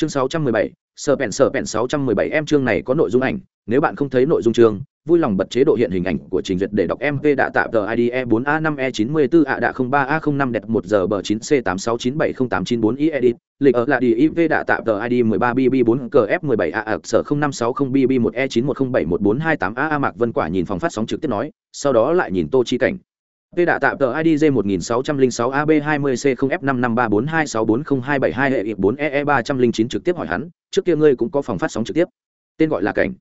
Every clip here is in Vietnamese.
chương 617, sở bèn sở bèn 617 em chương này có nội dung ảnh nếu bạn không thấy nội dung chương vui lòng bật chế độ hiện hình ảnh của trình duyệt để đọc mv đã tạo tờ id e 4 a 5 e 94 a đã 03 a 05 đẹp 1 giờ bờ 9 c 86970894 i edit lịch ở là đi iv đã tạo tờ id 13 bb 4 cf 17 a ạc sở 0560 bb 1 e 91071428 a a mạc vân quả nhìn phòng phát sóng trực tiếp nói sau đó lại nhìn tô chi cảnh. Tê đã tạm tờ ID J1606AB20C0F55342640272 hệ 4EE309 trực tiếp hỏi hắn, trước kia ngươi cũng có phòng phát sóng trực tiếp. Tên gọi là cảnh.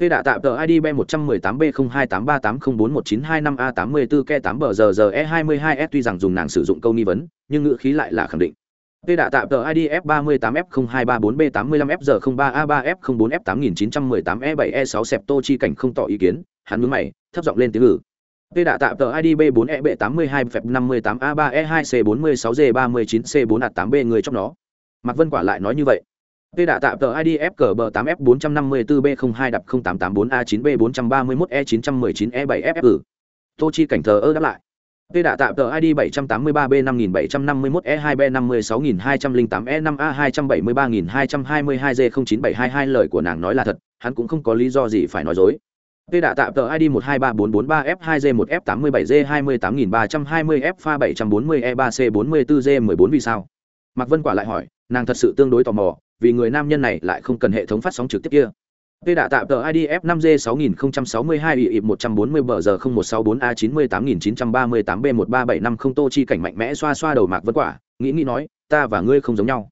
Tê đã tạm tờ ID B118B02838041925A84K8BGGE22S e tuy rằng dùng nàng sử dụng câu nghi vấn, nhưng ngữ khí lại là khẳng định. Tê đã tạm tờ ID F38F0234B85F03A3F04F8918E7E6 Sẹp Tô chi cảnh không tỏ ý kiến, hắn nhướng mày, thấp giọng lên tiếng ngữ. P đã tạm tờ ID B4EB82F58A3E2C46G39C4A8B e người trong nó. Mạc Vân Quả lại nói như vậy. P đã tạm tờ ID FCB8F454B02-0884A9B431E919E7F. E e Tô Chi cảnh thờ ơ đáp lại. P đã tạm tờ ID 783B5751E2B56208E5A273222G09722 lời của nàng nói là thật, hắn cũng không có lý do gì phải nói dối. Tê đã tạm tờ ID 123443F2G1F87G28320F740E3C44G14 vì sao? Mạc Vân Quả lại hỏi, nàng thật sự tương đối tò mò, vì người nam nhân này lại không cần hệ thống phát sóng trực tiếp kia. Tê đã tạm tờ ID F5G6062 ịp 140 bờ giờ 0164A98938B13750 Tô Chi cảnh mạnh mẽ xoa xoa đầu Mạc Vân Quả, nghĩ nghĩ nói, ta và ngươi không giống nhau.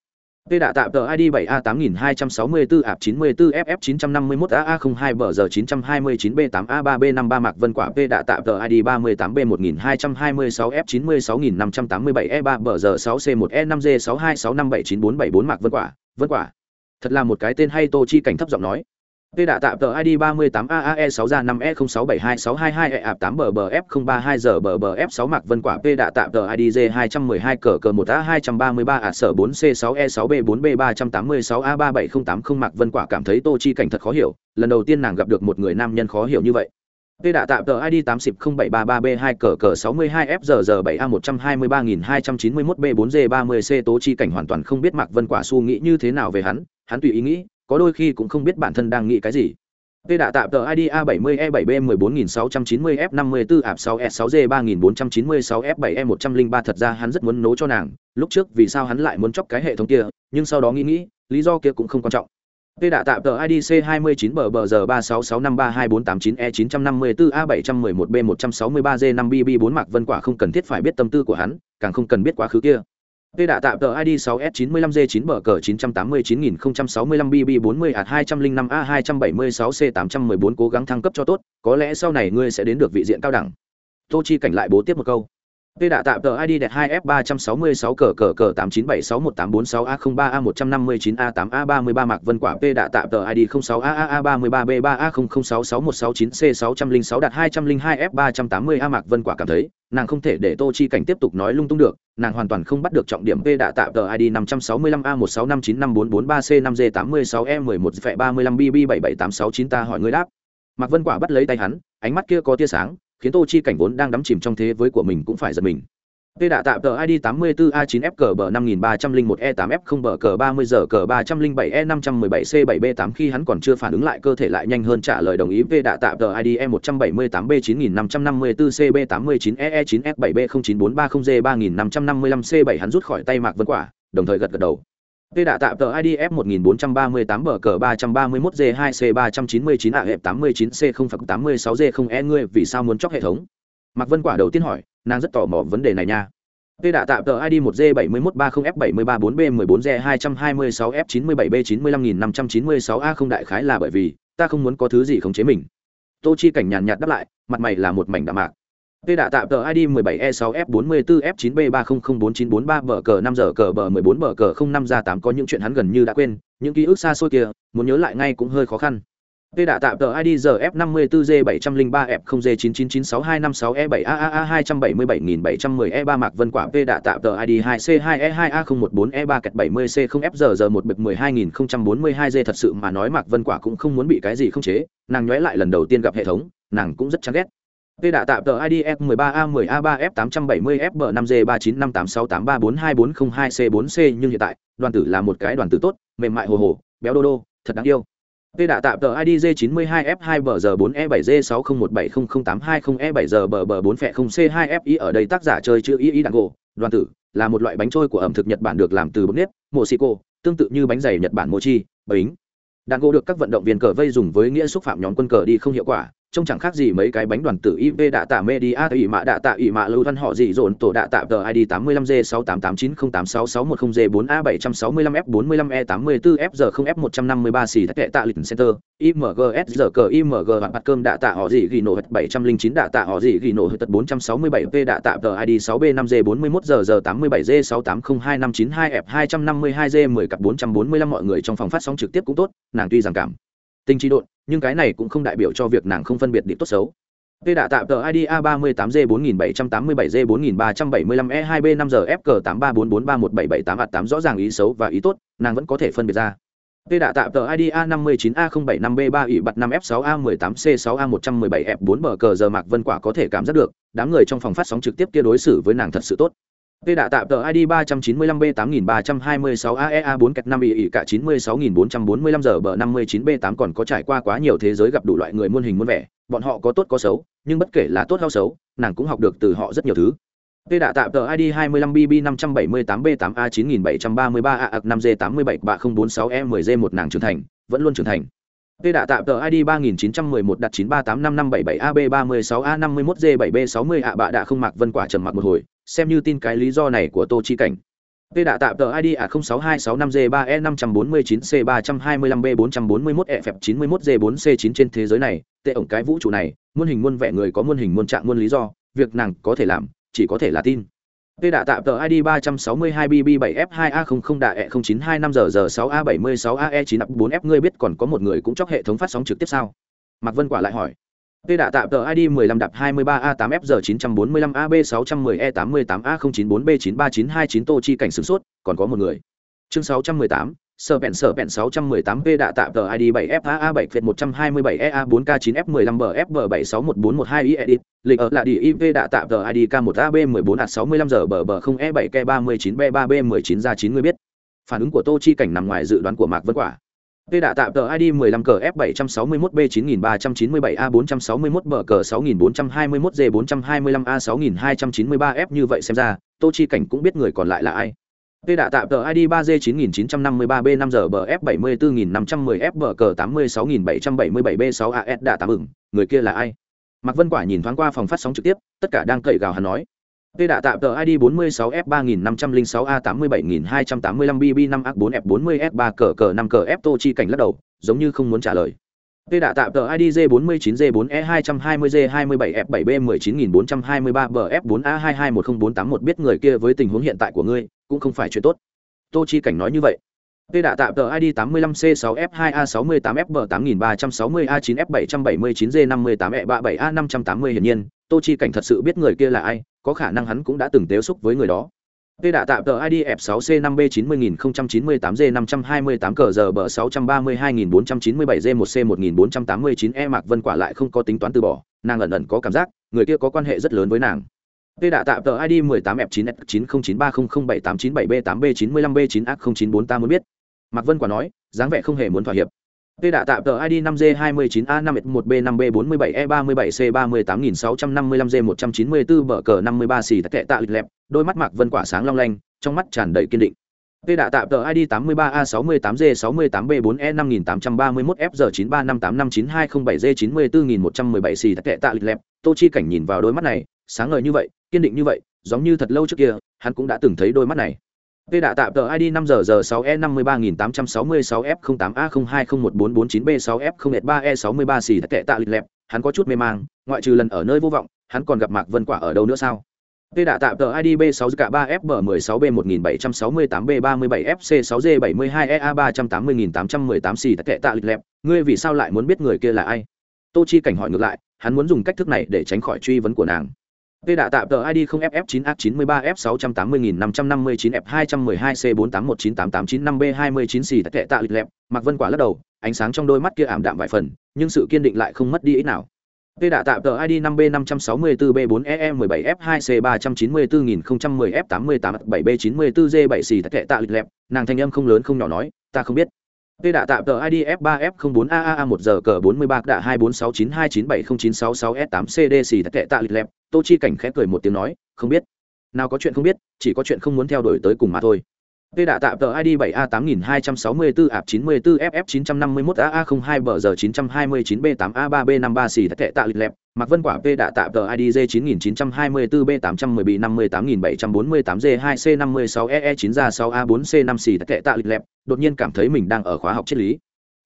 Tê đã tạm tờ ID 7A8264AP94FF951AA02BG929B8A3B53 Mạc Vân Quả P đã tạm tờ ID 38B1226F96587E3BG6C1E5G626579474 Mạc Vân Quả, Vân Quả. Thật là một cái tên hay Tô Chi cảnh thấp giọng nói. Tê đã tạm tờ ID 38AAE6 ra 5E06726222E e ạp 8 bờ bờ F032 giờ bờ bờ F6 Mạc Vân Quả P đã tạm tờ ID J212 cờ cờ 1A233 ạ sở 4C6E6B4B386A37080 Mạc Vân Quả cảm thấy Tô Chi cảnh thật khó hiểu, lần đầu tiên nàng gặp được một người nam nhân khó hiểu như vậy. Tê đã tạm tờ ID 800733B2 cờ cờ 62F giờ giờ 7A123291B4G30C Tố Chi cảnh hoàn toàn không biết Mạc Vân Quả su nghĩ như thế nào về hắn, hắn tùy ý nghĩ, có đôi khi cũng không biết bản thân đang nghĩ cái gì. Tê đã tạm tờ ID A70E7B14690F54A6S6G3496F7E103 e thật ra hắn rất muốn nấu cho nàng, lúc trước vì sao hắn lại muốn chọc cái hệ thống kia, nhưng sau đó nghĩ nghĩ, lý do kia cũng không quan trọng. Tê đã tạm tờ ID C29BBG366532489E954A711B163G5BB4 Mạc Vân Quả không cần thiết phải biết tâm tư của hắn, càng không cần biết quá khứ kia. Tê đã tạm tờ ID 6S95G9 bờ cờ 989065BB40A205A276C814 cố gắng thăng cấp cho tốt, có lẽ sau này ngươi sẽ đến được vị diện cao đẳng. Tô Chi cảnh lại bố tiếp một câu. Tê đã tạm tờ ID đẹp 2F366 cờ cờ cờ 89761846A03A159A8A33 Mạc Vân Quả P đã tạm tờ ID 06AAA33B3A006619C606 đạt 202F380A Mạc Vân Quả cảm thấy, nàng không thể để Tô Chi cảnh tiếp tục nói lung tung được, nàng hoàn toàn không bắt được trọng điểm P đã tạm tờ ID 565A16595443C5G86E11V35BB77869 ta hỏi ngươi đáp. Mạc Vân Quả bắt lấy tay hắn, ánh mắt kia có tia sáng, khiến tô chi cảnh vốn đang đắm chìm trong thế với của mình cũng phải giật mình Tê đã tạm tờ ID 84A9F cờ bờ 5301E8F0 bờ cờ 30 giờ e cờ 307E517C7B8 khi hắn còn chưa phản ứng lại cơ thể lại nhanh hơn trả lời đồng ý Tê đã tạm tờ ID E178B9554CB89EE9F7B09430G3555C7 hắn rút khỏi tay Mạc Vân Quả, đồng thời gật gật đầu. Tê đã tạm tờ IDF F1438 bờ cờ 331 G2C 399 A hẹp 89C 086 G 0 E ngươi vì sao muốn chóc hệ thống? Mạc Vân Quả đầu tiên hỏi, nàng rất tò mò vấn đề này nha. Tê đã tạm tờ ID 1 G 7130 F 734 B 14 G 226 F 97 B 95596 A không đại khái là bởi vì ta không muốn có thứ gì khống chế mình. Tô Chi cảnh nhàn nhạt đáp lại, mặt mày là một mảnh đạm mạc. Tê đã tạm tờ ID 17E6F44F9B300494 bờ cờ 5 giờ cờ bờ 14 bờ cờ 05 ra 8 có những chuyện hắn gần như đã quên, những ký ức xa xôi kia, muốn nhớ lại ngay cũng hơi khó khăn. Tê đã tạm tờ ID giờ F54G703F0G9996256E7AAA277710E3 Mạc Vân Quả Tê đã tạm tờ ID 2C2E2A014E3-70C0F giờ giờ 1B12042G thật sự mà nói Mạc Vân Quả cũng không muốn bị cái gì không chế, nàng nhóe lại lần đầu tiên gặp hệ thống, nàng cũng rất chán ghét. Tê đã tạm tờ ID F13A10A3F870FB5G395868342402C4C nhưng hiện tại, đoàn tử là một cái đoàn tử tốt, mềm mại hồ hồ, béo đô đô, thật đáng yêu. Tê đã tạm tờ ID J92F2BG4E7G60170080E7G4F0C2FI e e ở đây tác giả chơi chữ ý ý đàn gỗ, đoàn tử là một loại bánh trôi của ẩm thực Nhật Bản được làm từ bột nếp, Mexico, tương tự như bánh dày Nhật Bản mochi, bánh. Đàn gỗ được các vận động viên cờ vây dùng với nghĩa xúc phạm nhóm quân cờ đi không hiệu quả, trông chẳng khác gì mấy cái bánh đoàn tử IV đạ tạ media ủy mạ đạ tạ ủy mạ lưu văn họ gì dồn tổ đạ tạ, tờ ID 85 g 6889086610 g 4 a 765 f 45 e 84 fg 0 f 153 xì tệ tạ lịch center IMGS giờ cờ IMG hoặc bát cơm đạ tạ họ gì ghi nổ 709 đạ tạ họ gì ghi nổ tật 467 p đạ tạ, tờ ID 6 b 5 g 41 giờ giờ 87 g 6802592 f 252 g 10 cặp 445 mọi người trong phòng phát sóng trực tiếp cũng tốt, nàng tuy rằng cảm. Tình trí độn nhưng cái này cũng không đại biểu cho việc nàng không phân biệt địch tốt xấu P đã Tạo tờ ID A38G 4787G 4375 E2B 5G FG 8344317778 rõ ràng ý xấu và ý tốt, nàng vẫn có thể phân biệt ra. Tê đã tạm tờ ID A59A075B3 ỉ bật 5F6A18C6A117F4 bờ cờ giờ Mạc Vân Quả có thể cảm giác được, đám người trong phòng phát sóng trực tiếp kia đối xử với nàng thật sự tốt. P đã tạm tờ ID 395B8326AEA4 kẹt 5 ỉ cả 96445 giờ bờ 59B8 còn có trải qua quá nhiều thế giới gặp đủ loại người muôn hình muôn vẻ, bọn họ có tốt có xấu, nhưng bất kể là tốt hay xấu, nàng cũng học được từ họ rất nhiều thứ. P đã tạm tờ ID 25BB578B8A9733A5G873046E10G1 nàng trưởng thành, vẫn luôn trưởng thành. P đã tạm tờ ID 3911 đặt 9385577AB36A51G7B60 ạ bạ đã không mặc vân quả trầm mặc một hồi, xem như tin cái lý do này của Tô Chi Cảnh. P đã tạm tờ ID à 06265G3E549C325B441E91G4C9 trên thế giới này, tệ ổng cái vũ trụ này, muôn hình muôn vẻ người có muôn hình muôn trạng muôn lý do, việc nàng có thể làm, chỉ có thể là tin. Tê đã tạm tờ ID 362BB7F2A00 đạ E0925 giờ giờ 6A76AE9F4F ngươi biết còn có một người cũng chóc hệ thống phát sóng trực tiếp sao? Mạc Vân Quả lại hỏi. Tê đã tạm tờ ID 15 đạp 23A8F giờ 945AB610E88A094B93929 Tô Chi cảnh sử sốt, còn có một người. Chương 618, sở bẹn sở bẹn 618P đã tạm tờ ID 7FA7F127EA4K9F15BFB7614112 edit, lịch ở là đi IV đã tạm tờ ID K1AB14A65 giờ b b 0E7K39B3B19 ra 9 người biết. Phản ứng của Tô Chi cảnh nằm ngoài dự đoán của Mạc Vân Quả. P đã tạm tờ ID 15 cờ F761B9391A461 bờ cờ 6421G425A6293F như vậy xem ra, Tô Chi Cảnh cũng biết người còn lại là ai. Tê đã tạm tờ ID 3G9953B5 giờ bờ F74510F bờ cờ 86777B6AS đã tạm ứng, người kia là ai? Mạc Vân Quả nhìn thoáng qua phòng phát sóng trực tiếp, tất cả đang cậy gào hắn nói. Tê đã tạm tờ ID 46F3506A87285BB5A4F40S3 cờ cờ 5 cờ F Tô Chi cảnh lắc đầu, giống như không muốn trả lời. Tê đã tạm tờ ID J49J4E220G27B19423BF4A22104181 biết người kia với tình huống hiện tại của ngươi, cũng không phải chuyện tốt. Tô Chi cảnh nói như vậy. Tê đã tạm tờ ID 85C6F2A68F8360A9F779G58E37A580 hiển nhiên, Tô Chi cảnh thật sự biết người kia là ai, có khả năng hắn cũng đã từng tiếp xúc với người đó. Tê đã tạm tờ ID F6C5B90098G528 cờ giờ bờ 632497G1C1489E Mạc Vân quả lại không có tính toán từ bỏ, nàng ẩn ẩn có cảm giác, người kia có quan hệ rất lớn với nàng. Tê đã tạm tờ ID 18F9S9093007897B8B95B9A094 ta muốn biết. Mạc Vân quả nói, dáng vẻ không hề muốn thỏa hiệp. Tê đã tạm tờ ID 5G29A51B5B47E37C38655G194 bờ cờ 53 xì tệ tạ lịch lẹp, đôi mắt Mạc Vân quả sáng long lanh, trong mắt tràn đầy kiên định. Tê đã tạm tờ ID 83A68G68B4E5831F93585920 xì tệ tạ lịch lẹp, Tô Chi cảnh nhìn vào đôi mắt này, sáng ngời như vậy, kiên định như vậy, giống như thật lâu trước kia, hắn cũng đã từng thấy đôi mắt này. Tê đã tạm tờ ID 5 giờ giờ 6 e 53866 f 08 a 0201449 b 6 f 03 e 63 xì tệ tạ lịch lẹp, hắn có chút mê mang, ngoại trừ lần ở nơi vô vọng, hắn còn gặp Mạc Vân Quả ở đâu nữa sao? Tê đã tạm tờ ID B6K3F1768B37FC6G72EA380818 xì tệ tạ lịch lẹp, ngươi vì sao lại muốn biết người kia là ai? Tô Chi cảnh hỏi ngược lại, hắn muốn dùng cách thức này để tránh khỏi truy vấn của nàng. Tê đã tạm tờ ID 0FF9A93F680-559F212C48198895B29 xì tệ tạ lịch lẹp, Mạc Vân Quả lắc đầu, ánh sáng trong đôi mắt kia ảm đạm vài phần, nhưng sự kiên định lại không mất đi ít nào. Tê đạ tạm tờ ID 5B564B4EE17F2C394010F88B94G7 xì tệ tạ lịch lẹp, nàng thanh âm không lớn không nhỏ nói, ta không biết. Tê đạ tạm tờ ID F3F04AAA1 giờ cờ 43 đạ 246929709666S8CD xì tệ tạ lịch lẹp, Tô Chi cảnh khẽ cười một tiếng nói, không biết. Nào có chuyện không biết, chỉ có chuyện không muốn theo đuổi tới cùng mà thôi. Tê đạ tạm tờ ID 7A8264AP94FF951AA02BG929B8A3B53 xì tệ tạ lịch lẹp, Mạc Vân Quả P đạ tạm tờ ID J9924B810B58748G2C56EE9A6A4C5 xì tệ tạ lịch lẹp, đột nhiên cảm thấy mình đang ở khóa học triết lý.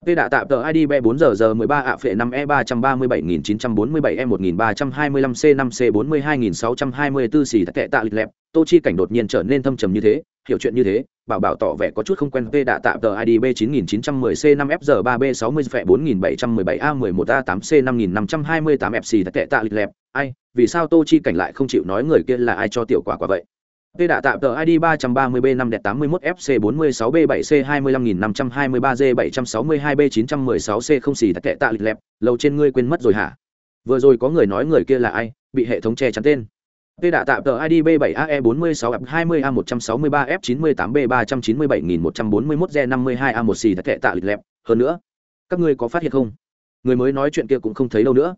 Tê đã tạm tờ ID B4 giờ giờ 13 ạ phệ 5 E 337947 E 1325 C5 C 42624 xì tệ tạ lịch lẹp, Tô Chi cảnh đột nhiên trở nên thâm trầm như thế, hiểu chuyện như thế, bảo bảo tỏ vẻ có chút không quen Tê đã tạm tờ id b 9910 c 5 fg 3 b 60 phẹ 4717 a 11 a 8 c 5528 fc tệ tạ lịch lẹp. Ai vì sao tô chi cảnh lại không chịu nói người kia là ai cho tiểu quả quả vậy? P đã tạm tờ id 330B5D81FC46B7C25523D762B916C không xì tệ tạ lịch lẹp. Lầu trên ngươi quên mất rồi hả? Vừa rồi có người nói người kia là ai? Bị hệ thống che chắn tên. Tê đã tạm tờ ID B7AE46F20A163F98B397141D52A1 xì tệ tạ lịch lẹp, hơn nữa, các ngươi có phát hiện không? Người mới nói chuyện kia cũng không thấy đâu nữa.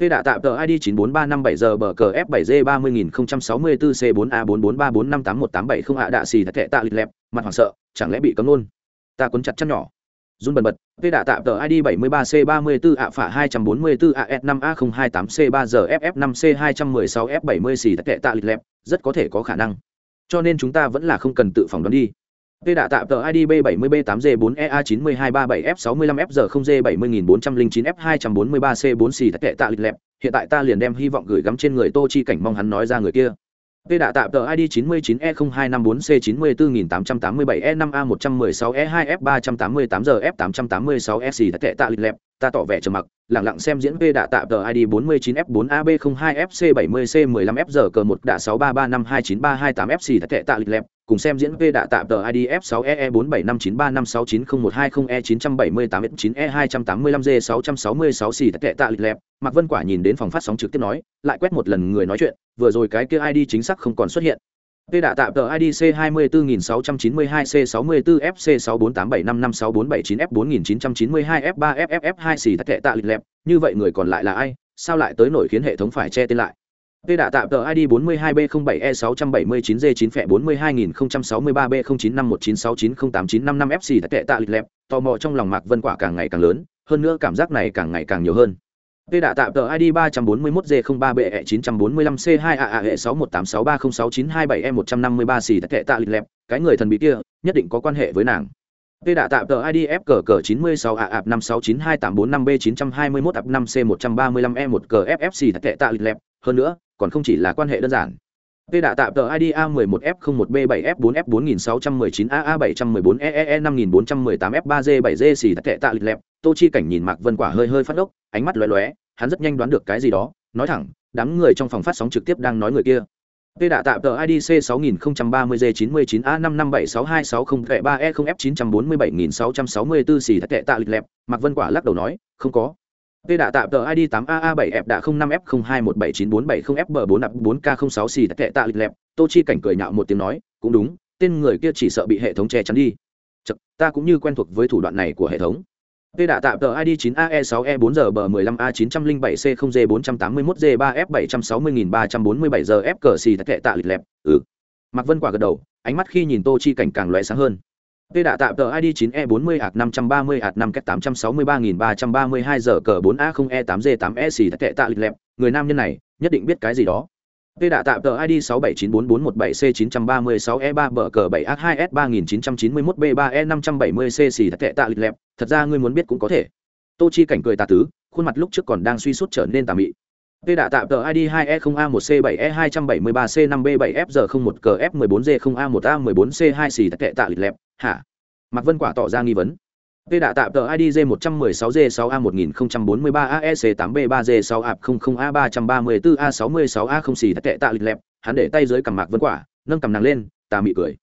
Tê đạ tạm tờ ID 94357 giờ bờ cờ F7G30064C4A443458187 hạ đạ xì thật tệ tạ lịch lẹp, mặt hoảng sợ, chẳng lẽ bị cấm luôn? Ta cuốn chặt chăn nhỏ run bần bật Tê đạ tạm tờ ID 73C34 ạ phả 244 AS5A028C3 giờ FF5C216F70 xì tệ tạ lịch lẹp, rất có thể có khả năng. Cho nên chúng ta vẫn là không cần tự phòng đoán đi. Tê đã tạm tờ ID B70B8G4EA9237F65F0G70409F243C4C thật tệ tạ lịch lẹp, hiện tại ta liền đem hy vọng gửi gắm trên người Tô Chi cảnh mong hắn nói ra người kia. Tê đã tạm tờ ID 99E0254C94887E5A116E2F388GF886SC thật tệ tạ lịch lẹp, ta tỏ vẻ trầm mặc, lẳng lặng xem diễn P đạ tạ tờ ID 49F4AB02FC70C15F giờ cờ một đạ 633529328F tệ tạ lịch lẹp, cùng xem diễn P đạ tạ tờ ID F6EE4759356920E978F9E285G666 c thật tệ tạ lịch lẹp, Mạc Vân Quả nhìn đến phòng phát sóng trực tiếp nói, lại quét một lần người nói chuyện, vừa rồi cái kia ID chính xác không còn xuất hiện. Tê đạ tạm tờ IDC C24692C6487556479F4992F3FFF2 xì tệ tạ lịch lẹp, như vậy người còn lại là ai? Sao lại tới nổi khiến hệ thống phải che tên lại? Tê đạ tạm tờ ID 42B07E679G9F42063B095196908905F xì tệ tạ lịch lẹp, tò mò trong lòng Mạc Vân Quả càng ngày càng lớn, hơn nữa cảm giác này càng ngày càng nhiều hơn. Tê đã tạm tờ ID 341G03BE945C2AA hệ 6186306927E153 xì kệ tạ lịch lẹp, cái người thần bí kia, nhất định có quan hệ với nàng. Tê đã tạm tờ ID FCC96AA56928445B921AP5C135E1GFF xì kệ tạ lịch lẹp, hơn nữa, còn không chỉ là quan hệ đơn giản. Tê đã tạm tờ ID A11F01B7F4F4619AA714EEE5418F3G7G xì tệ tạ lịch lẹp, Tô Chi cảnh nhìn Mạc Vân Quả hơi hơi phát ốc, ánh mắt lóe lóe, hắn rất nhanh đoán được cái gì đó, nói thẳng, đám người trong phòng phát sóng trực tiếp đang nói người kia. Tê đạ tạm tờ ID C6030G99A5576260-3E0F947664 xì tệ tạ lịch lẹp, Mạc Vân Quả lắc đầu nói, không có. Tê đạ tạm tờ ID 8AA7F đạ 05F02179470F4N4K06 xì tệ tạ lịch lẹp, Tô Chi cảnh cười nhạo một tiếng nói, cũng đúng, tên người kia chỉ sợ bị hệ thống che chắn đi. Chậc, ta cũng như quen thuộc với thủ đoạn này của hệ thống. Tê đã tạm tờ ID 9AE6E4 giờ bờ 15A907C0G481G3F760347 giờ F cờ xì tệ tạ lịch lẹp, ừ. Mạc Vân Quả gật đầu, ánh mắt khi nhìn Tô Chi cảnh càng lóe sáng hơn. Tê đã tạm tờ ID 9E40A530A5K863332 giờ cờ 4A0E8G8E e xì tệ tạ lịch lẹp, người nam nhân này nhất định biết cái gì đó. Tê đạ tạm tờ ID 67944117C936E3 bờ cờ 7A2S 3991B3E570C xì thật tệ tạ lịch lẹp, thật ra ngươi muốn biết cũng có thể. Tô Chi cảnh cười tà tứ, khuôn mặt lúc trước còn đang suy sút trở nên tà mị. Tê đạ tạm tờ ID 2E0A1C7E273C5B7F01CF14D0A1A14C2 xì thật tệ tạ lịch lẹp, hả? Mạc Vân Quả tỏ ra nghi vấn. Tê đạ tạm tờ ID J116G6A1043AEC8B3G6AP00A334A66A0 xì tệ tạ lịch lẹp, hắn để tay dưới cằm Mạc Vân Quả, nâng cằm nàng lên, tà mị cười.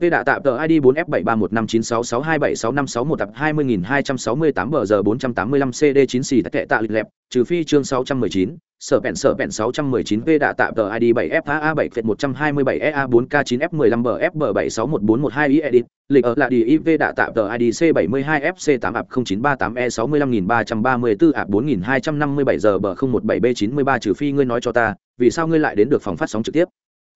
Tê đạ tạm tờ ID 4F7315966276561 tập 20268 bờ giờ 485 CD9 xì tệ tạ lịch lẹp, trừ phi chương 619, sở bẹn sở bẹn 619 V đạ tạm tờ ID 7FAA7F127EA4K9F15BFB761412 edit, lịch ở là đi IV đạ tạm tờ ID C72FC8AP0938E65334A4257 e giờ bờ 017B93 trừ phi ngươi nói cho ta, vì sao ngươi lại đến được phòng phát sóng trực tiếp?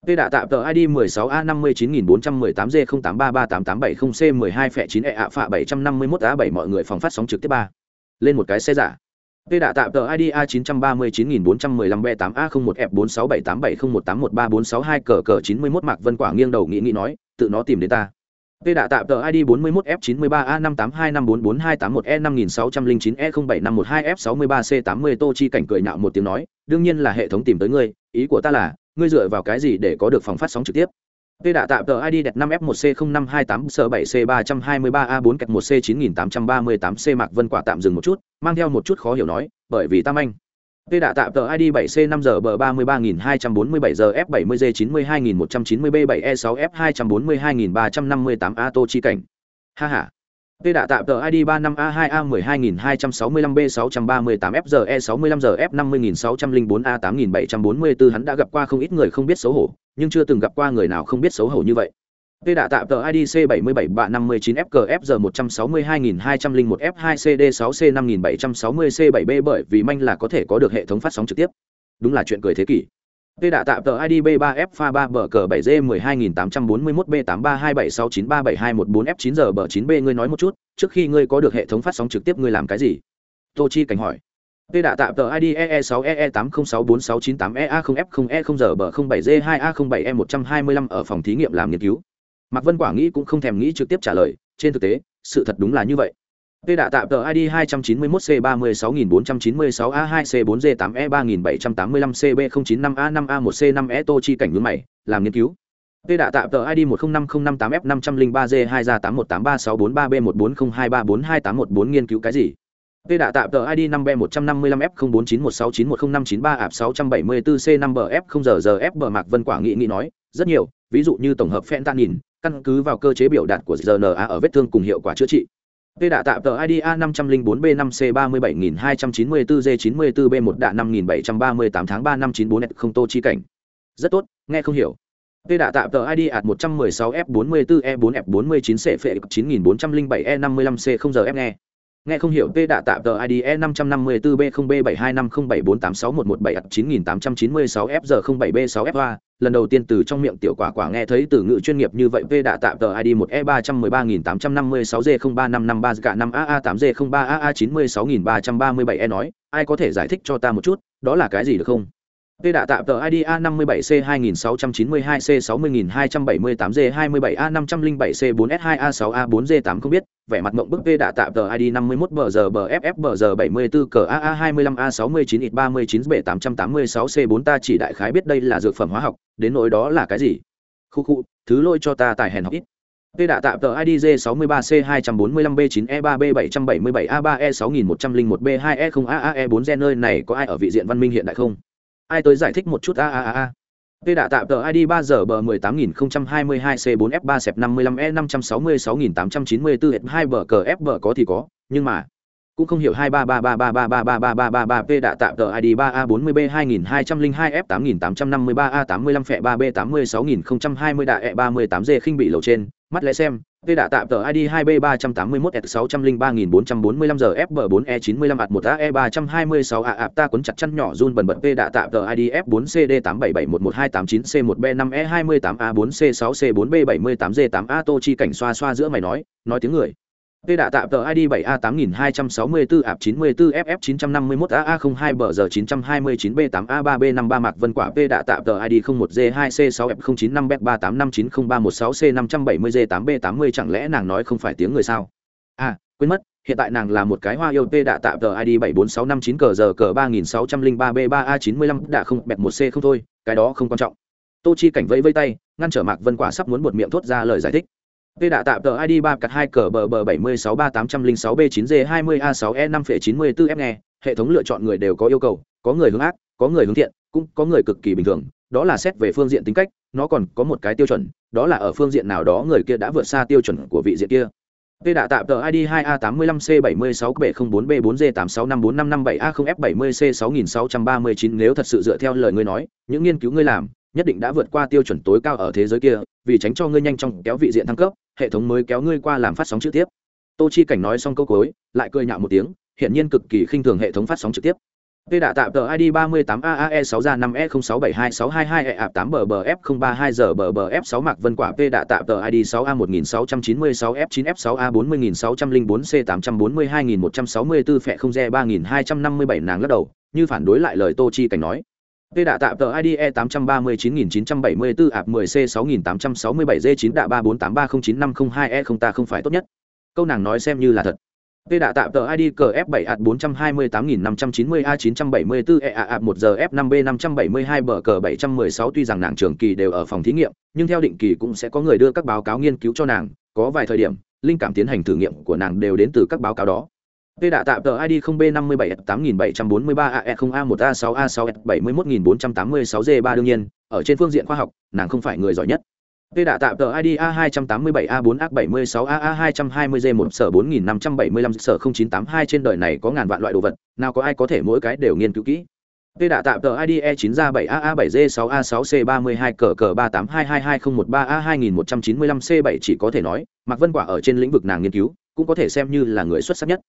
Tê đã tạm tờ ID 16A59418G08338880C12F9 EA phạ 751A7 mọi người phòng phát sóng trực tiếp 3. Lên một cái xe giả. Tê đã tạm tờ ID A939415B8A01F46787018134624 cờ cờ 91 Mạc Vân Quả nghiêng đầu nghĩ nghĩ nói, tự nó tìm đến ta. Tê đã tạm tờ ID 41F93A582544281E5609E07512F63C80 Tô Chi cảnh cười nhạo một tiếng nói, đương nhiên là hệ thống tìm tới ngươi, ý của ta là, ngươi dựa vào cái gì để có được phòng phát sóng trực tiếp Tê đã tạo tờ ID đẹp 5F1C0528 s 7C323A4 kẹt 1C9838C Mạc Vân Quả tạm dừng một chút, mang theo một chút khó hiểu nói, bởi vì tam anh. Tê đã tạo tờ ID 7C5 giờ bờ 33247 giờ F70G 92190B7E6 F242358A Tô Chi Cảnh. Ha ha. Tê đạ tạm tờ ID 35A2A12265B638FGE65GF50604A8744 hắn đã gặp qua không ít người không biết xấu hổ, nhưng chưa từng gặp qua người nào không biết xấu hổ như vậy. Tê đạ tạm tờ ID C77B59FKF1622201F2CD6C5760C7B bởi vì manh là có thể có được hệ thống phát sóng trực tiếp. Đúng là chuyện cười thế kỷ. Tê đã tạm tờ ID B3F pha 3 bờ cờ 7G 12841 B832769372114F9 giờ bờ 9B ngươi nói một chút, trước khi ngươi có được hệ thống phát sóng trực tiếp ngươi làm cái gì? Tô Chi cảnh hỏi. Tê đã tạm tờ ID EE6EE80646998EA0F0E0 giờ bờ 07G2A07E125 ở phòng thí nghiệm làm nghiên cứu. Mạc Vân Quả nghĩ cũng không thèm nghĩ trực tiếp trả lời, trên thực tế, sự thật đúng là như vậy. Tê đạ tạm tờ ID 291C36492-A2C4G8E3785CB095A5A1C5E e Tô Chi cảnh nhướng mày, làm nghiên cứu. Tê đạ tạm tờ ID 105058F503G2A8183643B14023428114 nghiên cứu cái gì? Tê đạ tạm tờ ID 5B155F049169105993 ạp 674C5BF0 giờ Mạc Vân Quả nghĩ nghĩ nói, rất nhiều, ví dụ như tổng hợp fentanyl, căn cứ vào cơ chế biểu đạt của RNA ở vết thương cùng hiệu quả chữa trị. Tê đạ tạm tờ ID A504B5C37294D94B1 đạ 5738 tháng 3 năm 94 không tô chi cảnh. Rất tốt, nghe không hiểu. Tê đạ tạm tờ ID ạt 116F44E4F49 c phệ 9407E55C0 giờ F nghe. Nghe không hiểu Tê đạ tạ tờ ID E554B0B72507486117 9896F giờ 07B6F lần đầu tiên từ trong miệng tiểu quả quả nghe thấy từ ngữ chuyên nghiệp như vậy Tê đạ tạm tờ ID 1E313856G03553 cả 5AA8G03AA96337E nói, ai có thể giải thích cho ta một chút, đó là cái gì được không? P đã tạm tờ ID A57C2692C60278G27A507C4S2A6A4G8 không biết, vẻ mặt mộng bức P đã tạm tờ ID 51BGBFFBG74CAA25A69IT39B886C4 ta chỉ đại khái biết đây là dược phẩm hóa học, đến nỗi đó là cái gì? Khu khu, thứ lỗi cho ta tài hèn học ít. Tê đạ tạm tờ ID J63C245B9E3B777A3E6101B2E0AAE4 gen nơi này có ai ở vị diện văn minh hiện đại không? Ai tới giải thích một chút a a a a Tê đạ tạm tờ ID 3 giờ bờ 18022 C4F3 sẹp 55E 566894 2 bờ cờ F bờ có thì có, nhưng mà cũng không hiểu 23333333333 P đạ tạm tờ ID 3A40B2202F8853A85 phẹ 3B86020 đạ E38G khinh bị lầu trên, mắt lẽ xem, Tê đạ tạm tờ ID 2 b 381 s 603445 giờ fb 4 e 95 at 1 ae 326 a ạp ta cuốn chặt chăn nhỏ run bần bật Tê đạ tạm tờ ID F4CD87711289C1B5E28A4C6C4B78G8A Tô Chi cảnh xoa xoa giữa mày nói, nói tiếng người. Tê đạ tạm tờ ID 7A8264-94FF951AA02BG929B8A3B53 Mạc Vân Quả Tê đạ tạm tờ ID 01G2C6F095 B385903116 C570G8 B80 chẳng lẽ nàng nói không phải tiếng người sao? À, quên mất, hiện tại nàng là một cái hoa yêu Tê đạ tạm tờ ID 74659CG3603B3A95 đã không bẹt 1C không thôi, cái đó không quan trọng. Tô Chi cảnh vẫy vây tay, ngăn trở Mạc Vân Quả sắp muốn buột miệng thốt ra lời giải thích. Tê đã tạm tờ ID 3 cặt 2 cờ bờ bờ 7633806B9G20A6E5.94F nghe, hệ thống lựa chọn người đều có yêu cầu, có người hướng ác, có người hướng thiện, cũng có người cực kỳ bình thường, đó là xét về phương diện tính cách nó còn có một cái tiêu chuẩn đó là ở phương diện nào đó người kia đã vượt xa tiêu chuẩn của vị diện kia. Tê đã tạm tờ ID 2A85C76B04B4G86545557A0F70C6639 nếu thật sự dựa theo lời ngươi nói, những nghiên cứu ngươi làm, nhất định đã vượt qua tiêu chuẩn tối cao ở thế giới kia, vì tránh cho ngươi nhanh chóng kéo vị diện thăng cấp, hệ thống mới kéo ngươi qua làm phát sóng trực tiếp. Tô Chi Cảnh nói xong câu cuối, lại cười nhạo một tiếng, hiện nhiên cực kỳ khinh thường hệ thống phát sóng trực tiếp. P đã tạm tờ ID 38AAE6 ra 5E06726222E ạp 8BBF032 giờ BBF6 Mạc Vân Quả P đã tạm tờ ID 6A1696F9F6A40604C842164 e phẹ không re 3257 nàng lắc đầu, như phản đối lại lời Tô Chi Cảnh nói. Tê đạ tạm tờ ID E839974 ạp 10C6867D9 đạ 3483095002E0 ta không phải tốt nhất. Câu nàng nói xem như là thật. Tê đạ tạm tờ ID cờ F7 ạt 428590 A974 EA 1 giờ F5B 572 bờ cờ 716 tuy rằng nàng trường kỳ đều ở phòng thí nghiệm, nhưng theo định kỳ cũng sẽ có người đưa các báo cáo nghiên cứu cho nàng, có vài thời điểm, linh cảm tiến hành thử nghiệm của nàng đều đến từ các báo cáo đó. P đã tạm tờ ID 0B57 8743 AE0A1A6A6 71486G3 đương nhiên, ở trên phương diện khoa học, nàng không phải người giỏi nhất. Tê đã tạm tờ ID A287A4A76AA220G1 sở 4575 sở 0982 trên đời này có ngàn vạn loại đồ vật, nào có ai có thể mỗi cái đều nghiên cứu kỹ. Tê đã tạm tờ ID E9A7AA7G6A6C32 cờ cờ 38222013A2195C7 chỉ có thể nói, Mạc Vân Quả ở trên lĩnh vực nàng nghiên cứu, cũng có thể xem như là người xuất sắc nhất.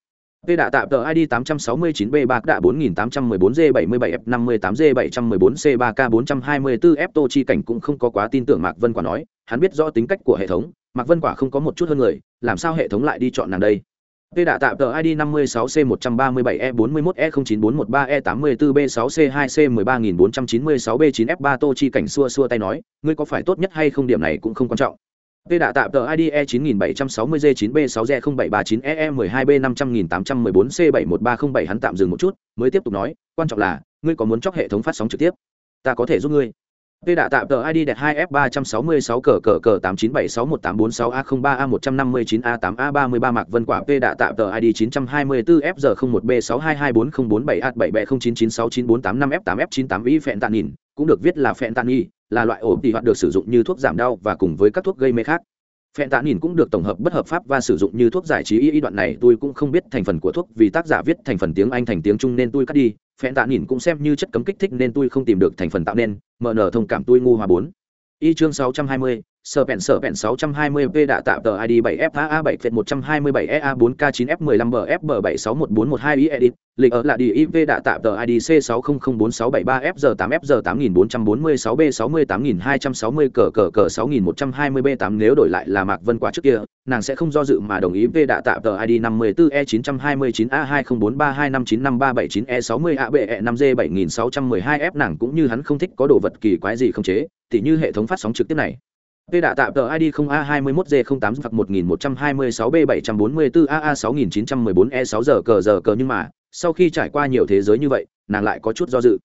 Tê đã tạm tờ ID 869B bạc đạ 4814G77F58G714C3K424F Tô Chi Cảnh cũng không có quá tin tưởng Mạc Vân Quả nói, hắn biết rõ tính cách của hệ thống, Mạc Vân Quả không có một chút hơn người, làm sao hệ thống lại đi chọn nàng đây? Tê đã tạm tờ ID 56C137E41E09413E84B6C2C13496B9F3 Tô Chi Cảnh xua xua tay nói, ngươi có phải tốt nhất hay không điểm này cũng không quan trọng. Tê đã tạm tờ ID E9760G9B6G0739EE12B500814C71307 hắn tạm dừng một chút, mới tiếp tục nói, quan trọng là, ngươi có muốn chọc hệ thống phát sóng trực tiếp? Ta có thể giúp ngươi. Tê đã tạm tờ ID đẹp 2F366 cờ cờ cờ 89761846A03A159A8A33 Mạc Vân Quả Tê đã tạm tờ ID 924F01B622407A7B09969485F8F98Y phẹn tạn nhìn, cũng được viết là phẹn tạn nghi là loại ổ tỷ hoạt được sử dụng như thuốc giảm đau và cùng với các thuốc gây mê khác. Phẹn tạ nhìn cũng được tổng hợp bất hợp pháp và sử dụng như thuốc giải trí y y đoạn này tôi cũng không biết thành phần của thuốc vì tác giả viết thành phần tiếng Anh thành tiếng Trung nên tôi cắt đi. Phẹn tạ nhìn cũng xem như chất cấm kích thích nên tôi không tìm được thành phần tạo nên, mở nở thông cảm tôi ngu hòa bốn. Y chương 620, sở bẹn sở bẹn 620p đã tạo tờ ID 7FA 7 phệt 127 EA 4K9F 15 BF 761412 y edit, lịch ở là đi IV đã tạo tờ ID C60046773 FG 8 FG 8446 B 68260 cờ cờ cờ 6120 B8 nếu đổi lại là Mạc Vân Quả trước kia, nàng sẽ không do dự mà đồng ý V đã tạo tờ ID 54 E929 A2043259537 E 60 ABE 5G 7612 F nàng cũng như hắn không thích có đồ vật kỳ quái gì không chế, tỉ như hệ thống phát sóng trực tiếp này. Tê đã tạm tờ ID 0A21G08 hoặc 1126B744AA6914E6 giờ cờ giờ cờ nhưng mà, sau khi trải qua nhiều thế giới như vậy, nàng lại có chút do dự.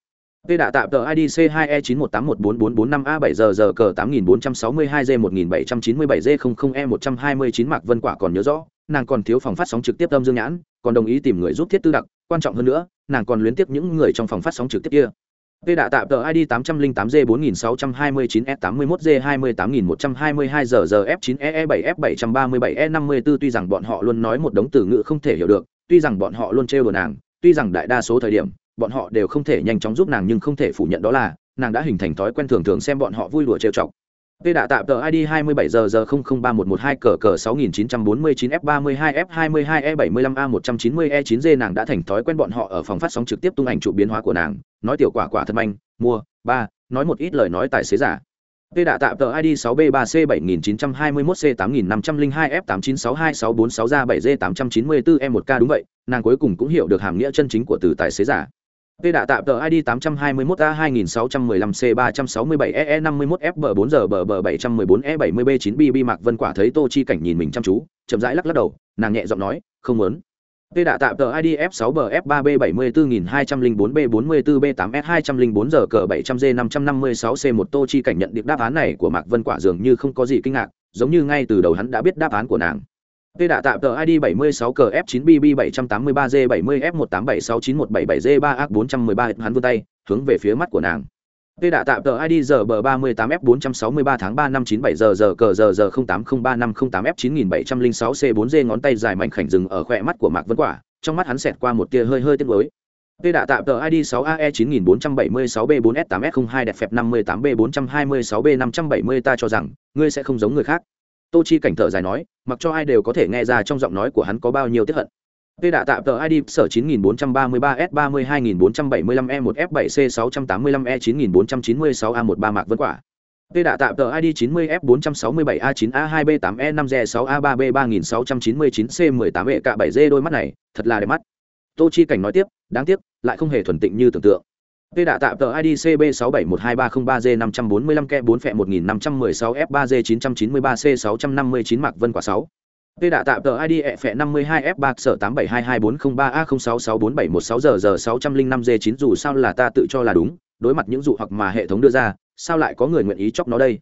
Tê đã tạm tờ ID C2E91814445A7 giờ giờ cờ 8462G1797G00E129 Mạc Vân Quả còn nhớ rõ, nàng còn thiếu phòng phát sóng trực tiếp âm dương nhãn, còn đồng ý tìm người giúp thiết tư đặc, quan trọng hơn nữa, nàng còn luyến tiếp những người trong phòng phát sóng trực tiếp kia. Tê đã tạm tờ ID 808G4629S81G28122ZZF9EE7F737E54 tuy rằng bọn họ luôn nói một đống từ ngữ không thể hiểu được, tuy rằng bọn họ luôn trêu đùa nàng, tuy rằng đại đa số thời điểm, bọn họ đều không thể nhanh chóng giúp nàng nhưng không thể phủ nhận đó là, nàng đã hình thành thói quen thường thường xem bọn họ vui đùa trêu chọc. Tê đã tạm tờ ID 27 giờ giờ 003112 cờ cờ 6949 F32 F22 E75 A190 E9G nàng đã thành thói quen bọn họ ở phòng phát sóng trực tiếp tung ảnh chụp biến hóa của nàng, nói tiểu quả quả thật manh, mua, ba, nói một ít lời nói tài xế giả. tê đã tạm tờ ID 6B3C7921C8502 F896264 ra 7G894 E1K đúng vậy, nàng cuối cùng cũng hiểu được hàm nghĩa chân chính của từ tài xế giả. Tê đã tạm tờ ID 821A2615C361FB4GB714E70B9BB e Mạc Vân Quả thấy Tô Chi Cảnh nhìn mình chăm chú, chậm rãi lắc lắc đầu, nàng nhẹ giọng nói, không muốn. Tê đã tạm tờ ID F6BF3B74204B44B8S204 giờ cờ 700G556C1 Tô Chi Cảnh nhận được đáp án này của Mạc Vân Quả dường như không có gì kinh ngạc, giống như ngay từ đầu hắn đã biết đáp án của nàng. Tê đã tạm tờ ID 76 cờ F9BB783G70F18769177G3A413 hắn vươn tay, hướng về phía mắt của nàng. Tê đạ tạm tờ ID giờ bờ 38F463 tháng 3 năm 97 giờ giờ cờ giờ giờ 08035508F9706C4G ngón tay dài mảnh khảnh rừng ở khỏe mắt của Mạc Vân Quả, trong mắt hắn xẹt qua một tia hơi hơi tiếc nuối. Tê đạ tạm tờ ID 6AE9476B4S8S02 đẹp phẹp 58B426B570 ta cho rằng, ngươi sẽ không giống người khác. Tô Chi cảnh thở dài nói, mặc cho ai đều có thể nghe ra trong giọng nói của hắn có bao nhiêu tiếc hận. Tê đạ tạm tờ ID sở 9433S32475E1F7C685E9496A13 Mạc Vân Quả. Tê đạ tạm tờ ID 90F467A9A2B8E5G6A3B3699C18E cả 7G đôi mắt này, thật là đẹp mắt. Tô Chi Cảnh nói tiếp, đáng tiếc, lại không hề thuần tịnh như tưởng tượng. Tê đạ tạm tờ ID CB6712303G545K4F1516F3G993C659 e Mạc Vân Quả 6. Tê đạ tạm tờ ID ẹ phẹ 52 F 3 sở 87224003A06647116 giờ giờ 605 G 9 dù sao là ta tự cho là đúng, đối mặt những dụ hoặc mà hệ thống đưa ra, sao lại có người nguyện ý chọc nó đây?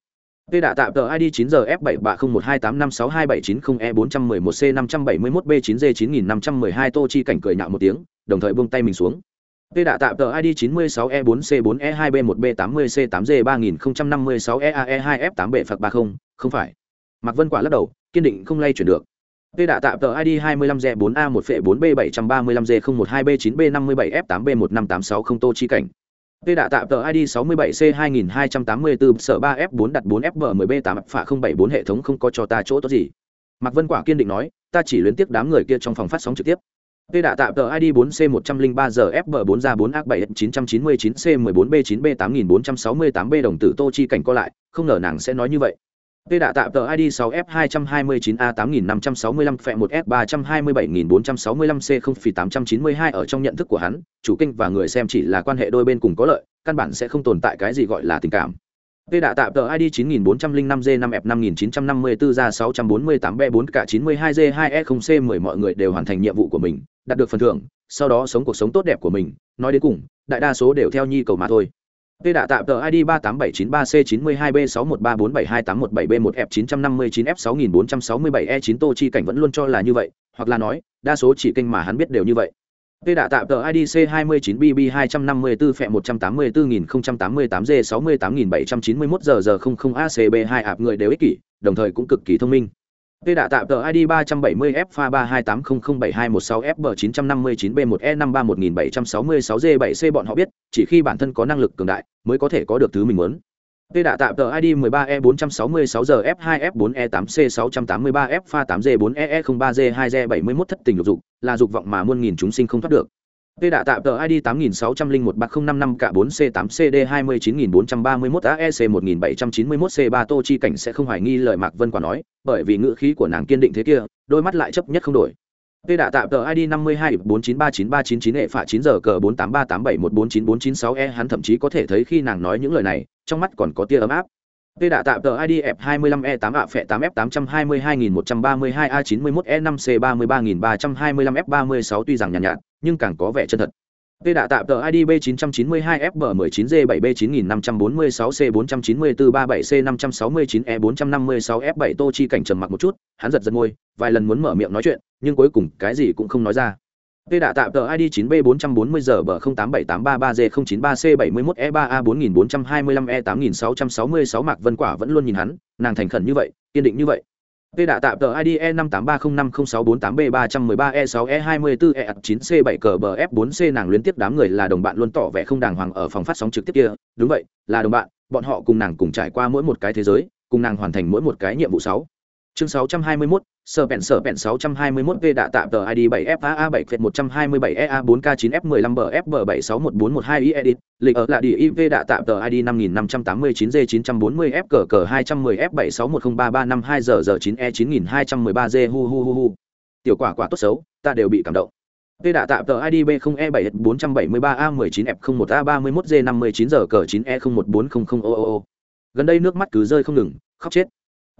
Tê đạ tạm tờ ID 9 giờ F7301285627990E411B9G9512 Tô Chi cảnh cười nhạo một tiếng, đồng thời buông tay mình xuống. Tê đạ tạm tờ ID 96E4C4E2B1B80C8G3056EAE2F8B Phật 30, không phải. Mạc Vân Quả lắc đầu, kiên định không lay chuyển được. Tê đạ tạm tờ ID 25Z4A1F4B732B9B57F8B15860 Tô Chi Cảnh. Tê đạ tạm tờ ID 67C2284 sở 3F4 đặt 4FB10B8 phả 074 hệ thống không có cho ta chỗ tốt gì. Mạc Vân Quả kiên định nói, ta chỉ luyến tiếc đám người kia trong phòng phát sóng trực tiếp. Tê đạ tạm tờ ID 4C103GFB4 ra 4A7 đồng tử Tô Chi Cảnh co lại, không ngờ nàng sẽ nói như vậy. Tê đạ tạm tờ ID 6F229A8565 phẹ 1F327465C0 ở trong nhận thức của hắn, chủ kinh và người xem chỉ là quan hệ đôi bên cùng có lợi, căn bản sẽ không tồn tại cái gì gọi là tình cảm. Tê đạ tạm tờ ID 9405G5F5954 ra 648B4K92G2E0C10 mọi người đều hoàn thành nhiệm vụ của mình, đạt được phần thưởng, sau đó sống cuộc sống tốt đẹp của mình, nói đến cùng, đại đa số đều theo nhi cầu mà thôi. Tê đạ tạm tờ ID 38793C92B613472811B1F959F6467E9 Tô Chi Cảnh vẫn luôn cho là như vậy, hoặc là nói, đa số chỉ kênh mà hắn biết đều như vậy. Tê đạ tạm tờ ID C29BB254 phẹ 184088G68791 giờ giờ 00 ACB2 ạp người đều ích kỷ, đồng thời cũng cực kỳ thông minh. Tê đã tạm tờ ID 370F pha 3280072116F959B1E53176G7C bọn họ biết, chỉ khi bản thân có năng lực cường đại, mới có thể có được thứ mình muốn. Tê đã tạm tờ ID 13E466GF2F4E8C683F8G4EE03G2G71 thất tình lục dục, là dục vọng mà muôn nghìn chúng sinh không thoát được. Tê đạ tạm tờ ID 86013055 cả 4C8CD29431AEC1791C3 Tô Chi Cảnh sẽ không hoài nghi lời Mạc Vân Quả nói, bởi vì ngữ khí của nàng kiên định thế kia, đôi mắt lại chấp nhất không đổi. Tê đạ tạm tờ ID 52 4939399 hệ phạ 9 giờ cờ 483871494996E hắn thậm chí có thể thấy khi nàng nói những lời này, trong mắt còn có tia ấm áp. Tê đạ tạm tờ ID F25E8 ạ phẹ 8F822132A91E5C33325F36 tuy rằng nhàn nhạt, nhạt, nhưng càng có vẻ chân thật. Tê đã tạm tờ ID B992FB19G7B9546C49437C569E456F7 Tô Chi cảnh trầm mặc một chút, hắn giật giật môi, vài lần muốn mở miệng nói chuyện, nhưng cuối cùng cái gì cũng không nói ra. Tê đã tạm tờ ID 9B440 giờ bờ 087833G093C71E3A4425E8666 Mạc Vân Quả vẫn luôn nhìn hắn, nàng thành khẩn như vậy, kiên định như vậy. Tê đã tạm tờ ID E583050648B313E6E24E9C7CBF4C nàng luyến tiếp đám người là đồng bạn luôn tỏ vẻ không đàng hoàng ở phòng phát sóng trực tiếp kia, đúng vậy, là đồng bạn, bọn họ cùng nàng cùng trải qua mỗi một cái thế giới, cùng nàng hoàn thành mỗi một cái nhiệm vụ 6. Chương 621, sở bẹn sở bẹn 621 v đạ tạm tờ ID 7FAA 7 phệt 127 EA 4K9F15 BFB761412 i edit, lịch ở là địa IV đạ tạm tờ ID 5589 G 940 F cờ cờ 210 F76103352 giờ giờ 9 E 9213 G hu hu hu hu. Tiểu quả quả tốt xấu, ta đều bị cảm động. V đạ tạm tờ ID B0E7473A19F01A31G59 giờ cờ 9E01400 ô ô ô. Gần đây nước mắt cứ rơi không ngừng, khóc chết.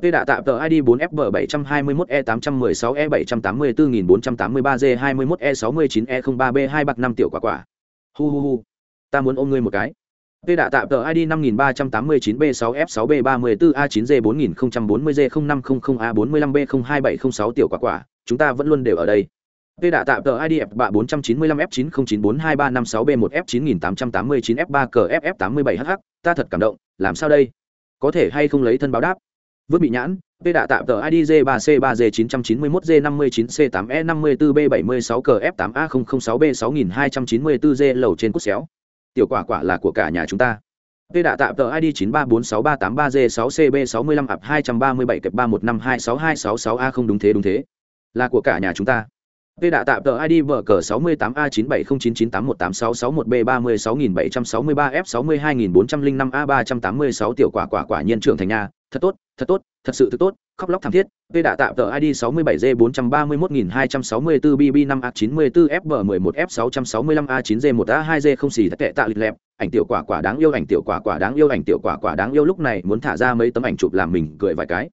Tê đã tạm tờ ID 4FB721E816E784483G21E69E03B2 bạc 5 tiểu quả quả. Hu hu hu. Ta muốn ôm ngươi một cái. Tê đã tạm tờ ID 5389B6F6B34A9G4040G0500A45B02706 tiểu quả quả, chúng ta vẫn luôn đều ở đây. Tê đã tạm tờ ID F495F90942356B1F9889F3KF87HH. ta thật cảm động, làm sao đây? Có thể hay không lấy thân báo đáp? Vứt bị nhãn, Tê đạ tạm tờ ID J3C3G991G59C8E54B76 cờ F8A006B6294G lầu trên cút xéo. Tiểu quả quả là của cả nhà chúng ta. Tê đạ tạm tờ ID 9346383G6CB65 ập 237 kẹp 315262666A không đúng thế đúng thế. Là của cả nhà chúng ta. Tê đã tạm tờ ID vở cờ 68A97099181B36763F62405A386 tiểu quả quả quả nhiên trưởng thành nhà, thật tốt, thật tốt, thật sự thật tốt, khóc lóc thảm thiết. Tê đã tạm tờ ID 67G431264BB5A94FB11F665A9G1A2G không xì thật tệ tạ lịch lẹp, ảnh tiểu quả quả đáng yêu ảnh tiểu quả quả đáng yêu ảnh tiểu quả quả đáng yêu lúc này muốn thả ra mấy tấm ảnh chụp làm mình cười vài cái.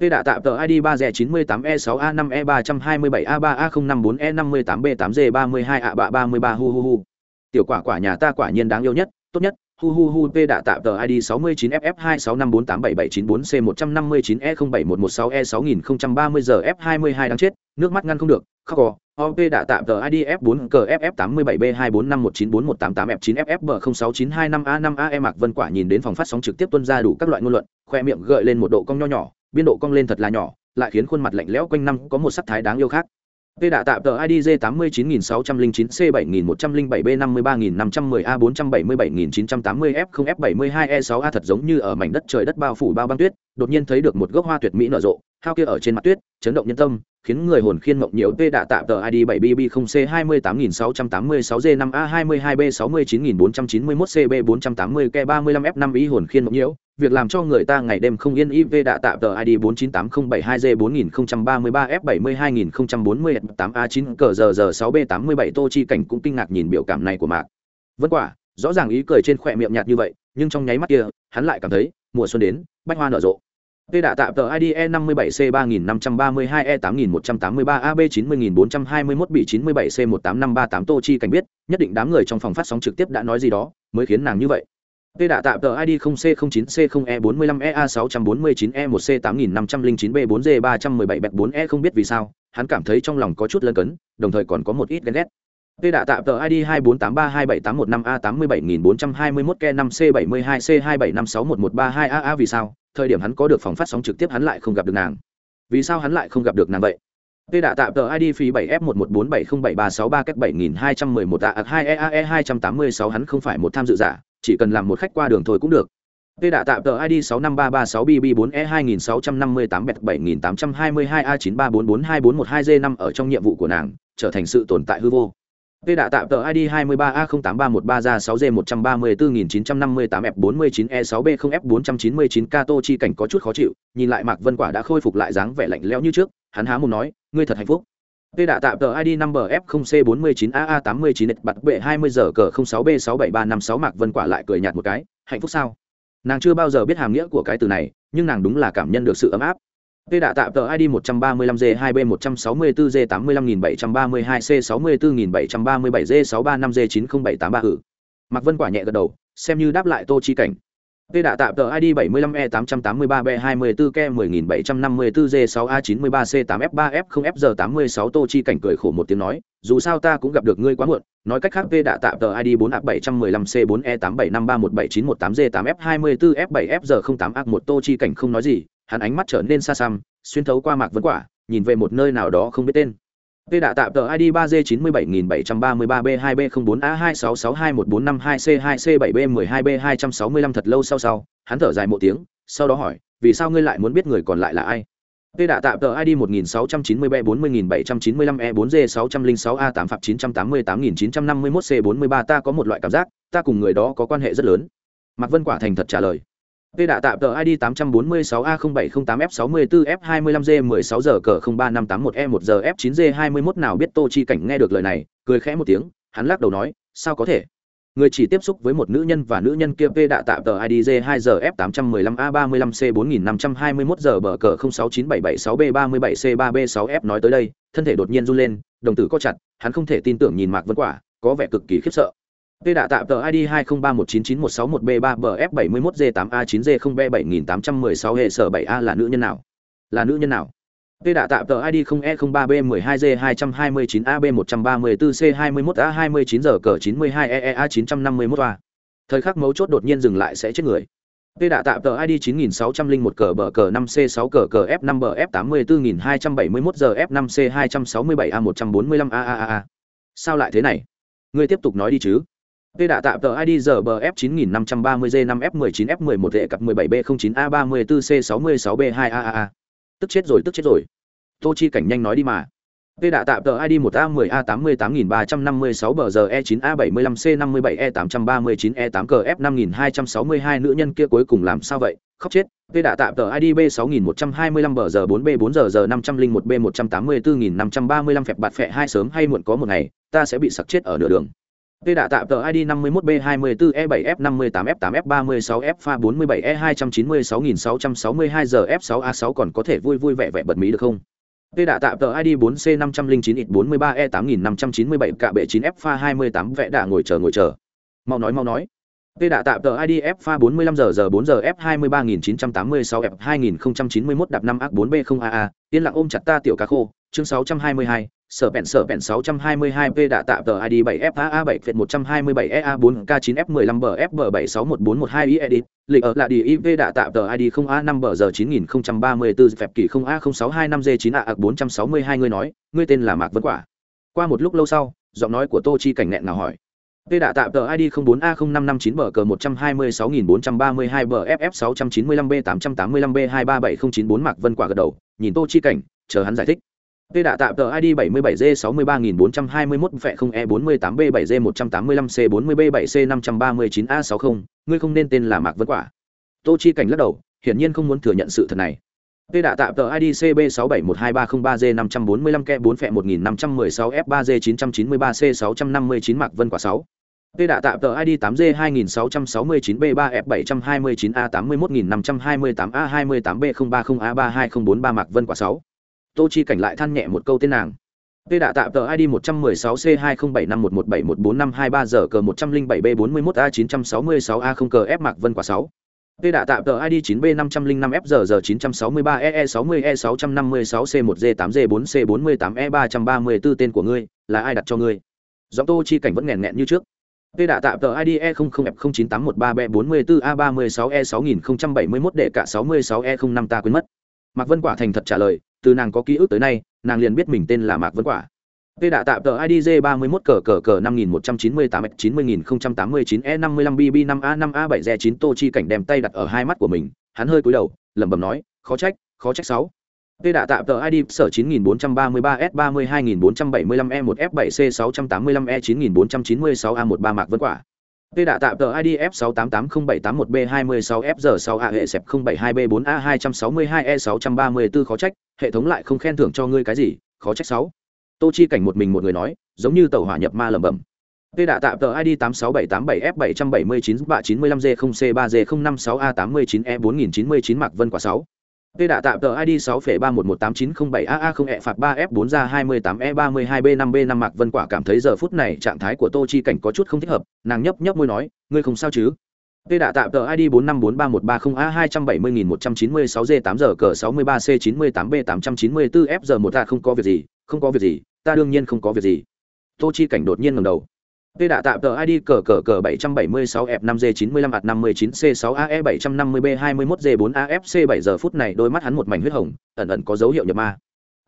Tê đạ tạm tờ ID 3Z98E6A5E327A3A054E58B8G32A33 hu hu hu. Tiểu quả quả nhà ta quả nhiên đáng yêu nhất, tốt nhất. Hu hu hu Tê đạ tạm tờ ID 69 FF 265487794 C 159 E 07116 E 6030 giờ F 22 đáng chết, nước mắt ngăn không được, khóc cò. OP đã tạm tờ ID F4CFF87B245194418F9FFB06925A5AE Mạc Vân Quả nhìn đến phòng phát sóng trực tiếp tuân ra đủ các loại ngôn luận, khoe miệng gợi lên một độ cong nho nhỏ, biên độ cong lên thật là nhỏ lại khiến khuôn mặt lạnh lẽo quanh năm có một sắc thái đáng yêu khác. Tê đạ tạm tờ IDJ 89609 C 7107 B 53510 A 477980 F 0 F 72 E 6 A thật giống như ở mảnh đất trời đất bao phủ bao băng tuyết, đột nhiên thấy được một gốc hoa tuyệt mỹ nở rộ, hao kia ở trên mặt tuyết, chấn động nhân tâm, khiến người hồn khiên mộng nhiều Tê đạ tạm tờ ID 7 bb 0 C 28686 G 5 A 22 B 69491 CB 480 K 35 F 5 ý hồn khiên mộng nhiễu, việc làm cho người ta ngày đêm không yên IV đã tạo tờ ID 498072G4033F72040 cờ giờ giờ 6B87 Tô Chi Cảnh cũng kinh ngạc nhìn biểu cảm này của Mạc. Vân Quả, rõ ràng ý cười trên khỏe miệng nhạt như vậy, nhưng trong nháy mắt kia, hắn lại cảm thấy, mùa xuân đến, bách hoa nở rộ. Tê đã tạo tờ ID E57C3532E8183AB90421 bị 97C18538 Tô Chi Cảnh biết, nhất định đám người trong phòng phát sóng trực tiếp đã nói gì đó, mới khiến nàng như vậy. Tê đạ tạm tờ ID 0C09C0E45EA649E1C8509B4D317B4E e e không biết vì sao, hắn cảm thấy trong lòng có chút lân cấn, đồng thời còn có một ít ghen ghét. Tê đạ tạm tờ ID 2483278115A87441K5C72C27561132AA vì sao? Thời điểm hắn có được phòng phát sóng trực tiếp hắn lại không gặp được nàng. Vì sao hắn lại không gặp được nàng vậy? Tê đạ tạm tờ ID phí 7F114707363K7211A2EAE286 hắn không phải một tham dự giả, chỉ cần làm một khách qua đường thôi cũng được Tê đạ tạm tờ ID 65336BB4E2658B7822A93442412G5 ở trong nhiệm vụ của nàng, trở thành sự tồn tại hư vô. Tê đạ tạm tờ ID 23A08313 ra 6G134958F49E6B0F499 Cato chi cảnh có chút khó chịu, nhìn lại Mạc Vân Quả đã khôi phục lại dáng vẻ lạnh lẽo như trước, hắn há mồm nói, ngươi thật hạnh phúc. Tê đạ tạm tờ ID number F0C49AA89 bật bệ 20 giờ cờ 06B67356 Mạc Vân Quả lại cười nhạt một cái, hạnh phúc sao? Nàng chưa bao giờ biết hàm nghĩa của cái từ này, nhưng nàng đúng là cảm nhận được sự ấm áp. Tê đã tạm tờ ID 135G2B164G85732C64737G635G9073 hử. Mạc Vân Quả nhẹ gật đầu, xem như đáp lại Tô Chi Cảnh. Tê đã tạm tờ ID 75E883B24K10754G6A93C8F3F0FG86 Tô Chi cảnh cười khổ một tiếng nói, dù sao ta cũng gặp được ngươi quá muộn, nói cách khác Tê đã tạm tờ ID 4A715C4E8753179118G8F24F7FG08A1 Tô Chi cảnh không nói gì, hắn ánh mắt trở nên xa xăm, xuyên thấu qua mạc vấn quả, nhìn về một nơi nào đó không biết tên. Tê đạ tạm tờ ID 3G97733B2B04A266214552C2C7B12B265 thật lâu sau sau, hắn thở dài một tiếng, sau đó hỏi, vì sao ngươi lại muốn biết người còn lại là ai? Tê đạ tạm tờ ID 1693-40795E4G606A8 Phạm 988951C43 ta có một loại cảm giác, ta cùng người đó có quan hệ rất lớn. Mạc Vân Quả thành thật trả lời. Tê đạ tạm tờ ID 846A0708F64F25G16 giờ cờ 03581E1 giờ F9G21 nào biết Tô Chi Cảnh nghe được lời này, cười khẽ một tiếng, hắn lắc đầu nói, sao có thể? Người chỉ tiếp xúc với một nữ nhân và nữ nhân kia P đã tạm tờ ID G2 giờ F815A35C4521 giờ bờ cờ 069776B37C3B6F nói tới đây, thân thể đột nhiên run lên, đồng tử co chặt, hắn không thể tin tưởng nhìn Mạc Vân Quả, có vẻ cực kỳ khiếp sợ. P đạ tạm tờ ID 2031991661B3BF71G8A9G0B7816 hệ sở 7A là nữ nhân nào? Là nữ nhân nào? P đã tạm tờ ID 0E03B12G229AB134C21A29G92EEA951A. Thời khắc mấu chốt đột nhiên dừng lại sẽ chết người. Tê đã tạm tờ ID 9601 cờ bờ cờ 5C6 cờ cờ F5 bờ F84271 giờ F5C 267A145AAA. Sao lại thế này? Ngươi tiếp tục nói đi chứ. Tê đã tạm tờ ID giờ bờ F9530G5F19F11 hệ cặp 17B09A34C66B2AAA. Tức chết rồi, tức chết rồi. Tô Chi cảnh nhanh nói đi mà. Tê đã tạm tờ ID 1A10A88356BGE9A75C57E839E8KF5262 nữ nhân kia cuối cùng làm sao vậy? Khóc chết. Tê đã tạm tờ ID B6125BG4B4GG501B184535 phẹp bạt phẹ hai sớm hay muộn có một ngày, ta sẽ bị sặc chết ở nửa đường. P đã tạm tờ ID 51B24E7F58F8F36F47E296662ZF6A6 e e còn có thể vui vui vẻ vẻ bật mí được không? P đã tạm tờ ID 4C509X43E8597 cả bệ 9F28 vẽ đã ngồi chờ ngồi chờ. Mau nói mau nói. P đã tạm tờ IDF pha 45 giờ giờ 4 giờ F23986 F2091 đạp 5 ác 4B0AA, yên lặng ôm chặt ta tiểu cá khô, chương 622, sở bẹn sở bẹn 622P đã tạm tờ ID 7FAA 7 127 EA 4 k 9 f 15 bfb 761412 i edit, lịch ở là đi IV đã tạm tờ ID 0A5 bờ giờ 9034 phẹp kỳ 0A0625G9A 462 người nói, ngươi tên là Mạc Vân Quả. Qua một lúc lâu sau, giọng nói của Tô Chi cảnh nẹn nào hỏi. Tê đã tạm tờ ID 04A0559BK126432BFF695B885B23709 Mạc Vân Quả gật đầu, nhìn Tô Chi cảnh, chờ hắn giải thích. Tê đã tạm tờ ID 77G63421-0E48B7G185C40B7C539A60, ngươi không nên tên là Mạc Vân Quả. Tô Chi Cảnh lắc đầu, hiển nhiên không muốn thừa nhận sự thật này. Tê đã tạm tờ ID CB67123303G545 ke 4 phẹ 1516 F3G993C659 Mạc Vân Quả 6. Tê đã tạm tờ ID 8G2669B3F729A81528A28B030A32043 Mạc Vân Quả 6 tô chi cảnh lại than nhẹ một câu tên nàng Tê đã tạm tờ ID 116C207511714523 giờ cờ 107B41A966A0 cờ F Mạc Vân quả 6. Tê đã tạm tờ ID 9B505FZG963EE60E656C1D8D4C48E334 tên của ngươi, là ai đặt cho ngươi? Giọng Tô Chi Cảnh vẫn nghẹn nghẹn như trước. Tê đã tạm tờ ID E00F09813B44A36E6071 để cả 66E05 ta quên mất. Mạc Vân Quả thành thật trả lời, từ nàng có ký ức tới nay nàng liền biết mình tên là mạc vân quả Tê đã tạm tờ IDG 31 cờ cờ cờ 5198 90089 E55 BB 5 A 5 A 7 Z 9 Tô Chi cảnh đem tay đặt ở hai mắt của mình, hắn hơi cúi đầu, lẩm bẩm nói, khó trách, khó trách 6. Tê đã tạm tờ ID sở 9433 S 32475 E1 F 7 C 685 E 9496 A 13 Mạc Vân Quả. Tê đã tạm tờ ID F688071B26FG6 A hệ sẹp 072B4A262E634 khó trách, hệ thống lại không khen thưởng cho ngươi cái gì, khó trách 6. Tô Chi cảnh một mình một người nói, giống như tàu hỏa nhập ma lẩm bẩm. Tê đã tạo tờ ID 86787F779 e Mạc Vân quả 6. Tê đã tạo tờ ID 6.3118907AA0 e phạt 3F4 ra 28E32B5B5 Mạc Vân Quả cảm thấy giờ phút này trạng thái của Tô Chi Cảnh có chút không thích hợp, nàng nhấp nhấp môi nói, ngươi không sao chứ? Tê đã tạo tờ ID 4543130A270196G8G63C98B894F giờ 1A không có việc gì, không có việc gì, ta đương nhiên không có việc gì. Tô Chi Cảnh đột nhiên ngẩng đầu. Tê đã tạm tờ ID cờ cờ cờ 776 F5 G95 mươi 59 C6 AE 750 B21 G4 AFC 7 giờ phút này đôi mắt hắn một mảnh huyết hồng, ẩn ẩn có dấu hiệu nhập ma.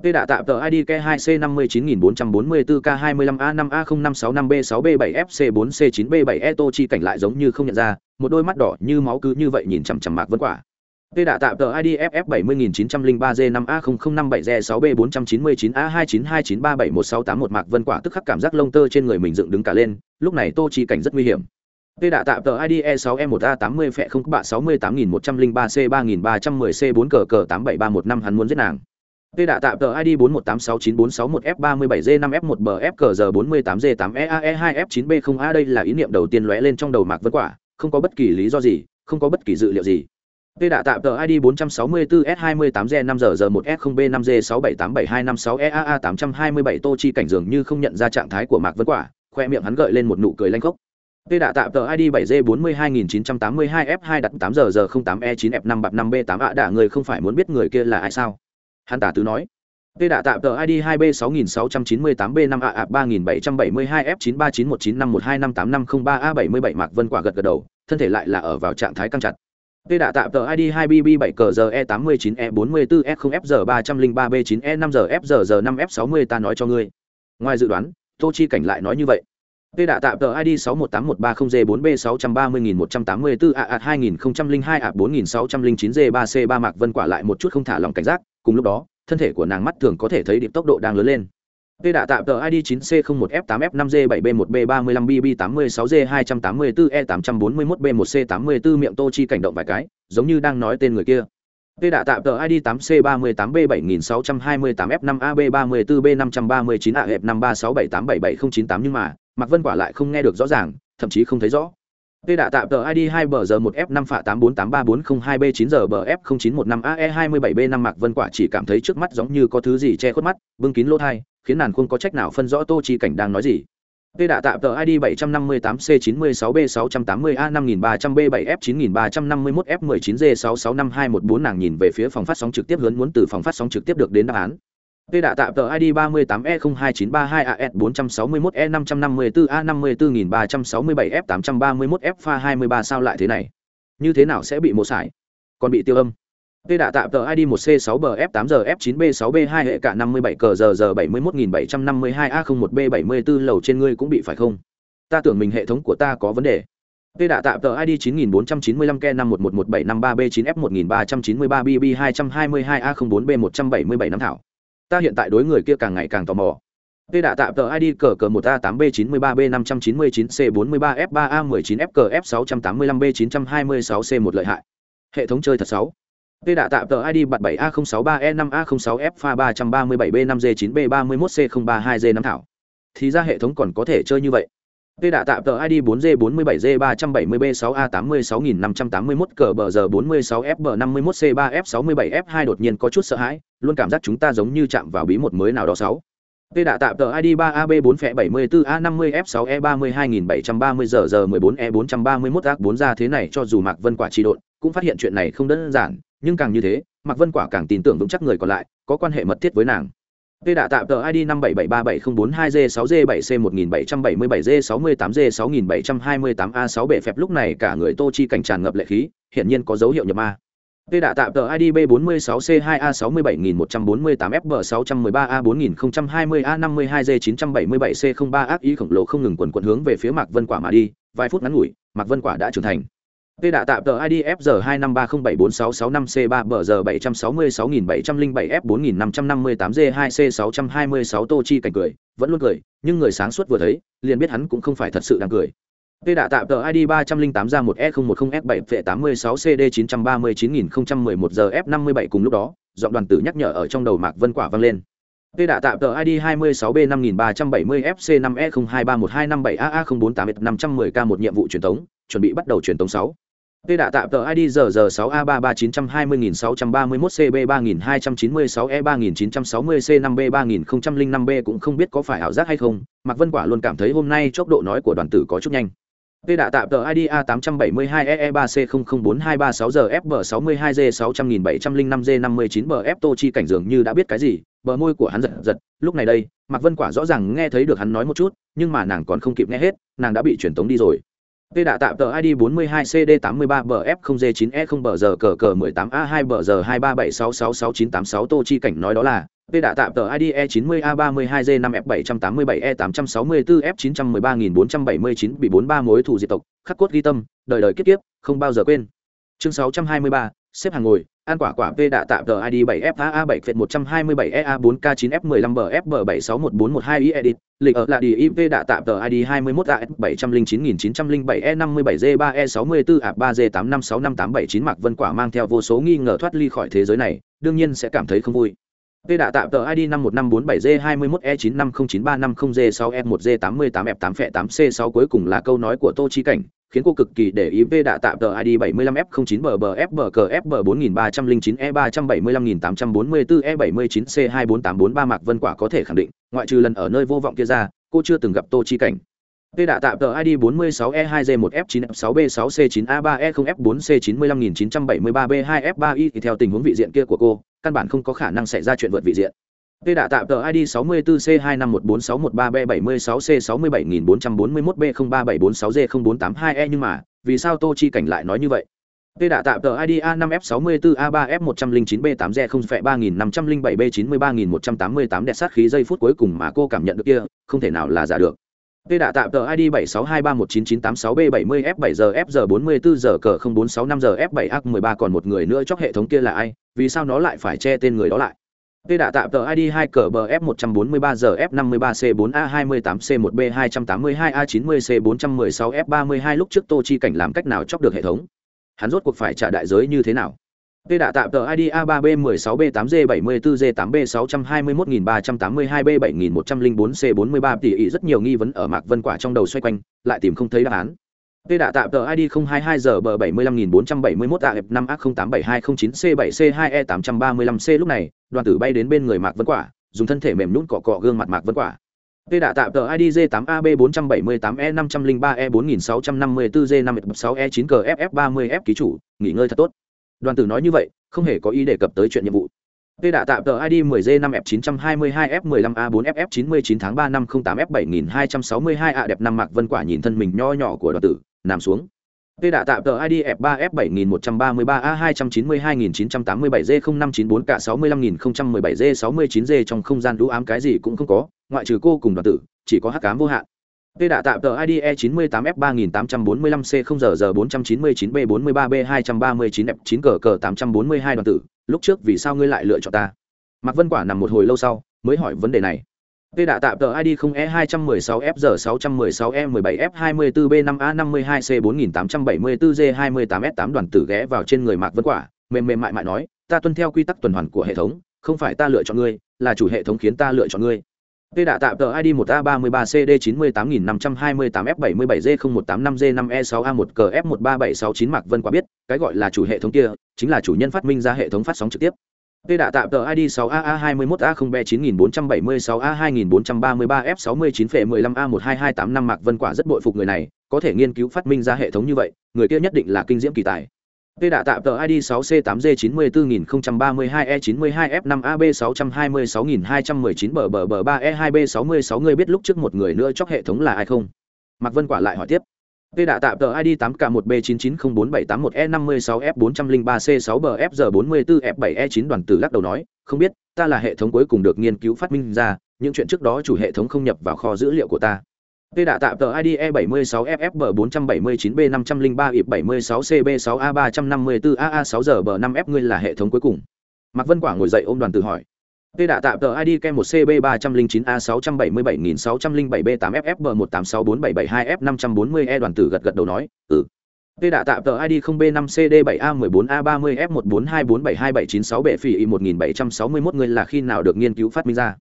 Tê đã tạm tờ ID K2C59444K25A5A0565B6B7FC4C9B7E Tô Chi cảnh lại giống như không nhận ra, một đôi mắt đỏ như máu cứ như vậy nhìn chằm chằm Mạc Vân Quả. P đã tạm tờ ID FF70903G5A0057G6B499A2929371681 Mạc Vân Quả tức khắc cảm giác lông tơ trên người mình dựng đứng cả lên, lúc này Tô Chi cảnh rất nguy hiểm. P đã tạm tờ ID E6M1A80F0368103C3310C4CC87315 e hắn muốn giết nàng. P đã tạm tờ ID 41869461F37G5F1BF48G8EAE2F9B0A đây là ý niệm đầu tiên lóe lên trong đầu Mạc Vân Quả, không có bất kỳ lý do gì, không có bất kỳ dự liệu gì. Tê đã tạm tờ ID 464S28G5G1F0B5G6787256EAA827 Tô Chi cảnh dường như không nhận ra trạng thái của Mạc Vân Quả, khoe miệng hắn gợi lên một nụ cười lanh khốc. Tê đã tạm tờ ID 7G42982F2 đặt 8GG08E9F5B5B8 ạ à đã người không phải muốn biết người kia là ai sao? Hắn tả tứ nói. Tê đạ tạm tờ ID 2B6698B5AA3772F93919512585503A77 Mạc Vân Quả gật gật đầu, thân thể lại là ở vào trạng thái căng chặt. Tê đạ tạm tờ ID 2BB7CE89E44F0FG303B9E5GFGG5F60 e ta nói cho ngươi. Ngoài dự đoán, Tô Chi Cảnh lại nói như vậy. Tê đạ tạm tờ ID 618130G4B634-AA2002A4609G3C3 Mạc Vân Quả lại một chút không thả lòng cảnh giác, cùng lúc đó, thân thể của nàng mắt thường có thể thấy điểm tốc độ đang lớn lên. Tê đã tạm tờ ID 9C01F8F5G7B1B35BB86G284E841B1C84 miệng Tô Chi cảnh động vài cái, giống như đang nói tên người kia. Tê đã tạm tờ ID 8C38B7628F5AB34B539AF5367877098 nhưng mà, Mạc Vân quả lại không nghe được rõ ràng, thậm chí không thấy rõ. Tê đã tạm tờ ID 2 bờ giờ 1 F 5 phạ 848340 b 9 giờ bờ F 0915 AE 27 B 5 Mạc Vân quả chỉ cảm thấy trước mắt giống như có thứ gì che khuất mắt, bưng kín lỗ tai, khiến nàng không có trách nào phân rõ Tô Chi cảnh đang nói gì. Tê đạ tạm tờ ID 758C96B680A5300B7F9351F19G665214 nàng nhìn về phía phòng phát sóng trực tiếp hướng muốn từ phòng phát sóng trực tiếp được đến đáp án. Tê đạ tạm tờ ID 38E02932AS461E554A54367F831F e pha 23 sao lại thế này? Như thế nào sẽ bị mổ sải? Còn bị tiêu âm. Tê đạ tạm tờ ID 1C6BF8GF9B6B2 hệ cả 57 cờ giờ giờ 71752A01B74 lầu trên ngươi cũng bị phải không? Ta tưởng mình hệ thống của ta có vấn đề. Tê đạ tạm tờ ID 9495K5111753B9F1393B222A04B177 năm thảo. Ta hiện tại đối người kia càng ngày càng tò mò. Tê đạ tạm tờ ID cờ cờ 1A8B93B599C43F3A19F cờ F685B926C1 lợi hại. Hệ thống chơi thật 6. Tê đã tạm tờ ID bạt 7A06B5A06F337B5G9B31C032G5 e thảo. Thì ra hệ thống còn có thể chơi như vậy. Tê đã tạm tờ ID 4G47G370B6A86581CBG46FB51C3F67F2 đột nhiên có chút sợ hãi, luôn cảm giác chúng ta giống như chạm vào bí một mới nào đó sáu. Tê đã tạm tờ ID 3AB4F74A50F6E32730G14E431A4 e ra thế này cho dù Mạc Vân quả trì độn, cũng phát hiện chuyện này không đơn giản, nhưng càng như thế, Mạc Vân Quả càng tin tưởng vững chắc người còn lại, có quan hệ mật thiết với nàng. Tê đã tạm tờ ID 57737042G6G7C1727G68G6728A6 bệ phép lúc này cả người Tô Chi cảnh tràn ngập lệ khí, hiển nhiên có dấu hiệu nhập ma. Tê đã tạm tờ ID B46C2A67108F613A4020A52G977C03 ác ý khổng lồ không ngừng quần quần hướng về phía Mạc Vân Quả mà đi, vài phút ngắn ngủi, Mạc Vân Quả đã trưởng thành. Tê đã tạm tờ ID FG253074665C3 bờ giờ 766707F4558G2C626 Tô Chi cảnh cười, vẫn luôn cười, nhưng người sáng suốt vừa thấy, liền biết hắn cũng không phải thật sự đang cười. Tê đã tạm tờ ID 308 ra 1E010F7V86CD939011 giờ F57 cùng lúc đó, giọng đoàn tử nhắc nhở ở trong đầu Mạc Vân Quả vang lên. V đã tạm tờ ID 26B5370FC5E0231257AA048F510K một nhiệm vụ truyền tống, chuẩn bị bắt đầu truyền tống 6. V đã tạm tờ ID giờ giờ 6A339200631CB3296E3960C5B3005B cũng không biết có phải ảo giác hay không, Mạc Vân Quả luôn cảm thấy hôm nay tốc độ nói của đoàn tử có chút nhanh. V đã tạm tờ ID A872EE3C004236ZFB62G600705G59BF Tô Chi cảnh dường như đã biết cái gì, bờ môi của hắn giật giật, lúc này đây, Mạc Vân Quả rõ ràng nghe thấy được hắn nói một chút, nhưng mà nàng còn không kịp nghe hết, nàng đã bị truyền tống đi rồi. V đã tạm tờ ID 42CD83BF0G9E0 bờ giờ cờ cờ 18A2 bờ giờ 237666986 Tô Chi cảnh nói đó là V đã tạm tờ ID E90A32G5F787E864F913479 bị 43 mối thủ diệt tộc, khắc cốt ghi tâm, đời đời kiếp kiếp, không bao giờ quên. Chương 623, xếp hàng ngồi, an quả quả V đã tạm tờ ID 7FAA7F127EA4K9F15BFB761412 edit, lịch ở là đi IV đã tạm tờ ID 21AF709907E57G3E64A3G856587 Mạc Vân Quả mang theo vô số nghi ngờ thoát ly khỏi thế giới này, đương nhiên sẽ cảm thấy không vui. Tê đã tạm tờ ID 51547J21E95093550J6E1J88F8F8C6 cuối cùng là câu nói của Tô Chi Cảnh, khiến cô cực kỳ để ý V đã tạm tờ ID 75F09BBFBCF4309E375844E79C24843 Mạc Vân Quả có thể khẳng định, ngoại trừ lần ở nơi vô vọng kia ra, cô chưa từng gặp Tô Chi Cảnh. Tê đã tạm tờ ID 46E2G1F9F6B6C9A3E0F4C95973B2F3I e e thì theo tình huống vị diện kia của cô, căn bản không có khả năng xảy ra chuyện vượt vị diện. P đã tạm tờ ID 64C2514613B76C67441B03746G0482E nhưng mà, vì sao Tô Chi Cảnh lại nói như vậy? P đã tạm tờ ID A5F64A3F109B8G0F3507B93188 đẹp sát khí giây phút cuối cùng mà cô cảm nhận được kia, không thể nào là giả được. Tê đã tạm tờ ID 7623199886B70F7GF giờ44giờ cờ 0465giờ F7A13 còn một người nữa chóc hệ thống kia là ai, vì sao nó lại phải che tên người đó lại? Tê đã tạm tờ ID 2 cờ bờ F143 giờ F53C4A28C1B282A90C416F32 lúc trước Tô Chi cảnh làm cách nào chóc được hệ thống? Hắn rốt cuộc phải trả đại giới như thế nào? Tê đã tạm tờ ID A3B16B8G74G8B621382B7104C43 tỷ ý rất nhiều nghi vấn ở Mạc Vân Quả trong đầu xoay quanh, lại tìm không thấy đáp án. Tê đã tạm tờ ID 022GB75471AF5A08729C7C2E835C e lúc này, đoàn tử bay đến bên người Mạc Vân Quả, dùng thân thể mềm nhũn cọ cọ gương mặt Mạc Vân Quả. Tê đã tạm tờ ID J8AB478E503E4654G516E9CFF30F e ký chủ, nghỉ ngơi thật tốt đoàn tử nói như vậy không hề có ý đề cập tới chuyện nhiệm vụ Tê đã tạm tờ ID 10G5F922F15A4FF99 tháng 3 năm 08F7262A đẹp năm Mạc Vân Quả nhìn thân mình nho nhỏ của đoàn tử, nằm xuống. Tê đã tạm tờ ID F3F7133A292987G0594K65017G69 g trong không gian đũ ám cái gì cũng không có, ngoại trừ cô cùng đoàn tử, chỉ có hắc ám vô hạn. Tê đã tạm tờ ID E98F3845C0 giờ giờ 499B43B239F9 cờ cờ 842 đoàn tử, lúc trước vì sao ngươi lại lựa chọn ta? Mạc Vân Quả nằm một hồi lâu sau, mới hỏi vấn đề này. Tê đã tạm tờ ID 0E216F616E17F24B5A52C4874G28F8 đoàn tử ghé vào trên người Mạc Vân Quả, mềm mềm mại mại nói, ta tuân theo quy tắc tuần hoàn của hệ thống, không phải ta lựa chọn ngươi, là chủ hệ thống khiến ta lựa chọn ngươi. P đã tạm tờ ID 1A33CD98527F77G0185G5E6A1CF13769 Mạc Vân quả biết, cái gọi là chủ hệ thống kia, chính là chủ nhân phát minh ra hệ thống phát sóng trực tiếp. P đã tạm tờ ID 6AA21A0B9476A2433F69F15A12285 Mạc Vân quả rất bội phục người này, có thể nghiên cứu phát minh ra hệ thống như vậy, người kia nhất định là kinh diễm kỳ tài. Tê đã tạm tờ ID 6C8G94032E92F5AB626219 bờ bờ bờ 3E2B66 người biết lúc trước một người nữa chóc hệ thống là ai không? Mạc Vân Quả lại hỏi tiếp. Tê đã tạm tờ ID 8K1B9904781E56F403C6BFG44F7E9 đoàn tử lắc đầu nói, không biết, ta là hệ thống cuối cùng được nghiên cứu phát minh ra, những chuyện trước đó chủ hệ thống không nhập vào kho dữ liệu của ta. P đã tạm tờ ID E76FFB479B503IP76CB6A354AA6GB5F ngươi là hệ thống cuối cùng. Mạc Vân Quả ngồi dậy ôm đoàn tử hỏi. P đã tạm tờ ID K1CB309A677607B8FFB1864772F540E đoàn tử gật gật đầu nói, ừ. P đã tạm tờ ID 0B5CD7A14A30F142472796 bệ phỉ 1761 ngươi là khi nào được nghiên cứu phát minh ra.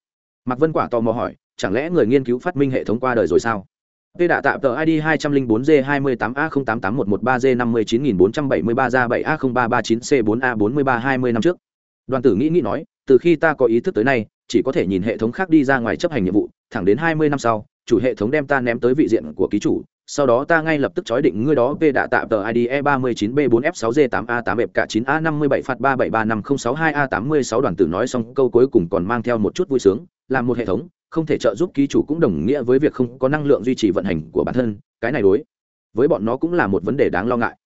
Mạc Vân Quả tò mò hỏi, chẳng lẽ người nghiên cứu phát minh hệ thống qua đời rồi sao? Tê đã tạm tờ ID 204G28A0881113G59473 7A0339C4A4320 năm trước. Đoàn tử nghĩ nghĩ nói, từ khi ta có ý thức tới nay, chỉ có thể nhìn hệ thống khác đi ra ngoài chấp hành nhiệm vụ, thẳng đến 20 năm sau, chủ hệ thống đem ta ném tới vị diện của ký chủ, sau đó ta ngay lập tức chói định ngươi đó P đã tạm tờ ID E39B4F6G8A8F9A57 phạt 37350662A86 đoàn tử nói xong câu cuối cùng còn mang theo một chút vui sướng, làm một hệ thống, không thể trợ giúp ký chủ cũng đồng nghĩa với việc không có năng lượng duy trì vận hành của bản thân cái này đối với bọn nó cũng là một vấn đề đáng lo ngại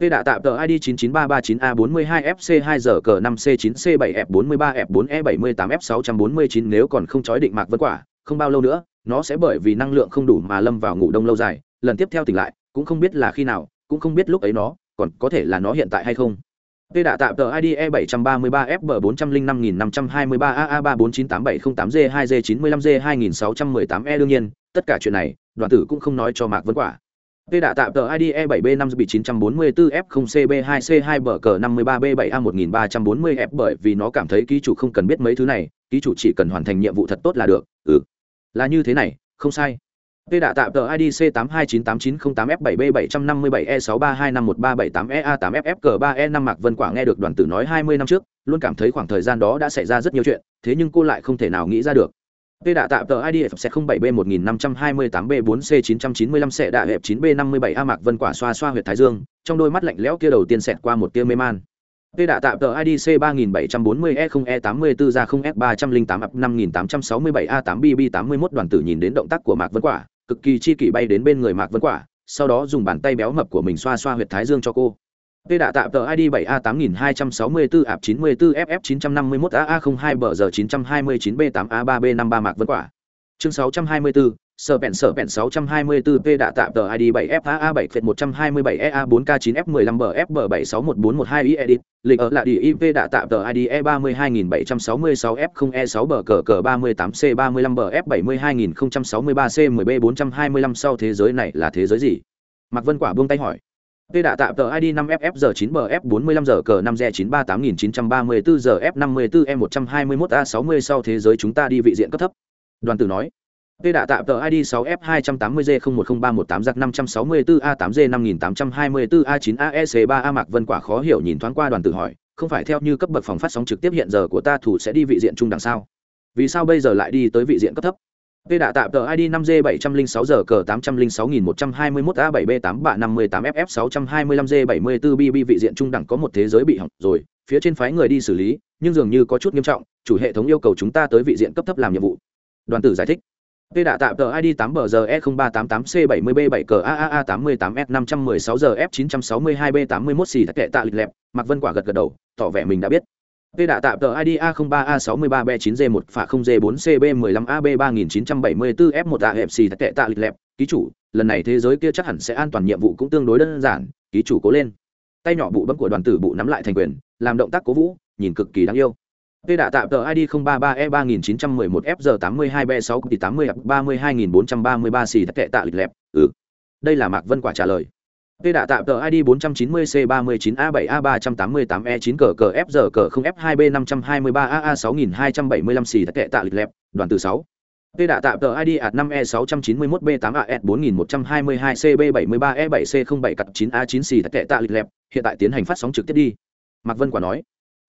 Tê đã tạm tờ ID 99339A42FC2 giờ cờ 5C9C7F43F4E78F649 nếu còn không chói định mạc vân quả, không bao lâu nữa, nó sẽ bởi vì năng lượng không đủ mà lâm vào ngủ đông lâu dài, lần tiếp theo tỉnh lại, cũng không biết là khi nào, cũng không biết lúc ấy nó, còn có thể là nó hiện tại hay không. Tê đã tạm tờ ID E733FB405553AA3498708G2G95G2618E đương nhiên, tất cả chuyện này, đoàn tử cũng không nói cho Mạc Vân Quả. Tê đã tạm tờ ID E7B5B944F0CB2C2 bờ cờ 53B7A1340F bởi vì nó cảm thấy ký chủ không cần biết mấy thứ này, ký chủ chỉ cần hoàn thành nhiệm vụ thật tốt là được. Ừ, là như thế này, không sai. Tê đã tạm tờ ID C82989087B757E632513778EA8FFG3E5 Mạc Vân Quả nghe được đoàn tử nói 20 năm trước, luôn cảm thấy khoảng thời gian đó đã xảy ra rất nhiều chuyện, thế nhưng cô lại không thể nào nghĩ ra được. Tê đã tạm tờ ID F07B1528B4C995 sẽ đạ hẹp 9B57A Mạc Vân Quả xoa xoa huyệt thái dương, trong đôi mắt lạnh lẽo kia đầu tiên xẹt qua một tia mê man. Tê đã tạm tờ IDC 3740E0E84 ra 0F308 ập 5867A8BB81 đoàn tử nhìn đến động tác của Mạc Vân Quả, cực kỳ chi kỷ bay đến bên người Mạc Vân Quả, sau đó dùng bàn tay béo mập của mình xoa xoa huyệt thái dương cho cô. P đã tạm tờ ID 7A8264 ạp 94 FF 951 AA02 bờ giờ 929 B8 A3 B53 Mạc Vân Quả. Chương 624, sở bẹn sở bẹn 624P đã tạm tờ ID 7FAA7 phệt 127EA4K9F15BFB761412 edit, lịch ở là đi IP đã tạm tờ ID E32766F0E6BKK38C35BF72063C10B425 sau thế giới này là thế giới gì? Mạc Vân Quả buông tay hỏi. Tê đã tạm tờ ID 5FF giờ 9 bf 45 giờ cờ 5 g 938934 giờ F54 E121 A60 sau thế giới chúng ta đi vị diện cấp thấp. Đoàn tử nói. Tê đã tạm tờ ID 6F280G010318 giặc 564A8G 5824A9AEC3A Mạc Vân Quả khó hiểu nhìn thoáng qua đoàn tử hỏi, không phải theo như cấp bậc phòng phát sóng trực tiếp hiện giờ của ta thủ sẽ đi vị diện trung đẳng sao? Vì sao bây giờ lại đi tới vị diện cấp thấp? Tê đã tạm tờ ID 5G 706G K 806121A 7B8B58FF 625G 74BB vị diện trung đẳng có một thế giới bị hỏng rồi, phía trên phái người đi xử lý, nhưng dường như có chút nghiêm trọng, chủ hệ thống yêu cầu chúng ta tới vị diện cấp thấp làm nhiệm vụ. Đoàn tử giải thích. P đã tạm tờ ID 8 bờ giờ E0388C70B7 cờ AAA 88F516 giờ F962B81 xì thật kệ tạ lịch lẹp, Mạc Vân Quả gật gật đầu, tỏ vẻ mình đã biết. P đã tạm tờ ID A03A63B9G1 phả 0G4CB15AB3974F1A hẹp xì thật kệ tạ lịch lẹp, ký chủ, lần này thế giới kia chắc hẳn sẽ an toàn nhiệm vụ cũng tương đối đơn giản, ký chủ cố lên. Tay nhỏ bụ bấm của đoàn tử bụ nắm lại thành quyền, làm động tác cố vũ, nhìn cực kỳ đáng yêu. Tê đã tạm tờ ID 033E3911FG82B6 tỷ 80 32433 xì thật tệ tạ lịch lẹp. Ừ. Đây là Mạc Vân Quả trả lời. Tê đã tạm tờ ID 490C39A7A388E9 cờ cờ FG cờ 0F2B523AA6275 xì thật tệ tạ lịch lẹp, đoàn từ 6. Tê đã tạm tờ ID e AT5E691B8AS4122CB73E7C07C9A9 xì thật tệ tạ lịch lẹp, hiện tại tiến hành phát sóng trực tiếp đi. Mạc Vân Quả nói.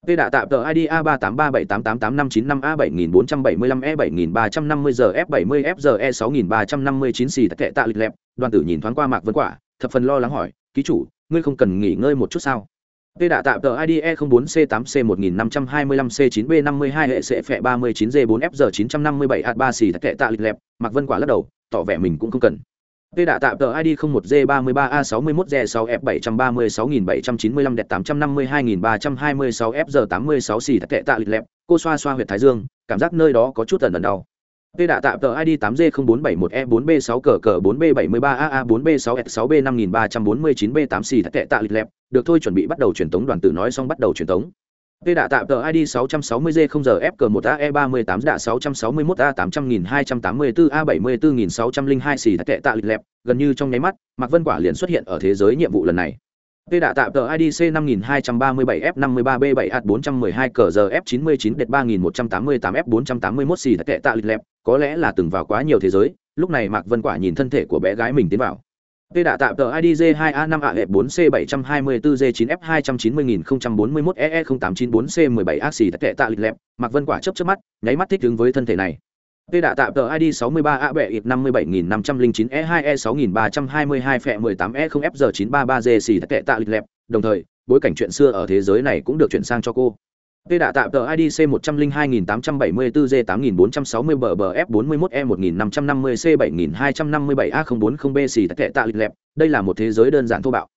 P đã tạm tờ ID A38378888595A7475E7350ZF70FZE6359 xì tệ tạ lịch lẹp, đoàn tử nhìn thoáng qua Mạc Vân Quả, thập phần lo lắng hỏi, ký chủ, ngươi không cần nghỉ ngơi một chút sao? P đã tạm tờ ID E04C8C1525C9B52 hệ sẽ phẹ 39D4FZ957A3 xì tệ tạ lịch lẹp, Mạc Vân Quả lắc đầu, tỏ vẻ mình cũng không cần. P đã tạm tờ ID 01G33A61G6F736795 đẹp 852326FG86 xì thật tệ tạ lịch lẹp, cô xoa xoa huyệt thái dương, cảm giác nơi đó có chút ẩn ẩn đau. P đã tạm tờ ID 8G0471E4B6 cờ cờ 4B73AA4B6F6B5349B8 xì thật tệ tạ lịch lẹp, được thôi chuẩn bị bắt đầu truyền tống đoàn tử nói xong bắt đầu truyền tống. Tê đã tạm tờ ID 660G0GF1AE38 đạ 661A800284A74602 xì thật tệ tạ lịch lẹp, gần như trong nháy mắt, Mạc Vân Quả liền xuất hiện ở thế giới nhiệm vụ lần này. Tê đã tạm tờ ID C5237F53B7H412CGF99D3188F481 xì thật tệ tạ lịch lẹp, có lẽ là từng vào quá nhiều thế giới, lúc này Mạc Vân Quả nhìn thân thể của bé gái mình tiến vào. Tê đã tạm tờ ID J2A5AF4C724G9F290041EE0894C17 xì thật tệ tạ lịch lẹp, Mạc Vân Quả chớp chớp mắt, nháy mắt thích ứng với thân thể này. Tê đã tạm tờ ID 63A bệ ịt 57509 E2E 6322 phẹ 18 E 0 FG 933 G xì thật tệ tạ lịch lẹp, đồng thời, bối cảnh chuyện xưa ở thế giới này cũng được chuyển sang cho cô. P đã tạm tờ ID C102874G8460 BBF 41E1550C7257A040B xì thật kệ tạ lịch lẹp, đây là một thế giới đơn giản thô bạo.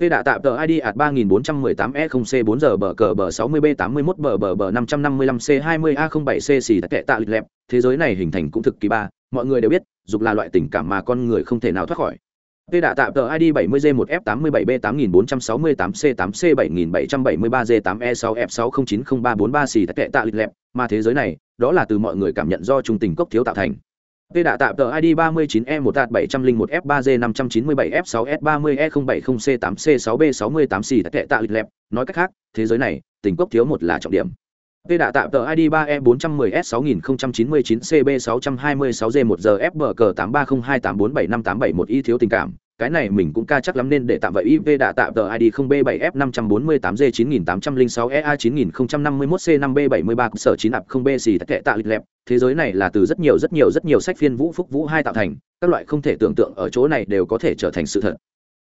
P đã tạm tờ ID at 3418E0C4GBCB60B81BBB555C20A07C xì thật kệ tạ lịch lẹp, thế giới này hình thành cũng thực kỳ ba, mọi người đều biết, dục là loại tình cảm mà con người không thể nào thoát khỏi. Tê đã tạm tờ ID 70G1F87B8468C8C7773G8E6F609043 xì thật kệ tạ lịch lẹp, mà thế giới này, đó là từ mọi người cảm nhận do trung tình cốc thiếu tạo thành. Tê đã tạm tờ ID 39E1F701F3G597F6S30E070C8C6B68 xì thật kệ tạ lịch lẹp, nói cách khác, thế giới này, tình cốc thiếu một là trọng điểm. Tê đã tạm tờ ID 3E410S6099CB626G1GFBG830284758751 y thiếu tình cảm, cái này mình cũng ca chắc lắm nên để tạm vậy IV đã tạm tờ ID 0B7F548G9806EA9051C5B73 sở 9 ạp 0B xì thật tệ tạ lịch lẹp, thế giới này là từ rất nhiều rất nhiều rất nhiều sách phiên vũ phúc vũ hai tạo thành, các loại không thể tưởng tượng ở chỗ này đều có thể trở thành sự thật.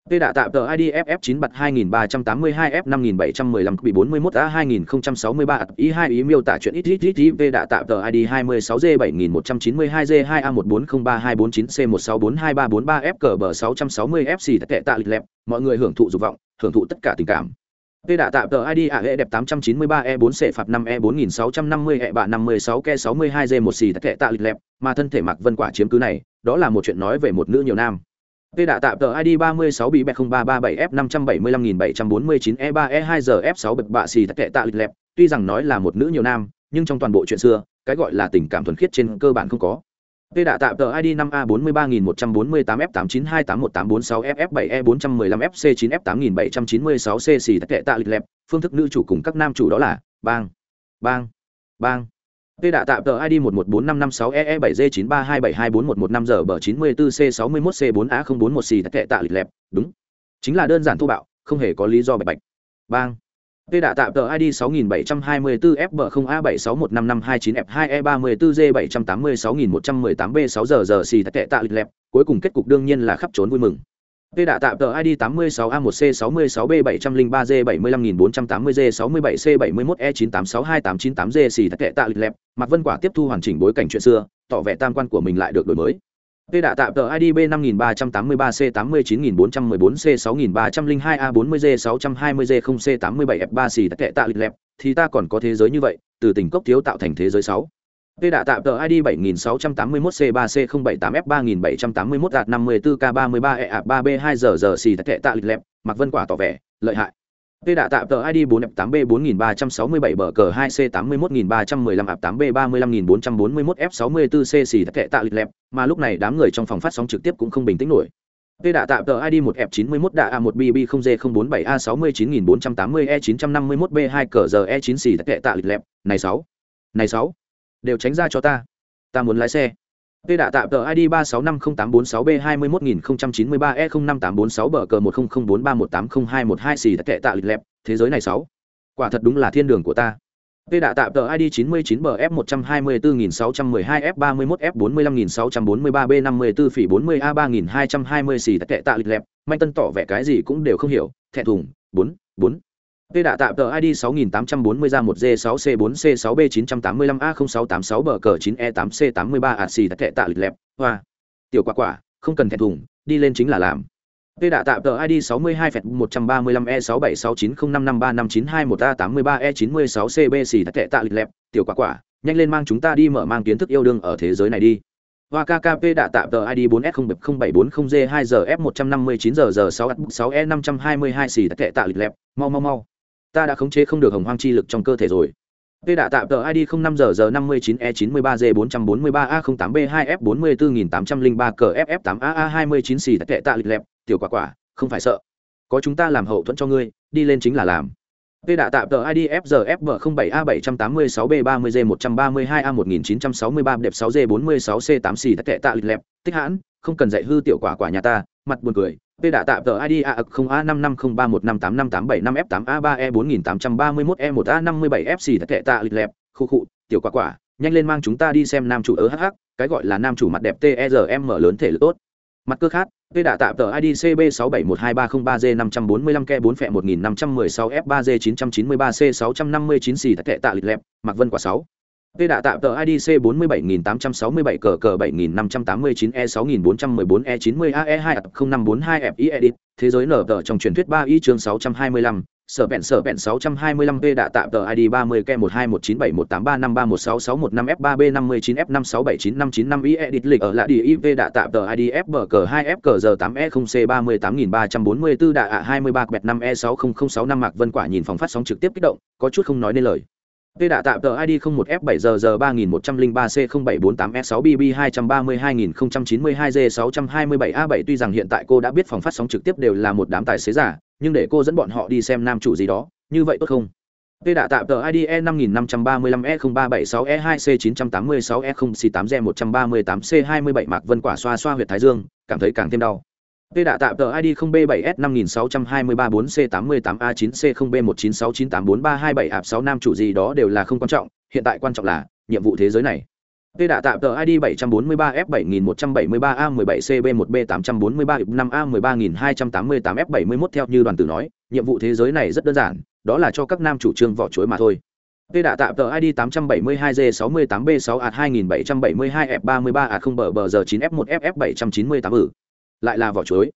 Tê đã tạm tờ ID FF9 bật 2382 F 5715 bị 41 A 2063 Y2 ý miêu tả chuyện ít ít ít ít Tê đã tạm tờ ID 26 G 7192 G 2 A 1403249 C 1642343 F cờ bờ 660 FC tệ tạ lịch lẹp, mọi người hưởng thụ dục vọng, hưởng thụ tất cả tình cảm. Tê đã tạm tờ ID AE đẹp 893 E4 C phạt 5 E 4650 E bạ 56 K 62 G 1 xì tệ tạ lịch lẹp, mà thân thể Mạc Vân Quả chiếm cứ này, đó là một chuyện nói về một nữ nhiều nam. Tê đạ tạm tờ ID 36 bị bẹt 0337F575749E3E2ZF6 bật e e bạ xì tệ tạ lịch lẹp, tuy rằng nói là một nữ nhiều nam, nhưng trong toàn bộ chuyện xưa, cái gọi là tình cảm thuần khiết trên cơ bản không có. Tê đạ tạm tờ ID 5A43148F892818146F7E415FC9F8796C xì tệ tạ lịch lẹp, phương thức nữ chủ cùng các nam chủ đó là bang, bang, bang. Tê đã tạm tờ ID 114556EE7G932724115 giờ bờ 94C61C4A041 xì tệ tạ lịch lẹp, đúng. Chính là đơn giản thô bạo, không hề có lý do bạch bạch. Bang. Tê đã tạm tờ ID 6724FB0A7615529F2E34G786118B6 giờ giờ xì tệ tạ lịch lẹp, cuối cùng kết cục đương nhiên là khắp trốn vui mừng. Tê đã tạm tờ ID 86A1C66B703D75480D67C71E9862898D xì thật kệ tạ lịch lẹp, Mạc Vân Quả tiếp thu hoàn chỉnh bối cảnh chuyện xưa, tỏ vẻ tam quan của mình lại được đổi mới. Tê đã tạm tờ ID B5383C89414C6302A40D620D0C87F3 xì thật kệ tạ lịch lẹp, thì ta còn có thế giới như vậy, từ tình cốc thiếu tạo thành thế giới 6. Tê đạ tạm tờ ID 7681C3C078F3781A54K33E3B2 giờ giờ xì tệ tạ lịch lẹp, Mạc Vân Quả tỏ vẻ, lợi hại. Tê đạ tạm tờ ID 4F8B4367 bờ cờ 2C81315 8B35441F64C xì tệ tạ lịch lẹp, mà lúc này đám người trong phòng phát sóng trực tiếp cũng không bình tĩnh nổi. Tê đạ tạm tờ ID 1F91 đạ A1BB0G047A69480E951B2 cờ giờ E9 xì tệ tạ lịch lẹp, này 6. Này 6. Đều tránh ra cho ta. Ta muốn lái xe. Tê đạ Tạo tờ ID 36508446B21093E05846 bờ cờ 100431802112 xì tệ tạ lịch lẹp, thế giới này sáu. Quả thật đúng là thiên đường của ta. Tê đạ Tạo tờ ID 99 bờ F124612 F31 F45643 B54 phỉ 40 A3220 xì tệ tạ lịch lẹp, manh tân tỏ vẻ cái gì cũng đều không hiểu, thẹn thùng, 4, 4. Tê đạ tạm tờ ID 6840 ra 1G6C4C6B985A0686 bờ cờ 9E8C83 ạt xì tệ tạ lịch lẹp, hoa. Tiểu quả quả, không cần thẹn thùng, đi lên chính là làm. Tê đạ tạm tờ ID 62 Fed 135 e 67690553591 a 83 e 96 cb xì tệ tạ lịch lẹp, tiểu quả quả, nhanh lên mang chúng ta đi mở mang kiến thức yêu đương ở thế giới này đi. Hoa KKP đã tạm tờ ID 4S0740G2 giờ F159 giờ giờ 6 6 E 522 xì tệ tạ lịch lẹp, mau mau mau. Ta đã khống chế không được hồng hoang chi lực trong cơ thể rồi. Tê đã tạm tờ ID 05 giờ giờ 59 E 93 G 443 A 08 B 2 F 44803 cờ FF 8 AA 29 xì tệ tạ lịch lẹp, tiểu quả quả không phải sợ có chúng ta làm hậu thuẫn cho ngươi đi lên chính là làm P đã tạm tờ ID FZFB07A786B30G132A1963 đẹp 6G46C8C tất kệ tạ lịch lẹp tích hãn không cần dạy hư tiểu quả quả nhà ta mặt buồn cười P đã tạm tờ ID A0A55031585585F8A3E4831E1A57FC tất kệ tạ lịch lẹp khu khụ tiểu quả quả nhanh lên mang chúng ta đi xem nam chủ ớ hắc, cái gọi là nam chủ mặt đẹp TRM lớn thể lực tốt mặt cơ khác v đã tạm tờ id cb sáu bảy một hai ba không ba g năm trăm bốn mươi lăm ke bốn phẹ một nghìn năm trăm mười sáu f ba g chín trăm chín mươi ba c sáu trăm năm mươi chín xì tệ tạ lịch lẹp mặc vân quả sáu. V đã tạm tờ idc bốn mươi bảy nghìn tám trăm sáu mươi bảy cờ cờ bảy nghìn năm trăm tám mươi chín e sáu nghìn bốn trăm mười bốn e chín mươi A E hai không năm bốn hai f i edit thế giới nở tờ trong truyền thuyết ba y chương sáu trăm hai mươi lăm sở vẹn sở vẹn 625 p đã tạm tờ ID 30 k 121971835316615F3B59F56795955 e edit lịch ở lạ đi IP đã tạm tờ ID FBG 2 FG 8 e 0 c 38344 đạ ạ 23b5e60065mạc Vân Quả nhìn phòng phát sóng trực tiếp kích động, có chút không nói nên lời. Tê đã tạm tờ ID 01F7GG3103C0748E6BB232092G627A7 tuy rằng hiện tại cô đã biết phòng phát sóng trực tiếp đều là một đám tài xế giả, nhưng để cô dẫn bọn họ đi xem nam chủ gì đó, như vậy tốt không? Tê đã tạm tờ ID E5535 E0376 E2C 986 E0C 8 G 138 C 27 Mạc Vân Quả xoa xoa huyệt thái dương, cảm thấy càng thêm đau. P đã tạm tờ ID 0B7S5623 4C88A9C0B196984327 ạp 6 nam chủ gì đó đều là không quan trọng, hiện tại quan trọng là nhiệm vụ thế giới này. Tê đạ tạm tờ ID 743F7173A17CB1B843-5A13288F71 theo như đoàn tử nói, nhiệm vụ thế giới này rất đơn giản, đó là cho các nam chủ trương vỏ chuối mà thôi. Tê đạ tạm tờ ID 872G68B6A2772F33A0 bờ bờ giờ 9F1FF798 ử. Ừ. Lại là vỏ chuối.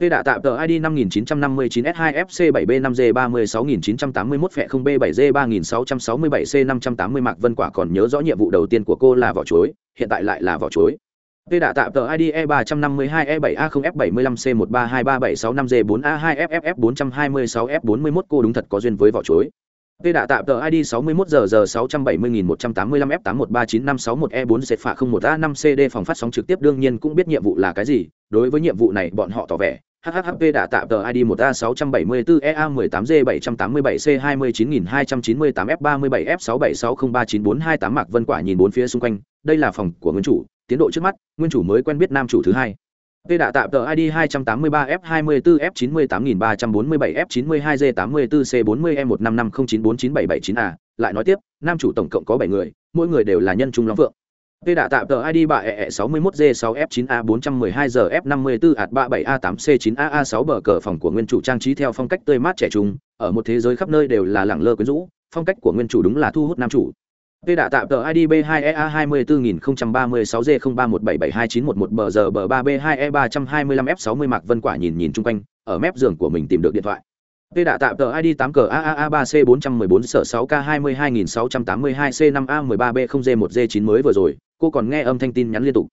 Tê đã tạm tờ ID 5959S2FC7B5G36981 phẹ 0B7G3667C580 Mạc Vân Quả còn nhớ rõ nhiệm vụ đầu tiên của cô là vỏ chuối, hiện tại lại là vỏ chuối. Tê đã tạm tờ ID E352E7A0F755C1323765G4A2FFF426F41 cô đúng thật có duyên với vỏ chuối. Tê đã tạm tờ ID 61 giờ giờ 670.185 F81395561E4 dệt phạ 01A5 CD phòng phát sóng trực tiếp đương nhiên cũng biết nhiệm vụ là cái gì, đối với nhiệm vụ này bọn họ tỏ vẻ, hhhp đã tạo tờ id 1 a 674 ea 18 g 787 c 29298 f 37 f 67603948 mạc vân quả nhìn bốn phía xung quanh đây là phòng của nguyên chủ. Tiến độ trước mắt nguyên chủ mới quen biết nam chủ thứ hai. P đã tạo tờ ID 283F24F98337F92G84C40E15509497779A, e lại nói tiếp, nam chủ tổng cộng có 7 người, mỗi người đều là nhân trung long vượng. Tê đã tạm tờ ID bà e 61 g 6 f 9 a 412 f 54 ạt 37 a 8 c 9 aa 6 bờ cờ phòng của nguyên chủ trang trí theo phong cách tươi mát trẻ trung, ở một thế giới khắp nơi đều là lẳng lơ quyến rũ, phong cách của nguyên chủ đúng là thu hút nam chủ. Tê đã tạm tờ ID B2EA 24036 g 0317729111 bờ giờ bờ 3B2E 325F60 Mạc Vân Quả nhìn nhìn chung quanh, ở mép giường của mình tìm được điện thoại. Tê đã tạo tờ ID 8 cờ AAA 3 C 414 sở 6 K 22682 C 5 A 13 B 0 G 1 G 9 mới vừa rồi, cô còn nghe âm thanh tin nhắn liên tục.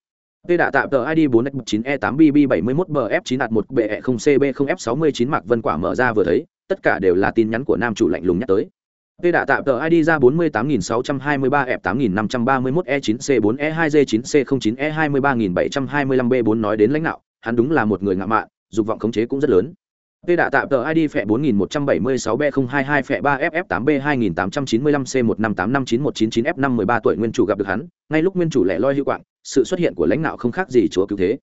Tê đã tạo tờ ID 4 9 E 8 BB 71 BF 9 đạt 1 BE 0 CB 0 F 69 Mạc Vân Quả mở ra vừa thấy, tất cả đều là tin nhắn của nam chủ lạnh lùng nhắc tới. Tê đã tạo tờ ID ra 48623 F 8531 E 9 C 4 E 2 G 9 C 09 E 23725 B 4 nói đến lãnh đạo, hắn đúng là một người ngạo mạn, dục vọng khống chế cũng rất lớn. Tê đã tạo tờ ID phẹ 4176B022 phẹ 3FF8B2895C15859199F513 tuổi nguyên chủ gặp được hắn, ngay lúc nguyên chủ lẻ loi hữu quạng, sự xuất hiện của lãnh đạo không khác gì chúa cứu thế.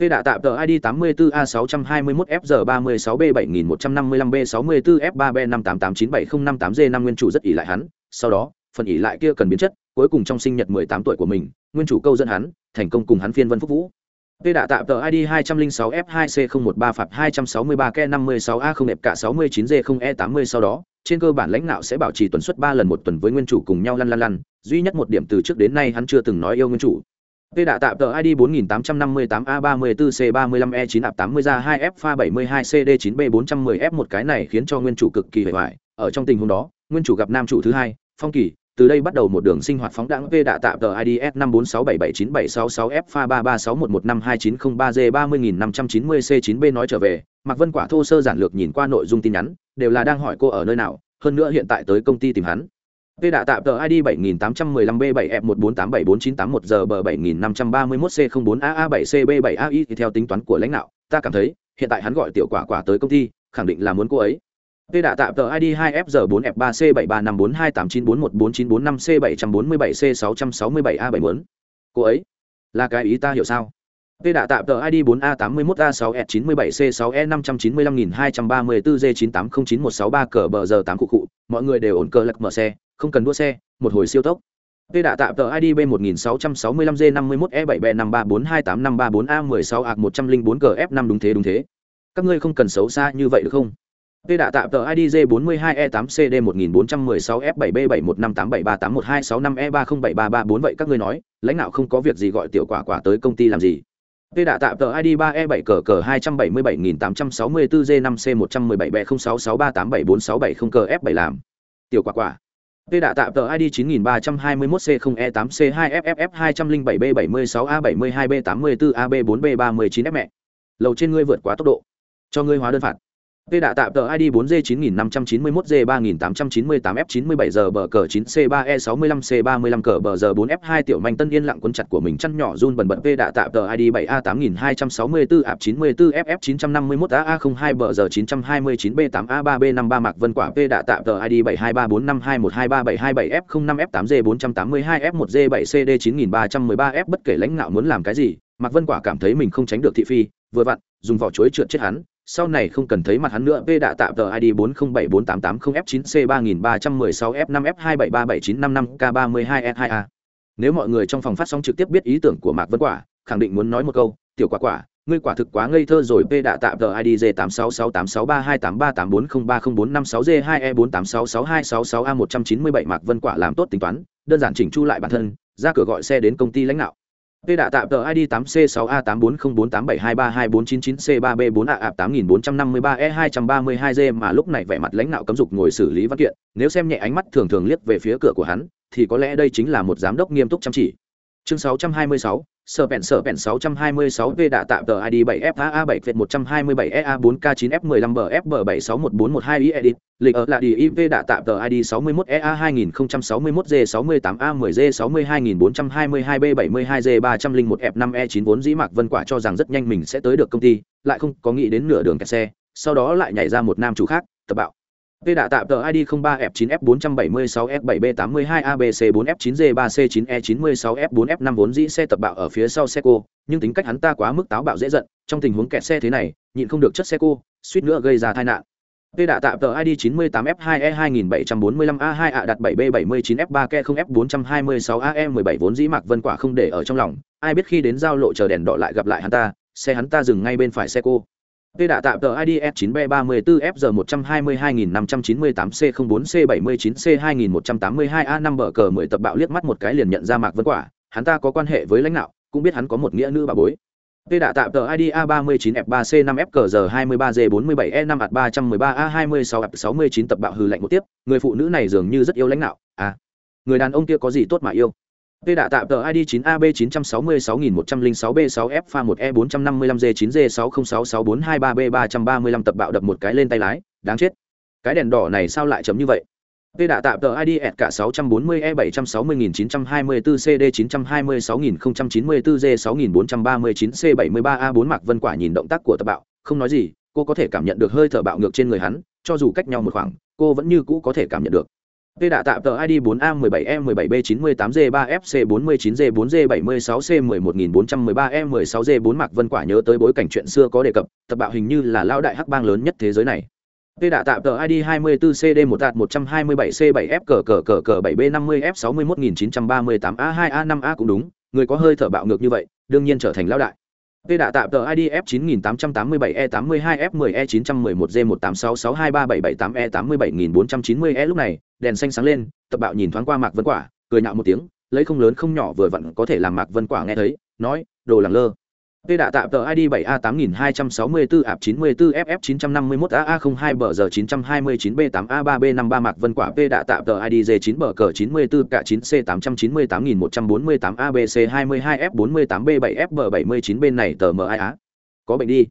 Tê đã tạo tờ ID 84A621FG36B7155B64F3B58897058G5 nguyên chủ rất ỷ lại hắn, sau đó, phần ỷ lại kia cần biến chất, cuối cùng trong sinh nhật 18 tuổi của mình, nguyên chủ câu dẫn hắn, thành công cùng hắn phiên vân phúc vũ. P đã tạm tờ ID 206 F2C013 phạt 263 k 56 a 0 đẹp cả 69 g 0 e 80 sau đó, trên cơ bản lãnh đạo sẽ bảo trì tuần suất 3 lần một tuần với nguyên chủ cùng nhau lăn lăn lăn, duy nhất một điểm từ trước đến nay hắn chưa từng nói yêu nguyên chủ. P đã tạm tờ ID 4858A34C35E9A80R2F72CD9B410F một cái này khiến cho nguyên chủ cực kỳ hề hoài. Ở trong tình huống đó, nguyên chủ gặp nam chủ thứ hai, Phong Kỳ, từ đây bắt đầu một đường sinh hoạt phóng đãng v đạ tạm tờ ids năm bốn sáu bảy bảy chín bảy sáu sáu f pha ba ba sáu một một năm hai chín không ba g ba mươi nghìn năm trăm chín mươi c chín b nói trở về, mạc vân quả thô sơ giản lược nhìn qua nội dung tin nhắn, đều là đang hỏi cô ở nơi nào, hơn nữa hiện tại tới công ty tìm hắn. V đạ tạm tờ id bảy nghìn tám trăm mười lăm b bảy f một bốn tám bảy bốn chín tám một giờ bờ bảy nghìn năm trăm ba mươi mốt c không bốn aa bảy cb bảy ai theo tính toán của lãnh đạo, ta cảm thấy, hiện tại hắn gọi tiểu quả quả tới công ty, khẳng định là muốn cô ấy. P đã tạm tờ ID 2FG4F3C7354289445C747C667A7. Cô ấy là cái ý ta hiểu sao? P đã tạm tờ ID 4A81A6S97C6E539234G9809163 e cờ bờ giờ 8 cụ cụ, mọi người đều ổn cờ lật mở xe, không cần đua xe, một hồi siêu tốc. P đã tạm tờ ID B1665G51E7B53428534A16A104 cờ F5 đúng thế đúng thế. Các ngươi không cần xấu xa như vậy được không? Tê đạ tạm tờ IDJ 42E8CD1416F7B71587381265E307334 e vậy các ngươi nói, lãnh đạo không có việc gì gọi tiểu quả quả tới công ty làm gì. Tê đạ tạm tờ ID 3E7 cờ cờ 277864G5C117B0663874670 cờ F7 làm. Tiểu quả quả. Tê đạ tạm tờ ID 9321C0E8C2FFF207B76A72B84AB4B39F mẹ. Lầu trên ngươi vượt quá tốc độ. Cho ngươi hóa đơn phạt. Tê đã tạm tờ ID 4G9591G3898F97G bờ cờ 9C3E65C35Cờ bờ giờ 4F2 tiểu manh tân yên lặng cuốn chặt của mình chăn nhỏ run bần bật. Tê đã tạm tờ ID 7A8264AP94FF951AA02 bờ giờ 929B8A3B53 Mạc Vân Quả. Tê đã tạm tờ ID 723521237277F05F8G482F1G7CD9313F bất kể lãnh ngạo muốn làm cái gì, Mạc Vân Quả cảm thấy mình không tránh được thị phi, vừa vặn, dùng vỏ chuối trượt chết hắn, sau này không cần thấy mặt hắn nữa. V đã tạm tờ ID 40748880F9C3316F5F2737955K32S2A. nếu mọi người trong phòng phát sóng trực tiếp biết ý tưởng của mạc vân quả, khẳng định muốn nói một câu, tiểu quả quả, ngươi quả thực quá ngây thơ rồi V đã tạm tờ id J8668632838403046D2E48666266A197 mạc vân quả làm tốt tính toán, đơn giản chỉnh chu lại bản thân, ra cửa gọi xe đến công ty lãnh đạo Tê đã tạm tờ ID8C6A840487232499C3B4A84453E2.312G e mà lúc này vẻ mặt lãnh đạo cấm dục ngồi xử lý văn kiện. Nếu xem nhẹ ánh mắt thường thường liếc về phía cửa của hắn thì có lẽ đây chính là một giám đốc nghiêm túc chăm chỉ. Chương 626, sở vẹn sở vẹn 626 v đã tạm tờ id 7 faa 7 v 127 ea 4 k 9 f 15 bfb 761412 i edit, lịch ở là đi iv đã tạm tờ id 61EA2061G68A10G62422B72G301F5E94 dĩ mạc vân quả cho rằng rất nhanh mình sẽ tới được công ty, lại không có nghĩ đến nửa đường kẹt xe, sau đó lại nhảy ra một nam chủ khác tập bạo. V đã tạm tờ ID 03F9F476F7B82ABC4F9G3C9E96F4F5 vốn dĩ xe tập bạo ở phía sau xe cô, nhưng tính cách hắn ta quá mức táo bạo dễ giận, trong tình huống kẹt xe thế này, nhịn không được chất xe cô, suýt nữa gây ra tai nạn. V đã tạm tờ ID 98F2E2745A2A đặt 7B79F3K0F426AE17 vốn dĩ Mạc Vân Quả không để ở trong lòng, ai biết khi đến giao lộ chờ đèn đỏ lại gặp lại hắn ta, xe hắn ta dừng ngay bên phải xe cô. Tê đã tạm tờ IDS F9B34FG1222598C04C79C2182A5 bờ cờ 10 tập bạo liếc mắt một cái liền nhận ra Mạc Vân Quả, hắn ta có quan hệ với lãnh đạo, cũng biết hắn có một nghĩa nữ bà bối. Tê đã tạm tờ ID A39F3C5FCG23G47E5A313A26F69 e tập bạo hư lạnh một tiếp, người phụ nữ này dường như rất yêu lãnh đạo. À, người đàn ông kia có gì tốt mà yêu? P đã tạm tờ ID 9AB966106B6F pha 1E455G9G606643B335 tập bạo đập một cái lên tay lái, đáng chết. Cái đèn đỏ này sao lại chấm như vậy? P đã tạm tờ ID cả 640E760994CD924G6439C73A4 Mạc Vân Quả nhìn động tác của tập bạo, không nói gì, cô có thể cảm nhận được hơi thở bạo ngược trên người hắn, cho dù cách nhau một khoảng, cô vẫn như cũ có thể cảm nhận được. Tê đã tạm tờ ID 4A17E17B98G3FC49G4G76C11413E16G4 Mạc Vân Quả nhớ tới bối cảnh chuyện xưa có đề cập, tập bạo hình như là lão đại hắc bang lớn nhất thế giới này. Tê đã tạm tờ ID 24CD1A127C7F7B50F61938A2A5A cũng đúng, người có hơi thở bạo ngược như vậy, đương nhiên trở thành lão đại. Tê đã tạm tờ ID F9887E82F10E911G186623778E87490E e e e. lúc này, đèn xanh sáng lên, tập bạo nhìn thoáng qua Mạc Vân Quả, cười nhạo một tiếng, lấy không lớn không nhỏ vừa vặn có thể làm Mạc Vân Quả nghe thấy, nói, đồ lẳng lơ. Tê đã tạm tờ ID 7A8264AP94FF951AA02BG929B8A3B53 Mạc Vân Quả Tê đã tạm tờ ID J9 bờ cờ 94 cả 9C898148 ABC22F48B7F bờ 79 bên này tờ MI Á. Có bệnh đi.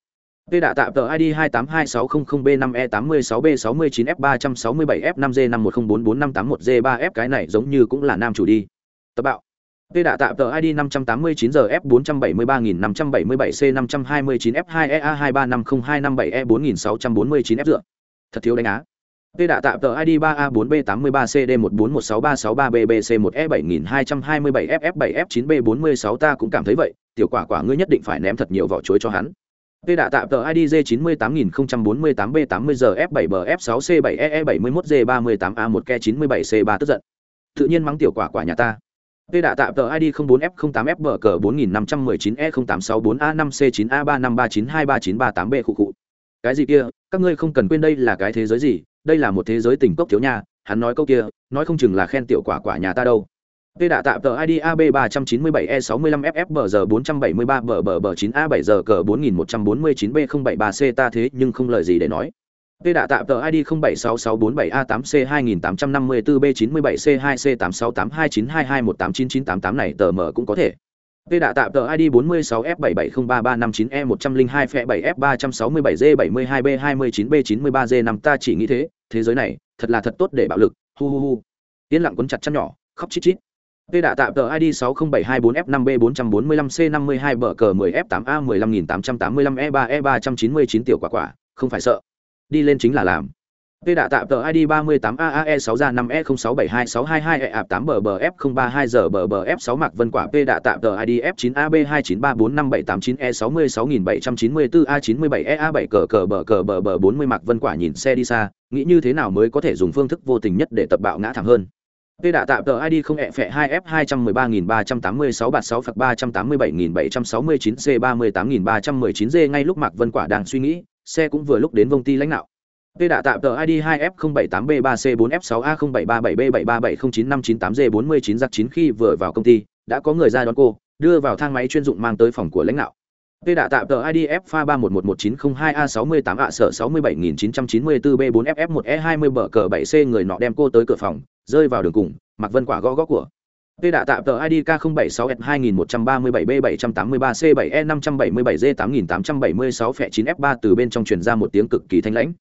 Tê đã tạm tờ ID 282600B5E86B69F367F5G510445581G3F cái này giống như cũng là nam chủ đi. Tập bạo. Tê đã tạm tờ ID 589 giờ F473577C527F2EA2350257E4649F e dựa. Thật thiếu đánh á. Tê đã tạm tờ ID 3A4B83CD1416363BBC1E7227FF7F9B46 ta cũng cảm thấy vậy, tiểu quả quả ngươi nhất định phải ném thật nhiều vỏ chuối cho hắn. Tê đã tạm tờ ID J98048B80 giờ F7BF6C7EE71G38A1K97C3 tức giận. Tự nhiên mắng tiểu quả quả nhà ta. P đã tạm tờ ID 04F08F cờ 4519E0864A5C9A35392393B khu cụ. Cái gì kia, các ngươi không cần quên đây là cái thế giới gì, đây là một thế giới tình cốc thiếu nha, hắn nói câu kia, nói không chừng là khen tiểu quả quả nhà ta đâu. Tê đã tạm tờ ID AB397E65FF giờ 473 bờ bờ bờ 9A7 giờ cờ 4149B073C ta thế nhưng không lời gì để nói. P đã tạm tờ ID 076647A8C2854B97C2C86829221899988 này tờ mở cũng có thể. P đã tạm tờ ID 46F7033509E102F7F367G72B29B93G5 ta chỉ nghĩ thế, thế giới này, thật là thật tốt để bạo lực, hu hu hu. Yên lặng cuốn chặt chăn nhỏ, khóc chít chít. P đã tạm tờ ID 60724F5B445C52 bờ cờ 10F8A15885E3E399 tiểu quả quả, không phải sợ đi lên chính là làm P đã tạm tờ ID 38 AAE 6 ra 5 E 06726222 E ạp 8 bờ bờ F 032 giờ bờ bờ F 6 Mạc Vân Quả P đã tạm tờ ID F 9 AB 2934579 E 66794 A 97 EA 7 cờ cờ bờ cờ bờ bờ 40 Mạc Vân Quả nhìn xe đi xa, nghĩ như thế nào mới có thể dùng phương thức vô tình nhất để tập bạo ngã thẳng hơn. Tê đã tạm tờ ID không ẹ phẹ 2F 213386 bạt 6 phạc 387769 C 38319 D ngay lúc Mạc Vân Quả đang suy nghĩ, xe cũng vừa lúc đến vông ti lãnh đạo. Tê đã tạm tờ ID 2F078B3C4F6A073777095998G49 giặc 9 khi vừa vào công ty, đã có người ra đón cô, đưa vào thang máy chuyên dụng mang tới phòng của lãnh đạo. Tê đã tạm tờ ID F 3111902A68A sở 67994B4FF1E20 bờ cờ 7C người nọ đem cô tới cửa phòng, rơi vào đường cùng, Mạc Vân Quả gõ gõ của. P đã tạm tờ ID K076F2137B783C7E577D8876F9F3 từ bên trong truyền ra một tiếng cực kỳ thanh lãnh.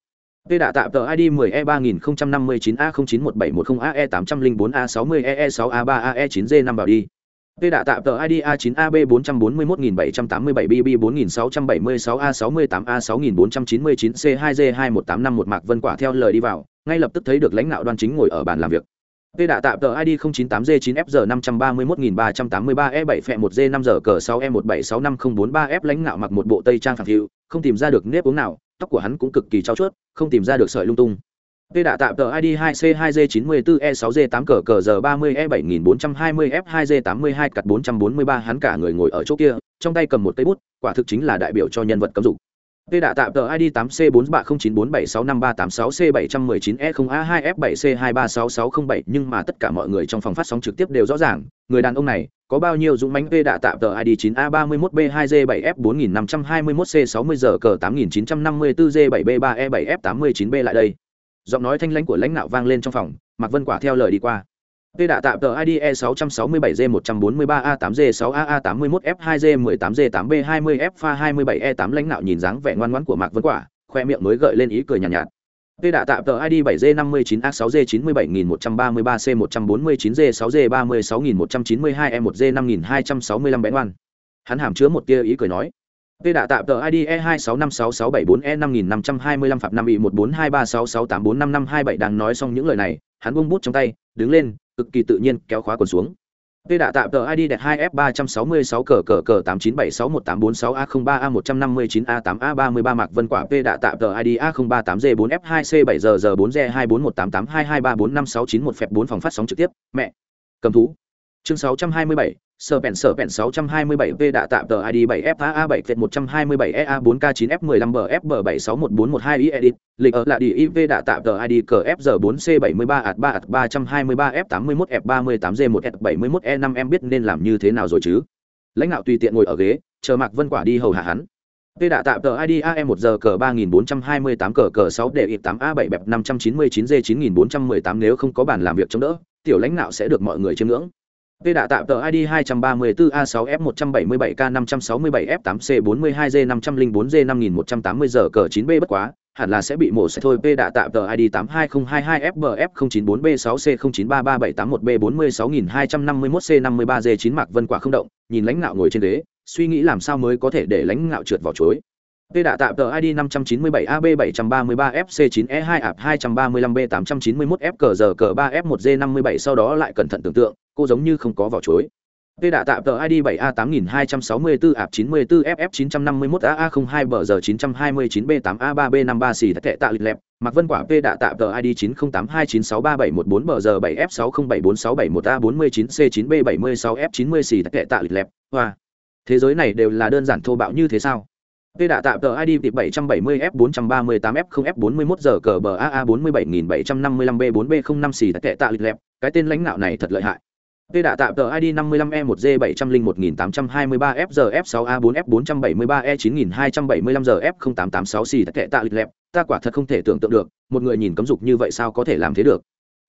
P đã tạm tờ ID 10E3059A091710AE804A60EE6A3AE9D5 vào đi. P đã tạm tờ ID A9AB441787BB4676A68A6499C2D21851 Mạc Vân Quả theo lời đi vào, ngay lập tức thấy được lãnh đạo đoàn chính ngồi ở bàn làm việc. Tê đã tạm tờ ID 098G9FG531383E7F1G5G6E1765043F e lãnh ngạo mặc một bộ tây trang phẳng thiệu, không tìm ra được nếp uống nào, tóc của hắn cũng cực kỳ trao chuốt, không tìm ra được sợi lung tung. Tê đã tạm tờ ID 2C2G94E6G8CG30E7420F2G82 cặt 443 hắn cả người ngồi ở chỗ kia, trong tay cầm một cây bút, quả thực chính là đại biểu cho nhân vật cấm dục. P đã tạm tờ ID 8C4309476536C719E0A2F7C2366607 nhưng mà tất cả mọi người trong phòng phát sóng trực tiếp đều rõ ràng, người đàn ông này có bao nhiêu dũng mãnh P đã tạm tờ ID 9A31B2G7F4521C60 giờ cờ 8954G7B3E7F89B e lại đây. Giọng nói thanh lãnh của lãnh nạo vang lên trong phòng mạc vân quả theo lời đi qua. Tê đã tạm tờ IDE 667G143A8G6AA81F2G18G8B20F27E8 lãnh nạo nhìn dáng vẻ ngoan ngoãn của Mạc Vân Quả, khoe miệng mới gợi lên ý cười nhàn nhạt, nhạt. Tê đã tạm tờ ID 7G59A6G97113C149G6G36192E1G5265 bén ngoan. Hắn hàm chứa một tia ý cười nói. Tê đã tạm tờ ID E2656674E5525 phạm 5 y 1423668455527 đang nói xong những lời này, hắn buông bút trong tay, đứng lên, cực kỳ tự nhiên kéo khóa quần xuống. Tê đã tạm tờ ID đẹp 2F366 cờ cờ cờ 89761846A03A159A8A33 Mạc Vân Quả P đã tạm tờ ID A038G4F2C7G4G2248822345691 phẹp 4 phòng phát sóng trực tiếp, mẹ. Cầm thú. Chương 627, sở bèn sở bèn 627P đã tạm tờ ID 7FAA7 Phệt 127EA4K9F15BFB761412 edit, lịch ở là đi IV đã tạm tờ ID cờ FG4C73AT3AT323F81F38G1F71E5 em biết nên làm như thế nào rồi chứ. Lãnh đạo tùy tiện ngồi ở ghế, chờ Mạc Vân Quả đi hầu hạ hắn. P đã tạm tờ ID AM1 giờ cờ 3428 cờ cờ 6 để 8A7 bẹp 599G9418 nếu không có bàn làm việc chống đỡ, tiểu lãnh đạo sẽ được mọi người chiêm ngưỡng. P đã tạm tờ ID 234A6F177K567F8C42G504G5180 giờ cờ 9B bất quá, hẳn là sẽ bị mổ sẽ thôi. P đã tạm tờ ID 82022FBF09433781B46251C53G9 Mạc Vân Quả không động, nhìn lãnh ngạo ngồi trên ghế, suy nghĩ làm sao mới có thể để lãnh ngạo trượt vào chối. P đã tạm tờ ID 597AB733FC9E2AP235B891F cờ giờ cờ 3F1G57 sau đó lại cẩn thận tưởng tượng, cô giống như không có vỏ chối. P đã tạm tờ ID 7A8264AP94FF951AA02 bờ giờ 929B8A3B53 xì tệ tạ lịch lẹp, Mạc Vân Quả P đã tạm tờ ID 9082963714 bờ giờ 7F6074674671A49C9B76F90 xì tệ tạ lịch lẹp, hoa. Thế giới này đều là đơn giản thô bạo như thế sao? Tê đã tạm tờ ID tịp 770F438F0F41 giờ cờ bờ AA 47755B4B05 xì tệ tạ lịch lẹp, cái tên lãnh đạo này thật lợi hại. P đã tạm tờ ID 55E1G701823F giờ F6A4F473E9275 giờ F0886 xì tệ tạ lịch lẹp, ta quả thật không thể tưởng tượng được, một người nhìn cấm dục như vậy sao có thể làm thế được.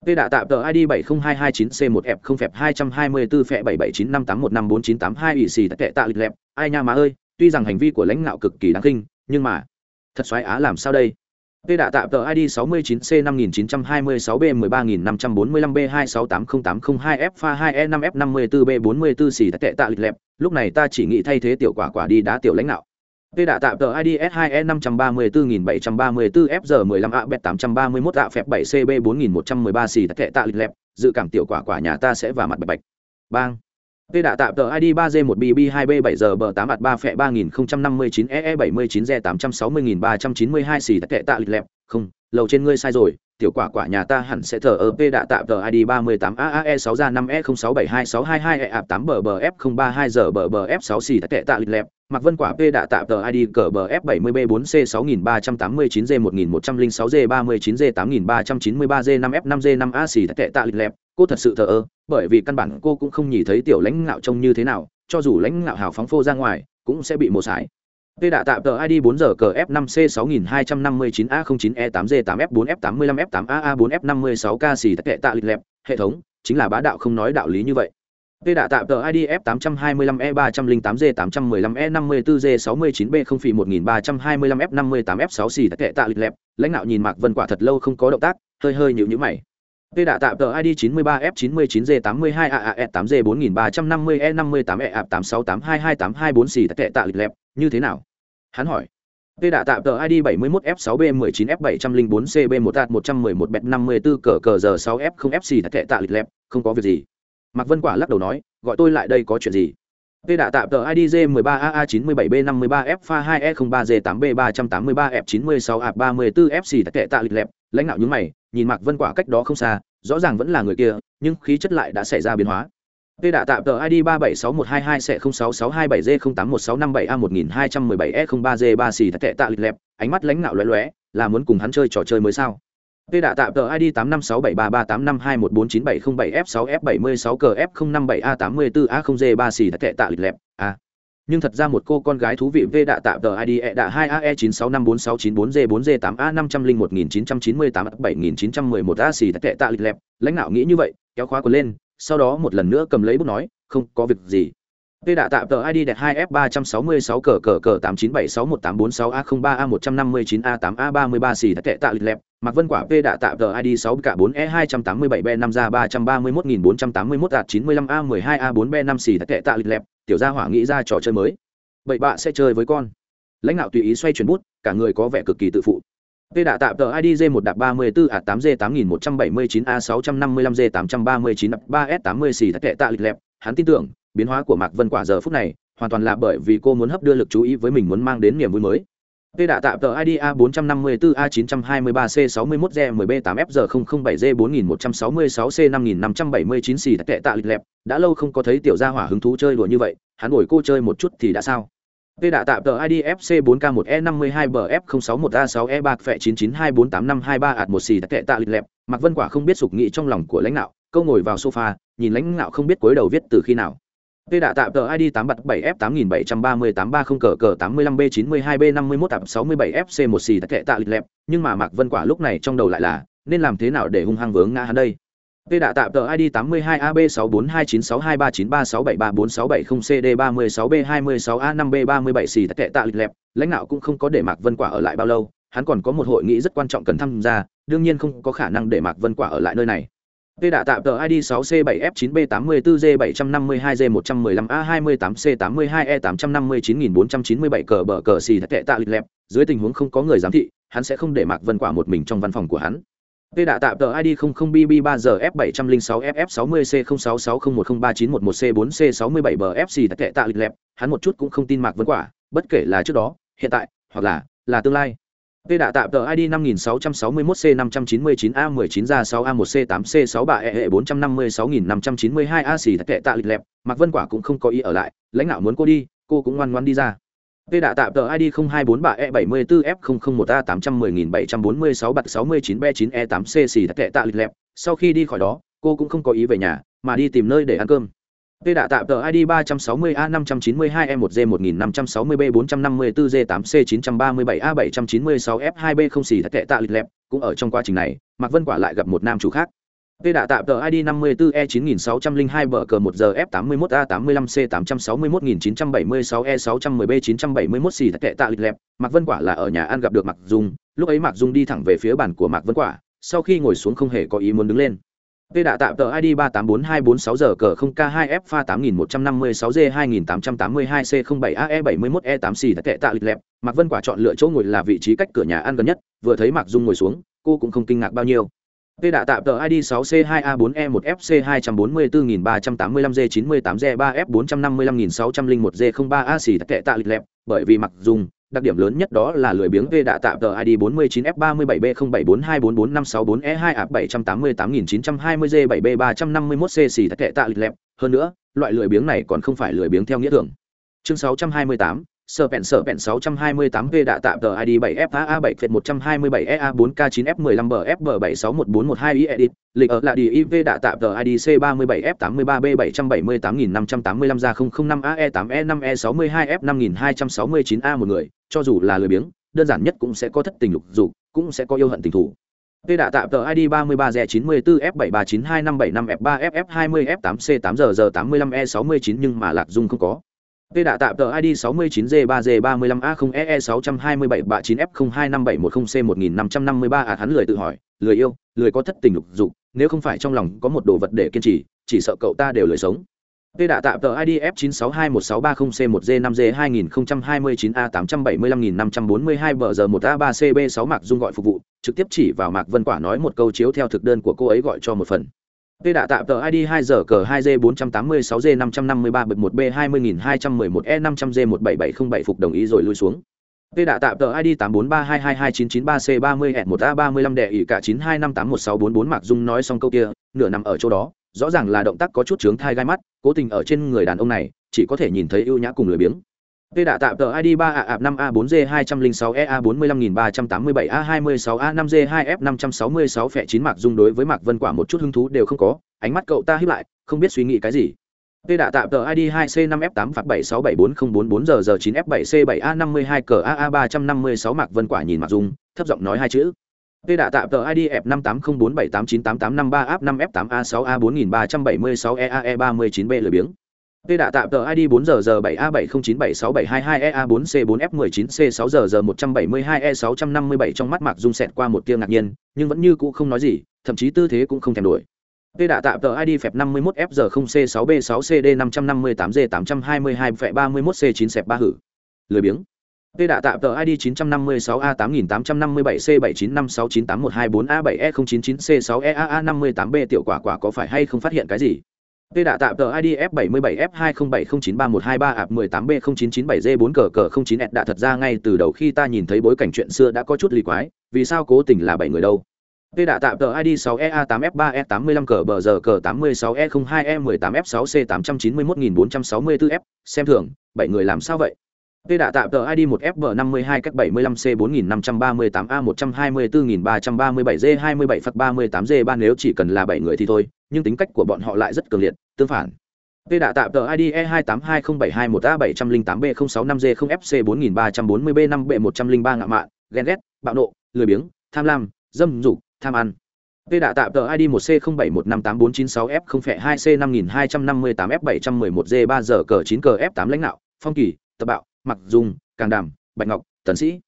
P đã tạm tờ ID 70229C1F0F224F77958154982EC thật tệ tạ lịch lẹp, ai nha má ơi, tuy rằng hành vi của lãnh đạo cực kỳ đáng kinh, nhưng mà thật xoái á làm sao đây Tê đã tạm tờ ID 69C5925B13545B26808002F pha 2E5F54B44 xì tệ tạ lịch lẹp, lúc này ta chỉ nghĩ thay thế tiểu quả quả đi đá tiểu lãnh đạo. Tê đã tạm tờ ID S2E534734FG15A831 ạ phẹp 7CB4113 xì tệ tạ lịch lẹp, dự cảm tiểu quả quả nhà ta sẽ vào mặt bạch bạch. Bang. P đã tạm tờ ID 3G1BB2B7GB8 3 phẹ 3059EE79G860392 xì tệ tạ lịch lẹp, không, lầu trên ngươi sai rồi, tiểu quả quả nhà ta hẳn sẽ thờ ở p đạ tạm tờ id ba mươi tám aae sáu ra năm e không sáu bảy hai sáu hai hai e ạp tám bờ bờ f không ba hai giờ, bờ bờ f sáu xì tệ tạ lịch lẹp. Mặc vân quả p đạ tạm tờ id cờ bờ f bảy mươi b bốn c sáu nghìn ba trăm tám mươi chín g một nghìn một trăm linh sáu g ba mươi chín g tám nghìn ba trăm chín mươi ba g năm f năm g năm a xì tệ tạ lịch lẹp. Cô thật sự thờ ơ, bởi vì căn bản cô cũng không nhìn thấy tiểu lãnh ngạo trông như thế nào, cho dù lãnh ngạo hào phóng phô ra ngoài, cũng sẽ bị mổ sải. Tê đạ tạm tờ ID 4 giờ cờ F5C 6259A09E8G8F4F85F8AA4F56K e xì tệ tạ lịch lẹp, hệ thống, chính là bá đạo không nói đạo lý như vậy. Tê đạ tạm tờ ID F825E308G815E54G69B 0 phì 1325F58F6 xì tệ tạ lịch lẹp, lãnh đạo nhìn Mạc Vân Quả thật lâu không có động tác, hơi hơi nhíu nhíu mày. Tê đạ tạm tờ ID 93F99G82AAE8G4350E58E86822824 xì tệ tạ lịch lẹp, như thế nào? Hắn hỏi. Tê đã tạm tờ ID 71F6B19F704CB1A111B54 cờ cờ giờ 6F0FC thật tệ tạ lịch lẹp, không có việc gì. Mạc Vân Quả lắc đầu nói, gọi tôi lại đây có chuyện gì? Tê đã tạm tờ ID J13AA97B53F2E03J8B383F96A34FC thật tệ tạ lịch lẹp, lãnh đạo những mày, nhìn Mạc Vân Quả cách đó không xa, rõ ràng vẫn là người kia, nhưng khí chất lại đã xảy ra biến hóa. Tê đã tạm tờ ID 376122 sẽ 06627G0816557A1217E03G3 xì tệ tạ lịch lẹp, ánh mắt lánh ngạo lóe lóe, là muốn cùng hắn chơi trò chơi mới sao? Tê đã tạm tờ ID 856733852147F6F76CF057A84A0G3 xì tệ tạ lịch lẹp, a. Nhưng thật ra một cô con gái thú vị V đã tạm tờ ID E đã 2AE965464G4G8A5019998-7911A xì thật tệ tạ lịch lẹp, lãnh đạo nghĩ như vậy, kéo khóa quần lên, sau đó một lần nữa cầm lấy bút nói, không có việc gì. Tê đạ tạm tờ ID đẹp 2F366 cờ cờ cờ 89761846A03A159A8A33 xì tệ tạ lịch lẹp, Mạc Vân Quả P e đã tạm tờ ID 6K4E287B5A331481A95A12A4B5 xì tệ tạ lịch lẹp, tiểu gia hỏa nghĩ ra trò chơi mới. Vậy bạ sẽ chơi với con. Lãnh đạo tùy ý xoay chuyển bút, cả người có vẻ cực kỳ tự phụ. P đã tạm tờ ID J1 đạp 34 a 8 g 8179 a 655 g 839 3 s 80 xì tệ tạ lịch lẹp, hắn tin tưởng, biến hóa của Mạc Vân Quả giờ phút này, hoàn toàn là bởi vì cô muốn hấp đưa lực chú ý với mình muốn mang đến niềm vui mới. Tê đạ tạm tờ ID A454A923C61Z10B8F007G4166C5579 xì tệ tạ lịch lẹp, đã lâu không có thấy tiểu gia hỏa hứng thú chơi đùa như vậy, hắn ngồi cô chơi một chút thì đã sao? Tê đạ tạm tờ ID FC4K1E52BF0611A6E3F992485523 ạt một xì tệ tạ lịch lẹp, Mạc Vân Quả không biết sục nghị trong lòng của lãnh đạo, câu ngồi vào sofa, nhìn lãnh đạo không biết cuối đầu viết từ khi nào. Tê đạ tạm tờ ID 8 bật 7F 873830 cờ cờ 85B92B51 tạm 67FC1 xì tệ tạ lịch lẹp, nhưng mà Mạc Vân Quả lúc này trong đầu lại là, nên làm thế nào để hung hăng vướng ngã hắn đây? Tê đạ tạm tờ ID 82AB6429623936734670CD36B26A5B37 xì tệ tạ lịch lẹp, lãnh đạo cũng không có để Mạc Vân Quả ở lại bao lâu, hắn còn có một hội nghị rất quan trọng cần tham gia, đương nhiên không có khả năng để Mạc Vân Quả ở lại nơi này. Tê đạ tạm tờ ID 6C7F9B84G755A28C82E859497 cờ bờ cờ xì tệ tạ lịch lẹp, dưới tình huống không có người giám thị, hắn sẽ không để Mạc Vân Quả một mình trong văn phòng của hắn. Tê đạ tạm tờ ID 00BB3GF706FF60C06601039111C4C67BF xì tệ tạ lịch lẹp, hắn một chút cũng không tin Mạc Vân Quả, bất kể là trước đó, hiện tại, hoặc là là tương lai. Tê đạ tạm tờ ID 5661C599A19 ra 6A1C8C63EE456592A xì tệ tạ lịch lẹp, Mạc Vân Quả cũng không có ý ở lại, lãnh đạo muốn cô đi, cô cũng ngoan ngoan đi ra. Tê đạ tạm tờ ID 0243E74F001A810746 bật 69B9E8C xì tệ tạ lịch lẹp, sau khi đi khỏi đó, cô cũng không có ý về nhà, mà đi tìm nơi để ăn cơm. Tê đạ tạm tờ ID 360A592E1G1554G8C937A796F2B0 xì tệ tạ lịch lẹp, cũng ở trong quá trình này, Mạc Vân Quả lại gặp một nam chủ khác. Tê đạ tạm tờ ID 54E9602 bờ cờ 1 giờ F81A85C861976E610B971 xì tệ tạ lịch lẹp, Mạc Vân Quả là ở nhà ăn gặp được Mạc Dung, lúc ấy Mạc Dung đi thẳng về phía bàn của Mạc Vân Quả, sau khi ngồi xuống không hề có ý muốn đứng lên. Tê đạ tạm tờ ID 384246 giờ cờ 0K2F8156G2882C07AE71E8 xì tệ tạ lịch lẹp, Mạc Vân Quả chọn lựa chỗ ngồi là vị trí cách cửa nhà ăn gần nhất, vừa thấy Mạc Dung ngồi xuống, cô cũng không kinh ngạc bao nhiêu. Tê đạ tạm tờ ID 6C2A4E1FC244385G98G3F455601G03A e xì tệ tạ lịch lẹp, bởi vì mặc dùng, đặc điểm lớn nhất đó là lười biếng V đã tạm tờ ID 49F37B0742445644E2A788920G7B351C xì tắc tệ tạ lịch lẹp. Hơn nữa loại lười biếng này còn không phải lười biếng theo nghĩa thường chương 628 Sở vẹn Sở vẹn 628V đã tạm tờ ID 7FAA 7 127 EA 4K9F15BFB7614112 edit, lịch ở là DIV IV đã tạm tờ ID C37F83B778585 ra 005AE8E5E62F5269A một người, cho dù là lười biếng, đơn giản nhất cũng sẽ có thất tình lục dục, cũng sẽ có yêu hận tình thủ. Tê đã tạm tờ ID 33 rẻ 94 f 7392575 f 3 ff 20 f 8 c 8 giờ 85 e 69 nhưng mà Lạc Dung không có. Tê đã tạm tờ ID 69G3G35A0EE627B9F025710C1553 à hắn lười tự hỏi, lười yêu, lười có thất tình lục dục, nếu không phải trong lòng có một đồ vật để kiên trì, chỉ sợ cậu ta đều lười sống. Tê đã tạm tờ ID F9621630C1G5G2029A875542B1A3CB6 Mạc Dung gọi phục vụ, trực tiếp chỉ vào Mạc Vân Quả nói một câu chiếu theo thực đơn của cô ấy gọi cho một phần. P đã tạm tờ ID 2 giờ cờ 2G486G553 bật 1B20211E500G17707 phục đồng ý rồi lui xuống. P đã tạm tờ ID 843222993C30S1A35 đệ ỉ cả 925816444 Mạc Dung nói xong câu kia, nửa nằm ở chỗ đó, rõ ràng là động tác có chút chướng thai gai mắt, cố tình ở trên người đàn ông này, chỉ có thể nhìn thấy ưu nhã cùng lười biếng. Tê đã tạm tờ ID 3 a 5 a 4 g 206 ea 45387 a 26 a 5 g 2 f 566 phẹ 9 mạc dung đối với mạc vân quả một chút hứng thú đều không có, ánh mắt cậu ta hiếp lại, không biết suy nghĩ cái gì. Tê đã tạm tờ ID 2C5F8F7674044G9F7C7A52CAA356 mạc vân quả nhìn mạc dung, thấp giọng nói hai chữ. Tê đã tạm tờ ID f 5804789853 áp 5 f 8 a 6 a 4376 eae 39 b lười biếng. Tê đã tạm tờ ID 4 giờ giờ 7 a 70976722 ea 4 c 4 f 19 c 6 giờ giờ 172 e 657 trong mắt Mạc Dung xẹt qua một tia ngạc nhiên, nhưng vẫn như cũ không nói gì, thậm chí tư thế cũng không thèm đổi. Tê đã tạm tờ ID phẹp 51 f giờ 0 c 6 b 6 cd 558 g 822 phẹ 31 c 9 xẹp 3 hử. Lười biếng. Tê đã tạm tờ ID 956A8857C795698124A7E099C6EAA58B tiểu quả quả có phải hay không phát hiện cái gì? Tê đã tạm tờ ID F77F20709313 ạp 18B0997G4 cờ cờ 09 S đã thật ra ngay từ đầu khi ta nhìn thấy bối cảnh chuyện xưa đã có chút lì quái, vì sao cố tình là bảy người đâu. Tê đã tạm tờ ID 6EA8F3E85CBZC86E02E18F6C891464F, e e e xem thường, bảy người làm sao vậy? Tê đã tạm tờ ID 1FB52 cách 75C4538A124337G27 phật 38G3 nếu chỉ cần là 7 người thì thôi, nhưng tính cách của bọn họ lại rất cường liệt, tương phản. Tê đã tạm tờ ID E2820721A708B065G0FC4340B5B103 ngạ mạn, ghen ghét, bạo nộ, lười biếng, tham lam, dâm dục, tham ăn. Tê đã tạm tờ ID 1C07158496F0F2C5258F711G3G9G F8 lãnh đạo, phong kỳ, tập bạo, mặc dung, càng đàm, bạch ngọc, tần sĩ.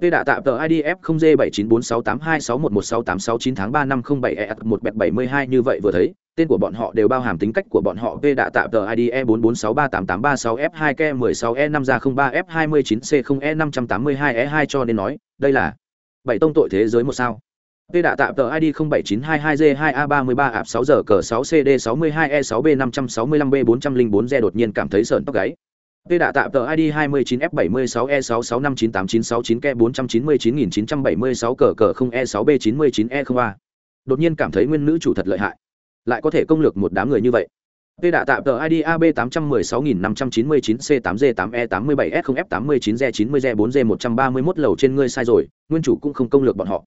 Tê đã tạo tờ IDF0G7946826116869 tháng 3 năm 07 e 1 72 như vậy vừa thấy, tên của bọn họ đều bao hàm tính cách của bọn họ. Tê đã tạo tờ ID E44638836F2K16E5 ra 03F29C0E582E2 cho nên nói, đây là bảy tông tội thế giới một sao. Tê đã tạm tờ ID 07922G2A33 ạp 6 giờ cờ 6CD62E6B565B404G đột nhiên cảm thấy sợn tóc gáy. Tê đã tạm tờ ID 29F76E66598969K499976 cờ cờ 0E6B99E03. Đột nhiên cảm thấy nguyên nữ chủ thật lợi hại. Lại có thể công lược một đám người như vậy. Tê đã tạm tờ ID AB816599C8G8E87S0F89G90G4G131 e lầu trên ngươi sai rồi, nguyên chủ cũng không công lược bọn họ.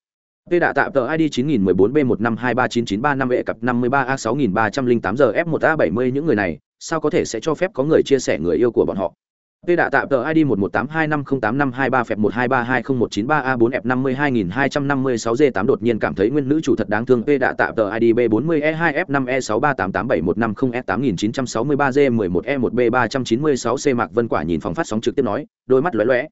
Tê đã tạm tờ ID 9014B1523993 e cặp 53A6308 giờ F1A70 những người này, sao có thể sẽ cho phép có người chia sẻ người yêu của bọn họ Tê đã tạm tờ ID 1182508523 phẹp 1232017F52256G8 đột nhiên cảm thấy nguyên nữ chủ thật đáng thương. Tê đã tạm tờ ID B40E2F5E638871510F8951G11E1B396C e Mạc Vân Quả nhìn phòng phát sóng trực tiếp nói, đôi mắt lóe lóe.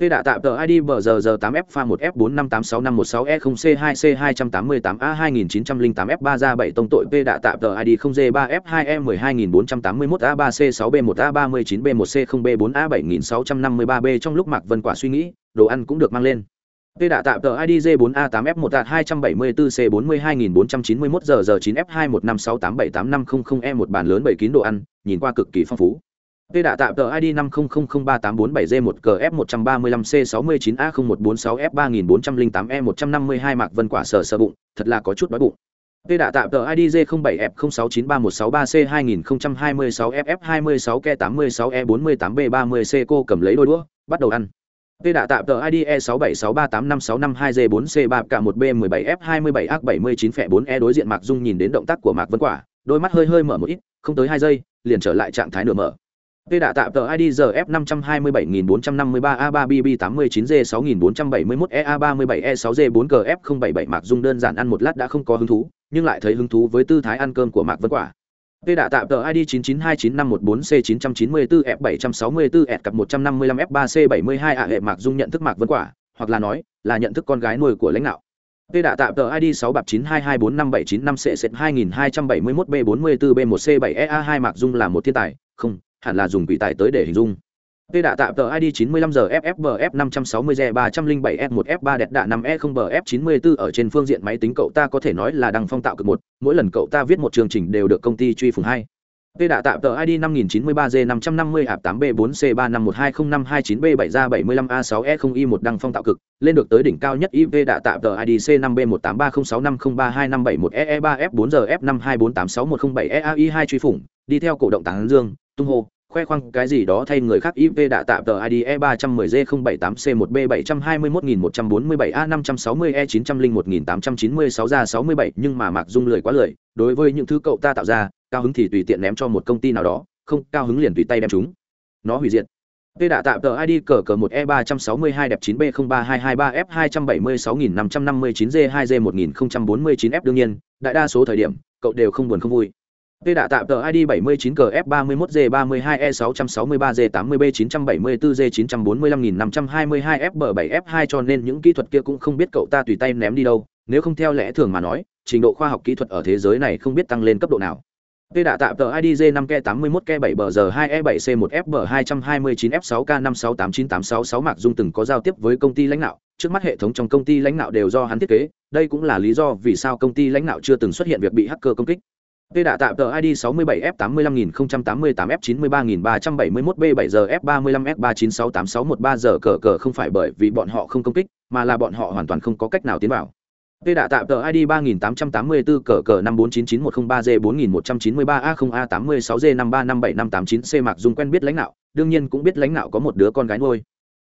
Tê đã tạm tờ ID bờ giờ giờ 8F pha 1F45865116E0C2C288A2908F3 ra 7 tông tội P đã tạm tờ ID 0G3F2E12481A3C6B1A39B1C0B4A7653B trong lúc Mạc Vân Quả suy nghĩ, đồ ăn cũng được mang lên. P đã tạm tờ ID J4A8F1A274C42491 giờ giờ 9F215687850E một bàn lớn bảy kín đồ ăn, nhìn qua cực kỳ phong phú. Tê đạ tạm tờ ID 500038437G1GF135C694A01406F3408E152 Mạc Vân Quả sở sơ bụng, thật là có chút đói bụng. Tê đạ tạm tờ ID J07F06931633C2026FF26K86E48B30C e cô cầm lấy đôi đũa, bắt đầu ăn. Tê đạ tạm tờ ID E6763856552G4C3K1B17F27A79F4E đối diện Mạc Dung nhìn đến động tác của Mạc Vân Quả, đôi mắt hơi hơi mở một ít, không tới 2 giây, liền trở lại trạng thái nửa mở. Tê đã tạm tờ ID giờ F527453A3BB89G6471EA37E6G4GF077 Mạc Dung đơn giản ăn một lát đã không có hứng thú, nhưng lại thấy hứng thú với tư thái ăn cơm của Mạc Vân Quả. Tê đã tạm tờ ID 9929514C994F764 cặp 155F3C72A hệ Mạc Dung nhận thức Mạc Vân Quả, hoặc là nói, là nhận thức con gái nuôi của lãnh đạo. Tê đạ tạm tờ ID 6 bạp 9224575 c 2271 b 44 b 1 c 7 ea 2 Mạc Dung là một thiên tài, không, hẳn là dùng quỷ tài tới để hình dung. Tê đạ tạm tờ ID 95 giờ FFBF 560 Z 307 S1 F3 đẹp đạ 5 E0 BF 94 ở trên phương diện máy tính cậu ta có thể nói là đăng phong tạo cực một, mỗi lần cậu ta viết một chương trình đều được công ty truy phùng hai. Tê đạ tạm tờ ID 5093 G 550 ạp 8 B 4 C 35120529 B 7 ra 75 A 6 E0 I 1 đăng phong tạo cực, lên được tới đỉnh cao nhất IV đạ tạm tờ ID C 5 B 18306503257 EE 3 F 4 giờ F 52486107 EAI 2 truy phủng, đi theo cổ động tán dương, tung hô khoe khoang cái gì đó thay người khác IP đã tạm tờ ID E310G078C1B721-147A560E901896 e ra 67 nhưng mà Mạc Dung lười quá lười, đối với những thứ cậu ta tạo ra, cao hứng thì tùy tiện ném cho một công ty nào đó, không, cao hứng liền tùy tay đem chúng. Nó hủy diệt. P đã tạm tờ ID cờ cờ 1 E362 đẹp 9B03223 F276559G2G1049F đương nhiên, đại đa số thời điểm, cậu đều không buồn không vui. Tê đạ tạm tờ ID 79CF31G32E663G80B974G945522F7F2 cho nên những kỹ thuật kia cũng không biết cậu ta tùy tay ném đi đâu, nếu không theo lẽ thường mà nói, trình độ khoa học kỹ thuật ở thế giới này không biết tăng lên cấp độ nào. Tê đạ tạm tờ ID J5K81K7BG2E7C1F229F6K568986 Mạc Dung từng có giao tiếp với công ty lãnh đạo, trước mắt hệ thống trong công ty lãnh đạo đều do hắn thiết kế, đây cũng là lý do vì sao công ty lãnh đạo chưa từng xuất hiện việc bị hacker công kích. Tê đã tạm tờ ID 67F85088F93337B7G F35F3968613 giờ cờ cờ không phải bởi vì bọn họ không công kích, mà là bọn họ hoàn toàn không có cách nào tiến vào. Tê đã tạm tờ ID 3884 cờ cờ 5499103G4193A0A86G535759C Mạc Dung quen biết lãnh đạo, đương nhiên cũng biết lãnh đạo có một đứa con gái nuôi.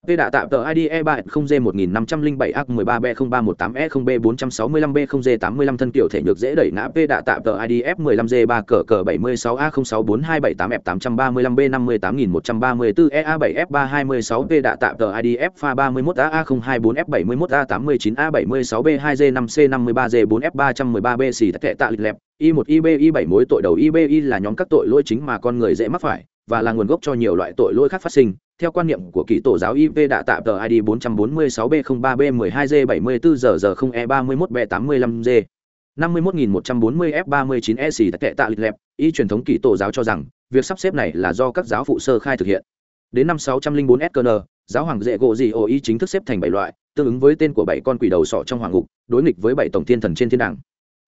Tê đã tạm tờ ID E3G1507A13B03E0B465B0G85 thân kiểu thể nhược dễ đẩy ngã. P đã tạm tờ ID F15G3 cờ cờ 76A0642778F835B58134EA7F326 P đã tạm tờ ID F31AA024F71A89A76B2G5C53G4F313B xì tệ tạ lịch lẹp. I1IBI7 mối tội đầu IBI là nhóm các tội lỗi chính mà con người dễ mắc phải và là nguồn gốc cho nhiều loại tội lỗi khác phát sinh theo quan niệm của kỳ tổ giáo IV đã tạm tờ ID 446B03B12G74 giờ giờ 0E31B85G 51140F39E e xì tệ tạ lịch lẹp, y truyền thống kỳ tổ giáo cho rằng, việc sắp xếp này là do các giáo phụ sơ khai thực hiện. Đến năm 604 SKN, giáo hoàng dễ gỗ gì y chính thức xếp thành bảy loại, tương ứng với tên của bảy con quỷ đầu sọ trong hoàng ngục, đối nghịch với bảy tổng thiên thần trên thiên đàng.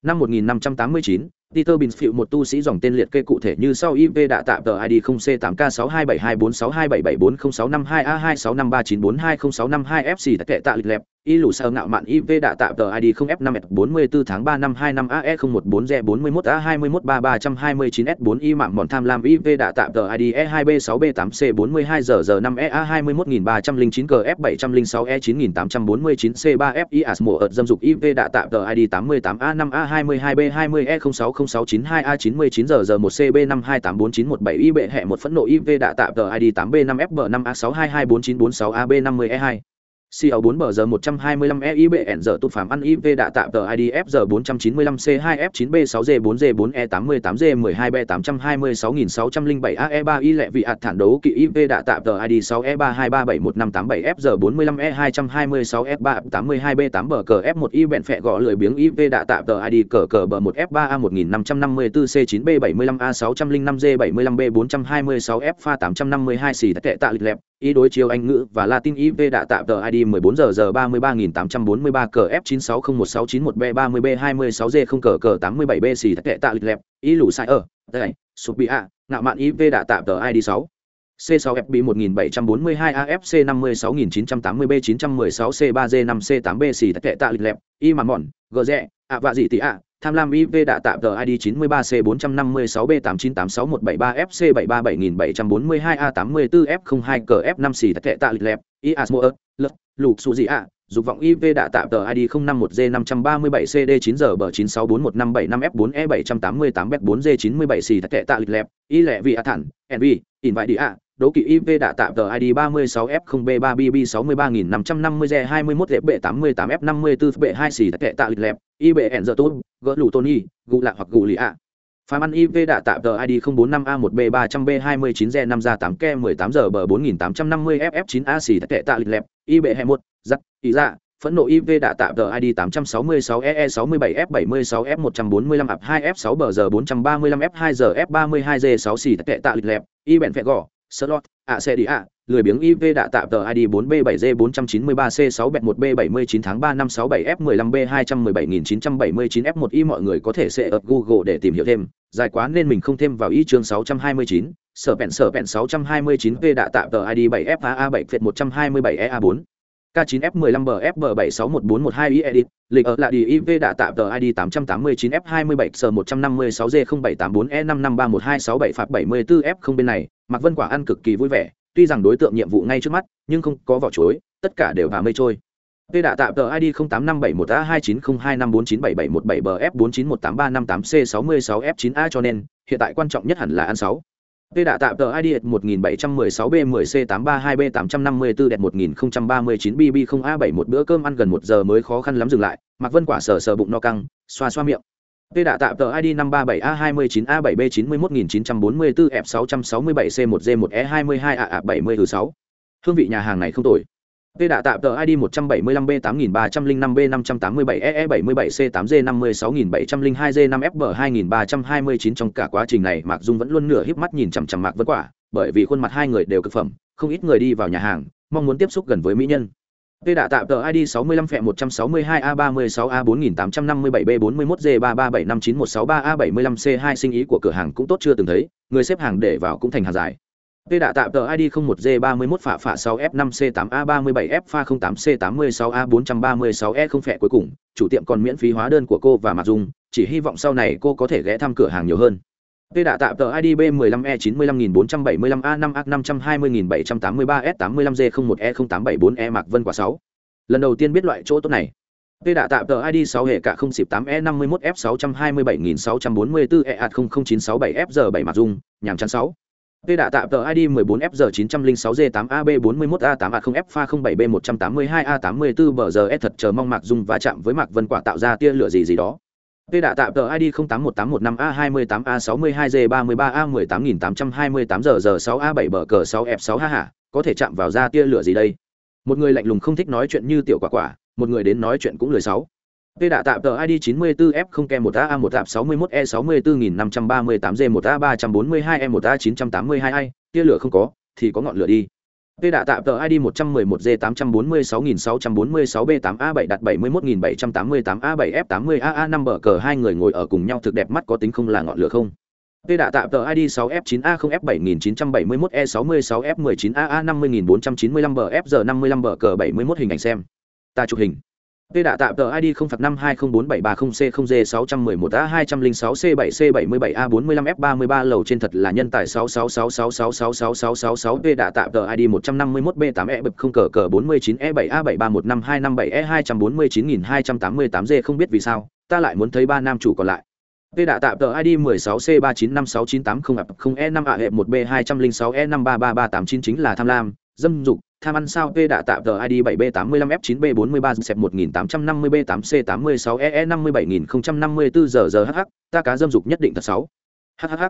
Năm 1589, Peter Binsfield một tu sĩ dòng tên liệt kê cụ thể như sau IV đã tạm tờ ID 0C8K62724627740652A26539420652FC tại kệ tạ lịch lẹp, y lũ sơ ngạo mạn IV đã tạm tờ ID 0F5F44 tháng 3 năm 25 AE014G41A21329S4 y mạng mòn tham lam IV đã tạm tờ ID E2B6B8C42 giờ giờ 5 EA21309 GF706E9849C3FI ASMO ợt dâm dục IV đã tạm tờ ID 88A5A22B20E060 88A5A22B20606992A99 giờ giờ 1 CB52849117 y bệ hệ một phẫn nộ IV đã tạm tờ ID 8B5FB5A6224946AB50E2 CL4 bờ giờ 125 EIBN giờ tụt phạm ăn IV đã tạm tờ IDF giờ 495 C2F9B6G4G4E88G12B826607 AE3I lệ vị ạt thản đấu kỵ IV đã tạm tờ ID 6E3237157F giờ 45 E226 F382B8 bờ cờ F1 I bẹn phẹ gõ lười biếng IV đã tạm tờ ID cờ cờ bờ 1 F3A1554 C9B75A605G75B426 F pha 852 xì tệ tạ lịch lẹp ý đối chiếu Anh ngữ và Latin IV đã tạm tờ ID 14 giờ giờ 33843 cờ F9601691B30B26G không cờ cờ 87B xì tệ tạ lịch lẹp. Ý lũ sai ở. Đây sụp bị ạ. Ngạo mạn IV đã tạm tờ ID 6 C6FB 1742 AFC 56980B 916C 3G 5C8B xì tệ tạ lịch lẹp, y mà mòn, gờ rẹ, ạ vạ gì tỷ ạ, tham lam IV đã tạm tờ ID 93C456B8986173FC73742A84F02CF5 xì tệ tạ lịch lẹp, y asmo lật, lục su gì ạ, dục vọng IV đã tạm tờ ID 051G537CD9G9641575F4E788B4G97 xì tệ tạ lịch lẹp, y lẹ vị ạ thẳng, NV, invite đi ạ đố kỵ IV đã tạm tờ ID 36F0B3BB63521F888F54B2 xì tệ tạ lịch lẹp, IBN giờ tốt, gỡ lù Tony, gù lạ hoặc gù lì ạ. Phạm ăn IV đã tạm tờ ID 045A1B300B29G5G8K18G4850FF9AC tệ tạ lịch lẹp, IB21, giắt, ý dạ, phẫn nộ IV đã tạm tờ ID 866EE67F76F145AP2F6BG435F2GF32G6C tệ tạ lịch lẹp, y bẹn phẹ gò, slot, ạ xe đi ạ, lười biếng IV đã tạo tờ ID 4B7G493C6B1B79 tháng 3 năm 67F15B217979F1Y mọi người có thể sẽ ở Google để tìm hiểu thêm, dài quá nên mình không thêm vào y chương 629, sở bẹn sở bẹn 629V đã tạo tờ ID 7FAA7F127EA4. K9F15BFB761412 edit, lịch ở là đi IV đã tạm tờ ID 889F27S156G0784E553126 phạt 74F0 bên này, Mạc Vân Quả ăn cực kỳ vui vẻ, tuy rằng đối tượng nhiệm vụ ngay trước mắt, nhưng không có vỏ chối, tất cả đều và mây trôi. V đã tạm tờ ID 0857182902549777F49183558C66F9A cho nên, hiện tại quan trọng nhất hẳn là ăn 6. V đã tạm tờ ID 1716B10C832B854 đẹp 1039BB0A7 một bữa cơm ăn gần một giờ mới khó khăn lắm dừng lại, Mạc Vân Quả sờ sờ bụng no căng, xoa xoa miệng. Tê đã tạm tờ ID 537A29A7B91944F667C1G1E22A70 Hương vị nhà hàng này không tồi. Tê đã tạm tờ ID 175B8305B587EE77C8G56702G5FB2329 trong cả quá trình này Mạc Dung vẫn luôn nửa híp mắt nhìn chằm chằm Mạc Vân Quả, bởi vì khuôn mặt hai người đều cực phẩm, không ít người đi vào nhà hàng, mong muốn tiếp xúc gần với mỹ nhân. Tê đã tạm tờ ID 65 phẹ 162 a 36 a 4857 b 41 g 3375916 a 75 c 2 sinh ý của cửa hàng cũng tốt chưa từng thấy, người xếp hàng để vào cũng thành hàng dài. Tê đã tạm tờ ID 01G31 phạ phạ 6F5C8A37F pha 08C86A436E không phẹ cuối cùng, chủ tiệm còn miễn phí hóa đơn của cô và Mạc Dung, chỉ hy vọng sau này cô có thể ghé thăm cửa hàng nhiều hơn. Tê đã tạm tờ ID B15E95475A5A520783S85G01E0874E e e e Mạc Vân quả 6. Lần đầu tiên biết loại chỗ tốt này. Tê đã tạm tờ ID 6 hệ cả 0 8E51F627644E00967FG7 Mạc Dung, nhàm chán 6. Tê đã tạm tờ ID 14F906G8AB41A8A0F pha 07B182A84BGS thật chờ mong Mạc Dung va chạm với Mạc Vân Quả tạo ra tia lửa gì gì đó. Tê đạ tạm tờ ID 081815A28A62G33A18828GG6A7BG6F6 ha có thể chạm vào ra tia lửa gì đây? Một người lạnh lùng không thích nói chuyện như tiểu quả quả, một người đến nói chuyện cũng lười sáu. Tê đạ tạm tờ ID 94F0K1A1A615E64538G1A342E1A982 tia lửa không có, thì có ngọn lửa đi. Tê đã tạm tờ ID 111G846646B8A7 đặt 71788A7F80AA5 bờ cờ hai người ngồi ở cùng nhau thực đẹp mắt có tính không là ngọn lửa không? Tê đã tạm tờ ID 6F9A0F7971E66F19AA50495BFG55 bờ cờ 71 hình ảnh xem. Ta chụp hình. P đã tạm tờ ID 0552047330C0G611A206C7C77A45F33 lầu trên thật là nhân tài 66666666666 P đã tạm tờ ID 151B8E bập không cờ cờ 49E7A7315257E249288D không biết vì sao, ta lại muốn thấy ba nam chủ còn lại. P đã tạm tờ ID 16C39569880E5AE1B206E533389 chính là tham lam, dâm dục, tham ăn sao P đã tạm tờ ID 7B85F9B43 xẹp 1850B8C86EE57054 giờ giờ hh, ta cá dâm dục nhất định thật sáu hhh.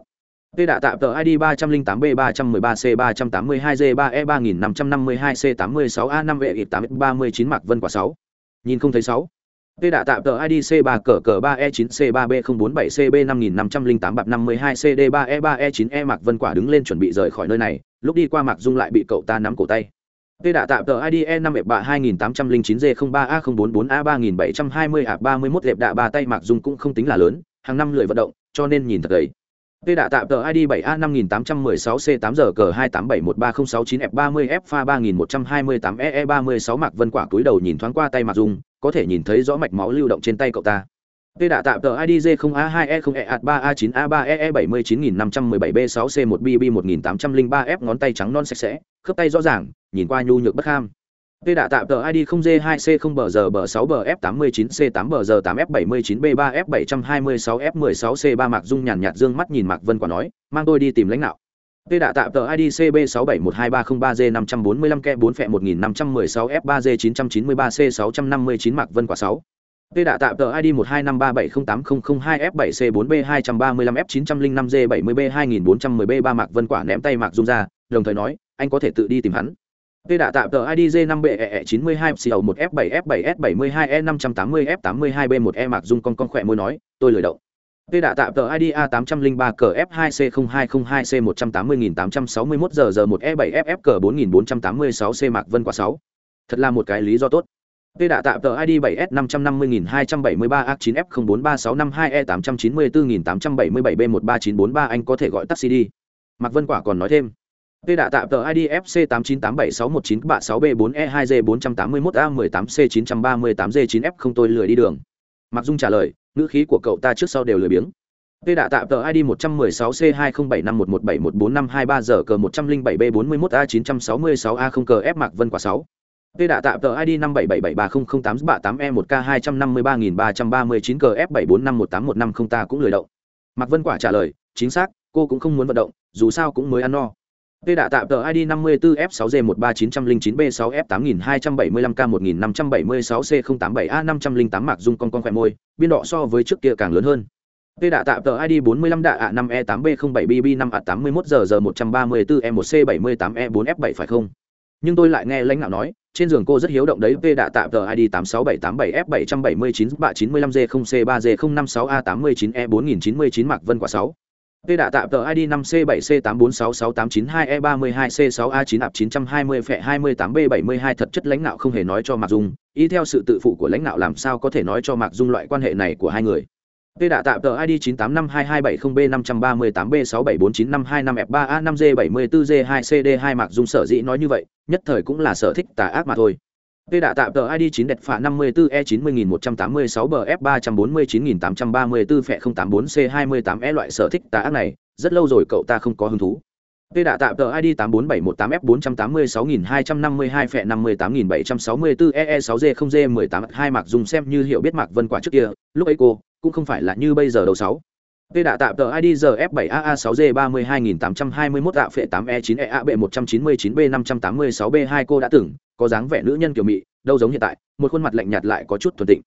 P đã tạm tờ ID 308B313C382G3E3552C86A5E839 Mạc Vân quả 6. Nhìn không thấy 6. Tê đã tạm tờ ID C3 cỡ cỡ 3E9C3B047CB5508 bạc 52CD3E3E9E e e Mạc Vân quả đứng lên chuẩn bị rời khỏi nơi này, lúc đi qua Mạc Dung lại bị cậu ta nắm cổ tay. Tê đã tạm tờ ID E5 bạ 2809G03A044A3720 A31 đẹp đạ ba tay Mạc Dung cũng không tính là lớn, hàng năm lười vận động, cho nên nhìn thật gầy. Tê đạ tạm tờ ID 7A5816C8G28713069F30F pha 3128EE36 Mạc Vân Quả túi đầu nhìn thoáng qua tay Mạc Dung, có thể nhìn thấy rõ mạch máu lưu động trên tay cậu ta. Tê đạ tạm tờ ID J0A2E0E3A9A3EE79517B6C1BB1803F ngón tay trắng non sạch sẽ, khớp tay rõ ràng, nhìn qua nhu nhược bất ham. Tê đã tạm tờ ID 0G2C0BG6BF89C8BG8F79B3F726F16C3 Mạc Dung nhàn nhạt dương mắt nhìn Mạc Vân Quả nói, mang tôi đi tìm lãnh đạo. Tê đã tạm tờ ID CB67123303G545K4F1516F3G993C659 Mạc Vân Quả 6. Tê đã tạm tờ ID 12537080002F7C4B235F905G70B2410B3 Mạc Vân Quả ném tay Mạc Dung ra, đồng thời nói, anh có thể tự đi tìm hắn. Tê đã tạm tờ ID J5BE92CO1F7F7S72E580F82B1E e e Mạc Dung con con khỏe môi nói, tôi lười động. Tê đã tạm tờ ID A803CF2C0202C180861ZZ1E7FFC4486C Mạc Vân quả 6. Thật là một cái lý do tốt. Tê đã tạm tờ ID 7S550273A9F043652E894877B13943 anh có thể gọi taxi đi. Mạc Vân quả còn nói thêm. Tê đạ tạm tờ ID FC 8987619362G481A18C938G9F không tôi lười đi đường. Mặc Dung trả lời, ngữ khí của cậu ta trước sau đều lười biếng. Tê đạ tạm tờ ID 116C207511171453 giờ cờ 107B41A966A0 cờ F Mạc Vân quả 6. Tê đạ tạm tờ ID 57730083E1K253339 cờ F74518150 ta cũng lười động. Mạc Vân quả trả lời, chính xác, cô cũng không muốn vận động, dù sao cũng mới ăn no. Tê đã tạm tờ ID 54F6G13909B6F8275K1576C087A508 Mạc Dung con con khỏe môi, biên độ so với trước kia càng lớn hơn. Tê đã tạm tờ ID 45 đạ ạ 5E8B07BB5A81GG134E1C78E4F7 phải không? Nhưng tôi lại nghe lãnh đạo nói, trên giường cô rất hiếu động đấy. Tê đã tạm tờ ID 86787F779 bạ 95G0C3G056A89E4099 Mạc Vân quả 6. Tê đạ tạm tờ ID 5C7C8466892E32C6A9AP920F28B72 thật chất lãnh đạo không hề nói cho Mạc Dung, y theo sự tự phụ của lãnh đạo làm sao có thể nói cho Mạc Dung loại quan hệ này của hai người. Tê đạ tạm tờ ID 9852270B538B6749525F3A5G74G2CD2 Mạc Dung sở dĩ nói như vậy, nhất thời cũng là sở thích tà ác mà thôi. Tê đã tạm tờ ID 9 đẹp phạ 54E90186 BF349834 phẹ 084C28E loại sở thích tà ác này, rất lâu rồi cậu ta không có hứng thú. Tê đã tạm tờ ID 84718F486252 phẹ 58764 EE6G0G18 hai Mạc Dung xem như hiểu biết Mạc Vân quả trước kia, lúc ấy cô cũng không phải là như bây giờ đầu 6. Tê đạ tạm tờ ID giờ F7AA6G32821 tạ phệ 8E9EAB199B586B2 cô đã từng có dáng vẻ nữ nhân kiểu mị, đâu giống hiện tại, một khuôn mặt lạnh nhạt lại có chút thuần tịnh.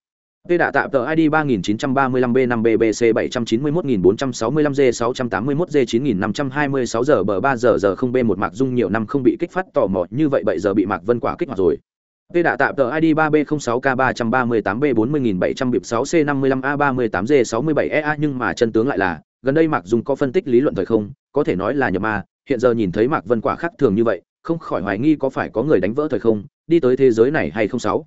Tê đạ tạm tờ ID 3935B5BBC791465G681G9526 giờ bờ 3 giờ giờ không B1 Mạc Dung nhiều năm không bị kích phát tò mò như vậy bây giờ bị Mạc Vân Quả kích hoạt rồi. Tê đạ tạm tờ ID 3B06K338B4700B6C55A38G67EA nhưng mà chân tướng lại là, gần đây Mạc Dung có phân tích lý luận thời không, có thể nói là nhập ma, hiện giờ nhìn thấy Mạc Vân Quả khác thường như vậy, không khỏi hoài nghi có phải có người đánh vỡ thời không, đi tới thế giới này hay không sáu.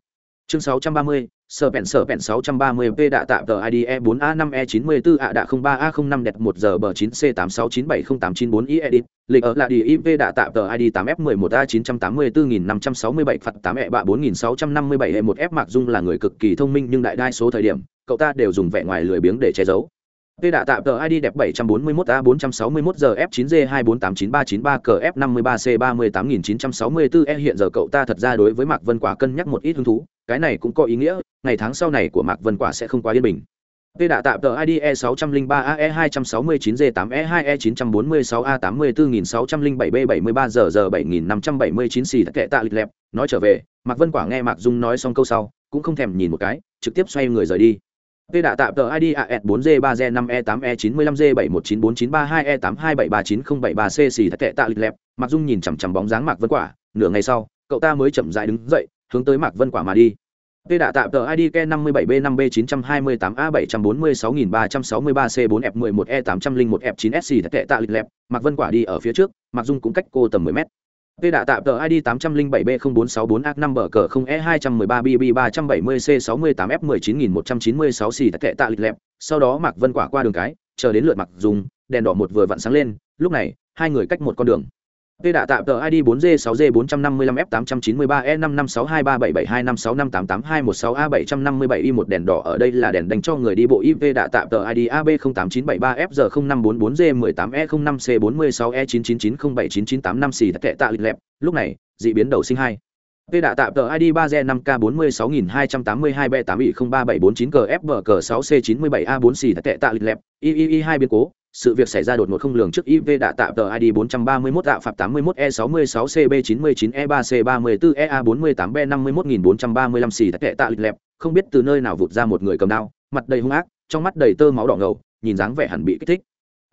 Chương 630, sở bẹn sở bẹn 630p đã tạm tờ ID E4A5E94 ạ đã 03A05 đẹp 1 giờ bờ 9C86970894 i edit, lịch ở là đi IP đã tạm tờ ID 8F11A984567 phạt 8 e bạ 4657 e 1 F mặc Dung là người cực kỳ thông minh nhưng đại đa số thời điểm, cậu ta đều dùng vẻ ngoài lười biếng để che giấu. Tê đạ tạm tờ ID đẹp 741A461 giờ F9G2489393 cờ F53C38964E hiện giờ cậu ta thật ra đối với Mạc Vân Quả cân nhắc một ít hứng thú, cái này cũng có ý nghĩa, ngày tháng sau này của Mạc Vân Quả sẽ không quá yên bình. Tê đạ tạm tờ ID E603AE269G8E2E946A84607B73 giờ giờ 7579 xì kệ tạ lịch lẹp, nói trở về, Mạc Vân Quả nghe Mạc Dung nói xong câu sau, cũng không thèm nhìn một cái, trực tiếp xoay người rời đi. Tê đã tạm tờ ID AS4G3G5E8E95G7194932E82739073C xì thật tệ tạ lịch lẹp, Mạc Dung nhìn chằm chằm bóng dáng Mạc Vân Quả, nửa ngày sau, cậu ta mới chậm rãi đứng dậy, hướng tới Mạc Vân Quả mà đi. Tê đã tạm tờ ID K57B5B928A746363C4F11E801F9S xì thật tệ tạ lịch lẹp, Mạc Vân Quả đi ở phía trước, Mạc Dung cũng cách cô tầm 10 mét. Tê đạ tạm tờ ID 807B0464A5BG0E213BB370C68F19196 xì tệ tạ lịch lẹp, sau đó Mạc Vân Quả qua đường cái, chờ đến lượt Mạc Dung, đèn đỏ một vừa vặn sáng lên. Lúc này hai người cách một con đường. Tê đạ tạm tờ ID 4G6G455F893E55623772565858216A757Y1 đèn đỏ ở đây là đèn đánh cho người đi bộ IV đạ tạm tờ ID AB087300544G18E05C46E999079985 xì tệ tạ lịch lẹp, lúc này, dị biến đầu sinh hai. Tê đạ tạm tờ ID 3G5K46282B8Y03749CFBG6C97A4 xì tệ tạ lịch lẹp, II hai biến cố, sự việc xảy ra đột ngột không lường trước IP đã tạo tờ ID 431 tạo phạt 81 E66 CB 99 E3 C 34 EA 48 B 51435 xì tệ tạ lịch lẹp, không biết từ nơi nào vụt ra một người cầm đao, mặt đầy hung ác, trong mắt đầy tơ máu đỏ ngầu, nhìn dáng vẻ hẳn bị kích thích.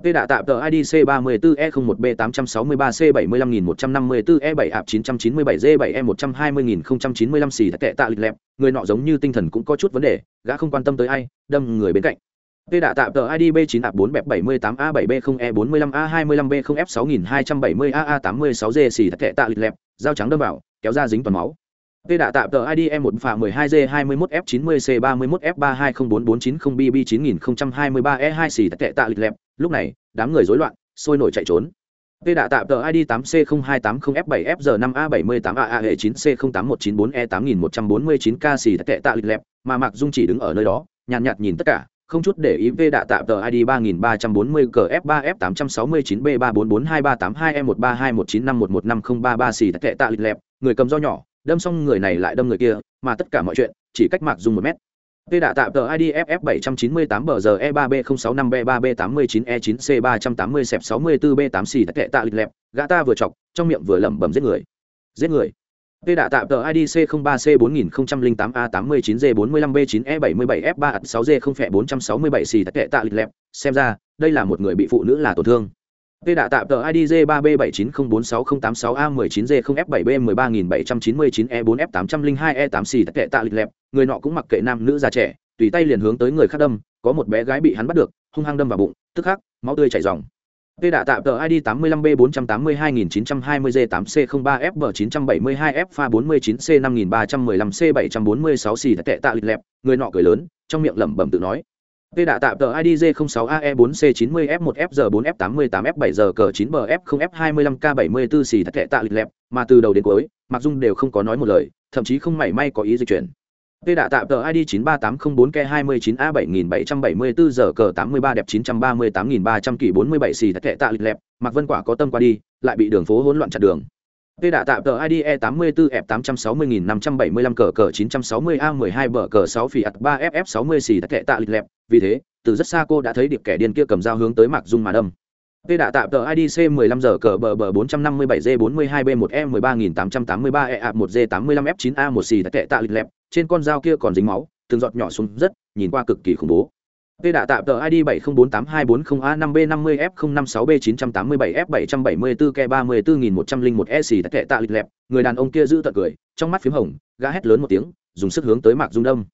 V đã tạo tờ ID e e C34E01B864C75154E7AP997G7E120095 xì tệ tạ lịch lẹp, người nọ giống như tinh thần cũng có chút vấn đề, gã không quan tâm tới ai, đâm người bên cạnh. Tê đã tạm tờ ID B9A4B78A7B0E45A25B0F6270AA86G e xì thật thẻ tạ lịch lẹp, dao trắng đâm vào, kéo ra dính toàn máu. Tê đã tạm tờ ID E1 phà 12G21F90C31F3204490BB9023E2 xì thật thẻ tạ lịch lẹp, lúc này, đám người rối loạn, sôi nổi chạy trốn. Tê đã tạm tờ ID 8C0280F7FG5A78AAE9C08194E8149K xì thật thẻ tạ lịch lẹp, mà Mạc Dung chỉ đứng ở nơi đó, nhàn nhạt, nhạt nhìn tất cả, không chút để ý về đạ tạm tờ ID 3340 CF3F 869 B 344232 e 1321951150333 xì tệ tạ lịch lẹp, người cầm do nhỏ, đâm xong người này lại đâm người kia, mà tất cả mọi chuyện chỉ cách mạc dùng 1 mét. Tê đạ tạm tờ ID FF798BGE3B065B3B89E9C380-64B8 e xì tệ tạ lịch lẹp, gã ta vừa chọc, trong miệng vừa lẩm bẩm giết người. Giết người. P đạ tạm tờ IDC 03C4008A89G45B9E77F3A6G0F467 xì kệ tạ lịch lẹp, xem ra, đây là một người bị phụ nữ là tổn thương. P đạ tạm tờ IDG 3B790460886A19G0F7B13799E4F802E8 xì kệ tạ lịch lẹp, người nọ cũng mặc kệ nam nữ già trẻ, tùy tay liền hướng tới người khác đâm, có một bé gái bị hắn bắt được, hung hăng đâm vào bụng, tức khắc, máu tươi chảy ròng. Tê đã tạm tờ ID 85B482920J8C03F972F49C5315C746C tệ tạ lịch lẹp, người nọ cười lớn, trong miệng lẩm bẩm tự nói. Tê đã tạm tờ ID J06AE4C90F1F8F7G9BF0F25K74 xì tệ tạ lịch lẹp, mà từ đầu đến cuối, Mạc Dung đều không có nói một lời, thậm chí không mảy may có ý dịch chuyển. Tê đạ tạm tờ ID 93804K29A7774 giờ cờ 83 đẹp 938300 kỳ 47 xì tệ tạ lịch lẹp, Mạc Vân Quả có tâm qua đi, lại bị đường phố hỗn loạn chặn đường. Tê đạ tạm tờ ID E84F860575 cờ cờ 960A12 bờ cờ 6 phỉ 3FF60 xì tệ tạ lịch lẹp, vì thế, từ rất xa cô đã thấy điệp kẻ điên kia cầm dao hướng tới Mạc Dung mà đâm. Tê đạ tạm tờ IDC 15 giờ cờ bờ bờ 457G42B1E13883E1G85F9A1C đã tệ tạ lịch lẹp, trên con dao kia còn dính máu, từng giọt nhỏ xuống rất, nhìn qua cực kỳ khủng bố. Tê đạ tạm tờ ID 7048240A5B50F056B987F774K34101E xì tệ tạ lịch lẹp, người đàn ông kia giữ tận cười, trong mắt phím hồng, gã hét lớn một tiếng, dùng sức hướng tới Mạc Dung Đông.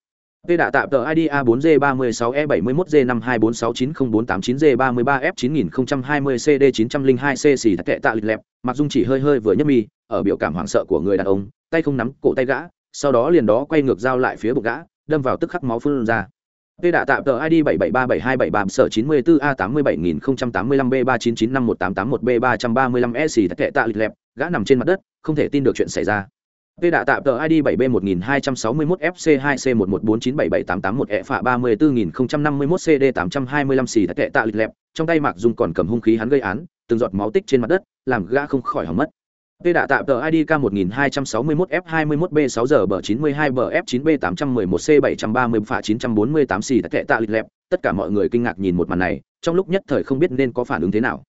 Tê đã tạm tờ ID A4G36E71G52469089G33F9020CD902C xì tệ tạ lịch lẹp, mặc Dung chỉ hơi hơi vừa nhấp mi, ở biểu cảm hoảng sợ của người đàn ông, tay không nắm cổ tay gã, sau đó liền đó quay ngược dao lại phía bụng gã, đâm vào tức khắc máu phun ra. Tê đã tạm tờ ID 77372773 sở 94A87085B39951881B335E xì tệ tạ lịch lẹp, gã nằm trên mặt đất, không thể tin được chuyện xảy ra. Tê đã tạm tờ ID 7B1261FC2C114977881E phạ 34051CD825 xì tệ tạ lịch lẹp, trong tay Mạc Dung còn cầm hung khí hắn gây án, từng giọt máu tích trên mặt đất, làm gã không khỏi hỏng mất. Tê đã tạm tờ ID K1261F21B6 giờ bờ 92 bờ F9B811C730 phạ 948 xì tệ tạ lịch lẹp, tất cả mọi người kinh ngạc nhìn một màn này, trong lúc nhất thời không biết nên có phản ứng thế nào.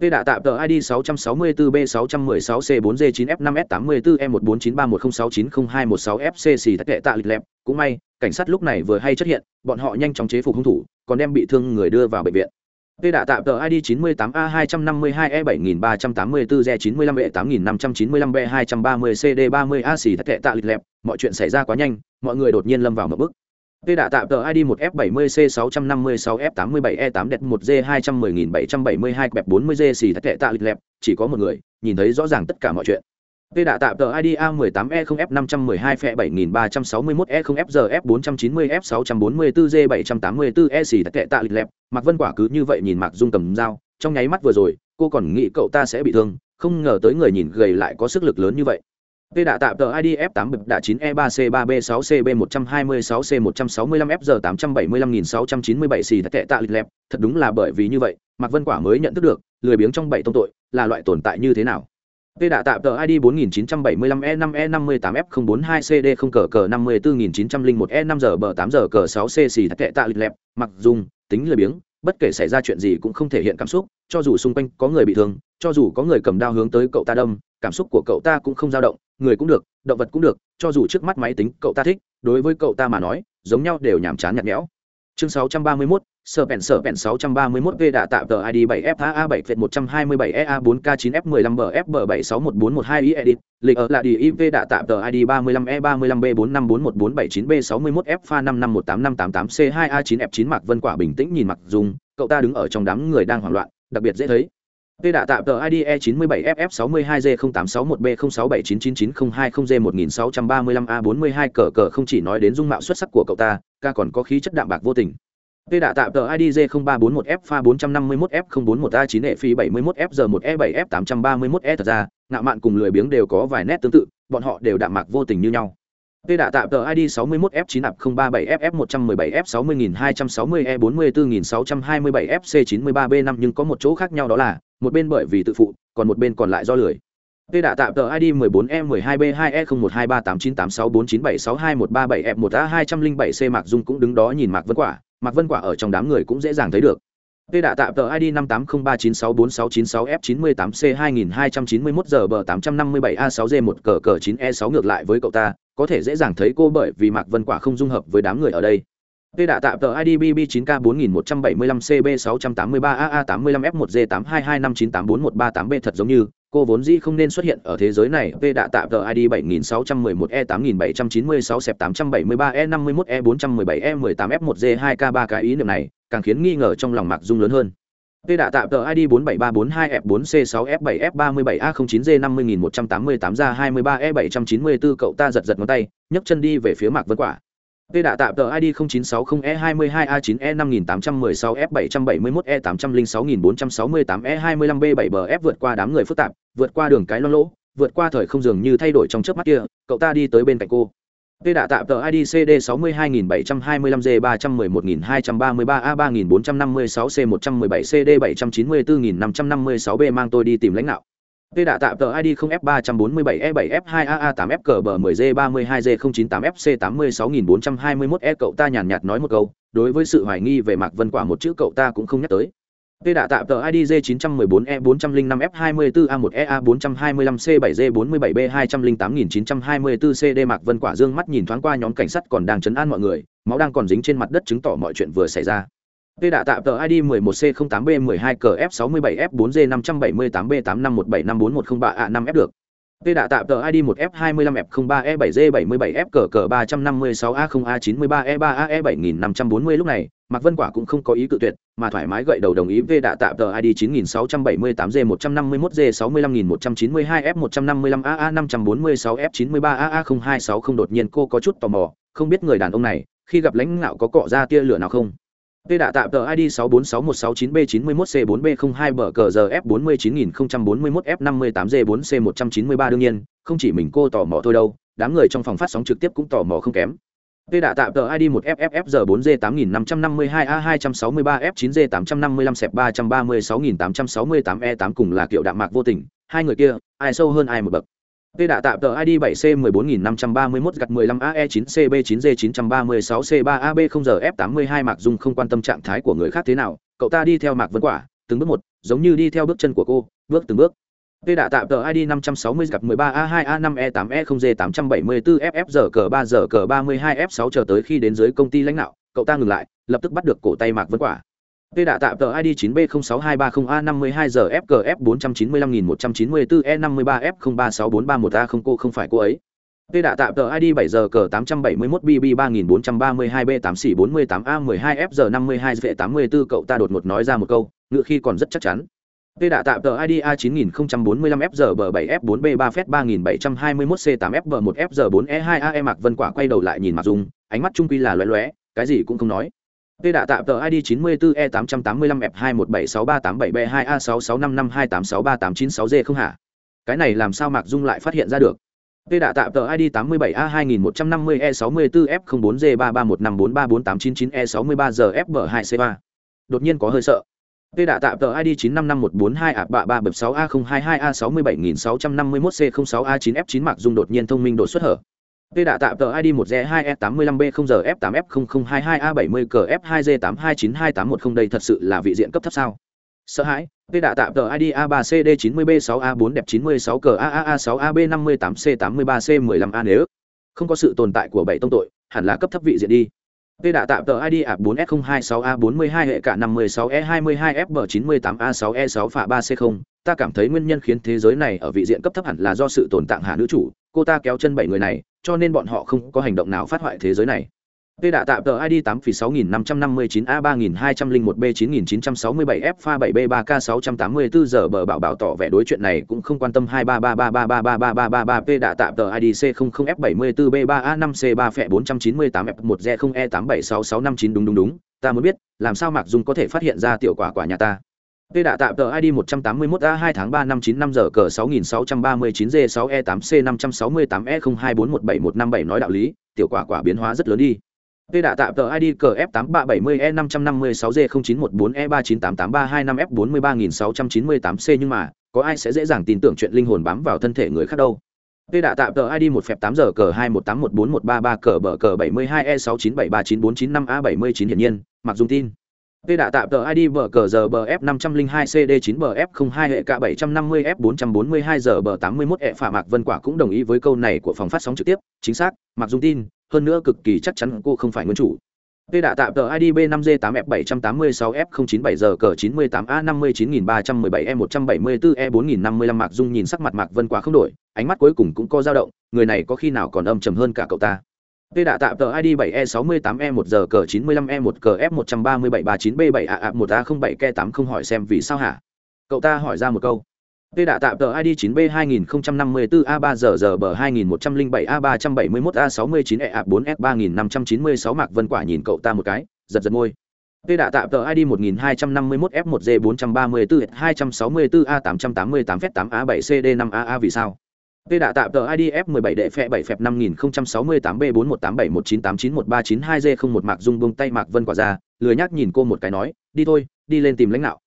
Tê đạ tạm tờ ID 664B616C4G9F5S84E1493106902116FC xì tệ tạ lịch lẹp, cũng may, cảnh sát lúc này vừa hay xuất hiện, bọn họ nhanh chóng chế phục hung thủ, còn đem bị thương người đưa vào bệnh viện. Tê đạ tạm tờ ID 98A252E7384G9595B230CD30A e e xì tệ tạ lịch lẹp, mọi chuyện xảy ra quá nhanh, mọi người đột nhiên lâm vào một bức. Tê đã tạm tờ ID 1F70C656F87E8 đẹp 1G210772 bẹp 40G xì tệ tạ lịch lẹp, chỉ có một người, nhìn thấy rõ ràng tất cả mọi chuyện. Tê đã tạm tờ ID A18E0F512F7361E0FGF490F644G784E e e xì tệ tạ lịch lẹp, Mạc Vân Quả cứ như vậy nhìn Mạc Dung cầm dao, trong nháy mắt vừa rồi cô còn nghĩ cậu ta sẽ bị thương không ngờ tới người nhìn gầy lại có sức lực lớn như vậy P đã tạm tờ ID F8 bịp đã 9E3C3B6CB126C165FG875697 xì tệ tạ lịch lẹp, thật đúng là bởi vì như vậy, Mạc Vân Quả mới nhận thức được, lười biếng trong bảy tông tội, là loại tồn tại như thế nào. P đã tạm tờ ID 4975 E5 E58 F042 CD 0 cờ cờ 54901E5 giờ bờ 8 giờ cờ 6C xì thật tệ tạ lịch lẹp, mặc dùng, tính lười biếng, bất kể xảy ra chuyện gì cũng không thể hiện cảm xúc, cho dù xung quanh có người bị thương, cho dù có người cầm đao hướng tới cậu ta đâm, cảm xúc của cậu ta cũng không dao động, người cũng được động vật cũng được cho dù trước mắt máy tính cậu ta thích đối với cậu ta mà nói giống nhau đều nhàm chán nhạt nhẽo. Chương 631, sở bèn sở bèn 631 v đã tạo tờ id 7 hai 7 bảy 127 ea 4 k 9 f 15 bf 761412 i edit lịch ở là đi iv đã tạo tờ id 35 e 35 b 454147 b 61 f pha 551858 c 2 a 9 f 9 mạc vân quả bình tĩnh nhìn mặc dùng cậu ta đứng ở trong đám người đang hoảng loạn đặc biệt dễ thấy. Tê đạ tạm tờ ID E92G0861B06799902G1635A42 cờ cờ không chỉ nói đến dung mạo xuất sắc của cậu ta, ca còn có khí chất đạm bạc vô tình. Tê đạ tạm tờ ID G0341F pha 451F041A9 e phi 71F1E7F831E e thật ra, ngạo mạn cùng lười biếng đều có vài nét tương tự, bọn họ đều đạm mạc vô tình như nhau. Tê đạ tạm tờ ID 61F9AP037FF117F602E44627FC93B5 nhưng có một chỗ khác nhau đó là, một bên bởi vì tự phụ còn một bên còn lại do lười Tê đã tạm tờ ID 14E12B2E0123898649762137F1A207C Mạc Dung cũng đứng đó nhìn Mạc Vân Quả, Mạc Vân Quả ở trong đám người cũng dễ dàng thấy được. Tê đã tạm tờ ID 5803964696F98C2291 giờ bờ 857A6G1 cờ cờ 9E6 ngược lại với cậu ta, có thể dễ dàng thấy cô bởi vì Mạc Vân Quả không dung hợp với đám người ở đây. Tê đã tạm tờ ID BB9K4175CB683AA85F1G8225984138B thật giống như, cô vốn dĩ không nên xuất hiện ở thế giới này. Tê Đạ tạm tờ ID 7611E8796-876-871E51E417E18F1G2K3 cái ý niệm này, càng khiến nghi ngờ trong lòng Mạc Dung lớn hơn. Tê đã tạo tờ ID 47342F4C6F7F37A09G50188 ra 23E794 cậu ta giật giật ngón tay, nhấc chân đi về phía Mạc Vân Quả. Tê đã tạo tờ ID 0960E22A9E5816F771E806468E25B7BF e e vượt qua đám người phức tạp, vượt qua đường cái lo lỗ, vượt qua thời không dường như thay đổi trong chớp mắt kia, cậu ta đi tới bên cạnh cô. Tê đã tạm tờ ID CD 62725G311.233A3456C117CD794556B mang tôi đi tìm lãnh đạo. Tê đã tạm tờ ID 0F347E7F2AA8FCB10G32G098FC86421E e cậu ta nhàn nhạt nói một câu, đối với sự hoài nghi về Mạc Vân Quả một chữ cậu ta cũng không nhắc tới. Tê đã tạm tờ ID J914E405F24A1EA425C7G47B208924CD Mạc Vân Quả dương mắt nhìn thoáng qua nhóm cảnh sát còn đang chấn an mọi người, máu đang còn dính trên mặt đất chứng tỏ mọi chuyện vừa xảy ra. Tê đã tạm tờ ID 11C08B12CF67F4G578B85175410 a 5F được. Tê đã tạm tờ ID 1F25F03E7G77F e cờ cờ 356A0A93E3AE7540 lúc này, Mạc Vân Quả cũng không có ý cự tuyệt, mà thoải mái gậy đầu đồng ý Tê đã tạm tờ ID 9678G151G65192F155AA546F93AA0260 đột nhiên cô có chút tò mò, không biết người đàn ông này, khi gặp lãnh ngạo có cọ ra tia lửa nào không? Tê đã tạm tờ ID 6461669B91C4B02 bờ cờ giờ F49041F58G4C193 đương nhiên, không chỉ mình cô tò mò thôi đâu, đám người trong phòng phát sóng trực tiếp cũng tò mò không kém. Tê đã tạm tờ ID 1FFFG4G8552A263F9G855-3366868E8 cùng là kiểu đạm mạc vô tình, hai người kia, ai sâu hơn ai một bậc. Tê đã tạm tờ ID 7C14531 gặt 15AE9CB9D936C3AB0GF82 Mạc Dung không quan tâm trạng thái của người khác thế nào, cậu ta đi theo Mạc Vân Quả, từng bước một, giống như đi theo bước chân của cô, bước từng bước. Tê đã tạm tờ ID 560 gặp 13A2A5E8E0G874FFG3G32F6 chờ tới khi đến dưới công ty lãnh đạo, cậu ta ngừng lại, lập tức bắt được cổ tay Mạc Vân Quả. P đã tạm tờ ID 9B06230A52ZFGF495194E53F036431A0 cô không phải cô ấy. P đã tạm tờ ID 7 giờ cờ 871BB3432B8C48A12FG52V84 cậu ta đột ngột nói ra một câu, ngựa khi còn rất chắc chắn. Tê đã tạm tờ ID A9045FZB7F4B3F3721C8FB1FZ4E2AE Mạc Vân Quả quay đầu lại nhìn Mạc Dung, ánh mắt trung quy là lóe lóe, cái gì cũng không nói Tê đạ tạm tờ ID 94E885F2176387B2A6655286386G không hả? Cái này làm sao Mạc Dung lại phát hiện ra được? Tê đạ tạm tờ ID 87A2150E64G3315434899E63GFB2C3. Đột nhiên có hơi sợ. Tê đạ tạm tờ ID 955142A33B6A022A67651C06A9F9 Mạc Dung đột nhiên thông minh đột xuất hở. Tê đã tạm tờ ID 1Z2S85B0GF8F0022A70CF2G829281 e đây thật sự là vị diện cấp thấp sao? Sợ hãi, Tê đã tạm tờ ID A3CD90B6A4Đẹp96CAAA6AB58C83C15A nếu không có sự tồn tại của bảy tông tội, hẳn là cấp thấp vị diện đi. Tê đã tạm tờ ID A4S026A42 e hệ cả 56E22FB98A6E6Phạ3C0, ta cảm thấy nguyên nhân khiến thế giới này ở vị diện cấp thấp hẳn là do sự tồn tại hạ nữ chủ, cô ta kéo chân bảy người này, cho nên bọn họ không có hành động nào phát hoại thế giới này. Tê đã tạm tờ ID 8 6559 A 3201 B 9967 F pha 7 B 3 K 684 giờ bờ bảo bảo tỏ vẻ đối chuyện này cũng không quan tâm 23333333333 P đã tạm tờ ID C00 F 74 B 3 A 5 C 3 phẹ 498 F 1 Z 0 E 876659 đúng đúng đúng, ta muốn biết, làm sao Mạc Dung có thể phát hiện ra tiểu quả quả nhà ta. Tê đạ tạm tờ ID 181 A 2 tháng 3 năm 9 năm giờ cờ 6639 G 6 E 8 C 568 E 02417157 nói đạo lý, tiểu quả quả biến hóa rất lớn đi. Tê đạ tạm tờ ID cờ F8370E556G0914E39883295F43698C nhưng mà, có ai sẽ dễ dàng tin tưởng chuyện linh hồn bám vào thân thể người khác đâu. Tê đạ tạm tờ ID 1 phép 8 giờ cờ 218141133 cờ bờ cờ 72E69739495A79 hiển nhiên, mặc dung tin. Tê đạ tạm tờ ID bờ cờ giờ bờ F502CD9BF02 hệ cả 750 F442 giờ bờ 81 E phả Mạc Vân Quả cũng đồng ý với câu này của phòng phát sóng trực tiếp, chính xác, Mạc Dung tin, hơn nữa cực kỳ chắc chắn cô không phải nguyên chủ. Tê đạ tạm tờ ID B5G8F786F097 e giờ cờ 98A59317E174E4055 Mạc Dung nhìn sắc mặt Mạc Vân Quả không đổi, ánh mắt cuối cùng cũng có dao động, người này có khi nào còn âm trầm hơn cả cậu ta. Tê đạ tạm tờ ID 7E68E1 giờ cờ 95E1 cờ F13739B7A1A07K8 không hỏi xem vì sao hả? Cậu ta hỏi ra một câu. Tê đạ tạm tờ ID 9B2054A3 giờ giờ bờ 2107A371A69E4S3596 Mạc Vân Quả nhìn cậu ta một cái, giật giật môi. Tê đạ tạm tờ ID 1251F1G434A264A888F8A7CD5AA vì sao? Tê đã tạm tờ IDF 17 đệ phẹ 7 phẹp 5068B418719891392G01 Mạc Dung buông tay Mạc Vân quả ra, lười nhắc nhìn cô một cái nói, đi thôi, đi lên tìm lãnh đạo.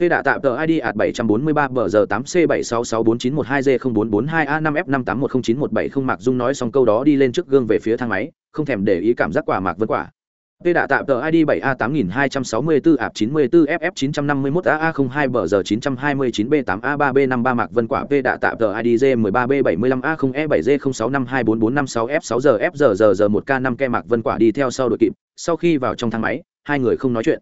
Tê đã tạm tờ ID ạt 743 bờ giờ 8 c 7664912 d 0442 a 5 f 5810917 không Mạc Dung nói xong câu đó đi lên trước gương về phía thang máy, không thèm để ý cảm giác quả Mạc Vân quả. Tê đã tạm tờ ID 7A8264AP94FF951AA02BG929B8A3B53 Mạc Vân Quả P đã tạm tờ ID G13B75A0E7G06524456F6GFGG1K5K e Mạc Vân Quả đi theo sau đội kịp, sau khi vào trong thang máy, hai người không nói chuyện.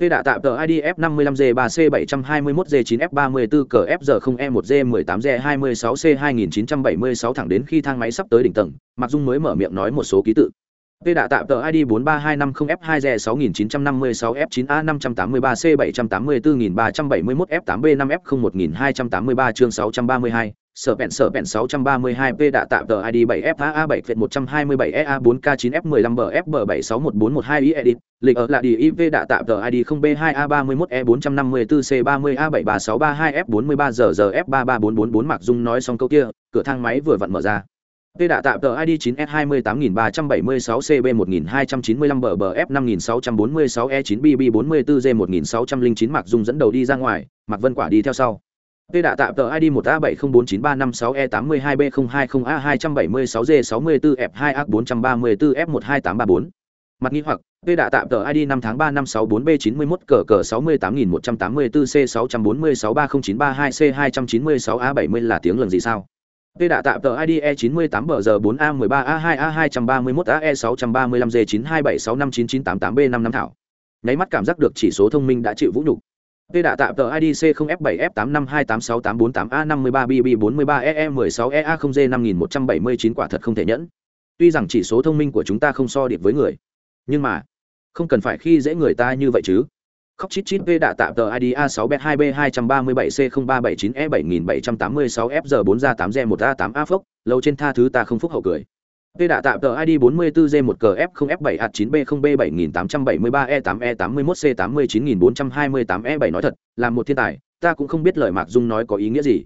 P đã tạm tờ ID F55G3C721G9F34 cờ FG0E1G18G26C2976 thẳng đến khi thang máy sắp tới đỉnh tầng, Mạc Dung mới mở miệng nói một số ký tự. Tê đã tạm tờ ID 43250F2Z6956F9A583C784371F8B5F01283 chương 632, sở bẹn sở bẹn 632 P đã tạm tờ ID 7FAA 7 127 EA 4K9F15 BF 761412 I edit, lịch ở là đi IV đã tạm tờ ID 0B2A31E454C30A73632F43ZZF33444 Mạc Dung nói xong câu kia, cửa thang máy vừa vặn mở ra. Tê đã tạm tờ ID 9S28376CB1295BBF5646E9BB44G1609 Mạc Dung dẫn đầu đi ra ngoài, Mạc Vân Quả đi theo sau. Tê đã tạm tờ ID 1A704936E82B020A276G64F2A434F12834. Mặt nghi hoặc, Tê đã tạm tờ ID 5 tháng 3 năm 64B91 cờ cờ 68184C64630932C296A70 là tiếng lần gì sao? Tê đã tạm tờ ID E98BG4A13A2A231AE635G92765998B55 thảo. Nháy mắt cảm giác được chỉ số thông minh đã chịu vũ nhục. Tê đã tạm tờ ID C0F7F85286848A53BB43EE16EA0G5179 quả thật không thể nhẫn. Tuy rằng chỉ số thông minh của chúng ta không so điệp với người, nhưng mà không cần phải khi dễ người ta như vậy chứ khóc chít chít v đạ tạm tờ id a 6 b 2 b 237 c 0379 e 7786 fg 4 ra 8 g 1 a 8 a phốc lâu trên tha thứ ta không phúc hậu cười P đạ tạm tờ ID 44G1CF0F7H9B0B7873E8E81C89428E7 nói thật, là một thiên tài, ta cũng không biết lời Mạc Dung nói có ý nghĩa gì.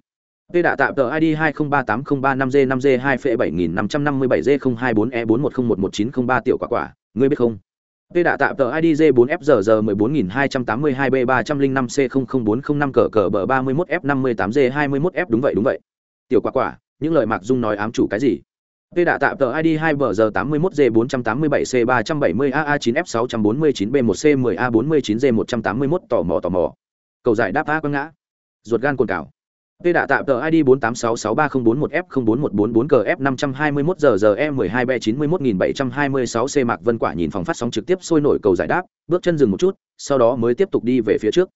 P đạ tạm tờ ID 2038035g5g2f7557g024e41011903 tiểu quả quả, ngươi biết không? P đã tạm tờ ID J4FGG14282B305C00405 cờ cờ bờ 31F58G21F đúng vậy đúng vậy. Tiểu quả quả, những lời Mạc Dung nói ám chủ cái gì? P đã tạm tờ ID 2 bờ giờ 81G487C370AA9F649B1C10A49G181 tò mò tò mò. Cầu giải đáp A quăng ngã. Ruột gan cồn cào. P đã tạm tờ ID 486630411F04144CF521 giờ giờ E12B91726C Mạc Vân Quả nhìn phòng phát sóng trực tiếp sôi nổi cầu giải đáp, bước chân dừng một chút, sau đó mới tiếp tục đi về phía trước.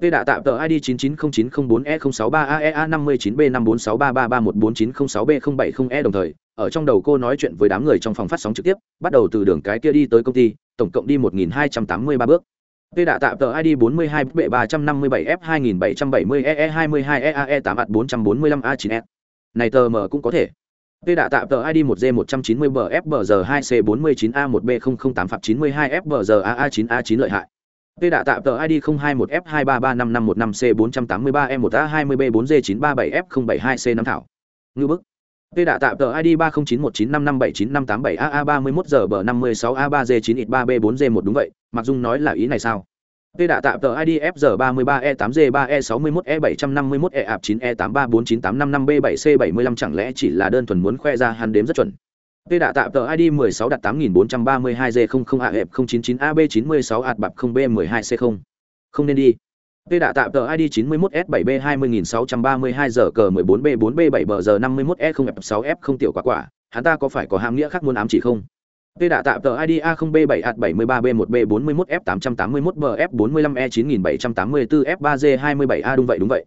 P đã tạm tờ ID 990904E063AEA59B54633314906B070E e đồng thời, ở trong đầu cô nói chuyện với đám người trong phòng phát sóng trực tiếp, bắt đầu từ đường cái kia đi tới công ty, tổng cộng đi 1283 bước. Tê đã tạm tờ ID 42 b 357 f 2770 ee 22 eae 8 445 a 9 s e. Này tờ mở cũng có thể. Tê đã tạm tờ ID 1G190BFBG2C49A1B008F92FBGAA9A9 lợi hại. Tê đã tạm tờ ID 021F2335515C483E1A20B4G937F072C5 thảo. Ngư bức. Tê đã tạm tờ ID 309195579587AA31 giờ bờ 56A3G9X3B4G1 đúng vậy, Mạc Dung nói là ý này sao? Tê đã tạm tờ ID FG33E8G3E61E751E9E83498555B7C75 chẳng lẽ chỉ là đơn thuần muốn khoe ra hắn đếm rất chuẩn. Tê đã tạm tờ ID 16 đặt 8432G00AF099AB96AT bạp 0B12C0. Không nên đi. Tê đã tạm tờ ID 91S7B20632 giờ cờ 14B4B7 bờ giờ 51E0F6F0 tiểu quả quả, hắn ta có phải có hàm nghĩa khác muốn ám chỉ không? Tê đã tạm tờ ID A0B7H73B1B41F881BF45E9784F3G27A e đúng vậy đúng vậy.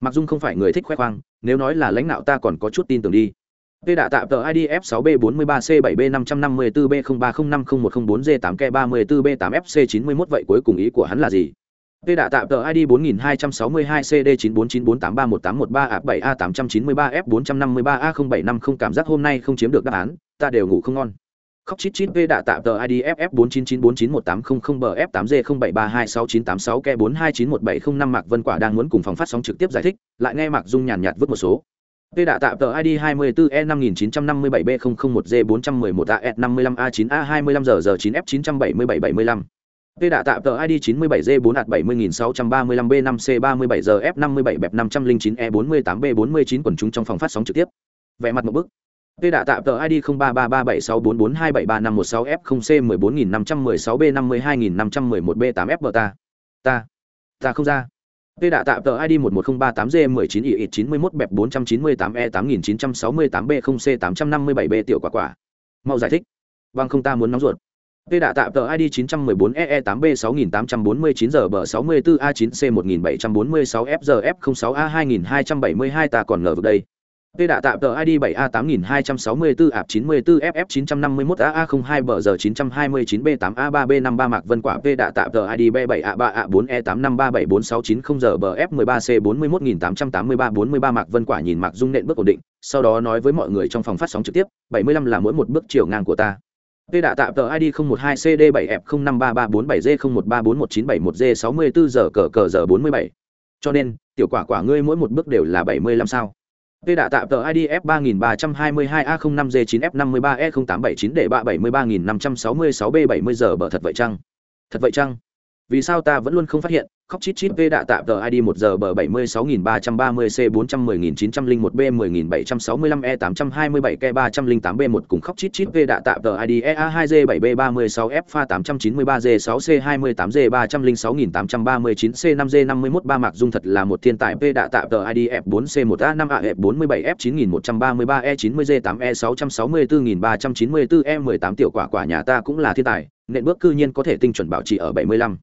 Mặc Dung không phải người thích khoe khoang, nếu nói là lãnh đạo ta còn có chút tin tưởng đi. Tê đã tạm tờ ID F6B43C7B554B0304G8K34B8FC91 vậy cuối cùng ý của hắn là gì? Tê đã tạm tờ ID 4262CD94948318113A7A893F453A0750 cảm giác hôm nay không chiếm được đáp án, ta đều ngủ không ngon. Khóc chít chít V đã tạm tờ ID FF49949180BF8G07326986K429170 Mạc Vân Quả đang muốn cùng phòng phát sóng trực tiếp giải thích, lại nghe Mạc Dung nhàn nhạt vứt một số. Tê đã tạm tờ ID 24E5957B001G411AS55A9A25 giờ giờ 9F97775. Tê đã tạm tờ ID 97G4H70635B5C37 giờ F57 bẹp 509E48B49 quần chúng trong phòng phát sóng trực tiếp. Vẻ mặt một bức. Tê đã tạm tờ ID 03337644273516F0C14516B52511B8F ta. Ta. Ta không ra. Tê đã tạm tờ ID 11038G19I91 bẹp 498E8968B0C857B tiểu quả quả. Mau giải thích. Vâng không ta muốn nóng ruột. Tê đã tạm tờ ID 914EE8B6849G64A9C1746FGF06A2272 ta còn ngờ vực đây. Tê đã tạm tờ ID 7A9264AP94FF951AA02BG929B8A3B53 Mạc Vân Quả Tê đã tạm tờ ID B7A3A4E85374690RBF13C41883443 Mạc Vân Quả nhìn Mạc Dung nện bước ổn định, sau đó nói với mọi người trong phòng phát sóng trực tiếp, 75 là mỗi một bước chiều ngang của ta. Tê đã tạm tờ ID 012CD7F053347G013419771G64 giờ cờ cờ giờ 47. Cho nên, tiểu quả quả ngươi mỗi một bước đều là 75 sao. Tê đã tạm tờ ID F3322A05G9F53E0879 để bạ 73566B70 giờ bở thật vậy chăng? Thật vậy chăng? Vì sao ta vẫn luôn không phát hiện, khóc chít chít V đạ tạm tờ ID 1 giờ bờ 76330C410905E827K307 cùng khóc chít chít V đạ tạm tờ ID EA2G7B36F pha 893G6C28G306839C5G51 ba mạc dung thật là một thiên tài V đạ tạm tờ ID F4C1A5AF47F91G8E664.394E18 tiểu quả quả nhà ta cũng là thiên tài, nện bước cư nhiên có thể tinh chuẩn bảo trì ở 75.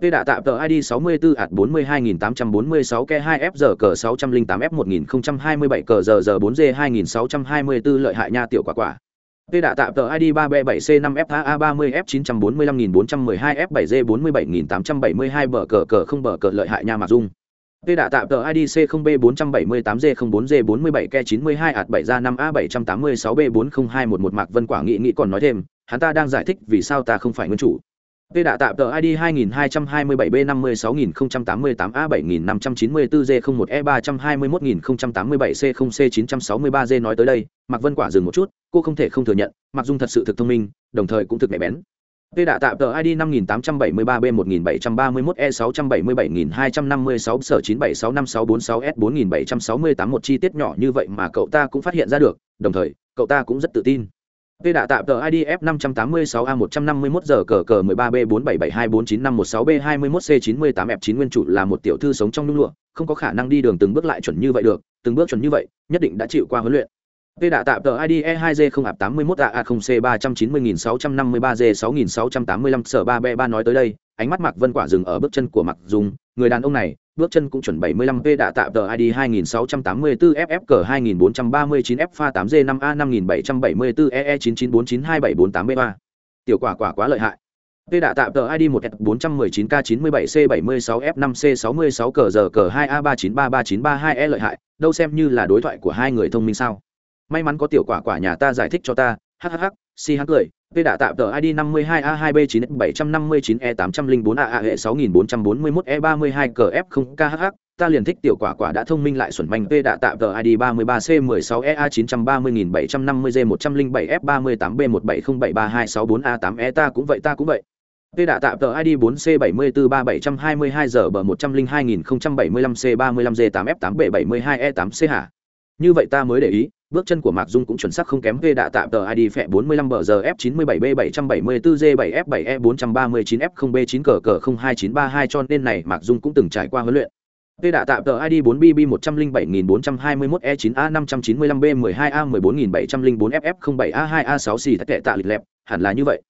Tê đã tạm tờ ID 64 ạt 42846 k 2 f giờ cờ 608 f 1027 cờ giờ giờ 4 g 2624 lợi hại nha tiểu quả quả. Tê đã tạm tờ ID 3B7C 5 FA 30 F 945412 F 7 g 47872 bờ cờ cờ không bờ cờ lợi hại nha Mạc Dung. Tê đã tạm tờ ID C0B478G04G47K92 ạt 7 ra 5 A786B402111 Mạc Vân Quả nghị nghị còn nói thêm, hắn ta đang giải thích vì sao ta không phải nguyên chủ. Tê đã tạm tờ ID 2227B56088A7594G01E321087C0C963G e nói tới đây, Mạc Vân Quả dừng một chút, cô không thể không thừa nhận, Mạc Dung thật sự thực thông minh, đồng thời cũng thực mẹ bén. Tê đã tạm tờ ID 5873B1731E677256 sở 9765646S4768 một chi tiết nhỏ như vậy mà cậu ta cũng phát hiện ra được, đồng thời, cậu ta cũng rất tự tin. Tê đã tạm tờ IDF 586A151 giờ cờ cờ 13B4772495116B21C98F9 nguyên chủ là một tiểu thư sống trong nhung lụa, không có khả năng đi đường từng bước lại chuẩn như vậy được, từng bước chuẩn như vậy, nhất định đã chịu qua huấn luyện. Tê đã tạm tờ ID E2G 0 ạp 81 AA 0 C 390653 G 6685 sở 3 b 3 nói tới đây, ánh mắt Mạc Vân Quả dừng ở bước chân của Mạc Dung, người đàn ông này, bước chân cũng chuẩn 75 P đã tạo tờ ID 2684 FF cờ 2439 F pha 8 G 5 A 5774 EE 99492748 B 3 Tiểu quả quả quá lợi hại. P đã tạo tờ ID 1F419K97C76F5C66CG2A3933932E lợi hại, đâu xem như là đối thoại của hai người thông minh sao. May mắn có tiểu quả quả nhà ta giải thích cho ta. Hhh si hắn cười p đã tạm tờ id 52A2B9759E804AAE6441E32KF0KH, e ta liền thích tiểu quả quả đã thông minh lại xuẩn manh. P đã tạm tờ id 33C16EA930750G107F38B17073264A8E e. ta cũng vậy ta cũng vậy. P đã tạm tờ ID 4C74322 giờ bờ 102075C35G8F8B72E8C hả? Như vậy ta mới để ý, bước chân của mạc dung cũng chuẩn xác không kém v đạ tạm tờ id phẹ 45 bờ giờ f 97 b 774 g 7 f 7 e 439 f 0 b 9 cờ cờ 02932 cho nên này mạc dung cũng từng trải qua huấn luyện Tê đạ tạm tờ ID 4BB 107421 E9A 595 B 12A 14704 FF 07A2A 6 xì thất tệ tạ lịch lẹp, hẳn là như vậy.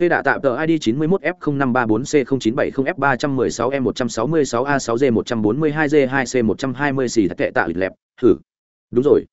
Tê đạ tạm tờ ID 91 f 0534 c 0970 f 316 e 166 a 6 g 142 g 2 c 120 xì thất tệ tạ lịch lẹp, thử. Đúng rồi.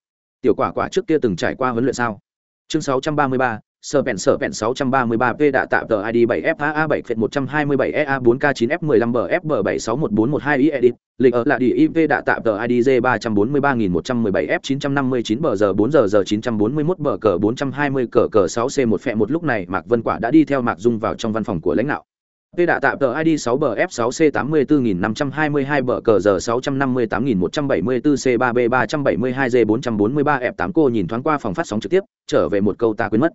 Tiểu quả quả trước kia từng trải qua huấn luyện sao? Chương 633, sở bèn sở bèn 633 v đã tạo tờ id 7 faa 7 f 127 ea 4 k 9 f 15 bfb 761412 i edit lịch ở là đi iv đã tạo tờ id j 343117 f 959 bờ giờ 4 giờ giờ 941 bờ cờ 420 cờ cờ 6 c 1 phẹ một lúc này mạc vân quả đã đi theo mạc dung vào trong văn phòng của lãnh đạo. P đã tạm tờ ID 6 bf 6 c 84522 bờ cờ giờ 658174 c 3 b 372 g 443 f 8 cô nhìn thoáng qua phòng phát sóng trực tiếp, trở về một câu ta quên mất.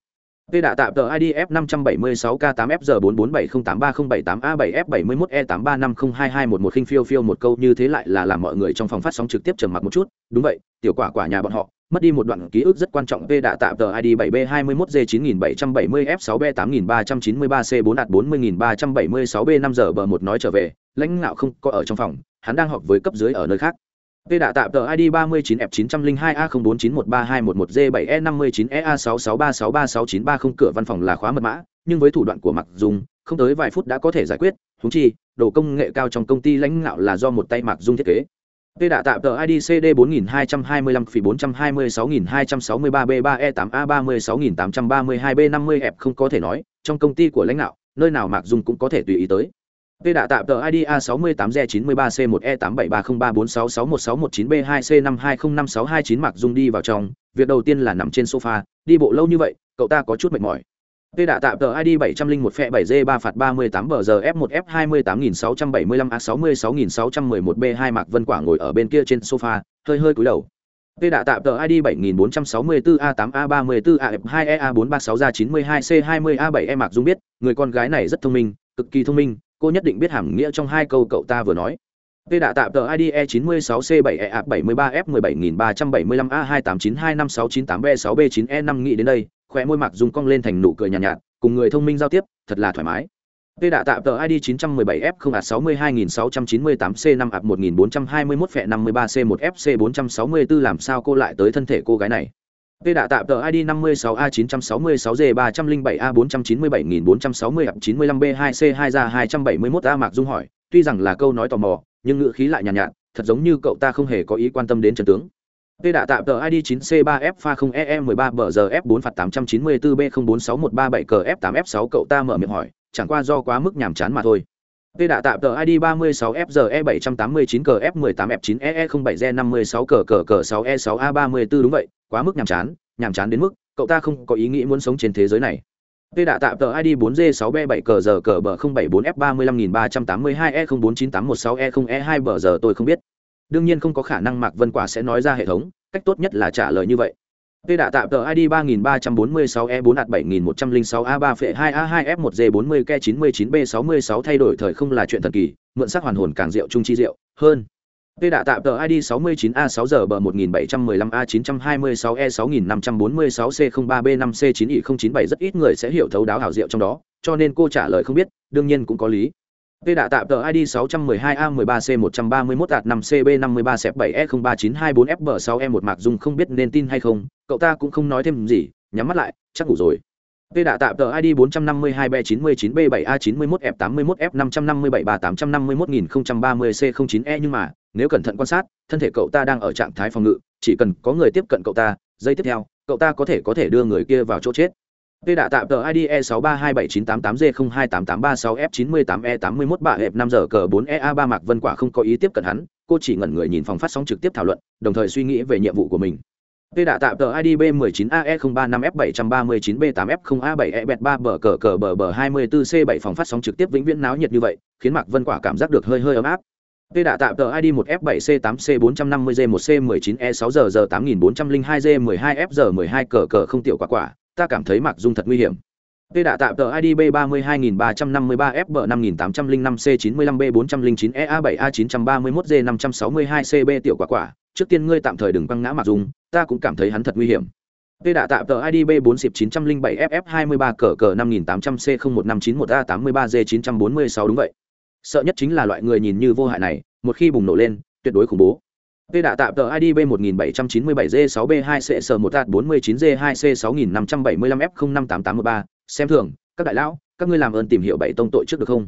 P đã tạm tờ ID F576K8F447083078A7F71E83502211 khinh phiêu phiêu một câu như thế lại là làm mọi người trong phòng phát sóng trực tiếp trầm mặc một chút, đúng vậy, tiểu quả quả nhà bọn họ, mất đi một đoạn ký ức rất quan trọng P đã tạm tờ ID 7B21D9770F6B8393C4A40376B5 giờ bờ một nói trở về, lãnh ngạo không có ở trong phòng, hắn đang họp với cấp dưới ở nơi khác. Tê đã tạm tờ ID 39F902A0491G7E59EA6636369360 cửa văn phòng là khóa mật mã, nhưng với thủ đoạn của Mạc Dung, không tới vài phút đã có thể giải quyết, huống chi, đồ công nghệ cao trong công ty lãnh ngạo là do một tay Mạc Dung thiết kế. Tê đã tạm tờ ID CD4225-426263B3E8A36832B50F không có thể nói, trong công ty của lãnh ngạo, nơi nào Mạc Dung cũng có thể tùy ý tới. V đã tạm tờ ID A68G93C1E873034661619B2C52056229 Mạc Dung đi vào trong, việc đầu tiên là nằm trên sofa, đi bộ lâu như vậy, cậu ta có chút mệt mỏi. V đã tạm tờ ID 701 phẹ 7G3 phạt 38 bờ giờ F1 F28675 A66611 B2 Mạc Vân Quả ngồi ở bên kia trên sofa, hơi hơi cúi đầu. V đã tạm tờ ID 7464 A8 A34 AF2 EA436 ra 92 C20 A7 E Mạc Dung biết, người con gái này rất thông minh, cực kỳ thông minh, cô nhất định biết hàm nghĩa trong hai câu cậu ta vừa nói. Tê đã tạm tờ ID E96C7E73F17359256998B6B9E5 nghĩ đến đây, khóe môi Mạc Dung cong lên thành nụ cười nhàn nhạt, nhạt, cùng người thông minh giao tiếp, thật là thoải mái. Tê đã tạm tờ ID 917F0A62698C5A1421 phẹ 53C1FC464 làm sao cô lại tới thân thể cô gái này. Tê đã tạm tờ ID 56A966G307A497460 ra 271 A Mạc Dung hỏi, tuy rằng là câu nói tò mò, nhưng ngữ khí lại nhàn nhạt, nhạt, thật giống như cậu ta không hề có ý quan tâm đến trận tướng. Tê đã tạm tờ ID 9C3F pha 0EE13 bờ giờ F4 phạt 894B046137 cờ F8F6 cậu ta mở miệng hỏi, chẳng qua do quá mức nhàm chán mà thôi. Tê đạ tạm tờ ID 36FGE789CF18F9EE07G56 cờ cờ cờ 6E6A34 đúng vậy, quá mức nhàm chán, nhàm chán đến mức cậu ta không có ý nghĩ muốn sống trên thế giới này. Tê đã tạm tờ ID 4G6B7 cờ giờ cờ bờ 074F35382E0498116E0E2 bờ giờ tôi không biết. Đương nhiên không có khả năng Mạc Vân Quả sẽ nói ra hệ thống, cách tốt nhất là trả lời như vậy. Tê đã tạm tờ ID 3346E47106A3F2A2F1G40K99B66 thay đổi thời không là chuyện thần kỳ, mượn sắc hoàn hồn càng rượu trung chi rượu, hơn. Tê đạ tạm tờ ID 69A6G1715A926E6546C03B5C9I097 rất ít người sẽ hiểu thấu đáo hảo diệu trong đó, cho nên cô trả lời không biết, đương nhiên cũng có lý. Tê đạ tạm tờ ID 612A13C131A5CB53C7E03924FB6E1 Mạc Dung không biết nên tin hay không, cậu ta cũng không nói thêm gì, nhắm mắt lại, chắc ngủ rồi. Tê đạ tạm tờ ID 452B99B7A91F81F5573851030C09E nhưng mà, nếu cẩn thận quan sát, thân thể cậu ta đang ở trạng thái phòng ngự, chỉ cần có người tiếp cận cậu ta, giây tiếp theo, cậu ta có thể có thể đưa người kia vào chỗ chết. Tê đạ tạm tờ ID E6327988G0288336F98E81 bạ hẹp 5 giờ cờ 4EA3 Mạc Vân Quả không có ý tiếp cận hắn, cô chỉ ngẩn người nhìn phòng phát sóng trực tiếp thảo luận, đồng thời suy nghĩ về nhiệm vụ của mình. Tê đã tạm tờ ID B19AE035F739B8F0A7E3B e cờ cờ bờ bờ 24C7 phòng phát sóng trực tiếp vĩnh viễn náo nhiệt như vậy, khiến Mạc Vân Quả cảm giác được hơi hơi ấm áp. Tê đã tạm tờ ID 1F7C8C450G1C19E6 giờ giờ 8402G12F giờ 12 cờ cờ không tiểu quả quả, ta cảm thấy Mạc Dung thật nguy hiểm. Tê đạ tạm tờ ID B32353F5805C95B409EA7A931G562CB tiểu quả quả, trước tiên ngươi tạm thời đừng băng ngã Mạc Dung, ta cũng cảm thấy hắn thật nguy hiểm. Tê đạ tạm tờ ID B40907FF23 cờ cờ 5800C01591A83G946 đúng vậy. Sợ nhất chính là loại người nhìn như vô hại này, một khi bùng nổ lên, tuyệt đối khủng bố. Tê đạ tạm tờ ID B1797G6B2C1A49G2C6575F05883, xem thường, các đại lão, các ngươi làm ơn tìm hiểu bảy tông tội trước được không?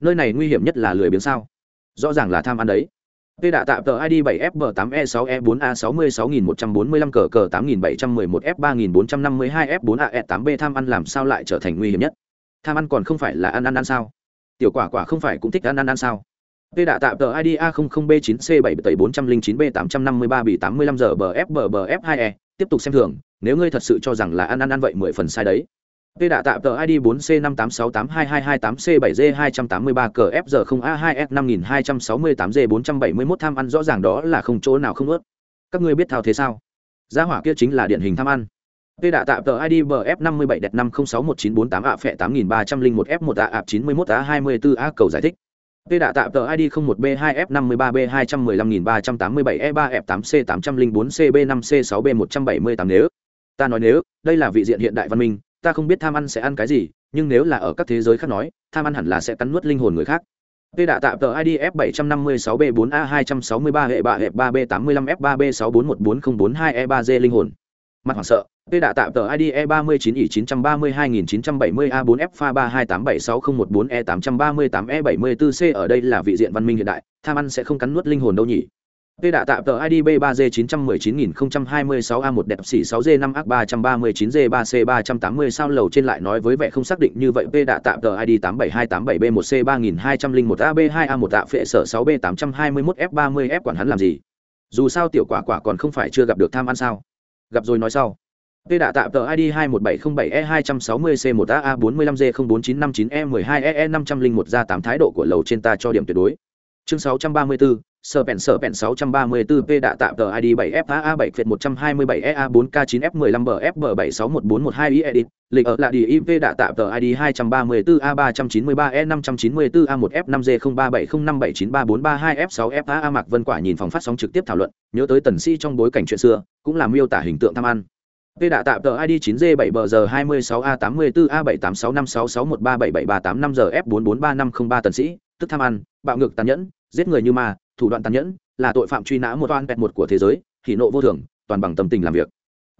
Nơi này nguy hiểm nhất là lười biếng sao? Rõ ràng là tham ăn đấy. Tê đã tạm tờ ID 7FB8E6E4A66145 cờ cờ 8711 f 3452 f 4 a e 8 b tham ăn làm sao lại trở thành nguy hiểm nhất? Tham ăn còn không phải là ăn ăn ăn sao? Tiểu quả quả không phải cũng thích ăn ăn ăn sao? Tê đạ tạm tờ ID A00B9C77409B853 giờ bờ FBBF2E, tiếp tục xem thường, nếu ngươi thật sự cho rằng là ăn ăn ăn vậy mười phần sai đấy. Tê đạ tạm tờ ID 4C58682228C7D283KFG0A2F5268D471 tham ăn rõ ràng đó là không chỗ nào không ướt. Các ngươi biết thao thế sao? Gia hỏa kia chính là điển hình tham ăn. Tê đạ tạm tờ ID BF57 đẹp 50619448 ạ phẹ 8301 F1 ạ ạp 91 A 24 A cầu giải thích. Tê đạ tạm tờ ID 01B2F53B215387E3F8C804CB5C6B178 nếu. Ta nói nếu, đây là vị diện hiện đại văn minh, ta không biết tham ăn sẽ ăn cái gì, nhưng nếu là ở các thế giới khác nói, tham ăn hẳn là sẽ cắn nuốt linh hồn người khác. Tê đạ tạm tờ ID F756B4A263 hệ 3 hệ 3B85F3B6414042E3G linh hồn. Mặt hoảng sợ, Tê đạ tạm tờ ID E39 ỉ 932970 A4F pha 32876014E838E74C ở đây là vị diện văn minh hiện đại, tham ăn sẽ không cắn nuốt linh hồn đâu nhỉ. P đã tạm tờ ID B3G919026A1 đẹp xỉ 6G5A339G3C380 sao lầu trên lại nói với vẻ không xác định như vậy P đã tạm tờ ID 87287B1C3201AB2A1 tạ phệ sở 6B821F30F quản hắn làm gì? Dù sao tiểu quả quả còn không phải chưa gặp được tham ăn sao? Gặp rồi nói sau. Tê đã tạm tờ ID 21707E260C1AA45G04959E12EE501 ra 8 thái độ của lầu trên ta cho điểm tuyệt đối. Chương 634, sở bèn sở mươi 634 p đạ tạo tờ ID 7FAA 7 phệt 127 EA 4K9 F15 BFB 761412 i edit, lịch ở là đi IP đạ tạo tờ ID 234 A 393 E 594 A 1 F5 G 0370579342 F6 a Mạc Vân Quả nhìn phòng phát sóng trực tiếp thảo luận, nhớ tới tần sĩ trong bối cảnh chuyện xưa, cũng làm miêu tả hình tượng tham ăn. P đạ tạm tờ ID 9G7BG26A84A7865661377385 giờ F443503 tần sĩ, tức tham ăn, bạo ngược tàn nhẫn, giết người như ma, thủ đoạn tàn nhẫn, là tội phạm truy nã một oan pẹt một của thế giới, hỉ nộ vô thường, toàn bằng tâm tình làm việc.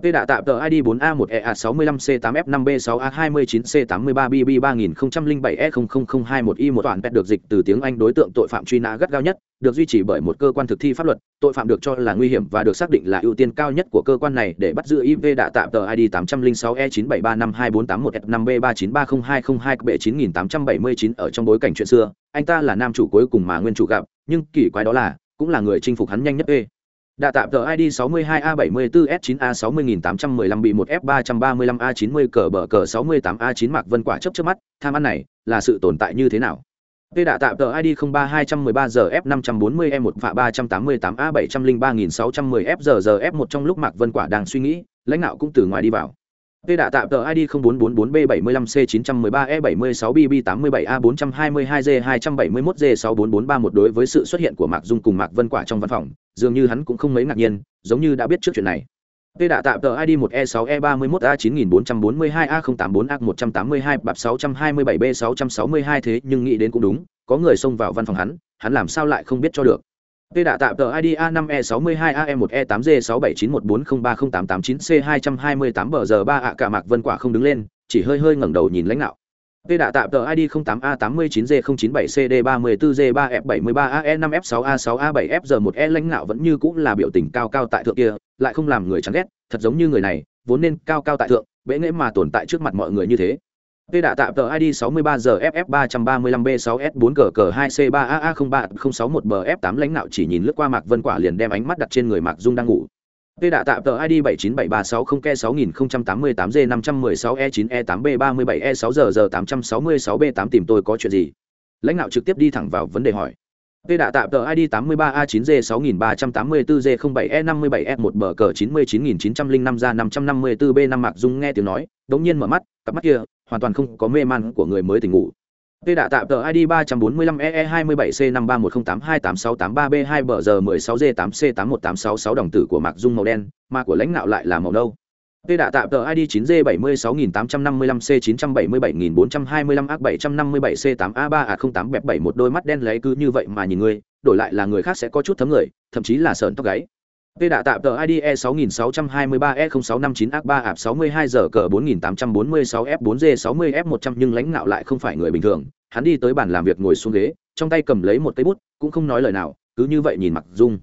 P đã tạm tờ ID 4A1EA65C8F5B6A29C83BB3007E00021 y một toàn e pet được dịch từ tiếng Anh đối tượng tội phạm truy nã gắt gao nhất, được duy trì bởi một cơ quan thực thi pháp luật tội phạm được cho là nguy hiểm và được xác định là ưu tiên cao nhất của cơ quan này để bắt giữ iv đã tạm tờ id 806 e 97352481 f 5 b 3930202 b 9879 ở trong bối cảnh chuyện xưa anh ta là nam chủ cuối cùng mà nguyên chủ gặp nhưng kỳ quái đó là cũng là người chinh phục hắn nhanh nhất ê Đạ tạm tờ ID 62A74S9A60815 bị 1F335A90 cờ bờ cờ 68A9 Mạc Vân Quả chấp trước mắt, tham ăn này là sự tồn tại như thế nào? Tê đạ tạm tờ ID 03213 giờ F540E1 và 388A703610 F giờ giờ F1 trong lúc Mạc Vân Quả đang suy nghĩ, lãnh đạo cũng từ ngoài đi vào. Tê đã tạm tờ ID 0444B75C913E76BB87A422G271G64431 đối với sự xuất hiện của Mạc Dung cùng Mạc Vân Quả trong văn phòng, dường như hắn cũng không mấy ngạc nhiên, giống như đã biết trước chuyện này. Tê đã tạm tờ ID 1E6E31A9442A084A182BAP627B662 thế nhưng nghĩ đến cũng đúng, có người xông vào văn phòng hắn, hắn làm sao lại không biết cho được. Tê đạ tạm tờ ID A5E62AM1E8G6791403889C228BG3 ạ cả Mạc Vân Quả không đứng lên, chỉ hơi hơi ngẩng đầu nhìn lãnh đạo. Tê đạ tạm tờ ID 08A89G097CD34G3F73AE5F6A6A7F1E lãnh đạo vẫn như cũng là biểu tình cao cao tại thượng kia, lại không làm người chán ghét, thật giống như người này, vốn nên cao cao tại thượng, bẽ nghệ mà tồn tại trước mặt mọi người như thế. Tê đã tạm tờ ID 63GFF335B6S4GG2C3AA03061BF8 lãnh nạo chỉ nhìn lướt qua Mạc Vân Quả liền đem ánh mắt đặt trên người Mạc Dung đang ngủ. Tê đã tạm tờ ID 797360K6088G516E9E8B37E6GG866B8 tìm tôi có chuyện gì? Lãnh nạo trực tiếp đi thẳng vào vấn đề hỏi. Tê đạ tạm tờ ID 83A9G 6384G 07E57F1 bờ cờ 99905 ra 554B5 Mạc Dung nghe tiếng nói, đống nhiên mở mắt, cặp mắt kia hoàn toàn không có mê man của người mới tỉnh ngủ. Tê đã tạm tờ ID 345EE27C53108286863B2 bờ giờ 16G8C81866 đồng tử của Mạc Dung màu đen, mà của lãnh nạo lại là màu nâu. Tê đã tạm tờ ID 9G76855C977425A757C8A3A08B71 đôi mắt đen lấy cứ như vậy mà nhìn người, đổi lại là người khác sẽ có chút thấm người, thậm chí là sờn tóc gáy. Tê đã tạm tờ ID E6623E0659A3A62 giờ cờ 4846F4G60F100 nhưng lãnh ngạo lại không phải người bình thường, hắn đi tới bàn làm việc ngồi xuống ghế, trong tay cầm lấy một cây bút, cũng không nói lời nào, cứ như vậy nhìn Mặc Dung.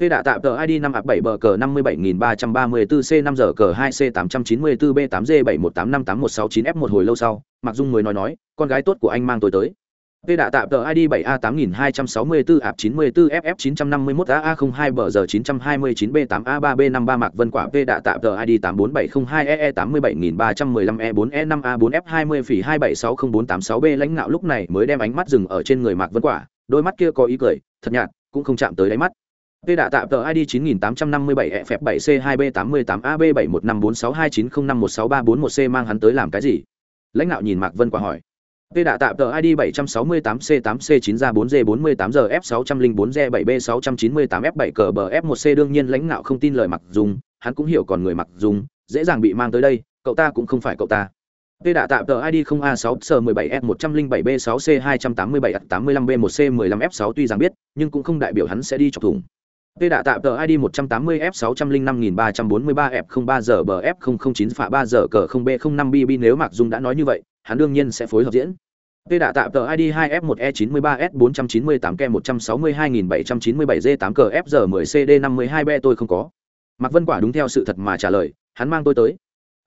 Tê đã tạm tờ ID 5 ạc 7 bờ cờ 57334 C 5 giờ cờ 2 C 894 B 8 G 71858169 F một hồi lâu sau, Mặc Dung mới nói nói, con gái tốt của anh mang tôi tới. V đã tạm tờ ID 7A8264-94FF951AA02BG929B8A3B53 Mạc Vân Quả V đã tạm tờ ID 84702 EE 87315 E4 E5 A4 F20 phỉ 2760486B lãnh ngạo lúc này mới đem ánh mắt dừng ở trên người Mạc Vân Quả, đôi mắt kia có ý cười, thật nhạt, cũng không chạm tới đáy mắt. V đã tạm tờ ID 9857EF7C2B88AB71546290516341C mang hắn tới làm cái gì? Lãnh ngạo nhìn Mạc Vân Quả hỏi. Tê đạ tạm tờ ID 768C8C9A4G48JF604G7B698F7KBF1C đương nhiên lãnh ngạo không tin lời Mặc Dung, hắn cũng hiểu còn người Mặc Dung, dễ dàng bị mang tới đây, cậu ta cũng không phải cậu ta. Tê đạ tạm tờ ID 0A6S17F107B6C287-85B1C15F6 tuy rằng biết, nhưng cũng không đại biểu hắn sẽ đi chọc thủng. Tê đạ tạm tờ ID 180F605343F03 giờ bờ F009 phạ 3 giờ cờ 0B05BB nếu Mạc Dung đã nói như vậy, hắn đương nhiên sẽ phối hợp diễn. Tê đã tạm tờ ID 2F1E93S498K162797G8 cờ FG 10CD52B tôi không có. Mạc Vân Quả đúng theo sự thật mà trả lời, hắn mang tôi tới.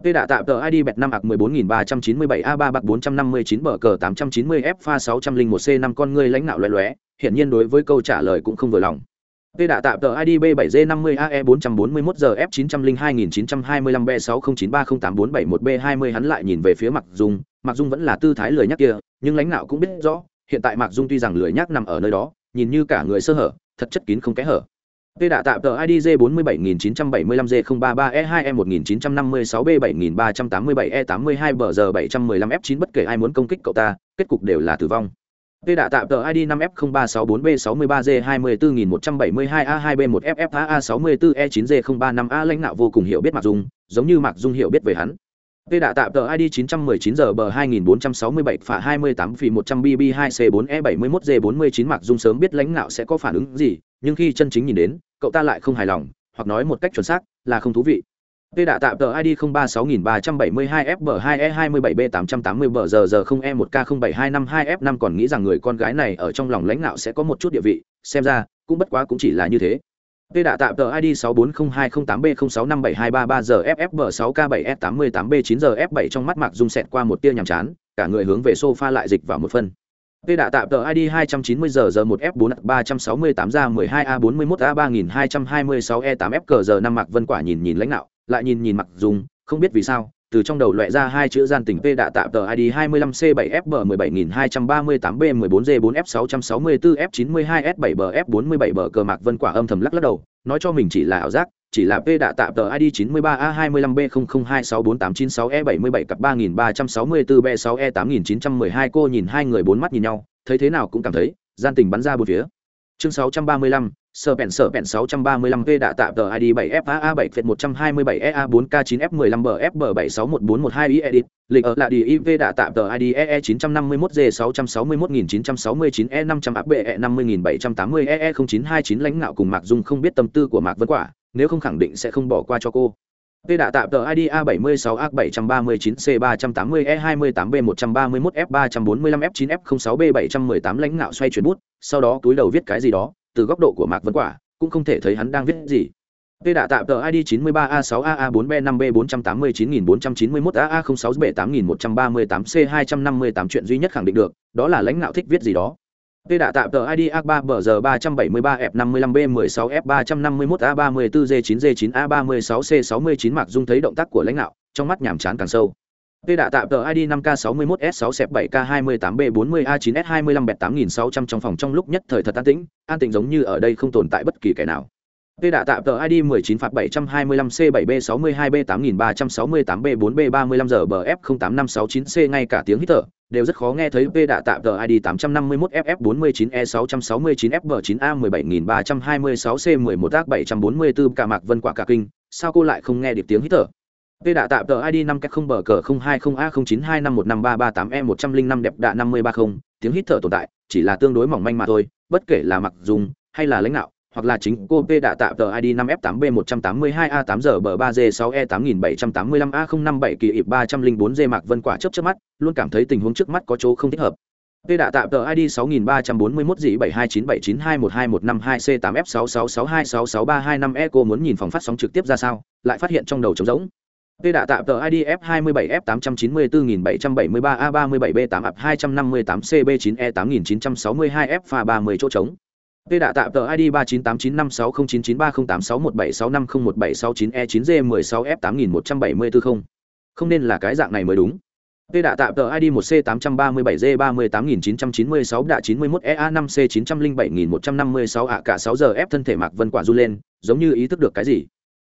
Tê đã tạm tờ ID bẹt 5 ạc 14397 A3 bạc 459 bờ cờ 890 F pha 601 C5 con ngươi lãnh nạo loé loé, hiển nhiên đối với câu trả lời cũng không vừa lòng. Tê đạ tạm tờ ID B7G50AE441GF902925B60930841B20 hắn lại nhìn về phía Mạc Dung, Mạc Dung vẫn là tư thái lười nhắc kia, nhưng lãnh đạo cũng biết rõ, hiện tại Mạc Dung tuy rằng lười nhắc nằm ở nơi đó, nhìn như cả người sơ hở, thật chất kín không kẽ hở. Tê đạ tạm tờ ID J47975J033E2E1956B7387E82BG715F9 bất kể ai muốn công kích cậu ta, kết cục đều là tử vong. Tê đạ tạm tờ ID 5F0364B63G24171FFA64E9G035A e lãnh nạo vô cùng hiểu biết Mạc Dung, giống như Mạc Dung hiểu biết về hắn. Tê đạ tạm tờ ID 919 giờ bờ 2467 phả 28 phỉ 100 BB2C4E71G49 Mạc Dung sớm biết lãnh nạo sẽ có phản ứng gì, nhưng khi chân chính nhìn đến, cậu ta lại không hài lòng, hoặc nói một cách chuẩn xác, là không thú vị. Tê đạ tạm tờ ID 036372FB2E27B880BZZ0E1K07252F5 còn nghĩ rằng người con gái này ở trong lòng lãnh đạo sẽ có một chút địa vị, xem ra cũng bất quá cũng chỉ là như thế Tê đạ tạm tờ ID 640208B065723 giờ FFB6K7S88B9 giờ F7 trong mắt Mạc Dung xẹt qua một tia nhằm chán, cả người hướng về sofa lại dịch vào một phân. Tê đạ tạm tờ ID 290 giờ giờ 1 F4 368 ra 12A41 A3226 E8F cờ giờ 5 Mạc Vân Quả nhìn nhìn lãnh đạo, lại nhìn nhìn mặc dùng không biết vì sao, từ trong đầu loại ra hai chữ gian tỉnh P đạ tạm tờ ID 25C7FB17238B14G4F664F92S7BF47 cờ Mạc Vân Quả âm thầm lắc lắc đầu, nói cho mình chỉ là ảo giác, chỉ là P đạ tạm tờ ID 93A25B00264896E77 cặp 3364B6E8912 cô nhìn hai người bốn mắt nhìn nhau, thấy thế nào cũng cảm thấy gian tình bắn ra bốn phía. Chương 635, Sở Bèn Sở Bèn 635V đã tạo tờ ID 7FAA7F127EA4K9F15BFB761412E edit, lịch ở là đi IV đã tạo tờ ID EE 951G 661969 E 500 ABE 50780 EE 0929 lãnh ngạo cùng Mạc Dung không biết tâm tư của Mạc Vân Quả, nếu không khẳng định sẽ không bỏ qua cho cô. V đã tạm tờ ID A76A739C380E28B131F345F9F06B718 lãnh ngạo xoay chuyển bút, sau đó túi đầu viết cái gì đó, từ góc độ của Mạc Vân Quả, cũng không thể thấy hắn đang viết gì. Tê đã tạm tờ ID 93A6AA4B5B489.491AA06B8138C258 chuyện duy nhất khẳng định được, đó là lãnh đạo thích viết gì đó. Tê đã tạm tờ ID A3BG373F55B16F351A34G9G9A36C69 Mạc Dung thấy động tác của lãnh đạo, trong mắt nhàm chán càng sâu. Tê đã tạm tờ ID 5K61S6S7K28B40A9S25B8600 trong phòng trong lúc nhất thời thật an tĩnh, an tĩnh giống như ở đây không tồn tại bất kỳ kẻ nào. Tê đã tạm tờ ID 19 phạt 725C7B62B8368B4B35 giờ BF08569C ngay cả tiếng hít thở, đều rất khó nghe thấy Tê đã tạm tờ ID 851 FF49E669FB9A17326C11A744 cả Mạc Vân quả cả kinh, sao cô lại không nghe được tiếng hít thở? Tê đã tạm tờ ID 5 0 bờ cờ 020A0925153338E105 đẹp đạ 5030, tiếng hít thở tồn tại, chỉ là tương đối mỏng manh mà thôi, bất kể là mặc dùng hay là lãnh đạo, hoặc là chính cô P đã tạm tờ ID 5F8B182A8G3G6E8785A057 kỳ ịp 304G Mạc Vân quả chớp chớp mắt, luôn cảm thấy tình huống trước mắt có chỗ không thích hợp. P đã tạm tờ ID 6341 dĩ 72979212152C8F6662663265E cô muốn nhìn phòng phát sóng trực tiếp ra sao, lại phát hiện trong đầu trống rỗng. Tê đạ tạm tờ IDF F27F894773A37B8AP258CB9E8962F pha 30 chỗ trống. Tê đạ tạm tờ ID 398956099308617619E9G16F8174 Không nên là cái dạng này mới đúng. Tê đạ tạm tờ ID 1C837G38996 đạ 91EA5C907156 ạ cả 6 giờ F thân thể Mạc Vân Quả du lên, giống như ý thức được cái gì.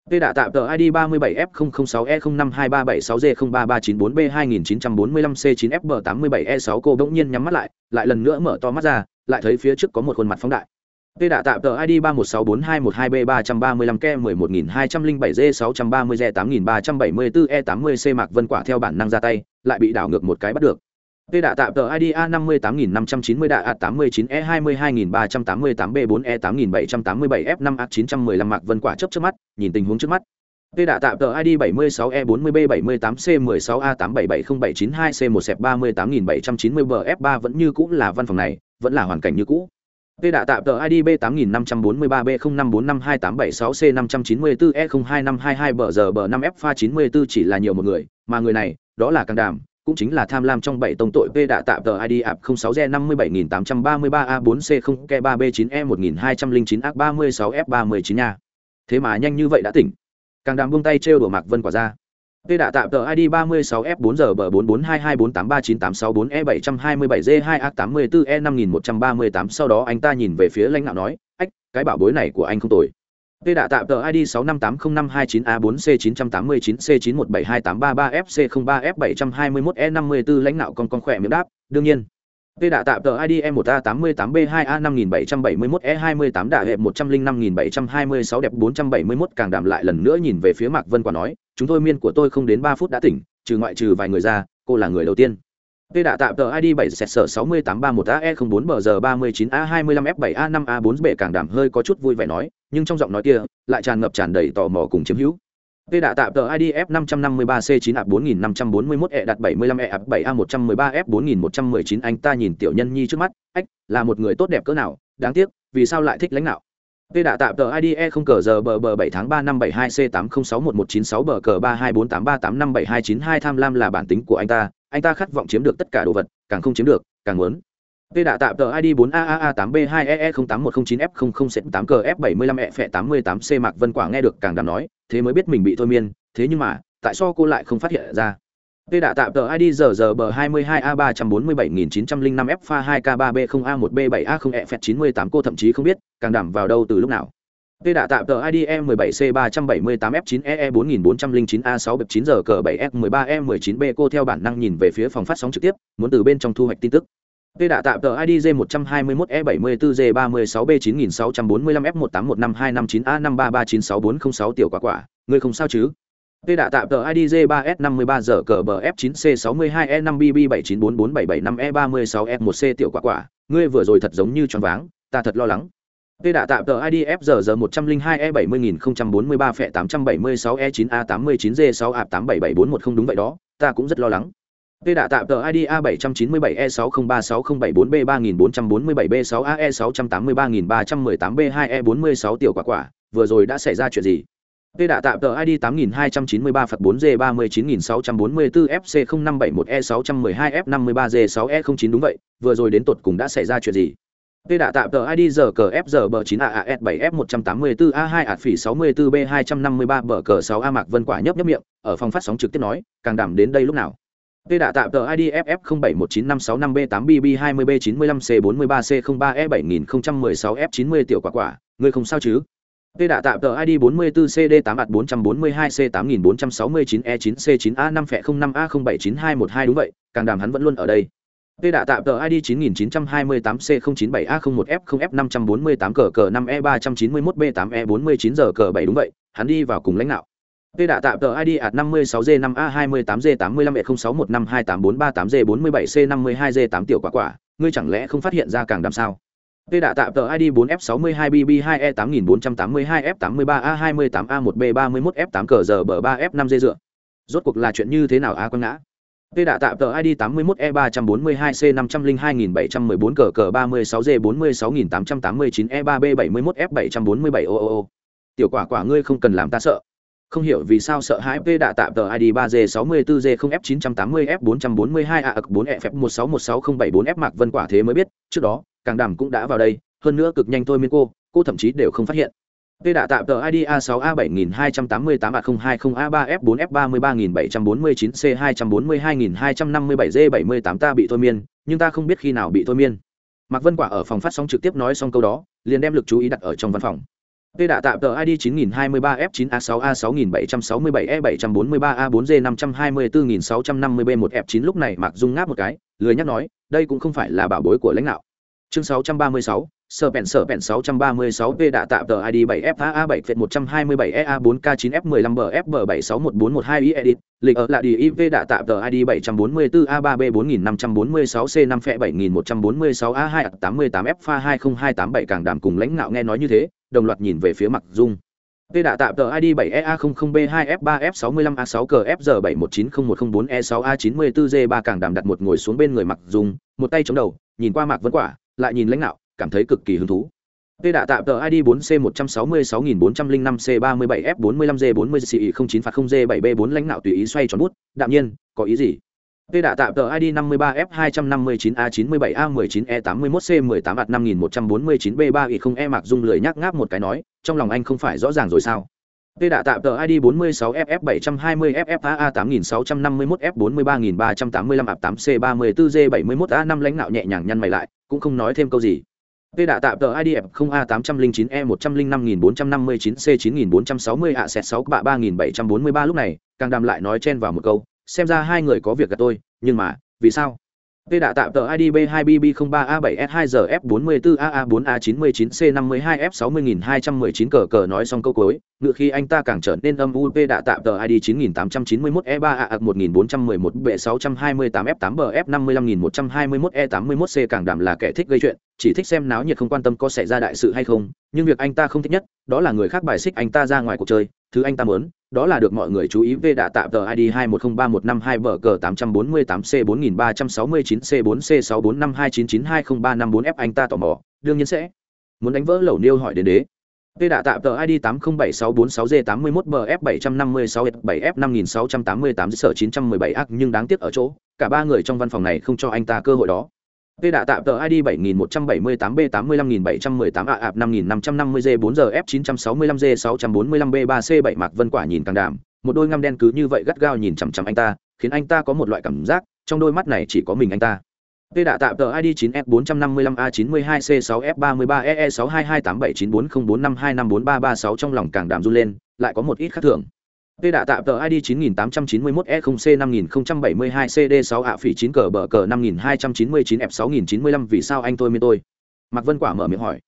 Tê đã tạm tờ ID 37F006E052376G03394B2945C9FB87E6 cô bỗng nhiên nhắm mắt lại, lại lần nữa mở to mắt ra, lại thấy phía trước có một khuôn mặt phóng đại. Tê đã tạm tờ ID 31642122B335K11207G630G8374E80C Mạc Vân Quả theo bản năng ra tay, lại bị đảo ngược một cái bắt được. Tê đạ tạm tờ ID A58590 đạ A89E22388B4E8787F5A915 Mạc Vân Quả chớp trước mắt, nhìn tình huống trước mắt. Tê đạ tạm tờ ID 76E40B78C16A877072C1S38790BF3 vẫn như cũ là văn phòng này, vẫn là hoàn cảnh như cũ. Tê đạ tạm tờ ID B8543B05452526C594E02522 bờ giờ bờ 5F pha 94 chỉ là nhiều một người, mà người này, đó là Càng Đàm, cũng chính là tham lam trong bảy tông tội P đạ tạm tờ ID ạp 06 g 57833 a 4 c 0 k 3 b 9 e 1209 a 36 f 39 nha. Thế mà nhanh như vậy đã tỉnh. Càng đàm buông tay trêu đùa Mạc Vân quả ra. P đạ tạm tờ ID 36 f 4 giờ bờ 4422483984 e 727 g 2 a 84 e 5138 sau đó anh ta nhìn về phía lãnh đạo nói, "Ách, cái bảo bối này của anh không tồi." Tê đạ tạm tờ ID 6580529A4C989C91723FC03F721E54 lãnh nạo con con khỏe miệng đáp, đương nhiên. Tê đạ tạm tờ ID M1A88B2A5771E28 đạ hẹp 105726 đẹp 471 càng đảm lại lần nữa nhìn về phía Mạc Vân quả nói, chúng tôi miên của tôi không đến 3 phút đã tỉnh, trừ ngoại trừ vài người ra, cô là người đầu tiên. Tê đã tạm tờ ID 7 sẹt sở 6831AE04 bờ giờ 39A25F7A5A4 bệ càng đảm hơi có chút vui vẻ nói, nhưng trong giọng nói kia lại tràn ngập tràn đầy tò mò cùng chiếm hữu. Tê đã tạm tờ ID F553C9A4541E đặt 75E 7A113F4119 anh ta nhìn tiểu nhân nhi trước mắt, ách, là một người tốt đẹp cỡ nào, đáng tiếc, vì sao lại thích lãnh đạo Tê đã tạm tờ IDE không cờ giờ bờ bờ 7 tháng 3 năm 72 C806196 bờ cờ 324838572292 tham lam là bản tính của anh ta, anh ta khát vọng chiếm được tất cả đồ vật, càng không chiếm được, càng muốn. Tê đã tạm tờ ID 4AAA8B2EE08109F00C8CF75E88C Mạc Vân Quả nghe được càng đàm nói, thế mới biết mình bị thôi miên, thế nhưng mà, tại sao cô lại không phát hiện ra? Tê đã tạm tờ ID giờ giờ bờ 22A347905F2K3B0A1B7A0E98 cô thậm chí không biết, càng đảm vào đâu từ lúc nào. Tê đã tạm tờ IDM 17C378F9EE4409A6B9G7F13E19B cô theo bản năng nhìn về phía phòng phát sóng trực tiếp, muốn từ bên trong thu hoạch tin tức. Tê đã tạm tờ ID J121E74G36B9645F1815259A53396406 tiểu quả quả, người không sao chứ? Tê đã tạm tờ ID J3S53 giờ cờ bờ F9C62E5BB7944775E36F1C tiểu quả quả, ngươi vừa rồi thật giống như tròn váng, ta thật lo lắng. Tê đã tạm tờ ID FGG 102E70043 phẹ 876E9A89G6A877410 đúng vậy đó, ta cũng rất lo lắng. Tê đã tạm tờ ID A797E60360744B3447B6AE683318B2E46 tiểu quả quả, vừa rồi đã xảy ra chuyện gì? Tê đã tạm tờ ID 8293 Phật 4G 39644 FC 0571 E612 F53 G6 E09 đúng vậy, vừa rồi đến tột cùng đã xảy ra chuyện gì? Tê đã tạm tờ ID giờ cờ FG bờ 9 AAS 7 F 184 A2 ạt phỉ 64 B 253 bờ cờ 6 A Mạc Vân Quả nhấp nhấp miệng, ở phòng phát sóng trực tiếp nói, càng đảm đến đây lúc nào? Tê đã tạm tờ ID FF 0719565 B 8 BB 20 B 95 C 43 C 03 E 7016 F 90 tiểu quả quả, ngươi không sao chứ? Tê đã tạm tờ ID 44 CD 8 ạt 442 C 8469 E 9 C 9 A 5 phẹ 05 A 079212 đúng vậy, càng đảm hắn vẫn luôn ở đây. Tê đạ tạm tờ ID 9928 C 097 A 01 F 0 F 548 cờ cờ 5 E 391 B 8 E 49 giờ cờ 7 đúng vậy, hắn đi vào cùng lãnh đạo. Tê đạ tạm tờ ID ạt 56 G 5 A 28 G 85 E 0615284838 G 47 C 52 G 8 tiểu quả quả, ngươi chẳng lẽ không phát hiện ra càng đàm sao? Tê đạ tạm tờ ID 4F62BB2E8482F83A28A1B31F8 cờ giờ bờ 3F5G dựa. Rốt cuộc là chuyện như thế nào a à, ngã? Tê đạ tạm tờ ID 81E342C502714 cờ cờ 36D46889E3B71F747OOO. Tiểu quả quả ngươi không cần làm ta sợ. Không hiểu vì sao sợ hãi P đạ tạm tờ ID 3G64G0F980F442A4E1616074F Mạc Vân quả thế mới biết, trước đó, càng đàm cũng đã vào đây hơn nữa cực nhanh thôi miên cô cô thậm chí đều không phát hiện Tê đã tạm tờ ID A6A7288A0202A3F4F33749C242257D78 ta bị thôi miên, nhưng ta không biết khi nào bị thôi miên. Mạc Vân Quả ở phòng phát sóng trực tiếp nói xong câu đó, liền đem lực chú ý đặt ở trong văn phòng. Tê đã tạm tờ ID 9023F9A6A6767E743A4Z524650B1F9 lúc này Mạc Dung ngáp một cái, lười nhắc nói, đây cũng không phải là bảo bối của lãnh đạo chương 636, sở bèn sở bèn 636 p đã tạm tờ id 7 faa 7 f 127 ea 4 k 9 f 15 bfb 761412 i edit lịch ở là đi v đạ tạm tờ id 744 a 3 b 4546 c 5 f 7146 a 2 88 f pha 20287 càng đảm cùng lãnh ngạo nghe nói như thế đồng loạt nhìn về phía mặt dung. Tê đã tạm tờ ID 7EA00B2F3F65A6CF7190104E6A94G3 càng đàm đặt một ngồi xuống bên người mặc dùng, một tay chống đầu, nhìn qua Mạc Vân Quả, lại nhìn lãnh đạo, cảm thấy cực kỳ hứng thú. Tê đã tạm tờ ID 4C166405C37F45G40CI09 phạt 0G7B4 lãnh đạo tùy ý xoay tròn bút, đạm nhiên, có ý gì? Tê đã tạm tờ ID 53F259A97A19E81C18A5149B3 e e Mạc Dung lười nhắc ngáp một cái nói, trong lòng anh không phải rõ ràng rồi sao? Tê đã tạm tờ ID 46FF720FFA8651F43385A8C34G71A5 lãnh đạo nhẹ nhàng nhăn mày lại, cũng không nói thêm câu gì. Tê đã tạm tờ IDF 0A809E105459C9460A6 3743 lúc này, càng đàm lại nói chen vào một câu, xem ra hai người có việc gặp tôi, nhưng mà, vì sao? V đã tạm tờ ID B2BB03A7S2ZF44AA4A99C52F60219 cờ cờ nói xong câu cuối, ngựa khi anh ta càng trở nên âm u V đã tạm tờ ID 9891E3A1428F8BF55121E81C càng đảm là kẻ thích gây chuyện, chỉ thích xem náo nhiệt không quan tâm có xảy ra đại sự hay không, nhưng việc anh ta không thích nhất, đó là người khác bài xích anh ta ra ngoài cuộc chơi, thứ anh ta muốn, đó là được mọi người chú ý về đã tạm tờ ID 2103152 bờ cờ 848C4369C4C64529920354F anh ta tò mò, đương nhiên sẽ muốn đánh vỡ lẩu niêu hỏi đến đế P đã tạm tờ ID 807646G81BF756F7F5688 sở 917 ác nhưng đáng tiếc ở chỗ, cả ba người trong văn phòng này không cho anh ta cơ hội đó. P đã tạm tờ ID 7178B85718A 5550G4GF965G645B3C7 Mạc Vân Quả nhìn càng đàm, một đôi ngăm đen cứ như vậy gắt gao nhìn chằm chằm anh ta, khiến anh ta có một loại cảm giác, trong đôi mắt này chỉ có mình anh ta. Tê đạ tạm tờ ID 9F455A92C6F33EE6228794045254336 trong lòng càng đàm run lên, lại có một ít khác thường. Tê đạ tạm tờ ID 9891E0C5072CD6 ạ phỉ 9 cờ bờ cờ 5299F6095 vì sao anh tôi mê tôi? Mạc Vân Quả mở miệng hỏi.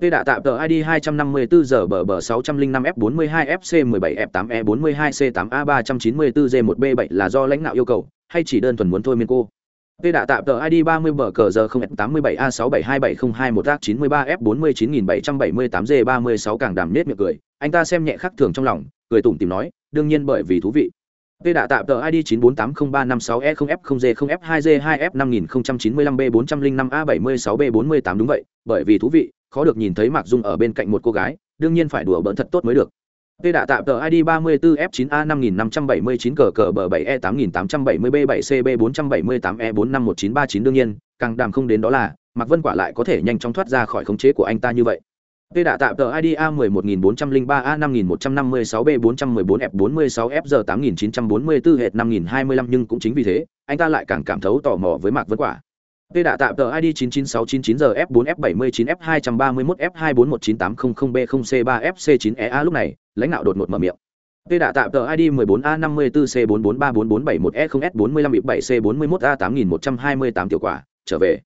Tê đạ tạm tờ ID 254 giờ bờ bờ 605F42FC17F8E42C8A394G1B7 e là do lãnh đạo yêu cầu, hay chỉ đơn thuần muốn thôi miên cô? Tê đạ tạm tờ ID 30 bờ cờ giờ 087 a 6727021 93 f 49778 G36 càng đàm nết miệng cười, anh ta xem nhẹ khắc thường trong lòng, cười tủm tìm nói, đương nhiên bởi vì thú vị. Tê đã tạm tờ ID 9480356E0F0G0F2G2F5095B405A76B48 đúng vậy, bởi vì thú vị, khó được nhìn thấy Mạc Dung ở bên cạnh một cô gái, đương nhiên phải đùa bỡn thật tốt mới được. Tê đã tạm tờ ID 34F9A5579 cờ cờ bờ 7E8870B7CB478E451939 đương nhiên, càng đàm không đến đó là, Mạc Vân quả lại có thể nhanh chóng thoát ra khỏi khống chế của anh ta như vậy. Tê đã tạm tờ ID A11403A5156B414F46F8944 hệt 5025 nhưng cũng chính vì thế, anh ta lại càng cảm thấu tò mò với Mạc Vân quả. Tê đã tạm tờ ID 99699G F4F79F231F2419800B0C3FC9EA lúc này, lãnh đạo đột ngột mở miệng. Tê đã tạm tờ ID 14A54C443441E0S45 7C41A8128 tiểu quả, trở về.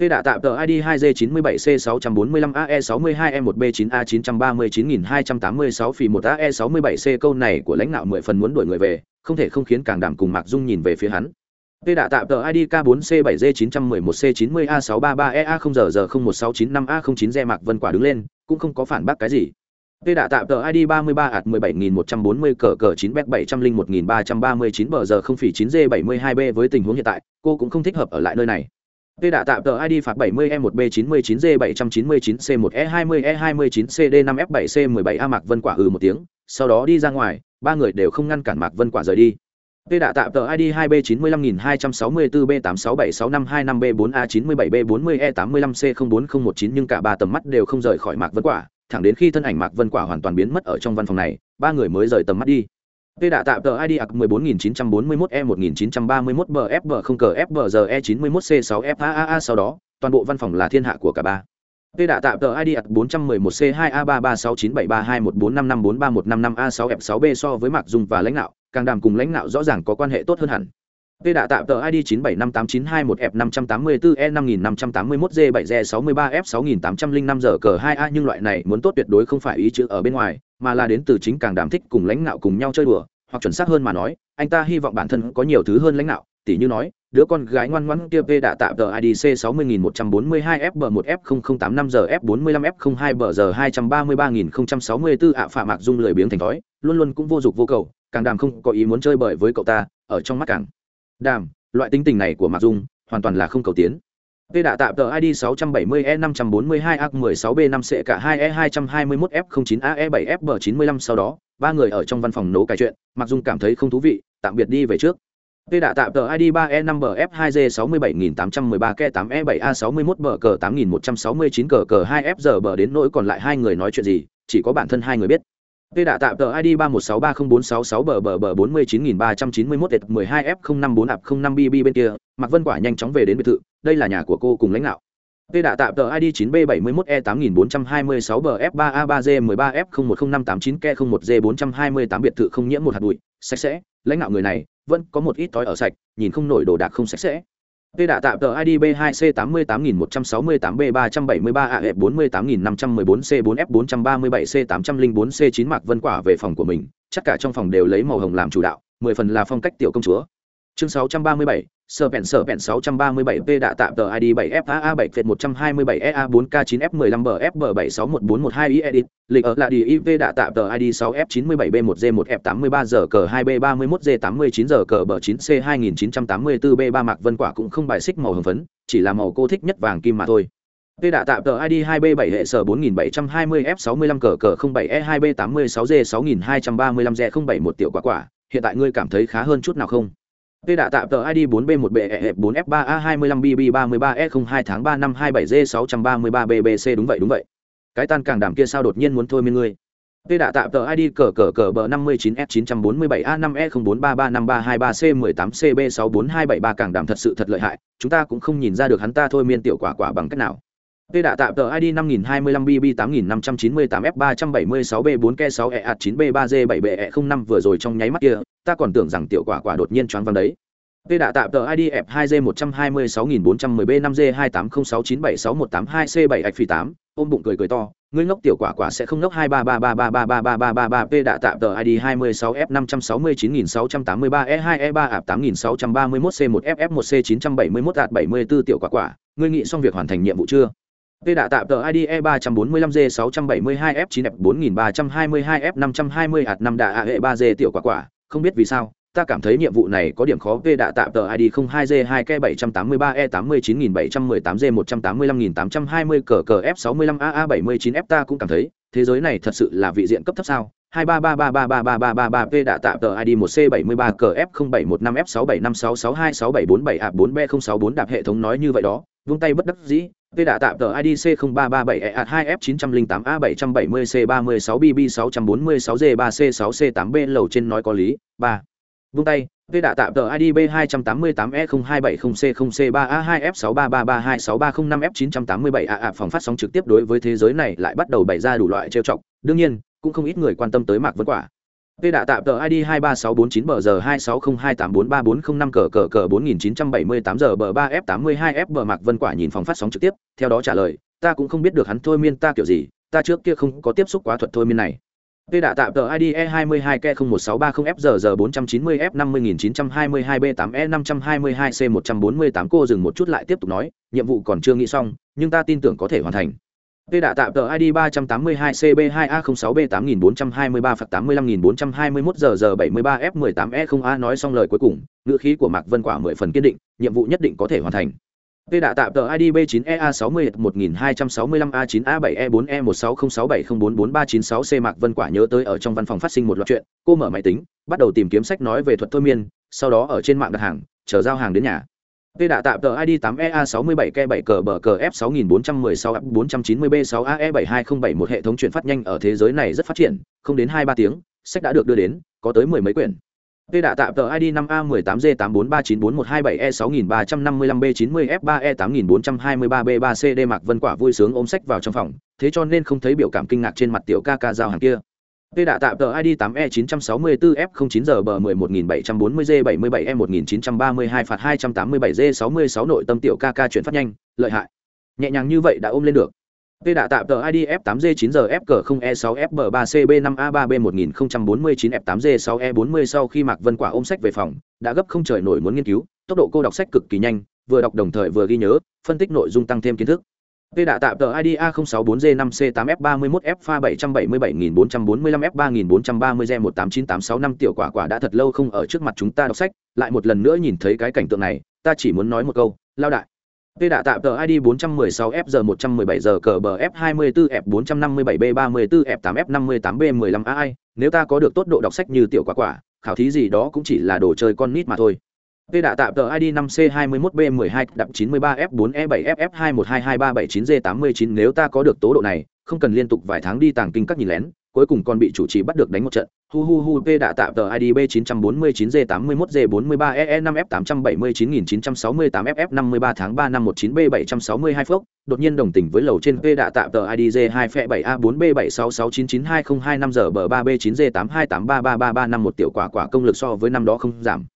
Tê đã tạm tờ ID 2G97C645AE62M1B9A939286 e phì 1AE67C câu này của lãnh đạo 10 phần muốn đuổi người về, không thể không khiến càng đảm cùng Mạc Dung nhìn về phía hắn. Tê đã tạm tờ ID K4C7G911C90A633EA0GG01695A09 Mạc Vân Quả đứng lên, cũng không có phản bác cái gì. Tê đã tạm tờ ID 33 ạt 17140 cờ cờ 9 b 701339 bờ giờ không phỉ 9 g 72 b với tình huống hiện tại, cô cũng không thích hợp ở lại nơi này. Tê đã tạm tờ ID phạt 70E1B99G799C1E20E29CD5F7C17A Mạc Vân Quả ừ một tiếng, sau đó đi ra ngoài, ba người đều không ngăn cản Mạc Vân Quả rời đi. Tê đã tạm tờ ID 2B95264B8676525B4A97B40E85C04019 nhưng cả ba tầm mắt đều không rời khỏi Mạc Vân Quả, thẳng đến khi thân ảnh Mạc Vân Quả hoàn toàn biến mất ở trong văn phòng này, ba người mới rời tầm mắt đi. Tê đạ tạm tờ ID ạc 14941E1931BFB0CFBZE91C6FAAA sau đó, toàn bộ văn phòng là thiên hạ của cả ba. Tê đạ tạm tờ ID ạc 411C2A3369732145543155A6F6B so với Mạc Dung và lãnh đạo, càng đàm cùng lãnh đạo rõ ràng có quan hệ tốt hơn hẳn. Tê đạ tạm tờ ID 975892một F584E5581G7G63F6805 giờ cờ 2A nhưng loại này muốn tốt tuyệt đối không phải ý chữ ở bên ngoài, mà là đến từ chính càng đảm thích cùng lãnh đạo cùng nhau chơi đùa, hoặc chuẩn xác hơn mà nói, anh ta hy vọng bản thân có nhiều thứ hơn lãnh đạo, tỉ như nói, đứa con gái ngoan ngoãn kia P đã tạm tờ ID C60142FB1F0085G F45F02 bờ giờ 233064 ạ phạ mạc dung lười biếng thành thói, luôn luôn cũng vô dục vô cầu, càng đàm không có ý muốn chơi bời với cậu ta, ở trong mắt càng đàm, loại tính tình này của mạc dung, hoàn toàn là không cầu tiến. Tê đạ tạm tờ ID 670E542A16B5C2E221F09AE7FB95 sau đó, ba người ở trong văn phòng nấu cải chuyện, Mạc Dung cảm thấy không thú vị, tạm biệt đi về trước. Tê đạ tạm tờ ID 3E5BF2G67813K8E7A61B8169CG2FG e bờ đến nỗi còn lại hai người nói chuyện gì, chỉ có bản thân hai người biết. Tê đã tạm tờ ID 31630466BBB49391F12F054AP05BB bên kia, Mạc Vân Quả nhanh chóng về đến biệt thự, đây là nhà của cô cùng lãnh đạo. Tê đã tạm tờ ID 9B71E8426 bờ F3A3G13F010589K01G428 biệt thự không nhiễm một hạt bụi, sạch sẽ, lãnh đạo người này vẫn có một ít tối ở sạch, nhìn không nổi đồ đạc không sạch sẽ. Tê đã tạm tờ ID B2C88168B373A48514C4F437C804C9 Mạc Vân Quả về phòng của mình, tất cả trong phòng đều lấy màu hồng làm chủ đạo, 10 phần là phong cách tiểu công chúa. Chương 637, sở vẹn sở vẹn 637 p đã tạm tờ ID 7FAA 7 phệt 127 EA 4K 9 F 15 BFB 761412 i edit, lịch ở là đi IV đã tạm tờ ID 6 F 97 B 1 G 1 F 83 giờ cờ 2 B 31 G 89 giờ cờ bờ 9 C 2984 B 3 Mạc Vân Quả cũng không bài xích màu hồng phấn, chỉ là màu cô thích nhất vàng kim mà thôi. P đã tạm tờ ID 2B7 hệ sở 4720F65 cờ cờ 07E2B86G6235G071 tiểu quả quả, hiện tại ngươi cảm thấy khá hơn chút nào không? Tê đã tạm tờ ID 4B1BE4F3A25BB33E02 tháng 3 năm 27G633BBC đúng vậy đúng vậy. Cái tan càng đảm kia sao đột nhiên muốn thôi miên ngươi? Tê đã tạm tờ ID cờ cờ cờ bờ 59F947A5E04335323C18CB64273 càng đảm thật sự thật lợi hại, chúng ta cũng không nhìn ra được hắn ta thôi miên tiểu quả quả bằng cách nào. Tê đã tạm tờ ID 5025 BB 8598 F376 B4 K 6 E 9 B 3 G 7 B E 05 vừa rồi trong nháy mắt kia, ta còn tưởng rằng tiểu quả quả đột nhiên choáng váng đấy. Tê đã tạm tờ ID F2G 126410 B 5 G 28069761812 C 7 F 8 ôm bụng cười cười to, ngươi ngốc tiểu quả quả sẽ không ngốc 233333333 P đã tạm tờ ID 26F569683E2E3H8631C1FF1C971H74 tiểu quả quả, ngươi nghĩ xong việc hoàn thành nhiệm vụ chưa? Tê đã tạm tờ ID E345G672F9F4322F520 hạt 5 đạ hệ 3G tiểu quả quả, không biết vì sao, ta cảm thấy nhiệm vụ này có điểm khó. Tê đã tạm tờ ID 02G2K783E89718G185820 cờ cờ F65AA79F ta cũng cảm thấy, thế giới này thật sự là vị diện cấp thấp sao? 233333333 P đã tạm tờ ID 1C73 cờ F0715F6756626747A4B064 đạp hệ thống nói như vậy đó, vung tay bất đắc dĩ, Tê đã tạm tờ IDC 0337E2F908A770C36BB646G3C6C8B lầu trên nói có lý, 3. Vung tay, Tê đã tạm tờ ID B288E0270C0C3A2F6333263005F987A phòng phát sóng trực tiếp đối với thế giới này lại bắt đầu bày ra đủ loại trêu chọc, đương nhiên, cũng không ít người quan tâm tới Mạc Vân Quả. Tê đã tạm tờ ID 23649 bờ giờ 2602843405 cờ cờ cờ 4978 giờ bờ 3F82F bờ Mạc Vân Quả nhìn phòng phát sóng trực tiếp, theo đó trả lời, ta cũng không biết được hắn thôi miên ta kiểu gì, ta trước kia không có tiếp xúc quá thuật thôi miên này. Tê đã tạm tờ ID E22K01630F giờ giờ 490F 50922B8E522C148 cô dừng một chút lại tiếp tục nói, nhiệm vụ còn chưa nghĩ xong, nhưng ta tin tưởng có thể hoàn thành. P đã tạm tờ ID 382CB2A06B8423 phạt 85421 giờ giờ 73F18E0A e nói xong lời cuối cùng, ngữ khí của Mạc Vân Quả mười phần kiên định, nhiệm vụ nhất định có thể hoàn thành. P đã tạm tờ ID B9EA601265A9A7E4E16067044396C Mạc Vân Quả nhớ tới ở trong văn phòng phát sinh một loạt chuyện, cô mở máy tính, bắt đầu tìm kiếm sách nói về thuật thôi miên, sau đó ở trên mạng đặt hàng, chờ giao hàng đến nhà. P đã tạm tờ ID 8EA67K7CBKF6416F490B6AE72071 hệ thống chuyển phát nhanh ở thế giới này rất phát triển, không đến 2-3 tiếng, sách đã được đưa đến, có tới mười mấy quyển. P đã tạm tờ ID 5A18G8439127E6355B90F3E8423B3CD Mạc Vân Quả vui sướng ôm sách vào trong phòng, thế cho nên không thấy biểu cảm kinh ngạc trên mặt tiểu ca ca giao hàng kia. Tê đã tạm tờ ID 8E964F09 giờ bờ 11740G77E1932 phạt 287G66 nội tâm tiểu ca ca chuyển phát nhanh, lợi hại. Nhẹ nhàng như vậy đã ôm lên được. Tê đã tạm tờ ID F8G9GFG0E6FB3CB5A3B1049F8G6E40 sau khi Mạc Vân Quả ôm sách về phòng, đã gấp không trời nổi muốn nghiên cứu, tốc độ cô đọc sách cực kỳ nhanh, vừa đọc đồng thời vừa ghi nhớ, phân tích nội dung tăng thêm kiến thức. Tê đã tạm tờ ID A064G5C8F31F pha 777445F3430G18986 tiểu quả quả đã thật lâu không ở trước mặt chúng ta đọc sách, lại một lần nữa nhìn thấy cái cảnh tượng này, ta chỉ muốn nói một câu, lao đại. Tê đã tạm tờ ID 416F117 cờ bờ F24F457B34F8F58B15AI, nếu ta có được tốt độ đọc sách như tiểu quả quả, khảo thí gì đó cũng chỉ là đồ chơi con nít mà thôi. Tê đã tạm tờ ID 5C21B12 đập 93F4E7FF21223729G89 nếu ta có được tố độ này, không cần liên tục vài tháng đi tàng kinh các nhìn lén, cuối cùng còn bị chủ trì bắt được đánh một trận. Hu hu hu Vệ đã tạm tờ ID B949G81G43EE5F879968FF53 tháng 3 năm 19B762 phốc, đột nhiên đồng tình với lầu trên Vệ đã tạm tờ ID G2F7A4B76699202 giờ bờ 3B9G82833335 một tiểu quả quả công lực so với năm đó không giảm.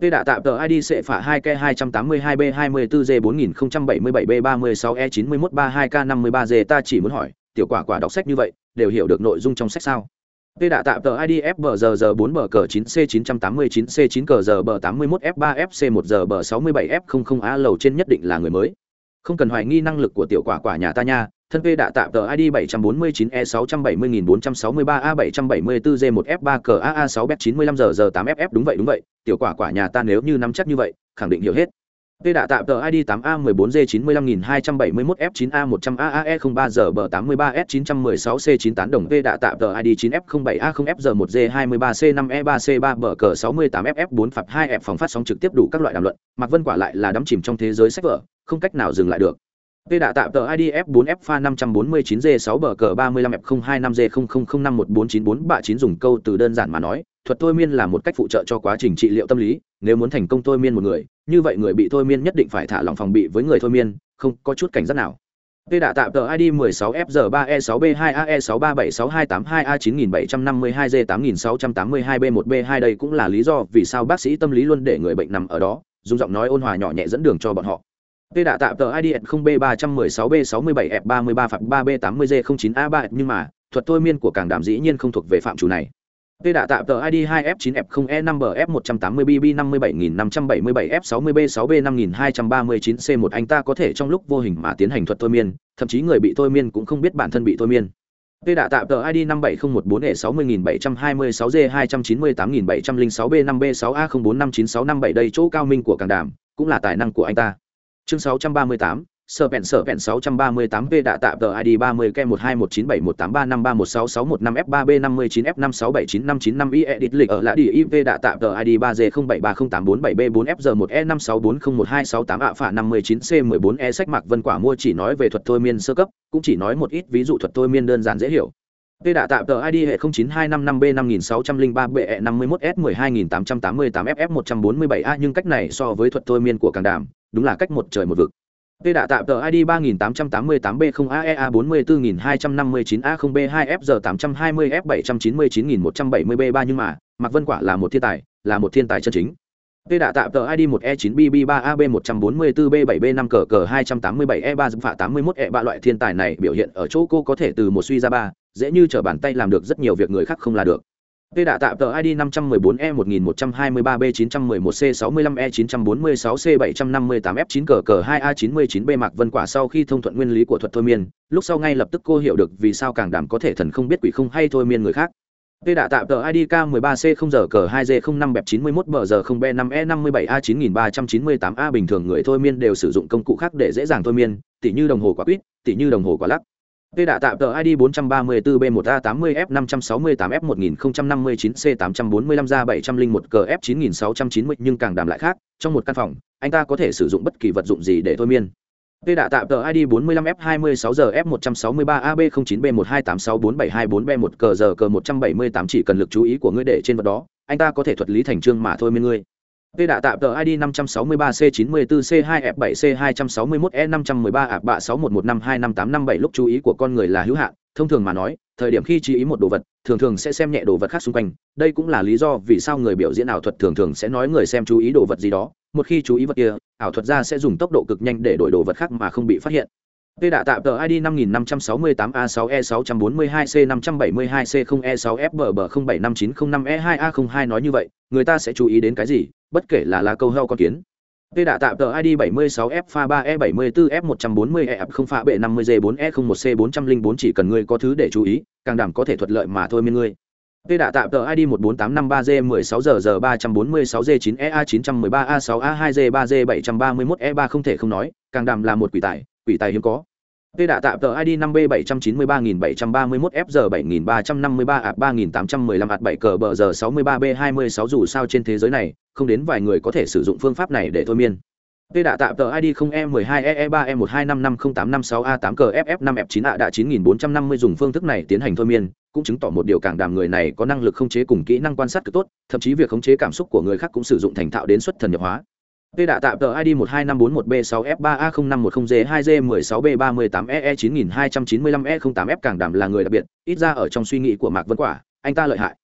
P đã tạm tờ ID sẽ phả 2K282B24G4077B36E9132K53G e ta chỉ muốn hỏi, tiểu quả quả đọc sách như vậy, đều hiểu được nội dung trong sách sao? P đã tạm tờ ID FBGG4 bờ cờ 9C989C9 cờ giờ bờ 81F3FC1 giờ bờ 67F00A lầu trên nhất định là người mới. Không cần hoài nghi năng lực của tiểu quả quả nhà ta nha, thân P đã tạm tờ ID 749E670463A774G1F3CAA6B95GG8FF đúng vậy đúng vậy, tiểu quả quả nhà ta nếu như nắm chắc như vậy, khẳng định hiểu hết. Tê đã tạm tờ ID 8A14G95271F9A100AAE03 giờ bờ 83S916C9 tán đồng Tê đã tạm tờ ID 9F07A0F1G23C5E3C3 bờ cờ 68FF4 phạt 2F phòng phát sóng trực tiếp đủ các loại đàm luận, Mạc Vân quả lại là đắm chìm trong thế giới sách vở, không cách nào dừng lại được. Tê đạ tạm tờ ID F4F pha 549G6 bờ cờ 35F025G00051494 bạ 9 dùng câu từ đơn giản mà nói, thuật thôi miên là một cách phụ trợ cho quá trình trị liệu tâm lý, nếu muốn thành công thôi miên một người, như vậy người bị thôi miên nhất định phải thả lòng phòng bị với người thôi miên, không có chút cảnh giác nào. Tê đạ tạm tờ ID 16FG3E6B2AE63762829752G8682B1B2 đây cũng là lý do vì sao bác sĩ tâm lý luôn để người bệnh nằm ở đó, dùng giọng nói ôn hòa nhỏ nhẹ dẫn đường cho bọn họ. Tê đã tạm tờ ID0B316B67F33-3B80G09A3 nhưng mà, thuật thôi miên của càng đàm dĩ nhiên không thuộc về phạm chủ này. Tê đã tạm tờ ID 2F9F0E5BF180BB57577F60B6B5239C1 anh ta có thể trong lúc vô hình mà tiến hành thuật thôi miên, thậm chí người bị thôi miên cũng không biết bản thân bị thôi miên. Tê đã tạm tờ ID e 57014E60726G298706B5B6A045965 đây chỗ cao minh của càng đàm, cũng là tài năng của anh ta. Chương 638, sở vẹn sở vẹn 638 v đã tạm tờ id 30 k 1219718353166115 f 3 b 59 f 5679595 i edit lịch ở lạ đi iv đã tạm tờ id 3 g 07308477 b 4 fg 1 e 5640128 ạ phả 59 c 14 e sách mạc vân quả mua chỉ nói về thuật thôi miên sơ cấp cũng chỉ nói một ít ví dụ thuật thôi miên đơn giản dễ hiểu. Tê đã tạm tờ ID hệ 09255B5603BE51S12888FF147A nhưng cách này so với thuật thôi miên của càng đàm, đúng là cách một trời một vực. Tê đã tạm tờ ID 3888B0AEA44259A0B2FG820F799170B3 nhưng mà, Mạc Vân Quả là một thiên tài, là một thiên tài chân chính. Tê đạ tạm tờ ID 1E9BB3AB144B7B5 cờ cờ 287E3 phạ 81E3 loại thiên tài này biểu hiện ở chỗ cô có thể từ một suy ra ba, dễ như trở bàn tay làm được rất nhiều việc người khác không là được. Tê đạ tạm tờ ID 514E1123B911C65E946C758F9 cờ cờ 2A99B Mạc Vân Quả sau khi thông thuận nguyên lý của thuật thôi miên, lúc sau ngay lập tức cô hiểu được vì sao càng đảm có thể thần không biết quỷ không hay thôi miên người khác. Tê đã tạm tờ ID K13C0 giờ cờ 2G05 bẹp 91 bờ giờ 0B5E57A9398A e bình thường người thôi miên đều sử dụng công cụ khác để dễ dàng thôi miên, tỉ như đồng hồ quả quýt, tỉ như đồng hồ quả lắc. Tê đã tạm tờ ID 434B1A80F 568F 1059C 845A 701CF 9690 nhưng càng đàm lại khác, trong một căn phòng, anh ta có thể sử dụng bất kỳ vật dụng gì để thôi miên. Tê đạ tạm tờ ID 45F26GF163AB09B1286474B1 cờ giờ cờ 178 chỉ cần lực chú ý của ngươi để trên vật đó, anh ta có thể thuật lý thành chương mà thôi miên ngươi. Tê đạ tạm tờ ID 563C94C2F7C261E513A611525857 lúc chú ý của con người là hữu hạn, thông thường mà nói, thời điểm khi chú ý một đồ vật, thường thường sẽ xem nhẹ đồ vật khác xung quanh, đây cũng là lý do vì sao người biểu diễn ảo thuật thường thường sẽ nói người xem chú ý đồ vật gì đó, một khi chú ý vật kia, ảo thuật gia sẽ dùng tốc độ cực nhanh để đổi đồ vật khác mà không bị phát hiện. Tê đạ tạm tờ ID 5568A6E642C572C0E6FBB075905E2A02 nói như vậy, người ta sẽ chú ý đến cái gì, bất kể là là câu heo con kiến. Tê đạ tạm tờ ID 76F pha 3E74F140E không pha bệ 50G4E01C404 chỉ cần ngươi có thứ để chú ý, càng đảm có thể thuận lợi mà thôi miên ngươi. Tê đạ tạm tờ ID 14853G16 giờ giờ 346G9EA913A6A2G3G731E3 không thể không nói, càng đàm là một quỷ tài, quỷ tài hiếm có. Tê đạ tạm tờ ID 5B793731FZ7353A3815A7CBZ63B26 dù sao trên thế giới này, không đến vài người có thể sử dụng phương pháp này để thôi miên. Tê đạ tạm tờ ID 0E12EE3E1255086A8CFF5F9A e đã 9450 dùng phương thức này tiến hành thôi miên, cũng chứng tỏ một điều càng đàm người này có năng lực khống chế cùng kỹ năng quan sát cực tốt, thậm chí việc khống chế cảm xúc của người khác cũng sử dụng thành thạo đến xuất thần nhập hóa. Tê đạ tạm tờ ID 12541B6F3A0510G2G16B38EE9295E08F e càng đảm là người đặc biệt, ít ra ở trong suy nghĩ của Mạc Vân Quả, anh ta lợi hại.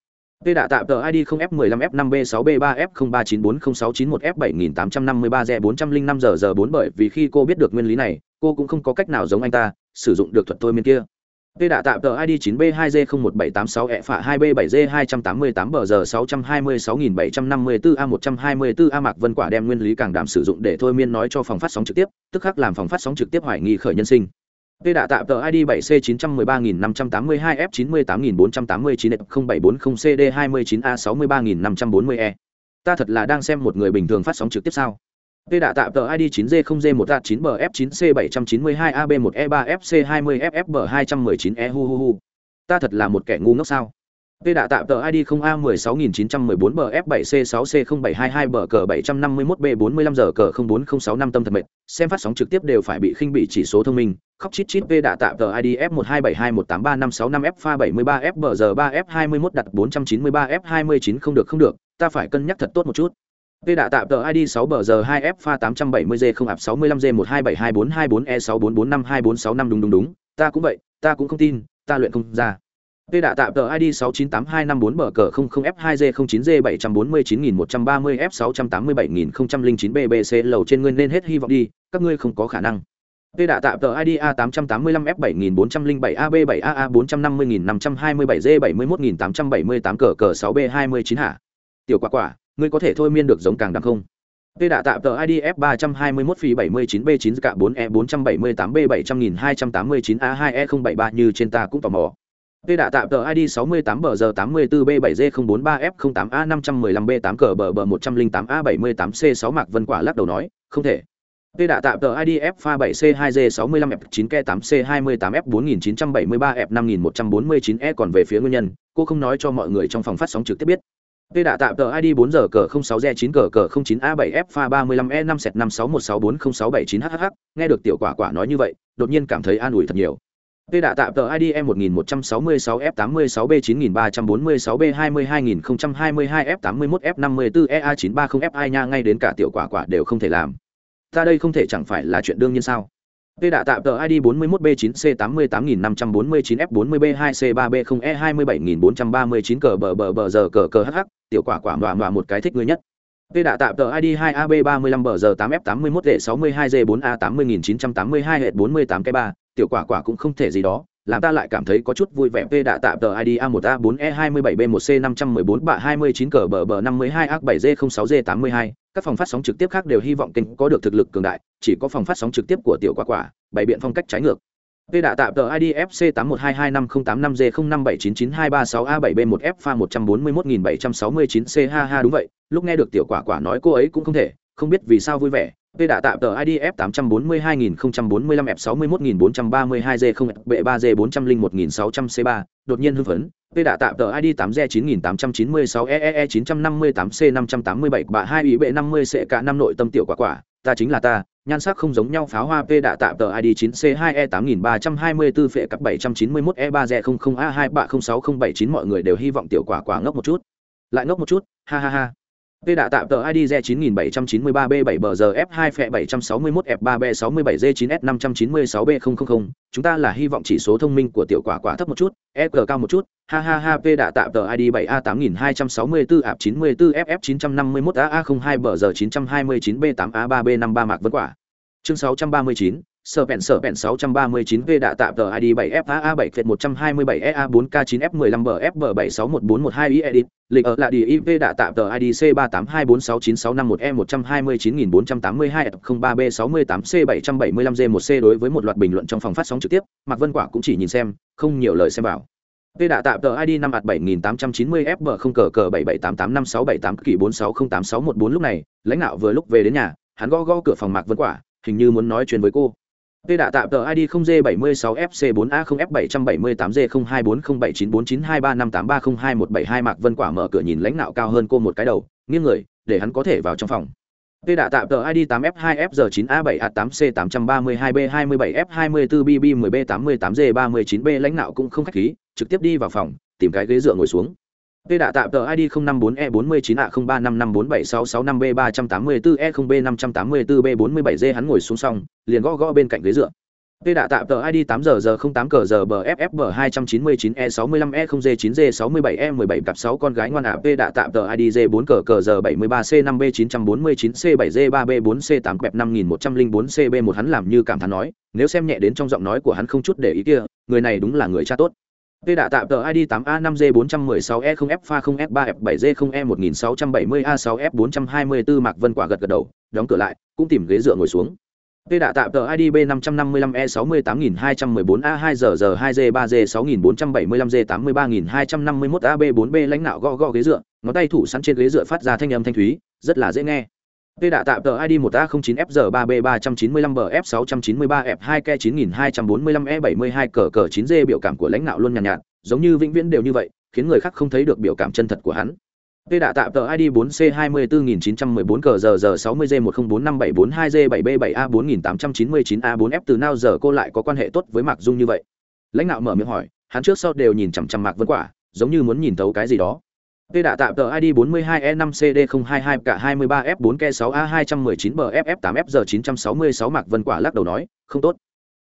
Tê đạ tạm tờ ID 0F15F5B6B3F0394069F7853G405G4 bởi vì khi cô biết được nguyên lý này, cô cũng không có cách nào giống anh ta, sử dụng được thuật thôi miên kia. Tê đạ tạm tờ ID 9B2G01786E phạ 2B7G288 bờ giờ 626754A124A Mạc Vân Quả đem nguyên lý càng đảm sử dụng để thôi miên nói cho phòng phát sóng trực tiếp, tức khắc làm phòng phát sóng trực tiếp hoài nghi khởi nhân sinh. Tê đạ tạm tờ ID 7C913582F984890740CD29540E. E. Ta thật là đang xem một người bình thường phát sóng trực tiếp sao? Tê đã tạm tờ ID 9G0G1A9BF9C792AB1E3FC20FFB219E e hu hu hu. Ta thật là một kẻ ngu ngốc sao? Tê đã tạm tờ ID 0A16914BF7C6C0722BG751B45G04065 tâm thật mệt, xem phát sóng trực tiếp đều phải bị khinh bị chỉ số thông minh, khóc chít chít Tê đã tạm tờ ID F12721835565F373FBG3F21 đặt 493F29 không được không được, ta phải cân nhắc thật tốt một chút. Tê đạ tạm tờ ID 6 bờ giờ 2 f pha 870G 0 ạp 65G 1272424E64445245 đúng đúng đúng, ta cũng vậy, ta cũng không tin, ta luyện không ra. Tê đạ tạm tờ ID 6982254 bờ cờ 00F2G09G 749130F687009 BBC lầu trên ngươi nên hết hy vọng đi, các ngươi không có khả năng. Tê đạ tạm tờ ID A885F7407AB7AA450527G 71878 cờ cờ 6B29 hả? Tiểu quả quả, ngươi có thể thôi miên được giống càng đằng không Tê đạ tạm tờ IDF 321 phi 79 b 9 k 4 e 478 b 700289 a 2 e 073 như trên ta cũng tò mò. Tê đạ tạm tờ ID 68 bờ giờ 84 b 7 g 043 f 08 a 515 b 8 cờ bờ bờ 108 a 78 c 6 mạc vân quả lắc đầu nói, không thể. Tê đã tạm tờ IDF pha 7 c 2 g 65 f 9 k 8 c 28 f 4973 f 5149 e còn về phía nguyên nhân, cô không nói cho mọi người trong phòng phát sóng trực tiếp biết. Tê đã tạm tờ ID 4 giờ cờ 06 g 9 cờ cờ 09 a 7 f pha 35 e 5 set 561640679 hhh nghe được tiểu quả quả nói như vậy, đột nhiên cảm thấy an ủi thật nhiều Tê đã tạm tờ ID E1166 F86 B9346 B22022 F81 F54 EA930 F2 nha, ngay đến cả tiểu quả quả đều không thể làm. Ta đây không thể chẳng phải là chuyện đương nhiên sao? Tê đạ tạm tờ ID 41B9C88549F40B2C3B0E27439 cờ bờ bờ bờ giờ cờ cờ hh, tiểu quả quả đoạ đoạ một cái thích người nhất. Tê đạ tạm tờ ID 2AB35 bờ giờ 8F81D62G4A80982 hệ 48 cái 3, tiểu quả quả cũng không thể gì đó, làm ta lại cảm thấy có chút vui vẻ. Tê đạ tạm tờ ID A1A4E27B1C514 bạ 29 cờ bờ bờ 52 A7G06G82, các phòng phát sóng trực tiếp khác đều hy vọng kênh có được thực lực cường đại chỉ có phòng phát sóng trực tiếp của tiểu quả quả bày biện phong cách trái ngược Tê đạ tạm tờ ID FC 81225085G05799236A7B1F pha 141769C ha ha đúng vậy, lúc nghe được tiểu quả quả nói cô ấy cũng không thể, không biết vì sao vui vẻ. V đã tạm tờ ID F 842045 F 61432G 0 B3G 401600C3, đột nhiên hưng phấn, V đã tạm tờ ID 8G9896 EEE 958C 587 bạ 2 ý bệ 50 sẽ cả năm nội tâm tiểu quả quả, ta chính là ta, nhan sắc không giống nhau pháo hoa P đã tạm tờ ID 9C2E 8324 phệ cặp 791 E3G00A2 bạ 06079 mọi người đều hy vọng tiểu quả quả ngốc một chút. Lại ngốc một chút, ha ha ha. P đã tạm tờ ID Z9793B7BRF2F761F3B67Z9S596B000, chúng ta là hy vọng chỉ số thông minh của tiểu quả quả thấp một chút, EQ cao một chút, ha ha ha P đã tạm tờ ID 7A8264 ạp 94 FF 951 AA02 bờ giờ 929 B8 A3 B53 mạc vấn quả. Chương 639, sở bẹn sở bẹn 639 v đạ tạm tờ id 7 faa 7 phệt 127 ea 4 k 9 f 15 bfb 761412 i edit lịch ở là đi iv đạ tạm tờ id c 382469651 e 129482 f 03 b 68 c 775 g 1 c đối với một loạt bình luận trong phòng phát sóng trực tiếp mạc vân quả cũng chỉ nhìn xem không nhiều lời xem vào V đạ tạm tờ ID 5 ạt 7890 FB không cờ cờ 77885678 kỳ 46086114 lúc này, lãnh đạo vừa lúc về đến nhà, hắn gõ gõ cửa phòng Mạc Vân Quả, hình như muốn nói chuyện với cô. Tê đạ tạm tờ ID 0G76FC4A0F777G0240794935358302172 Mạc Vân Quả mở cửa nhìn lãnh đạo cao hơn cô một cái đầu, nghiêng người, để hắn có thể vào trong phòng. Tê đạ tạm tờ ID 8F2FG9A7A8C832B27F24BB10B88G39B lãnh đạo cũng không khách khí, trực tiếp đi vào phòng, tìm cái ghế dựa ngồi xuống. Tê đạ tạm tờ ID 054E49A0355476665B384E0B584B47D hắn ngồi xuống xong, liền gõ gõ bên cạnh ghế dựa. Tê đạ tạm tờ ID 8 giờ giờ 08 cờ giờ BFFB 299E65E0G9G67E17 cặp 6 con gái ngoan ạ. Tê đạ tạm tờ ID D4 cờ cờ giờ 73C5B949C7D3B4C8 bẹp 5104CB1 hắn làm như cảm thán nói, nếu xem nhẹ đến trong giọng nói của hắn không chút để ý kia, người này đúng là người cha tốt. P đạ tạm tờ ID 8A5G416E0F pha 0F3F7G0E1670A6F424 Mạc Vân Quả gật gật đầu, đóng cửa lại, cũng tìm ghế dựa ngồi xuống. P đạ tạm tờ ID B555E68214A2GG2G3G6475G83251AB4B lãnh đạo gõ gõ ghế dựa, ngón tay thủ sẵn trên ghế dựa phát ra thanh âm thanh thúy, rất là dễ nghe. Tê đã tạm tờ ID 1A09FG3B395BF693F2K9245E72 e cờ cờ 9G biểu cảm của lãnh đạo luôn nhàn nhạt, nhạt, giống như vĩnh viễn đều như vậy, khiến người khác không thấy được biểu cảm chân thật của hắn. Tê đã tạm tờ ID 4C24914 cờ giờ giờ 60G10457452G7B7A4899A4F từ nào giờ cô lại có quan hệ tốt với Mạc Dung như vậy? Lãnh đạo mở miệng hỏi, hắn trước sau đều nhìn chằm chằm Mạc Vân Quả, giống như muốn nhìn thấu cái gì đó. Tê đã tạm tờ ID 42E5CD022 cả 23F4K6A219BFF8FG966 Mạc Vân Quả lắc đầu nói, không tốt.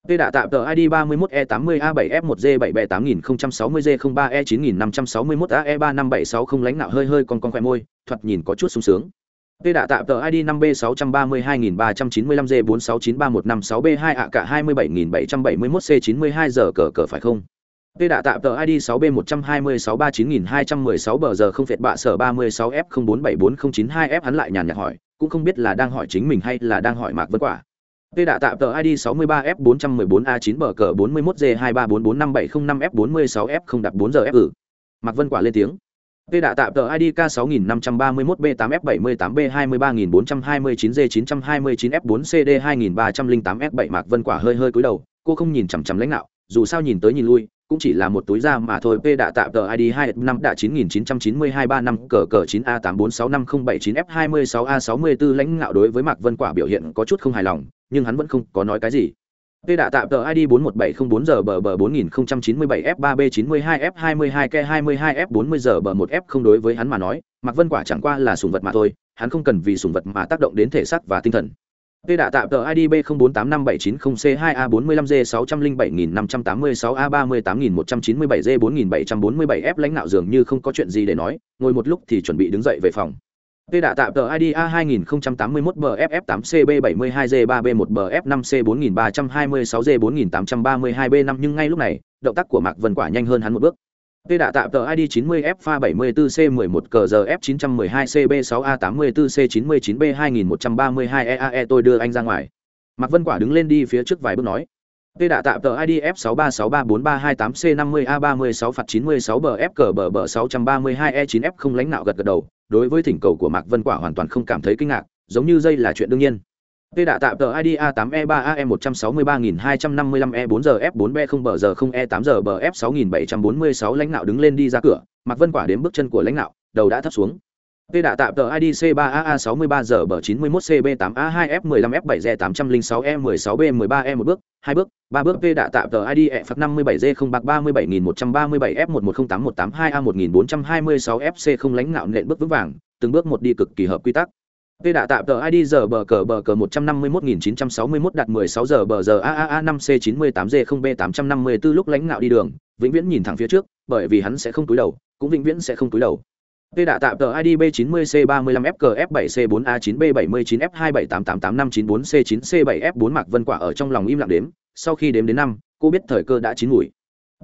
Tê đã tạm tờ ID 31E80A7F1G7B8060G03E9561AE35760 lánh nạo hơi hơi con con khỏe môi, thoạt nhìn có chút sung sướng. Tê đã tạm tờ ID 5B632395G46931556B2 ạ cả 27771C92 giờ cờ cờ phải không? Tê đã tạm tờ ID 6B12639216 bờ giờ không phệt bạ sở 36F04740992F hắn lại nhàn nhạt hỏi, cũng không biết là đang hỏi chính mình hay là đang hỏi Mạc Vân Quả. Tê đã tạm tờ ID 63F414A9 bờ cờ 41G23445705F46F0 đặt 4 giờ F ử. Mạc Vân Quả lên tiếng. Tê đã tạm tờ ID K6531B8F78B23429G929F4CD2308F7 Mạc Vân Quả hơi hơi cúi đầu, cô không nhìn chằm chằm lãnh đạo, dù sao nhìn tới nhìn lui, cũng chỉ là một túi da mà thôi. P đã tạm tờ id hai năm đã chín nghìn chín trăm chín mươi hai ba năm cờ cờ chín a tám bốn sáu năm không bảy chín f hai mươi sáu a sáu mươi bốn lãnh ngạo đối với mạc vân quả biểu hiện có chút không hài lòng, nhưng hắn vẫn không có nói cái gì. P đã tạm tờ id bốn một bảy không bốn giờ bờ bờ bốn nghìn không trăm chín mươi bảy f ba b chín mươi hai f hai mươi hai k hai mươi hai f bốn mươi giờ bờ một f không đối với hắn mà nói, mạc vân quả chẳng qua là sùng vật mà thôi, hắn không cần vì sùng vật mà tác động đến thể xác và tinh thần. Tê đạ tạm tờ ID B0485790C2A45G607586A38197G4797F lãnh nạo dường như không có chuyện gì để nói, ngồi một lúc thì chuẩn bị đứng dậy về phòng. Tê đạ tạm tờ ID A2081BFF8CB72G3B1BF5C4326G4832B5 nhưng ngay lúc này, động tác của Mạc Vân Quả nhanh hơn hắn một bước. Tê đạ tạm tờ ID 90F pha 74C11 cờ giờ F912CB6A84C99B2132EAE tôi đưa anh ra ngoài. Mạc Vân Quả đứng lên đi phía trước vài bước nói. Tê đạ tạm tờ ID F636343228C50A36 phạt 96 bờ F cờ bờ bờ 632E9F không lãnh nạo gật gật đầu, đối với thỉnh cầu của Mạc Vân Quả hoàn toàn không cảm thấy kinh ngạc, giống như dây là chuyện đương nhiên. Tê đạ tạm tờ ID A8E3AE163255E4ZF4B0BZ0E8ZBF6746 lãnh nạo đứng lên đi ra cửa, Mạc Vân Quả đếm bước chân của lãnh nạo, đầu đã thấp xuống. Tê đạ tạm tờ ID C3AA63 giờ bờ 91CB8A2F15F7G806E16B13E e một bước, hai bước, ba bước Tê đạ tạm tờ ID F57G0 bạc 37137F11081882A1426FC không lãnh nạo nện bước vững vàng, từng bước một đi cực kỳ hợp quy tắc. Tê đã tạm tờ ID giờ bờ cờ bờ cờ 151961 đặt 16 giờ bờ giờ AAA 5C98G0B854 lúc lãnh ngạo đi đường, vĩnh viễn nhìn thẳng phía trước, bởi vì hắn sẽ không túi đầu, cũng vĩnh viễn sẽ không túi đầu. Tê đã tạm tờ ID B90C35FKF7C4A9B79F278885994C9C7F4 Mạc Vân Quả ở trong lòng im lặng đếm, sau khi đếm đến 5, cô biết thời cơ đã chín mùi.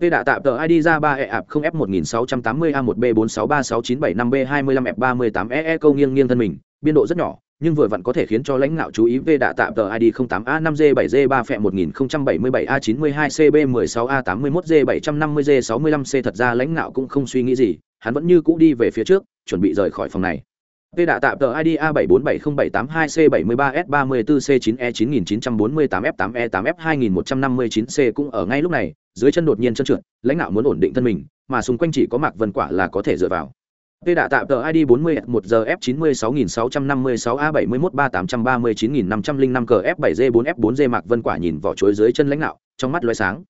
Tê đã tạm tờ ID ra 3 e ạp 0 f 1680 a 1 b 463697 b 25 f 38 ee câu nghiêng nghiêng thân mình, biên độ rất nhỏ nhưng vừa vặn có thể khiến cho lãnh đạo chú ý về đạ tạm tờ ID 08A5G7G3 phẹ 1077A92CB16A81G750G65C thật ra lãnh đạo cũng không suy nghĩ gì, hắn vẫn như cũ đi về phía trước, chuẩn bị rời khỏi phòng này. Tê đạ tạm tờ ID A7470782C73S34C9E9948F8E8F2159C e e cũng ở ngay lúc này, dưới chân đột nhiên chân trượt, lãnh đạo muốn ổn định thân mình, mà xung quanh chỉ có Mạc Vân Quả là có thể dựa vào. Tê đã tạm tờ ID 40F1GF96656A713839505 F7G4F4G Mạc Vân Quả nhìn vỏ chuối dưới chân lãnh nạo, trong mắt lóe sáng.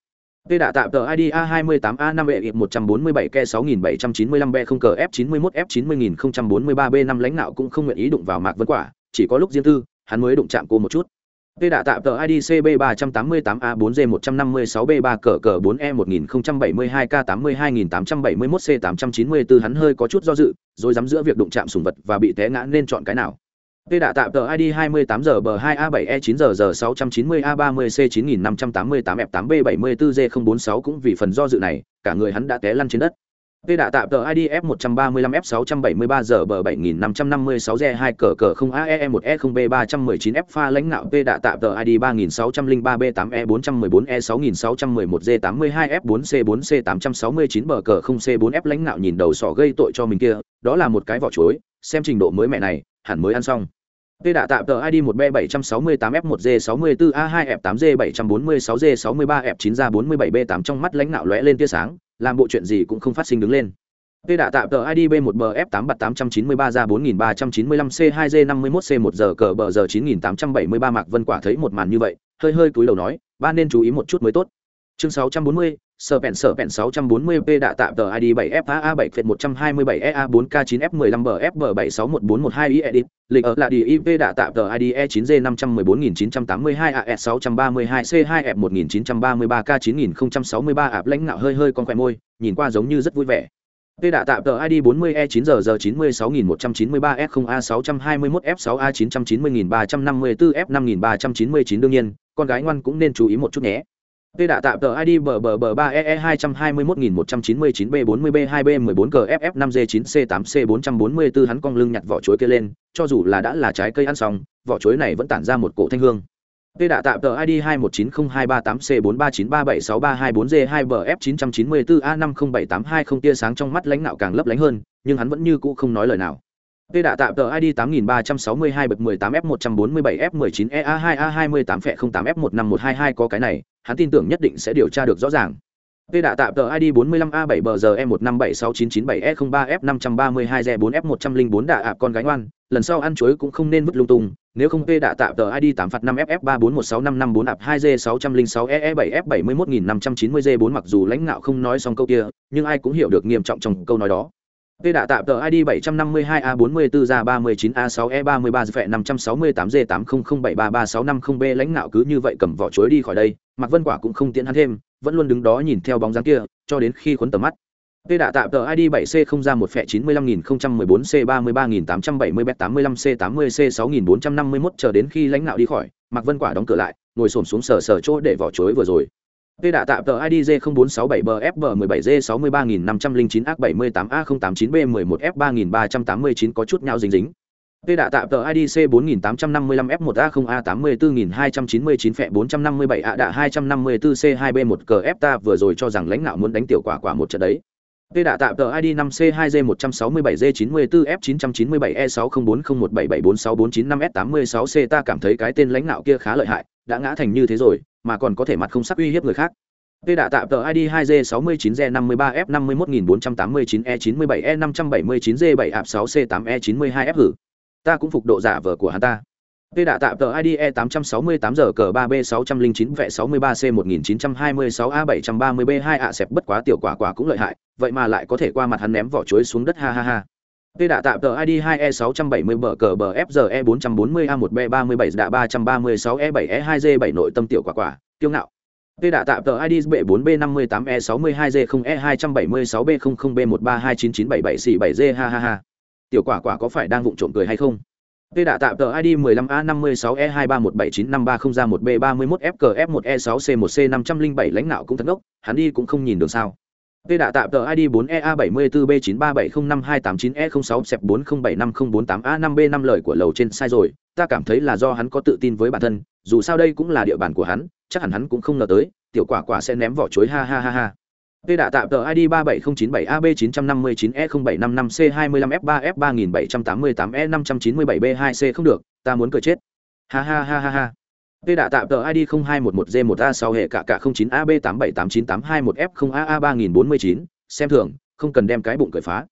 Tê đã tạm tờ ID A 28 A 5 E 147 K 6795 B 0 cờ F 91 F 90043 B 5 lãnh nạo cũng không nguyện ý đụng vào Mạc Vân Quả, chỉ có lúc riêng tư, hắn mới đụng chạm cô một chút. Tê đã tạm tờ ID CB 388 A 4 G 156 B 3 cờ cờ 4 E 1072 K 82871 C 894 hắn hơi có chút do dự, rồi dám giữa việc đụng chạm sùng vật và bị té ngã nên chọn cái nào. Tê đã tạm tờ ID 28GB2A7E9G690A30C9588F8B74G046 cũng vì phần do dự này, cả người hắn đã té lăn trên đất. Tê đạ tạm tờ ID F135 F673 giờ bờ 7556 g 2 cờ cờ 0 AE 1 E 0 e B 319 F pha lãnh nạo Tê đạ tạm tờ ID 3603 B 8 E 414 E 6611 G 82 F 4 C 4 C 869 bờ cờ 0 C 4 F lãnh nạo nhìn đầu sỏ gây tội cho mình kia, đó là một cái vỏ chuối, xem trình độ mới mẹ này, hẳn mới ăn xong. Tê đạ tạm tờ ID 1B768F1G64A2F8G746G63F9 ra 47B8 trong mắt lãnh nạo lóe lên tia sáng, làm bộ chuyện gì cũng không phát sinh đứng lên. Tê đã tạm tờ ID B1BF8 bạt 893 ra 4395C2G51C1 giờ cờ bờ giờ 9873 Mạc Vân Quả thấy một màn như vậy, hơi hơi cúi đầu nói, ba nên chú ý một chút mới tốt. Chương 640, sở bẹn sở bẹn 640p đạ tạm tờ ID 7FA 7 phệt 127 EA 4K9 F15 BFB 761412 i edit, lịch ở là đi IP đạ tạm tờ ID E9G 514982 AS 632 C2 F 1933 K 9063 ạp lãnh ngạo hơi hơi con khỏe môi, nhìn qua giống như rất vui vẻ. P đạ tạm tờ ID 40E9G96193S0A621F6A990354F5399 đương nhiên, con gái ngoan cũng nên chú ý một chút nhé. Tê đã tạm tờ ID bờ bờ bờ 3 EE 221199 B 40 B 2 B 14 GFF 5 G 9 C 8 C 444 hắn cong lưng nhặt vỏ chuối kia lên, cho dù là đã là trái cây ăn xong, vỏ chuối này vẫn tản ra một cổ thanh hương. Tê đã tạm tờ ID 21902338 C 43937632 G 2 BF 994 A 507820 tia sáng trong mắt lãnh nạo càng lấp lánh hơn, nhưng hắn vẫn như cũ không nói lời nào. Tê đạ tạm tờ ID 8362 bậc 18 f 147 f 19 ea 2 a 28 f 08 f 15122 có cái này, hắn tin tưởng nhất định sẽ điều tra được rõ ràng. Tê đạ tạm tờ ID 45A7 bờ giờ E1576997E03F532Z4F104 đạ ạ con gái ngoan, lần sau ăn chuối cũng không nên vứt lung tung, nếu không Tê đạ tạm tờ ID 8 phạt 5FF3416554A2G606EE7F71590Z4 mặc dù lãnh ngạo không nói xong câu kia, nhưng ai cũng hiểu được nghiêm trọng trong câu nói đó. Tê đạ tạm tờ ID 752A44 ra 39A6E33 phẹ 568G80073365B lãnh nạo cứ như vậy cầm vỏ chuối đi khỏi đây, Mạc Vân Quả cũng không tiến hắn thêm, vẫn luôn đứng đó nhìn theo bóng dáng kia, cho đến khi khuấn tầm mắt. Tê đạ tạm tờ ID 7C không ra một phẹ 95014C33870B85C80C6451 chờ đến khi lãnh nạo đi khỏi, Mạc Vân Quả đóng cửa lại, ngồi xổm xuống sờ sờ chỗ để vỏ chuối vừa rồi. Tê đã tạm tờ ID J0467BFB17G63059A089B11F3389 có chút nhau dính dính. Tê đã tạm tờ ID C4855F1A0A84299 phẹ 457 A đạ 254C2B1CF ta vừa rồi cho rằng lãnh đạo muốn đánh tiểu quả quả một trận đấy. Tê đã tạm tờ ID 5C2G167G94F997E604017746495S86C e ta cảm thấy cái tên lãnh đạo kia khá lợi hại, đã ngã thành như thế rồi, mà còn có thể mặt không sắc uy hiếp người khác. Tê đã tạm tờ ID 2G69G53F51489E97E579G7AP6C8E92F hử. Ta cũng phục độ giả vờ của hắn ta. Tê đã tạm tờ ID E868 giờ cờ 3B609 vẹ 63C1926A730B2 ạ xẹp bất quá tiểu quả quả cũng lợi hại, vậy mà lại có thể qua mặt hắn ném vỏ chuối xuống đất ha ha ha. Tê đạ tạm tờ ID 2E670 bờ cờ bờ FGE 440 A1B37 đạ 336 E7 E2G 7 nội tâm tiểu quả quả, kiêu ngạo. Tê đạ tạm tờ ID B4B58E62G0E276B00B1329977C7G e ha ha ha. Tiểu quả quả có phải đang vụng trộm cười hay không? Tê đạ tạm tờ ID 15A56E2317953 ra 1B31FKF1E6C1C507 lãnh nạo cũng thật ngốc, hắn đi cũng không nhìn được sao. Tê đã tạm tờ ID 4EA74B93705289E06-40750448A5B5 lời của lầu trên sai rồi, ta cảm thấy là do hắn có tự tin với bản thân, dù sao đây cũng là địa bàn của hắn, chắc hẳn hắn cũng không ngờ tới, tiểu quả quả sẽ ném vỏ chuối ha ha ha ha. Tê đã tạm tờ ID 37097AB959E0755C25F3F3788E597B2C e không được, ta muốn cười chết. Ha ha ha ha ha. Tê đã tạm tờ ID 0211G1A6 hệ cả cả 09AB878981F0AA3049, xem thường, không cần đem cái bụng cởi phá.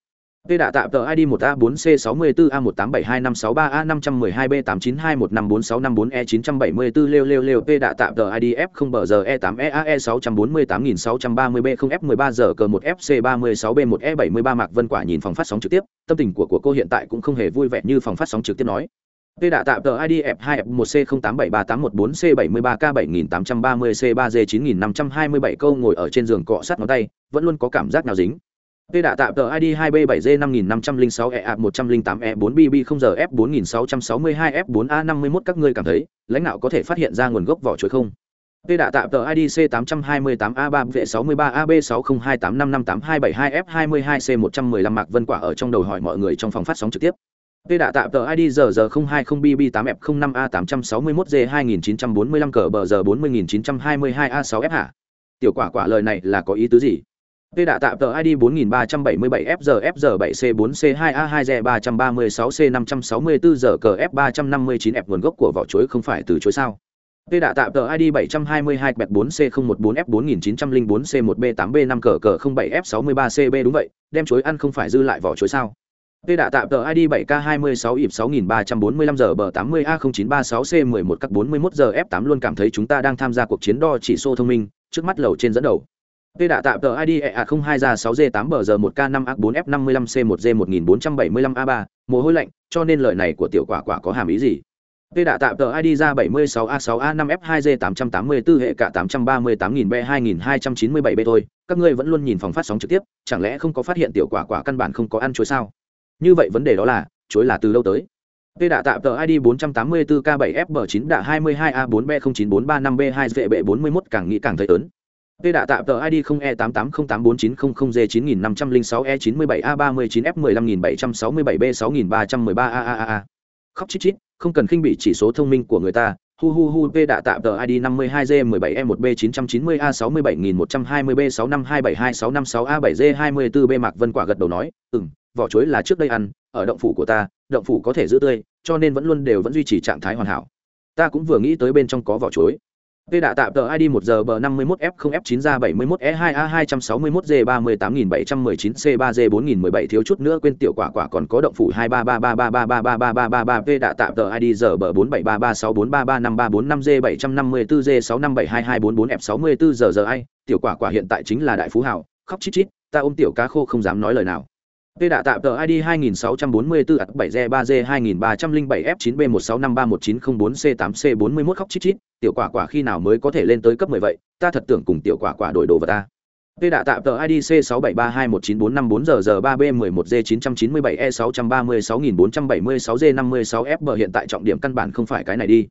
Tê đã tạm tờ ID 1A4C64A1872563A512B892154654E974 lêu lêu lêu Tê đã tạm tờ ID F0BZE8EAE648630B0F13G e cờ 1FC36B1E73 Mạc Vân Quả nhìn phòng phát sóng trực tiếp, tâm tình của của cô hiện tại cũng không hề vui vẻ như phòng phát sóng trực tiếp nói. P đã tạo tờ ID F2F1C08738114C73K7830C3G9527 câu ngồi ở trên giường cọ sát ngón tay, vẫn luôn có cảm giác nào dính. Tê đã tạo tờ ID 2B7G5506E108E4BB0GF4662F4A51 các ngươi cảm thấy, lãnh đạo có thể phát hiện ra nguồn gốc vỏ chuối không? Tê đã tạo tờ ID C828A3V63AB6028558272F22C115 Mạc Vân Quả ở trong đầu hỏi mọi người trong phòng phát sóng trực tiếp. Tê đạ tạm tờ ID giờ giờ 020BB8F05A861G2945 cờ bờ giờ 40922A6F hả? Tiểu quả quả lời này là có ý tứ gì? Tê đạ tạm tờ ID 4377FGFG7C4C2A2G334C564G F359F nguồn gốc của vỏ chuối không phải từ chuối sao. Tê đạ tạm tờ ID 722-4C014F4904C1B8B5CC07F63CB đúng vậy, đem chuối ăn không phải dư lại vỏ chuối sao. Tê đạ tạm tờ ID 7K26 ịp 6345 giờ bờ 80A0936C11 các 41 giờ F8 luôn cảm thấy chúng ta đang tham gia cuộc chiến đo chỉ số thông minh, trước mắt lầu trên dẫn đầu. Tê đạ tạm tờ ID EA02 ra 6G8 bờ giờ 1K5A4F55C1G1475A3, mồ hôi lạnh, cho nên lời này của tiểu quả quả có hàm ý gì? Tê đạ tạm tờ ID ra 76A6A5F2G884 hệ cả 838.000B2297B thôi, các ngươi vẫn luôn nhìn phòng phát sóng trực tiếp, chẳng lẽ không có phát hiện tiểu quả quả căn bản không có ăn chuối sao? Như vậy vấn đề đó là, chuối là từ lâu tới. Tê đạ tạm tờ ID 484K7FB9 đạ 22A4B09435B2VB41 càng nghĩ càng thấy ớn. Tê đạ tạm tờ ID 0 e 8808900 g 9506 e 97 a 39 f 15767 b 6313 a a a a Khóc chít chít, không cần khinh bị chỉ số thông minh của người ta. Hu hu hu Tê đạ tạm tờ ID 52G17E1B990A67120B652726526A7G24B Mạc Vân Quả gật đầu nói, "Ừm, vỏ chuối là trước đây ăn, ở động phủ của ta, động phủ có thể giữ tươi, cho nên vẫn luôn đều vẫn duy trì trạng thái hoàn hảo. Ta cũng vừa nghĩ tới bên trong có vỏ chuối." Tê đã tạm tờ ID 1 giờ bờ 51 f 0 f 9 ra 71 e 2 a 261 g 38719 c 3 g 4017 thiếu chút nữa quên tiểu quả quả còn có động phủ 23333333333 Tê đã tạm tờ ID giờ bờ 473364335345 g 754 g 65722244 f 64 giờ giờ ai tiểu quả quả hiện tại chính là đại phú hảo khóc chít chít ta ôm tiểu cá khô không dám nói lời nào Tê đạ tạm tờ ID 2644 7 g 3 g 2307 f 9 b 16531904 c 8 c 41 khóc chít chít tiểu quả quả khi nào mới có thể lên tới cấp 10 vậy, ta thật tưởng cùng tiểu quả quả đổi đồ vào ta. Tê đạ tạm tờ ID C67321945 giờ giờ 3B11G997E636476G56F hiện tại trọng điểm căn bản không phải cái này đi.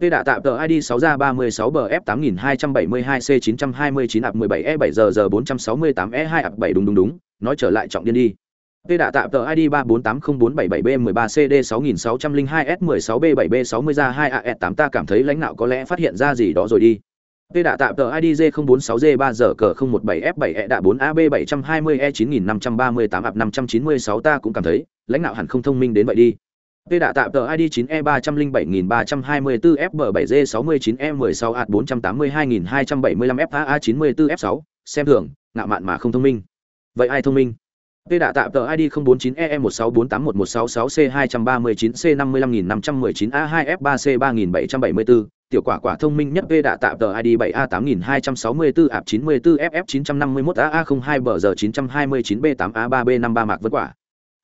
Tê đạ tạm tờ ID 6 ra 36 bf 8272 c 929 ạp 17 e 7 g 468 e 2 ạp 7 đúng đúng đúng, nói trở lại trọng điên đi. Tê đạ tạm tờ ID 3480477B13CD6602S16B7B60RA2AE8 ta cảm thấy lãnh đạo có lẽ phát hiện ra gì đó rồi đi. Tê đạ tạm tờ ID J046G3 giờ cờ 017F7E đạ 4AB720E9538 ạp 596 ta cũng cảm thấy, lãnh đạo hẳn không thông minh đến vậy đi. Tê đạ tạm tờ ID 9E307324FB7G69E16A482275FA94F6, xem thường, ngạo mạn mà không thông minh. Vậy ai thông minh? Tê đạ tạm tờ ID 049EM1648116C239C55519A2F3C3774, tiểu quả quả thông minh nhất Tê đạ tạm tờ ID 7A8264 ạp 94FF951AA02 bờ giờ 929B8A3B53 mạc vân quả.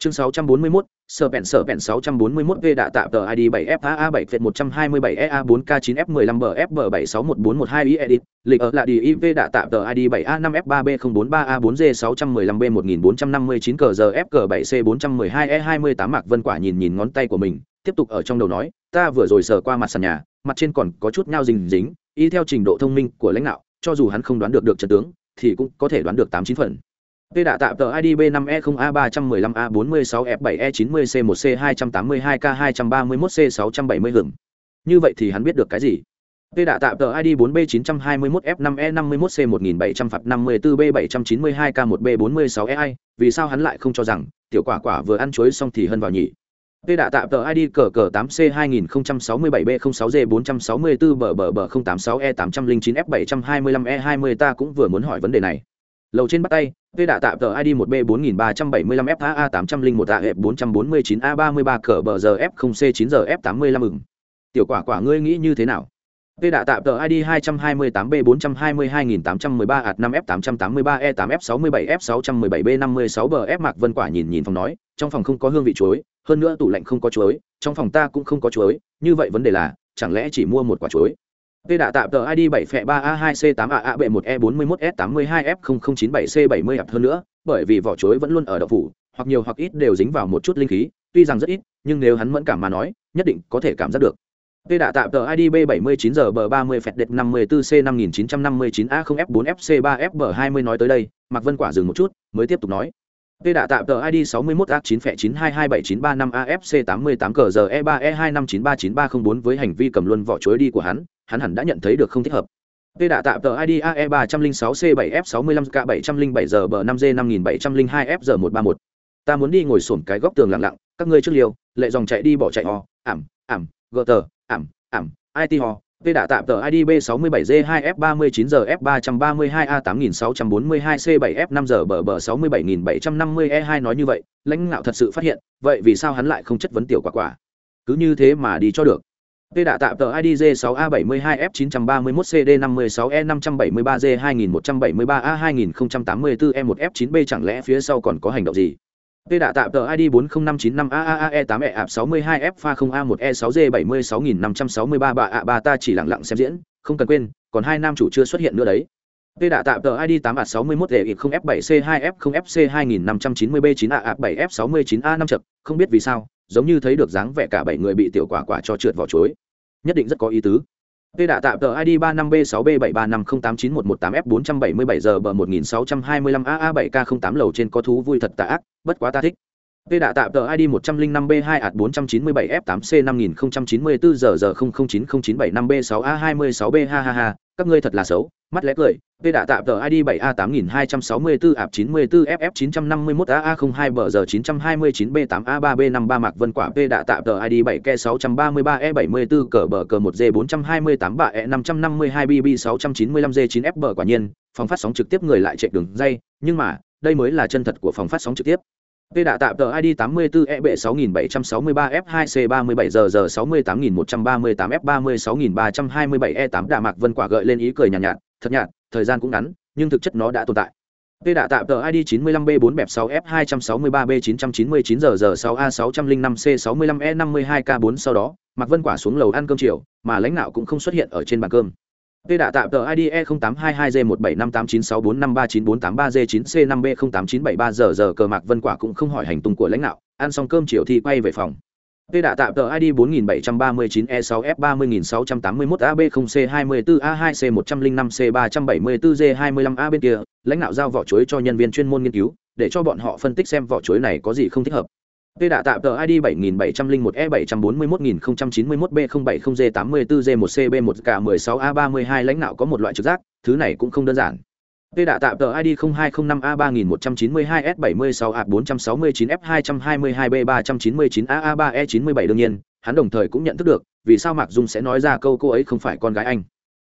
Chương 641, sở bẹn sở bẹn 641 V đã tạo tờ ID 7 faa 7 v 127 ea 4 k 9 f 15 bfb 761412 i edit, lịch ở là đi IV đạ tạm tờ ID 7A5 F3B 043A 4G 615 B 1459 cờ giờ FG 7C 412 E28 Mạc Vân Quả nhìn nhìn ngón tay của mình, tiếp tục ở trong đầu nói, ta vừa rồi sờ qua mặt sàn nhà, mặt trên còn có chút nhau dính dính, y theo trình độ thông minh của lãnh đạo, cho dù hắn không đoán được được trận tướng, thì cũng có thể đoán được 89 phần. P đã tạm tờ ID B5E0A315A46F7E90C1C282K231C670 hưởng. Như vậy thì hắn biết được cái gì? P đã tạm tờ ID 4B921F5E51C1754B792K1B46EI, e vì sao hắn lại không cho rằng tiểu quả quả vừa ăn chuối xong thì hân vào nhỉ? P đã tạm tờ ID cờ cờ 8C2067B06D464BBB086E809F725E20 ta cũng vừa muốn hỏi vấn đề này lầu trên bắt tay vê đã tạm tờ id 1B4375FAA815A449A33CBZF0C9GF85ừng. tiểu quả quả ngươi nghĩ như thế nào Vê đã tạm tờ ID 228B422813A5F883E8F67F617B56BF e Mạc Vân Quả nhìn nhìn phòng nói, trong phòng không có hương vị chuối, hơn nữa tủ lạnh không có chuối, trong phòng ta cũng không có chuối, như vậy vấn đề là, chẳng lẽ chỉ mua một quả chuối? Tê đạ tạm tờ ID 7 phẹ 3A2C8AA1E41S82F0097C70 ập hơn nữa, bởi vì vỏ chuối vẫn luôn ở đậu phủ, hoặc nhiều hoặc ít đều dính vào một chút linh khí, tuy rằng rất ít, nhưng nếu hắn mẫn cảm mà nói, nhất định có thể cảm giác được. Tê đạ tạm tờ ID B79GB30 phẹt đệt 54C5959A0F4FC3FB20 nói tới đây, Mạc Vân Quả dừng một chút, mới tiếp tục nói. Tê đã tạm tờ ID 61 a 9 f 922795 afc 88 cge 3 e 2593934 e với hành vi cầm luân vỏ chuối đi của hắn, hắn hẳn đã nhận thấy được không thích hợp Tê đã tạm tờ ID AE 306C7F65K707 giờ bờ 5G 5702F giờ 131. Ta muốn đi ngồi xổm cái góc tường lặng lặng, các ngươi trước liều, lệ dòng chạy đi bỏ chạy ho, ảm, ảm, gờ tờ, ảm, ảm, IT ho. V đã tạm tờ ID B67G2F39 giờ F332A8642C7F5 giờ bờ bờ 67750E2 nói như vậy, lãnh ngạo thật sự phát hiện, vậy vì sao hắn lại không chất vấn tiểu quả quả? Cứ như thế mà đi cho được. V đã tạm tờ ID J6A72F931CD56E573G2173A2084E1F9B chẳng lẽ phía sau còn có hành động gì? Tê đã tạm tờ ID 40595AAE8E62F pha 0A1E6G76563 bạ ạ. Ba ta chỉ lặng lặng xem diễn, không cần quên, còn hai nam chủ chưa xuất hiện nữa đấy. Tê đã tạm tờ ID 8 a 61 e 0 f 7 c 2 f 0 fc 2590 b 9 a 7 f 69 a 5 chập, không biết vì sao, giống như thấy được dáng vẻ cả bảy người bị tiểu quả quả cho trượt vào chuối. Nhất định rất có ý tứ. Tê đã tạm tờ ID 35B6B7350891118F477G1625AA7K08 lầu trên có thú vui thật tà ác, bất quá ta thích. Tê đã tạm tờ ID 105B2AT497F8C5094 giờ giờ 00909795B6A26B ha ha ha, các ngươi thật là xấu, mắt lẽ cười. v đã tạm tờ ID 7A8264 ạp 94 FF 951 AA02 bờ giờ 929 B8 A3 B53 Mạc Vân Quả v đã tạm tờ ID 7K 633 E74 cờ bờ cờ 1 G 428 bạ E 552 BB 695 G 9 F bờ quả nhiên, phòng phát sóng trực tiếp người lại chạy đường dây, nhưng mà, đây mới là chân thật của phòng phát sóng trực tiếp. P đã tạm tờ ID 84 EB 6763 F2C 37 giờ giờ 68138 F 36327 E8 Đà Mạc Vân Quả gợi lên ý cười nhàn nhạt, nhạt, thật nhạt, thời gian cũng ngắn, nhưng thực chất nó đã tồn tại. P đã tạm tờ ID 95B4B6F263B999ZZ6A605C65E52K4 sau đó, Mạc Vân Quả xuống lầu ăn cơm chiều, mà lãnh nạo cũng không xuất hiện ở trên bàn cơm. Tê đã tạm tờ ID E0822G175896453943G9C5B08973 giờ cờ Mạc Vân Quả cũng không hỏi hành tung của lãnh đạo, ăn xong cơm chiều thì quay về phòng. Tê đã tạm tờ ID 4739E6F30681AB0C24A2C105C374G25A e bên kia, lãnh đạo giao vỏ chuối cho nhân viên chuyên môn nghiên cứu, để cho bọn họ phân tích xem vỏ chuối này có gì không thích hợp. Tê đã tạm tờ ID 7701E741091G84G1C B1K16A32 lãnh đạo có một loại trực giác, thứ này cũng không đơn giản. Tê đã tạm tờ ID 0205A3192S76A469F222B399AA3E97 đương nhiên, hắn đồng thời cũng nhận thức được, vì sao Mạc Dung sẽ nói ra câu cô ấy không phải con gái anh.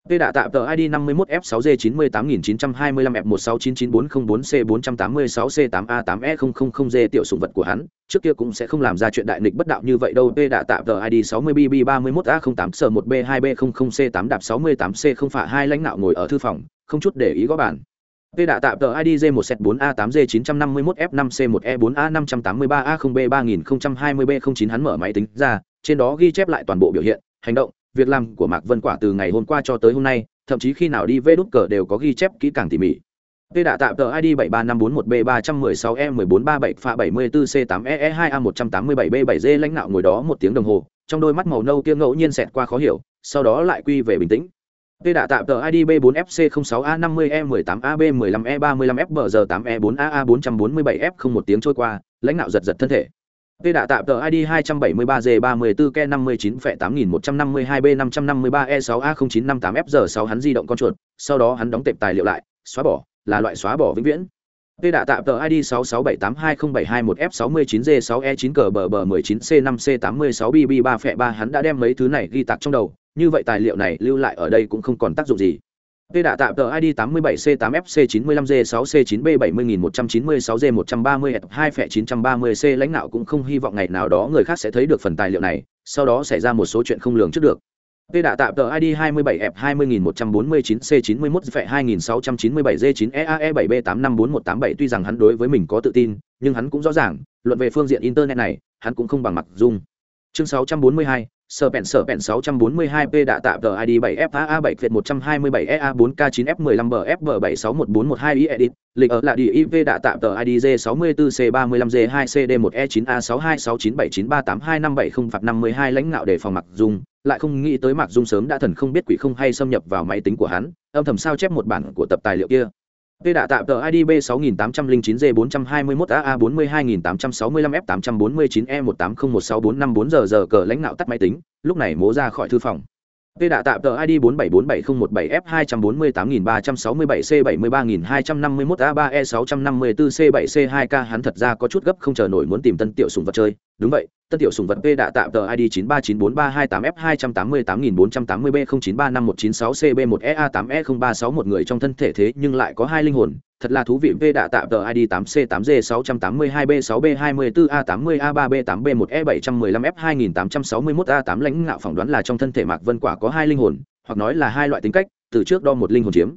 Tê đã tạm tờ ID 51F6G98925F1699404C486C8A8E000G e tiểu sủng vật của hắn, trước kia cũng sẽ không làm ra chuyện đại nghịch bất đạo như vậy đâu. Tê đã tạm tờ ID 60BB31A08S1B2B00C8 đạp 68C không phải hai lãnh nạo ngồi ở thư phòng, không chút để ý gõ bản. Tê đã tạm tờ ID J1Z4A8G951F5C1E4A583A0B3020B09 hắn mở máy tính ra, trên đó ghi chép lại toàn bộ biểu hiện, hành động, việc làm của Mạc Vân Quả từ ngày hôm qua cho tới hôm nay, thậm chí khi nào đi vê đút cờ đều có ghi chép kỹ càng tỉ mỉ. Tê đã tạm tờ ID 73541B316E1437 pha 74C8EE2A187B7G lãnh nạo ngồi đó một tiếng đồng hồ, trong đôi mắt màu nâu kia ngẫu nhiên xẹt qua khó hiểu, sau đó lại quy về bình tĩnh. Tê đã tạm tờ ID B4FC06A50E18AB15F8E4AA447F e e e không một tiếng trôi qua, lãnh nạo giật giật thân thể. V đã tạm tờ ID 273G34K59F8152B553E6A0958FG6 e hắn di động con chuột, sau đó hắn đóng tệp tài liệu lại, xóa bỏ, là loại xóa bỏ vĩnh viễn. V đã tạm tờ ID 66782071F69G6E9CBB19C5C86BB3F3 hắn đã đem mấy thứ này ghi tạc trong đầu, như vậy tài liệu này lưu lại ở đây cũng không còn tác dụng gì. Tê đã tạm tờ ID 87C8FC95G6C9B70196G130F2F930C lãnh đạo cũng không hy vọng ngày nào đó người khác sẽ thấy được phần tài liệu này, sau đó xảy ra một số chuyện không lường trước được. Tê đã tạm tờ ID 27F20149C91F2697G9EAE7B854187 tuy rằng hắn đối với mình có tự tin, nhưng hắn cũng rõ ràng, luận về phương diện internet này, hắn cũng không bằng mặc dung. Chương 642, sở bẹn sở bẹn 642 p đã tạm tờ ID 7FAA 7 Việt 127 EA 4K 9 F 15 BFB 761412 i edit, lịch ở là đi IV đã tạm tờ ID J64C 35 G 2 CD 1 E 9 A 626979382570 phạt 52 lãnh ngạo để phòng mặc dung, lại không nghĩ tới mặc dung sớm đã thần không biết quỷ không hay xâm nhập vào máy tính của hắn, âm thầm sao chép một bản của tập tài liệu kia. Tê đã tạm tờ ID B6809G421AA42865F849E1801644 giờ giờ cờ lãnh nạo tắt máy tính, lúc này mố ra khỏi thư phòng. Tê đã tạm tờ ID 4747017F 248367C 73251A3E 654C7C2K hắn thật ra có chút gấp không chờ nổi muốn tìm tân tiểu sủng vật chơi. Đúng vậy, tân tiểu sùng vật P đã tạm tờ ID 93943288F288480B09351996CB1EA8E036 một người trong thân thể thế nhưng lại có hai linh hồn, thật là thú vị V đã tạm tờ ID 8C8G682B6B24A80A3B8B1E715F2861A8 lãnh ngạo phỏng đoán là trong thân thể Mạc Vân Quả có hai linh hồn, hoặc nói là hai loại tính cách, từ trước đo một linh hồn chiếm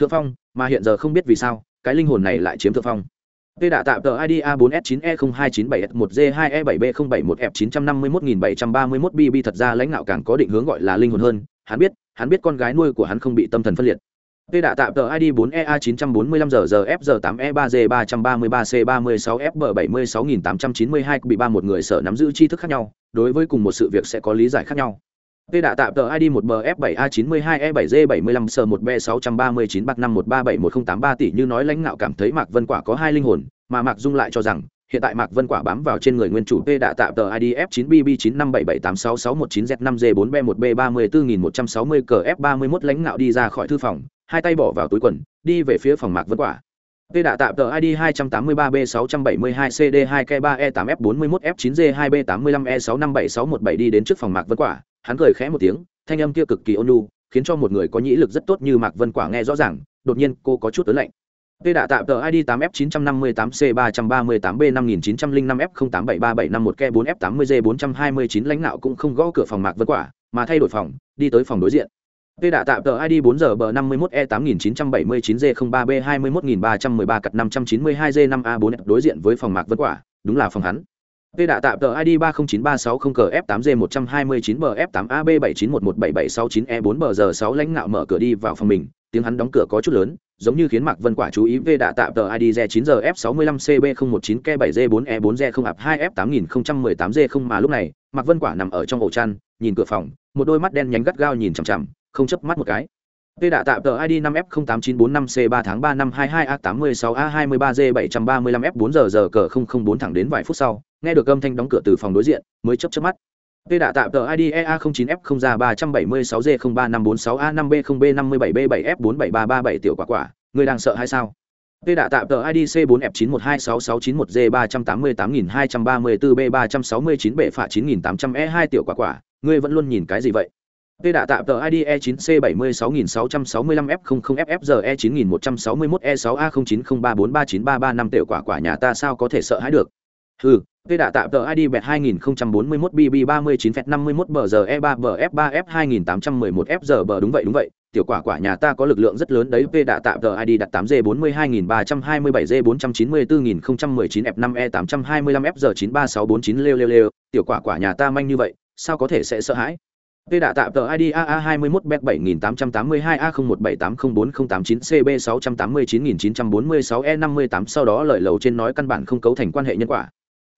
thượng phong, mà hiện giờ không biết vì sao, cái linh hồn này lại chiếm thượng phong. Tê đã tạm tờ ID A4S9E02971G2E7B071F951731BB thật ra lãnh ngạo càng có định hướng gọi là linh hồn hơn, hắn biết, hắn biết con gái nuôi của hắn không bị tâm thần phân liệt. Tê đã tạm tờ ID 4EA945GGF8E3G333C36FB76892 e bị ba một người sở nắm giữ tri thức khác nhau, đối với cùng một sự việc sẽ có lý giải khác nhau. P đã tạm tờ ID 1BF7A92E7G75 sở 1B639 bạc 51371083 tỷ như nói lãnh ngạo cảm thấy Mạc Vân Quả có hai linh hồn, mà Mạc Dung lại cho rằng hiện tại Mạc Vân Quả bám vào trên người nguyên chủ P đã tạm tờ ID F9BB9577669Z5G4B1B34160 CF31 lãnh ngạo đi ra khỏi thư phòng, hai tay bỏ vào túi quần đi về phía phòng mạc vân quả. P đã tạm tờ id 283 b 672 cd 2 k 3 e 8 f 41 f 9 g 2 b 85 e 657617 đi đến trước phòng mạc vân quả hắn cười khẽ một tiếng thanh âm kia cực kỳ ôn nhu khiến cho một người có nhĩ lực rất tốt như mạc vân quả nghe rõ ràng đột nhiên cô có chút ớn lạnh P đã tạm tờ ID 8F958C338B5905F0873751K4F80G429 lãnh nạo cũng không gõ cửa phòng Mạc Vân Quả, mà thay đổi phòng, đi tới phòng đối diện. P đã tạm tờ ID 4 giờ bờ 51 E 8979 G 03 B 21313 cặt 592 G 5 A 4 đối diện với phòng Mạc Vân Quả, đúng là phòng hắn. Tê đã tạm tờ ID 309360 cờ F8G129BF8AB7911776E4BG6 lãnh ngạo mở cửa đi vào phòng mình, tiếng hắn đóng cửa có chút lớn, giống như khiến Mạc Vân Quả chú ý về đã tạm tờ ID G9GF65CB019K7G4E4G0AP2F8018G0 mà lúc này, Mạc Vân Quả nằm ở trong ổ chăn, nhìn cửa phòng, một đôi mắt đen nhánh gắt gao nhìn chằm chằm, không chấp mắt một cái. Tê đã tạm tờ ID 5F08945C 3 tháng 3 năm 22A86A23G735F4GG004 thẳng đến vài phút sau, nghe được âm thanh đóng cửa từ phòng đối diện, mới chớp chớp mắt. Tê đã tạm tờ ID EA09F0G376G03546A5B0B57B7F47337 tiểu quả quả, người đang sợ hay sao? Tê đã tạm tờ ID C4F9126691G368234B369 bệ phạ 9800E2 tiểu quả quả, ngươi vẫn luôn nhìn cái gì vậy? P đã tạm tờ ID E9C76665F00FFG E9161E6A090343939335 tiểu quả quả nhà ta sao có thể sợ hãi được. Hừ, P đã tạm tờ ID bẹt 2041 BB39 f 51 bờ giờ E3 bờ F3 F2811 F đúng vậy đúng vậy, tiểu quả quả nhà ta có lực lượng rất lớn đấy. P đã tạm tờ ID đặt 8G42327G 494019 F5 E825 F e giờ 93649 lêu lêu lêu, tiểu quả quả nhà ta manh như vậy, sao có thể sẽ sợ hãi? Tê đã tạm tờ ID AA21 bet 7882 A01780409 CB 689946 E58 sau đó lời lầu trên nói căn bản không cấu thành quan hệ nhân quả.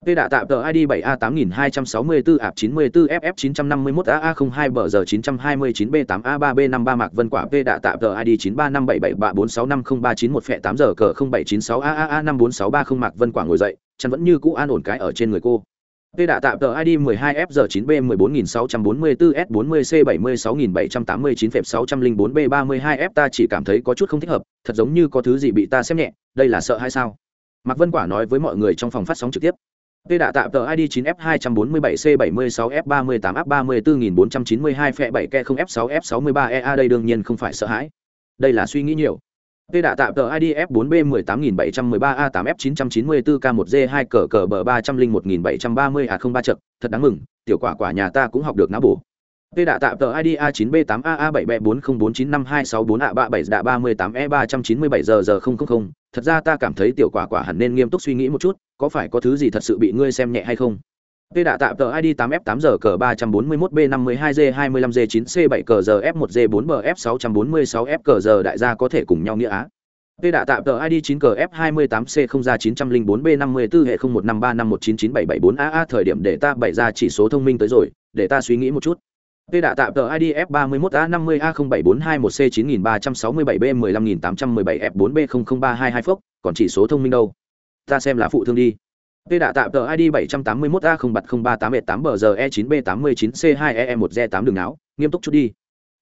Tê đã tạm tờ ID 7A8264AP94FF951AA02BG929B8A3B53 Mạc Vân Quả Tê đã tạm tờ ID 935773465091F8G0796AAA54630 Mạc Vân Quả ngồi dậy, chân vẫn như cũ an ổn cái ở trên người cô. Tê đã tạm tờ ID 12F9B14644S40C76789F604B32F ta chỉ cảm thấy có chút không thích hợp, thật giống như có thứ gì bị ta xem nhẹ, đây là sợ hay sao? Mạc Vân Quả nói với mọi người trong phòng phát sóng trực tiếp. Tê đã tạm tờ ID 9F247C76F38F34492 phẹ 7K0F6F63EA đây đương nhiên không phải sợ hãi. Đây là suy nghĩ nhiều. P đã tạm tờ ID F4B18713A8F994K1G2 cờ cờ bờ 301730A03 chật, thật đáng mừng, tiểu quả quả nhà ta cũng học được não bổ. P đã tạm tờ ID A9B8AA7B40495264A37 đã 38E397 giờ giờ 000, thật ra ta cảm thấy tiểu quả quả hẳn nên nghiêm túc suy nghĩ một chút, có phải có thứ gì thật sự bị ngươi xem nhẹ hay không? P đã tạm tờ ID 8F8 giờ cờ 341B52G25G9C7 cờ giờ F1G4BF646F cờ giờ đại gia có thể cùng nhau nghĩa á. P đã tạm tờ ID 9 cờ F28C 0 ra 904B54 hệ 015351997774AA thời điểm để ta bày ra chỉ số thông minh tới rồi, để ta suy nghĩ một chút. P đã tạm tờ ID F31A50A07421C9367B15817F4B00322 phốc, còn chỉ số thông minh đâu? Ta xem là phụ thương đi. Tê đã tạm tờ ID 781 a 0 bật 038 8 bờ giờ E9B89 C2EE1 Z8 đường áo, nghiêm túc chút đi.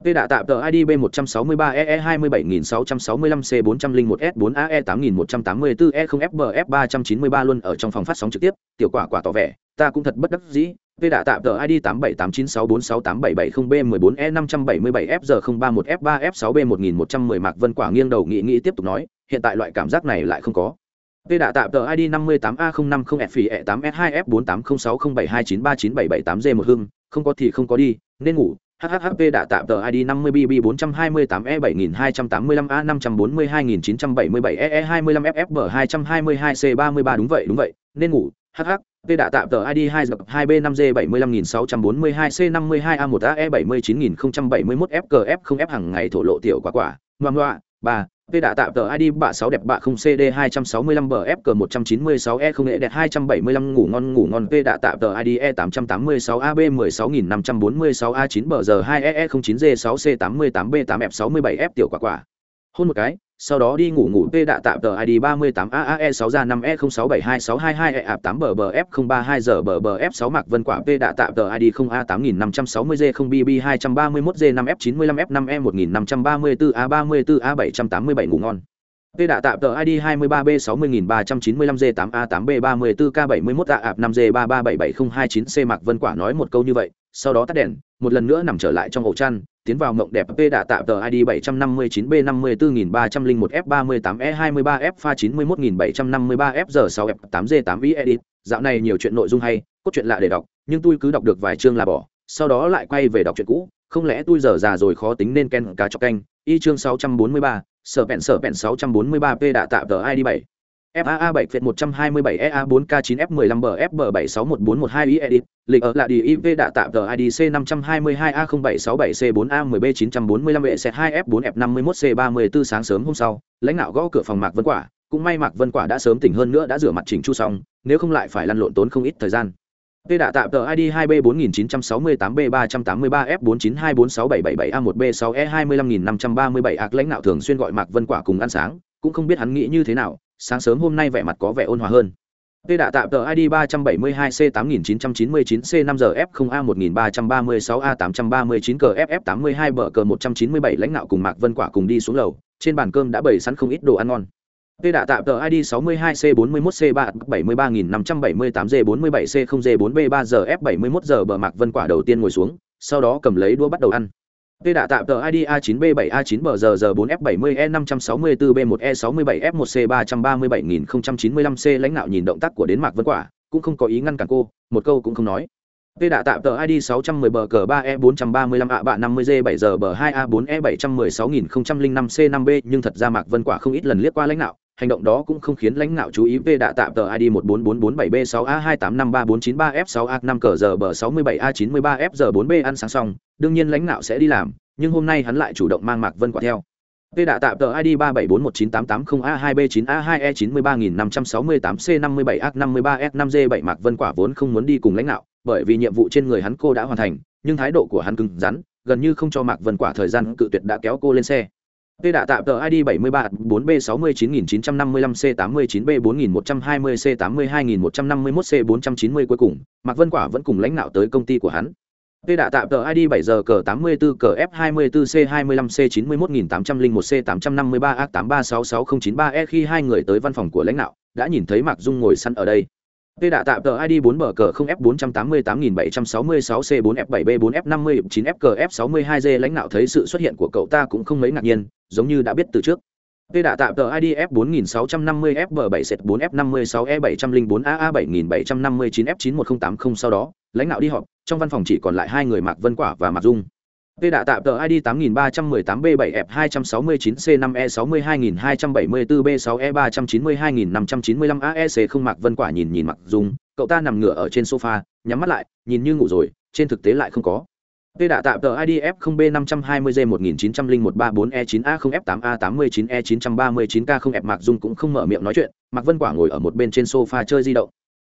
Tê đã tạm tờ ID B163EE27665C401S4AE8184E0FBF393 luôn ở trong phòng phát sóng trực tiếp, tiểu quả quả tỏ vẻ, ta cũng thật bất đắc dĩ. Tê đã tạm tờ ID 8789646770B14E577F031F3F6B1110 Mạc Vân Quả nghiêng đầu nghĩ nghĩ tiếp tục nói, hiện tại loại cảm giác này lại không có. Tê đã tạm tờ ID 58A050F8S2F48060729397778G một hưng, không có thì không có đi, nên ngủ. HHHP đã tạm tờ ID 50BB428E7285A542977EE25FFB222C33 đúng vậy đúng vậy, nên ngủ. HH Tê đã tạm tờ ID 2 g 2 b 5 g 75642 c 52 a 1 ae 79071 fkf 0 f hàng ngày thổ lộ tiểu quả quả, ngoan ngoạ, 3, V đã tạm tờ ID bạ 6 đẹp bạ 0 CD 265 BFK 196 E không nghệ đẹp 275 ngủ ngon ngủ ngon V đã tạm tờ ID E 886 AB 16546 A9 BG 2 EE 09 D 6 C 88 B 8 F 67 F tiểu quả quả. Hôn một cái, sau đó đi ngủ ngủ P đạ tạm tờ ID 38 AAE 6 ra 5 E 06726222 E ạp 8 bờ bờ F 032 giờ bờ bờ F 6 mạc vân quả P đạ tạm tờ ID 0 A 8560 G 0 BB 231 G 5 F 95 F 5 E 1534 A 34 A 787 ngủ ngon. P đã tạm tờ ID 23B60395G8A8B34K71A5G3377029C mạc vân quả nói một câu như vậy, sau đó tắt đèn, một lần nữa nằm trở lại trong ổ chăn, tiến vào mộng đẹp P đã tạo tờ ID 759B54301F38E23F91753F6F8G8I edit, dạo này nhiều chuyện nội dung hay, cốt truyện lạ để đọc, nhưng tôi cứ đọc được vài chương là bỏ, sau đó lại quay về đọc truyện cũ, không lẽ tôi giờ già rồi khó tính nên ken cá chọc canh, y chương 643, sở vẹn sở vẹn 643P đã tạo tờ ID 7. FAA 7 Việt 127 EA 4K9 F15 BFB 761412 i edit, lịch ở là DIV đã tạm tờ IDC 522A0767C4A10B945 vệ 2F4F51C34 sáng sớm hôm sau, lãnh đạo gõ cửa phòng Mạc Vân Quả, cũng may Mạc Vân Quả đã sớm tỉnh hơn nữa đã rửa mặt chỉnh chu xong, nếu không lại phải lăn lộn tốn không ít thời gian. P đã tạm tờ ID 2B4968B383F4924677A1B6E25537 ạc lãnh đạo thường xuyên gọi Mạc Vân Quả cùng ăn sáng, cũng không biết hắn nghĩ như thế nào, sáng sớm hôm nay vẻ mặt có vẻ ôn hòa hơn. Tê đã tạm tờ ID 372C8999C5GF0A1336A839CFF82BG197 lãnh đạo cùng Mạc Vân Quả cùng đi xuống lầu, trên bàn cơm đã bày sẵn không ít đồ ăn ngon. Tê đã tạm tờ ID 62C41C3 giờ bờ Mạc Vân Quả đầu tiên ngồi xuống, sau đó cầm lấy đũa bắt đầu ăn. Tê đã tạm tờ ID A9B7A9BGG4F70E564B1E67F1C337095C lãnh đạo nhìn động tác của đến Mạc Vân Quả, cũng không có ý ngăn cản cô, một câu cũng không nói. Tê đã tạm tờ ID 610BG3E435A350G7G2A4E716005C5B e e nhưng thật ra Mạc Vân Quả không ít lần liếc qua lãnh đạo, hành động đó cũng không khiến lãnh đạo chú ý về đạ tạm tờ ID 14447B6A2853493F6A5 cờ giờ bờ 67A93F giờ 4B ăn sáng xong, đương nhiên lãnh đạo sẽ đi làm, nhưng hôm nay hắn lại chủ động mang Mạc Vân quả theo. Tê đạ tạm tờ ID 3741980A2B9A2E93568C57A53F5G7 Mạc Vân quả vốn không muốn đi cùng lãnh đạo, bởi vì nhiệm vụ trên người hắn cô đã hoàn thành, nhưng thái độ của hắn cứng rắn, gần như không cho Mạc Vân quả thời gian cự tuyệt đã kéo cô lên xe. P đã tạm tờ ID 73 4B 69955 C 89 B 4120 C 82151 C 490 cuối cùng, Mạc Vân Quả vẫn cùng lãnh đạo tới công ty của hắn. P đã tạm tờ ID 7 giờ cờ 84 cờ F24 C 25 C 91801 C 853 A 8366093 E khi hai người tới văn phòng của lãnh đạo, đã nhìn thấy Mạc Dung ngồi săn ở đây. Tê đã tạm tờ ID 4 bờ cờ 0F488766 C4F7B4F50-9FKF62G lãnh đạo thấy sự xuất hiện của cậu ta cũng không mấy ngạc nhiên, giống như đã biết từ trước. Tê đã tạm tờ ID F4650FB7C4F56E704AA7759F91080 e sau đó, lãnh đạo đi họp, trong văn phòng chỉ còn lại hai người Mạc Vân Quả và Mạc Dung. P đã tạm tờ ID 8318B7F269C5E62274B6E39259595 không Mạc Vân Quả nhìn nhìn Mạc Dung, cậu ta nằm ngửa ở trên sofa, nhắm mắt lại, nhìn như ngủ rồi, trên thực tế lại không có. P đã tạm tờ ID F0B520G190134E9A0F8A89E939K0F e Mạc Dung cũng không mở miệng nói chuyện, Mạc Vân Quả ngồi ở một bên trên sofa chơi di động.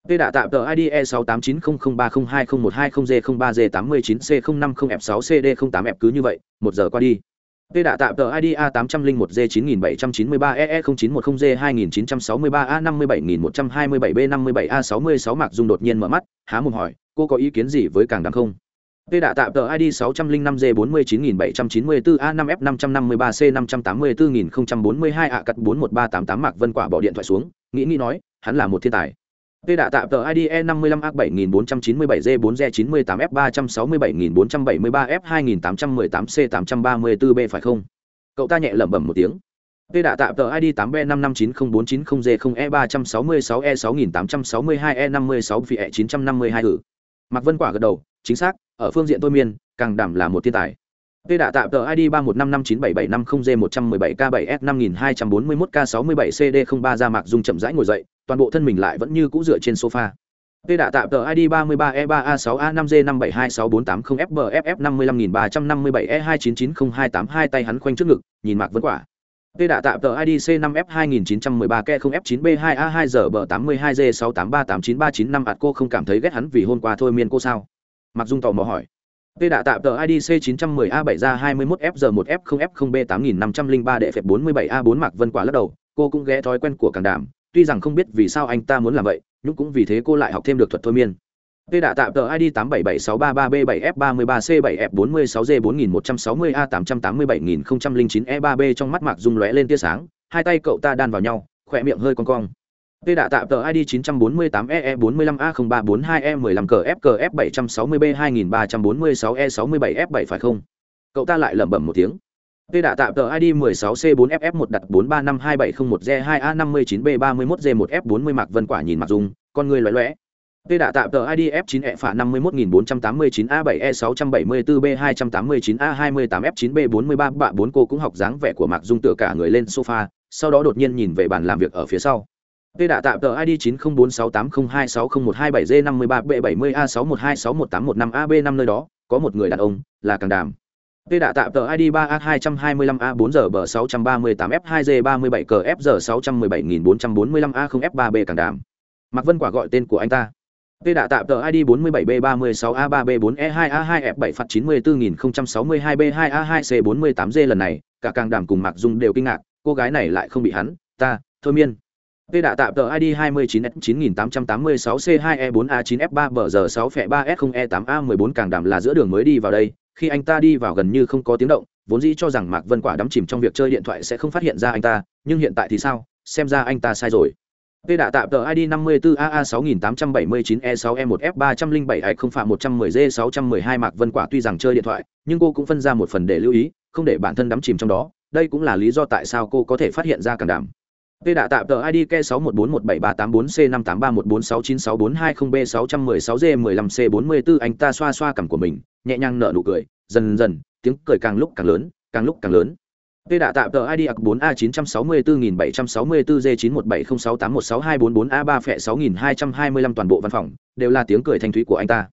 P đã tạm tờ ID E68900302012G03G89C050F6CD08F cứ như vậy, một giờ qua đi. P đã tạm tờ ID A801G9793EE0910G2963A57127B57A66 Mạc Dung đột nhiên mở mắt, há mồm hỏi, cô có ý kiến gì với càng đăng không? Tê đã tạm tờ ID 605G49794A5F553C584042A cắt 41388 Mạc Vân Quả bỏ điện thoại xuống, nghĩ nghĩ nói, hắn là một thiên tài. Tê đã tạm tờ ID E55A7497G4G98F367.473F2818C834B phải không? Cậu ta nhẹ lẩm bẩm một tiếng. Tê đã tạm tờ ID 8B5590490G0E366E6862E56 phi E952 hử. Mạc Vân Quả gật đầu, chính xác, ở phương diện tôi miên, càng đảm là một thiên tài. Tê đã tạm tờ ID 31559770G117K7S5241K67CD03 ra Mạc Dung chậm rãi ngồi dậy, toàn bộ thân mình lại vẫn như cũ dựa trên sofa. Tê đã tạm tờ ID 33E3A6A5G5726480FBFF55357E299028 hai tay hắn khoanh trước ngực, nhìn Mạc Vân Quả. Tê đã tạm tờ ID C5F2913K0F9B22A2G82G6838939 ạt cô không cảm thấy ghét hắn vì hôm qua thôi miên cô sao? Mạc Dung tò mò hỏi. Tê đã tạm tờ ID C910A7 ra 21F1F0B8503 đệ phẹp 47A4 Mạc Vân Quả lắc đầu, cô cũng ghé thói quen của càng đảm, tuy rằng không biết vì sao anh ta muốn làm vậy, nhưng cũng vì thế cô lại học thêm được thuật thôi miên. Tê đạ tạm tờ ID 877633B7F36G4160A887009E3B trong mắt Mạc Dung lóe lên tia sáng, hai tay cậu ta đan vào nhau, khỏe miệng hơi cong cong. Tê đạ tạm tờ ID 948EE45A0342E15CF760B2346E67F7 phải không? Cậu ta lại lẩm bẩm một tiếng. Tê đã tạm tờ ID 16C4FF1 đặt 435270G2A59B31G1F40 Mạc Vân Quả nhìn Mạc Dung, con người lóe lóe. Tê đã tạm tờ ID F9E51489A7E674B289A28F9B43 bạ 4 cô cũng học dáng vẻ của Mạc Dung tựa cả người lên sofa, sau đó đột nhiên nhìn về bàn làm việc ở phía sau. Tê đã tạm tờ ID 904680260127G53B70A612618115AB5 nơi đó, có một người đàn ông, là Càng Đàm. Tê đạ tạm tờ ID 3A225A4G638F2G37CFG617445A0F3B Càng đảm. Mạc Vân Quả gọi tên của anh ta. Tê đạ tạm tờ ID 47B36A3B4E2A2F7 phạt 94062B2A2C48G lần này, cả Càng đảm cùng Mạc Dung đều kinh ngạc, cô gái này lại không bị hắn, ta, thôi miên. Tê đạ tạm tờ ID 29S9886C2E4A9F3BG6F3S0E8A14 càng đảm là giữa đường mới đi vào đây, khi anh ta đi vào gần như không có tiếng động, vốn dĩ cho rằng Mạc Vân Quả đắm chìm trong việc chơi điện thoại sẽ không phát hiện ra anh ta, nhưng hiện tại thì sao, xem ra anh ta sai rồi. T đạ tạm tờ ID 54AA6879E6E1F307 không phạm 110G612 Mạc Vân Quả tuy rằng chơi điện thoại, nhưng cô cũng phân ra một phần để lưu ý, không để bản thân đắm chìm trong đó, đây cũng là lý do tại sao cô có thể phát hiện ra càng đảm. Tê đạ tạm tờ ID K61417384C5831146964220B616G15C44 anh ta xoa xoa cằm của mình, nhẹ nhàng nở nụ cười, dần dần, tiếng cười càng lúc càng lớn, càng lúc càng lớn. Tê đạ tạm tờ ID 4A964764G91706816244A3 phẹ 6225 toàn bộ văn phòng, đều là tiếng cười thanh thúy của anh ta.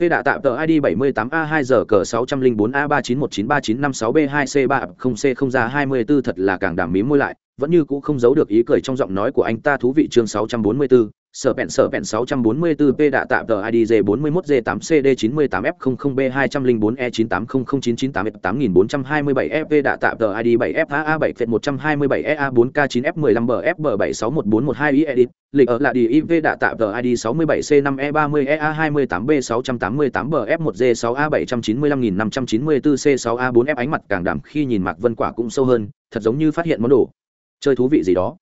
Tê đạ tạm tờ ID 78A2 giờ cờ 604A3919396B2C3 0C0 ra 24 thật là càng đảm mím môi lại, vẫn như cũ không giấu được ý cười trong giọng nói của anh ta thú vị chương 644, sở bẹn sở bẹn 644P đạ tạm tờ ID J41J8CD98F00B204E98009998F8427FP đạ tạm tờ ID 7FA7F127EA4K9F15BFB76142 edit, lịch ở là đi IV đạ tạm tờ ID 67C5E30EA28B688BF1G6A795594C6A4F ánh mặt càng đảm khi nhìn Mạc Vân Quả cũng sâu hơn, thật giống như phát hiện món đồ chơi thú vị gì đó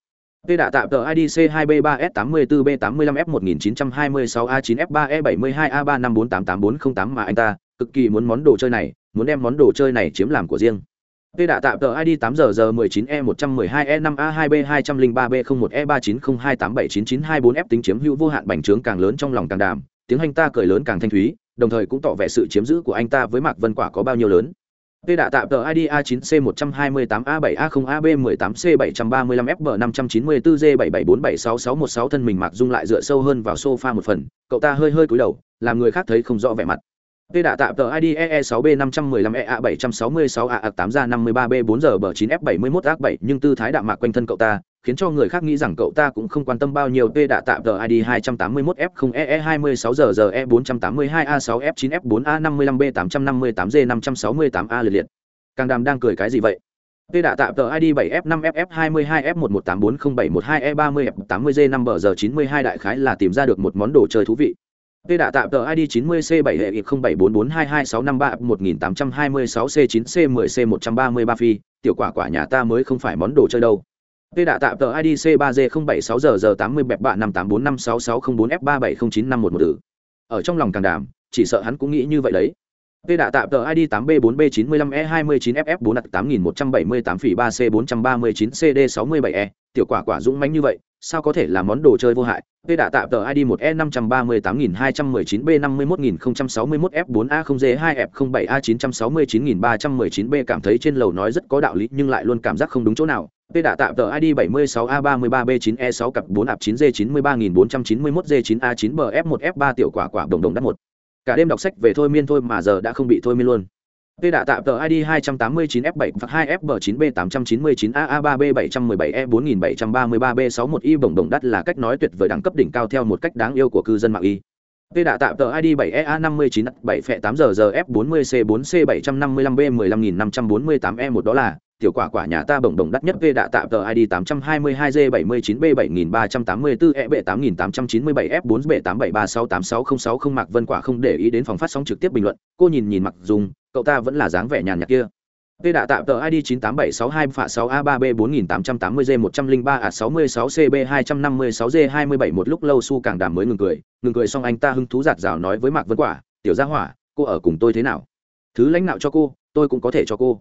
Tê đã tạm tờ ID C 2B3S84B85F1926A9F3E72A35488408 mà anh ta cực kỳ muốn món đồ chơi này, muốn đem món đồ chơi này chiếm làm của riêng. Tê đã tạm tờ ID 8 giờ giờ 19 e 112 e 5 a 2 b 203 b 01 e 3902879924 f tính chiếm hữu vô hạn bành trướng càng lớn trong lòng càng đàm, tiếng anh ta cười lớn càng thanh thúy, đồng thời cũng tỏ vẻ sự chiếm giữ của anh ta với Mạc Vân Quả có bao nhiêu lớn. Tê đạ tạm tờ ID A9C128A7A0AB18C735FB594G77476616 thân mình Mạc Dung lại dựa sâu hơn vào sofa một phần, cậu ta hơi hơi cúi đầu, làm người khác thấy không rõ vẻ mặt. Tê đạ tạm tờ ID EE6B515EA766A8 ra 53B4G9F71A7 nhưng tư thái đạm mạc quanh thân cậu ta, khiến cho người khác nghĩ rằng cậu ta cũng không quan tâm bao nhiêu Tê đã tạm tờ ID 281F0EE26GGE482A6F9F4A55B858G568A liệt liệt. Càng đàm đang cười cái gì vậy? Tê đã tạm tờ ID 7F5FF22F11840712E30F80G5BG92 đại khái là tìm ra được một món đồ chơi thú vị. Tê đã tạm tờ ID 90C7 hệ 074422631826C9C10C133 phi, tiểu quả quả nhà ta mới không phải món đồ chơi đâu. Tê đạ tạm tờ ID C3G076GG80 bẹp bạ 5845664F3709511. Ở trong lòng càng đảm, chỉ sợ hắn cũng nghĩ như vậy đấy. Tê đạ tạm tờ ID 8B4B95E29FF48178 phỉ 3C439CD67E, tiểu quả quả dũng mãnh như vậy, sao có thể là món đồ chơi vô hại Tê đã tạm tờ ID 1 e 538219 b 51061 f 4 a 0 g 2 f 07 a 969319 b cảm thấy trên lầu nói rất có đạo lý nhưng lại luôn cảm giác không đúng chỗ nào. Tê đã tạo tờ ID 76A33B9E6 cặp 4 ạp 9G93491G9A9BF1F3 tiểu quả quả đồng đồng đắt một. Cả đêm đọc sách về thôi miên thôi mà giờ đã không bị thôi miên luôn. Tê đã tạm tờ ID 289F7 và 2FB9B899AA3B717E4733B61Y bổng đồng đắt là cách nói tuyệt vời đẳng cấp đỉnh cao theo một cách đáng yêu của cư dân mạng y. Tê đã tạm tờ ID 7EA59 7F8GGF40C4C755B15548E1 đó là tiểu quả quả nhà ta bổng đồng đắt nhất V đạ tạm tờ ID 822G79B7384E B8897F4B8736866060 Mạc Vân Quả không để ý đến phòng phát sóng trực tiếp bình luận, cô nhìn nhìn Mạc Dung, cậu ta vẫn là dáng vẻ nhàn nhạt kia. V đạ tạm tờ ID 98762 phạ 6A3B 4880G103A66CB256G27 một lúc lâu su càng đàm mới ngừng cười, ngừng cười xong anh ta hứng thú giạt rào nói với Mạc Vân Quả, "Tiểu Gia Hỏa, cô ở cùng tôi thế nào? Thứ lãnh nạo cho cô, tôi cũng có thể cho cô."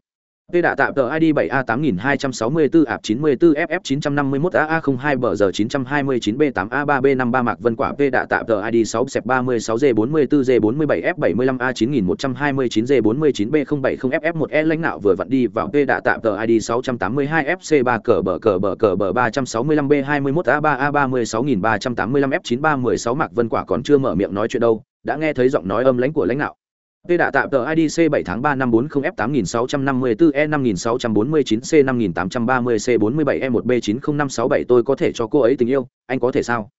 Tê đã tạm tờ ID 7A8264AP94FF951AA02BG929B8A3B53 Mạc Vân Quả P đã tạm tờ ID 6 sẹp 36 G44 G47 F75 A9129 G49 B070 FF1E lãnh nạo vừa vặn đi vào P đã tạm tờ ID 682 FC3 cờ bờ cờ bờ cờ bờ 365 B21 A3 A36385 F9316 Mạc Vân Quả còn chưa mở miệng nói chuyện đâu, đã nghe thấy giọng nói âm lãnh của lãnh nạo. Tê đã tạm tờ IDC 7 tháng 3 năm 40 F 8654 E 5649 C 5830 C 47 E 1 B 90567 tôi có thể cho cô ấy tình yêu, anh có thể sao?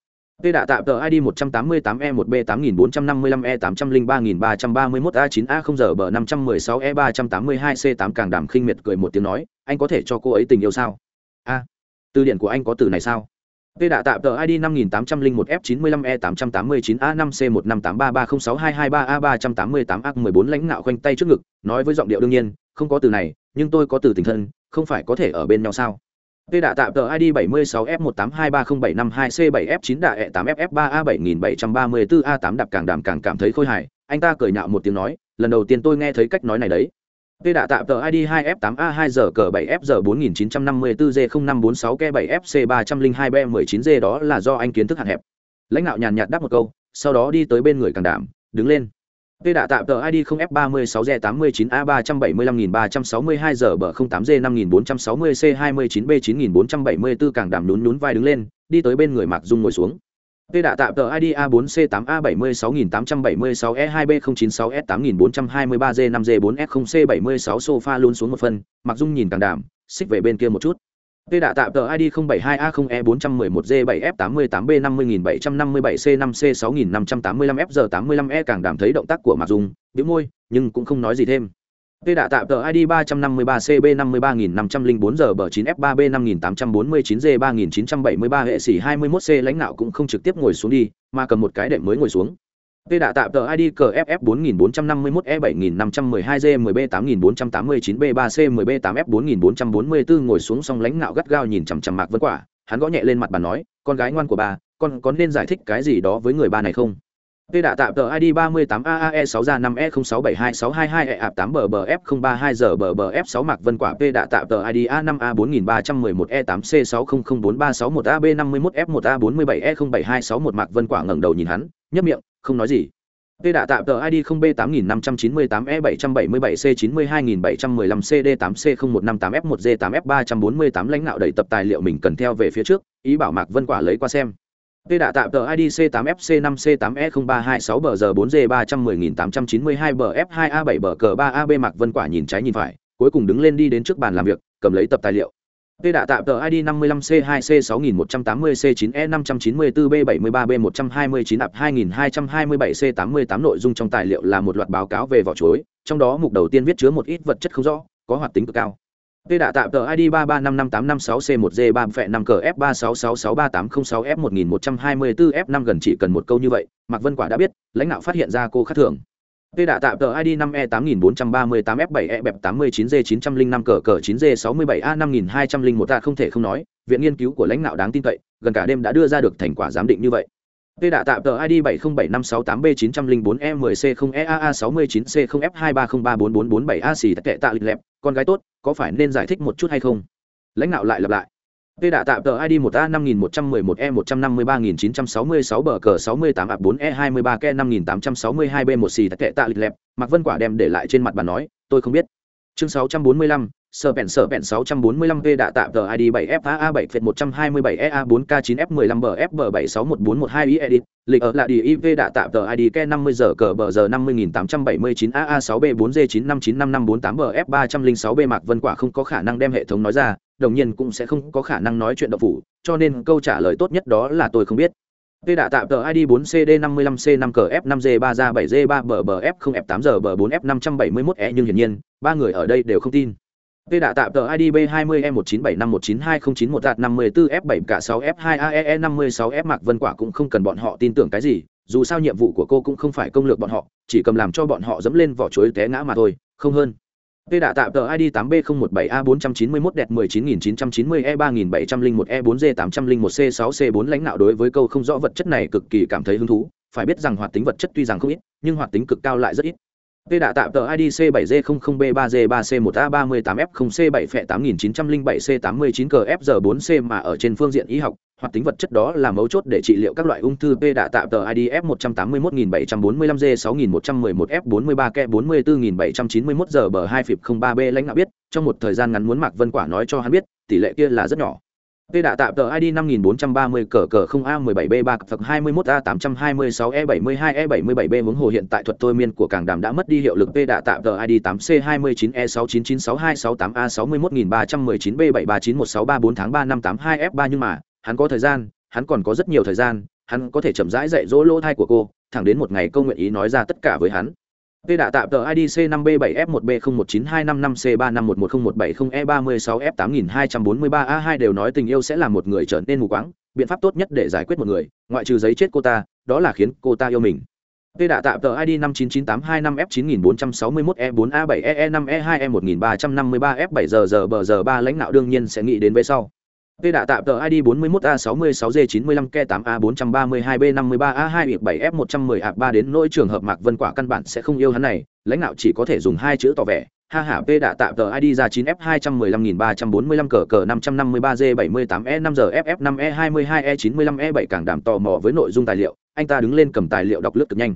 Tê đã tạm tờ ID 188 E 1 B 8455 E 803331 A 9 A 0 giờ bờ 516 E 382 C 8 càng đàm khinh miệt cười một tiếng nói, anh có thể cho cô ấy tình yêu sao? A. từ điển của anh có từ này sao? Tê đã tạm tờ ID 5801F95E889A5C15833062223A388A14 lãnh ngạo khoanh tay trước ngực, nói với giọng điệu đương nhiên, không có từ này, nhưng tôi có từ tình thân, không phải có thể ở bên nhau sao? Tê đã tạm tờ ID 76F1823072C7F9 đạ E8FF3A7734A8 đạp càng đàm càng cảm thấy khôi hài, anh ta cười nhạo một tiếng nói, lần đầu tiên tôi nghe thấy cách nói này đấy. Tê đã tạm tờ ID 2F8A2G7F4954G0546K7FC302B19G đó là do anh kiến thức hạn hẹp. Lãnh đạo nhàn nhạt đáp một câu, sau đó đi tới bên người càng đảm, đứng lên. Tê đã tạm tờ ID 0F36G89A375362G08G5460C29B9474 càng đảm nhún nhún vai đứng lên, đi tới bên người Mạc Dung ngồi xuống. P đã tạm tờ ID A4C8A76876E2B096S8423G5G4F0C76 e e sofa luôn xuống một phần, Mặc Dung nhìn càng đảm, xích về bên kia một chút. P đã tạm tờ ID 072A0E411G7F88B50757C5C6585F85E e càng đảm thấy động tác của Mặc Dung, bĩu môi, nhưng cũng không nói gì thêm. Tê đã tạm tờ ID 353CB53504 giờ bờ 9F3B5849G3973 hệ sĩ 21C lãnh đạo cũng không trực tiếp ngồi xuống đi, mà cầm một cái đệm mới ngồi xuống. Tê đã tạm tờ ID cờ FF4451E7459B3489B3C10B8F4444 ngồi xuống xong lãnh đạo gắt gao nhìn chằm chằm Mạc Vân Quả, hắn gõ nhẹ lên mặt bà nói, con gái ngoan của bà, con có nên giải thích cái gì đó với người ba này không? P đã tạm tờ ID 38AAE6 ra 5E06726222EAP8BBF032ZBBF6 Mạc Vân Quả P đã tạm tờ ID A5A4311E8C6004361AB51F1A47E07261 Mạc Vân Quả ngẩng đầu nhìn hắn, nhấp miệng, không nói gì. P đã tạm tờ ID 0B8598 E 777 C 92715 CD 8 C 0158 F1 G 8 F 348 lãnh đạo đẩy tập tài liệu mình cần theo về phía trước, ý bảo Mạc Vân Quả lấy qua xem. Tê đã tạm tờ ID C8FC5C8E0326BG4G310892BF2A7BG3AB Mạc Vân Quả nhìn trái nhìn phải, cuối cùng đứng lên đi đến trước bàn làm việc, cầm lấy tập tài liệu. Tê đã tạm tờ ID 55C2C6180C9E594B73B129AP2227C88 nội dung trong tài liệu là một loạt báo cáo về vỏ chuối, trong đó mục đầu tiên viết chứa một ít vật chất không rõ, có hoạt tính cực cao. Tê đạ tạm tờ ID 33558556C1G 3 phẹ 5 cờ F36663806F1124F5 gần chỉ cần một câu như vậy, Mạc Vân Quả đã biết, lãnh đạo phát hiện ra cô khác thường. Tê đạ tạm tờ ID 5E8438F7E89G905CG9G67A5201A e không thể không nói, viện nghiên cứu của lãnh đạo đáng tin cậy, gần cả đêm đã đưa ra được thành quả giám định như vậy. Tê đã tạm tờ ID 7075668B904E10C0EAA69C0F23034447A xì tệ tạ lịch lẹp, con gái tốt, có phải nên giải thích một chút hay không? Lãnh đạo lại lặp lại. Tê đã tạm tờ ID 1A5111E155966B68A4E23K5862B1 xì tệ tạ lịch lẹp, Mạc Vân Quả đem để lại trên mặt bàn nói, tôi không biết. Chương 645, sở bẹn sở bẹn 645 p đã tạm tờ ID 7FAA 7 phệt 127 EA 4K 9 F 15 BF 761412 i edit, lịch ở là đi IV đạ tạm tờ ID K 50 giờ cờ bờ giờ 50879 AA 6 B 4 G 959554 BF 306 B Mạc Vân Quả không có khả năng đem hệ thống nói ra, đồng nhiên cũng sẽ không có khả năng nói chuyện độc phủ, cho nên câu trả lời tốt nhất đó là tôi không biết. Tê đã tạm tờ ID 4CD55C5CF5G3G7G3BBF0F8G4F571E nhưng hiển nhiên, ba người ở đây đều không tin. Tê đạ tạm tờ ID B20E1975192091854F7 cả 6F2AE56F Mạc Vân Quả cũng không cần bọn họ tin tưởng cái gì, dù sao nhiệm vụ của cô cũng không phải công lược bọn họ, chỉ cầm làm cho bọn họ dẫm lên vỏ chuối té ngã mà thôi, không hơn. Tê đạ tạm tờ ID 8B017A491D19990E3701E4G801C6C4 lãnh đạo đối với câu không rõ vật chất này cực kỳ cảm thấy hứng thú, phải biết rằng hoạt tính vật chất tuy rằng không ít, nhưng hoạt tính cực cao lại rất ít. Tê đạ tạm tờ ID C7G00B3G3C1A38F0C7F8907C89CFG4C mà ở trên phương diện y học, hoạt tính vật chất đó là mấu chốt để trị liệu các loại ung thư P đạ tạm tờ ID F181745G6111F43K44791G bờ 2 phịp 03B lãnh đạo biết, trong một thời gian ngắn muốn Mạc Vân Quả nói cho hắn biết, tỷ lệ kia là rất nhỏ. P đã tạm tờ ID 5430 cờ cờ 0A17B3 phật 21A826E72E77B hướng hồ hiện tại thuật thôi miên của càng đàm đã mất đi hiệu lực P đã tạm tờ ID 8C29E69962668A61319B739163 tháng 3 năm 82F3 nhưng mà, hắn có thời gian, hắn còn có rất nhiều thời gian, hắn có thể chậm rãi dạy dỗ lỗ thai của cô, thẳng đến một ngày câu nguyện ý nói ra tất cả với hắn. Tê đã tạm tờ ID C5B7F1B019255C3511017E36F8243A2 đều nói tình yêu sẽ làm một người trở nên mù quáng, biện pháp tốt nhất để giải quyết một người, ngoại trừ giấy chết cô ta, đó là khiến cô ta yêu mình. Tê đã tạm tờ ID 59985F9461E4A7EE5E2E1353F7GGBG3 lãnh đạo đương nhiên sẽ nghĩ đến về sau. V đã tạm tờ ID 41A66G95K8A432B53A2-7F110A3 đến nỗi trường hợp Mạc Vân Quả căn bản sẽ không yêu hắn này, lãnh đạo chỉ có thể dùng hai chữ tỏ vẻ. Ha ha, P đã tạm tờ ID ra 9F215345 cờ cờ 553G78E5GFF5E22E95E7 càng đảm tò mò với nội dung tài liệu, anh ta đứng lên cầm tài liệu đọc lướt cực nhanh.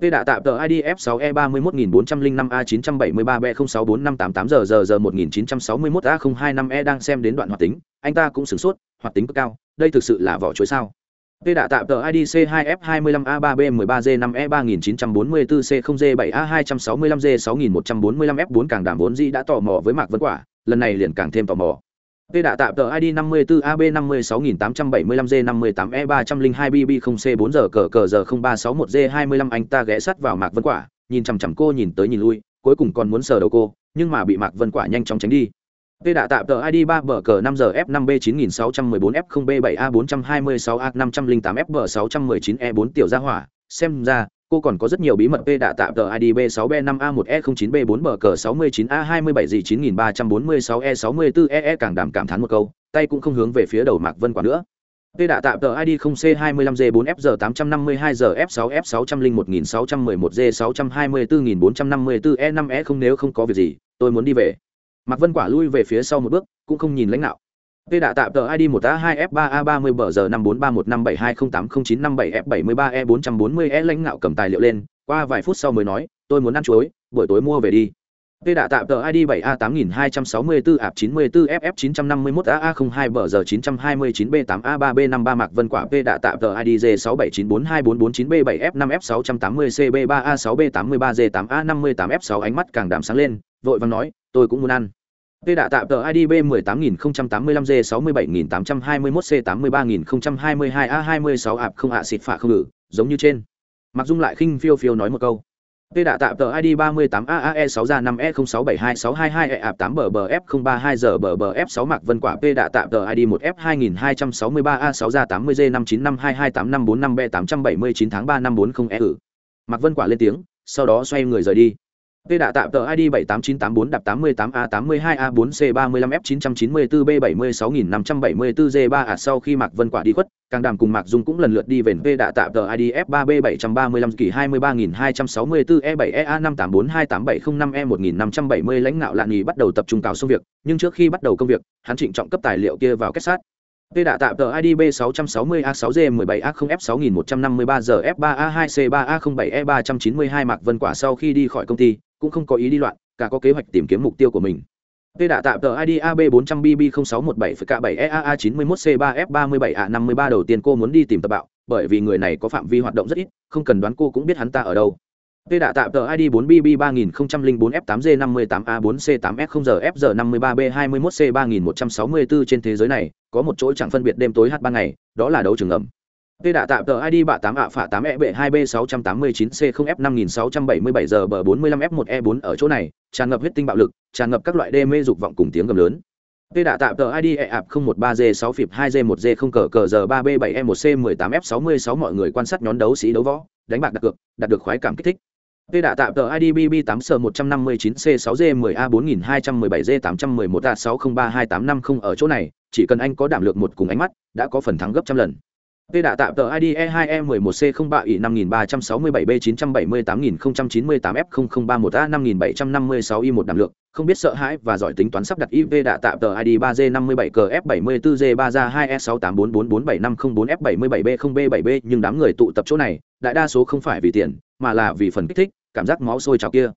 P đã tạm tờ ID F6E31405A973B064588GGG1961A025E e đang xem đến đoạn hoạt tính, anh ta cũng sửng sốt, hoạt tính cực cao, đây thực sự là vỏ chuối sao. Tê đã tạm tờ ID C2F25A3B13G5E3944C0G7A265G6145F4 càng đảm vốn dĩ đã tò mò với Mạc Vân Quả, lần này liền càng thêm tò mò. Tê đã tạm tờ ID 54AB56875G58E302BB0C4 giờ cờ cờ giờ 0361G25 anh ta ghé sát vào Mạc Vân Quả, nhìn chằm chằm cô nhìn tới nhìn lui, cuối cùng còn muốn sờ đầu cô, nhưng mà bị Mạc Vân Quả nhanh chóng tránh đi. Tê đạ tạm tờ ID 3 bờ cờ 5 giờ F5B9614F0B7A426A508FB619E4 tiểu gia hỏa, xem ra, cô còn có rất nhiều bí mật P đạ tạm tờ ID B6B5A1E09B4 bờ cờ 69A27 gì 9346E64EE càng đảm cảm thán một câu, tay cũng không hướng về phía đầu Mạc Vân quả nữa. P đạ tạm tờ ID 0C25G4FG852 giờ F6F6011G611G624454E5E e không nếu không có việc gì, tôi muốn đi về. Mạc Vân Quả lui về phía sau một bước, cũng không nhìn lãnh đạo. P đạ tạm tờ ID 1A2F3A30 bờ giờ 543157208097F73E440E e lãnh đạo cầm tài liệu lên, qua vài phút sau mới nói, tôi muốn ăn chuối, buổi tối mua về đi. P đạ tạm tờ ID 7A8264AP94FF951AA02 bờ giờ 929B8A3B53 Mạc Vân Quả P đạ tạm tờ ID J67942449B7F5F680 CB3A6B83 J8A58F6 ánh mắt càng đạm sáng lên, vội vàng nói, tôi cũng muốn ăn. Tê đạ tạm tờ ID B18085G67821C83022A26 ạp không hạ xịt phạ không ngự, giống như trên. Mặc Dung lại khinh phiêu phiêu nói một câu. Tê đạ tạm tờ ID 38AAE6G5E0672622E8BBF032GBBF6 Mạc Vân Quả P đạ tạm tờ ID 1 F 2263 A 6 ra 80 G 595228545 B 879 tháng 3 năm 40 E ử. Mạc Vân Quả lên tiếng, sau đó xoay người rời đi. Tê đạ tạm tờ ID 78984 đạp 88 A 82 A 4 C 35 F 994 B 76574 G 3 A sau khi Mạc Vân Quả đi khuất, Càng Đàm cùng Mạc Dung cũng lần lượt đi về Tê đạ tạm tờ ID F 3 B 735 kỳ 23264 E 7 EA 58428705 E 1570 e lãnh ngạo lạn nhì bắt đầu tập trung cào xong việc, nhưng trước khi bắt đầu công việc, hắn trịnh trọng cấp tài liệu kia vào kết sát. Tê đạ tạm tờ ID B660A6G17A0F6153G F3A2C3A07E392 Mạc Vân Quả sau khi đi khỏi công ty, cũng không có ý đi loạn, cả có kế hoạch tìm kiếm mục tiêu của mình. Tê đạ tạm tờ ID AB400BB0617FK7EAA91C3F37A53 đầu tiên cô muốn đi tìm tập bạo, bởi vì người này có phạm vi hoạt động rất ít, không cần đoán cô cũng biết hắn ta ở đâu. Tê đạ tạm tờ ID 4BB3004F8G58A4C8F0GFG53B21C3164 trên thế giới này, có một chỗ chẳng phân biệt đêm tối hát ban ngày, đó là đấu trường ngầm. Tê đã tạm tờ ID bạ 8 ạ phạ 8 e bệ 2 b 689 c 0 f 5677 giờ bờ 45 f 1 e 4 ở chỗ này, tràn ngập huyết tinh bạo lực, tràn ngập các loại đê mê dục vọng cùng tiếng gầm lớn. Tê đã tạm tờ ID e ạp 013 g 6 phịp 2 g 1 g 0 cờ cờ giờ 3 b 7 e 1 c 18 f 66 mọi người quan sát nhón đấu sĩ đấu võ, đánh bạc đặt cược, đạt được khoái cảm kích thích. Tê đã tạm tờ ID BB8 s 159 c 6 g 10 a 4217 g 811 a 603285 ở chỗ này, chỉ cần anh có đảm lược một cùng ánh mắt, đã có phần thắng gấp trăm lần. Tê đạ tạm tờ ID E2E11C03I5978F0031A5756Y1 đảm lượng, không biết sợ hãi và giỏi tính toán sắp đặt IV đạ tạm tờ ID 3G57CF74G3ra2S684447504F77B0B7B e nhưng đám người tụ tập chỗ này, đại đa số không phải vì tiền, mà là vì phần kích thích, cảm giác máu sôi trào kia.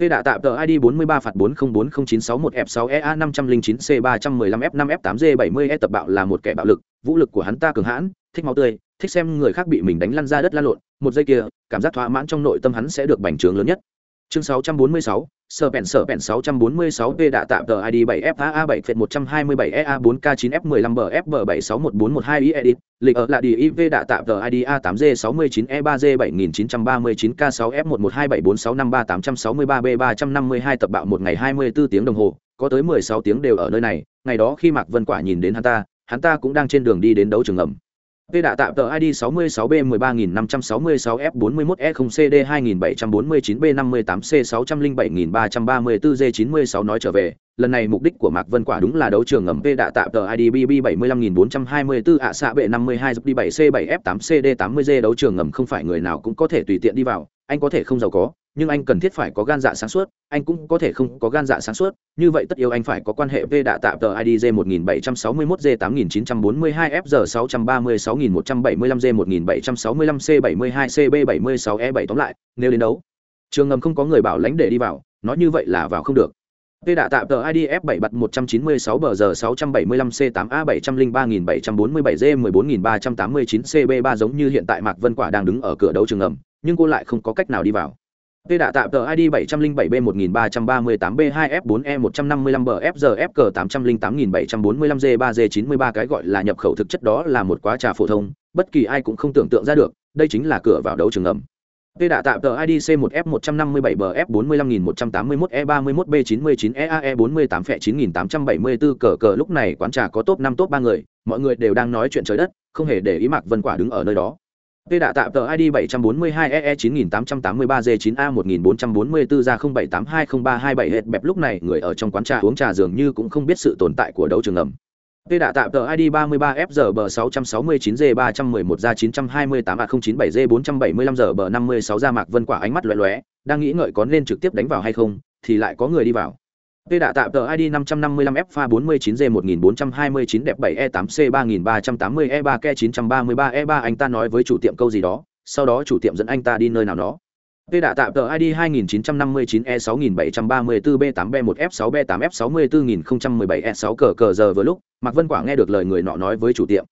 Tê đạ tạm tờ ID 43 phạt 404096F6EA509C315F5F8G70E e tập bạo là một kẻ bạo lực, vũ lực của hắn ta cường hãn, thích máu tươi, thích xem người khác bị mình đánh lăn ra đất lăn lộn, một giây kia, cảm giác thỏa mãn trong nội tâm hắn sẽ được bành trướng lớn nhất. Chương 646, Sở Bèn Sở Bèn 646P đã tạm tờ ID 7FA7F127EA4K9F15BFB761412 edit, lịch ở là đi IV đã tạm tờ ID A8G69E3G7939K6F11274653863B352 tập bạo một ngày 24 tiếng đồng hồ, có tới 16 tiếng đều ở nơi này, ngày đó khi Mạc Vân Quả nhìn đến hắn ta, hắn ta cũng đang trên đường đi đến đấu trường ngầm. P đã tạm tờ ID 66B13566F41E0CD2749B58C607334G96 nói trở về, lần này mục đích của Mạc Vân Quả đúng là đấu trường ngầm P đã tạm tờ ID BB75424 ạ xạ bệ 52 đi 7C7F8CD80G đấu trường ngầm không phải người nào cũng có thể tùy tiện đi vào, anh có thể không giàu có, nhưng anh cần thiết phải có gan dạ sáng suốt anh cũng có thể không có gan dạ sáng suốt như vậy tất yếu anh phải có quan hệ với đạ tạm tờ id 1761 g 8942 f giờ 636175 g 1765 c 72 cb 76 e 7 tóm lại nếu đến đấu trường ngầm không có người bảo lãnh để đi vào nói như vậy là vào không được Tê đạ tạm tờ IDF F7 bật 196 bờ giờ 675 C8 A 703747 G 14389 CB3 giống như hiện tại Mạc Vân Quả đang đứng ở cửa đấu trường ngầm, nhưng cô lại không có cách nào đi vào. Tê đã tạm tờ ID 707B1338B2F4E155BFGFG808745G3G93 cái gọi là nhập khẩu thực chất đó là một quá trà phổ thông, bất kỳ ai cũng không tưởng tượng ra được, đây chính là cửa vào đấu trường ngầm. Tê đã tạm tờ ID C1F157BF45181E31B99EAE48F9874 cờ cờ lúc này quán trà có top 5 top 3 người, mọi người đều đang nói chuyện trời đất, không hề để ý Mạc Vân Quả đứng ở nơi đó. Tê đạ tạm tờ ID 742EE9883G9A1444 ra 07820327 hệt bẹp lúc này người ở trong quán trà uống trà dường như cũng không biết sự tồn tại của đấu trường ngầm. Tê đạ tạm tờ ID 33FGB669G311 ra 928A097G475G56 ra Mạc Vân Quả ánh mắt lóe lóe, đang nghĩ ngợi có nên trực tiếp đánh vào hay không, thì lại có người đi vào. Tê đã tạm tờ ID 555 f 49 g 1429 đẹp 7E8C 3380E3K933E3 anh ta nói với chủ tiệm câu gì đó, sau đó chủ tiệm dẫn anh ta đi nơi nào đó. Tê đã tạm tờ ID 2959E6734B8B1F6B8F64017E6 cờ cờ giờ vừa lúc, Mạc Vân Quả nghe được lời người nọ nói với chủ tiệm.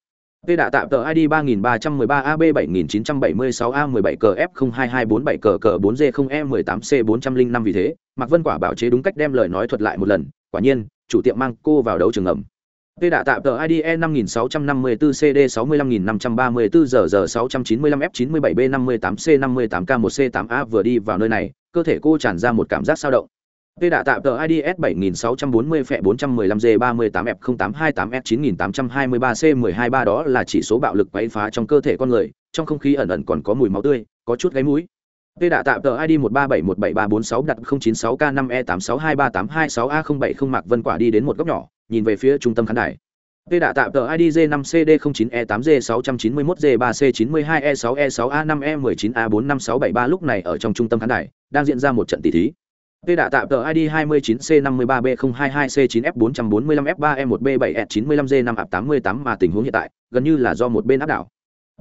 Tê đã tạm tờ ID 3313AB7976A17CF02247CC4G0E18C405 e vì thế, Mạc Vân Quả bảo chế đúng cách đem lời nói thuật lại một lần, quả nhiên, chủ tiệm mang cô vào đấu trường ngầm. Tê đã tạm tờ ID E5654CD65534ZZ695F97B58C58K1C8A vừa đi vào nơi này, cơ thể cô tràn ra một cảm giác sao động. P đã tạm tờ IDS 7640 phẹ 415 G 38 F0828 S 9823 C 123 đó là chỉ số bạo lực quấy phá trong cơ thể con người, trong không khí ẩn ẩn còn có mùi máu tươi, có chút gáy mũi. P đã tạm tờ ID 13717346 đặt 096K5E86238226A070 Mạc Vân Quả đi đến một góc nhỏ, nhìn về phía trung tâm khán đài. P đã tạm tờ ID J5CD09E8G691G3C92E6E6A5E19A45673 lúc này ở trong trung tâm khán đài, đang diễn ra một trận tỷ thí. Tê đã tạm tờ ID 29C53B022C9F445F3E1B7E95G5A88 mà tình huống hiện tại, gần như là do một bên áp đảo.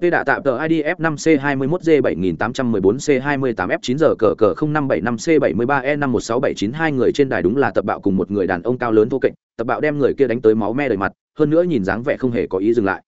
Tê đã tạm tờ ID F5C21G7814C28F9G cờ cờ 0575C73E516792 người trên đài đúng là tập bạo cùng một người đàn ông cao lớn vô kệnh, tập bạo đem người kia đánh tới máu me đầy mặt, hơn nữa nhìn dáng vẻ không hề có ý dừng lại.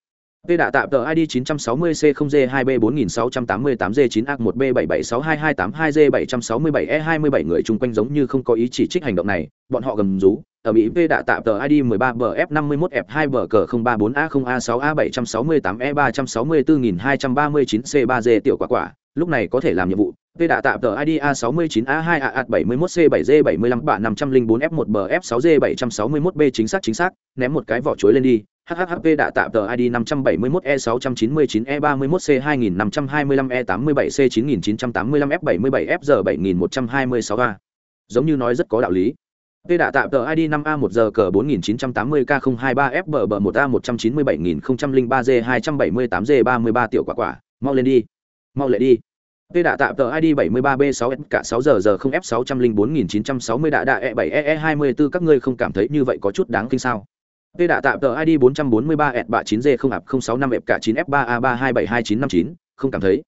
Tê đã tạm tờ ID 960C0G2B4688G9A1B7762282G767E27 người chung quanh giống như không có ý chỉ trích hành động này, bọn họ gầm rú, ở Mỹ tê đã tạm tờ ID 13BF51F2B034A0A6A764E364239C3G e tiểu quả quả, lúc này có thể làm nhiệm vụ. Tê đã tạm tờ ID A69A2A71C7G75B504F1BF6G761B chính xác chính xác, ném một cái vỏ chuối lên đi. HHHP đã tạm tờ ID 571E691E31C2525E87C9985F77FG7126A. E Giống như nói rất có đạo lý. Tê đã tạm tờ ID 5A1G4980K023FBB1A197003G278G33 tiểu quả quả, mau lên đi. Mau lệ đi. Tê đã tạm tờ ID 73B6 cả 6 giờ giờ 0 F604960 đã đã E7EE24 các ngươi không cảm thấy như vậy có chút đáng kinh sao? Tê đã tạm tờ ID 443 S bạ 9G 0 ạp 065 F cả 9 F3A3272959, không cảm thấy.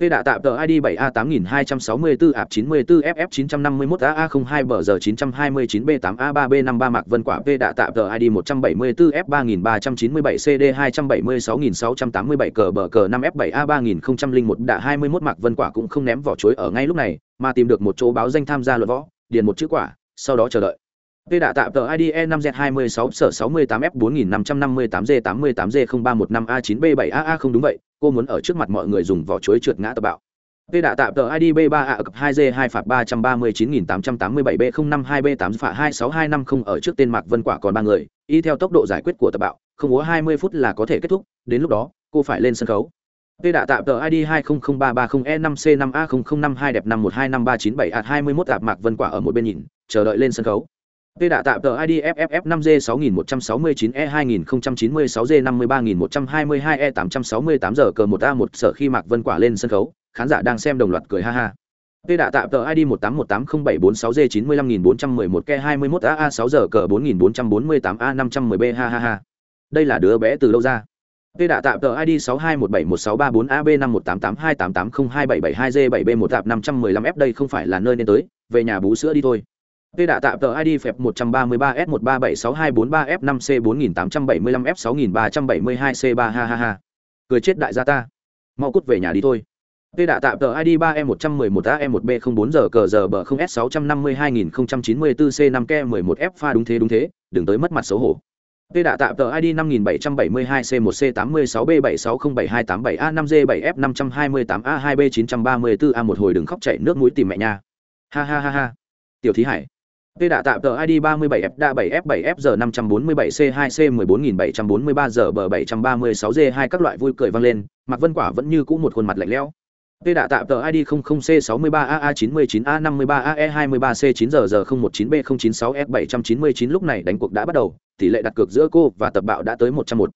Tê đã tạm tờ ID 7A8264-ạp-94-FF-951-AA02-BG-929-B8-A3-B53 Mạc Vân Quả Tê đã tạm tờ ID 174 F 3397 CD 276687 cờ bờ cờ 5 F 7 A 3001 đã 21 Mạc Vân Quả cũng không ném vỏ chuối ở ngay lúc này, mà tìm được một chỗ báo danh tham gia luận võ, điền một chữ quả, sau đó chờ đợi. Tê đã tạm tờ IDE 5Z26 sở 68F4558Z88Z0315A9B7AA không đúng vậy, cô muốn ở trước mặt mọi người dùng vỏ chuối trượt ngã tập bạo. Tê đã tạm tờ ID B3A cập 2G2 phạt 339887 B052 B8 phạt 26250 ở trước tên Mạc Vân Quả còn 3 người, y theo tốc độ giải quyết của tập bạo, không múa 20 phút là có thể kết thúc, đến lúc đó, cô phải lên sân khấu. Tê đã tạm tờ ID 200330E5C5A0052 e đẹp 5125397 tạp Mạc Vân Quả ở một bên nhìn, chờ đợi lên sân khấu. Tê đã tạm tờ ID FFF5G6169E2096G53122E868 giờ cờ 1A1 sở khi Mạc Vân Quả lên sân khấu, khán giả đang xem đồng loạt cười ha ha. Tê đã tạm tờ ID 181807446G95411K21AA 6 giờ cờ 4448A510B ha ha ha. Đây là đứa bé từ lâu ra. Tê đã tạm tờ ID 62171634AB5188288027772G7B1 515F đây không phải là nơi nên tới, về nhà bú sữa đi thôi. Tê đã tạm tờ ID phẹp 133S1376243F5C4875F6372C3 ha ha ha. Cười chết đại gia ta. Mau cút về nhà đi thôi. Tê đã tạm tờ ID 3E111AM1B04 giờ cờ giờ bờ 0S652094C5K11F pha đúng thế đúng thế, đừng tới mất mặt xấu hổ. Tê đã tạm tờ ID 5772C1C86B7607287A5G7F528A2B934A1 hồi đừng khóc chảy nước mũi tìm mẹ nha. Ha ha ha ha. Tiểu thí hải. Tê đã tạm tờ ID 37F đa 7F7F giờ 547C2C 14743 giờ bờ 736G2 các loại vui cười vang lên, Mạc Vân Quả vẫn như cũ một khuôn mặt lạnh lẽo. Tê đã tạm tờ ID 00C63AA99A53AE23C9GG019B096F799 lúc này đánh cuộc đã bắt đầu, tỷ lệ đặt cược giữa cô và tập bạo đã tới 101.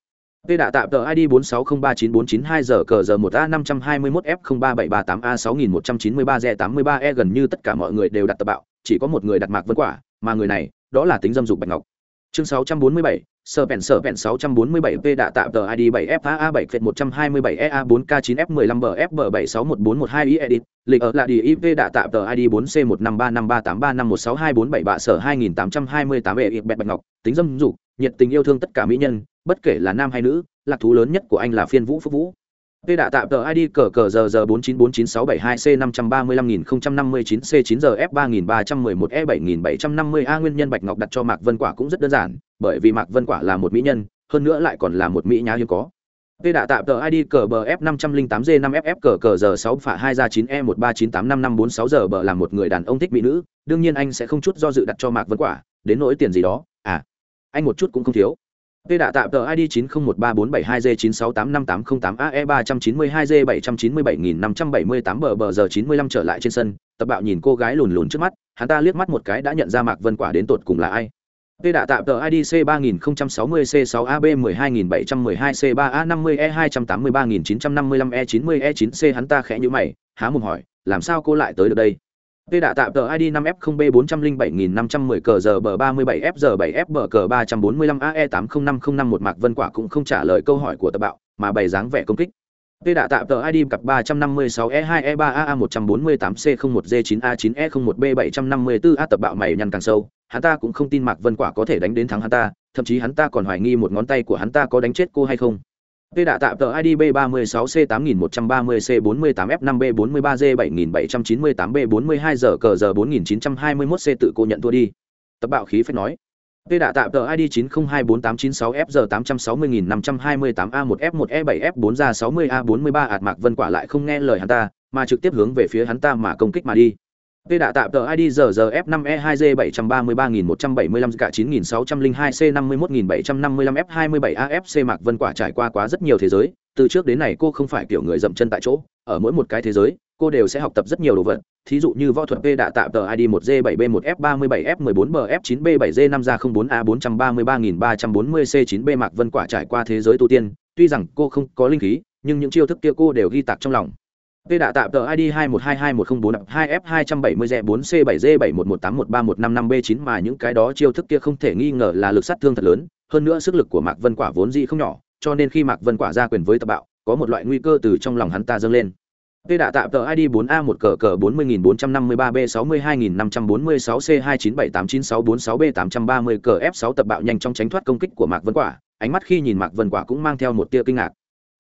Tê đã tạm tờ ID 46039492 giờ cờ giờ 1A521F03738A6193Z83E gần như tất cả mọi người đều đặt tập bạo, chỉ có một người đặt Mạc Vân Quả, mà người này, đó là tính dâm dục Bạch Ngọc. Chương 647, Sở Bèn Sở Bèn 647P đã tạo tờ ID 7FA7F127EA4K9F15BFB761412 edit, lịch ở là đi IP đã tạo tờ ID 4C1535335162417 bạ sở 2828 e Bạch Ngọc, tính dâm dục, nhiệt tình yêu thương tất cả mỹ nhân, bất kể là nam hay nữ, lạc thú lớn nhất của anh là phiên vũ phúc vũ. P đã tạm tờ ID cờ cờ giờ giờ 4949672C 535059C 9 giờ F3311E7750A e nguyên nhân Bạch Ngọc đặt cho Mạc Vân Quả cũng rất đơn giản, bởi vì Mạc Vân Quả là một mỹ nhân, hơn nữa lại còn là một mỹ nhá hiếm có. Tê đã tạm tờ ID cờ bờ F508G5FF cờ cờ giờ 6 phả 2 ra 9E1398546 giờ bờ là một người đàn ông thích mỹ nữ, đương nhiên anh sẽ không chút do dự đặt cho Mạc Vân Quả, đến nỗi tiền gì đó, à, anh một chút cũng không thiếu. P đã tạm tờ ID 90134722G9685588AE392G797578 bờ bờ giờ 95 trở lại trên sân, tập bạo nhìn cô gái lùn lùn trước mắt, hắn ta liếc mắt một cái đã nhận ra Mạc Vân Quả đến tột cùng là ai. P đã tạm tờ ID C3060C6AB12712C3A50E283955E90E9C e e e hắn ta khẽ như mày, há mồm hỏi, làm sao cô lại tới được đây? Tê đã tạm tờ ID 5F0B407510 cờ giờ bờ 37F giờ 7F bờ cờ 345 AE805051 Mạc Vân Quả cũng không trả lời câu hỏi của tập bạo, mà bày dáng vẻ công kích. Tê đã tạm tờ ID cặp 356E2E3AA148C01D9A9E01B754A tập e e e bạo mày nhăn càng sâu, hắn ta cũng không tin Mạc Vân Quả có thể đánh đến thắng hắn ta, thậm chí hắn ta còn hoài nghi một ngón tay của hắn ta có đánh chết cô hay không. Tê đã tạm tờ ID B36C8130C48F5B43D7798B42 giờ cờ giờ 4921C tự cô nhận thua đi. Tập bạo khí phải nói. Tê đã tạm tờ ID 90248996F giờ 860528A1F1E7F4 ra 60A43 ạt Mạc Vân Quả lại không nghe lời hắn ta, mà trực tiếp hướng về phía hắn ta mà công kích mà đi. V đã tạm tờ ID giờ giờ F5E2G733175 cả 9602C51755F27AFC Mạc Vân Quả trải qua quá rất nhiều thế giới, từ trước đến nay cô không phải kiểu người dậm chân tại chỗ, ở mỗi một cái thế giới, cô đều sẽ học tập rất nhiều đồ vật, thí dụ như võ thuật V đã tạm tờ ID 1G7B1F37F14BF9B7G5 ra 04A433340C9B Mạc Vân Quả trải qua thế giới tu tiên, tuy rằng cô không có linh khí, nhưng những chiêu thức kia cô đều ghi tạc trong lòng. V đã tạm tờ ID 21221042F270R4C7G711813155B9 mà những cái đó chiêu thức kia không thể nghi ngờ là lực sát thương thật lớn, hơn nữa sức lực của Mạc Vân Quả vốn dĩ không nhỏ, cho nên khi Mạc Vân Quả ra quyền với tập bạo, có một loại nguy cơ từ trong lòng hắn ta dâng lên. V đã tạm tờ ID 4A1 cờ cờ 40453B62546C297896446B830 cờ F6 tập bạo nhanh chóng tránh thoát công kích của Mạc Vân Quả, ánh mắt khi nhìn Mạc Vân Quả cũng mang theo một tia kinh ngạc.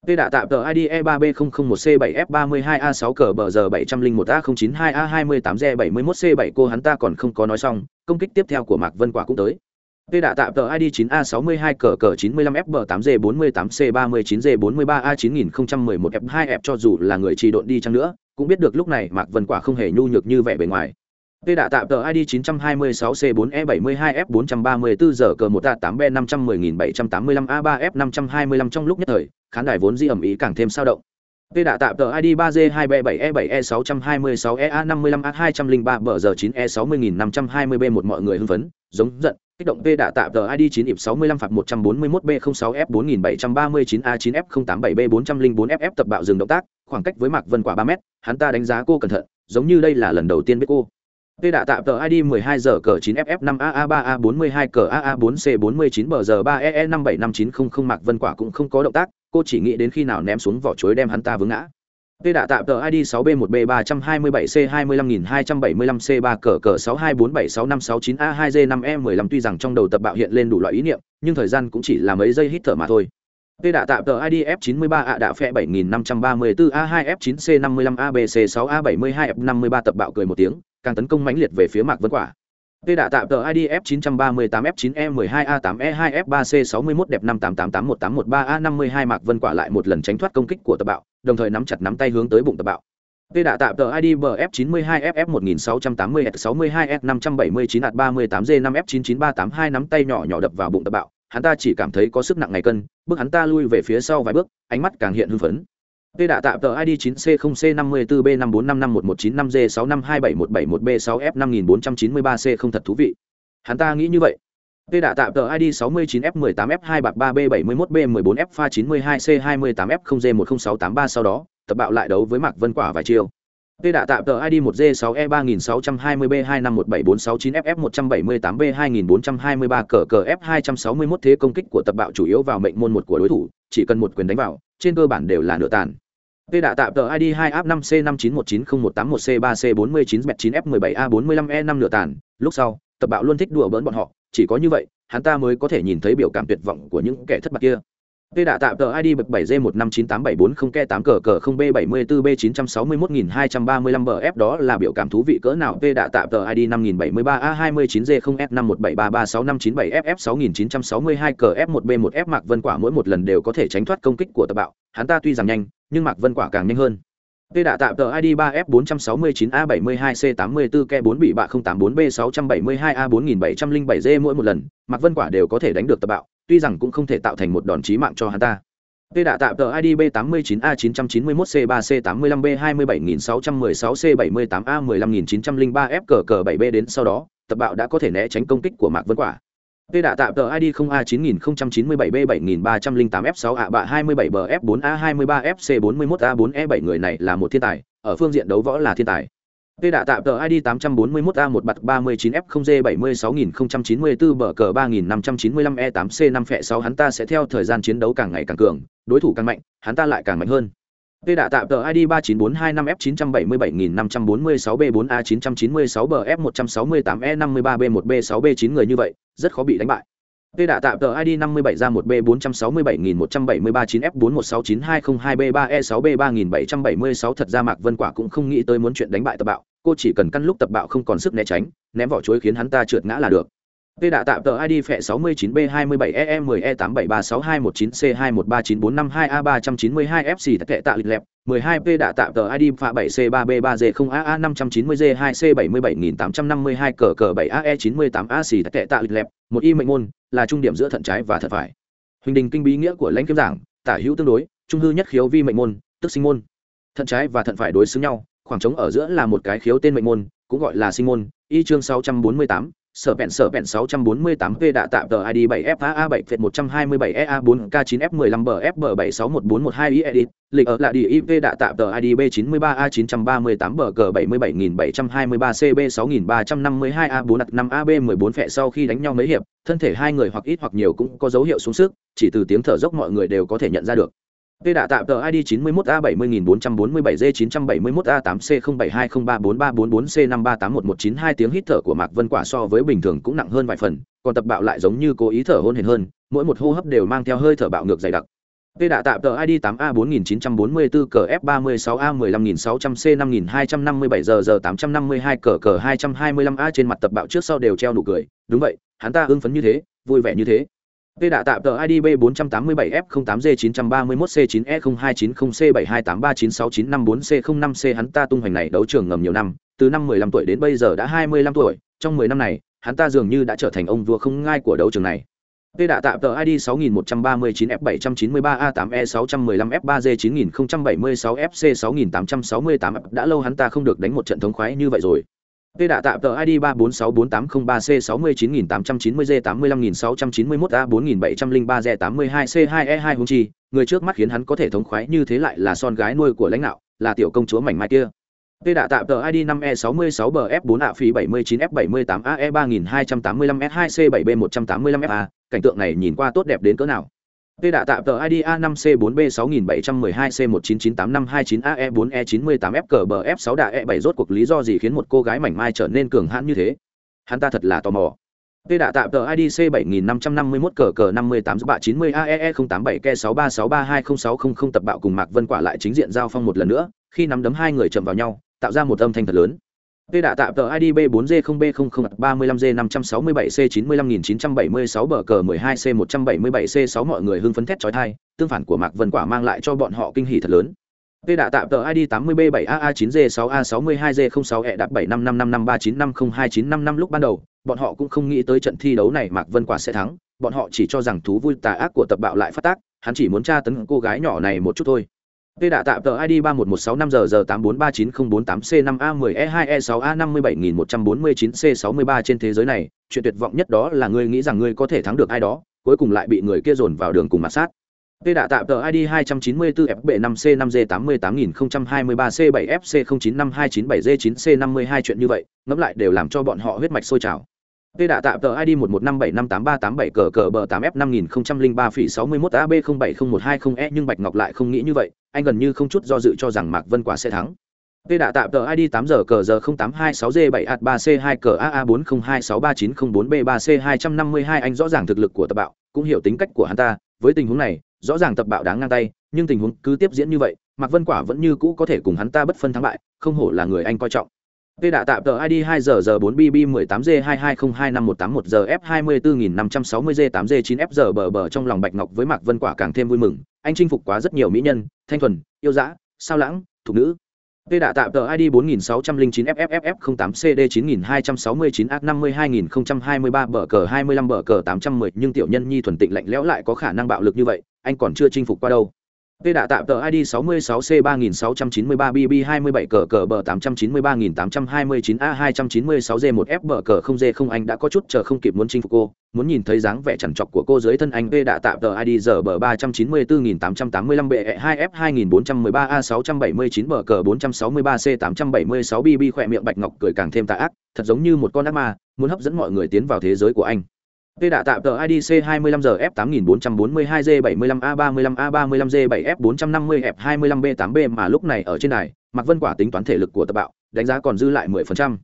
P đã tạm tờ ID E3B001C7F32A6CBR701A092A28Z71C7 cô hắn ta còn không có nói xong, công kích tiếp theo của Mạc Vân Quả cũng tới. P đã tạm tờ ID 9A62 cờ cờ 95F8Z48C39Z43A9011F2F cho dù là người trì độn đi chăng nữa, cũng biết được lúc này Mạc Vân Quả không hề nhu nhược như vẻ bề ngoài. Tê đã tạm tờ ID 926C4E72F434 giờ cờ 1A8B510785A3F525 trong lúc nhất thời, khán đài vốn di ẩm ý càng thêm sao động. Tê đã tạm tờ ID 3G2B7E7E626EA55A203 bờ giờ 9E60520B một mọi người hưng phấn, giống giận, kích động Tê đã tạm tờ ID 9 ịp 65 phạt 141B06F4739A9F087B404FF tập bạo dừng động tác, khoảng cách với Mạc Vân quả 3 mét, hắn ta đánh giá cô cẩn thận, giống như đây là lần đầu tiên biết cô. Tê đã tạm tờ ID 12 giờ cờ 9FF5AA3A42 cờ AA4C49 bờ giờ 3EE575900 Mạc Vân Quả cũng không có động tác, cô chỉ nghĩ đến khi nào ném xuống vỏ chuối đem hắn ta vướng ngã. Tê đã tạm tờ ID 6B1B327C25275C3 cờ cờ 62476569A2G5E15 tuy rằng trong đầu tập bạo hiện lên đủ loại ý niệm, nhưng thời gian cũng chỉ là mấy giây hít thở mà thôi. Tê đã tạm tờ ID F93 ạ đạ phẹ 7534A2F9C55ABC6A72F53 tập bạo cười một tiếng, càng tấn công mãnh liệt về phía Mạc Vân Quả. P đã tạm tờ ID F938F9E12A8E2F3C61 đẹp 588818113A52 Mạc Vân Quả lại một lần tránh thoát công kích của tập bạo, đồng thời nắm chặt nắm tay hướng tới bụng tập bạo. P đã tạm tờ ID BF92FF1680S62F579A38G5F99382 nắm tay nhỏ nhỏ đập vào bụng tập bạo, hắn ta chỉ cảm thấy có sức nặng ngày cân, bước hắn ta lui về phía sau vài bước, ánh mắt càng hiện hưng phấn. P đã tạm tờ ID 9C0C54B5455195G65271711B6F5493C không thật thú vị. Hắn ta nghĩ như vậy. P đã tạm tờ ID 69F18F2B3B71B14F92C28F0G10683 sau đó, tập bạo lại đấu với Mạc Vân Quả vài chiều. Tê đã tạm tờ ID 1G6E3620B2517469FF178B2423 cờ cờ F261 thế công kích của tập bạo chủ yếu vào mệnh môn một của đối thủ, chỉ cần một quyền đánh vào, trên cơ bản đều là nửa tàn. Tê đã tạm tờ ID 2AP5C59190181C3C49B9F17A45E5 nửa tàn, lúc sau, tập bạo luôn thích đùa bỡn bọn họ, chỉ có như vậy, hắn ta mới có thể nhìn thấy biểu cảm tuyệt vọng của những kẻ thất bại kia. Tê đạ tạm tờ ID bậc 7G1598740K8 cờ cờ 0B74B961235BF đó là biểu cảm thú vị cỡ nào. Tê đạ tạm tờ ID 5073A29G0F517336597FF6962 cờ F1B1F Mạc Vân Quả mỗi một lần đều có thể tránh thoát công kích của tập bạo. Hắn ta tuy rằng nhanh, nhưng Mạc Vân Quả càng nhanh hơn. Tê đạ tạm tờ ID 3F469A72C84K4 bị bạ 084B672A4707G mỗi một lần, Mạc Vân Quả đều có thể đánh được tập bạo, tuy rằng cũng không thể tạo thành một đòn chí mạng cho hắn ta. Tê đã tạm tờ ID B89A991C3C85B27616C78A15903F cờ cờ 7B đến sau đó, tập bạo đã có thể né tránh công kích của Mạc Vân Quả. Tê đã tạm tờ ID 0A9097B7308F6A bạ 27BF4A23FC41A4E7 người này là một thiên tài, ở phương diện đấu võ là thiên tài. Tê đạ tạm tờ ID 841A1 bật 39F0G76094 bờ cờ 3595E8C5 phẹ 6 hắn ta sẽ theo thời gian chiến đấu càng ngày càng cường, đối thủ càng mạnh, hắn ta lại càng mạnh hơn. Tê đạ tạm tờ ID 39425F977546B4A996 bờ F168E53B1B6B9 người như vậy, rất khó bị đánh bại. Tê đã tạm tờ ID 57 ra 1B 467173 9F4169202B3E6B 3776 thật ra Mạc Vân Quả cũng không nghĩ tới muốn chuyện đánh bại tập bạo, cô chỉ cần căn lúc tập bạo không còn sức né tránh, ném vỏ chuối khiến hắn ta trượt ngã là được. Tê đạ tạm tờ ID phẹ 69B27EE10E8736219452A392FC thật kệ tạ lịch lẹp, 12P đạ tạm tờ ID phạ 7C3B3D0AA590G2C77852 cờ cờ 7AE98A xì kệ tạ lịch lẹp, một y mệnh môn, là trung điểm giữa thận trái và thận phải. Huỳnh đình kinh bí nghĩa của lãnh kiếm giảng, tả hữu tương đối, trung hư nhất khiếu vi mệnh môn, tức sinh môn. Thận trái và thận phải đối xứng nhau, khoảng trống ở giữa là một cái khiếu tên mệnh môn, cũng gọi là sinh môn, y chương 648 sở bẹn sở bẹn 648 v đã tạm tờ ID 7FA 7 phệt 127 EA 4 K 9 F 15 BF 761412 i edit, lịch ở là đi IV đã tạm tờ ID B93A938BG77723CB6352A4N5AB14 phẹ sau khi đánh nhau mấy hiệp, thân thể hai người hoặc ít hoặc nhiều cũng có dấu hiệu xuống sức, chỉ từ tiếng thở dốc mọi người đều có thể nhận ra được. Tê đạ tạm tờ ID 91A70447G971A8C0720343444C538119 tiếng hít thở của Mạc Vân Quả so với bình thường cũng nặng hơn vài phần, còn tập bạo lại giống như cố ý thở hôn hển hơn, mỗi một hô hấp đều mang theo hơi thở bạo ngược dày đặc. Tê đạ tạm tờ ID 8A4944 cờ F36A15600C5257 giờ giờ 852 cờ cờ 225A trên mặt tập bạo trước sau đều treo nụ cười, đúng vậy, hắn ta hưng phấn như thế, vui vẻ như thế. Tê đạ tạm tờ ID B487F08G931C9E0290C728396954C05C e hắn ta tung hoành này đấu trường ngầm nhiều năm, từ năm 15 tuổi đến bây giờ đã 25 tuổi, trong 10 năm này, hắn ta dường như đã trở thành ông vua không ngai của đấu trường này. Tê đạ tạm tờ ID 6139F793A8E615F3G9076FC6868 đã lâu hắn ta không được đánh một trận thống khoái như vậy rồi. Tê đạ tạm tờ ID 34648033C69890D85691A4703Z82C2E2 hung chi, người trước mắt khiến hắn có thể thống khoái như thế lại là son gái nuôi của lãnh đạo, là tiểu công chúa mảnh mai kia. Tê đạ tạm tờ ID 5E66BF4A79F78AE3285S2C7B185FA, cảnh tượng này nhìn qua tốt đẹp đến cỡ nào. Tê đã tạm tờ ID A5C4B6712C1998529AE4E98FCBF6 đạ E7 rốt cuộc lý do gì khiến một cô gái mảnh mai trở nên cường hãn như thế? Hắn ta thật là tò mò. Tê đã tạm tờ ID C7551 cờ cờ 58 bạ 90 AEE 087 ke 63632060 tập bạo cùng Mạc Vân Quả lại chính diện giao phong một lần nữa, khi nắm đấm hai người chậm vào nhau, tạo ra một âm thanh thật lớn. Tê đạ tạm tờ ID B4G0B0035G567C95976 bờ cờ 12C177C6 mọi người hưng phấn thét chói tai, tương phản của Mạc Vân Quả mang lại cho bọn họ kinh hỉ thật lớn. Tê đạ tạm tờ ID 80B7AA9G6A62G06E đạp 755553950295 lúc ban đầu, bọn họ cũng không nghĩ tới trận thi đấu này Mạc Vân Quả sẽ thắng, bọn họ chỉ cho rằng thú vui tà ác của tập bạo lại phát tác, hắn chỉ muốn tra tấn cô gái nhỏ này một chút thôi. Tê đạ tạm tờ ID 31165 giờ giờ 8439048C5A10E2E6A57149C63 trên thế giới này, chuyện tuyệt vọng nhất đó là ngươi nghĩ rằng ngươi có thể thắng được ai đó, cuối cùng lại bị người kia dồn vào đường cùng mà sát. Tê đạ tạm tờ ID 294FB5C5D88023C7FC095297D9C52 chuyện như vậy, ngẫm lại đều làm cho bọn họ huyết mạch sôi trào. Tê đã tạm tờ ID 11575837 cờ cờ bờ 8F5003 phỉ 61AB070120E nhưng Bạch Ngọc lại không nghĩ như vậy, anh gần như không chút do dự cho rằng Mạc Vân Quả sẽ thắng. Tê đã tạm tờ ID 8 giờ cờ giờ 0826G7A3C2 cờ AA40263904B3C252 anh rõ ràng thực lực của tập bạo, cũng hiểu tính cách của hắn ta, với tình huống này, rõ ràng tập bạo đáng ngang tay nhưng tình huống cứ tiếp diễn như vậy mạc vân quả vẫn như cũ có thể cùng hắn ta bất phân thắng bại không hổ là người anh coi trọng Tê đạ tạm tờ ID 2 giờ giờ 4 BB 18 g 220258181 giờ F 24560 g 8 g 9 F giờ bờ bờ trong lòng Bạch Ngọc với Mạc Vân Quả càng thêm vui mừng, anh chinh phục quá rất nhiều mỹ nhân, thanh thuần, yêu dã, sao lãng, thủ nữ. Tê đạ tạm tờ ID 4609 FFFF08 CD 9269 A 52023 bờ cờ 25 bờ cờ 810 nhưng tiểu nhân nhi thuần tịnh lạnh lẽo lại có khả năng bạo lực như vậy, anh còn chưa chinh phục qua đâu. Tê đã tạm tờ ID 66C3693BB27 cờ cờ bờ 893829A296G1F bờ cờ không G không anh đã có chút chờ không kịp muốn chinh phục cô, muốn nhìn thấy dáng vẻ chằn trọc của cô dưới thân anh Tê đã tạm tờ ID giờ bờ 394885BE2F2413A679 bờ cờ 463C876BB khỏe miệng bạch ngọc cười càng thêm tà ác, thật giống như một con ác ma, muốn hấp dẫn mọi người tiến vào thế giới của anh. Tê đã tạm tờ IDC 25 giờ F8442G 75A35A35G 7F450 F25B8B mà lúc này ở trên đài, Mạc Vân Quả tính toán thể lực của tập bạo, đánh giá còn dư lại 10%.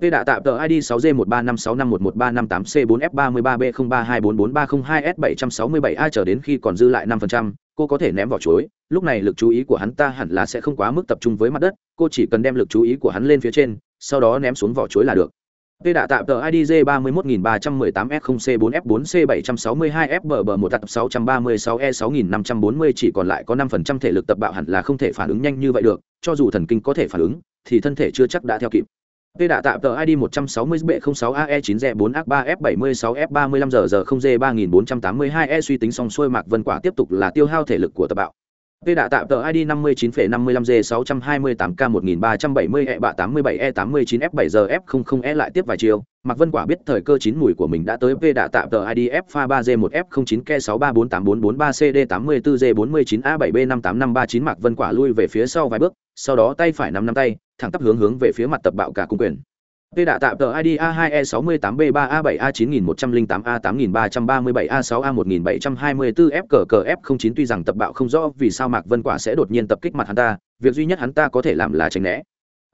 Tê đã tạm tờ ID 6G13565111358C4F33B03244302S767A chờ đến khi còn dư lại 5%, cô có thể ném vào chuối, lúc này lực chú ý của hắn ta hẳn là sẽ không quá mức tập trung với mặt đất, cô chỉ cần đem lực chú ý của hắn lên phía trên, sau đó ném xuống vỏ chuối là được. Tê đã tạm tờ IDJ 31318F0C4F4C762FBB1 tập 636E6540 chỉ còn lại có 5% thể lực tập bạo hẳn là không thể phản ứng nhanh như vậy được, cho dù thần kinh có thể phản ứng, thì thân thể chưa chắc đã theo kịp. Tê đã tạm tờ ID 160B06AE9Z4A3F76F35GG0G3482E e suy tính xong xuôi Mạc Vân Quả tiếp tục là tiêu hao thể lực của tập bạo. Tê đã tạm tờ ID 59,55G628K1370E387E89F7GF00E e e lại tiếp vài chiều, Mạc Vân Quả biết thời cơ chín mùi của mình đã tới P đã tạm tờ ID F pha 3G1F09K6348443CD89A7B58539 Mạc Vân Quả lui về phía sau vài bước, sau đó tay phải nắm nắm tay, thẳng tắp hướng hướng về phía mặt tập bạo cả cung quyền. Tê đã tạm tờ ID A2E68B3A7A9105A8337A6A1724F F09 tuy rằng tập bạo không rõ vì sao Mạc Vân Quả sẽ đột nhiên tập kích mặt hắn ta, việc duy nhất hắn ta có thể làm là tránh né.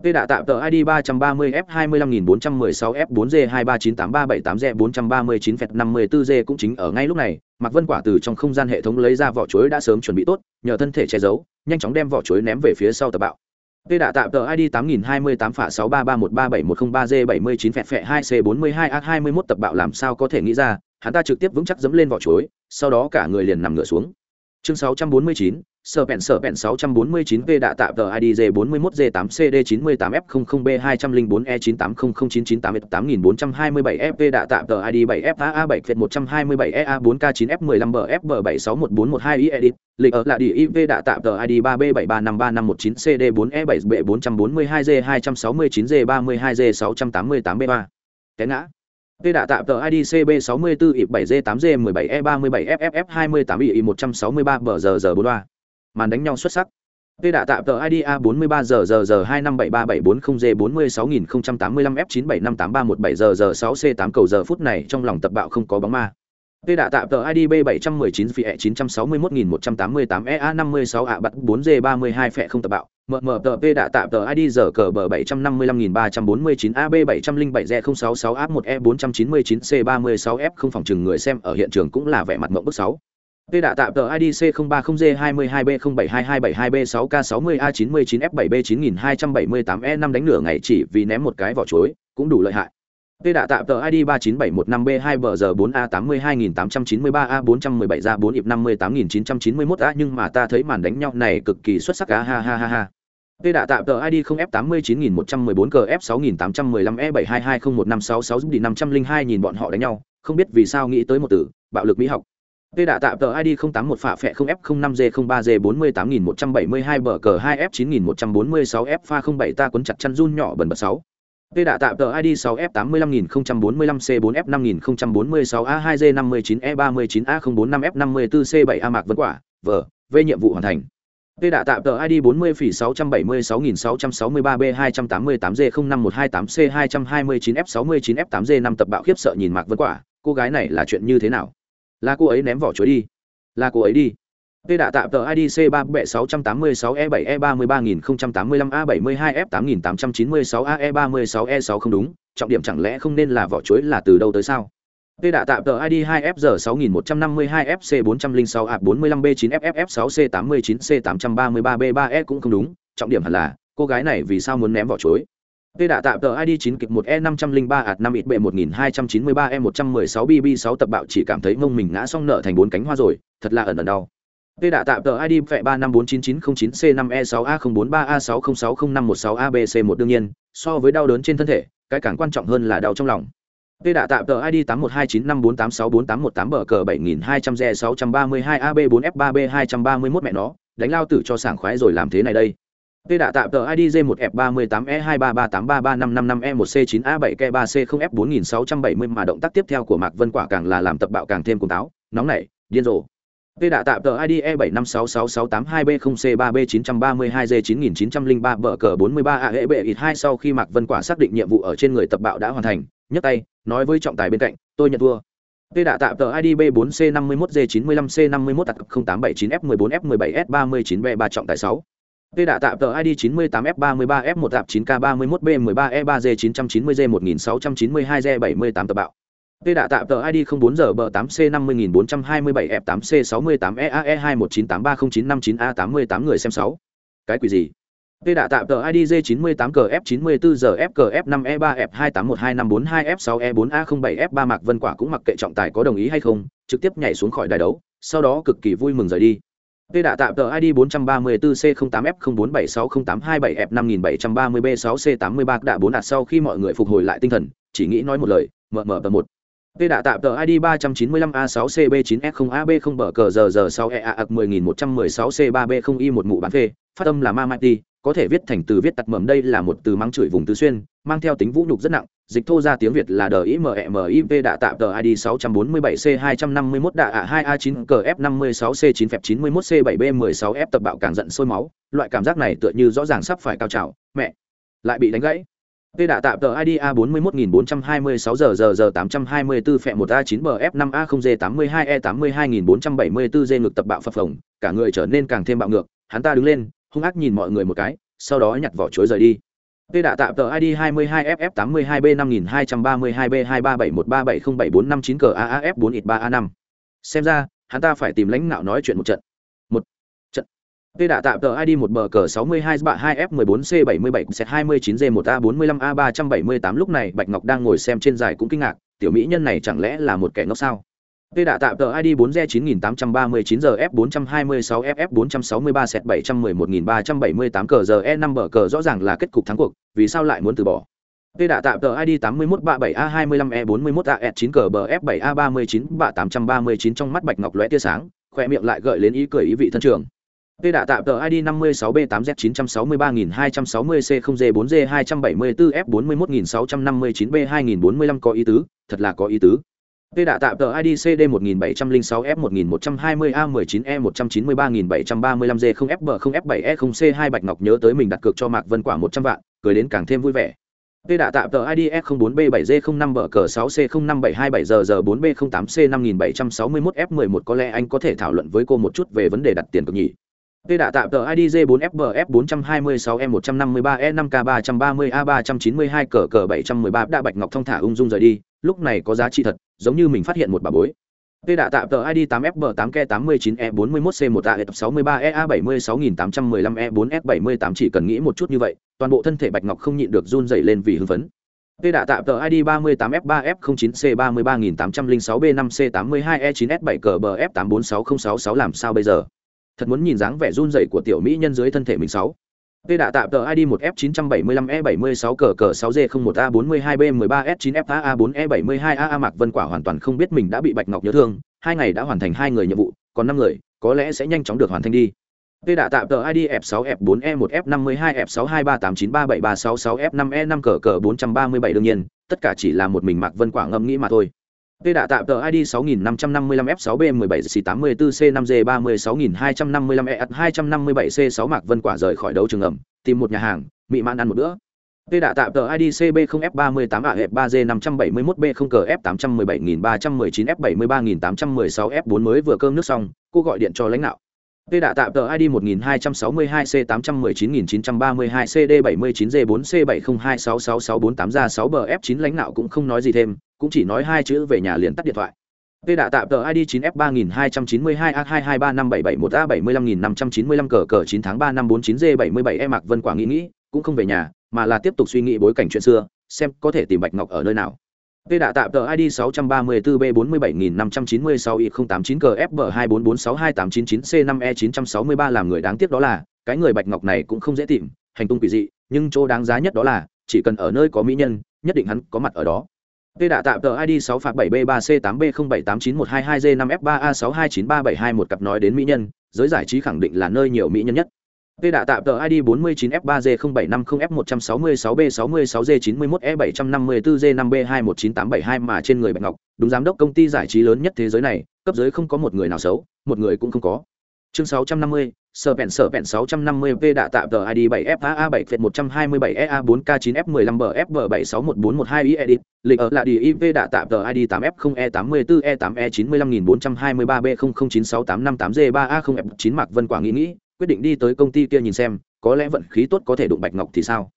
Tê đã tạm tờ ID 330F25416F4G2398378G439F54G cũng chính ở ngay lúc này, Mạc Vân Quả từ trong không gian hệ thống lấy ra vỏ chuối đã sớm chuẩn bị tốt, nhờ thân thể che giấu, nhanh chóng đem vỏ chuối ném về phía sau tập bạo. Tê đã tạm tờ ID 8028 phả 633137103G79 phẹt phẹ 2C42A21 tập bạo làm sao có thể nghĩ ra, hắn ta trực tiếp vững chắc dẫm lên vỏ chuối, sau đó cả người liền nằm ngửa xuống. Chương 649, sở pẹn sở pẹn 649P đã tạo tờ IDG 41G8CD98F00B204E980099882427FP đã tạo tờ ID 7FAA7F127EA4K9F15BF7614112E lịch ở là địa IV đã tạo tờ ID 3B735359CD4E7B442G269G32G688B3 cái ngã. V đã tạo tờ ID CB64 IP7G8G17E37FFF28II163BZZ43 màn đánh nhau xuất sắc Tê đạ tạm tờ ID A 43 giờ giờ giờ 2573740 G 46085 F 975831 giờ giờ 6 C 8 cầu giờ phút này trong lòng tập bạo không có bóng ma. Tê đạ tạm tờ ID B 719 phỉ 961188 EA 56 ạ bắt 4 G 32 phẹ không tập bạo. Mở mở tờ P đạ tạm tờ ID giờ cờ bờ 755349AB707G066A1E499C36F không phòng trừng người xem ở hiện trường cũng là vẻ mặt mộng bức 6. Tê đạ tạm tờ IDC 030G22B0722722B6K60A99F7B9278E5 đánh nửa ngày chỉ vì ném một cái vỏ chuối, cũng đủ lợi hại. Tê đạ tạm tờ ID 39715B2BG4A82893A417 ra 4 ịp 58991A nhưng mà ta thấy màn đánh nhau này cực kỳ xuất sắc á ha ha ha ha. Tê đạ tạm tờ ID 0F89114CF6815E722015666 giúp đi 502 nhìn bọn họ đánh nhau, không biết vì sao nghĩ tới một từ, bạo lực mỹ học. Tê đã tạm tờ ID 081 phạ phẹ 0F05G03G48172 bờ cờ 2F9146 F pha 07 ta cuốn chặt chăn run nhỏ bẩn bật 6. Tê đã tạm tờ ID 6F85045C4F5046A2G59E39A045F54C7A e Mạc Vân Quả, vờ, về nhiệm vụ hoàn thành. Tê đã tạm tờ ID 40 phỉ 676B663B288C05128C229F69F8G5 tập bạo khiếp sợ nhìn Mạc Vân Quả, cô gái này là chuyện như thế nào? Là cô ấy ném vỏ chuối đi là cô ấy đi Tê đạ tạm tờ IDC 3 bệ 686 E7 E 33085 e A 72 F 8896 AE 36 E 6 e không đúng, trọng điểm chẳng lẽ không nên là vỏ chuối là từ đâu tới sao? Tê đạ tạm tờ ID 2FG 6152 FC 406 A 45 B9 FFF 6 C 89 C 833 B3E cũng không đúng, trọng điểm hẳn là cô gái này vì sao muốn ném vỏ chuối. Tê đã tạm tờ ID 9 kịp 1 E 503 ạt 5 ít bệ 1293 E 116 BB 6 tập bạo chỉ cảm thấy mông mình ngã xong nợ thành bốn cánh hoa rồi, thật là ẩn ẩn đau. Tê đã tạm tờ ID vẹ 35499909 C5E6A0433A6060516ABC1 đương nhiên, so với đau đớn trên thân thể, cái càng quan trọng hơn là đau trong lòng. Tê đã tạm tờ ID 812954864818 bờ cờ 7200 g 632 AB4F3B231 mẹ nó, đánh lao tử cho sảng khoái rồi làm thế này đây. Tê đạ tạm tờ ID J1F38E233833555E1C9A7K3C0F4670 mà động tác tiếp theo của Mạc Vân Quả càng là làm tập bạo càng thêm cuồng táo, nóng nảy, điên rồ. Tê đạ tạm tờ ID E756662B0C3B932G9903 bờ cờ 43A hệ bệ ít 2 sau khi Mạc Vân Quả xác định nhiệm vụ ở trên người tập bạo đã hoàn thành, nhấc tay, nói với trọng tài bên cạnh, tôi nhận thua. Tê đạ tạm tờ ID B4C51D95C51 0879F14F17S39B3 trọng tài 6. Tê đã tạm tờ ID 98F33F1T9K31B13E3G990G1692G78 tập bạo. Tê đã tạm tờ ID 04G8C50427F8C68EAE219830959A88 người xem 6. Cái quỷ gì? Tê đã tạm tờ ID J98CF94 giờ FKF5E3F28125442F6E4A07F3 e e e Mạc Vân Quả cũng mặc kệ trọng tài có đồng ý hay không, trực tiếp nhảy xuống khỏi đài đấu, sau đó cực kỳ vui mừng rời đi. Tê đạ tạm tờ ID 434C08F04760827F5730B6C83 đã 4 đạt sau khi mọi người phục hồi lại tinh thần, chỉ nghĩ nói một lời, mở mở tờ 1. Tê đạ tạm tờ ID 395A6CB9F0AB0BCG6EA10116C3B0I1 mụ bán phê, phát âm là Ma Mai Ti, có thể viết thành từ viết tắt mầm đây là một từ mắng chửi vùng tứ xuyên mang theo tính vũ nhục rất nặng dịch thô ra tiếng việt là đờ i m e m v đạ tạm tờ id 647 c 251 đạ ạ 2 a 9 cf 56 c 9 f 91 c 7 b 16 f tập bạo càng giận sôi máu. Loại cảm giác này tựa như rõ ràng sắp phải cao trào. Mẹ lại bị đánh gãy. Tê đạ tạm tờ ID A41426 giờ giờ giờ 824 phẹ 1 A9 BF 5 A0G 82 E 82474 G ngực tập bạo phập phồng, cả người trở nên càng thêm bạo ngược, hắn ta đứng lên, hung ác nhìn mọi người một cái sau đó nhặt vỏ chuối rời đi. Tê đạ tạm tờ ID 22FF82B5232B23713707459 cờ AAF4IT3A5. Xem ra, hắn ta phải tìm lãnh ngạo nói chuyện một trận. Một trận. Tê đạ tạm tờ ID một bờ cờ 62 bạ 2F14C77 29G1A45A378 lúc này Bạch Ngọc đang ngồi xem trên giải cũng kinh ngạc, tiểu mỹ nhân này chẳng lẽ là một kẻ ngốc sao? Tê đã tạm tờ ID 4 g 9839 giờ F426 FF 463 set 711378 cờ giờ E5 bờ cờ rõ ràng là kết cục thắng cuộc, vì sao lại muốn từ bỏ? Tê đã tạm tờ ID 8137A25E41AS9 cờ bờ F7A39 bạ 839 trong mắt Bạch Ngọc lóe tia sáng, khỏe miệng lại gợi lên ý cười ý vị thân trường. Tê đã tạm tờ ID 56B8Z963260C0G4G274F41659B2045 có ý tứ, thật là có ý tứ. Tê đã tạm tờ ID CD 1706 F 1120 A 19 E 193735 G 0 FB 0 F7 E 0 C 2 Bạch Ngọc nhớ tới mình đặt cược cho Mạc Vân Quả 100 vạn, cười đến càng thêm vui vẻ. Tê đã tạm tờ ID S 04 B 7 G 05 bờ cờ 6 C 05727 giờ giờ 4 B 08 C 5761 F 11 có lẽ anh có thể thảo luận với cô một chút về vấn đề đặt tiền cực nhỉ. Tê đã tạm tờ ID J4FBF426E153E5K330A392 cờ cờ 713 đã Bạch Ngọc thông thả ung dung rời đi, lúc này có giá trị thật, giống như mình phát hiện một bà bối. Tê đã tạm tờ ID 8FB8K89E41C1A63EA76815E4S78 e chỉ cần nghĩ một chút như vậy, toàn bộ thân thể Bạch Ngọc không nhịn được run rẩy lên vì hưng phấn. Tê đã tạm tờ ID 38F3F09C33806B5C82E9S7CBF846066 làm sao bây giờ? Thật muốn nhìn dáng vẻ run rẩy của tiểu mỹ nhân dưới thân thể mình sáu. Tê đạ tạm tờ ID 1F975E76 cờ cờ 6G01A42B13S9FA4E72AA e Mạc Vân Quả hoàn toàn không biết mình đã bị Bạch Ngọc nhớ thương, hai ngày đã hoàn thành hai người nhiệm vụ, còn năm người, có lẽ sẽ nhanh chóng được hoàn thành đi. Tê đạ tạm tờ ID F6F4E1F52F6238937366F5E5 cờ cờ 437 đương nhiên, tất cả chỉ là một mình Mạc Vân Quả ngâm nghĩ mà thôi. Tê đã tạm tờ ID 6555F6B17C84C5G36255E257C6 Mạc Vân Quả rời khỏi đấu trường ẩm, tìm một nhà hàng, mị mạn ăn một bữa. Tê đã tạm tờ ID CB0F38A3G577M0CF817.319F73816F4 mới vừa cơm nước xong, cô gọi điện cho lãnh đạo. Tê đã tạm tờ ID 1262C819932CD79G4C70266648 ra 6BF9 lãnh đạo cũng không nói gì thêm, cũng chỉ nói hai chữ về nhà liền tắt điện thoại Tê đạ tạm tờ ID 9F3292A2235771A75595 cờ cờ 9 tháng 3 năm 49G77E Mạc Vân Quả nghĩ nghĩ, cũng không về nhà, mà là tiếp tục suy nghĩ bối cảnh chuyện xưa, xem có thể tìm Bạch Ngọc ở nơi nào. Tê đạ tạm tờ ID 634B47596Y089 cờ FB244628999C5E963 làm người đáng tiếc đó là, cái người Bạch Ngọc này cũng không dễ tìm, hành tung quỷ dị, nhưng chỗ đáng giá nhất đó là, chỉ cần ở nơi có mỹ nhân, nhất định hắn có mặt ở đó. Tê đã tạm tờ ID 6 phạt 7B3C8B07891222G5F3A6293721 cặp nói đến mỹ nhân, giới giải trí khẳng định là nơi nhiều mỹ nhân nhất. Tê đã tạm tờ ID 49F3G0750F166B66G91E754G5B21987 mà trên người Bạch Ngọc, đúng giám đốc công ty giải trí lớn nhất thế giới này, cấp dưới không có một người nào xấu, một người cũng không có. Chương 650, sở vẹn sở vẹn 650V đã tạo tờ ID 7FA7F127EA4K9F15BFB761412 edit, lịch ở là đi IV đã tạo tờ ID 8F0E84E8E95423B0096858G3A0F9 Mạc Vân Quảng nghĩ nghĩ, quyết định đi tới công ty kia nhìn xem, có lẽ vận khí tốt có thể đụng Bạch Ngọc thì sao.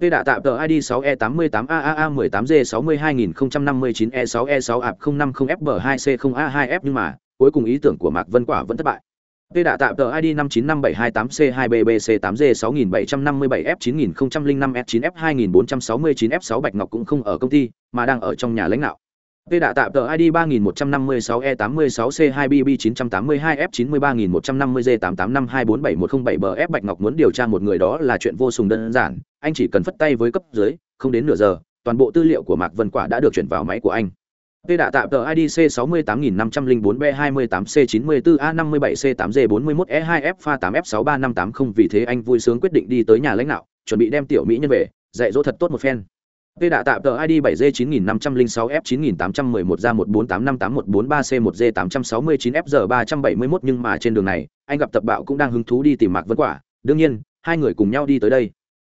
v đã tạo tờ ID 6E88AAA18G62059E6E6AP050FB2C0A2F nhưng mà, cuối cùng ý tưởng của Mạc Vân Quả vẫn thất bại. Tê đạ tạm tờ ID 5957228C2BBC8G6757F9005F9F2469F6 Bạch Ngọc cũng không ở công ty, mà đang ở trong nhà lãnh đạo. Tê đạ tạm tờ ID 3156E86C2BB982F93150G8852471007 Bạch Ngọc muốn điều tra một người đó là chuyện vô cùng đơn giản, anh chỉ cần phất tay với cấp dưới, không đến nửa giờ, toàn bộ tư liệu của Mạc Vân Quả đã được chuyển vào máy của anh. Tê đạ tạm tờ ID C68504B28C94A57C8G41E2F pha 8F63580 vì thế anh vui sướng quyết định đi tới nhà lãnh đạo, chuẩn bị đem tiểu mỹ nhân về, dạy dỗ thật tốt một phen. Tê đạ tạm tờ ID 7G9506F9811 ra 1485143C1G869FG371 nhưng mà trên đường này, anh gặp tập bạo cũng đang hứng thú đi tìm Mạc Vân Quả, đương nhiên, hai người cùng nhau đi tới đây.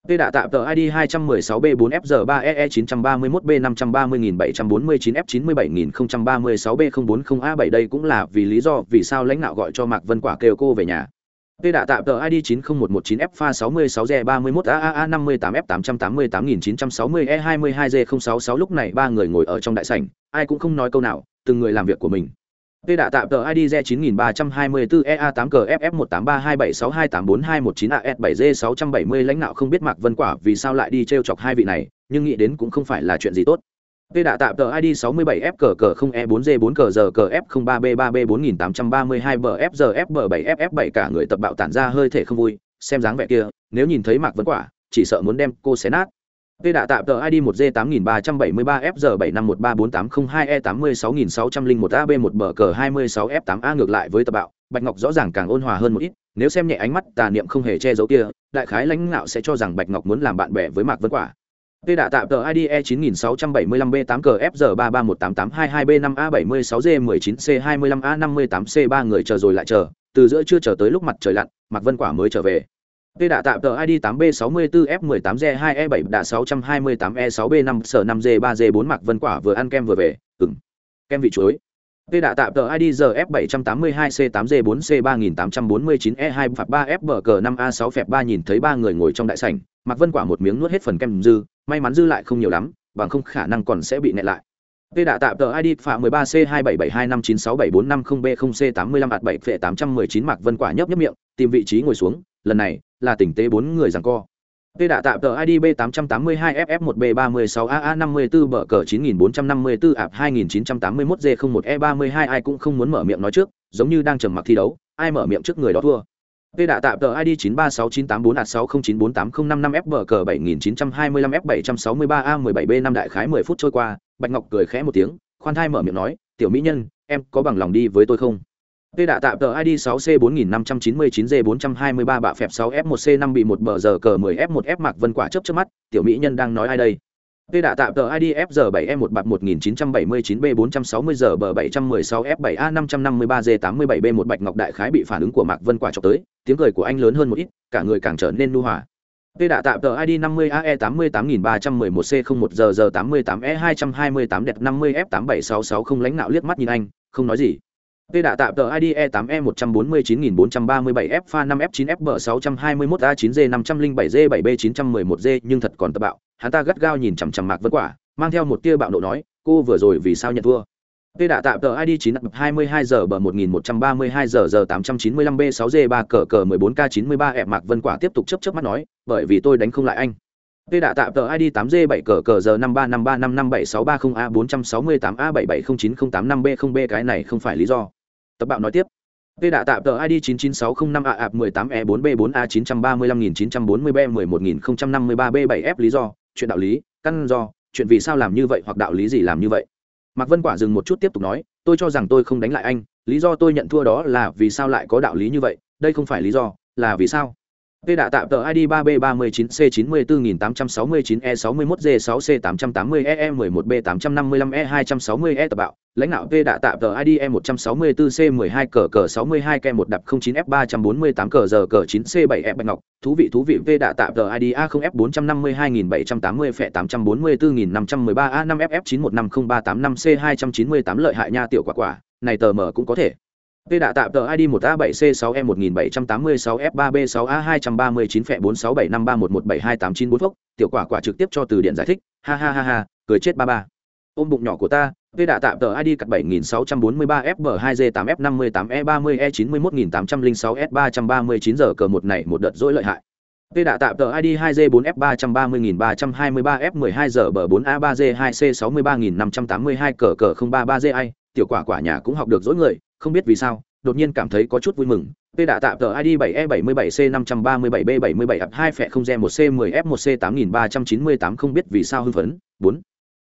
Tê đạ tạm tờ ID 216B4FG3EE931B539F97036B040A7 đây cũng là vì lý do vì sao lãnh đạo gọi cho Mạc Vân Quả kêu cô về nhà. Tê đạ tạm tờ ID 90119F pha 66G31AA588960E22G066 lúc này ba người ngồi ở trong đại sảnh, ai cũng không nói câu nào, từng người làm việc của mình. Tê đạ tạm tờ ID Z9324EA8CFF1832762842119AS7G670 lãnh đạo không biết Mạc Vân Quả vì sao lại đi treo chọc hai vị này, nhưng nghĩ đến cũng không phải là chuyện gì tốt. Tê đạ tạm tờ ID 67FCC0E4G4CGF03B3B4832BFGFB7FF7 cả người tập bạo tản ra hơi thể không vui, xem dáng vẻ kia, nếu nhìn thấy Mạc Vân Quả, chỉ sợ muốn đem cô xé nát. Tê đạ tạm tờ ID 1G8373FG75132E86601AB1 bờ cờ 26F8A ngược lại với tập bạo, Bạch Ngọc rõ ràng càng ôn hòa hơn một ít, nếu xem nhẹ ánh mắt tà niệm không hề che giấu kia, đại khái lãnh ngạo sẽ cho rằng Bạch Ngọc muốn làm bạn bè với Mạc Vân Quả. Tê đạ tạm tờ ID E9675B8CF3318822B5A76G19C25A58C3 người chờ rồi lại chờ, từ giữa chưa chờ tới lúc mặt trời lặn, Mạc Vân Quả mới trở về. Tê đã tạm tờ ID 8B64F18G2E7 đã 628E6B5S5G3G4 Mạc Vân Quả vừa ăn kem vừa về, ừm. Kem vị chuối. Tê đã tạm tờ ID giờ F782C8G4C3849E2 phạt 3FBG5A6 phẹp 3 nhìn thấy ba người ngồi trong đại sảnh, Mạc Vân Quả một miếng nuốt hết phần kem dư, may mắn dư lại không nhiều lắm, bằng không khả năng còn sẽ bị nẹt lại. Tê đã tạm tờ ID phạ 13C27725967450B0C85 ạt 7 phệ 819 Mạc Vân Quả nhấp nhấp miệng, tìm vị trí ngồi xuống, lần này là tỉnh tế bốn người giằng co. Tê đã tạm tờ ID B882FF1B36AA54 bờ cờ 9454 ạp 2981G01E32 ai cũng không muốn mở miệng nói trước, giống như đang trầm mặc thi đấu, ai mở miệng trước người đó thua. Tê đã tạm tờ ID 936984A609485F bờ cờ 7925F763A17B5 đại khái 10 phút trôi qua, Bạch Ngọc cười khẽ một tiếng, khoan thai mở miệng nói, "Tiểu mỹ nhân, em có bằng lòng đi với tôi không?" Tê đã tạm tờ ID 6C4599G423 bạ phẹp 6F1C5 bị 1 bờ giờ cờ 10F1F Mạc Vân Quả chớp chớp mắt, tiểu mỹ nhân đang nói ai đây? Tê đã tạm tờ ID FG7E1 bạc 1979B460 giờ bờ 716F7A553G87B1 Bạch Ngọc Đại Khái bị phản ứng của Mạc Vân Quả chọc tới, tiếng cười của anh lớn hơn một ít, cả người càng trở nên nu hòa. Tê đã tạm tờ ID 50AE88311C01 giờ giờ 88E228 đẹp 50F87660 lãnh nạo liếc mắt nhìn anh, không nói gì. Tê đã tạm tờ ID E8E149437 F5F9FB621A9G507G7B911G nhưng thật còn tập bạo, hắn ta gắt gao nhìn chằm chằm Mạc Vân Quả, mang theo một tia bạo nộ nói, cô vừa rồi vì sao nhận thua P đã tạm tờ ID 9 22 giờ bờ 1132 giờ giờ 895 B6G 3 cờ cờ 14K93 ẹp e, Mạc Vân Quả tiếp tục chớp chớp mắt nói, bởi vì tôi đánh không lại anh. P đã tạm tờ ID 8G 7 cờ cờ giờ 5353557630A 468A7709085B0B cái này không phải lý do. Tập bạo nói tiếp. P đã tạm tờ ID 99605A 18E4B4A9305940B11053B7F lý do, chuyện đạo lý, căn do, chuyện vì sao làm như vậy hoặc đạo lý gì làm như vậy mạc vân quả dừng một chút tiếp tục nói tôi cho rằng tôi không đánh lại anh lý do tôi nhận thua đó là vì sao lại có đạo lý như vậy đây không phải lý do là vì sao Tê đã tạm tờ ID 3B394C94089E61G6C880EE11B855E260E tập bạo, lãnh đạo Tê đã tạm tờ ID E164C12 cờ cờ 62 k 1 đập 09F348 cờ giờ cờ 9C7E bạch ngọc, thú vị thú vị Tê đã tạm tờ ID A0F452780 phẹ 844513A5FF91503855C298 lợi hại nha tiểu quả quả, này tờ mở cũng có thể. P đã tạm tờ ID 1A7C6E1786F3B6A239F46753117289 phốc, tiểu quả quả trực tiếp cho từ điện giải thích, ha ha ha ha, cười chết ba ba. Ôm bụng nhỏ của ta, P đã tạm tờ ID cặt 7643FB2G8F58E30E91806S339 giờ cờ một này một đợt dỗi lợi hại. Tê đã tạm tờ ID 2G4F330323F12G4A3G2C63582 cờ cờ 033G ai, tiểu quả quả nhà cũng học được dỗi người, không biết vì sao, đột nhiên cảm thấy có chút vui mừng. P đã tạm tờ ID 7E77C537B77H2F0G1C10F1C8398 không biết vì sao hưng phấn. 4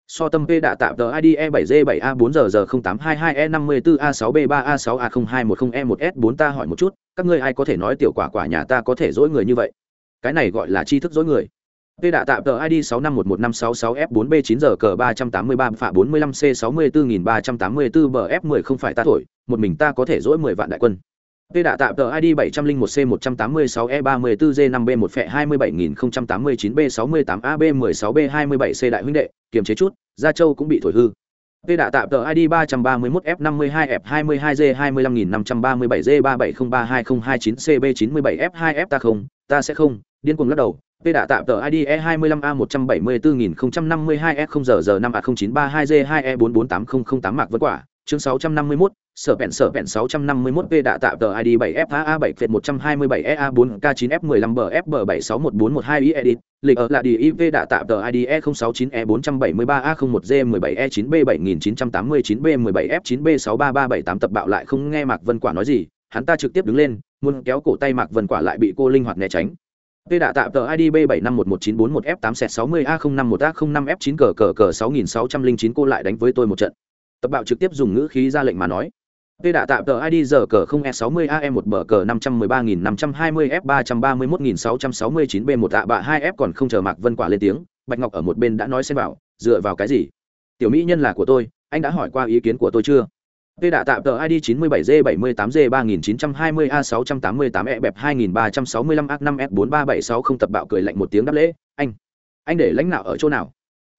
so tâm p đã tạm tờ id e 7 g 7 a 4 giờ giờ 0822 e 54 a 6 b 3 a 6 a 0210 e 1 s 4 ta hỏi một chút, các ngươi ai có thể nói tiểu quả quả nhà ta có thể dỗi người như vậy? Cái này gọi là tri thức dỗi người. Tê đã tạm tờ ID 651156F4B9 giờ cờ 383 phạ 45C64384BF10 không phải ta thổi, một mình ta có thể dỗi 10 vạn đại quân. Tê đã tạm tờ ID 701C186E34G5B1 phẹ 27089B68AB16B27C đại huynh đệ, kiềm chế chút, Gia Châu cũng bị thổi hư. Tê đã tạm tờ ID 331F52F22G25537G370320229CB97F2F ta không, ta sẽ không, điên cuồng lắc đầu, P đã tạm tờ ID E25A174052S0ZZ5A0932G2E4480008 e Mạc Vân Quả, chương 651, sở vẹn sở vẹn 651 P đã tạm tờ ID 7FA7F127EA4K9F15BFB761412 edit, lịch ở là DIV đã tạm tờ ID E069E473A01G17E9B7989B17F9B63378 tập bạo lại không nghe Mạc Vân Quả nói gì, hắn ta trực tiếp đứng lên, muốn kéo cổ tay Mạc Vân Quả lại bị cô linh hoạt né tránh. Tê đạ tạm tờ ID B75119441F8S60A01A05F9 cờ cờ cờ 6609 cô lại đánh với tôi một trận. Tập bạo trực tiếp dùng ngữ khí ra lệnh mà nói. Tê đạ tạm tờ ID giờ cờ 0E60AM1 bờ cờ 513520F331669B1 tạ bạ 2F còn không chờ Mạc Vân Quả lên tiếng, Bạch Ngọc ở một bên đã nói xem bảo, dựa vào cái gì? Tiểu mỹ nhân là của tôi, anh đã hỏi qua ý kiến của tôi chưa? Tê đạ tạm tờ ID 97G78G3920A688E2365A5S43760 e tập bạo cười lạnh một tiếng đáp lễ, anh, anh để lãnh nào ở chỗ nào?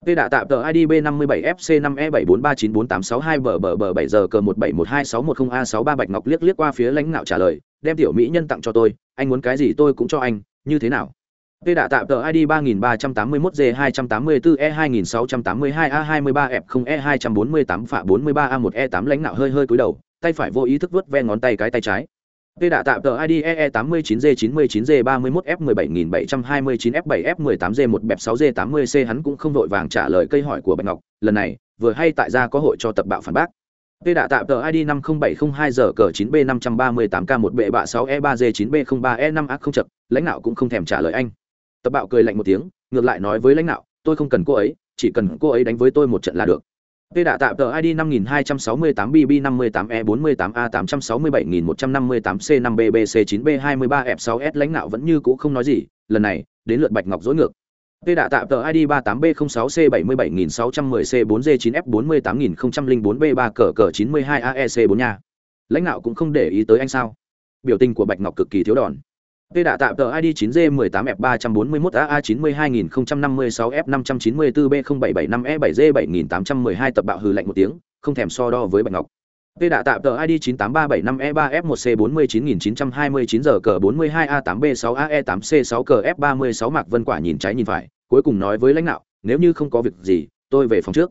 Tê đạ tạm tờ ID B57FC5E743948627BBB7G1712610A63 Bạch Ngọc liếc liếc qua phía lãnh nạo trả lời, đem tiểu mỹ nhân tặng cho tôi, anh muốn cái gì tôi cũng cho anh, như thế nào? Tê đã tạm tờ ID 3381G284E2682A23F0E248 phạ 43A1E8 lãnh nạo hơi hơi cúi đầu, tay phải vô ý thức vớt ve ngón tay cái tay trái. Tê đã tạm tờ ID EE89G99G31F17729F7F18G1 bẹp 6G80C hắn cũng không đội vàng trả lời cây hỏi của Bạch Ngọc, lần này, vừa hay tại ra có hội cho tập bạo phản bác. Tê đã tạm tờ ID 50702 giờ cờ 9B538K1 bệ bạ 6E3G9B03E5A e không chật, lãnh đạo cũng không thèm trả lời anh tập bạo cười lạnh một tiếng ngược lại nói với lãnh đạo tôi không cần cô ấy chỉ cần cô ấy đánh với tôi một trận là được Tê đạ tạm tờ ID 5268 BB 58 E 48 A 867158 C 5 BBC 9 B 23 F 6 S lãnh đạo vẫn như cũ không nói gì, lần này, đến lượt Bạch Ngọc dối ngược. Tê đạ tạm tờ ID 38B06C77610C4D9F48004B3 cờ cờ 92AEC4 nhà. Lãnh đạo cũng không để ý tới anh sao? Biểu tình của Bạch Ngọc cực kỳ thiếu đòn. Tê đã tạm tờ ID 9G18F341AA92056F594B0775E7G7812 tập bạo hừ lạnh một tiếng, không thèm so đo với Bạch Ngọc. Tê đã tạm tờ ID 98375E3F1C49929 giờ cờ 42A8B6AE8C6 cờ F36 Mạc Vân Quả nhìn trái nhìn phải, cuối cùng nói với lãnh đạo, nếu như không có việc gì, tôi về phòng trước.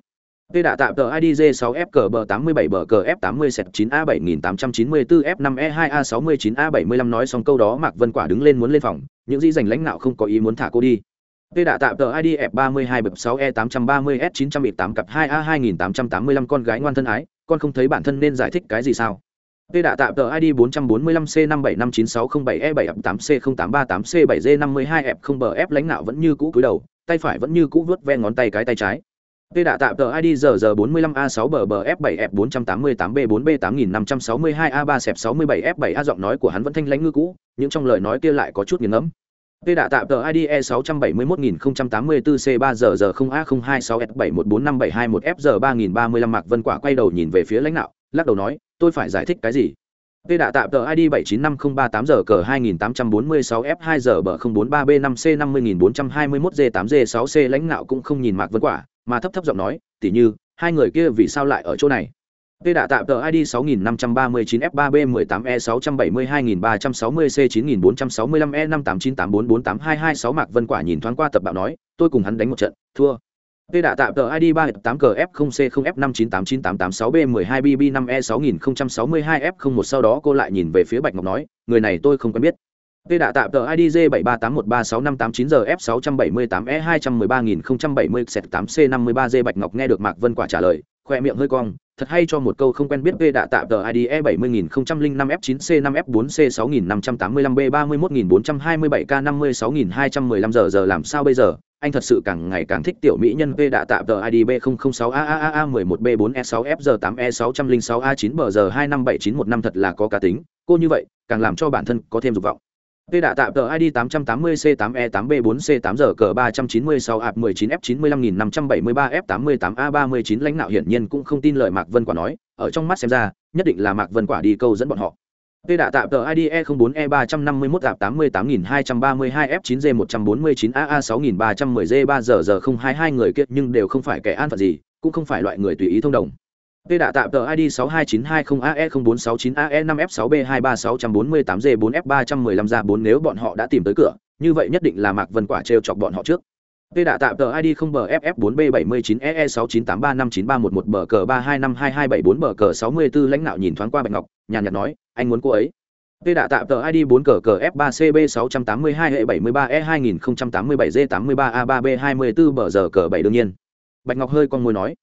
Tê đạ tạm tờ IDJ 6FCB87BKF80S9A7894F5E2A69A75 nói xong câu đó Mạc Vân Quả đứng lên muốn lên phòng, những dĩ dành lãnh nạo không có ý muốn thả cô đi. Tê đạ tạm tờ ID F32B6E830S908 cặp 2A2885 con gái ngoan thân ái, con không thấy bản thân nên giải thích cái gì sao? Tê đạ tạm tờ ID 445C57596077E788C0838C7G52F0BF lãnh nạo vẫn như cũ cúi đầu, tay phải vẫn như cũ vướt ve ngón tay cái tay trái. Tê đạ tạm tờ ID giờ giờ 45A6BBF7F488B4B8562A3S67F7A giọng nói của hắn vẫn thanh lãnh ngư cũ, nhưng trong lời nói kia lại có chút nghiền ngẫm. Tê đạ tạm tờ ID E671084C3 giờ giờ 0A026S7145721F giờ 3035 Mạc Vân Quả quay đầu nhìn về phía lãnh đạo, lắc đầu nói, tôi phải giải thích cái gì? Tê đạ tạm tờ ID 795038 giờ cờ 2846 F2 giờ bờ 043B5C 50421 G8 G6C lãnh nạo cũng không nhìn Mạc Vân Quả, mà thấp thấp giọng nói tỉ như hai người kia vì sao lại ở chỗ này Tê đạ tạm tờ ID 6539 F3 B18 E672360 C9465 E5898448226 Mạc Vân Quả nhìn thoáng qua tập bạo nói, tôi cùng hắn đánh một trận, thua. Tê đã tạm tờ ID 38CF0C0F5989886B12BB5E6062F01 e sau đó cô lại nhìn về phía Bạch Ngọc nói, người này tôi không quen biết. Tê đã tạm tờ IDJ 73813659 giờ F678E213070 Bạch Ngọc nghe được Mạc Vân Quả trả lời, khoe miệng hơi cong, thật hay cho một câu không quen biết Tê đã tạm tờ ID E70005 F9C5 F4C 6585 B31427 K56215 giờ giờ làm sao bây giờ? Anh thật sự càng ngày càng thích tiểu mỹ nhân V đã tạm tờ ID B006AAA11B4S6F8E606A9BG257915 e thật là có cá tính, cô như vậy, càng làm cho bản thân có thêm dục vọng. V đã tạm tờ ID 880C8E8B4C8GK396A19F95573F88A39 e lãnh đạo hiển nhiên cũng không tin lời Mạc Vân Quả nói, ở trong mắt xem ra, nhất định là Mạc Vân Quả đi câu dẫn bọn họ. Tê đạ tạm tờ ID E04E351 ạp 88232F9G149AA6310G3 giờ giờ 022 người kia nhưng đều không phải kẻ an phận gì, cũng không phải loại người tùy ý thông đồng. Tê đạ tạm tờ ID 62920AE0469AE5F6B23648G4F315 ra 4 nếu bọn họ đã tìm tới cửa, như vậy nhất định là Mạc Vân Quả trêu chọc bọn họ trước. Tê đạ tạm tờ ID 0BFF4B79EE6983593111 bờ cờ 32522274 bờ cờ 64 lãnh đạo nhìn thoáng qua Bạch Ngọc, nhàn nhạt nói, anh muốn cô ấy. Tê đạ tạm tờ ID 4 cờ cờ F3CB682E73E2087D83A3B24 e bờ giờ cờ 7 đương nhiên. Bạch Ngọc hơi con môi nói.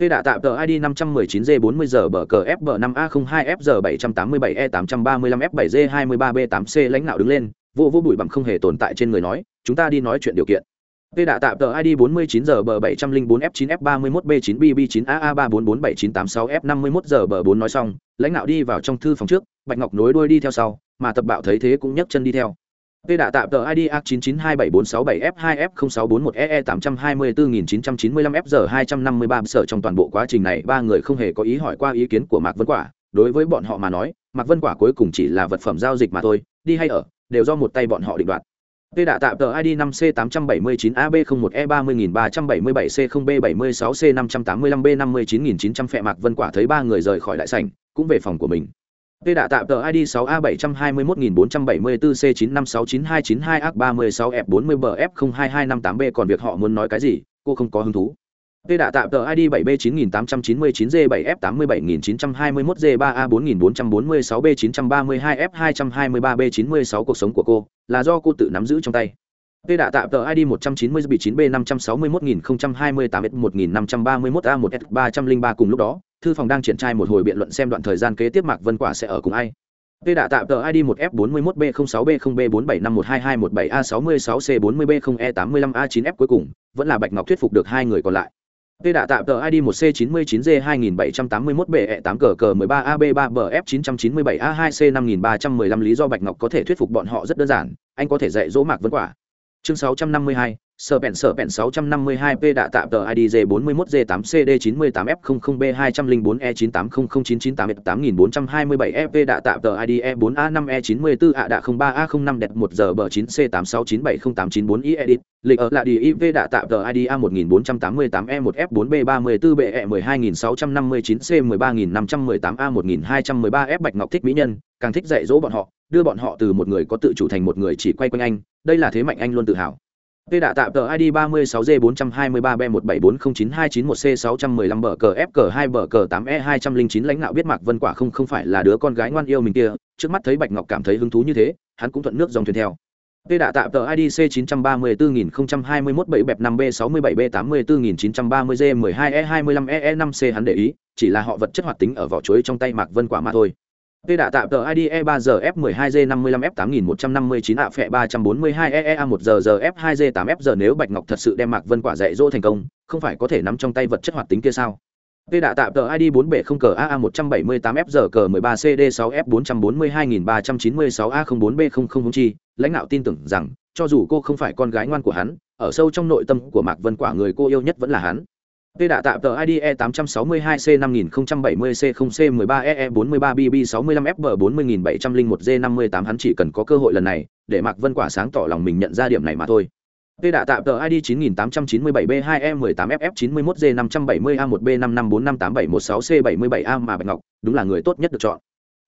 Tê đạ tạm tờ ID 519G40 giờ bờ cờ FB5A02F 787 E835 F7 G23 B8C lãnh đạo đứng lên, vô vô bụi bằng không hề tồn tại trên người nói, chúng ta đi nói chuyện điều kiện. Tê đạ tạm tờ ID 49 giờ bờ 704 F9 F31 B9 BB9 AA3447986 F51 giờ bờ 4 nói xong, lãnh đạo đi vào trong thư phòng trước, Bạch Ngọc nối đuôi đi theo sau, mà tập bạo thấy thế cũng nhấc chân đi theo. Tê đạ tạm tờ ID A9927467F2F0641EE824995F253 sở trong toàn bộ quá trình này ba người không hề có ý hỏi qua ý kiến của Mạc Vân Quả, đối với bọn họ mà nói, Mạc Vân Quả cuối cùng chỉ là vật phẩm giao dịch mà thôi, đi hay ở, đều do một tay bọn họ định đoạt. Tê đạ tạm tờ ID 5C879AB01E30377C0B76C585B59900 phệ Mạc Vân Quả thấy ba người rời khỏi đại sảnh, cũng về phòng của mình. Tê đạ tạm tờ ID 6A721474C95692922A36F40BF02258B còn việc họ muốn nói cái gì, cô không có hứng thú. Tê đã tạm tờ ID 7B9899G7F87.921G3A4446B932F223B96 cuộc sống của cô là do cô tự nắm giữ trong tay. Tê đã tạm tờ ID 190B9B561-028-1531A1S303 cùng lúc đó, thư phòng đang triển khai một hồi biện luận xem đoạn thời gian kế tiếp Mạc Vân Quả sẽ ở cùng ai. Tê đã tạm tờ ID 1F41B06B0B47512217A66C40B0E85A9F e cuối cùng, vẫn là Bạch Ngọc thuyết phục được hai người còn lại. Tê đã tạm tờ ID 1C99J2781BE8CC13AB3BF997A2C5315 lý do Bạch Ngọc có thể thuyết phục bọn họ rất đơn giản, anh có thể dạy dỗ Mạc Vân Quả. Chương 652, sở bẹn sở bẹn 652P đạ tạm tờ ID J41G8CD9080F00B204E98009988427EP đạ tạm tờ ide E4A5E94 ạ đạ 03A05 đẹp 1 giờ bờ 9C86970894 edit. Lịch ở là đi IV đạ tạm tờ ID A1488E1F4B34BE12659C13518A1213F Bạch Ngọc thích mỹ nhân, càng thích dạy dỗ bọn họ, đưa bọn họ từ một người có tự chủ thành một người chỉ quay quanh anh, đây là thế mạnh anh luôn tự hào. Tê đã tạm tờ ID 36G423B174092921C615 bờ cờ F cờ 2 bờ cờ 8E209 lãnh đạo biết Mạc Vân Quả không không phải là đứa con gái ngoan yêu mình kia, trước mắt thấy Bạch Ngọc cảm thấy hứng thú như thế, hắn cũng thuận nước dòng thuyền theo. Tê đã tạm tờ ID C934021 7 bẹp 5B67B84930G12E25EE5C hắn để ý, chỉ là họ vật chất hoạt tính ở vỏ chuối trong tay Mạc Vân Quả mà thôi. P đã tạm tờ ID E3GF12G55F8159 ạ phẹ 342EEA1GGF2G8F nếu Bạch Ngọc thật sự đem Mạc Vân quả dạy dỗ thành công, không phải có thể nắm trong tay vật chất hoạt tính kia sao? P đã tạm tờ ID 4B0CAA178FG13CD6F442396A04B00 chi, lãnh đạo tin tưởng rằng, cho dù cô không phải con gái ngoan của hắn, ở sâu trong nội tâm của Mạc Vân quả người cô yêu nhất vẫn là hắn. P đã tạm tờ ID E8062C5070C0C13EE43BB65FB40701G58 hắn chỉ cần có cơ hội lần này, để Mạc Vân Quả sáng tỏ lòng mình nhận ra điểm này mà thôi. P đã tạm tờ ID 9897B2E18FF91G570A1B55458716C77A mà Bạch Ngọc, đúng là người tốt nhất được chọn.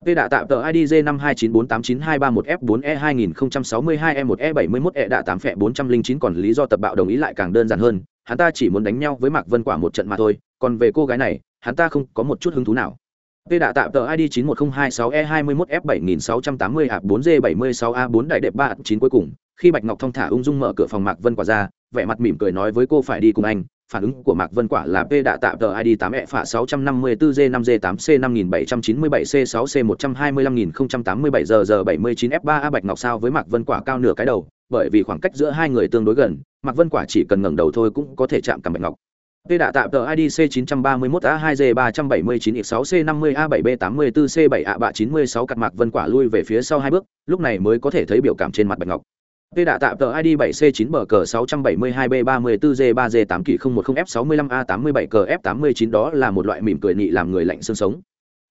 Tê đã tạm tờ ID J5294892331F4E2062E1E71E đã 8 phẹ 409 còn lý do tập bạo đồng ý lại càng đơn giản hơn, hắn ta chỉ muốn đánh nhau với Mạc Vân Quả một trận mà thôi, còn về cô gái này, hắn ta không có một chút hứng thú nào. Tê đã tạm tờ ID 91026E21F7680A4G76A4 đại đẹp 39 cuối cùng, khi Bạch Ngọc thông thả ung dung mở cửa phòng Mạc Vân Quả ra, vẻ mặt mỉm cười nói với cô phải đi cùng anh, phản ứng của Mạc Vân Quả là P đã tạm tờ ID 8 e phạ 654G5G8C5797C6C125087 giờ giờ 79F3A Bạch Ngọc sao với Mạc Vân Quả cao nửa cái đầu, bởi vì khoảng cách giữa hai người tương đối gần, Mạc Vân Quả chỉ cần ngẩng đầu thôi cũng có thể chạm cằm Bạch Ngọc. P đã tạm tờ ID C931A2G379X6C50A7B84C7A96 cắt Mạc Vân Quả lui về phía sau hai bước, lúc này mới có thể thấy biểu cảm trên mặt Bạch Ngọc. Tê đã tạm tờ ID 7C9 bờ cờ 672B34G3G8 kỳ 010F65A87 cờ F89 đó là một loại mỉm cười nhị làm người lạnh xương sống.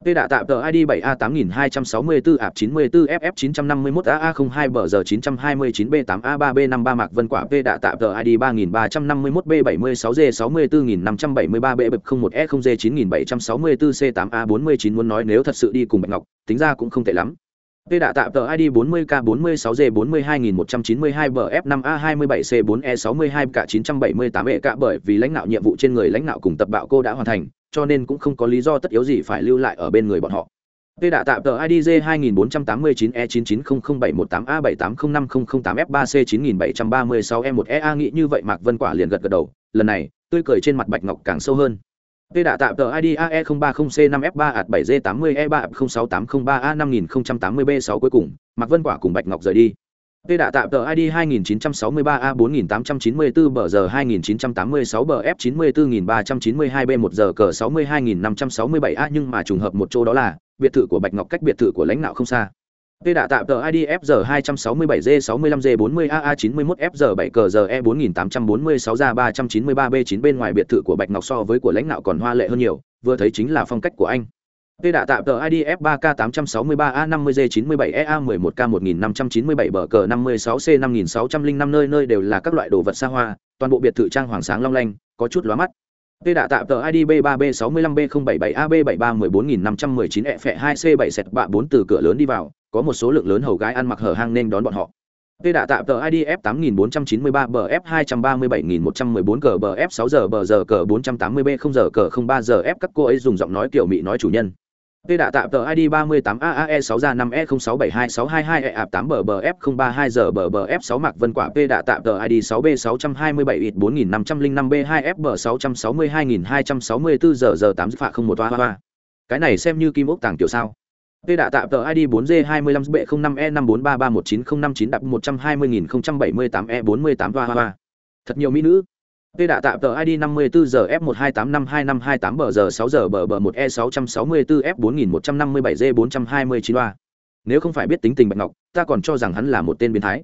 Tê đã tạm tờ ID 7A8264AP94FF951AA02BG929B8A3B53 Mạc Vân Quả Tê đã tạm tờ ID 3351B76G64573B01E0G9764C8A49 muốn nói nếu thật sự đi cùng Bạch Ngọc, tính ra cũng không tệ lắm. P đã tạm tờ ID 40K46G42292BF5A27C4E62K978E e cả bởi vì lãnh đạo nhiệm vụ trên người lãnh đạo cùng tập bạo cô đã hoàn thành, cho nên cũng không có lý do tất yếu gì phải lưu lại ở bên người bọn họ. P đã tạm tờ ID J2489E9907108A7805008F3C9736E1EA e nghĩ như vậy Mạc Vân Quả liền gật gật đầu, lần này, tươi cười trên mặt Bạch Ngọc càng sâu hơn. Tê đã tạm tờ ID AE030C5F3AT7G80E3068003A5080B6 cuối cùng, Mạc Vân Quả cùng Bạch Ngọc rời đi. Tê đã tạm tờ ID 2963A4894BG2986BF94392B1 giờ cờ 62567A nhưng mà trùng hợp một chỗ đó là, biệt thự của Bạch Ngọc cách biệt thự của lãnh đạo không xa. Tê đã tạm tờ ID FG267G65G40AA91FG7CGE4846 ra 393B9 bên ngoài biệt thự của Bạch Ngọc so với của lãnh đạo còn hoa lệ hơn nhiều, vừa thấy chính là phong cách của anh. Tê đã tạm tờ ID F3K863A50G97EA11K1597BG56C5605 nơi nơi đều là các loại đồ vật xa hoa, toàn bộ biệt thự trang hoàng sáng long lanh, có chút lóa mắt. Tê đã tạm tờ ID B3B65B077AB7314519E2C7 sẹt bạ 4 từ cửa lớn đi vào, có một số lượng lớn hầu gái ăn mặc hở hang nên đón bọn họ. Tê đã tạm tờ ID F8493BF237114CBF6GBG480B0G03G F các cô ấy dùng giọng nói kiểu mị nói chủ nhân. Tê đã tạm tờ ID 38AAE6 ra 5E0672622EAP8BBF032ZBBF6 Mạc Vân Quả P đã tạm tờ ID 6B627IT4505B2F662264ZZ8 Phạ hoa. Cái này xem như kim ốc tàng tiểu sao. P đã tạm tờ ID 4G25B05E543319059 đập 120078E48 hoa hoa. Thật nhiều mỹ nữ. Tê đã tạm tờ ID 54 giờ F12852528 bờ giờ 6 giờ bờ bờ 1E664 F4157G429 hoa. Nếu không phải biết tính tình Bạch Ngọc, ta còn cho rằng hắn là một tên biến thái.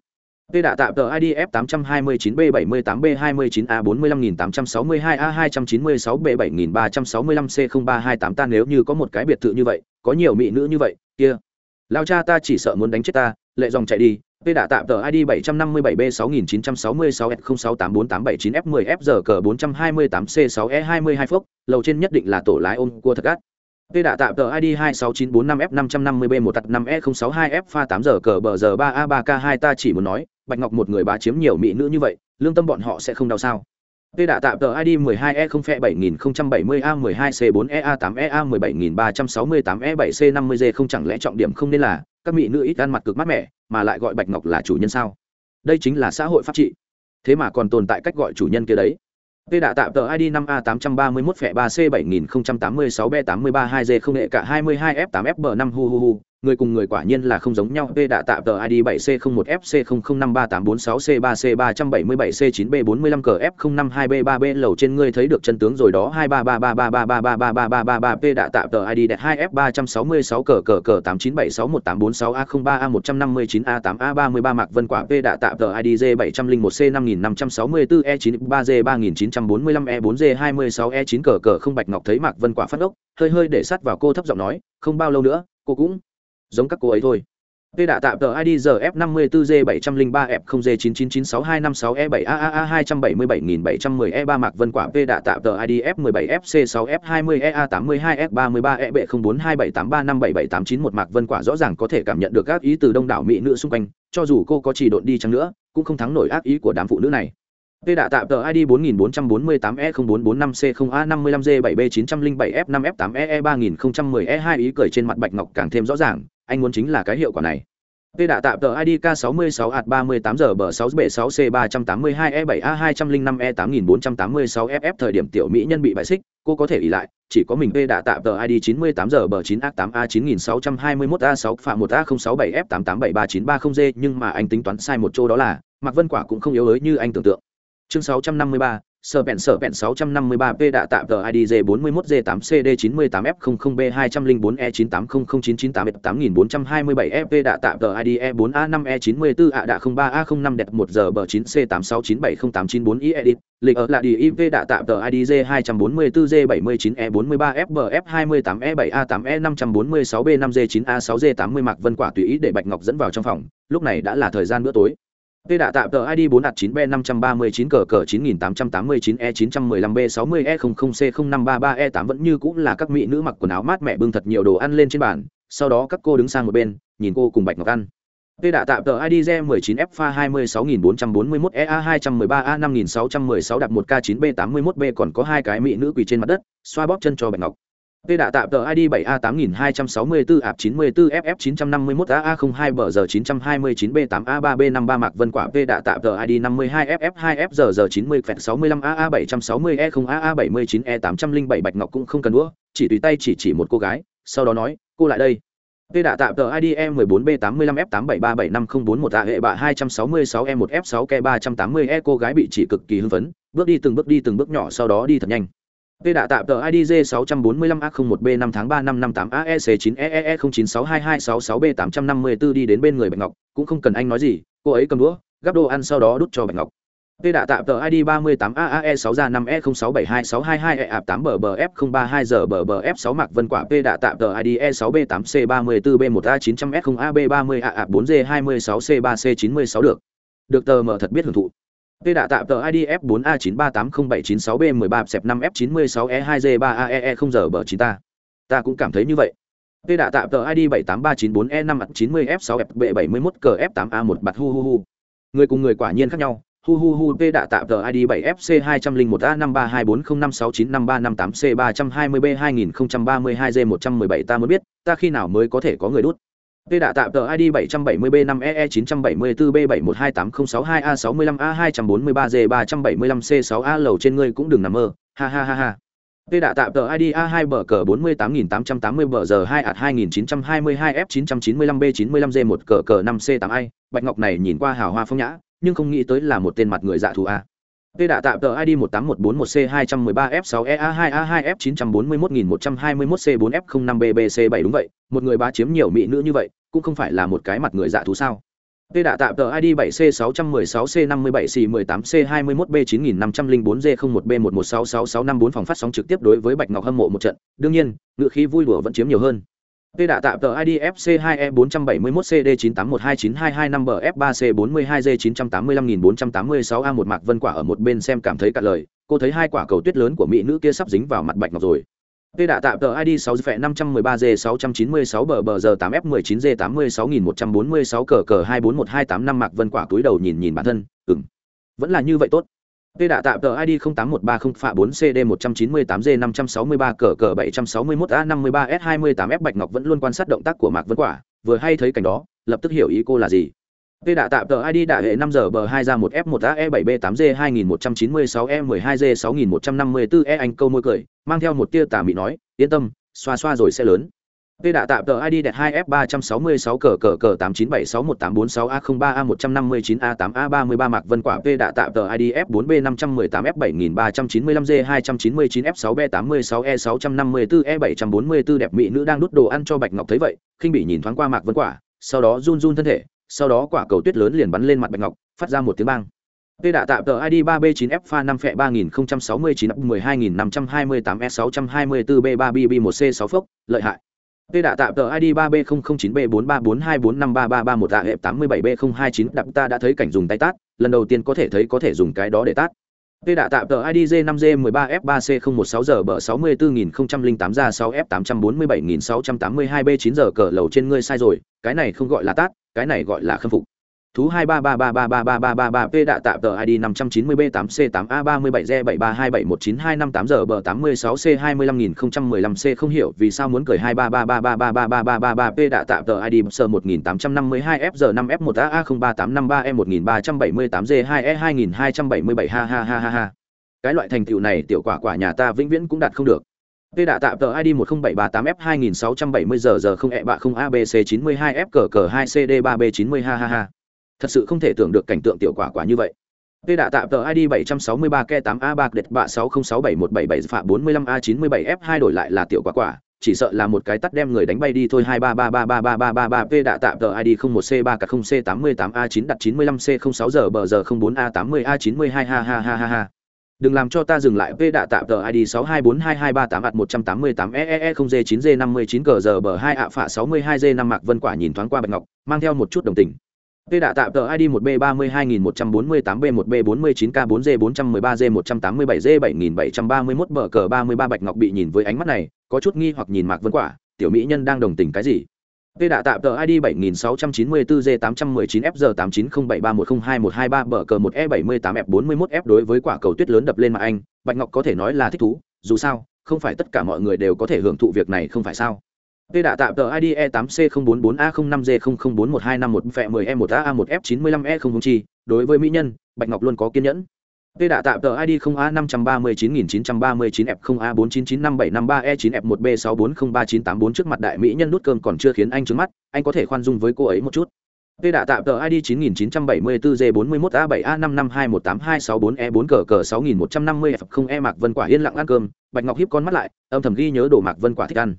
Tê đã tạm tờ ID F829B78B29A45862A296B7365C0328 ta nếu như có một cái biệt thự như vậy, có nhiều mỹ nữ như vậy, kia. Lao cha ta chỉ sợ muốn đánh chết ta, lệ dòng chạy đi. P đã tạm tờ ID 757B6966S06848779F10F giờ cờ 428C6E22 phốc, lầu trên nhất định là tổ lái ôm cua thật gắt. P đã tạm tờ ID 26945F550B 1 tật 5E062F pha 8 giờ cờ bờ giờ 3A3K2 ta chỉ muốn nói, Bạch Ngọc một người bá chiếm nhiều mỹ nữ như vậy, lương tâm bọn họ sẽ không đau sao? Tê đã tạm tờ ID 12E0F7070A12C4EA8EA17368E7C50G e không chẳng lẽ trọng điểm không nên là các mỹ nữ ít ăn mặt cực mát mẻ, mà lại gọi Bạch Ngọc là chủ nhân sao? Đây chính là xã hội pháp trị. Thế mà còn tồn tại cách gọi chủ nhân kia đấy. Tê đã tạm tờ ID 5A831F3C7086B832G không hệ cả 22F8FB5 hu hu hu, người cùng người quả nhiên là không giống nhau. V đã tạm tờ ID 7C001FC00538446C3C377C9B45CF052B3B lầu trên ngươi thấy được chân tướng rồi đó 233333333333 V đã tạm tờ ID 2F366 cờ cờ cờ 89761846A03A159A8A33 Mạc Vân Quả V đã tạm tờ ID D701C5564E93D3945E4D26E9CC0 Bạch Ngọc thấy Mạc Vân Quả phát ốc, hơi hơi để sát vào cô thấp giọng nói, không bao lâu nữa, cô cũng giống các cô ấy thôi P đã tạm tờ ID giờ F54G703F0G9996256E7AAA277710E3 Mạc Vân Quả P đã tạm tờ ID F17FC6F20EA82E3042783577891 Mạc Vân Quả rõ ràng có thể cảm nhận được các ý từ đông đảo mỹ nữ xung quanh, cho dù cô có chỉ độn đi chăng nữa, cũng không thắng nổi ác ý của đám phụ nữ này. Tê đã tạm tờ ID 4448E0445C0A55G7B907F5F8EE3010E2 ý cười trên mặt Bạch Ngọc càng thêm rõ ràng, anh muốn chính là cái hiệu quả này. Tê đã tạm tờ ID K66AT38 giờ bờ 6B6C382E7A205E8486FF thời điểm tiểu mỹ nhân bị bại xích, cô có thể ý lại, chỉ có mình Tê đã tạm tờ ID 98 giờ bờ 9A8A9621A6 phạm 1A07F88739330G nhưng mà anh tính toán sai một chỗ đó là, Mạc Vân Quả cũng không yếu ới như anh tưởng tượng. Chương 653, Sở Bẹn Sở Bẹn 653P đã tạm tờ idj 41 g 8 cd 98 f 00 b 204 e 98009998 8427 fp đã tạm tờ ID E4A5E94A đã 03A05 đẹp 1 giờ bờ 9C86970894 edit lịch ở là đi IV đã tạm tờ IDJ 244G79E43FBF28E7A8E546B5G9A6G80 Mạc Vân Quả tùy ý để Bạch Ngọc dẫn vào trong phòng, lúc này đã là thời gian bữa tối. Tê đã tạm tờ ID 4 9 b 539 cờ cờ 9889 e 915 b 60 e 00 c 0533 e 8 vẫn như cũng là các mỹ nữ mặc quần áo mát mẻ bưng thật nhiều đồ ăn lên trên bàn, sau đó các cô đứng sang một bên, nhìn cô cùng Bạch Ngọc ăn. Tê đã tạm tờ ID Z19 FA 26441 EA 213 A 5616 đặt 1 K 9 B 81 B còn có hai cái mỹ nữ quỳ trên mặt đất, xoa bóp chân cho Bạch Ngọc. Tê đã tạm tờ ID 7A8264 ạp 94 FF 951 AA02 bờ giờ 929 B8 A3 B53 Mạc Vân Quả P đã tạm tờ ID 52FF2F90F65AA760E0AA79E807 Bạch Ngọc cũng không cần đũa, chỉ tùy tay chỉ chỉ một cô gái, sau đó nói, cô lại đây. Tê đã tạm tờ ID E14B85F87375041 hệ bạ 266E1F6K380E e cô gái bị chỉ cực kỳ hưng phấn, bước đi từng bước đi từng bước nhỏ sau đó đi thật nhanh. P đã tạm tờ IDJ 645A01B5 tháng 3 năm 58 AEC9EEE 09622666B854 đi đến bên người Bạch Ngọc, cũng không cần anh nói gì, cô ấy cầm đũa, gắp đồ ăn sau đó đút cho Bạch Ngọc. P đã tạm tờ ID 38AAE6A5E06726222E8BBF032ZBBF6 Mạc Vân Quả P đã tạm tờ ID E6B8C34B1A900S0AB30A4G26C3C96 được. Được tờ mở thật biết hưởng thụ. P đã tạm tờ ID F4A938796B13 sẹp 5F96E2G3AEE 0 giờ bờ 9 ta. Ta cũng cảm thấy như vậy. P đã tạm tờ ID 78394E5 90F6FB71 cờ F8A1 bạt hu hu hu. Người cùng người quả nhiên khác nhau. Hu hu hu P đã tạm tờ ID 7FC201A532405695358C320B2032G117 ta muốn biết, ta khi nào mới có thể có người đút. Tê đã tạm tờ ID 770B5EE974B7128062A65A243G375C6A lầu trên ngươi cũng đừng nằm mơ, ha ha ha ha. Tê đã tạm tờ ID A2 bờ cờ 48880 bờ giờ 2 ạt 2922F995B95G1 cờ cờ 5C8I, Bạch Ngọc này nhìn qua hào hoa phong nhã, nhưng không nghĩ tới là một tên mặt người dạ thù A. Tê đã tạm tờ ID 18113F6EA222F941121C4F05BBC7 đúng vậy, một người bá chiếm nhiều mỹ nữ như vậy, cũng không phải là một cái mặt người dạ thú sao? Tê đã tạm tờ ID 7C616C57C18C21B9504G01B1166654 phòng phát sóng trực tiếp đối với Bạch Ngọc hâm mộ một trận, đương nhiên, ngựa khí vui đùa vẫn chiếm nhiều hơn. Tê đã tạm tờ ID FC2E471CD9812922 5BF3C42G985486A1 Mạc Vân Quả ở một bên xem cảm thấy cả lời, cô thấy hai quả cầu tuyết lớn của mỹ nữ kia sắp dính vào mặt Bạch Ngọc rồi. Tê đạ tạm tờ ID 6F513G696BBG8F19G86146 cờ cờ 241285 Mạc Vân Quả túi đầu nhìn nhìn bản thân, ừm. Vẫn là như vậy tốt. Tê đạ tạm tờ ID 08130 phạ 4 CD 198G 563 cờ cờ 761A53S28F Bạch Ngọc vẫn luôn quan sát động tác của Mạc Vân Quả, vừa hay thấy cảnh đó, lập tức hiểu ý cô là gì. Tê đạ tạm tờ ID đạ hệ 5 giờ bờ 2 ra 1 F1 AE 7 B 8 G 2196 E 12 G 6154 E anh câu môi cười, mang theo một tia tà mị nói, yên tâm, xoa xoa rồi sẽ lớn. Tê đã tạm tờ ID đẹp 2 F 366 cờ cờ cờ 89761846 A 03 A 159 A 8 A 33 Mạc Vân Quả Tê đã tạm tờ ID F 4 B 518 F 7395 G 299 F 6 B 86 E 654 E 744 đẹp mỹ nữ đang đút đồ ăn cho Bạch Ngọc thấy vậy, khinh bị nhìn thoáng qua Mạc Vân Quả, sau đó run run thân thể, sau đó quả cầu tuyết lớn liền bắn lên mặt bạch ngọc phát ra một tiếng bang Tê đã tạm tờ ID 3B9F pha 5 phẹ 3069 12528 S624B3BB1C6 phốc, lợi hại. Tê đã tạm tờ ID 3B009B4342453331 tạ hẹp 87B029 đập ta đã thấy cảnh dùng tay tát, lần đầu tiên có thể thấy có thể dùng cái đó để tát. Tê đã tạm tờ ID J5G13F3C016 giờ bờ 64008 ra 6F847682B 9 giờ cờ lầu trên ngươi sai rồi, cái này không gọi là tát, cái này gọi là khâm phục thú 23333333333P đã tạm tờ ID 590B8C8A37Z73271928 giờ bờ 86C25015C không hiểu vì sao muốn cười 23333333333P đã tạm tờ ID sờ 1852F5F1AA03353E1378Z2E2277 ha ha ha ha ha. Cái loại thành tựu này tiểu quả quả nhà ta vĩnh viễn cũng đạt không được. p đã tạm tờ ID 10738F2670 giờ giờ không ẹ bạ không ABC92F cờ cờ 2CD3B90 ha ha ha thật sự không thể tưởng được cảnh tượng tiểu quả quả như vậy. P đã tạo tờ id 763 k 8 a 3 đệt bạ 6067177 phạ 45 a 97 f 2 đổi lại là tiểu quả quả, chỉ sợ là một cái tắt đem người đánh bay đi thôi. 233333333 p đã tạo tờ id 01 c 3 k 0 c 88 a 9 đặt 95 c 06 giờ bờ giờ 04 a 80 a 92 ha ha ha ha ha. Đừng làm cho ta dừng lại. V đạ tạm tờ id 6242238 eee 0 g 9 g 59 cờ giờ bờ 2 ạ phạ 62 g 5 mạc vân quả nhìn thoáng qua bạch ngọc, mang theo một chút đồng tình. Tê đã Tạo tờ ID 1B32148B1B49K4G413G187G7731B cờ33 Bạch Ngọc bị nhìn với ánh mắt này, có chút nghi hoặc nhìn Mạc Vân Quả, tiểu mỹ nhân đang đồng tình cái gì? Tê đã Tạo tờ ID 7694G819F890731021123 cờ 1E78F41F đối với quả cầu tuyết lớn đập lên mặt anh, Bạch Ngọc có thể nói là thích thú, dù sao, không phải tất cả mọi người đều có thể hưởng thụ việc này không phải sao? Tê đã tạm tờ ID E8C044A05G004125 phẹ 10E1AA1F95E0 chi, đối với mỹ nhân, Bạch Ngọc luôn có kiên nhẫn. Tê đã tạm tờ ID 0A539939F0A4995753E9F1B6403984 trước mặt đại mỹ nhân nút cơm còn chưa khiến anh trứng mắt, anh có thể khoan dung với cô ấy một chút. Tê đã tạm tờ ID 9974G41A7A55218264E4 cờ cờ 6150F0E Mạc Vân Quả yên lặng ăn cơm, Bạch Ngọc híp con mắt lại, âm thầm ghi nhớ đồ Mạc Vân Quả thích ăn.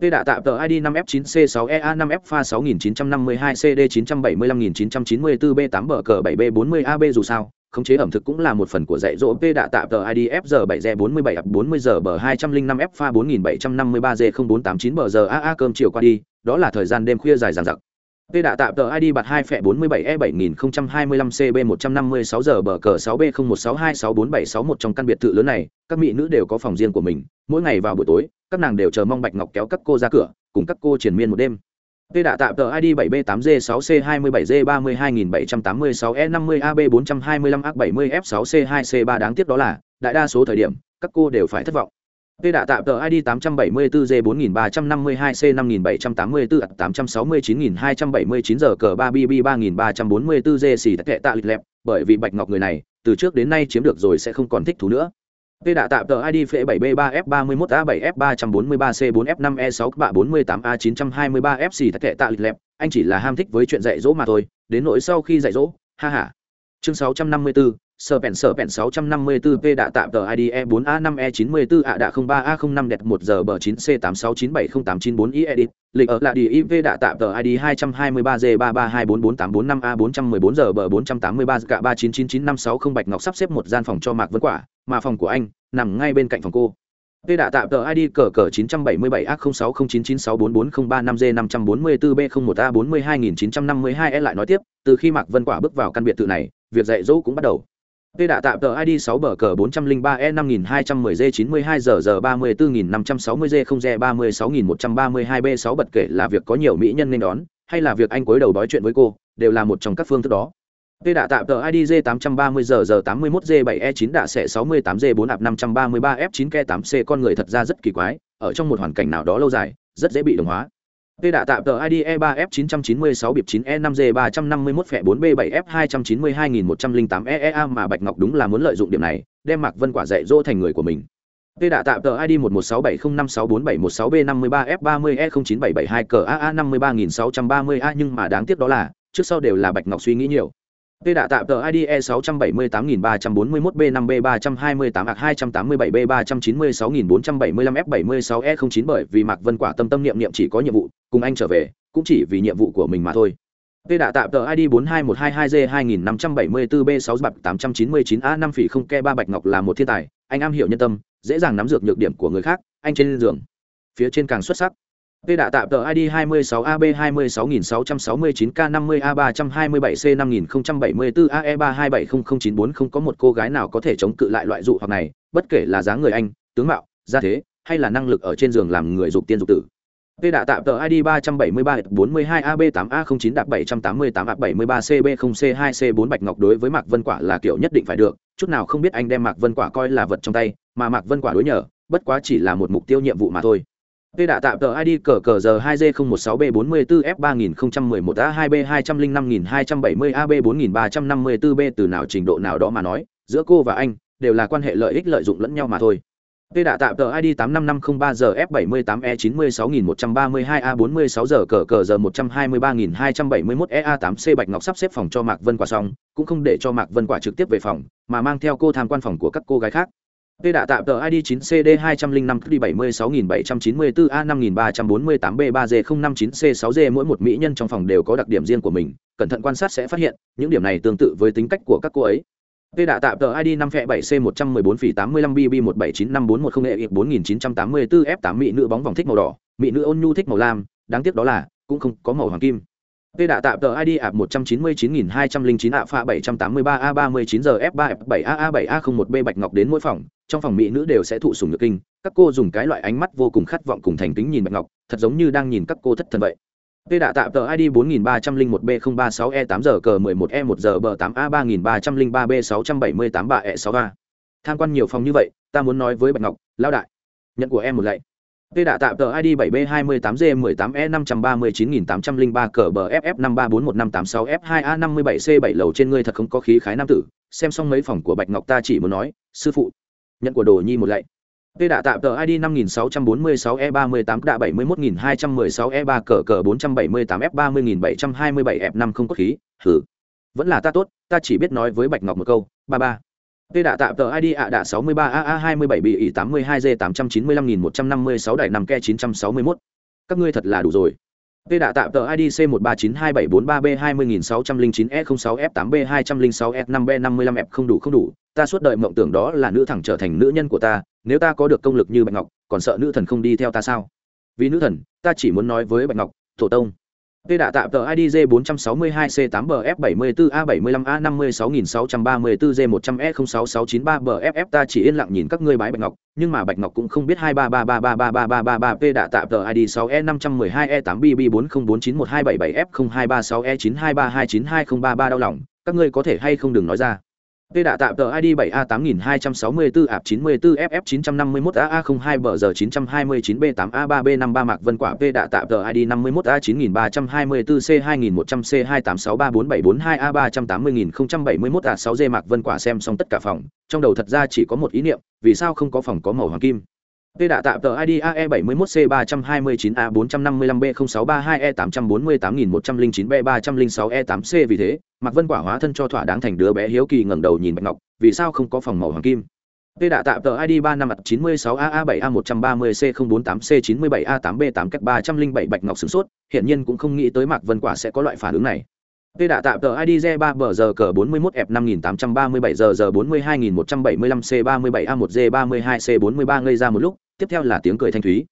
Tê đã tạm tờ ID 5F9C6EA5F3952CD975994B8BK7B40AB dù sao, khống chế ẩm thực cũng là một phần của dạy dỗ P đã tạm tờ ID FG7Z47F40ZB205F4753Z0489BZAA cơm chiều qua đi, đó là thời gian đêm khuya dài dằng dặc. P đã tạm tờ ID bạt 2 phẹ 47 E 7025 CB 156 giờ bờ cờ 6b016264761 trong căn biệt thự lớn này, các mỹ nữ đều có phòng riêng của mình, mỗi ngày vào buổi tối, các nàng đều chờ mong Bạch Ngọc kéo các cô ra cửa, cùng các cô triền miên một đêm. P đã tạm tờ ID 7B8G6C27G32786E50AB425A70F6C2C3 đáng tiếc đó là, đại đa số thời điểm, các cô đều phải thất vọng. Tê đã tạm tờ ID 874G4352C5784-869279 giờ cờ 3BB 3344G xì tệ tạ lịch lẹp, bởi vì Bạch Ngọc người này, từ trước đến nay chiếm được rồi sẽ không còn thích thú nữa. Tê đã tạm tờ ID phệ 7B3F31A7F343C4F5E6 xì tệ tạ lịch lẹp, anh chỉ là ham thích với chuyện dạy dỗ mà thôi, đến nỗi sau khi dạy dỗ, ha ha. Chương 654, sở bèn sở bèn 654 p đạ tạm tờ ID E4A5E94 ạ đạ 03A05 đẹp 1 giờ bờ 9C86970894 i edit, lịch ở là đi IV đạ tạm tờ ID 223G332448445A414 giờ bờ 483 cả 3999560 bạch ngọc sắp xếp một gian phòng cho Mạc Vân Quả, mà phòng của anh nằm ngay bên cạnh phòng cô. Tê đạ tạm tờ ID cờ cờ 977 a 0609964435 g 544 b 01 a 42952 e lại nói tiếp, từ khi Mạc Vân Quả bước vào căn biệt thự này, việc dạy dỗ cũng bắt đầu Tê đạ tạm tờ ID 6 bờ cờ 403E5210G92 giờ giờ 34560G 0G36132B6 bật kể là việc có nhiều mỹ nhân nên đón, hay là việc anh cuối đầu nói chuyện với cô, đều là một trong các phương thức đó. Tê đạ tạm tờ ID G830 giờ giờ 81G7E9 đạ sẽ 68G4 ạp 533F9K8C con người thật ra rất kỳ quái, ở trong một hoàn cảnh nào đó lâu dài, rất dễ bị đồng hóa. Tê đạ tạm tờ ID E3F996 bịp 9E5G351 phẻ 4B7F292108 EEA mà Bạch Ngọc đúng là muốn lợi dụng điểm này, đem Mạc Vân Quả dạy dỗ thành người của mình. Tê đạ tạm tờ ID 11670564716B53F30E09772CAA53630A e nhưng mà đáng tiếc đó là, trước sau đều là Bạch Ngọc suy nghĩ nhiều. Tê đã tạm tờ ID E678341B5B327B327B396475F76E09 bởi vì Mạc Vân Quả tâm tâm niệm niệm chỉ có nhiệm vụ, cùng anh trở về, cũng chỉ vì nhiệm vụ của mình mà thôi. Tê đã tạm tờ ID 42122G2574B6 5 phỉ không ke ba Bạch Ngọc là một thiên tài, anh am hiểu nhân tâm, dễ dàng nắm được nhược điểm của người khác, anh trên giường. Phía trên càng xuất sắc. Tê đạ tạm tờ ID 26AB26669K50A327C5074AE3270094 không có một cô gái nào có thể chống cự lại loại dụ hoặc này, bất kể là dáng người anh, tướng mạo, gia thế, hay là năng lực ở trên giường làm người dục tiên dục tử. Tê đạ tạm tờ ID 37342AB8A09 đạp 788 ạp 73CB0C2C4 Bạch Ngọc đối với Mạc Vân Quả là kiểu nhất định phải được, chút nào không biết anh đem Mạc Vân Quả coi là vật trong tay, mà Mạc Vân Quả đối nhờ, bất quá chỉ là một mục tiêu nhiệm vụ mà thôi. Tê đạ tạm tờ ID cờ cờ giờ 2G016B44F3011A2B205270AB4354B từ nào trình độ nào đó mà nói, giữa cô và anh đều là quan hệ lợi ích lợi dụng lẫn nhau mà thôi. Tê đạ tạm tờ ID 85503 giờ F78E96132A46 giờ cờ cờ giờ 123271EA8C Bạch Ngọc sắp xếp phòng cho Mạc Vân Quả xong, cũng không để cho Mạc Vân Quả trực tiếp về phòng, mà mang theo cô tham quan phòng của các cô gái khác. Tê đã tạm tờ ID 9CD205D76794A5348B3G059C6G mỗi một mỹ nhân trong phòng đều có đặc điểm riêng của mình, cẩn thận quan sát sẽ phát hiện, những điểm này tương tự với tính cách của các cô ấy. Tê đã tạm tờ ID 5 7 c 114 phỉ 85 bb 1795410 e 4984 f 8 mỹ nữ bóng vòng thích màu đỏ, mỹ nữ ôn nhu thích màu lam, đáng tiếc đó là cũng không có màu hoàng kim. Tê đạ tạm tờ ID ạp 199209 ạ phạ 783 a 39 giờ f 3 f 7 aa 7 a 01 b bạch ngọc đến mỗi phòng, trong phòng mỹ nữ đều sẽ thụ sủng nhược kinh, các cô dùng cái loại ánh mắt vô cùng khát vọng cùng thành kính nhìn bạch ngọc, thật giống như đang nhìn các cô thất thần vậy. Tê đạ tạm tờ ID 4301B036E8 giờ cờ 11E1 giờ bờ 8A3303B678 e Tham quan nhiều phòng như vậy, ta muốn nói với Bạch Ngọc, lao đại, nhận của em một lạy. Tê đã tạm tờ ID 7B28G18E539803 cờ bờ FF53415586F2A57C7 lầu trên ngươi thật không có khí khái nam tử, xem xong mấy phòng của Bạch Ngọc ta chỉ muốn nói, sư phụ, nhận của Đồ Nhi một lạy. Tê đạ tạm tờ ID 5646E38 đạ 71216E3 cờ cờ 478F30727F5 không có khí, hử. Vẫn là ta tốt, ta chỉ biết nói với Bạch Ngọc một câu, ba ba. Tê đã tạm tờ ID ạ đạ 63AA27BI82G895156 đại 5 ke 961. Các ngươi thật là đủ rồi. Tê đã tạm tờ ID C1392743B20609E06F8B206S5B55F không đủ không đủ, ta suốt đời mộng tưởng đó là nữ thẳng trở thành nữ nhân của ta, nếu ta có được công lực như Bạch Ngọc, còn sợ nữ thần không đi theo ta sao? Vì nữ thần, ta chỉ muốn nói với Bạch Ngọc, tổ tông. Tê đạ tạm tờ ID J462C8BF74A75A56634J100E06693BFF e ta chỉ yên lặng nhìn các ngươi bái Bạch Ngọc, nhưng mà Bạch Ngọc cũng không biết 233333333 P đạ tạm tờ ID 6E512E8BB40491277F0236E9232920333 đau lòng, các ngươi có thể hay không đừng nói ra. P đã tạm tờ ID 7A8264AP94FF951AA02BG929B8A3B53 Mạc Vân Quả P đã tạm tờ ID 51 A9324 C2100 C286344742A380071 A6G Mạc Vân Quả xem xong tất cả phòng, trong đầu thật ra chỉ có một ý niệm, vì sao không có phòng có màu hoàng kim. Tê đạ tạm tờ ID AE71C329A452E848109B306E8C e e vì thế, Mạc Vân Quả hóa thân cho thỏa đáng thành đứa bé hiếu kỳ ngẩng đầu nhìn Bạch Ngọc, vì sao không có phòng màu hoàng kim? Tê đạ tạm tờ ID 3596AA7A130C048C97A8B8 cách 307 Bạch Ngọc sửng sốt, hiện nhiên cũng không nghĩ tới Mạc Vân Quả sẽ có loại phản ứng này. Tê đã tạm tờ ID Z3 bờ giờ cờ 41 F 5837 giờ giờ 42175 C37 A1 G32 C43 ngây ra một lúc, tiếp theo là tiếng cười thanh thúy.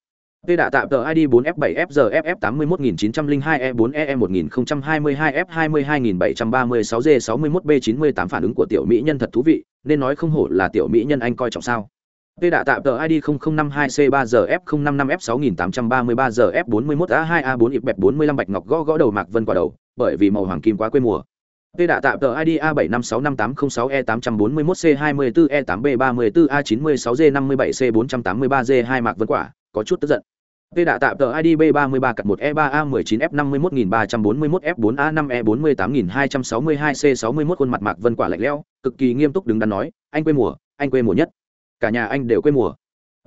Tê đã tạm tờ ID 4 F 7 F giờ FF 81902 E 4 E 1022 F 22736 G 61 B 98 phản ứng của tiểu mỹ nhân thật thú vị, nên nói không hổ là tiểu mỹ nhân anh coi trọng sao. Tê đã tạm tờ ID 0052C3GF055F6833GF41A2A4 bạch ngọc gõ gõ đầu Mạc Vân quả đầu, bởi vì màu hoàng kim quá quê mùa. Tê đã tạm tờ ID A756580E844C24E8B34A96G57C483G2 Mạc Vân quả, có chút tức giận. Tê đã tạm tờ ID B33C1E3A19F51341F4A5E48262C61 khuôn mặt Mạc Vân quả lạnh lẽo, cực kỳ nghiêm túc đứng đắn nói, anh quê mùa, anh quê mùa nhất. Cả nhà anh đều quê mùa.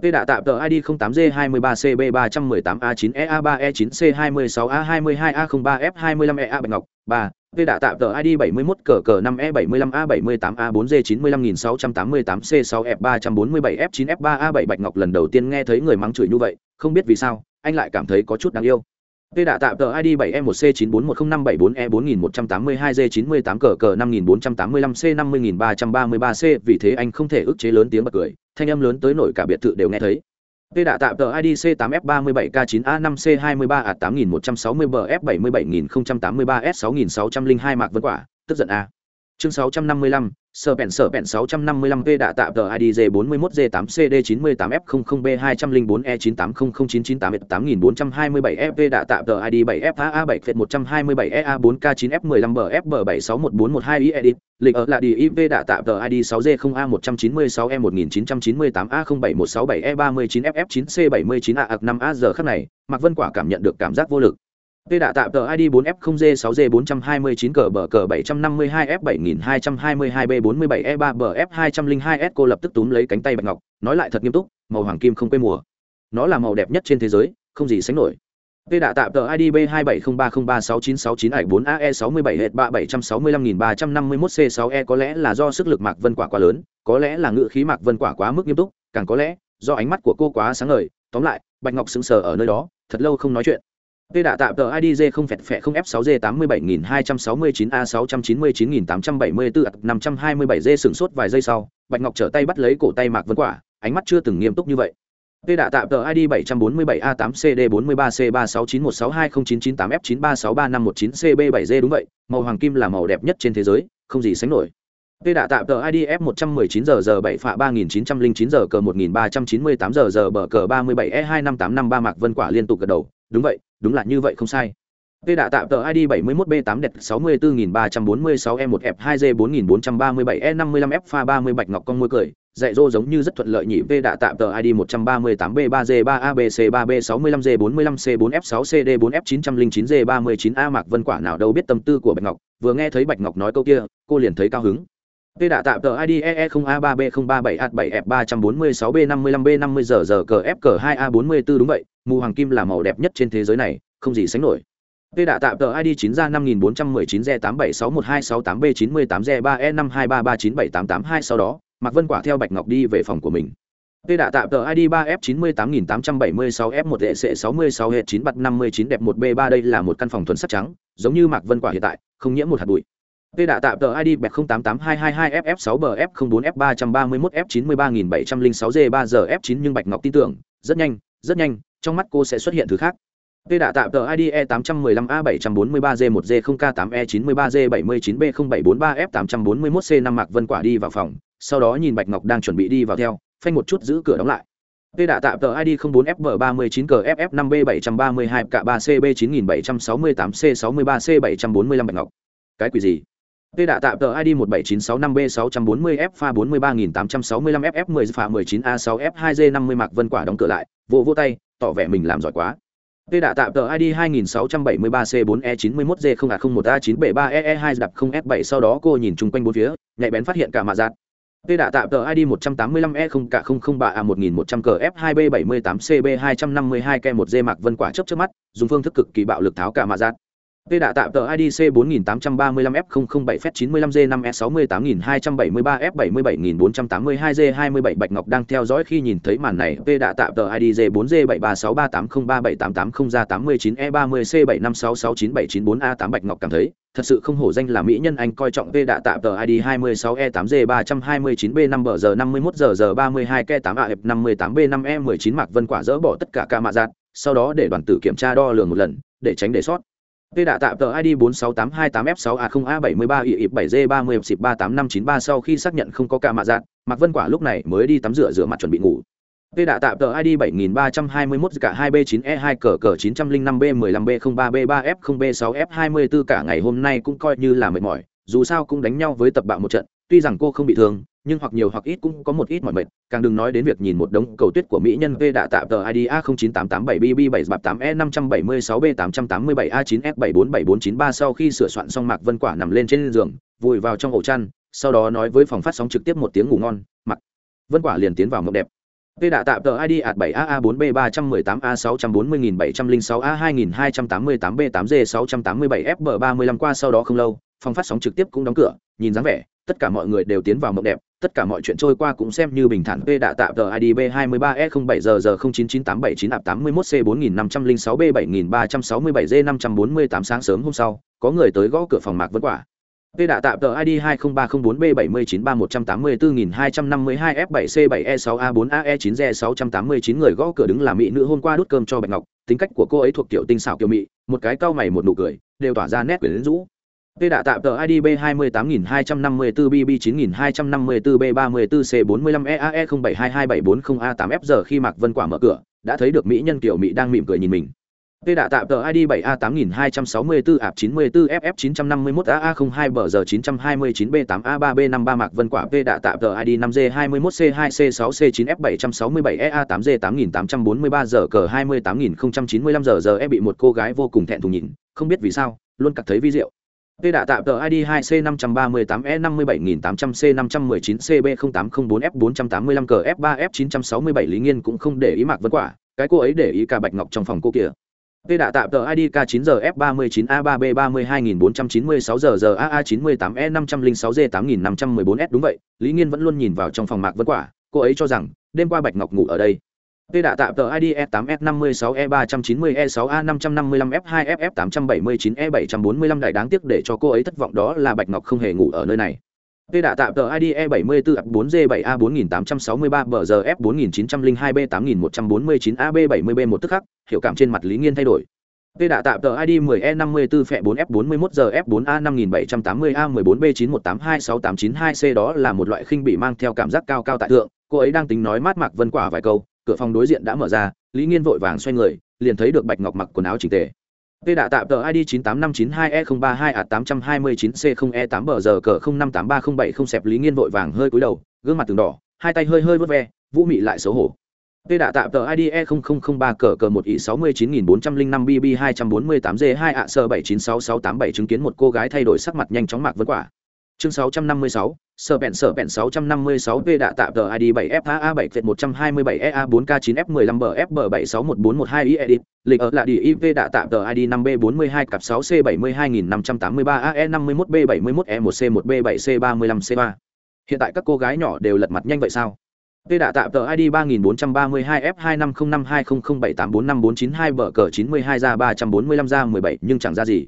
Tê đạ tạm tờ ID 08G23CB318A9EA3E9C26A22A03F25EA e Bạch Ngọc 3. Tê đạ tạm tờ ID 71 cờ cờ 5E75A78A4G95688C6F347F9F3A7 Bạch Ngọc lần đầu tiên nghe thấy người mắng chửi như vậy, không biết vì sao, anh lại cảm thấy có chút đáng yêu. Tê đã tạm tờ ID 7E1C9410574E4182G98 cờ cờ 5485C50333C vì thế anh không thể ức chế lớn tiếng bật cười, thanh âm lớn tới nổi cả biệt thự đều nghe thấy. Tê đã tạm tờ ID C8F37K9A5C23A8160BF77083S6602 Mạc Vân Quả, tức giận A. Chương 655, sở bèn sở bèn 655V đã tạo tờ ID J41J8CD98F00B204E98009988427F đạ tạm tờ ID 7FA7F127EA4K9F15BF7614112 edit lịch ở là DIV đã tạo tờ ID 6J0A196E1998A07167E39FF9C79A5A giờ khắc này Mạc Vân Quả cảm nhận được cảm giác vô lực Tê đã tạm tờ ID 4F0G6G429 cờ bờ cờ 752F7222B42B47E3BF202S cô lập tức túm lấy cánh tay Bạch Ngọc, nói lại thật nghiêm túc, màu hoàng kim không quê mùa. Nó là màu đẹp nhất trên thế giới, không gì sánh nổi. Tê đã tạm tờ ID B27030369694AE67H3765351C6E e có lẽ là do sức lực Mạc Vân Quả quá lớn, có lẽ là ngựa khí Mạc Vân Quả quá mức nghiêm túc, càng có lẽ do ánh mắt của cô quá sáng ngời, tóm lại, Bạch Ngọc sững sờ ở nơi đó, thật lâu không nói chuyện. Tê đã tạm tờ ID không phẹt phẹ không F6G87269A699874 sửng sốt vài giây sau, Bạch Ngọc trở tay bắt lấy cổ tay Mạc Vân Quả, ánh mắt chưa từng nghiêm túc như vậy. Tê đã tạm tờ ID 747A8CD43C36916209998F93635119CB7G đúng vậy, màu hoàng kim là màu đẹp nhất trên thế giới, không gì sánh nổi. Tê đã tạm tờ ID F119 giờ giờ 7 phạ 3909 giờ cờ 1398 giờ giờ bờ cờ 37E25853 Mạc Vân Quả liên tục gật đầu, đúng vậy, đúng là như vậy không sai. V đã tạo tờ id 71 b 8 d 64346 e 1 f 2 g 4437 e 55 f pha 30 bạch ngọc con môi cười, dạy dỗ giống như rất thuận lợi nhị V đã tạm tờ ID 138B3G3ABC3B65G45C4F6CD4F909G39A Mạc Vân Quả nào đâu biết tâm tư của Bạch Ngọc, vừa nghe thấy Bạch Ngọc nói câu kia, cô liền thấy cao hứng. Tê đã tạm tờ ID EE0A3B037H7F346B55B50ZZCFK2A44 đúng vậy, mù hoàng kim là màu đẹp nhất trên thế giới này, không gì sánh nổi. Tê đã tạm tờ ID 9 ra 5419 z 876128 b 98 z 3 e 523397882 sau đó, Mạc Vân Quả theo Bạch Ngọc đi về phòng của mình. Tê đã tạm tờ ID 3F98876F1EC66H9 bật 59 đẹp 1B3 đây là một căn phòng thuần sắc trắng, giống như Mạc Vân Quả hiện tại, không nhiễm một hạt bụi. Tê đạ tạm tờ ID bẹt 088222FF6BF04F331F93706G3GF9 nhưng Bạch Ngọc tin tưởng, rất nhanh, rất nhanh, trong mắt cô sẽ xuất hiện thứ khác. Tê đạ tạm tờ ID E815A743G1G0K8E93G79B0743F841C5 Mạc Vân Quả đi vào phòng, sau đó nhìn Bạch Ngọc đang chuẩn bị đi vào theo, phanh một chút giữ cửa đóng lại. Tê đạ tạm tờ ID 04FB39CFF5B732K3CB9768C63C745 Bạch Ngọc. Cái quỷ gì? Tê đã tạm tờ ID 17965B640F43865FF10F19A6F2G50 Mạc Vân Quả đóng cửa lại, vỗ vỗ tay, tỏ vẻ mình làm giỏi quá. Tê đã tạm tờ ID 2673C4E91G0A01A9B3EE2 đập 0F7 sau đó cô nhìn chung quanh bốn phía, nhạy bén phát hiện cả mạ giạt. Tê đã tạm tờ ID 185E0K003A1100CF2B78CB252K1G Mạc Vân Quả chớp chớp mắt, dùng phương thức cực kỳ bạo lực tháo cả mạ giạt. Tê đã tạm tờ IDC 4835F007F95G5S68273F77482G27 Bạch Ngọc đang theo dõi khi nhìn thấy màn này. Tê đã tạm tờ IDC 4G7363803780ra89E30C75669794A8 Bạch Ngọc cảm thấy, thật sự không hổ danh là mỹ nhân anh coi trọng Tê đã tạm tờ ID 26E8G329B5BG51GG32K8AF58B5E19 Mạc Vân Quả dỡ bỏ tất cả ca mạ giạt, sau đó để đoàn tử kiểm tra đo lường một lần để tránh để sót P đã tạm tờ ID 46828F6A0A73 ịp 7G30 xịp 38593 sau khi xác nhận không có ca mạ dạng, Mạc Vân Quả lúc này mới đi tắm rửa rửa mặt chuẩn bị ngủ. P đã tạm tờ ID 7321 cả 2B9E2 cờ cờ 905B15B03B3F0B6F24 cả ngày hôm nay cũng coi như là mệt mỏi, dù sao cũng đánh nhau với tập bạo một trận, tuy rằng cô không bị thương, nhưng hoặc nhiều hoặc ít cũng có một ít mọi mệt, càng đừng nói đến việc nhìn một đống cầu tuyết của mỹ nhân V đã tạm tờ ID a 09887 bb 7 8 e 576 b 887 a 9 f 747493 sau khi sửa soạn xong Mạc Vân Quả nằm lên trên giường, vùi vào trong ổ chăn, sau đó nói với phòng phát sóng trực tiếp một tiếng ngủ ngon, Mạc Vân Quả liền tiến vào mộng đẹp. Tê đã tạm tờ ID ạt 7AA4B318A640706A2288B8G687FB35 qua sau đó không lâu, phòng phát sóng trực tiếp cũng đóng cửa, nhìn dáng vẻ, tất cả mọi người đều tiến vào mộng đẹp, tất cả mọi chuyện trôi qua cũng xem như bình thản. Tê đã tạm tờ ID B23E07G099879A81C4506B7367G548 sáng sớm hôm sau, có người tới gõ cửa phòng Mạc Vân Quả. Tê đã tạm tờ ID 20304B79382F7C7E6A4AE9G689 người gõ cửa đứng là mỹ nữ hôm qua đút cơm cho Bạch Ngọc, tính cách của cô ấy thuộc tiểu tinh xảo kiều mỹ, một cái cau mày một nụ cười, đều tỏa ra nét quyến rũ. Tê đã tạm tờ ID B28254BB9254B34C45EAE0722740A8F giờ khi Mạc Vân Quả mở cửa, đã thấy được mỹ nhân tiểu mỹ đang mỉm cười nhìn mình. P đã tạm tờ ID 7A8264 ạp 94 FF 951 AA02 bờ giờ 929 B8 A3 B53 Mạc Vân Quả P đã tạm tờ ID 5G21C2C6C9F767 EA8G 8843 giờ cờ 28095 giờ giờ e bị một cô gái vô cùng thẹn thùng nhìn, không biết vì sao, luôn cảm thấy vi diệu. Tê đã tạm tờ ID 2C538E57800C519CB0804F485 cờ F3F967 Lý Nghiên cũng không để ý Mạc Vân Quả, cái cô ấy để ý cả Bạch Ngọc trong phòng cô kia. Tê đã tạm tờ ID K9ZF39A33B32496ZAA98E506G8514S đúng vậy, Lý Nghiên vẫn luôn nhìn vào trong phòng Mạc Vân Quả, cô ấy cho rằng đêm qua Bạch Ngọc ngủ ở đây. Tê đã tạm tờ ID E8F56E390E6A555F2FF879E745 e đại đáng tiếc để cho cô ấy thất vọng đó là Bạch Ngọc không hề ngủ ở nơi này. Tê đã tạm tờ ID E74F4G7A4863BZF4902B8149AB70B1 tức khắc, hiệu cảm trên mặt Lý Nghiên thay đổi. Tê đã tạm tờ ID 10E54F4F41 giờ F4A5780A14B91826892C đó là một loại khinh bị mang theo cảm giác cao cao tại thượng, cô ấy đang tính nói mát mạc vân quả vài câu, cửa phòng đối diện đã mở ra, Lý Nghiên vội vàng xoay người, liền thấy được Bạch Ngọc mặc quần áo chỉnh tề. P đã tạm tờ ID 98592E032A829C0E8 bờ giờ cờ 058307 xẹp Lý Nghiên vội vàng hơi cúi đầu, gương mặt từng đỏ, hai tay hơi hơi vút ve, Vũ Mị lại xấu hổ. P đã tạm tờ ID E0003 cờ cờ 1 ỉ 69405 BB 248 G 2 ạ sơ 796687 chứng kiến một cô gái thay đổi sắc mặt nhanh chóng mạc vân quả. Chương 656, sở bẹn sở bẹn 656 V đã tạm tờ ID 7FA 7 127 EA 4K 9F15 BF 761412 i edit, lịch ở là đi IV đã tạm tờ ID 5B42 cặp 6C 72583 AE 51B 71 E1C 1B 7C 35 C3. Hiện tại các cô gái nhỏ đều lật mặt nhanh vậy sao? Tê đã tạm tờ ID 3432F25052007845492 bờ cờ 92 ra 345 ra 17 nhưng chẳng ra gì.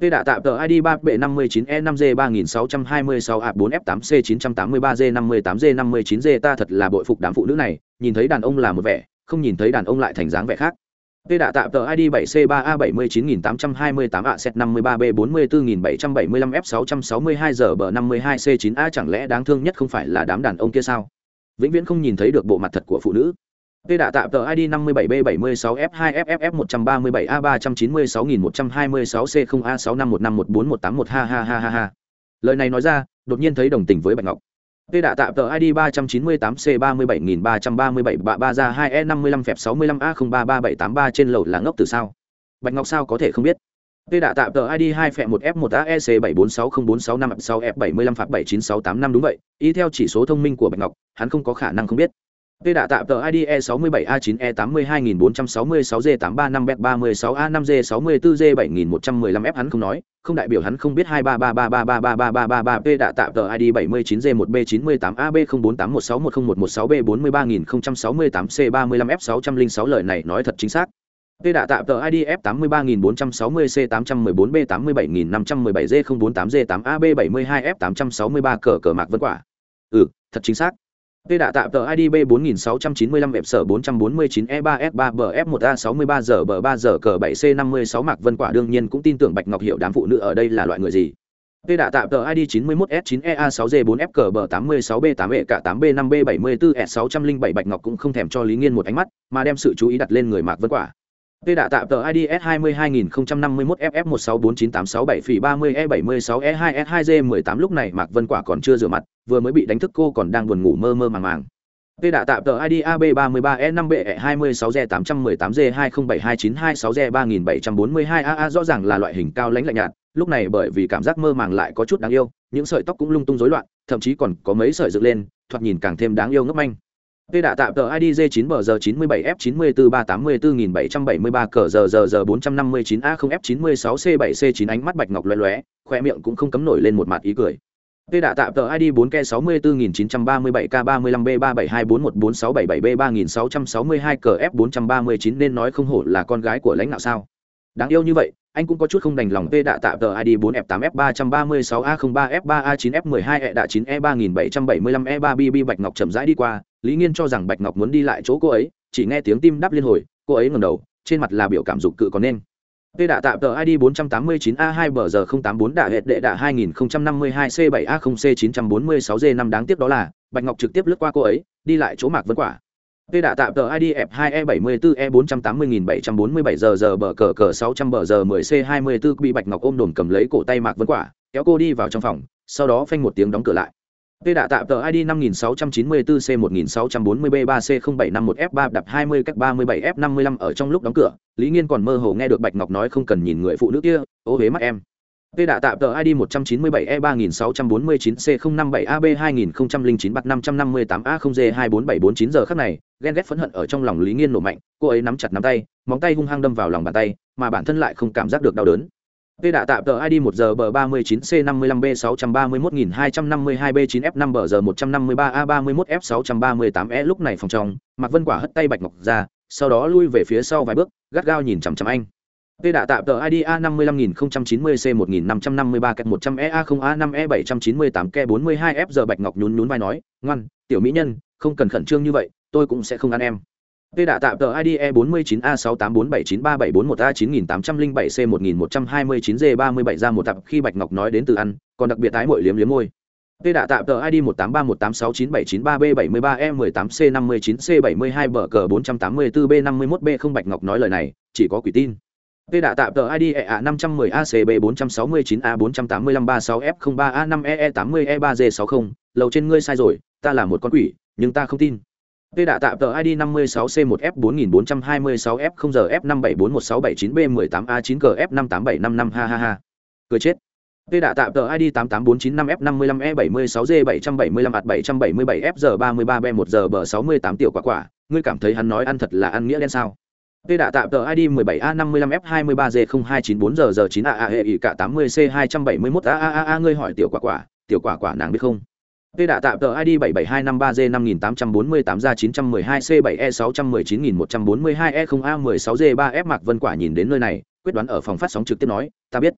Tê đã tạm tờ ID 3B59E5G3626A4F8C983G58G59G ta thật là bội phục đám phụ nữ này, nhìn thấy đàn ông là một vẻ, không nhìn thấy đàn ông lại thành dáng vẻ khác. Tê đã tạm tờ ID 7C3A79828A Z53B44775F662 giờ bờ 52C9A chẳng lẽ đáng thương nhất không phải là đám đàn ông kia sao? vĩnh viễn không nhìn thấy được bộ mặt thật của phụ nữ Tê đã tạm tờ ID 57B76F2FFF137A396126C0A651514181 ha ha ha ha ha. Lời này nói ra, đột nhiên thấy đồng tình với Bạch Ngọc. Tê đã tạm tờ ID 398C37337 bạ ba ra 2E55 phẹp 65A033783 trên lầu là ngốc từ sao? Bạch Ngọc sao có thể không biết? Tê đã tạm tờ ID 2 phẹ 1 F 1 AEC 74604656 6 F 75 phạt 79685 đúng vậy, y theo chỉ số thông minh của Bạch Ngọc, hắn không có khả năng không biết. Tê đã tạm tờ ID E67A9E82466G835B36A5G64G7115F hắn không nói, không đại biểu hắn không biết 2333333333 P đã tạm tờ ID 79G1B98AB048161B43068C35F606 lời này nói thật chính xác. P đã tạm tờ ID F83460C814B87517G048G8AB72F863 cờ cờ mạc vân quả. Ừ, thật chính xác. Tê đã tạm tờ ID B4695 f sở 449 E3S3BF1A63 giờ bờ 3 giờ cờ 7C56 Mạc Vân Quả đương nhiên cũng tin tưởng Bạch Ngọc Hiểu đám phụ nữ ở đây là loại người gì. Tê đã tạm tờ ID 91S9EA6G4F cờ bờ 86B8E cả 8B5B74S607 Bạch Ngọc cũng không thèm cho Lý Nghiên một ánh mắt, mà đem sự chú ý đặt lên người Mạc Vân Quả. Tê đạ tạm tờ IDS 22051FF1649867 phỉ 30E76E2S2G18 lúc này Mạc Vân Quả còn chưa rửa mặt, vừa mới bị đánh thức cô còn đang buồn ngủ mơ mơ màng màng. Tê đạ tạm tờ ID AB33E5B26G818G20729226G3742AA e rõ ràng là loại hình cao lãnh lạnh nhạt, lúc này bởi vì cảm giác mơ màng lại có chút đáng yêu, những sợi tóc cũng lung tung rối loạn, thậm chí còn có mấy sợi dựng lên, thoạt nhìn càng thêm đáng yêu ngốc manh. Tê đạ tạm tờ ID J9BG97F943844773 cờ giờ giờ giờ 459A0F96C7C9 ánh mắt bạch ngọc lóe lóe, khóe miệng cũng không cấm nổi lên một mặt ý cười. Tê đạ tạm tờ ID 4K64937K35B37214677B3662 cờ F439 nên nói không hổ là con gái của lãnh đạo sao. Đáng yêu như vậy, anh cũng có chút không đành lòng Tê đạ tạ tờ ID 4F8F336A03F3A9F12E đạ 9E3775E3BB Bạch Ngọc chậm rãi đi qua, Lý Nghiên cho rằng Bạch Ngọc muốn đi lại chỗ cô ấy, chỉ nghe tiếng tim đáp liên hồi, cô ấy ngẩng đầu, trên mặt là biểu cảm dục cự còn nên. Tê đạ tạm tờ ID 489A2BG084 đạ hệt đệ đạ 2052C7A0C946D5 đáng tiếc đó là, Bạch Ngọc trực tiếp lướt qua cô ấy, đi lại chỗ Mạc Vân Quả. Tê đã tạm tờ ID F2E74E480747 giờ giờ bờ cờ cờ 600 bờ giờ 10C24 bị Bạch Ngọc ôm đồn cầm lấy cổ tay Mạc Vân Quả, kéo cô đi vào trong phòng, sau đó phanh một tiếng đóng cửa lại. Tê đã tạm tờ ID 5694C1640B3C0751F3 đập 20 cách 37F55 ở trong lúc đóng cửa, Lý Nghiên còn mơ hồ nghe được Bạch Ngọc nói không cần nhìn người phụ nữ kia, ô hế mắt em. Tê đã tạm tờ ID 197E3649C057AB2009 bạc 558A0G24749 giờ khắc này, ghen ghét phẫn hận ở trong lòng Lý Nghiên nổ mạnh, cô ấy nắm chặt nắm tay, móng tay hung hăng đâm vào lòng bàn tay, mà bản thân lại không cảm giác được đau đớn. Tê đã tạm tờ ID 1 giờ bờ 39C55B631252B9F5 bờ giờ 153A31F638E lúc này phòng trong, Mạc Vân Quả hất tay Bạch Ngọc ra, sau đó lui về phía sau vài bước, gắt gao nhìn chằm chằm anh. Tê đã tạm tờ ID A55090C1553K100EA0A5E798K42F giờ Bạch Ngọc nhún nhún vai nói, ngoan, tiểu mỹ nhân, không cần khẩn trương như vậy, tôi cũng sẽ không ăn em. Tê đã tạm tờ ID E49A684793741A9807C1129G37 ra một tập khi Bạch Ngọc nói đến từ ăn, còn đặc biệt tái muội liếm liếm môi. Tê đã tạm tờ ID 18318697993B73E18C59C72 bờ cờ 484B51B không Bạch Ngọc nói lời này, chỉ có quỷ tin. Tê đã tạm tờ ID EA 510ACB 469A48536F03A5EE80E3G60, lầu trên ngươi sai rồi, ta là một con quỷ, nhưng ta không tin. Tê đã tạm tờ ID 56C1F4426F0GF57416779B18A9GF58755 ha ha ha. Cười chết. Tê đã tạm tờ ID 88495F55E76G775AT777F33B1G68 tiểu quả quả, ngươi cảm thấy hắn nói ăn thật là ăn nghĩa đen sao? Tê đã tạm tờ ID 17A55F23G0294G9AAE cả 80C271AAA ngươi hỏi tiểu quả quả, tiểu quả quả nàng biết không? Tê đã tạm tờ ID 77253G5848 ra 912C7E619142E0A16G3F Mạc Vân Quả nhìn đến nơi này, quyết đoán ở phòng phát sóng trực tiếp nói, ta biết.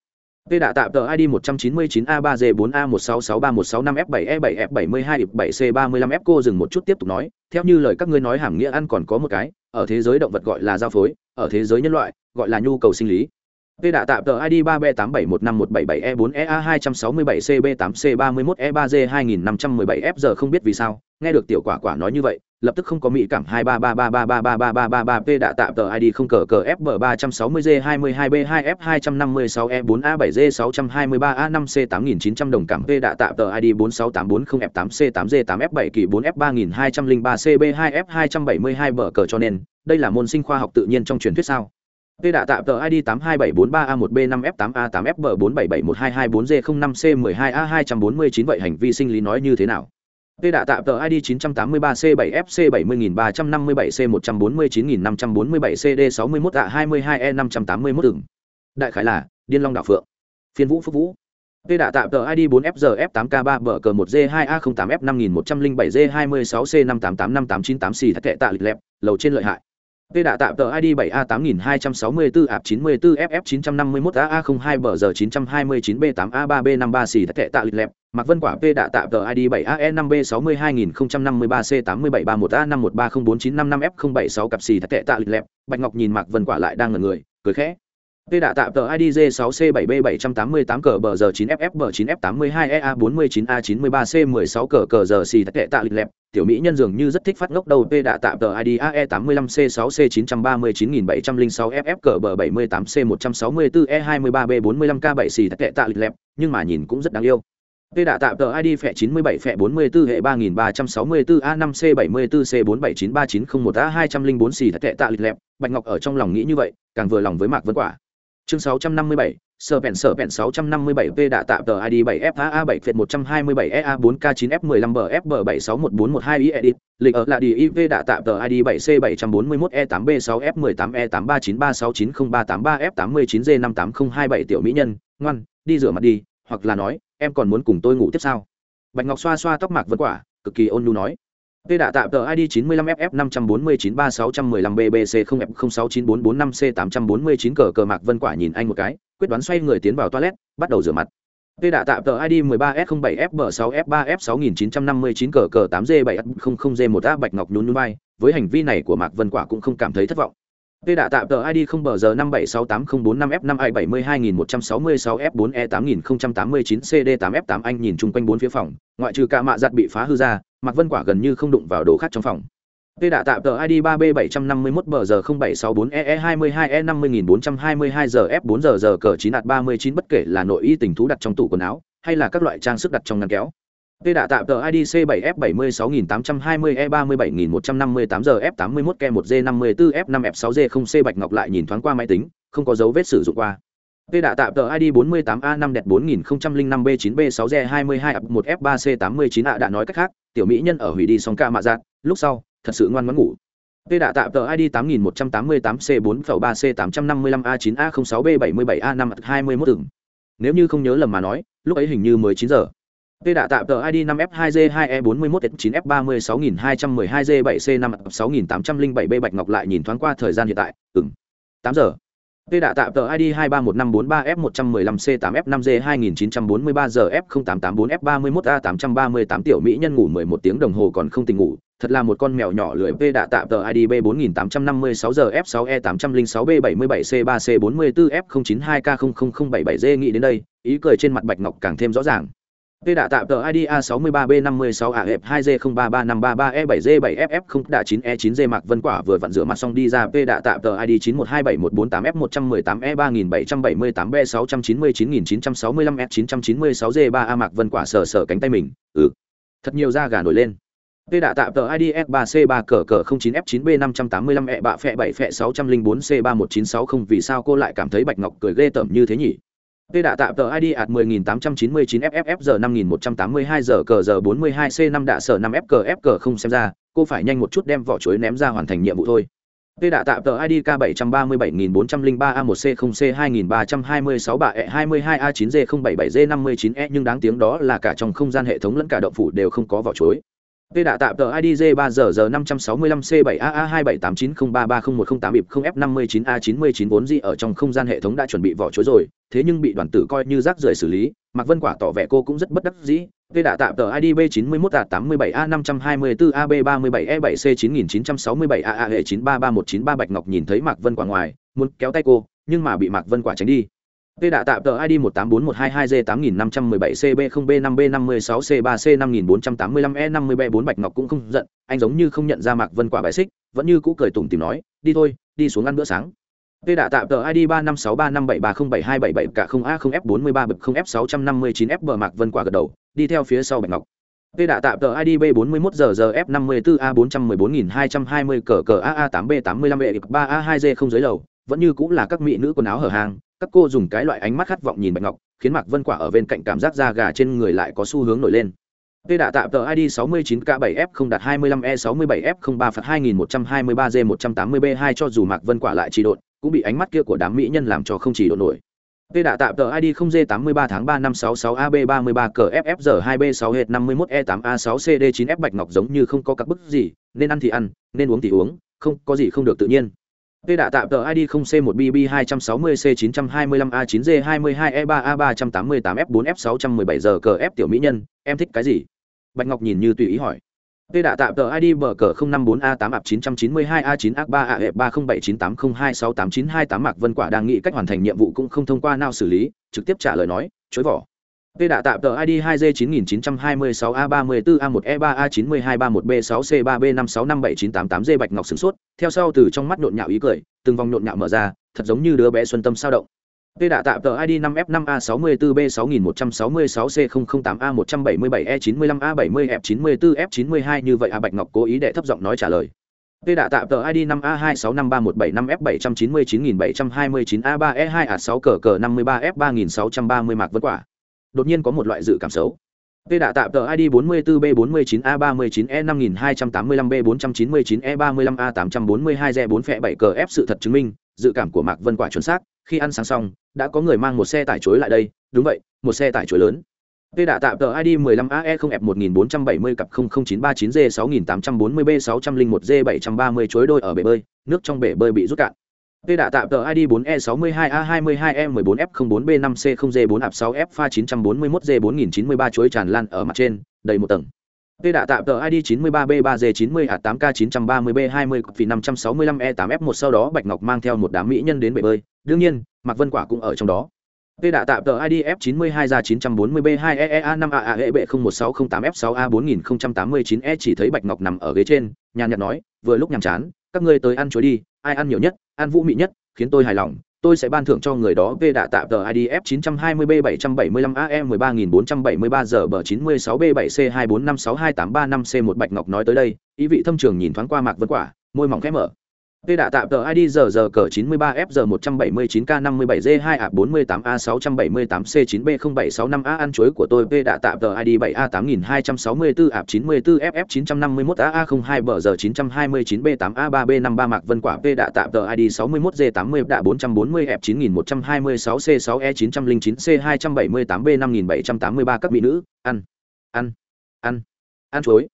Tê đạ tạm tờ ID 199A3G4A1663165F7E7F72-7C35F e cô dừng một chút tiếp tục nói, theo như lời các ngươi nói hàm nghĩa ăn còn có một cái, ở thế giới động vật gọi là giao phối, ở thế giới nhân loại, gọi là nhu cầu sinh lý. Tê đạ tạm tờ ID 3B87151717E4EA267CB8C31E3G2517F giờ không biết vì sao, nghe được tiểu quả quả nói như vậy, lập tức không có mỹ cảm 23333333333P đã tạm tờ ID không cờ cờ FB 360G22B2F256E4A7G623A5C8900 đồng cảm P đã tạm tờ ID 46840F8C8G8F7 kỳ 4F3203CB2F272 bờ cờ cho nên, đây là môn sinh khoa học tự nhiên trong truyền thuyết sao? Tê đã tạm tờ ID 82743A1B5F8A8F7471225C12A249 vậy hành vi sinh lý nói như thế nào? Tê đạ tạm tờ ID 983C7FC70357C149547CD61A22E581 tưởng. Đại khái là, Điên Long Đạo Phượng. Phiên Vũ Phúc Vũ. Tê đạ tạm tờ ID 4FGF8K3 bờ cờ 1G2A08F5107G26C58859898 xì thật tệ tạ lịch lẹp, lầu trên lợi hại. Tê đã tạm tờ ID 7A8264 ạp 94 FF951 AA02 bờ giờ 929 B8A3B53 xì tệ tạ lịch lẹp, Mạc Vân Quả P đã tạm tờ ID 7AE5B62053C8731A51304955F076 cặp xì tệ tạ lịch lẹp, Bạch Ngọc nhìn Mạc Vân Quả lại đang ngẩn người, cười khẽ. Tê đạ tạm tờ ID J6C7B788 cờ bờ giờ 9FF9F82EA49A93C16 cờ cờ giờ xì tệ tạ lịch lẹp, tiểu mỹ nhân dường như rất thích phát ngốc đầu Tê đạ tạm tờ ID AE85C6C939706FF cờ bờ 78C164E23B45K7 xì tệ tạ lịch lẹp, nhưng mà nhìn cũng rất đáng yêu. Tê đạ tạm tờ ID phẹ 97 phẹ 44 hệ 3364 A5C 74 C479390 A204 xì tệ tạ lịch lẹp, Bạch Ngọc ở trong lòng nghĩ như vậy, càng vừa lòng với Mạc Vân Quả chương 657, sở vẹn sở vẹn 657p đạ tạm tờ ID 7FAA 7 phệt 127 EA 4K 9 f 15 bfb 761412 i edit, lịch ở là DIV đã đạ tạm tờ ID 7C 741 E8B 6 f 18 E8393690383 F89G 58027 tiểu mỹ nhân, ngoan, đi rửa mặt đi, hoặc là nói, em còn muốn cùng tôi ngủ tiếp sao? Bạch Ngọc xoa xoa tóc Mạc Vân Quả, cực kỳ ôn nhu nói. Tê đạ tạm tờ ID 95FF54933615BBC0F0694445C849 cờ cờ Mạc Vân Quả nhìn anh một cái, quyết đoán xoay người tiến vào toilet, bắt đầu rửa mặt. Tê đạ tạm tờ ID 13S07FB6F3F6959 cờ cờ 8G700G1A Bạch Ngọc nhún nhún vai, với hành vi này của Mạc Vân Quả cũng không cảm thấy thất vọng. Tê đã tạm tờ ID 0 bờ giờ 5768045F5I72166F4E8089CD8F8 anh nhìn chung quanh bốn phía phòng, ngoại trừ cả mạ giặt bị phá hư ra, Mạc Vân Quả gần như không đụng vào đồ khác trong phòng. Tê đã tạm tờ ID 3B751 bờ giờ 0764EE22E50422 giờ F4 giờ giờ cờ 9 đạt 39 bất kể là nội y tình thú đặt trong tủ quần áo, hay là các loại trang sức đặt trong ngăn kéo. Tê đạ tạm tờ ID C7F76820E37158 giờ F81 ke 1G54 F5F6G0C Bạch Ngọc lại nhìn thoáng qua máy tính, không có dấu vết sử dụng qua. Tê đạ tạm tờ ID 48A5D4005B9B6G22 1F3C89 ạ đã nói cách khác, tiểu mỹ nhân ở hủy đi xong ca mạ giạt, lúc sau, thật sự ngoan ngoãn ngủ. Tê đạ tạm tờ ID 8188C4F3C855A9A06B77A521 tưởng. Nếu như không nhớ lầm mà nói, lúc ấy hình như mới 9 giờ. Tê đã tạm tờ ID 5F2G2E41T9F362G7C56807B Bạch Ngọc lại nhìn thoáng qua thời gian hiện tại, ừm, 8 giờ. Tê đã tạm tờ ID 2315443F115C8F5G2943 giờ F0884F31A838 tiểu mỹ nhân ngủ 11 tiếng đồng hồ còn không tỉnh ngủ, thật là một con mèo nhỏ lười Tê đã tạm tờ ID B4856 giờ F6E806B77C3C44F092K00077G nghĩ đến đây, ý cười trên mặt Bạch Ngọc càng thêm rõ ràng. Tê đã tạm tờ ID A63B56AF2G033533E7G7FF0 đã 9E9G Mạc Vân Quả vừa vặn rửa mặt xong đi ra Tê đã tạm tờ ID 9127148F118E3778B699965S996G3A e Mạc Vân Quả sờ sờ cánh tay mình, ừ. Thật nhiều da gà nổi lên. Tê đã tạm tờ ID F3C3 cờ cờ 09F9B585E bạ phẹ 7 phẹ 604C31960 vì sao cô lại cảm thấy Bạch Ngọc cười ghê tởm như thế nhỉ? Tê đạ tạm tờ ID ạt 10899 FFF giờ 5182 giờ cờ giờ 42 C5 đạ sở 5 FK cờ không xem ra, cô phải nhanh một chút đem vỏ chuối ném ra hoàn thành nhiệm vụ thôi. Tê đạ tạm tờ ID K737403A1C0C2326 3E22A9G077G59E nhưng đáng tiếng đó là cả trong không gian hệ thống lẫn cả động phủ đều không có vỏ chuối. Tê đã tạm tờ IDG J3 giờ giờ 565C7AA27890330108 bịp 0F59A99 vốn gì ở trong không gian hệ thống đã chuẩn bị vỏ chuối rồi, thế nhưng bị đoàn tử coi như rác rưởi xử lý, Mạc Vân Quả tỏ vẻ cô cũng rất bất đắc dĩ. Tê đã tạm tờ ID B91A87A524AB37E7C9967AA e hệ 933193 Bạch Ngọc nhìn thấy Mạc Vân Quả ngoài, muốn kéo tay cô, nhưng mà bị Mạc Vân Quả tránh đi. Tê đạ tạm tờ ID 1841222G8517CB0B5B56C3C5485E50B4 Bạch Ngọc cũng không giận, anh giống như không nhận ra Mạc Vân Quả bài xích, vẫn như cũ cười tủm tỉm nói, đi thôi, đi xuống ăn bữa sáng. Tê đạ tạm tờ ID 356357307277 cả 0A0F43 bực 0F659F bờ Mạc Vân Quả gật đầu, đi theo phía sau Bạch Ngọc. Tê đạ tạm tờ ID B41ZZF54A414220 cờ cờ AA8B85E3A2J không dưới lầu, vẫn như cũng là các mỹ nữ quần áo hở hàng, các cô dùng cái loại ánh mắt khát vọng nhìn Bạch Ngọc, khiến Mạc Vân Quả ở bên cạnh cảm giác da gà trên người lại có xu hướng nổi lên. Tê đạ tạm tờ ID 69K7F không đạt 25E67F03 phạt 2123G180B2 cho dù Mạc Vân Quả lại trì độn, cũng bị ánh mắt kia của đám mỹ nhân làm cho không chỉ độn nổi. Tê đạ tạm tờ ID 0G83 tháng 3 năm 66AB33 cờ FFG 2B6 hệt 51E8A6CD9F Bạch Ngọc giống như không có các bức gì, nên ăn thì ăn, nên uống thì uống, không có gì không được tự nhiên P đã tạm tờ ID 0C1BB260C925A9D22E3A388F4F617 giờ cờ F tiểu mỹ nhân, em thích cái gì? Bạch Ngọc nhìn như tùy ý hỏi. P đã tạm tờ ID bờ cờ 054A8 ạp 992A9 ác 3 a 307980268928 Mạc Vân Quả đang nghĩ cách hoàn thành nhiệm vụ cũng không thông qua nào xử lý, trực tiếp trả lời nói, chối vỏ. Tê đã tạm tờ ID 2G9926A34A1E3A92231B6C3B565798G e Bạch Ngọc sửng sốt, theo sau từ trong mắt nhộn nhạo ý cười, từng vòng nhộn nhạo mở ra, thật giống như đứa bé xuân tâm sao động. Tê đã tạm tờ ID 5F5A64B6166C008A177E95A70F94F92 như vậy A Bạch Ngọc cố ý để thấp giọng nói trả lời. Tê đã tạm tờ ID 5A2653175F799729A3E2A6 cờ cờ 53F3630 Mạc Vân Quả đột nhiên có một loại dự cảm xấu Tê đã tạm tờ ID 44B49A39E5285B499E35A842Z4 phẹ 7 cờ F sự thật chứng minh, dự cảm của Mạc Vân quả chuẩn xác, khi ăn sáng xong, đã có người mang một xe tải chuối lại đây, đúng vậy, một xe tải chuối lớn. Tê đã tạm tờ ID 15AE0F1470 cặp 00939G6840B601G730 chuối đôi ở bể bơi, nước trong bể bơi bị rút cạn. P đã tạm tờ ID 4E62A22E14F04B5C0G4AP6F pha 941G4093 chuối tràn lan ở mặt trên, đầy một tầng. P đã tạm tờ ID 93B3G90A8K930B20 vì 565E8F1 sau đó Bạch Ngọc mang theo một đám mỹ nhân đến bể bơi, đương nhiên, Mạc Vân Quả cũng ở trong đó. Tê đã tạm tờ ID F92 ra 940B2EEA5AAE01608F6A4089E chỉ thấy Bạch Ngọc nằm ở ghế trên, nhàn nhạt nói, vừa lúc nhàm chán, các ngươi tới ăn chuối đi, ai ăn nhiều nhất, An vũ mị nhất, khiến tôi hài lòng, tôi sẽ ban thưởng cho người đó V đạ tạm tờ ID F920B775AE13473 giờ bờ 96B7C2456285C1 Bạch Ngọc nói tới đây, ý vị thâm trường nhìn thoáng qua Mạc Vân Quả, môi mỏng khẽ mở. V đã tạm tờ ID giờ giờ cỡ 93F-179K57G2A48A678C9B0765A ăn chuối của tôi V đã tạm tờ ID 7A8264 A 94FF951AA02 bờ giờ 929B8A3B53 Mạc Vân Quả V đã tạm tờ ID 61G80 đạ 440F9126C6E909C278B5783 các mỹ nữ, ăn, ăn, ăn, ăn chuối.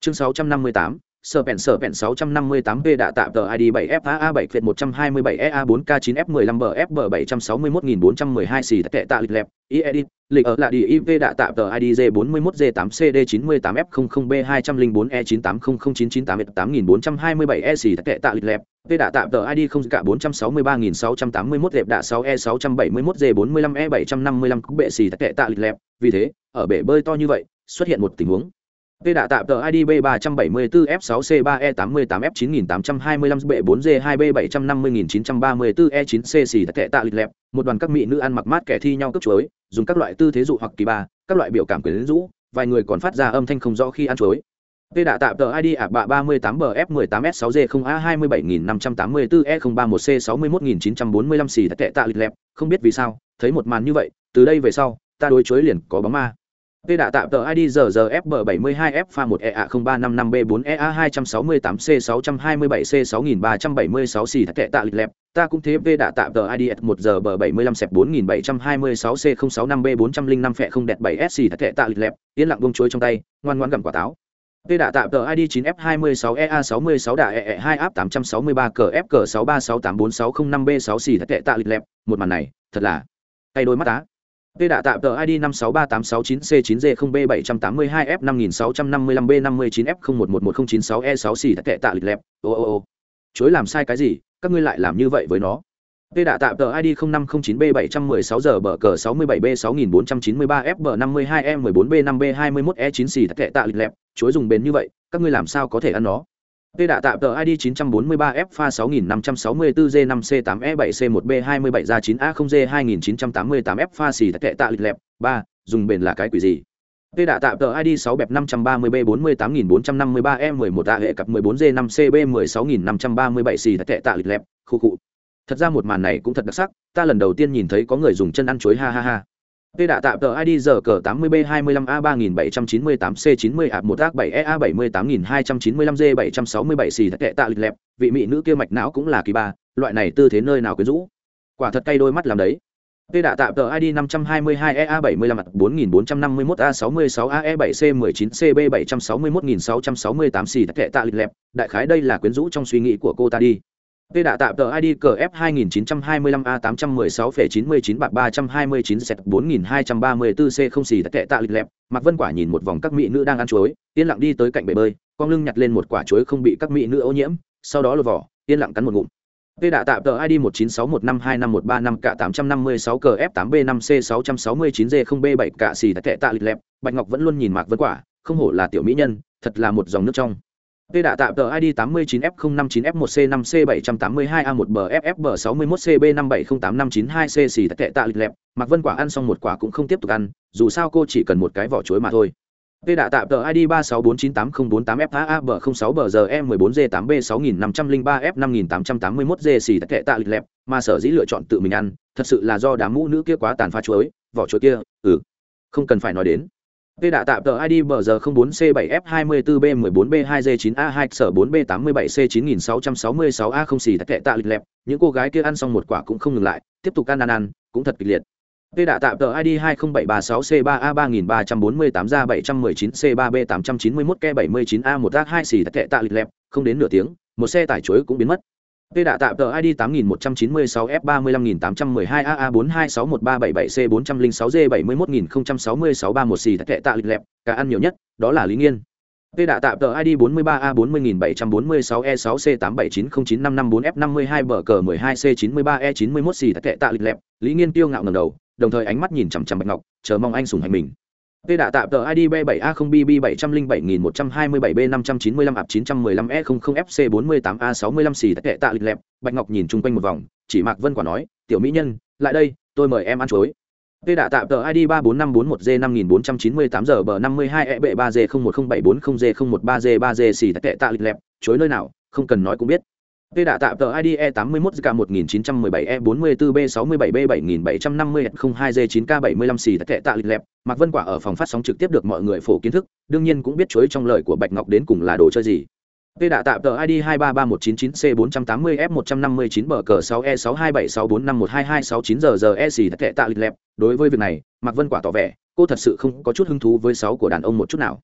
Chương 658 sở bèn sở bèn 658 p đã tạm tờ ID 7FAA 7 Việt 127 EA 4K 9 F 15 BF 761412 xì tệ tạ lịch lẹp, e lịch ở là đi IP đã tạm tờ ID J41 J8 CD 98 F00 B 204 E 9800998 8427 E xì tệ tạ lịch lẹp, P đã tạm tờ ID 0 cả 463681 đẹp đạ 6 E 671 J 45 E 755 cũng bệ xì tệ tạ lịch lẹp, vì thế, ở bể bơi to như vậy, xuất hiện một tình huống. Tê đã tạm tờ ID B374F6C3E88F9825B4G2B750934E9C xì tệ tạ lịch lẹp, một đoàn các mỹ nữ ăn mặc mát kẻ thi nhau cướp chuối, dùng các loại tư thế dụ hoặc kỳ ba, các loại biểu cảm quyến rũ, vài người còn phát ra âm thanh không rõ khi ăn chuối. Tê đã tạm tờ ID ạ bạ 38BF18S6G0A27584E031C61945 xì tệ tạ lịch lẹp, không biết vì sao, thấy một màn như vậy, từ đây về sau, ta đối chuối liền có bóng ma. Tê đã tạm tờ ID giờ giờ FB 72 F pha 1 EA 0355 B 4 EA 268 C 627 C 6376 xì tệ tạ lịch lẹp, ta cũng thế V đã tạm tờ ID 1 giờ B75 sẹp 4726C065B405 phẹ không đẹp 7S xì tệ tạ lịch lẹp, yên lặng bông chuối trong tay, ngoan ngoãn gặm quả táo. Tê đã tạm tờ ID 9F26EA66 đạ EE2 áp 863 cờ F cờ 63684605B6 xì tệ tạ lịch lẹp, một màn này, thật là tay đôi mắt á. P đã tạm tờ ID 563869C9D0B782F5655B59F011906E6C e tệ tạ lịch lẹp. Ô ô ô. Chối làm sai cái gì, các ngươi lại làm như vậy với nó? P đã tạm tờ ID 0509B716 giờ bờ cờ 67B6493FB52E14B5B21E9 xì tệ tạ lịch lẹp, chối dùng bền như vậy, các ngươi làm sao có thể ăn nó? Tê đã tạm tờ ID 943F pha 6564G5C8E7C1B27 ra 9A0G2988F pha xì tệ tạ lịch lẹp, 3, dùng bền là cái quỷ gì? Tê đã tạm tờ ID 6 bẹp 530B48453 E11A hệ cặp 14G5CB16537 xì tệ tạ lịch lẹp, khu cụ. Thật ra một màn này cũng thật đặc sắc, ta lần đầu tiên nhìn thấy có người dùng chân ăn chuối ha ha ha. Tê đã tạm tờ ID giờ cờ 80B25A3798C90 ạp 1 ác 7EA78295G767 xì thật tệ tạ lịch lẹp, vị mỹ nữ kia mạch não cũng là kỳ ba, loại này tư thế nơi nào quyến rũ. Quả thật cay đôi mắt làm đấy. Tê đã tạm tờ ID 522EA75 44AE7C19CB761.668 thật tệ tạ lịch lẹp, đại khái đây là quyến rũ trong suy nghĩ của cô ta đi. Tê đã tạm tờ ID cờ F2925A816,99 bạc 329 set 4234 C không xì tệ tạ lịch lẹp, Mạc Vân Quả nhìn một vòng các mỹ nữ đang ăn chuối, yên lặng đi tới cạnh bể bơi, con lưng nhặt lên một quả chuối không bị các mỹ nữ ô nhiễm, sau đó lột vỏ, yên lặng cắn một ngụm. Tê đã tạm tờ ID 1961525135 cả 856 cờ F8B5C669G0B7 cả xì tệ tạ lịch lẹp, Bạch Ngọc vẫn luôn nhìn Mạc Vân Quả, không hổ là tiểu mỹ nhân, thật là một dòng nước trong. Tê đạ tạm tờ ID 89F059F1C5C782A1BFFB61CB57085992C xì tệ tạ lịch lẹp, Mạc Vân Quả ăn xong một quả cũng không tiếp tục ăn, dù sao cô chỉ cần một cái vỏ chuối mà thôi. Tê đạ tạm tờ ID 36498048FA706BGE14G8B6503F5881G xì tệ tạ lịch lẹp, mà sở dĩ lựa chọn tự mình ăn, thật sự là do đám mũ nữ kia quá tàn phá chuối, vỏ chuối kia, ừ, không cần phải nói đến. Tê đã tạm tờ ID bờ giờ 04C7F24B14B2G9A2 sở 4B87C9666A không xì tệ tạ lịch lẹp, những cô gái kia ăn xong một quả cũng không ngừng lại, tiếp tục ăn ăn ăn, cũng thật kịch liệt. Tê đã tạm tờ ID 20736C3A3348A719C3B891K79A1A2 xì tệ tạ lịch lẹp, không đến nửa tiếng, một xe tải chuối cũng biến mất. Tê đạ tạm tờ ID 8196 f 35812 aa 426137 c 406 g 71066 31 xì tệ tạ lịch lẹp, cả ăn nhiều nhất, đó là Lý Nghiên. Tê đạ tạm tờ ID 43A40746E6C87909554F52 bờ cờ 12C93E91 xì tệ tạ lịch lẹp, Lý Nghiên tiêu ngạo ngẩng đầu, đồng thời ánh mắt nhìn chằm chằm Bạch Ngọc, chờ mong anh sủng hành mình. Tê đạ tạm tờ ID B7A0BB707127B595 ạp 915E00FC48A65 xì tệ tạ lịch lẹp, Bạch Ngọc nhìn chung quanh một vòng, chỉ Mạc Vân Quả nói, "Tiểu mỹ nhân, lại đây, tôi mời em ăn chuối." Tê đạ tạm tờ ID 34541G5498GB52EB3G0107440G013G3G xì tệ tạ lịch lẹp, chuối nơi nào, không cần nói cũng biết. Tê đã tạm tờ ID E81K1917E44B67B7750F02G9K75 xì tệ tạ lịch lẹp, Mạc Vân Quả ở phòng phát sóng trực tiếp được mọi người phổ kiến thức, đương nhiên cũng biết chuối trong lời của Bạch Ngọc đến cùng là đồ chơi gì. Tê đã tạm tờ ID 233199C480F159 bờ cờ 6E627645122269 giờ giờ E tạ lịch lẹp, đối với việc này, Mạc Vân Quả tỏ vẻ, cô thật sự không có chút hứng thú với sáu của đàn ông một chút nào.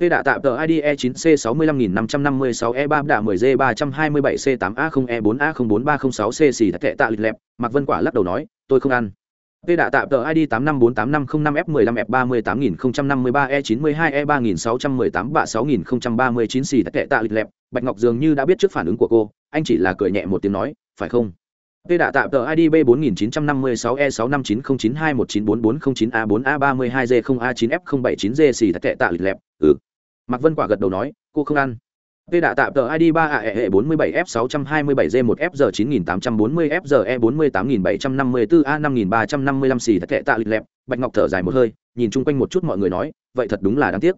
Tê đạ tạm tờ ID E9C65556E3 đạ 10G327C8A0E4A04306C xì e tệ tạ lịch lẹp, Mạc Vân Quả lắc đầu nói, tôi không ăn. Tê đạ tạm tờ ID 854850F15F38053E92E3618 bạ 6039 xì tệ tạ lịch lẹp, Bạch Ngọc dường như đã biết trước phản ứng của cô, anh chỉ là cười nhẹ một tiếng nói, phải không? Tê đạ tạm tờ ID B4956E659092194409A4A32G0A9F079G xì thật tệ tạ lịch lẹp, ừ. Mạc Vân Quả gật đầu nói, cô không ăn. Tê đạ tạm tờ ID 3 ae 47 f 627 g 1 fg 9840 fge 48754 a 5355 xì thật tệ tạ lịch lẹp, Bạch Ngọc thở dài một hơi, nhìn chung quanh một chút mọi người nói, vậy thật đúng là đáng tiếc.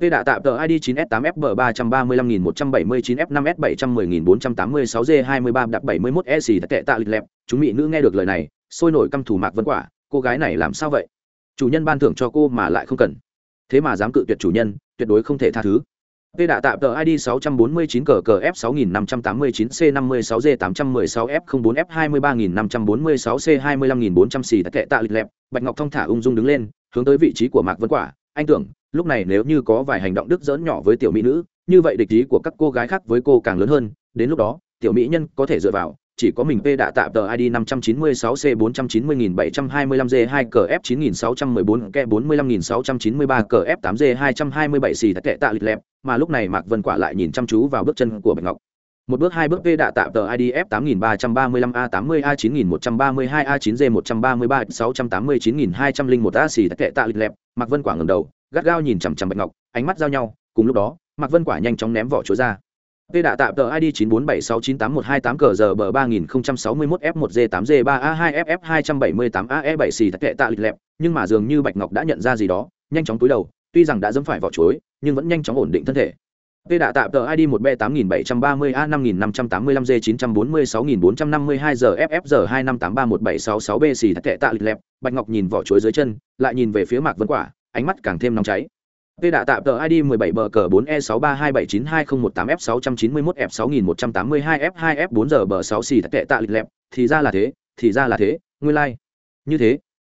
Tê đạ tạm tờ ID 9S8FB335179F5S710486G23 đặc 71E xì tệ tạ lịch lẹp, chúng mỹ nữ nghe được lời này, sôi nổi căm thủ Mạc Vân Quả, cô gái này làm sao vậy? Chủ nhân ban thưởng cho cô mà lại không cần. Thế mà dám cự tuyệt chủ nhân, tuyệt đối không thể tha thứ. Tê đạ tạm tờ ID 649 cờ cờ F6589C56G816F04F23546C25400 xì tệ tạ lịch lẹp, Bạch Ngọc thông thả ung dung đứng lên, hướng tới vị trí của Mạc Vân Quả, anh tưởng, lúc này nếu như có vài hành động đức dỡn nhỏ với tiểu mỹ nữ, như vậy địch ý của các cô gái khác với cô càng lớn hơn, đến lúc đó, tiểu mỹ nhân có thể dựa vào, chỉ có mình P đã tạm tờ ID 596C490725G2 cờ F9614 ke 45693 cờ F8G227 xì tệ tạ lịch lẹp, mà lúc này Mạc Vân Quả lại nhìn chăm chú vào bước chân của Bạch Ngọc. Một bước hai bước P đã tạm tờ ID F8335A80A9132A9G133 xì tệ tạ lịch lẹp, Mạc Vân Quả ngẩng đầu, gắt gao nhìn chằm chằm Bạch Ngọc, ánh mắt giao nhau, cùng lúc đó, Mạc Vân Quả nhanh chóng ném vỏ chuối ra. Tê đạ tạm tờ ID 947698128 cờ giờ bờ 3061 F1G8G3A2FF278AE7 xì tệ tạ lịch lẹp, nhưng mà dường như Bạch Ngọc đã nhận ra gì đó, nhanh chóng túi đầu, tuy rằng đã dẫm phải vỏ chuối, nhưng vẫn nhanh chóng ổn định thân thể. Tê đạ tạm tờ ID 1B8730A5585B946452 giờ FF 258317666B xì tệ tạ lịch lẹp, Bạch Ngọc nhìn vỏ chuối dưới chân, lại nhìn về phía Mạc Vân Quả, ánh mắt càng thêm nóng cháy. Tê đã tạm tờ ID 17 bờ cờ 4E632792018F691F6182F2F4 giờ bờ 6 xì tệ tạ lịch lẹp, thì ra là thế, thì ra là thế, nguyên lai. Like. như thế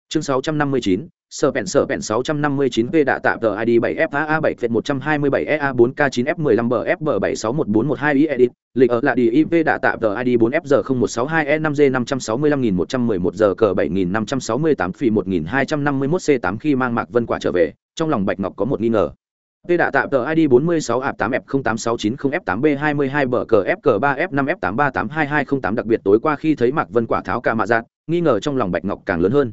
chương 659, sở bẹn sở bẹn 659 v đã tạo tờ id 7 faa 7 f 127 ea 4 k 9 f 15 bfb 761412 i edit lịch ở là đi iv đã tạo tờ id 4 f 0162 e 5 g 565111 giờ cờ 7568 phi 1251 c 8 khi mang mạc vân quả trở về trong lòng bạch ngọc có một nghi ngờ V đã tạo tờ ID 46 ạp 8 f 08690 f 8 b 22 bờ cờ F cờ 3 F 5 F 838228 đặc biệt tối qua khi thấy Mạc Vân quả tháo ca mạ giạt, nghi ngờ trong lòng Bạch Ngọc càng lớn hơn.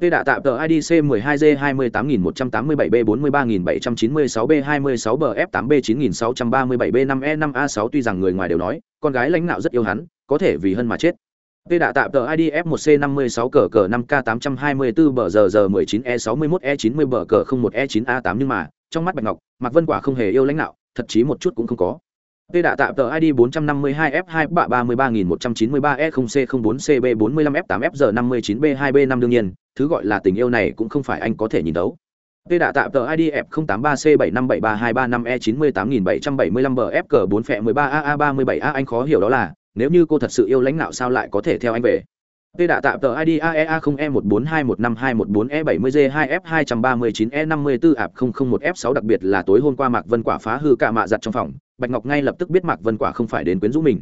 Tê đã tạm tờ IDC 12G28187B43076B26B26BF8B9637B5E5A6 tuy rằng người ngoài đều nói, con gái lãnh nạo rất yêu hắn, có thể vì hơn mà chết. Tê đã tạm tờ ID F1C56 cờ cờ 5K824 bờ giờ giờ 19E61E90 bờ cờ 01E9A8 nhưng mà, trong mắt Bạch Ngọc, Mạc Vân Quả không hề yêu lãnh nạo, thật chí một chút cũng không có. Tê đã tạm tờ ID 452F2331313E0C04CB45F8FG59B2B5 đương nhiên, thứ gọi là tình yêu này cũng không phải anh có thể nhìn đấu. Tê đã tạm tờ ID F083C7573235E98775BFG4F13AA37A anh khó hiểu đó là, nếu như cô thật sự yêu lãnh nạo sao lại có thể theo anh về. Tê đã tạm tờ ID AEA0E14215214E70G2F239E54AP001F6 đặc biệt là tối hôm qua Mạc Vân Quả phá hư cả mạ giặt trong phòng, Bạch Ngọc ngay lập tức biết Mạc Vân Quả không phải đến quyến rũ mình.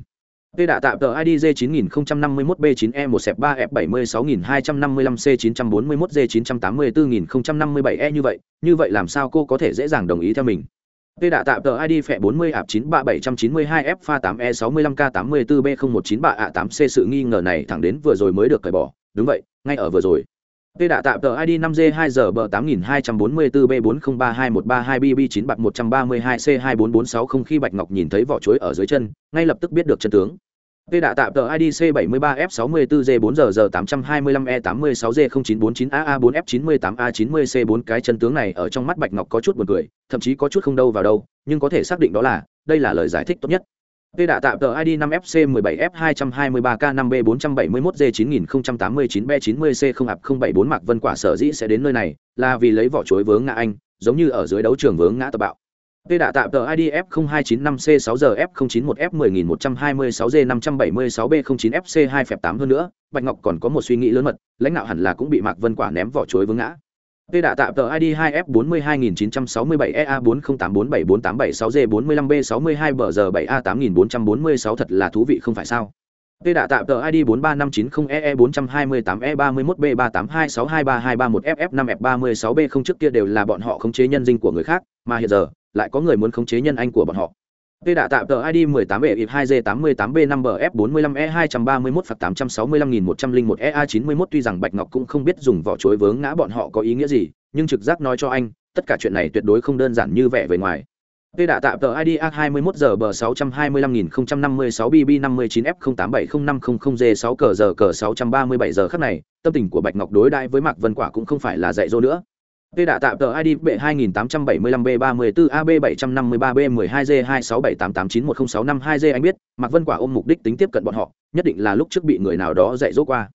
Tê đã tạm tờ ID J9051B9E1F3F76255C941G984057E e như vậy, như vậy làm sao cô có thể dễ dàng đồng ý theo mình? Tê đã tạm tờ ID phẹ 40 ạp 93792 F pha 8 E 65 K 84 B 019 bạ ạ 8 C sự nghi ngờ này thẳng đến vừa rồi mới được cởi bỏ, đúng vậy, ngay ở vừa rồi. Tê đã tạm tờ ID 5G 2 giờ bờ 8244 B 4032132 BB 9 bạc 132 C 24460 khi Bạch Ngọc nhìn thấy vỏ chuối ở dưới chân, ngay lập tức biết được chân tướng. Tê đã tạm tờ ID C73F64G4G825E86G0949AA4F98A90C4 cái chân tướng này ở trong mắt Bạch Ngọc có chút buồn cười, thậm chí có chút không đâu vào đâu, nhưng có thể xác định đó là, đây là lời giải thích tốt nhất. Tê đã tạm tờ ID 5FC17F223K5B471G9089B90C0 Mạc Vân Quả sở dĩ sẽ đến nơi này, là vì lấy vỏ chuối vướng ngã anh, giống như ở dưới đấu trường vướng ngã tập bạo. Tê đã tạm tờ ID F0295C6GF091F10126G576B09FC2 phẹp 8 hơn nữa, Bạch Ngọc còn có một suy nghĩ lớn mật, lãnh đạo hẳn là cũng bị Mạc Vân Quả ném vỏ chuối vướng ngã. Tê đã tạm tờ ID 2F42967EA408474876G45B62BG7A8446 thật là thú vị không phải sao? Tê đã tạm tờ ID 43590EE428E31B382623231FF5F36B không trước kia đều là bọn họ khống chế nhân dinh của người khác, mà hiện giờ lại có người muốn khống chế nhân anh của bọn họ. Tê đã tạm tờ ID 18E2G88B5BF45E231F865101EA91 tuy rằng Bạch Ngọc cũng không biết dùng vỏ chuối vướng ngã bọn họ có ý nghĩa gì, nhưng trực giác nói cho anh, tất cả chuyện này tuyệt đối không đơn giản như vẻ về ngoài. Tê đã tạm tờ ID A21 giờ bờ 625056 BB 59F0870500G6 cờ giờ cờ 637 giờ khắc này, tâm tình của Bạch Ngọc đối đãi với Mạc Vân Quả cũng không phải là dạy dỗ nữa. P đã tạm tờ ID B2875B34AB753B12G26788910652G anh biết, Mạc Vân Quả ôm mục đích tính tiếp cận bọn họ, nhất định là lúc trước bị người nào đó dạy dỗ qua.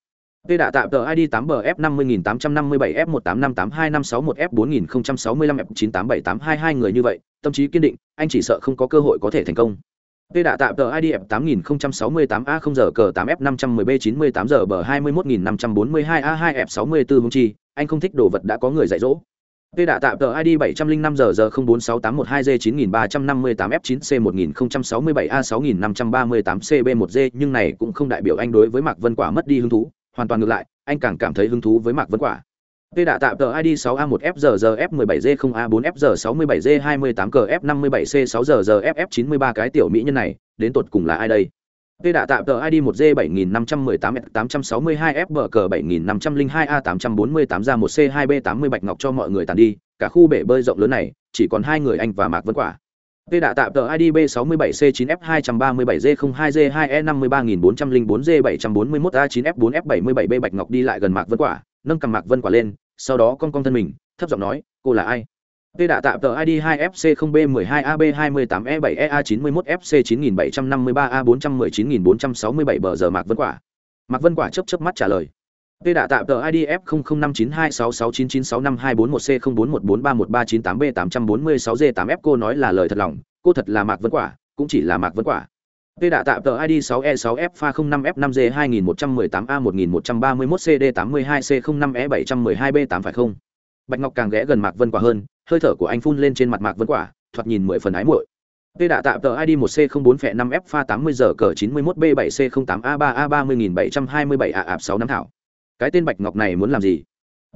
Tê đã tạm tờ ID 8BF50857F185825661F4065F9878222 người như vậy, tâm trí kiên định, anh chỉ sợ không có cơ hội có thể thành công. Tê đã tạm tờ ID F8068A0 giờ cờ 8F510B98 giờ bờ 21542A2F64 hung chi, anh không thích đồ vật đã có người dạy dỗ. Tê đã tạm tờ ID 705 giờ giờ 046812G9358F9C1067A6538CB1G nhưng này cũng không đại biểu anh đối với Mạc Vân Quả mất đi hứng thú, hoàn toàn ngược lại, anh càng cảm thấy hứng thú với Mạc Vân Quả. Tê đã tạm tờ ID 6A1FGG F17G0A4FG67G23 cái tiểu mỹ nhân này, đến tột cùng là ai đây? Tê đã tạm tờ ID 1G7518-862F-BG7502A848 ra 1C2B80 Bạch Ngọc cho mọi người tàn đi, cả khu bể bơi rộng lớn này, chỉ còn hai người anh và Mạc Vân Quả. Tê đã tạm tờ ID B67C9F237G02G2E53404G741A9F4F77B Bạch Ngọc đi lại gần Mạc Vân Quả, nâng cầm Mạc Vân Quả lên, sau đó cong cong thân mình, thấp giọng nói, cô là ai? Tê đã tạm tờ ID 2FC0B12AB28E7EA91FC9753A419467 bờ giờ Mạc Vân Quả. Mạc Vân Quả chớp chớp mắt trả lời. Tê đã tạm tờ ID F005926699521C0414313983B846G8F cô nói là lời thật lòng, cô thật là Mạc Vân Quả, cũng chỉ là Mạc Vân Quả. Tê đã tạm tờ ID 6E6F05F5G2118A1131CD82C05E712B8 phải không? Bạch Ngọc càng ghé gần Mạc Vân Quả hơn, hơi thở của anh phun lên trên mặt Mạc Vân Quả, thoạt nhìn mười phần ái muội. Tê đã tạm tờ ID 1C04F5F80G91B7C08A3A30727A6 năm thảo. Cái tên Bạch Ngọc này muốn làm gì?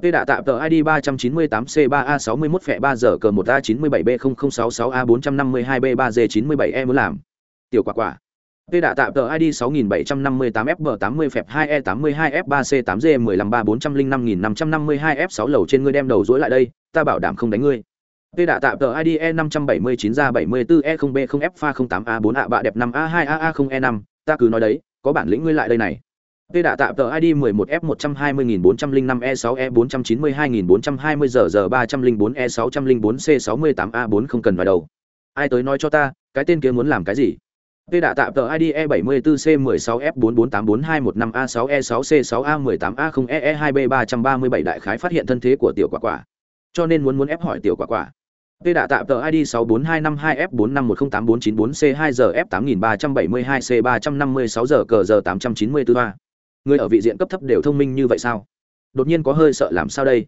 Tê đã tạm tờ ID 398C3A61 phẹ 3 giờ cờ 1A97B0066A452B3G97E muốn làm. Tiểu quả quả. Tê đã tạm tờ ID 6758FB80 phẹp 2E82F3C8G153405552F6 lầu trên ngươi đem đầu dối lại đây, ta bảo đảm không đánh ngươi. Tê đã tạm tờ ID E579 ra 74E0B0F pha 08A4A bạ đẹp 5A2AA0E5, ta cứ nói đấy, có bản lĩnh ngươi lại đây này. Tê đã tạm tờ ID 11F120405E6E492420 giờ giờ 304E604C68A4 không cần vào đầu. Ai tới nói cho ta, cái tên kia muốn làm cái gì? Tê đã tạm tờ ID E74C16F4484215A6E6C6A18A0EE2B337 đại khái phát hiện thân thế của tiểu quả quả. Cho nên muốn muốn ép hỏi tiểu quả quả. Tê đã tạm tờ ID 64252F45108494C2 giờ F8372C356 giờ cờ giờ 894 a. Người ở vị diện cấp thấp đều thông minh như vậy sao? Đột nhiên có hơi sợ làm sao đây?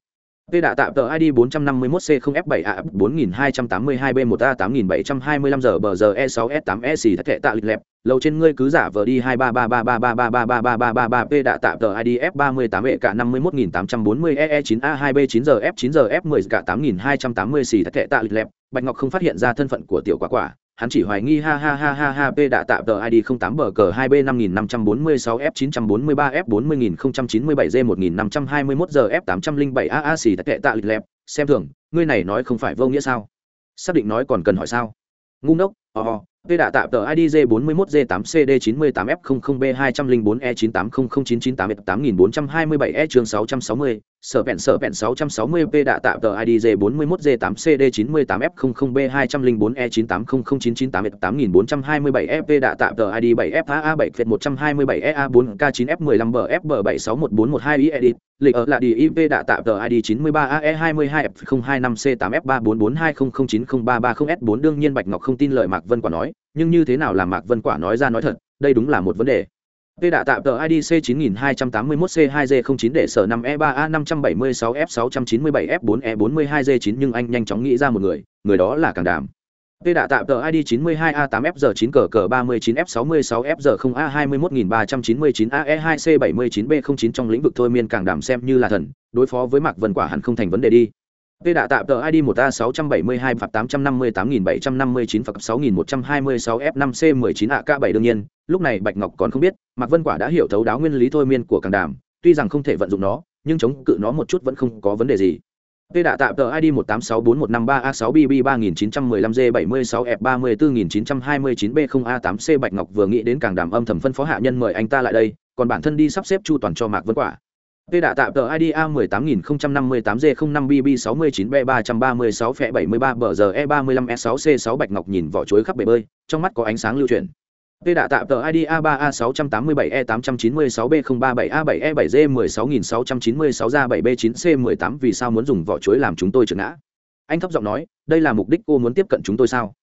Tê đã tạm tờ ID 451C0F7A4282B1A8725 giờ bờ giờ E6S8E xì thất thệ tạ lịch lẹp, lầu trên ngươi cứ giả vờ đi 233333333333 Tê đã tạm tờ ID F38VK51840EE9A2B9GF9GF10K8280 gì thất thệ tạ lịch lẹp, Bạch Ngọc không phát hiện ra thân phận của tiểu quả quả, hắn chỉ hoài nghi ha ha ha ha ha p đã tạo tờ id 08 bờ cờ 2 b 5546 f 943 f 40097 g 1521 giờ f 807 a a xì tệ tạ lịch lẹp. Xem thường, ngươi này nói không phải vô nghĩa sao? Xác định nói còn cần hỏi sao? Ngu ngốc ò p đã tạo tờ id g 41 g 8 cd 98 f 00 b 204 e 9800998 8427 e chương 660 sở vẹn sở vẹn 660 p đã tạo tờ idg 41 g 8 cd 98 f 00 b 204 e 9800998 8427 e đã tạo tờ id 7 f a 7 f 127 ea 4 k 9 f 15 bf b 761412 i edit. Lịch ở là đi ip đã tạo tờ id 93 ae 22 f 025 c 8 f 344200903330 s 4 đương nhiên bạch ngọc không tin lời mạc vân quả nói, nhưng như thế nào là mạc vân quả nói ra nói thật, đây đúng là một vấn đề. Tê đã tạm tờ IDC 9281C2G09 để sở 5E3A576F697F4E42G9 nhưng anh nhanh chóng nghĩ ra một người, người đó là Càng Đàm. Tê đã tạm tờ ID 92A8FG9 cờ cờ 39F66FG0A21399AE2C79B09 trong lĩnh vực thôi miên Càng Đàm xem như là thần, đối phó với Mạc Vân Quả hẳn không thành vấn đề đi. Tê đã tạm tờ ID 1A672 phạt 858759 phạt 6126 F5C19 AK7 đương nhiên, lúc này Bạch Ngọc còn không biết, Mạc Vân Quả đã hiểu thấu đáo nguyên lý thôi miên của càng đàm, tuy rằng không thể vận dụng nó, nhưng chống cự nó một chút vẫn không có vấn đề gì. Tê đã tạm tờ ID 1864153A6BB3915G76F34929B0A8C Bạch Ngọc vừa nghĩ đến càng đàm âm thầm phân phó hạ nhân mời anh ta lại đây, còn bản thân đi sắp xếp chu toàn cho Mạc Vân Quả. Tê đã tạm tờ ID A18058G05BB69B336 phẹ 73 bờ giờ E35E6C6 Bạch Ngọc nhìn vỏ chuối khắp bể bơi, trong mắt có ánh sáng lưu chuyển. Tê đã tạm tờ ID A3A687E896B037A7E7G16696 ra 7B9C18 vì sao muốn dùng vỏ chuối làm chúng tôi trượt ngã. Anh thấp giọng nói, đây là mục đích cô muốn tiếp cận chúng tôi sao?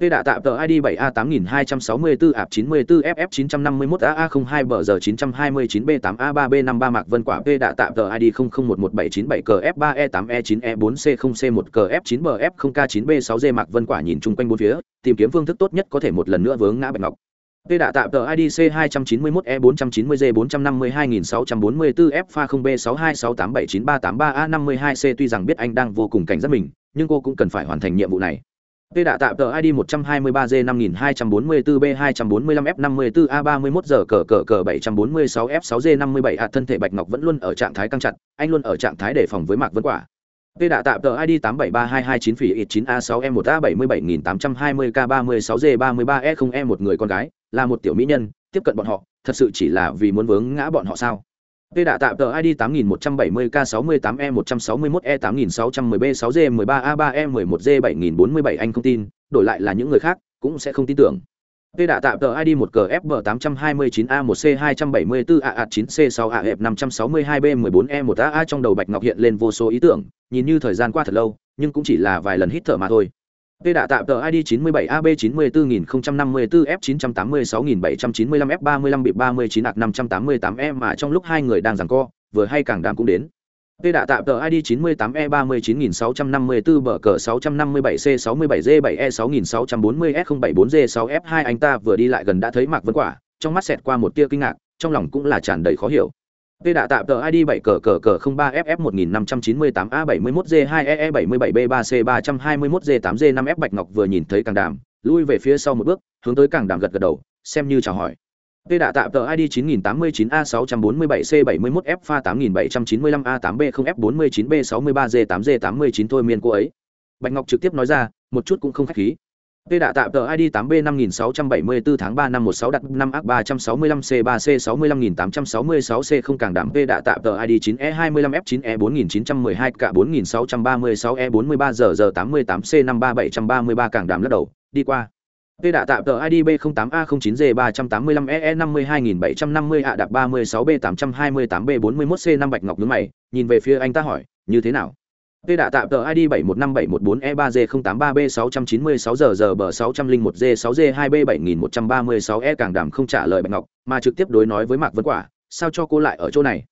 Tê đã tạm tờ ID 7A8264 ạp 94 FF951 AA02 bờ giờ 929 B8A3 B53 Mạc Vân Quả Tê đã tạm tờ ID 0011797 cờ F3E8E9E4C0C1 cờ F9 bờ F0K9B6G Mạc Vân Quả nhìn chung quanh bốn phía, tìm kiếm phương thức tốt nhất có thể một lần nữa vướng ngã Bạch Ngọc. Tê đã tạm tờ ID C291E490G452644 F pha 0B6268793833A52C tuy rằng biết anh đang vô cùng cảnh giác mình, nhưng cô cũng cần phải hoàn thành nhiệm vụ này. Tê đã tạm tờ ID 123G5244B245F54A31 giờ cờ cờ cờ 746F6G57 hạt thân thể Bạch Ngọc vẫn luôn ở trạng thái căng chặt, anh luôn ở trạng thái đề phòng với Mạc Vân Quả. Tê đã tạm tờ ID 873229 phỉ 9A6E1A77820K36G33E0E một người con gái, là một tiểu mỹ nhân, tiếp cận bọn họ, thật sự chỉ là vì muốn vướng ngã bọn họ sao? Tê đã tạm tờ ID 8170K68E161E8610B6G13A3E11G7047 anh không tin, đổi lại là những người khác, cũng sẽ không tin tưởng. Tê đã tạm tờ ID 1GFB829A1C274A9C6A562B14E1AA e trong đầu Bạch Ngọc hiện lên vô số ý tưởng, nhìn như thời gian qua thật lâu, nhưng cũng chỉ là vài lần hít thở mà thôi. Tê đã tạm tờ ID 97AB94054F986795F35 bị 39 ạc 588E mà trong lúc hai người đang giằng co, vừa hay càng đám cũng đến. Tê đã tạm tờ ID 98E39654 bờ cờ 657C67D7E6640S074D6F2 anh ta vừa đi lại gần đã thấy Mạc Vân Quả, trong mắt xẹt qua một tia kinh ngạc, trong lòng cũng là tràn đầy khó hiểu. Tê đã tạm tờ ID 7 cờ cờ cờ 03FF1598A71G2EE77B3C321G8G5F Bạch Ngọc vừa nhìn thấy càng đàm, lui về phía sau một bước, hướng tới càng đàm gật gật đầu, xem như chào hỏi. Tê đã tạm tờ ID 9089A647C71F pha 8795A8B0F49B63G8G89 thôi miên cô ấy. Bạch Ngọc trực tiếp nói ra, một chút cũng không khách khí. Tê đạ tạm tờ ID 8B5674 tháng 3 năm 16 đặt 5 ác 365 C3C 65866 C không càng đảm Tê đạ tạm tờ ID 9E25F9E 4912 cả 4636 E43 giờ giờ 88 C 53733 càng đảm lắc đầu, đi qua. Tê đạ tạm tờ ID B08A09G385EE52750 ạ đạp 36B828B41C5 Bạch Ngọc nhướng mày, nhìn về phía anh ta hỏi, như thế nào? Tê đạ tạm tờ ID 715714E3G083B696 giờ giờ bờ 601G6G2B7136E càng đảm không trả lời Bạch Ngọc, mà trực tiếp đối nói với Mạc Vân Quả, sao cho cô lại ở chỗ này?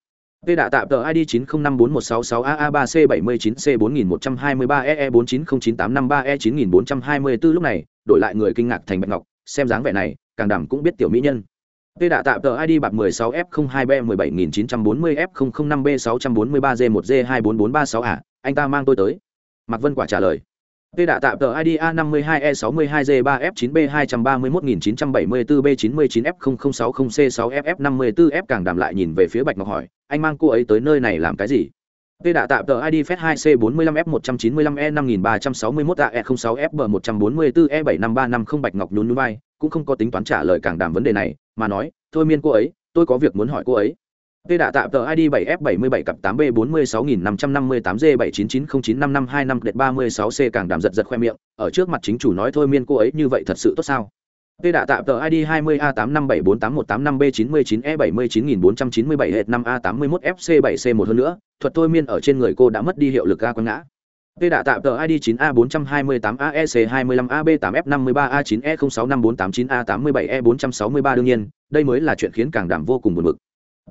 Tê đạ tạm tờ ID 9054166AA3C79C4123EE4909853E942424 lúc này, đổi lại người kinh ngạc thành Bạch Ngọc, xem dáng vẻ này, càng đảm cũng biết tiểu mỹ nhân. Tê đã tạm tờ ID bạc 16F02B17940F005B643G1G24436 à, anh ta mang tôi tới. Mạc Vân Quả trả lời. Tê đã tạm tờ ID A52E62G3F9B231974B99F0060C6FF54F càng đàm lại nhìn về phía Bạch Ngọc hỏi, anh mang cô ấy tới nơi này làm cái gì? Tê đã tạm tờ ID phép 2C45F195E5361AE06FB144E75350 Bạch Ngọc nhún nhún vai, cũng không có tính toán trả lời càng đảm vấn đề này, mà nói, thôi miên cô ấy, tôi có việc muốn hỏi cô ấy. Tê đã tạm tờ ID 7F77 cặp 8B46558G799095525 đệt 36C càng đảm giật giật khoe miệng, ở trước mặt chính chủ nói thôi miên cô ấy như vậy thật sự tốt sao? Tê đã tạm tờ ID 20A85748185B99E79497 hệt 5A81FC7C1 hơn nữa, thuật thôi miên ở trên người cô đã mất đi hiệu lực a quăng ngã. Tê đạ tạm tờ ID 9A428AEC25AB8F53A9E065489A87E463 đương nhiên, đây mới là chuyện khiến càng đảm vô cùng buồn bực.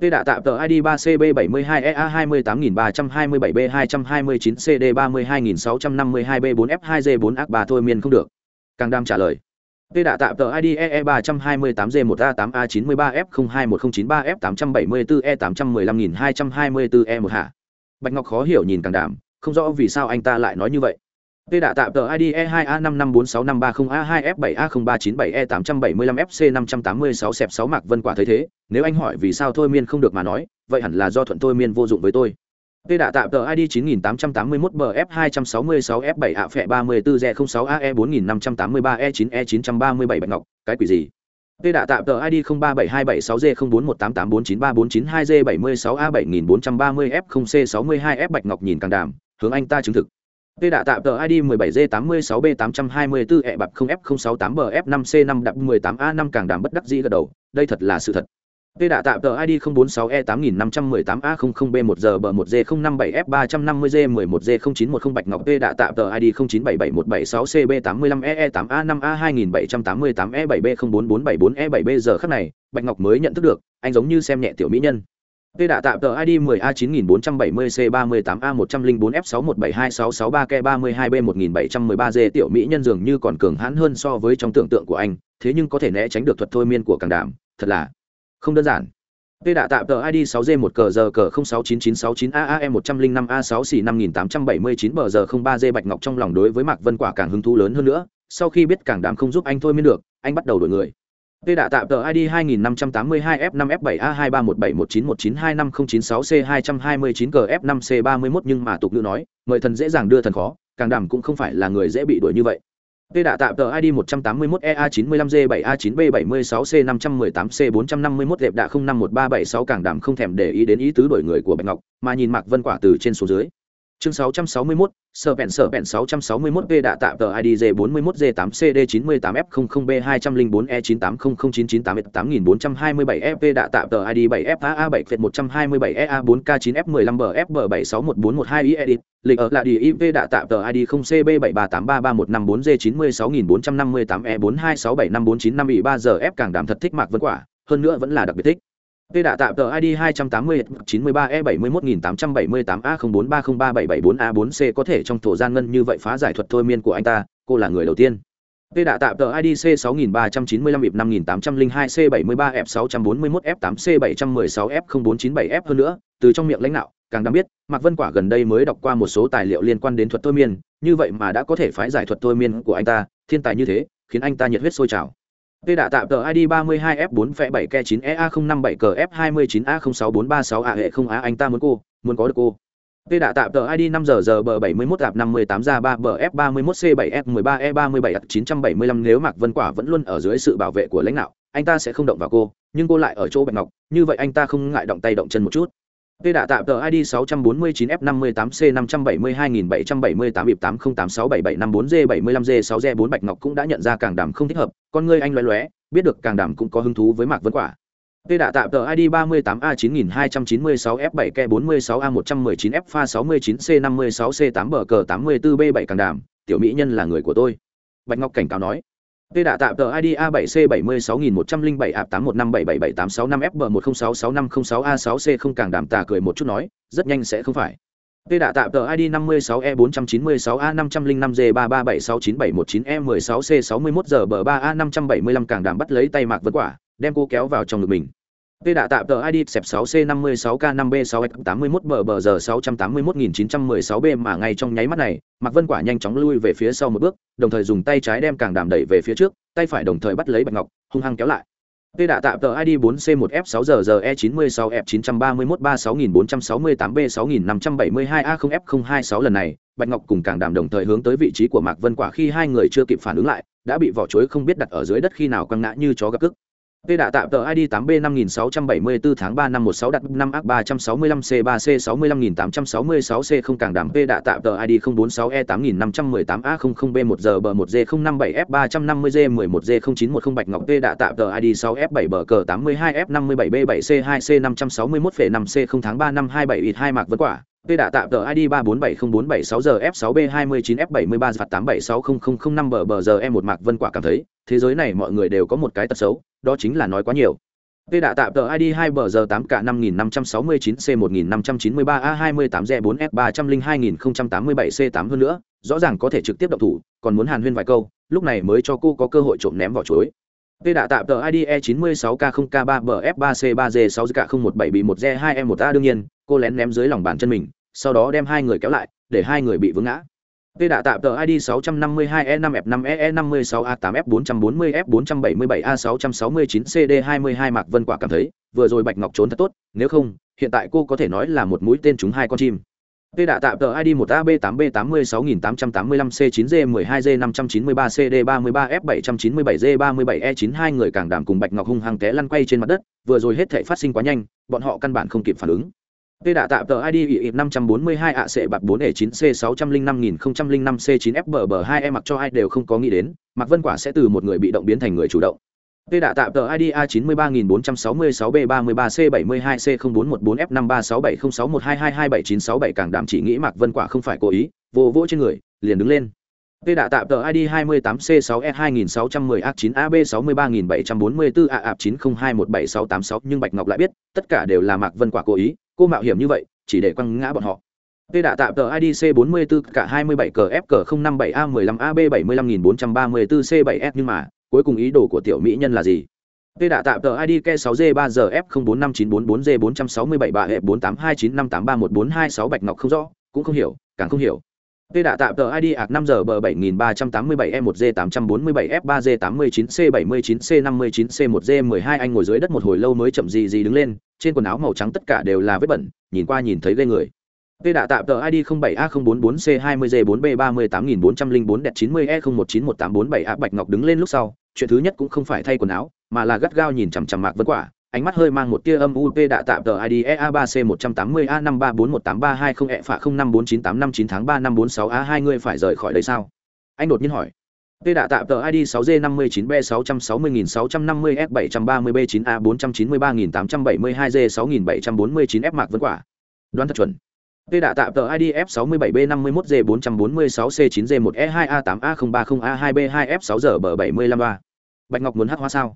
Tê đạ tạm tờ ID 3CB72EA28327B229CD32652B4F2G4A3 thôi miên không được. Càng đam trả lời. Tê đạ tạm tờ ID EE328G1A8A93F021093F874E815224E115224E1 hạ. Bạch Ngọc khó hiểu nhìn càng đảm, không rõ vì sao anh ta lại nói như vậy. Tê đã tạm tờ ID E2A55465330A2F7A0397E875FC586 xẹp 6 Mạc Vân Quả thấy thế, nếu anh hỏi vì sao thôi miên không được mà nói, vậy hẳn là do thuận thôi miên vô dụng với tôi. Tê đã tạm tờ ID 9881BF266F7A phẹ 34G06AE4583E9E937 Bạch Ngọc, cái quỷ gì? Tê đạ tạm tờ ID 037276G041884932G76A7430F0C62F Bạch Ngọc nhìn càng đàm, hướng anh ta chứng thực. Tê đã tạm tờ ID 17G86B824E bập 0F068BF5C5 đập 18A5 càng đảm bất đắc dĩ gật đầu, đây thật là sự thật. Tê đã tạm tờ ID 046E8518A0B1G1G057F350G11G0910 Bạch Ngọc Tê đã tạm tờ ID 09771766CB85EE8A5A2788E7B04474E7B giờ khắc này, Bạch Ngọc mới nhận thức được, anh giống như xem nhẹ tiểu mỹ nhân. Tê đã tạm tờ ID 10A9470C38A104F6172663K32B1713G tiểu mỹ nhân dường như còn cường hãn hơn so với trong tưởng tượng của anh, thế nhưng có thể né tránh được thuật thôi miên của càng đảm, thật là không đơn giản. Tê đã tạm tờ ID 6G1KG069969AAE105A6C5879BG03G Bạch Ngọc trong lòng đối với Mạc Vân Quả càng hứng thú lớn hơn nữa, sau khi biết càng đảm không giúp anh thôi miên được, anh bắt đầu đổi người. Tê đã tạm tờ ID 2582F5F7A2317191925096C229GF5C31 nhưng mà tục ngữ nói, mời thần dễ dàng đưa thần khó, càng đảm cũng không phải là người dễ bị đuổi như vậy. Tê đã tạm tờ ID 181EA95G7A9B76C518C451 đẹp đạ 051376 càng đảm không thèm để ý đến ý tứ đổi người của Bạch Ngọc, mà nhìn Mạc Vân Quả từ trên xuống dưới chương 661, sở bẹn sở bẹn 661 v đã tạm tờ id j 41 g 8 cd 98 f 00 b 204 e 9800998 8427 fp đạ tạm tờ id 7 faa 7 f 127 ea 4 k 9 f 15 bf 761412 i edit lịch ở là đi iv đạ tạm tờ id 0 cb 7383314 g 96458 e 4267545 ỉ 3 giờ f càng đảm thật thích mạc vân quả hơn nữa vẫn là đặc biệt thích Tê đạ tạm tờ ID 280 93 E 71878 A 04303774 A 4C có thể trong thổ gian ngân như vậy phá giải thuật thôi miên của anh ta, cô là người đầu tiên. Tê đạ tạm tờ ID C6395-5802C73F641F8C716F0497F hơn nữa, từ trong miệng lãnh đạo, càng đáng biết, Mạc Vân Quả gần đây mới đọc qua một số tài liệu liên quan đến thuật thôi miên, như vậy mà đã có thể phá giải thuật thôi miên của anh ta, thiên tài như thế, khiến anh ta nhiệt huyết sôi trào. Tê đã tạm tờ ID 32F4 phẹ 7 ke 9 EA 057 cf 29A 06436 A hệ 0 A anh ta muốn cô, muốn có được cô. Tê đã tạm tờ ID 5 giờ giờ bờ 71 ạp 58 ra 3 bờ F31 C7 F13 E37 975 nếu Mạc Vân Quả vẫn luôn ở dưới sự bảo vệ của lãnh đạo, anh ta sẽ không động vào cô, nhưng cô lại ở chỗ Bạch Ngọc, như vậy anh ta không ngại động tay động chân một chút. Tê đạ tạm tờ ID 649F58C57277880867754G75G6G4 Bạch Ngọc cũng đã nhận ra càng đàm không thích hợp, con ngươi anh lóe lóe, biết được càng đàm cũng có hứng thú với Mạc Vân Quả. Tê đạ tạm tờ ID 38A9296F7K46A119F69C56C8B84B7 càng đàm, tiểu mỹ nhân là người của tôi. Bạch Ngọc cảnh cáo nói. Tê đã tạm tờ ID A7C76107 A81577865F1066506A6C không càng đảm tà cười một chút nói, rất nhanh sẽ không phải. Tê đã tạm tờ ID 56E496A505G33769E16C61G3A575 càng đảm bắt lấy tay Mạc Vân Quả, đem cô kéo vào trong ngực mình. Tê đạ tạm tờ ID xẹp 6C56K5B6X81BBG681916B mà ngay trong nháy mắt này, Mạc Vân Quả nhanh chóng lui về phía sau một bước, đồng thời dùng tay trái đem càng đàm đẩy về phía trước, tay phải đồng thời bắt lấy Bạch Ngọc, hung hăng kéo lại. Tê đạ tạm tờ ID 4C1F6GGE96F931-36468B6572A0F026 lần này, Bạch Ngọc cùng càng đàm đồng thời hướng tới vị trí của Mạc Vân Quả khi hai người chưa kịp phản ứng lại, đã bị vỏ chuối không biết đặt ở dưới đất khi nào quăng ngã như chó gặp cức. Tê đạ tạm tờ ID 8B5674 tháng 3 năm 16 đặt 5 ác 365 C3C 65866 C không càng đảm Tê đạ tạm tờ ID 046E 8518 A00 B 1 giờ bờ 1 G 057 F 350 G 11 G 0910 Bạch Ngọc Tê đạ tạm tờ ID 6 F 7 bờ cờ 82 F 57 B 7 C 2 C 561 5 C 0 tháng 3 năm 27 ít 2 mạc vân quả. Tê đạ tạm tờ ID 347047 giờ F6B29F73 phạt 87600005 bờ bờ giờ em một mạc vân quả cảm thấy, thế giới này mọi người đều có một cái tật xấu, đó chính là nói quá nhiều. Tê đã tạm tờ ID 2 bờ giờ 8 k 5569 C 1593 A 28 Z 4 F 302087 C 8 hơn nữa, rõ ràng có thể trực tiếp động thủ, còn muốn hàn huyên vài câu, lúc này mới cho cô có cơ hội trộm ném vỏ chuối. Tê đã tạm tờ ID E96K0K3BF3C3G6K017B1G2E1A e đương nhiên, cô lén ném dưới lòng bàn chân mình, sau đó đem hai người kéo lại, để hai người bị vướng ngã. Tê đạ tạm tờ ID 652E5F5EE56A8F440F477A669CD22 Mạc Vân Quả cảm thấy, vừa rồi Bạch Ngọc trốn thật tốt, nếu không, hiện tại cô có thể nói là một mũi tên trúng hai con chim. Tê đạ tạm tờ ID 1AB8B86885C9G12G593CD33F797G37E9 e e hai người càng đảm cùng Bạch Ngọc hung hăng té lăn quay trên mặt đất, vừa rồi hết thảy phát sinh quá nhanh, bọn họ căn bản không kịp phản ứng. Tê đã tạm tờ ID ịp 542 ạ sệ bạc 4 9 c 605005 c 9 fbb 2 e mặc cho ai đều không có nghĩ đến, Mạc Vân Quả sẽ từ một người bị động biến thành người chủ động. Tê đã tạm tờ ID A 93466B33C72C0414F53670612227967 càng đảm chỉ nghĩ Mạc Vân Quả không phải cố ý, vô vỗ trên người, liền đứng lên. Tê đã tạm tờ ID 28C6E2610A9AB63744A902178686 nhưng Bạch Ngọc lại biết, tất cả đều là Mạc Vân Quả cố ý, cô mạo hiểm như vậy, chỉ để quăng ngã bọn họ. Tê đã tạm tờ ID C44 cả 27 cờ F 057A15AB 75434C7S nhưng mà, cuối cùng ý đồ của tiểu mỹ nhân là gì? Tê đã tạm tờ ID K6G3GF045944G467 ba hệ 4829583142 Bạch Ngọc không rõ, cũng không hiểu, càng không hiểu. Tê đã tạm tờ ID ạc 5 giờ bờ 7387 E1 G 847 F 3 G 89 C 79 C 59 C 1 G 12 anh ngồi dưới đất một hồi lâu mới chậm gì gì đứng lên, trên quần áo màu trắng tất cả đều là vết bẩn, nhìn qua nhìn thấy ghê người. Tê đã tạm tờ ID 07A044 C 20 G 4 B 38404 đẹp 90 E 01918447 A Bạch Ngọc đứng lên lúc sau, chuyện thứ nhất cũng không phải thay quần áo, mà là gắt gao nhìn chằm chằm Mạc Vân Quả, ánh mắt hơi mang một tia âm u p tạm tờ id ea 3 c 180 a 5341832 e phạ 054985 tháng 3 năm 46 a 2 ngươi phải rời khỏi đây sao anh đột nhiên hỏi Tê đạ tạm tờ ID 6G59B660.650F730B9A439872G6749F Mạc Vân Quả. Đoán thật chuẩn. Tê đạ tạm tờ ID F67B51G446C9G1E2A8A030A2B2F6G75 Bạch Ngọc muốn hát hoa sao?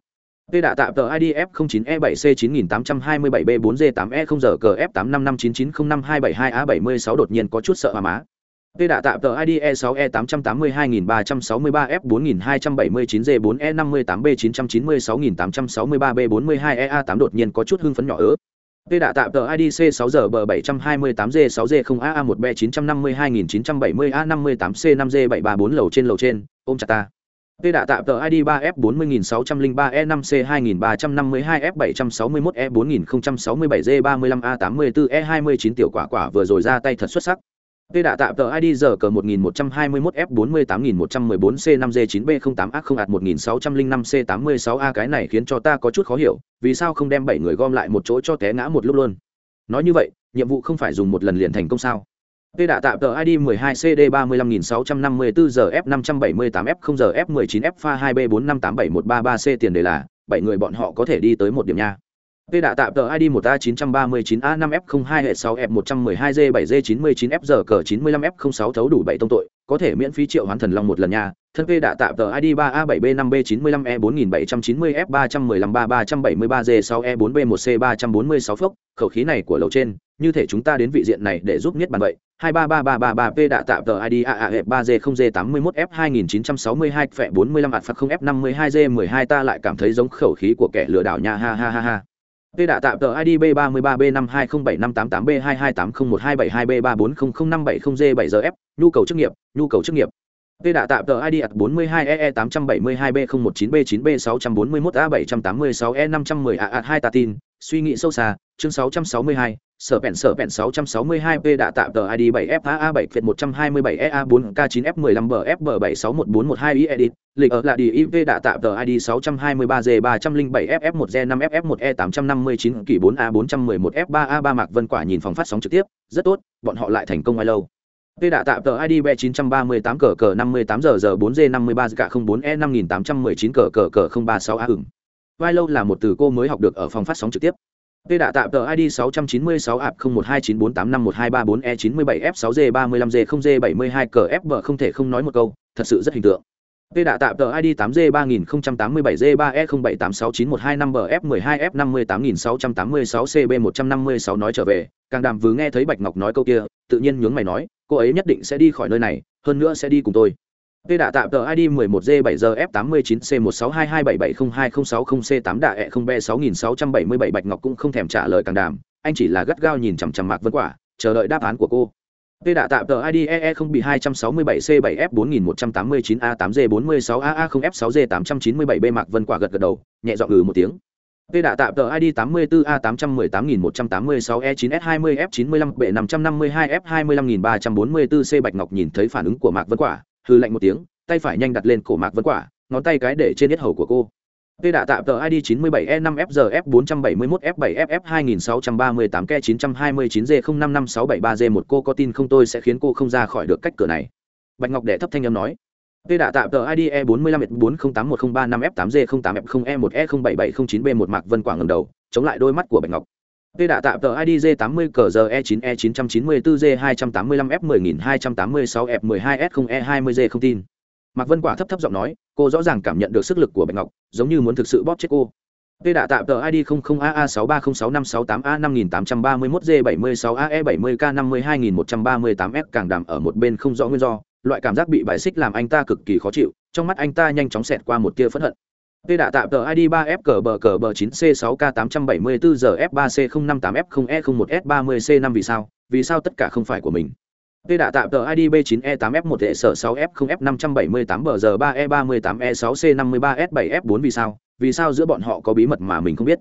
Tê đạ tạm tờ ID F09E7C9827B4G8E0GCF8559905272A76 đột nhiên có chút sợ hòa má. Tê đạ tạm tờ ID E6E882363F4279G4E58B996863B42EA8 đột nhiên có chút hưng phấn nhỏ ớ. Tê đạ tạm tờ ID C6G728G6G0A1B952970A58C5G734 lầu trên lầu trên, ôm chặt ta. Tê đạ tạm tờ ID 3F40603E5C2352F761E4067G35A84E29 tiểu quả quả vừa rồi ra tay thật xuất sắc. Tê đạ tạm tờ ID giờ cờ 1121F48114C5G9B08A0A1605C86A cái này khiến cho ta có chút khó hiểu, vì sao không đem 7 người gom lại một chỗ cho té ngã một lúc luôn. Nói như vậy, nhiệm vụ không phải dùng một lần liền thành công sao? Tê đã tạm tờ ID 12CD35654ZF578F0ZF19F pha 2B45871333C tiền đề là 7 người bọn họ có thể đi tới một điểm nha. Tê đã tạm tờ ID 1A939A5F02H6F112G7G99FZC95F06 thấu đủ 7 tông tội, có thể miễn phí triệu hoán thần long một lần nha. Thân Tê đã tạm tờ ID 3A7B5B95E4793F31533G6E4B1C346 phốc, khẩu khí này của lầu trên, như thể chúng ta đến vị diện này để giúp nhất bàn vậy. 233333P đã tạm tờ ID AAF3G0G81F2962F45 Alpha 0F52G12 ta lại cảm thấy giống khẩu khí của kẻ lừa đảo nha ha ha ha ha. Tê đạ tạm tờ ID B33B5207588228012722B34005770G7GF, nhu cầu chức nghiệp, nhu cầu chức nghiệp. Tê đạ tạm tờ ID 42EE872B019B9B641A786E510A2 ta tin, suy nghĩ sâu xa, chương 662, sở bẹn sở bẹn 662P đã tạm tờ ID 7FAA 7 Việt 127EA 4K9F15 BFB 761412 edit, lịch ở là DIV đã tạo tạm tờ ID 623G307FF1G5FF1E859 kỳ 4A411F3A3 Mạc Vân Quả nhìn phòng phát sóng trực tiếp, rất tốt, bọn họ lại thành công ai lâu. Tê đã tạm tờ ID B938 cờ cờ 58 giờ giờ 4G53 cả 04E 5819 cờ cờ cờ 036A hưởng Vai lâu là một từ cô mới học được ở phòng phát sóng trực tiếp. Tê đã tạm tờ ID 696 ạp 012948512334 e 97 f 6 g 35 g 0 g 72 cfb không thể không nói một câu, thật sự rất hình tượng. Tê đã tạm tờ ID 8G3087G3E07869125BF12F58686CB156 nói trở về, càng đàm vứ nghe thấy Bạch Ngọc nói câu kia, tự nhiên nhướng mày nói, cô ấy nhất định sẽ đi khỏi nơi này, hơn nữa sẽ đi cùng tôi. Tê đã tạm tờ ID 11G7GF89C16227702060C8 đạ e ẹ 0B6677 Bạch Ngọc cũng không thèm trả lời càng đàm, anh chỉ là gắt gao nhìn chằm chằm Mạc Vân Quả, chờ đợi đáp án của cô. Tê đã tạm tờ ID EE 0 bị 267C7F4189A8G46AA0F6G897B Mạc Vân Quả gật gật đầu, nhẹ giọng ừ một tiếng. Tê đã tạm tờ ID 84A818186E9S20F95B552F25344C Bạch Ngọc nhìn thấy phản ứng của Mạc Vân Quả, hư lạnh một tiếng tay phải nhanh đặt lên cổ mạc vân quả ngón tay cái để trên yết hầu của cô Tê đạ tạm tờ ID 97E5FGF471F7F2638K929G055673G1 cô có tin không tôi sẽ khiến cô không ra khỏi được cách cửa này. Bạch Ngọc đệ thấp thanh âm nói. Tê đạ tạm tờ ID E45F4081035F8G08F0E1E07709B1 Mạc Vân Quảng ngẩng đầu, chống lại đôi mắt của Bạch Ngọc. Tê đạ tạm tờ ID J80 cờ giờ E9 E994 J285 F10286 F12 S0E20 J không tin. Mạc Vân Quả thấp thấp giọng nói, cô rõ ràng cảm nhận được sức lực của Bạch Ngọc, giống như muốn thực sự bóp chết cô. Tê đạ tạm tờ ID 00AA6306568A5831J76AE70K52138F càng đàm ở một bên không rõ nguyên do, loại cảm giác bị bài xích làm anh ta cực kỳ khó chịu, trong mắt anh ta nhanh chóng xẹt qua một tia phẫn hận. Tê đã tạm tờ ID 3F cờ bờ cờ bờ 9C6K 874GF3C058F0E01S30C5 vì sao? Vì sao tất cả không phải của mình? Tê đã tạm tờ ID B9E8F1E6F0F578BG3E38E6C53S7F4 e vì sao? Vì sao giữa bọn họ có bí mật mà mình không biết?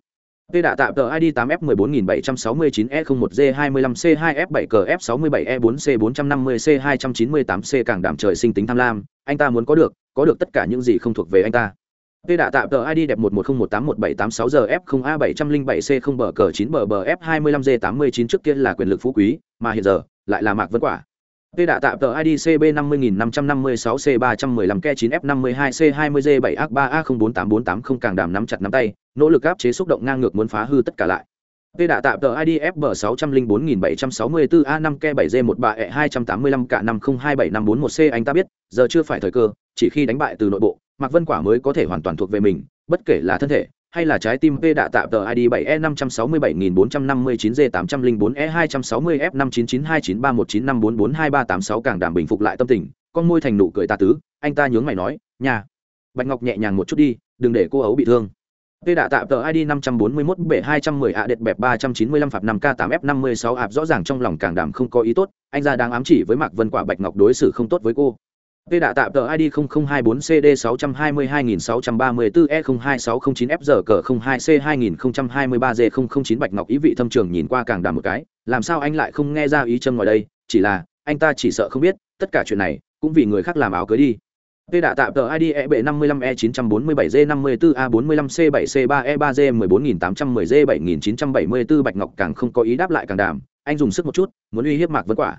Tê đã tạm tờ ID 8F14769E01G25C2F7CF67E4C450C298C e càng đảm trời sinh tính tham lam, anh ta muốn có được, có được tất cả những gì không thuộc về anh ta Tê đã tạm tờ ID đẹp 1101817876 giờ F0 A707C0 bờ cờ 9 bờ bờ F25G89 trước kia là quyền lực phú quý, mà hiện giờ lại là Mạc Vân Quả. Tê đã tạm tờ ID CB50556C315K9F52C20G7A3A04848 càng đàm nắm chặt nắm tay, nỗ lực áp chế xúc động ngang ngược muốn phá hư tất cả lại. Tê đã tạm tờ ID FB604764A5K7G13E285K5027541C anh ta biết, giờ chưa phải thời cơ, chỉ khi đánh bại từ nội bộ, Mạc Vân Quả mới có thể hoàn toàn thuộc về mình, bất kể là thân thể hay là trái tim P đạ tạm tờ ID 7E567459G804E260F5992931954423546 càng đảm bình phục lại tâm tình, con môi thành nụ cười ta tứ, anh ta nhướng mày nói, "Nhà." Bạch Ngọc nhẹ nhàng một chút đi, đừng để cô ấu bị thương. Tê đạ tạm tờ ID 541B210A đệt bẹp 395 phạt 5K8F56 ạp rõ ràng trong lòng càng đảm không có ý tốt, anh ra đang ám chỉ với Mạc Vân Quả Bạch Ngọc đối xử không tốt với cô. Tê đã tạm tờ ID 0024CD622634E02609FG02C2023G009 Bạch Ngọc ý vị thâm trường nhìn qua càng đàm một cái, làm sao anh lại không nghe ra ý châm ngoài đây, chỉ là, anh ta chỉ sợ không biết, tất cả chuyện này, cũng vì người khác làm áo cưới đi. Tê đã tạm tờ ID EB55E947G54A45C7C3E3G14810G7974 Bạch Ngọc càng không có ý đáp lại càng đàm, anh dùng sức một chút, muốn uy hiếp Mạc Vân Quả.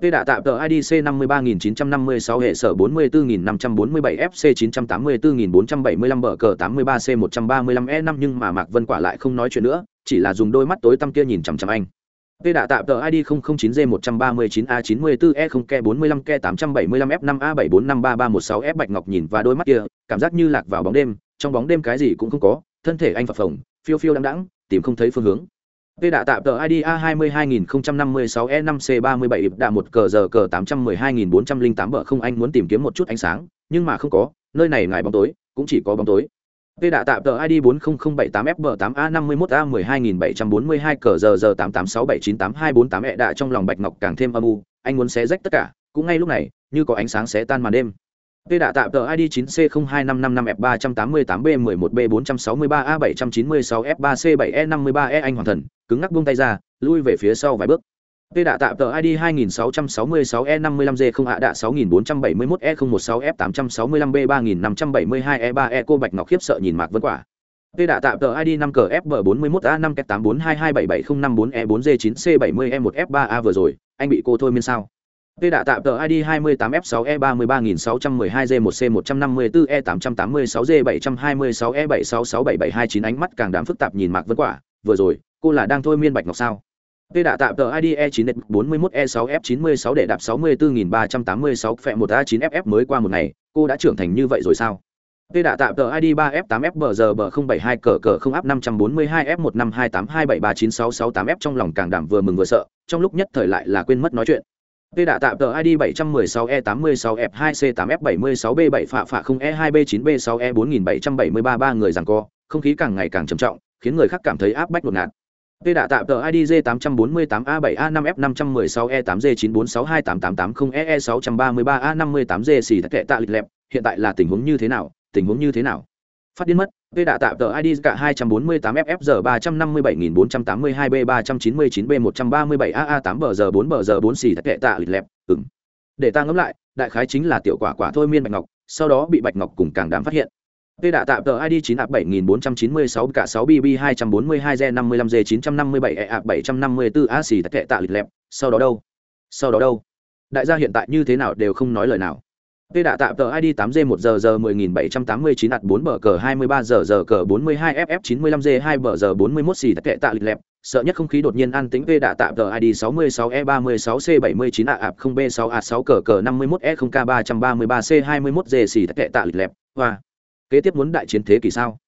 Tê đạ tạm tờ IDC 53956 hệ sở 44547 FC 984475 bờ cờ 83C135E5 nhưng mà Mạc Vân Quả lại không nói chuyện nữa, chỉ là dùng đôi mắt tối tăm kia nhìn chằm chằm anh. Tê đạ tạm tờ ID 009G139A94E0K45K875F5A7453316F e Bạch Ngọc nhìn và đôi mắt kia, cảm giác như lạc vào bóng đêm, trong bóng đêm cái gì cũng không có, thân thể anh phập phồng, phiêu phiêu đắng đắng, tìm không thấy phương hướng. Tê đã tạm tờ ID A22056E5C37 ịp đạ một cờ giờ cờ 812408 bờ không anh muốn tìm kiếm một chút ánh sáng, nhưng mà không có, nơi này ngài bóng tối, cũng chỉ có bóng tối. Tê đã tạm tờ ID 40078FB8A51A12742 cờ giờ giờ 88679828E đạ trong lòng Bạch Ngọc càng thêm âm u, anh muốn xé rách tất cả, cũng ngay lúc này, như có ánh sáng xé tan màn đêm. Tê đã tạm tờ ID 9C02555F388B11B463A796F3C7E53E e anh hoàn thần, cứng ngắc buông tay ra, lui về phía sau vài bước. Tê đã tạm tờ ID 2666E55D0A6471E016F865B3572E3E e e cô Bạch Ngọc khiếp sợ nhìn Mạc Vân Quả. Tê đã tạm tờ ID 5 cờ FB41A5K8422770504E4G9C70E1F3A vừa rồi, anh bị cô thôi miên sao? Tê đạ tạm tờ ID 28F6E33612G1C154E886G726E7667729 e e ánh mắt càng đám phức tạp nhìn Mạc Vân Quả, vừa rồi, cô là đang thôi miên Bạch Ngọc sao? Tê đạ tạm tờ ID E941E6F96 để đạp 64386 phẹ 1A9FF mới qua một ngày, cô đã trưởng thành như vậy rồi sao? Tê đạ tạm tờ ID 3F8FBG072 cờ cờ không áp 542F15282739668F trong lòng càng đảm vừa mừng vừa sợ, trong lúc nhất thời lại là quên mất nói chuyện. Tê đã tạm tờ ID 716E86F2C8F76B7 phạ phạ 0E2B9B6E4773 ba người rằng co, không khí càng ngày càng trầm trọng, khiến người khác cảm thấy áp bách đột ngạt. Tê đã tạm tờ ID J848A7A5F516E8G946288880EE633A58G e xì kệ tạ lịch lẹp, hiện tại là tình huống như thế nào, tình huống như thế nào? Phát điên mất, Tê đạ tạm tờ ID cả 248FFG 357482B 399B 137AA8 bờ giờ 4 bờ giờ 4 xì tệ tạ lịch lẹp, ừm. Để ta ngẫm lại, đại khái chính là tiểu quả quả thôi miên Bạch Ngọc, sau đó bị Bạch Ngọc cùng càng đám phát hiện. Tê đã tạo tờ ID 9 ạp 7496 cả 6 BB 242 G 55 G 957 E ạp 754 A xì tệ tạ lịch lẹp, sau đó đâu? Sau đó đâu? Đại gia hiện tại như thế nào đều không nói lời nào. Tê đạ tạm tờ ID 8 G 1 giờ giờ 10789 ạt 4 bờ cờ 23 giờ giờ cờ 42 FF 95 G 2 bờ giờ 41 xì tệ tạ lịch lẹp, sợ nhất không khí đột nhiên an tĩnh Tê đạ tạm tờ ID 66 E 36 C 79 ạ ạp 0 B 6 A 6 cờ cờ 51 E 0 K 333 C 21 G xì tệ tạ lịch lẹp. Hoa. Kế tiếp muốn đại chiến thế kỷ sao?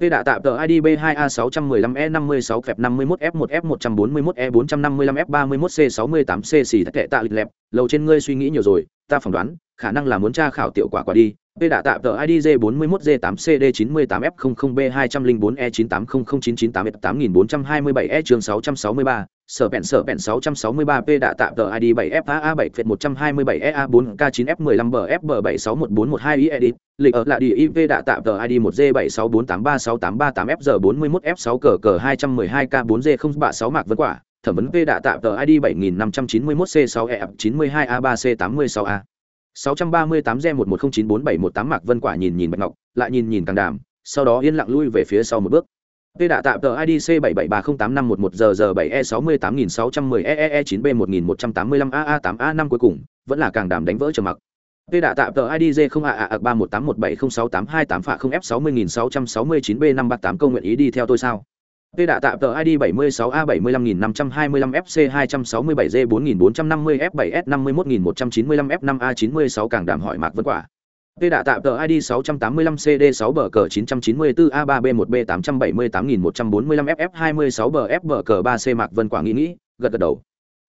Tê đạ tạm tờ ID B2A615E56 phẹp 51F1F141E455F31C68C xì tệ tạ lịch lẹp, lầu trên ngươi suy nghĩ nhiều rồi, ta phỏng đoán, khả năng là muốn tra khảo tiểu quả quả đi. Tê đã tạm tờ ID J41J8CD98F00B204E9800998F8427E e chương 663, sở bẹn sở bẹn 663 P đã tạm tờ ID 7FA 7 phệt 127EA 4K9F15 BFB761412 edit, lịch ở là đi IV đã tạm tờ ID 1J7648368338FG 41F6 cờ cờ 212K4G036 Mạc vấn Quả, thẩm vấn V đã tạm tờ ID 7591C6E92A3C86A. 638 g 1109471 Mạc Vân Quả nhìn nhìn Bạch Ngọc, lại nhìn nhìn Càng Đàm, sau đó yên lặng lui về phía sau một bước Tê đạ tạm tờ IDC 77308511 giờ giờ 7E 68610 EEE 9B1185 AA 8A5 cuối cùng, vẫn là càng Đàm đánh vỡ trầm mặc. Tê đạ tạm tờ IDJ 0 AA 3181706828 phạ 0 F 60669 B 538 công nguyện ý đi theo tôi sao? Tê đạ tạm tờ ID 76A 75525 FC 267 G 4450 F 7S 51195 F 5A 96 càng đảm hỏi Mạc Vân Quả. Tê đạ tạm tờ ID 685CD6BK994A3B1B878145FF26BFBK3C Mạc Vân Quả nghĩ nghĩ, gật gật đầu.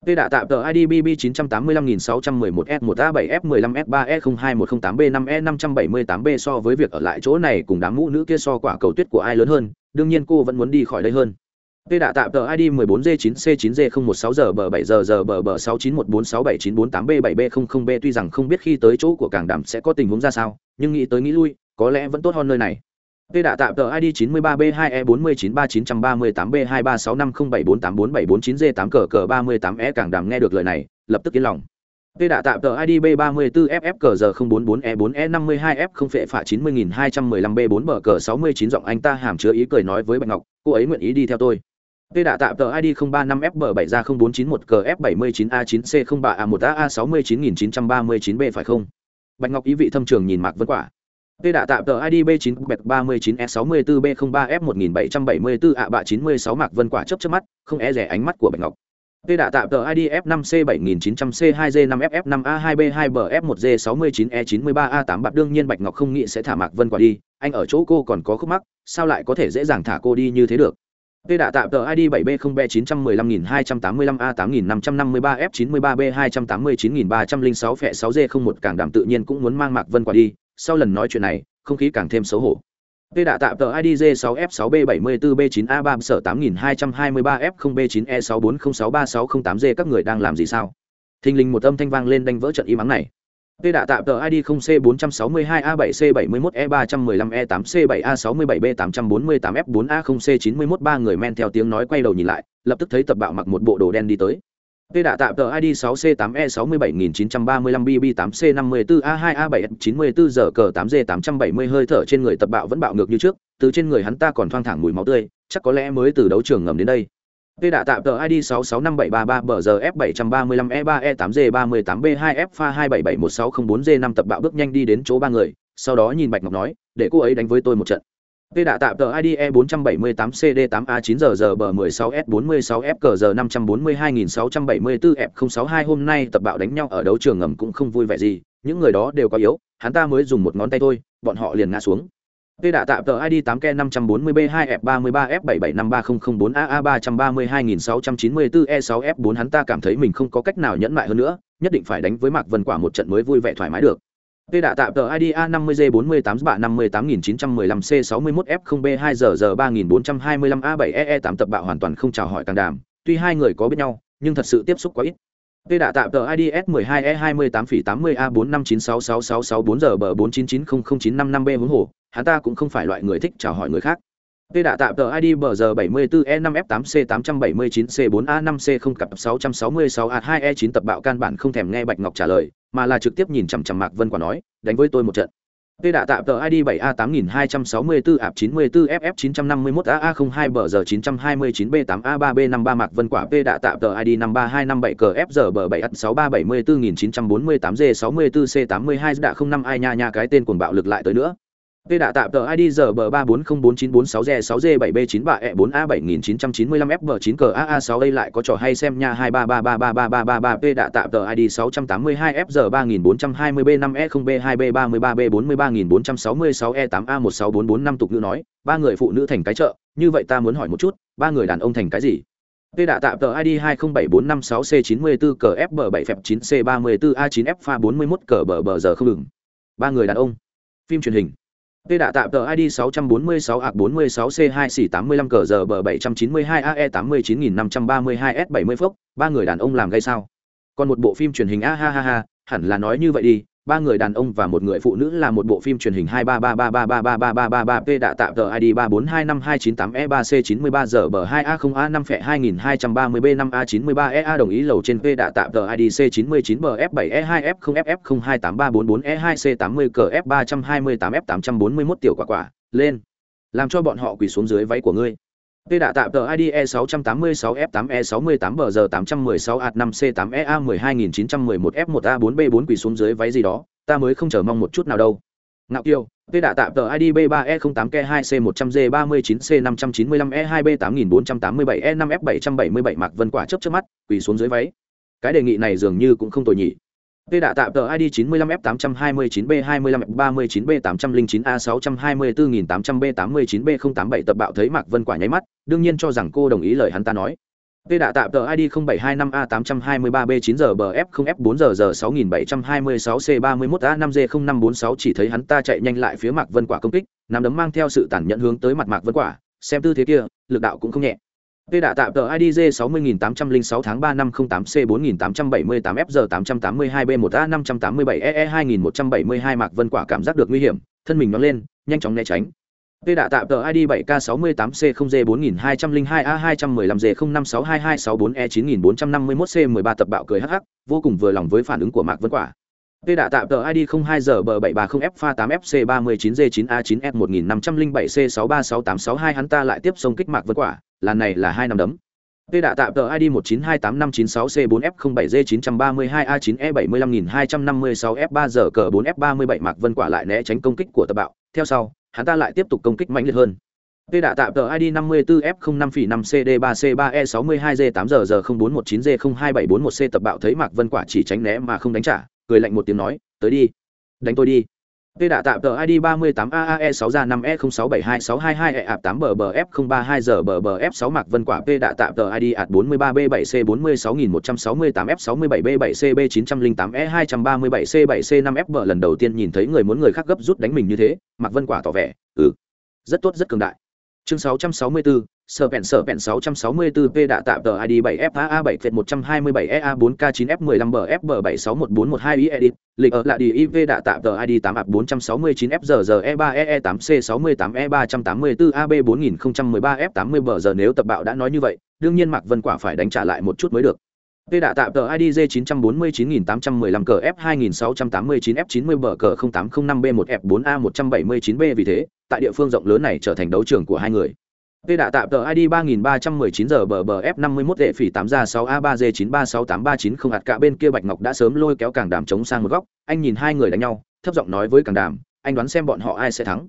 Tê đạ tạm tờ ID BB 985611 S1 A7 F15 S3 E02108 B5 E578 B so với việc ở lại chỗ này cùng đám mũ nữ kia so quả cầu tuyết của ai lớn hơn, đương nhiên cô vẫn muốn đi khỏi đây hơn. Tê đã tạm tờ ID 14G9C9G016 giờ bờ 7 giờ giờ bờ bờ 6914679448B7B00B tuy rằng không biết khi tới chỗ của cảng đàm sẽ có tình huống ra sao, nhưng nghĩ tới nghĩ lui, có lẽ vẫn tốt hơn nơi này. Tê đã tạm tờ ID 93B2E4933938B236507484474G8 cờ cờ 38E cảng đàm nghe được lời này, lập tức yên lòng. Tê đã tạm tờ ID B34FF cờ giờ 044E4E52F không phệ phạ 90215B4 bờ cờ 69 giọng anh ta hàm chứa ý cười nói với Bạch Ngọc, cô ấy nguyện ý đi theo tôi. Tê đã tạm tờ ID 035FB7G0491GF79A9C03A1AA69939B phải không? Bạch Ngọc ý vị thâm trường nhìn Mạc Vân Quả. Tê đã tạm tờ ID B9B39E64B03F1774A396 Mạc Vân Quả chớp chớp mắt, không e rẻ ánh mắt của Bạch Ngọc. Tê đã tạm tờ ID F5C7900C2G5FF5A2B2BF1G69E93A8 bạc đương nhiên Bạch Ngọc không nghĩ sẽ thả Mạc Vân Quả đi, anh ở chỗ cô còn có khúc mắc, sao lại có thể dễ dàng thả cô đi như thế được. Tê đã tạm tờ ID 7B0B915285A8553F93B289306 phẹ 6G01 càng đảm tự nhiên cũng muốn mang Mạc Vân Quả đi, sau lần nói chuyện này, không khí càng thêm xấu hổ. Tê đạ tạm tờ ID J6F6B74B9A3 sở 8223F0B9E6406368G e các người đang làm gì sao? Thình lình một âm thanh vang lên đánh vỡ trận im ắng này. Tê đạ tạm tờ ID 0C462A7C71E315E8C7A67B848F4A0C913 người men theo tiếng nói quay đầu nhìn lại, lập tức thấy tập bạo mặc một bộ đồ đen đi tới. Tê đạ tạm tờ ID 6C8E67935BB8C54A2A794 giờ cờ 8G870 hơi thở trên người tập bạo vẫn bạo ngược như trước, từ trên người hắn ta còn thoang thẳng mùi máu tươi, chắc có lẽ mới từ đấu trường ngầm đến đây. Tê đạ tạm tờ ID 665733BGF735E3E8G388B2F2771604G5 tập bạo bước nhanh đi đến chỗ ba người, sau đó nhìn Bạch Ngọc nói, để cô ấy đánh với tôi một trận. Tê đạ tạm tờ ID E478CD8A9GG16S46F426F542.674F062 hôm nay tập bạo đánh nhau ở đấu trường ngầm cũng không vui vẻ gì, những người đó đều có yếu, hắn ta mới dùng một ngón tay thôi, bọn họ liền ngã xuống. Tê đạ tạm tờ ID 8K540B2F33F7753004AA332694E6F4 hắn ta cảm thấy mình không có cách nào nhẫn mại hơn nữa, nhất định phải đánh với Mạc Vân Quả một trận mới vui vẻ thoải mái được. Tê đã tạm tờ ID A50G48 bạ 58915C61F0B2 giờ giờ 3425A7EE8 tập bạo hoàn toàn không chào hỏi càng đàm, tuy hai người có biết nhau, nhưng thật sự tiếp xúc quá ít. Tê đã tạm tờ ID S12E28 phỉ 80A45966664 giờ bờ 49900955B hướng hổ, hắn ta cũng không phải loại người thích chào hỏi người khác. Tê đã tạm tờ ID bờ giờ 74E5F8C879C4A5C0 cặp 666A2E9 tập bạo căn bản không thèm nghe Bạch Ngọc trả lời, mà là trực tiếp nhìn chằm chằm Mạc Vân Quả nói, đánh với tôi một trận. P đạ tạm tờ ID 7A8264 ạp 94 FF 951 AA02 bờ giờ 929 B8 A3 B53 Mạc Vân Quả P đạ tạm tờ ID 53257 cờ F giờ bờ 7 6374948 G 64 C82 đạ 05 ai nha nha cái tên cuồng bạo lực lại tới nữa. Tê đã tạm tờ ID giờ bờ 34046G6G7B93E4A7995F9CAA6A e lại có trò hay xem nha 233333333 Tê đã tạm tờ ID 682 F giờ 3420 B 5 E 0 B 2 B 33 B 43466 E 8 A 16445 tục ngữ nói, ba người phụ nữ thành cái chợ, như vậy ta muốn hỏi một chút, ba người đàn ông thành cái gì? Tê đã tạm tờ ID 207456C94CFB7F9C34A9F41CBB giờ không ngừng. Ba người đàn ông. Phim truyền hình. Tê đạ tạm tờ ID 646 ạc 46 C2 xỉ 85 cờ giờ bờ 792 AE 89532 S70 phốc, ba người đàn ông làm gây sao? Còn một bộ phim truyền hình a ha ha ha, hẳn là nói như vậy đi, ba người đàn ông và một người phụ nữ là một bộ phim truyền hình 23333333333 P đã tạm tờ ID 34252998E3C93ZB2A0A5F2230B5A93EA đồng ý lầu trên P đã tạm tờ ID C99B7E2F0FF028344E2C80CF328F841 tiểu quả quả, lên. làm cho bọn họ quỳ xuống dưới váy của ngươi Tê đạ tạm tờ ID E686F8E68BG816A5C8EA12911F1A4B4 quỳ xuống dưới váy gì đó, ta mới không chờ mong một chút nào đâu. Ngạo kiều, Tê đạ tạm tờ ID B3E08K2C100G39C595E2B8487E5F777 Mạc Vân Quả chớp trước mắt, quỳ xuống dưới váy. Cái đề nghị này dường như cũng không tồi nhỉ. Tê đạ tạm tờ ID 95F829B25F39B809A624800B89B087 tập bạo thấy Mạc Vân Quả nháy mắt, đương nhiên cho rằng cô đồng ý lời hắn ta nói. Tê đạ tạm tờ ID 0725A823B9GBF0F4G6726C31A5G0546 chỉ thấy hắn ta chạy nhanh lại phía Mạc Vân Quả công kích, nắm đấm mang theo sự tàn nhẫn hướng tới mặt Mạc Vân Quả, xem tư thế kia, lực đạo cũng không nhẹ. Tê đạ tạm tờ IDJ 60806 tháng 3 năm 08 C 4878 FG 882 B 1 A 587 EE 2172 Mạc Vân Quả cảm giác được nguy hiểm, thân mình nóng lên, nhanh chóng né tránh. Tê đạ tạm tờ ID 7K68C0G4202A215G05622264E9451C13 tập bạo cười hắc hắc, vô cùng vừa lòng với phản ứng của Mạc Vân Quả. Tê đạ tạm tờ ID 02 giờ bờ 730 f 8 fc 39 g 9 a 9 f 1507 c 636862 hắn ta lại tiếp xông kích Mạc Vân Quả, làn này là hai năm đấm. Tê đạ tạm tờ ID 1928596C4F07G932A9E75256 giờ cờ 4F37 Mạc Vân Quả lại né tránh công kích của tập bạo, theo sau, hắn ta lại tiếp tục công kích mạnh liệt hơn. Tê đạ tạm tờ ID 54F05F5CD3C3E62G8G041902741C tập bạo thấy Mạc Vân Quả chỉ tránh né mà không đánh trả, cười lạnh một tiếng nói, tới đi, đánh tôi đi. Tê đã tạm tờ ID 38AAE6 ra 5E0672622E8BBF032ZBBF6 Mạc Vân Quả Tê đã tạm tờ ID ạt 43B7C46168F67B7CB908E237C7C5F e lần đầu tiên nhìn thấy người muốn người khác gấp rút đánh mình như thế, Mạc Vân Quả tỏ vẻ, ừ, rất tốt rất cường đại. Chương 664, sở bẹn sở bẹn 664P đã tạm tờ ID 7FA7F127EA4K9F15BFB761412 edit, lịch ở lại đi IV đạ tạm tờ ID 8AP469FGGE3EE8C68E384AB4013F80 nếu tập bạo đã nói như vậy, đương nhiên Mạc Vân Quả phải đánh trả lại một chút mới được. v đạ tạm tờ ID J949815 cờ F2689 F90 bờ cờ 0805B1 F4A 179B vì thế, tại địa phương rộng lớn này trở thành đấu trường của hai người. Tê đạ tạm tờ ID 3319 giờ bờ bờ F51 đệ phỉ 8 ra 6A3G936839 hạt cả bên kia Bạch Ngọc đã sớm lôi kéo càng đàm chống sang một góc, anh nhìn hai người đánh nhau, thấp giọng nói với càng đàm, anh đoán xem bọn họ ai sẽ thắng.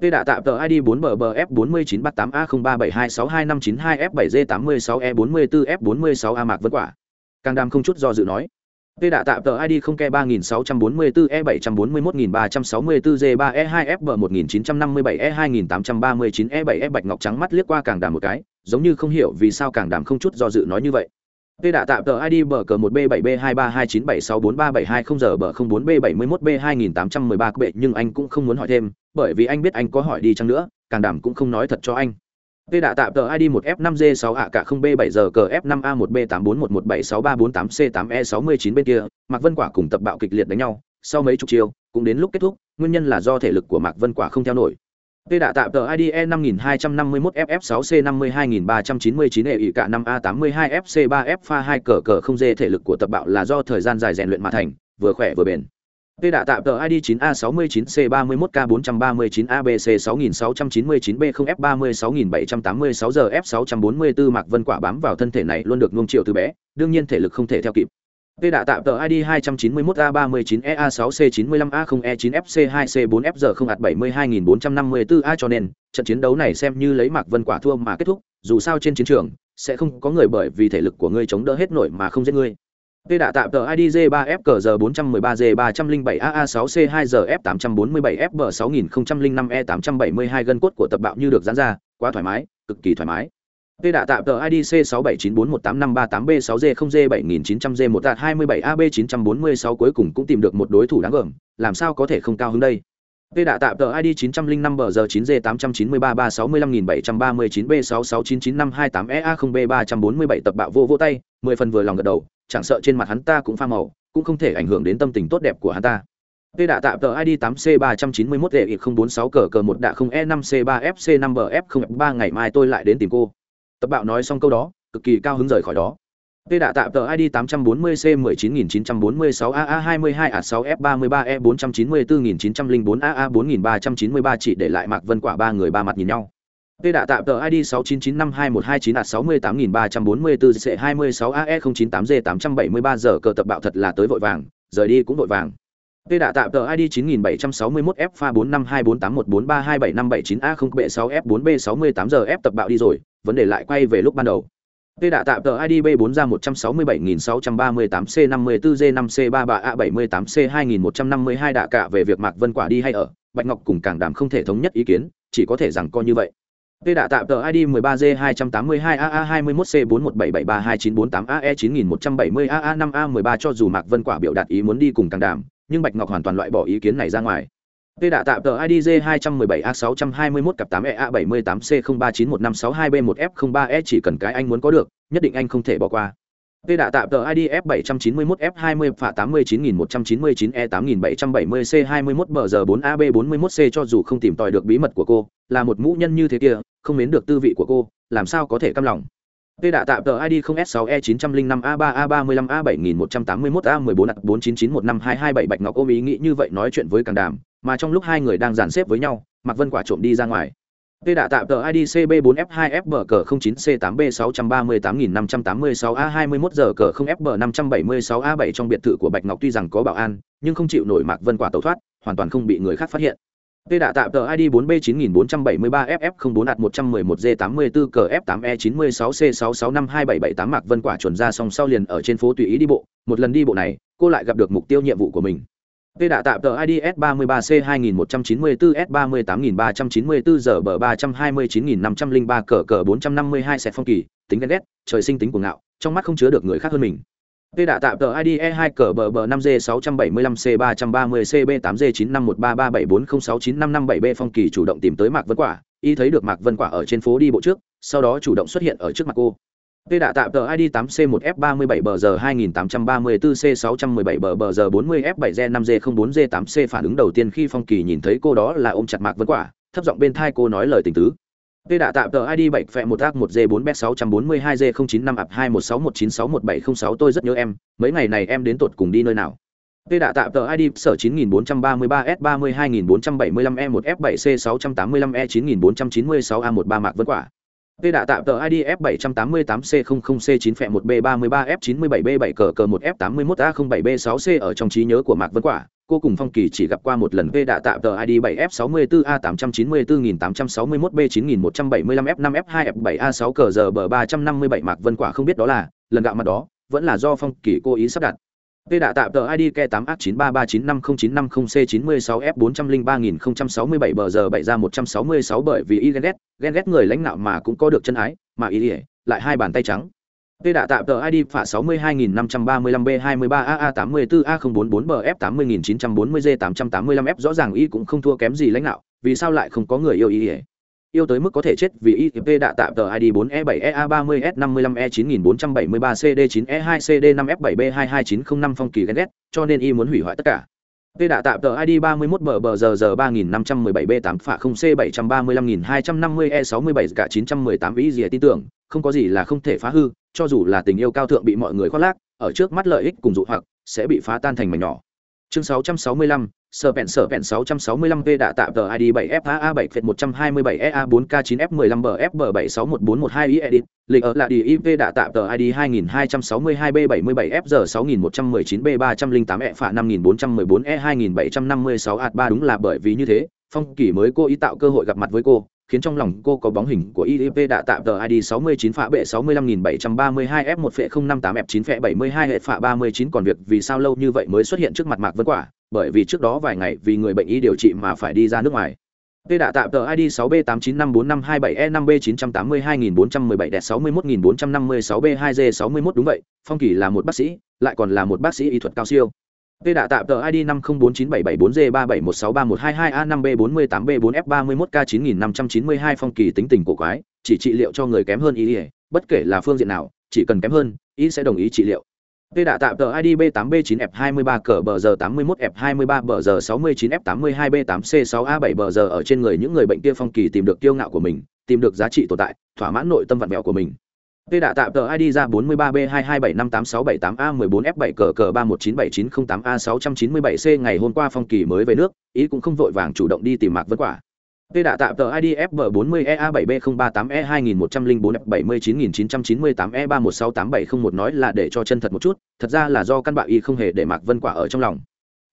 Tê đạ tạm tờ ID 4 bờ bờ F49 bắt 8A0372625992 F7G86E44F46A Mạc Vân Quả. Càng đàm không chút do dự nói. Tê đã tạm tờ ID không ke 3644 e 741364 g 3 e 2 fb 1957 e 2839 e 7 e bạch ngọc trắng mắt liếc qua càng đàm một cái, giống như không hiểu vì sao càng đàm không chút do dự nói như vậy. Tê đã tạm tờ ID bờ cờ 1B7B2329764372 giờ bờ 04B71B2813 bệ nhưng anh cũng không muốn hỏi thêm, bởi vì anh biết anh có hỏi đi chăng nữa, càng đàm cũng không nói thật cho anh. Tê đã tạm tờ ID 1F5G6 ạ cả 0B7 giờ cờ F5A1B841176348C8E69 bên kia, Mạc Vân Quả cùng tập bạo kịch liệt đánh nhau, sau mấy chục chiêu, cũng đến lúc kết thúc, nguyên nhân là do thể lực của Mạc Vân Quả không theo nổi. Tê đã tạm tờ ID E5251FF6C52399 e ỉ e cả 5A82FC3F pha 2 cờ cờ 0G thể lực của tập bạo là do thời gian dài rèn luyện mà thành, vừa khỏe vừa bền. Tê đạ tạm tờ ID 9A69C31K439ABC6699B0F36786 giờ F644 Mạc Vân Quả bám vào thân thể này luôn được nuông chiều từ bé, đương nhiên thể lực không thể theo kịp. Tê đạ tạm tờ ID 291A39EA6C95A0E9FC2C4F giờ 0A72454A cho nên, trận chiến đấu này xem như lấy Mạc Vân Quả thua mà kết thúc, dù sao trên chiến trường, sẽ không có người bởi vì thể lực của ngươi chống đỡ hết nổi mà không giết ngươi. Tê đạ tạm tờ ID J3FCG413G307AA6C2GF847FB6005E872 e gân cốt của tập bạo như được giãn ra, quá thoải mái, cực kỳ thoải mái. Tê đạ tạm tờ ID C67941538B6G0G7900G127AB946 cuối cùng cũng tìm được một đối thủ đáng gờm, làm sao có thể không cao hứng đây. Tê đạ tạm tờ ID 905BG9G8933365739B66995528EA0B347 tập bạo vô vô tay, 10 phần vừa lòng gật đầu, chẳng sợ trên mặt hắn ta cũng pha màu, cũng không thể ảnh hưởng đến tâm tình tốt đẹp của hắn ta. Tê đạ tạm tờ ID 8C391 đệ 046 cờ cờ 1 đạ 0 E5C3FC 5BF03 ngày mai tôi lại đến tìm cô. Tập bạo nói xong câu đó, cực kỳ cao hứng rời khỏi đó. Tê đạ tạm tờ ID 840C19946AA22A6F33E494904AA4393 chỉ để lại Mạc Vân Quả ba người ba mặt nhìn nhau. P đã tạm tờ ID 699521294C68344C26AE098G873 giờ cờ tập bạo thật là tới vội vàng, rời đi cũng vội vàng. P đã tạm tờ ID 9761F4524814327579A0B6F4B68 giờ F tập bạo đi rồi, vấn đề lại quay về lúc ban đầu. P đã tạm tờ ID B4 ra 167638C54G5C33A78C2152 đã cả về việc Mạc Vân Quả đi hay ở, Bạch Ngọc cùng Càng Đàm không thể thống nhất ý kiến, chỉ có thể rằng coi như vậy. Tê đạ tạm tờ ID 13G282AA21C417732948AE9170AA5A13 cho dù Mạc Vân Quả biểu đạt ý muốn đi cùng càng Đàm, nhưng Bạch Ngọc hoàn toàn loại bỏ ý kiến này ra ngoài. Tê đạ tạm tờ ID J217A621 cặp 8EA78C03915662B1F03E e chỉ cần cái anh muốn có được, nhất định anh không thể bỏ qua. Tê đã tạm tờ ID F791F20 phạ 89199E8770C21BG4AB41C cho dù không tìm tòi được bí mật của cô, là một mũ nhân như thế kia, không mến được tư vị của cô, làm sao có thể căm lòng. Tê đã tạm tờ ID 0S6E905A3A35A7181A14A49915227 Bạch Ngọc ôm ý nghĩ như vậy nói chuyện với Càng Đàm, mà trong lúc hai người đang dàn xếp với nhau, Mạc Vân quả trộm đi ra ngoài. Tê đã tạm tờ ID CB4F2FBG09C8B638586A21 giờ cờ 0FB576A7 trong biệt thự của Bạch Ngọc tuy rằng có bảo an, nhưng không chịu nổi Mạc Vân quả tẩu thoát, hoàn toàn không bị người khác phát hiện. Tê đã tạm tờ ID 4B9473FF04A111G84 cờ F8E96C66527778 Mạc Vân quả chuẩn ra xong sau liền ở trên phố tùy ý đi bộ, một lần đi bộ này, cô lại gặp được mục tiêu nhiệm vụ của mình. Tê đạ tạm tờ IDS 33C2194S38394 giờ bờ 329503 cờ cờ 452 sẹt phong kỳ, tính ghen ghét, trời sinh tính cuồng ngạo, trong mắt không chứa được người khác hơn mình. Tê đạ tạm tờ IDE 2 cờ bờ bờ 5G675C330CB8G9513374069557B phong kỳ chủ động tìm tới Mạc Vân Quả, y thấy được Mạc Vân Quả ở trên phố đi bộ trước, sau đó chủ động xuất hiện ở trước mặt cô. Tê đã tạm tờ ID 8C1F37BG2834C617BBG40F7G5G04G8C phản ứng đầu tiên khi Phong Kỳ nhìn thấy cô đó là ôm chặt Mạc Vân Quả, thấp giọng bên thai cô nói lời tình tứ. Tê đã tạm tờ ID 7 phẹ 1 ác 1 g 4 b 642 g 095 ap 2161961706 tôi rất nhớ em, mấy ngày này em đến tột cùng đi nơi nào. Tê đã tạm tờ ID sở 9433 S 32475 E 1 F 7 C 685 E 9496 A 13 Mạc Vân Quả. P đã tạm tờ ID F788C00C9F1B33F97B7 cờ cờ 1F81A07B6C ở trong trí nhớ của Mạc Vân Quả, cô cùng Phong Kỳ chỉ gặp qua một lần P đã tạm tờ ID 7F64A894861B9175F5F2F7A6 cờ giờ bờ 357 Mạc Vân Quả không biết đó là, lần gạo mặt đó, vẫn là do Phong Kỳ cố ý sắp đặt tê đạ tạm tờ ID K8A93395095C96F403067 bờ giờ bảy ra 166 bởi vì y ghen ghét, ghen ghét người lãnh nạo mà cũng có được chân ái, mà y lại hai bàn tay trắng. tê đạ tạm tờ ID phả 62535B23AA84A044BF80940G885F rõ ràng y cũng không thua kém gì lãnh nạo, vì sao lại không có người yêu y yêu tới mức có thể chết vì ITP đã tạm tờ ID 4E7EA30S55E9474C-9E2CD5F7B22905 phong kỳ ghen ghét, cho nên y muốn hủy hoại tất cả. P đã tạm tờ ID 31 bờ bờ giờ giờ 3517B8 phả 0 C 735250 E67 cả 918 ý gì tin tưởng, không có gì là không thể phá hư, cho dù là tình yêu cao thượng bị mọi người khoác lác, ở trước mắt lợi ích cùng dụ hoặc sẽ bị phá tan thành mảnh nhỏ. Chương 665, sở vẹn sở vẹn 665v đã tạm tờ id 7 faa 7 f 127 ea 4 k 9 f 15 bf 761412 i edit lịch ở là đi ip đã tạm tờ id 2262B77FG6119B308E phạ 5414E2756A3 đúng là bởi vì như thế phong kỳ mới cô ý tạo cơ hội gặp mặt với cô khiến trong lòng cô có bóng hình của IDP đã tạm tờ ID 69 phạ bệ 65732 F1 phệ 058 F9 phệ 72 hệ phạ 39 còn việc vì sao lâu như vậy mới xuất hiện trước mặt Mạc Vân Quả, bởi vì trước đó vài ngày vì người bệnh y điều trị mà phải đi ra nước ngoài. Tê đạ tạm tờ ID 6B895457E5B982417-61456B2G61 đúng vậy, Phong Kỳ là một bác sĩ, lại còn là một bác sĩ y thuật cao siêu. Tê đạ tạm tờ ID 5049774G37163122A5B48B4F31K9592 phong kỳ tính tình cổ quái, chỉ trị liệu cho người kém hơn y. bất kể là phương diện nào, chỉ cần kém hơn, y sẽ đồng ý trị liệu. Tê đạ tạm tờ ID B8B9F23 cờ bờ giờ 81F23 bờ giờ 69F82B8C6A7 bờ giờ ở trên người những người bệnh kia phong kỳ tìm được kiêu ngạo của mình, tìm được giá trị tồn tại, thỏa mãn nội tâm vặn vẹo của mình. Tê đã tạm tờ ID ra 43B22758678A14F7C319708A697C ngày hôm qua Phong Kỳ mới về nước, ý cũng không vội vàng chủ động đi tìm Mạc Vân Quả. Tê đã tạm tờ ID FB40EA7B038E2104F79998E3168701 nói là để cho chân thật một chút, thật ra là do căn bạo y không hề để Mạc Vân Quả ở trong lòng.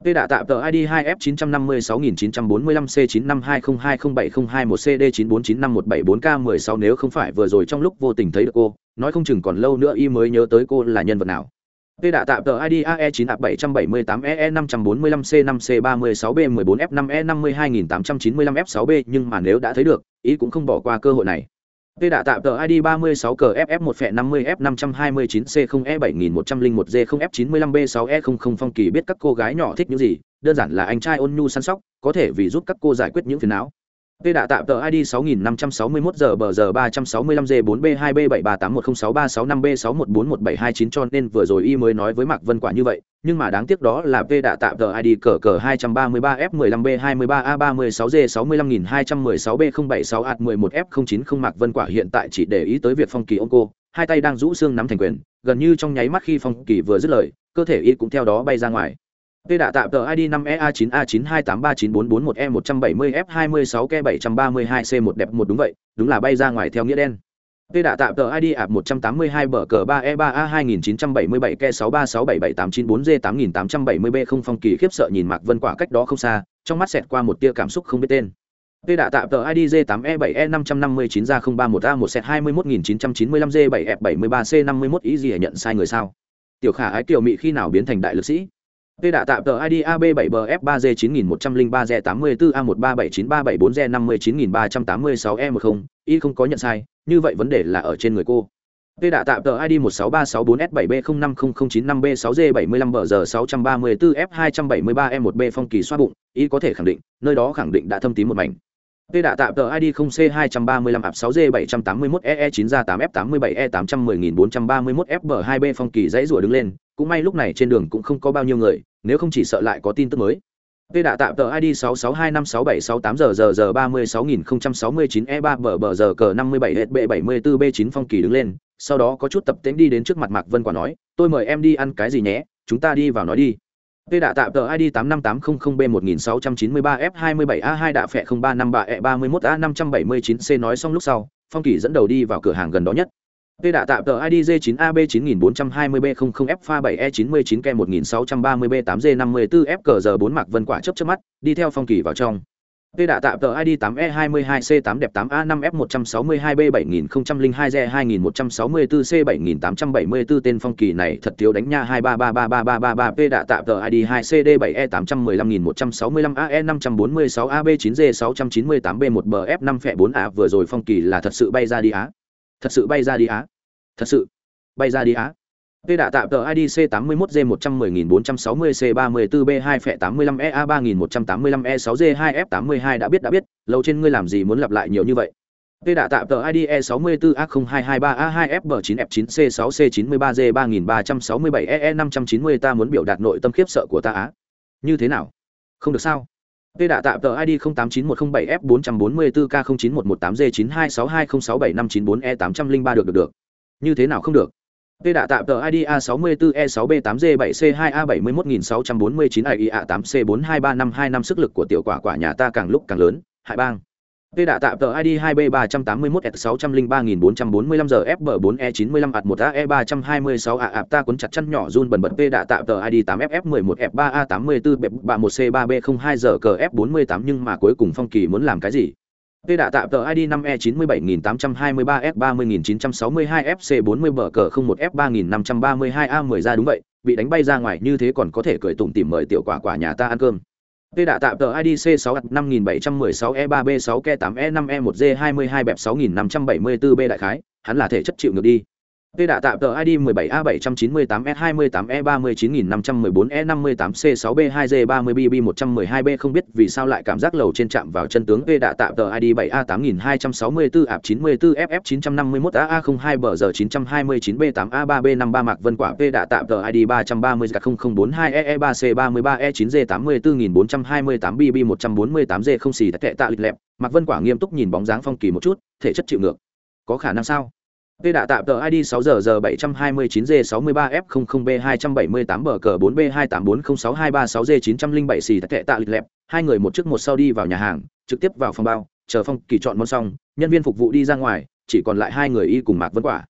Tê đã tạm tờ ID 2F956945C9520207021CD9495174K16 nếu không phải vừa rồi trong lúc vô tình thấy được cô, nói không chừng còn lâu nữa y mới nhớ tới cô là nhân vật nào. Tê đã tạm tờ ID AE9A778EE545C5C36B14F5E52895F6B e nhưng mà nếu đã thấy được, ý cũng không bỏ qua cơ hội này. Tê đã tạm tờ ID 36CFF1F50F529C0E7101G0F95B6E00 phong kỳ biết các cô gái nhỏ thích những gì, đơn giản là anh trai ôn nhu săn sóc, có thể vì giúp các cô giải quyết những phiền não. Tê đã tạm tờ ID 6561 giờ bờ giờ 365 g 4 b 2 b 738106365 b 6141729 cho nên vừa rồi y mới nói với Mạc Vân Quả như vậy, nhưng mà đáng tiếc đó là P đã tạm tờ ID cờ cờ 233 F 15 B 23 A 36 G 65216 B 076 A 11 F 090 Mạc Vân Quả hiện tại chỉ để ý tới việc Phong Kỳ ôm cô, hai tay đang rũ xương nắm thành quyền, gần như trong nháy mắt khi Phong Kỳ vừa dứt lời, cơ thể y cũng theo đó bay ra ngoài. P đã tạm tờ ID 5EA9A9283944E177F26K732C1 đẹp một đúng vậy, đúng là bay ra ngoài theo nghĩa đen. P đã tạm tờ ID ạp 182 bờ cờ 3E3A2977K636778994G8870B không phong kỳ khiếp sợ nhìn Mạc Vân Quả cách đó không xa, trong mắt xẹt qua một tia cảm xúc không biết tên. P đã tạm tờ ID D8E7E559 ra 031A1S21995D7F73C51 ý gì nhận sai người sao? Tiểu Khả ái tiểu mị khi nào biến thành đại lực sĩ? Tê đã tạm tờ ID AB7BF3G9103Z84A137934Z59386E10, y không có nhận sai, như vậy vấn đề là ở trên người cô. Tê đã tạm tờ ID 16364S7B050095B6G75BG634F273E1B e phong kỳ xoa bụng, y có thể khẳng định, nơi đó khẳng định đã thâm tím một mảnh. Tê đã tạm tờ ID 0C235 ạp 6G781 EE9 ra 8F87E 810431 FB2B phong kỳ dãy rùa đứng lên, cũng may lúc này trên đường cũng không có bao nhiêu người, nếu không chỉ sợ lại có tin tức mới. Tê đã tạm tờ ID 66256768 giờ giờ giờ 36069 E3 bờ bờ giờ cờ 57 HB74 B9 phong kỳ đứng lên, sau đó có chút tập tễnh đi đến trước mặt Mạc Vân Quả nói, tôi mời em đi ăn cái gì nhé, chúng ta đi vào nói đi. Tê đã tạm tờ ID 85800B1693F27A2 đạ phẹ 0353E31A579C nói xong lúc sau, Phong Kỳ dẫn đầu đi vào cửa hàng gần đó nhất. Tê đã tạm tờ ID J9AB9420B00F7E99K1630B8G54F G4 Mạc Vân Quả chớp chớp mắt, đi theo Phong Kỳ vào trong. Tê đã tạm tờ ID 8E22C8 đẹp 8A5F162B7002G2164C7874 tên Phong Kỳ này thật thiếu đánh nha 2333333 Tê đã tạm tờ ID 2CD7E815165AE546AB9G698B1BF5F4A vừa rồi Phong Kỳ là thật sự bay ra đi á. Thật sự bay ra đi á. Thật sự bay ra đi á. P đã tạm tờ IDC 81G110460C34B2 phẹ 85EA 3185E6G2F82 đã biết đã biết, lâu trên ngươi làm gì muốn lặp lại nhiều như vậy. P đã tạm tờ ID E64A0223A2F9F9C6C93G3367EE590 ta muốn biểu đạt nội tâm khiếp sợ của ta á. Như thế nào? Không được sao? P đã tạm tờ ID 089107F444K09118G9262067594E803 được được được. Như thế nào không được? Tê đã tạm tờ ID A64E6B8G7C2A71649IA8C423525 sức lực của tiểu quả quả nhà ta càng lúc càng lớn, hại bang. Tê đã tạm tờ ID 2B381S603445 giờ FB4E95AT1AE326 ạ ạp ta cuốn chặt chân nhỏ run bẩn bật Tê đã tạm tờ ID 8FF11F3A84B31C3B02 giờ cờ F48 nhưng mà cuối cùng Phong Kỳ muốn làm cái gì? Tê đã tạm tờ ID 5E97823F30962FC40 bờ cờ 01F3532A10 ra đúng vậy, bị đánh bay ra ngoài như thế còn có thể cười tủm tỉm mời tiểu quả quả nhà ta ăn cơm. Tê đã tạm tờ IDC 6H5716E3B6K8E5E1G22 bẹp 6574B đại khái, hắn là thể chất chịu ngược đi. Tê đã tạm tờ ID 17A798S28E39554E58C6B2G30BB112B e e không biết vì sao lại cảm giác lầu trên chạm vào chân tướng Tê đã tạm tờ ID 7A8264AP94FF951AA02BG929B8A3B53 Mạc Vân Quả Tê đã tạm tờ ID 330G0042EE3C33E9G84428BB148G không xì tệ tạ lịch lẹp. Mạc Vân Quả nghiêm túc nhìn bóng dáng phong kỳ một chút. Thể chất chịu ngược. Có khả năng sao? Tê đã tạm tờ ID 6 giờ giờ 729G63F00B278 bờ cờ 4B284062336G907 xì tệ tạ lịch lẹp, hai người một trước một sau đi vào nhà hàng, trực tiếp vào phòng bao, chờ phong kỳ chọn món xong, nhân viên phục vụ đi ra ngoài, chỉ còn lại hai người y cùng Mạc Vân Quả.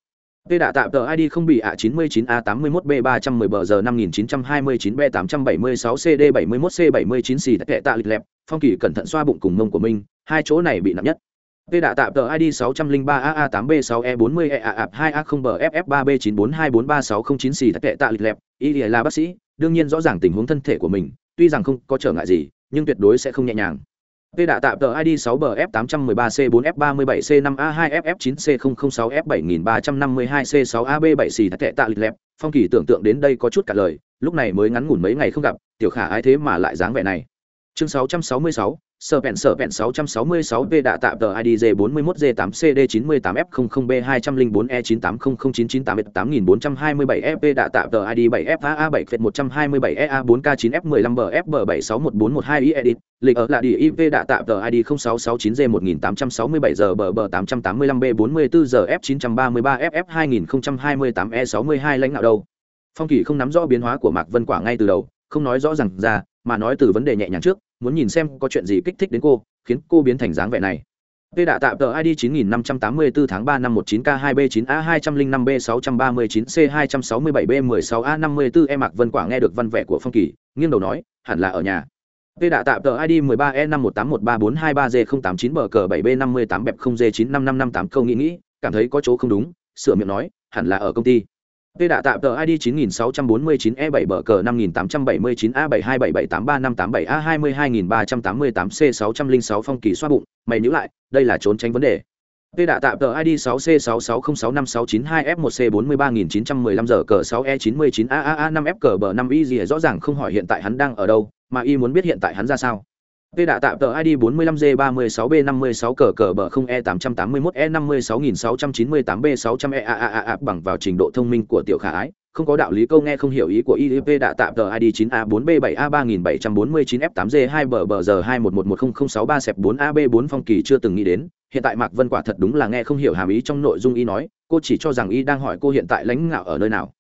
Tê đã tạm tờ ID không bị ạ 99A81B310 bờ giờ 5929B876CD71C79 xì tệ tạ lịch lẹp, phong kỳ cẩn thận xoa bụng cùng mông của mình, hai chỗ này bị nặng nhất. Tê đạ tạm tờ ID 603AA8B6E40EAAP2A0BFF3B9424360 xì tệ tạ lịch lẹp, y là bác sĩ, đương nhiên rõ ràng tình huống thân thể của mình, tuy rằng không có trở ngại gì, nhưng tuyệt đối sẽ không nhẹ nhàng. Tê đạ tạm tờ ID 6BF813C4F37C5A2FF9C006F7352C6AB7 xì tệ tạ lịch lẹp, phong kỳ tưởng tượng đến đây có chút cả lời, lúc này mới ngắn ngủn mấy ngày không gặp, tiểu khả ai thế mà lại dáng vẻ này. Chương 666, sở vẹn sở vẹn 666 v đã tạm tờ IDG 41 g 8 cd 98 f 00 b 204 e 9800998 8427 fp đạ tạm tờ ID 7 faa 7 f 127 ea 4 k 9 f 15 bf 761412 i edit, lịch ở là đi iv đã tạm tờ ID 0669 g 1867 giờ bờ bờ 885 b 44 giờ f 933 ff 2028 e 62 lãnh đạo đâu? Phong kỳ không nắm rõ biến hóa của mạc vân quả ngay từ đầu, không nói rõ rằng ra, mà nói từ vấn đề nhẹ nhàng trước muốn nhìn xem có chuyện gì kích thích đến cô khiến cô biến thành dáng vẻ này Tê đạ tạm tờ ID 9584 tháng 3 năm 19K2B9A205B639C267B16A54E Mạc Vân Quả nghe được văn vẻ của Phong Kỳ, nghiêng đầu nói, hẳn là ở nhà. Tê đạ tạm tờ ID 13E51813423G089 bờ cờ 7B58 bẹp 0G95558 câu nghĩ nghĩ, cảm thấy có chỗ không đúng, sửa miệng nói, hẳn là ở công ty. P đã tạm tờ ID 9649E7 bờ cờ 5879A7278358A22388C606 phong kỳ xoa bụng, mày nhíu lại, đây là trốn tránh vấn đề. P đã tạm tờ ID 6C660656922F1C43915 giờ cờ 6E99AAA5F cờ bờ 5Y gì rõ ràng không hỏi hiện tại hắn đang ở đâu, mà y muốn biết hiện tại hắn ra sao. Tê đã tạm tờ ID 45G36B56 cờ cờ bờ 0E881E56698B600EAAA bằng vào trình độ thông minh của tiểu khả ái, không có đạo lý câu nghe không hiểu ý của IDP đã tạm tờ ID 9A4B7A3749F8G2 bờ bờ giờ 2111063 sẹp 4AB4 phong kỳ chưa từng nghĩ đến, hiện tại Mạc Vân quả thật đúng là nghe không hiểu hàm ý trong nội dung y nói, cô chỉ cho rằng y đang hỏi cô hiện tại lãnh ngạo ở nơi nào.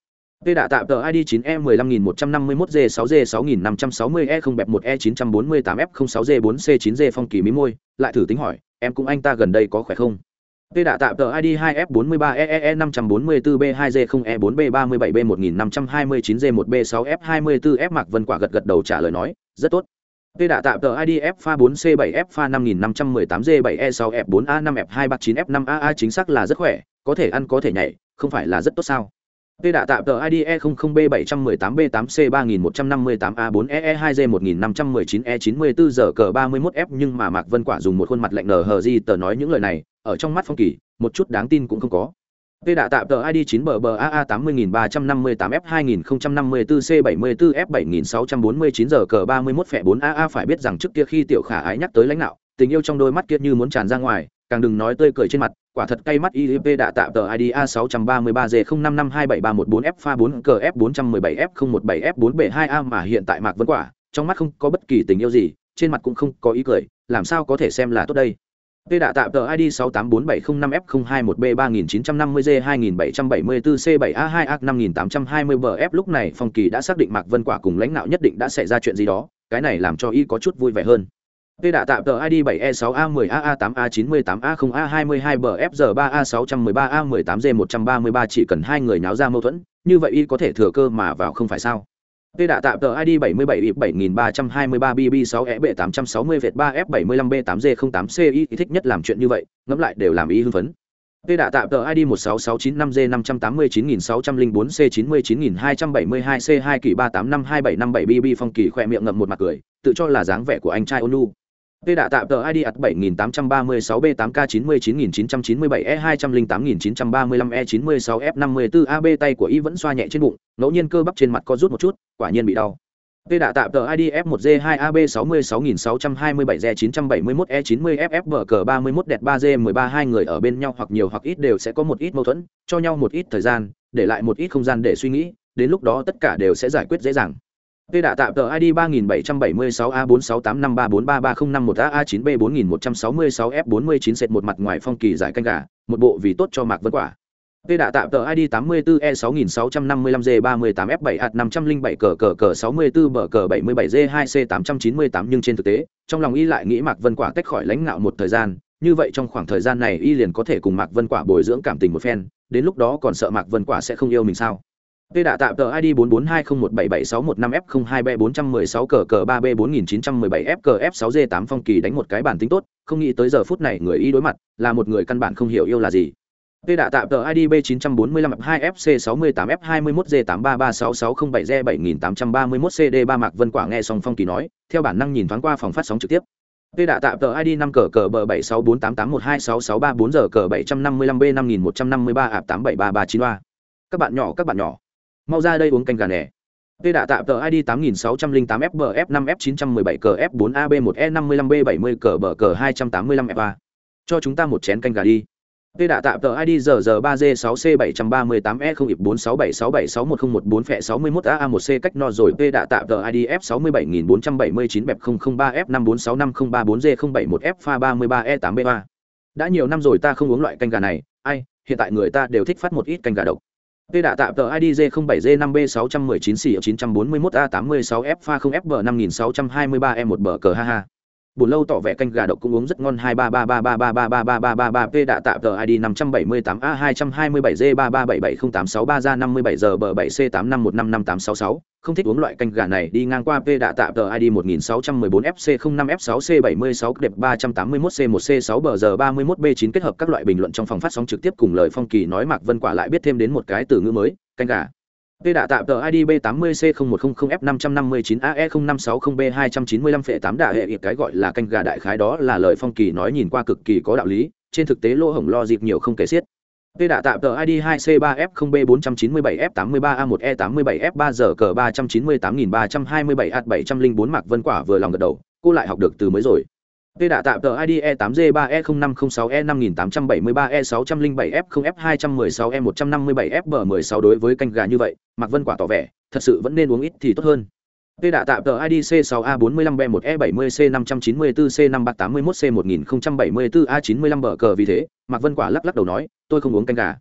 Tê đã tạm tờ ID 9E151G6G6560E0B1E948F06G4C9G e e phong kỳ mí môi, lại thử tính hỏi, em cũng anh ta gần đây có khỏe không? Tê đã tạm tờ ID 2F43EEE544B2G0E4B37B1529G1B6F24F Mạc Vân Quả gật gật đầu trả lời nói, rất tốt. Tê đã tạm tờ ID F pha 4C7 F pha 5518G7E6F4A5F239F5AA chính xác là rất khỏe, có thể ăn có thể nhảy, không phải là rất tốt sao? Tê đạ tạm tờ IDE 00B718B8C3158A4EE2G1519E94 giờ cờ 31F nhưng mà Mạc Vân Quả dùng một khuôn mặt lạnh nở hờ di tờ nói những lời này, ở trong mắt Phong Kỳ, một chút đáng tin cũng không có. Tê đạ tạm tờ ID 9BBAA80354C74F7649 giờ cờ 31 phẻ 4AA phải biết rằng trước kia khi tiểu khả ái nhắc tới lãnh đạo, tình yêu trong đôi mắt kia như muốn tràn ra ngoài, càng đừng nói tươi cười trên mặt, quả thật cay mắt IDP đã tạo tờ ID A633G05527314F pha 4 cờ F417F017F4B2A mà hiện tại Mạc Vân Quả, trong mắt không có bất kỳ tình yêu gì, trên mặt cũng không có ý cười, làm sao có thể xem là tốt đây. P đã tạo tờ ID 684705F021B3950G2774C7A2A5820BF lúc này Phong Kỳ đã xác định Mạc Vân Quả cùng lãnh đạo nhất định đã xảy ra chuyện gì đó, cái này làm cho y có chút vui vẻ hơn. Tê đạ tạm tờ ID 7E6A10AA8A98A0A22BFG3A613A18G133 chỉ cần hai người nháo ra mâu thuẫn, như vậy y có thể thừa cơ mà vào không phải sao? Tê đạ tạm tờ ID 77Y7323BB6EB860V3F75B8G08CY thích nhất làm chuyện như vậy, ngẫm lại đều làm y hưng phấn. Tê đạ tạm tờ ID 16695G589604C99272C2 kỳ 3852757BB phong kỳ khỏe miệng ngậm một mặt cười, tự cho là dáng vẻ của anh trai Onu. Tê đạ tạm tờ ID at 7836B8K99997E208935E96F54AB tay của y vẫn xoa nhẹ trên bụng, ngẫu nhiên cơ bắp trên mặt có rút một chút, quả nhiên bị đau. Tê đạ tạm tờ ID F1G2AB66627Z971E90FFBG31 đẹp 3G13 hai người ở bên nhau hoặc nhiều hoặc ít đều sẽ có một ít mâu thuẫn, cho nhau một ít thời gian, để lại một ít không gian để suy nghĩ, đến lúc đó tất cả đều sẽ giải quyết dễ dàng. Tê đã tạm tờ ID 3776A46853433051AA9B4166F49Z một mặt ngoài phong kỳ giải canh gà, một bộ vì tốt cho Mạc Vân Quả. Tê đã tạm tờ ID 84E6655G38F7H507 cờ cờ cờ 64 bờ cờ 77G2C898 nhưng trên thực tế, trong lòng y lại nghĩ Mạc Vân Quả tách khỏi lãnh ngạo một thời gian, như vậy trong khoảng thời gian này y liền có thể cùng Mạc Vân Quả bồi dưỡng cảm tình một phen, đến lúc đó còn sợ Mạc Vân Quả sẽ không yêu mình sao? Tê đã tạm tờ ID 442017765F02B416CC3B4917FKF6G8 phong kỳ đánh một cái bản tính tốt, không nghĩ tới giờ phút này người y đối mặt, là một người căn bản không hiểu yêu là gì. Tê đã tạm tờ ID B945-2FC68F21G83366607G7831CD3 Mạc Vân Quả nghe xong phong kỳ nói, theo bản năng nhìn thoáng qua phòng phát sóng trực tiếp. Tê đã tạm tờ ID 5 cờ cờ bờ 7648812664 giờ cờ 755B5153 ạp 873393. Các bạn nhỏ các bạn nhỏ mau ra đây uống canh gà nè Tê đã tạm tờ ID 8608FBF5F917CF4AB1E55B70CBC285FA. E Cho chúng ta một chén canh gà đi. Tê đã tạm tờ ID giờ giờ 3 G 6 C 738 E 0 4676761014 phẹ 61 AA 1 C cách no rồi. Tê đã tạm tờ ID F67479F003F5465034G071F33E8B3. Đã nhiều năm rồi ta không uống loại canh gà này, ai, hiện tại người ta đều thích phát một ít canh gà độc. Tê đạ tạm tờ IDJ 07G5B619 xỉ 941A86F pha 0FB 5623E1 bờ cờ ha ha. Buồn lâu tỏ vẻ canh gà độc cũng uống rất ngon 233333333333 P đạ tạm tờ ID 578A227G33770863 ra 57 giờ b 7C85155866 không thích uống loại canh gà này đi ngang qua P đạ tạm tờ ID 1614 FC05F6C76 đẹp 381C1C6 bờ giờ 31B9 kết hợp các loại bình luận trong phòng phát sóng trực tiếp cùng lời phong kỳ nói Mạc Vân Quả lại biết thêm đến một cái từ ngữ mới, canh gà. P đã tạm tờ ID B80C0100F559AE0560B295 phệ 8 đạ hệ ít cái gọi là canh gà đại khái đó là lời phong kỳ nói nhìn qua cực kỳ có đạo lý, trên thực tế lỗ hổng lo dịp nhiều không kể xiết. P đã tạm tờ ID 2C3F0B497F83A1E87F3 giờ cờ 398327 Mạc Vân Quả vừa lòng gật đầu, cô lại học được từ mới rồi. P đã tạm tờ ID E8G3E0506E5873E607F0F216E157F16 đối với canh gà như vậy, Mạc Vân Quả tỏ vẻ, thật sự vẫn nên uống ít thì tốt hơn. P đã tạm tờ ID C6A45B1E70C594C581C1074A95 bờ cờ vì thế, Mạc Vân Quả lắc lắc đầu nói, tôi không uống canh gà.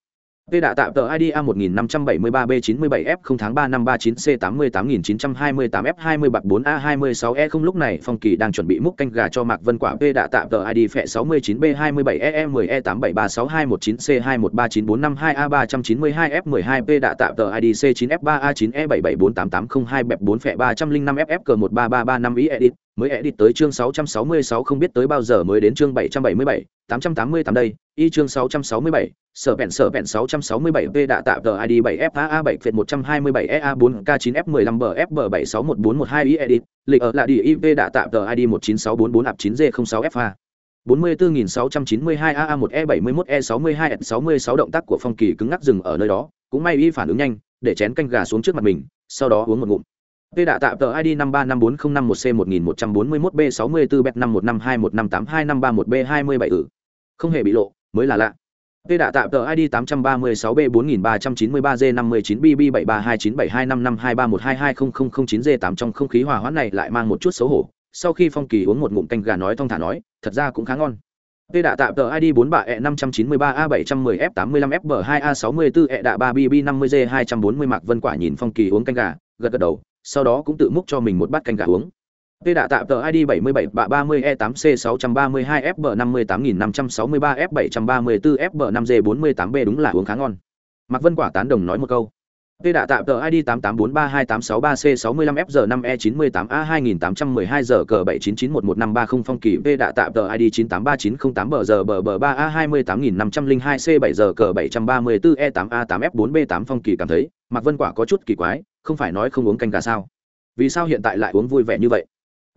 P đã tạm tờ ID A1573B97F 0 tháng 3 năm 39C88928F20 bạc 4A26E0 lúc này Phong Kỳ đang chuẩn bị múc canh gà cho Mạc Vân Quả e, e e P đã tạm tờ ID phẹ 69B27EE10E87362194C213942A392F12P đã tạm tờ ID C9F3A9E774882 bẹp 4 phẹ 305FFG13335 ý edit mới edit tới chương 666 không biết tới bao giờ mới đến chương 777 888 đây y chương 667 sở bẹn sở bẹn 667 v đã tạo tờ id 7 faa 7 phệt 127 ea 4 k 9 f 15 bf 761412 i edit lịch ở là đi iv đã tạo tờ id 19644 ap 9 g 06 fa 44692 aa 1 e 71 e 62 s 66 động tác của phong kỳ cứng ngắc dừng ở nơi đó cũng may y phản ứng nhanh để chén canh gà xuống trước mặt mình sau đó uống một ngụm. Tê đã tạo tờ ID 5354051C1141B64B51521582531B27 ử. Không hề bị lộ, mới là lạ. P đã tạm tờ ID 836 b 4393 g 59 bb 7329725523122009 g 8 trong không khí hòa hoãn này lại mang một chút xấu hổ. Sau khi Phong Kỳ uống một ngụm canh gà nói thong thả nói, thật ra cũng khá ngon. P đạ tạm tờ ID 43E593A710F85FB2A64E3BB50G240 e e Mạc Vân Quả nhìn Phong Kỳ uống canh gà, gật gật đầu, sau đó cũng tự múc cho mình một bát canh gà uống. Tê đã tạm tờ ID 77 bạ 30 E8C 632 FB 58563 F 734 FB 5G 48B đúng là uống khá ngon. Mạc Vân Quả tán đồng nói một câu. Tê đã tạm tờ ID 88432863C 65 FG 5 E98A 2812 giờ cờ 79911530 phong kỳ Tê đã tạm tờ ID 983908BG3A28502C7G734E8A8F4B8 phong kỳ cảm thấy, Mạc Vân Quả có chút kỳ quái, không phải nói không uống canh gà sao? Vì sao hiện tại lại uống vui vẻ như vậy?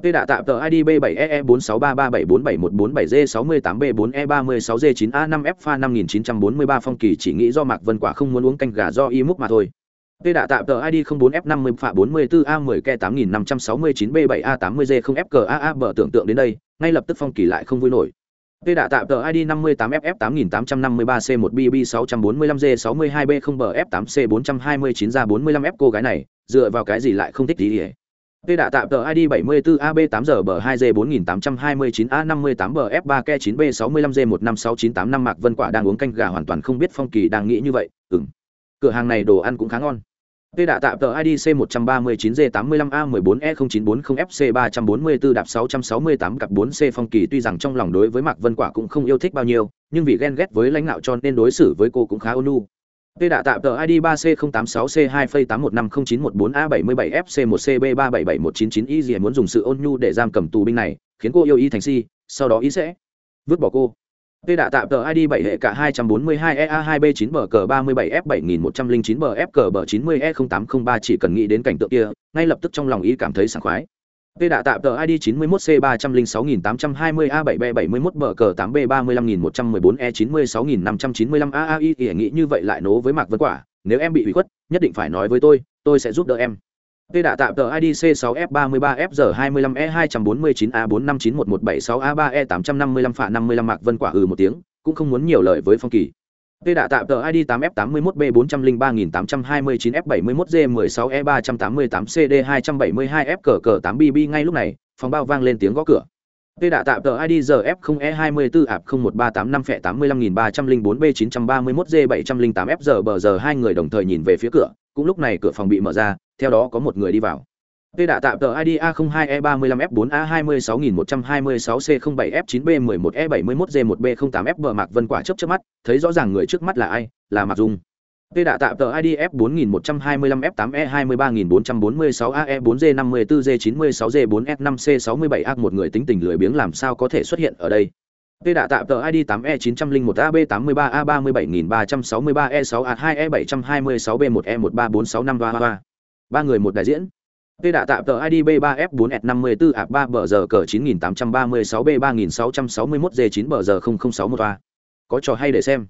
Tê đã tạm tờ ID B7EE46337477G68B4E36G9A5F pha 5943 phong kỳ chỉ nghĩ do Mạc Vân Quả không muốn uống canh gà do y múc mà thôi. Tê đã tạm tờ ID 04F50 phạ 44A10K8569B7A80G0FGAA bờ tưởng tượng đến đây, ngay lập tức phong kỳ lại không vui nổi. Tê đã tạm tờ ID 58FF8853C1BB645G62B0BF8C429 ra 45F cô gái này, dựa vào cái gì lại không thích gì hết. Tê đạ tạm tờ ID 74AB8GB2G4829A58BF3K9B65G156985 Mạc Vân Quả đang uống canh gà hoàn toàn không biết Phong Kỳ đang nghĩ như vậy. Ừm. Cửa hàng này đồ ăn cũng khá ngon. Tê đạ tạm tờ ID C139G85A14E0940FC344 đạp 668 cặp 4C Phong Kỳ tuy rằng trong lòng đối với Mạc Vân Quả cũng không yêu thích bao nhiêu, nhưng vì ghen ghét với lãnh đạo cho nên đối xử với cô cũng khá ôn nhu. Tê đạ tạm tờ ID 3C086C2F81509114A77FC1CB3771999 y gì muốn dùng sự ôn nhu để giam cầm tù binh này, khiến cô yêu y thành si, sau đó y sẽ vứt bỏ cô. Tê đạ tạm tờ ID 7 hệ cả 242EA2B9BG37F7109BF90E0803 chỉ cần nghĩ đến cảnh tượng kia, ngay lập tức trong lòng y cảm thấy sảng khoái. Tê đã tạm tờ ID 91C306822A7B71BG8B35114E96595 nghĩ như vậy lại nố với Mạc Vân Quả, nếu em bị hủy khuất, nhất định phải nói với tôi, tôi sẽ giúp đỡ em. Tê đã tạm tờ ID C6F33FG25E249A45911776A3E855 phạ 55 Mạc Vân Quả ừ một tiếng, cũng không muốn nhiều lời với Phong Kỳ. Tê đã tạm tờ ID 8F81B403829F71G16E388CD272F 8BB ngay lúc này, phòng bao vang lên tiếng gõ cửa. Tê đã tạm tờ ID GF0E24 ạp 01385 phẹ 85304B931G708F giờ bờ giờ hai người đồng thời nhìn về phía cửa, cũng lúc này cửa phòng bị mở ra, theo đó có một người đi vào. Tê đã tạm tờ ID A02E35F4A26126C07F9B11E71G1B08F e bờ Mạc Vân Quả chớp chớp mắt, thấy rõ ràng người trước mắt là ai, là Mạc Dung. Tê đã tạm tờ ID F4125F8E23446AE4G54G96G4F5C67A một người tính tình lười biếng làm sao có thể xuất hiện ở đây. Tê đã tạm tờ ID 8E901AB83A37363E6A2E726B1E13465 ba người một đại diễn Tê đã tạm tờ ID B3F4S54A3BG9836B3661D9BG0061A. Có trò hay để xem.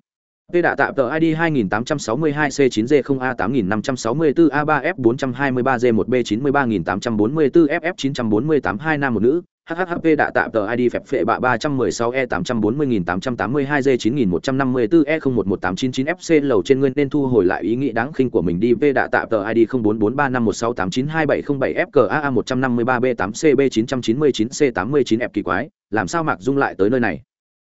Tê đã tạm tờ ID 2862C9D0A8564A3F423D1B93844FF948 2 nam một nữ. HHHP đã tạm tờ ID phẹp phệ bạ 316 E 840882 G 9154 E 011899 FC lầu trên nguyên nên thu hồi lại ý nghĩ đáng khinh của mình đi V đã tạm tờ ID 044351689270 FKA 153 B 8 CB 999 C 89 F kỳ quái, làm sao Mạc Dung lại tới nơi này?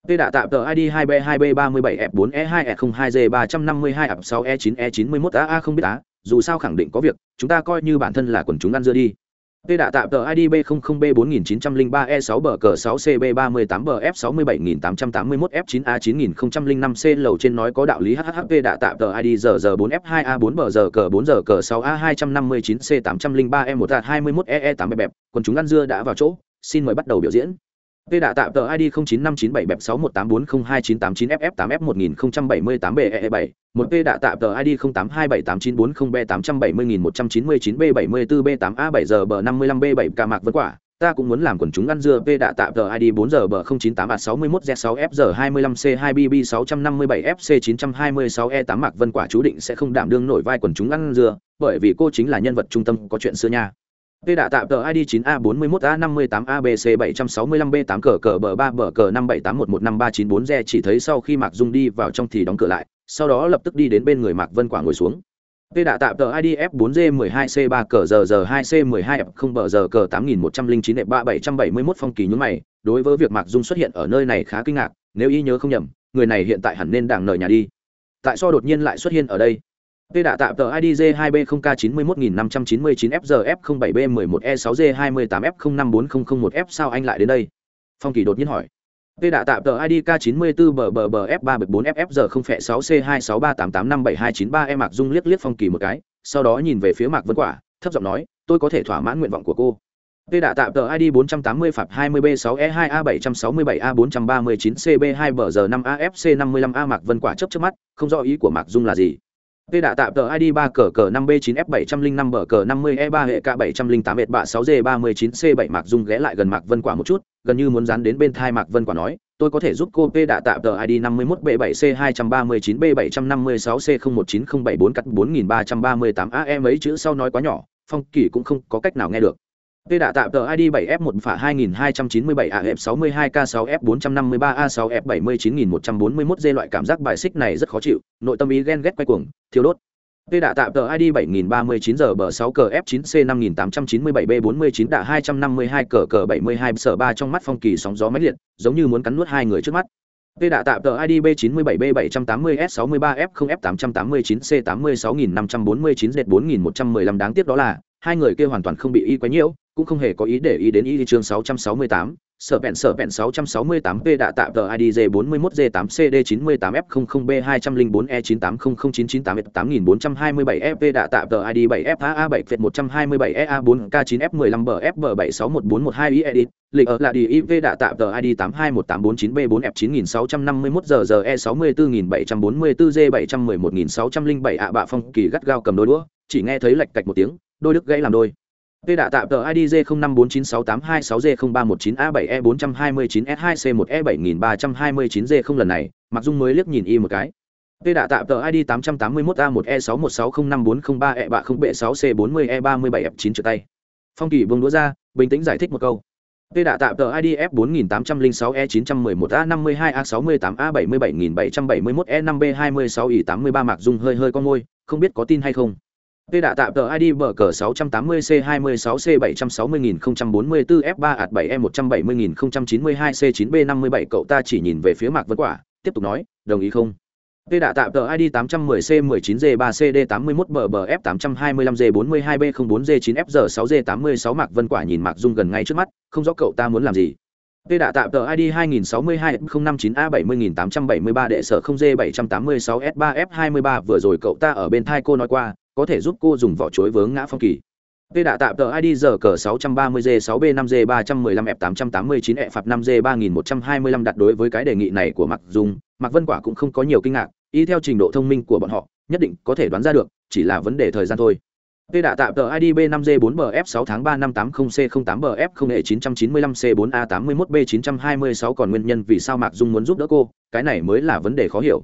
Tê đã tạm tờ ID 2B2B37F4E2E02G352F6E9E91AA e e e không biết á, dù sao khẳng định có việc, chúng ta coi như bản thân là quần chúng ăn dưa đi. Tê đạ tạm tờ ID B00B4903E6 bờ cờ 6CB38 bờ F67881 F9A9005C lầu trên nói có đạo lý HHHP đạ tạm tờ ID giờ giờ 4F2A4 bờ giờ cờ 4 giờ cờ 6A259C803E121EE8 bẹp, quần chúng ăn dưa đã vào chỗ, xin mời bắt đầu biểu diễn. Tê đã tạm tờ ID 0959740298FF8F1078BE7, một P đã tạm tờ ID 08278940B8709B74B8A7GB55B7 Cả mạc vân quả. Ta cũng muốn làm quần chúng ăn dưa P đã tạm tờ ID 4GB098A61Z6FG25C2BB657FC926E8 mạc vân quả chú định sẽ không đảm đương nổi vai quần chúng ăn dưa, bởi vì cô chính là nhân vật trung tâm có chuyện xưa nha. Tê đạ tạm tờ ID 9A41A58ABC765B8 cờ cờ bờ 3 bờ cờ 57811534 chỉ thấy sau khi Mạc Dung đi vào trong thì đóng cửa lại, sau đó lập tức đi đến bên người Mạc Vân Quả ngồi xuống. Tê đạ tạm tờ ID F4G12C3 cờ giờ giờ 2C12F0 bờ giờ cờ 8109 3771 e phong kỳ nhướng mày, đối với việc Mạc Dung xuất hiện ở nơi này khá kinh ngạc, nếu y nhớ không nhầm, người này hiện tại hẳn nên đang nợ nhà đi. Tại sao đột nhiên lại xuất hiện ở đây? P đã tạm tờ IDJ 2B0K91599FZF07B11E6G28F054001F e sao anh lại đến đây? Phong Kỳ đột nhiên hỏi. P đã tạm tờ ID K94BBBF374F giờ 0F6C263885729 Mạc Dung liếc liếc Phong Kỳ một cái, sau đó nhìn về phía Mạc Vân Quả, thấp giọng nói, tôi có thể thỏa mãn nguyện vọng của cô. Tê đã tạm tờ ID 480 phạt 20B6E2A767A439CB2 bờ giờ 5AFC55A Mạc Vân Quả chớp chớp mắt, không rõ ý của Mạc Dung là gì. P đã tạm tờ ID 3 cờ cờ 5B9F705 bờ cờ 50E3 hệ K708 mệt bạ 6G39C7 Mạc Dung ghé lại gần Mạc Vân Quả một chút, gần như muốn dán đến bên thai Mạc Vân Quả nói, tôi có thể giúp cô P đã tạm tờ ID 51B7C239B756C019074 cắt 4338AM ấy chữ sau nói quá nhỏ, Phong Kỳ cũng không có cách nào nghe được. Tê đã tạm tờ ID 7F1 phả 2297 AF 62K6F 453 A6F 79141 D loại cảm giác bài xích này rất khó chịu, nội tâm ý ghen ghét quay cuồng, thiếu đốt. Tê đã tạm tờ ID 7039 giờ bờ 6 cờ F9C 5897 B49 đạ 252 cờ cờ 72 sở 3 trong mắt phong kỳ sóng gió mãnh liệt, giống như muốn cắn nuốt hai người trước mắt. Tê đã tạm tờ ID B97 B780 S63 F0 F889 C86549 Z4115 đáng tiếc đó là hai người kia hoàn toàn không bị y quấy nhiễu, cũng không hề có ý để ý đến ý chương 668, sở vẹn sở vẹn 668p đã tạo tờ ID IDG 41G8CD98F00B204E98009988427FP đã tạo tờ ID 7FA7F127EA4K9F15BF7614112 edit lịch ở là đi IV đạ tạm tờ ID 821849B4F9651 giờ giờ E64744G711607 ạ bạ phong kỳ gắt gao cầm đôi đũa chỉ nghe thấy lạch cạch một tiếng đôi đức gãy làm đôi. Tê đạ tạm tờ IDJ 05496826G0319A7E429S2C1E7329G e e không lần này, Mặc Dung mới liếc nhìn y một cái. Tê đạ tạm tờ ID 881A1E61605403E30B6C40E37F9 trở tay. Phong Kỳ buông đũa ra, bình tĩnh giải thích một câu. Tê đạ tạm tờ ID F4806E911A52A68A77771E5B26I83 Mạc Dung hơi hơi con môi, không biết có tin hay không. Tê đạ tạm tờ ID bờ cờ 680C26C760.044F3A7E170.092C9B57 cậu ta chỉ nhìn về phía Mạc Vân Quả, tiếp tục nói, đồng ý không? Tê đạ tạm tờ ID 810C19G3CD81BBF825G42B04G9FG6G86 Mạc Vân Quả nhìn Mạc Dung gần ngay trước mắt, không rõ cậu ta muốn làm gì. Tê đạ tạm tờ ID 2062-059A70873 đệ sở 0G786S3F23 vừa rồi cậu ta ở bên thai cô nói qua, có thể giúp cô dùng vỏ chuối vướng ngã phong kỳ Tê đã tạm tờ ID giờ cờ 630G6B5G315F889E phạt 5G3125 đặt đối với cái đề nghị này của Mạc Dung, Mạc Vân Quả cũng không có nhiều kinh ngạc, y theo trình độ thông minh của bọn họ, nhất định có thể đoán ra được, chỉ là vấn đề thời gian thôi. Tê đã tạm tờ ID B5G4BF6 tháng 3 năm 80C08BF0E995C4A81B926 còn nguyên nhân vì sao Mạc Dung muốn giúp đỡ cô, cái này mới là vấn đề khó hiểu.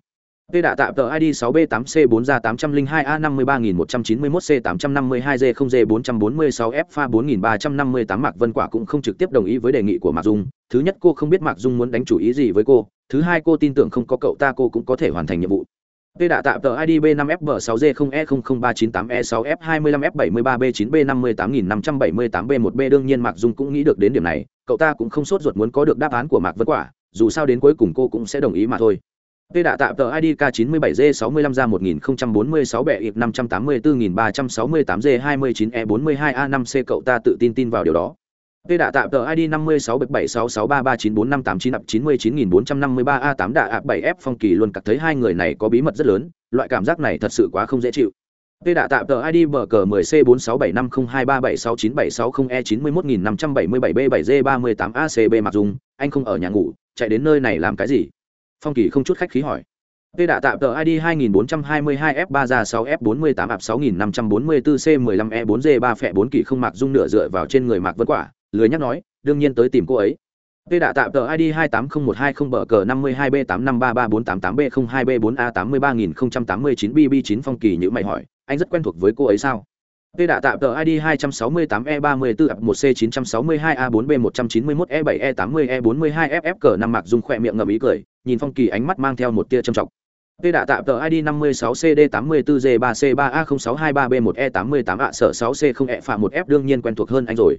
Tê đạ tạm tờ ID 6B8C4 ra 802A531191C852G0G446F pha 4358 Mạc Vân Quả cũng không trực tiếp đồng ý với đề nghị của Mạc Dung. Thứ nhất cô không biết Mạc Dung muốn đánh chủ ý gì với cô, thứ hai cô tin tưởng không có cậu ta cô cũng có thể hoàn thành nhiệm vụ. Tê đạ tạm tờ ID B5F6G0E00398E6F25F73B9B58578B1B e đương nhiên Mạc Dung cũng nghĩ được đến điểm này, cậu ta cũng không sốt ruột muốn có được đáp án của Mạc Vân Quả, dù sao đến cuối cùng cô cũng sẽ đồng ý mà thôi. Tê đã tạm tờ ID K97G65 ra 1046 bẻ ịp 584368G29E42A5C cậu ta tự tin tin vào điều đó. Tê đã tạm tờ ID 56 7663394589 99453A8Đạ7F phong kỳ luôn cảm thấy hai người này có bí mật rất lớn, loại cảm giác này thật sự quá không dễ chịu. Tê đã tạm tờ ID bờ cờ 10C46750237697660E91577B7G38ACB mặc dùng, anh không ở nhà ngủ, chạy đến nơi này làm cái gì? Phong kỳ không chút khách khí hỏi Tê đã tạm tờ ID 2422F3 ra 6F48 ạp 6544C15E4G3 phẹ 4 kỳ không mặc dung nửa dựa vào trên người Mạc Vân Quả, lười nhắc nói, đương nhiên tới tìm cô ấy. Tê đã tạm tờ ID 280120 bờ cờ 52B85334888B02B4A83089BB9 phong kỳ như mày hỏi, anh rất quen thuộc với cô ấy sao? Tê đạ tạm tờ ID 264E34C961A4B191E7E80E42FF cờ năm Mạc Dung khỏe miệng ngậm ý cười, nhìn Phong Kỳ ánh mắt mang theo một tia trầm trọng. Tê đạ tạm tờ ID 56CD84G3C3A0623B1E88 ạ sở 6C0E phạm 1F đương nhiên quen thuộc hơn anh rồi.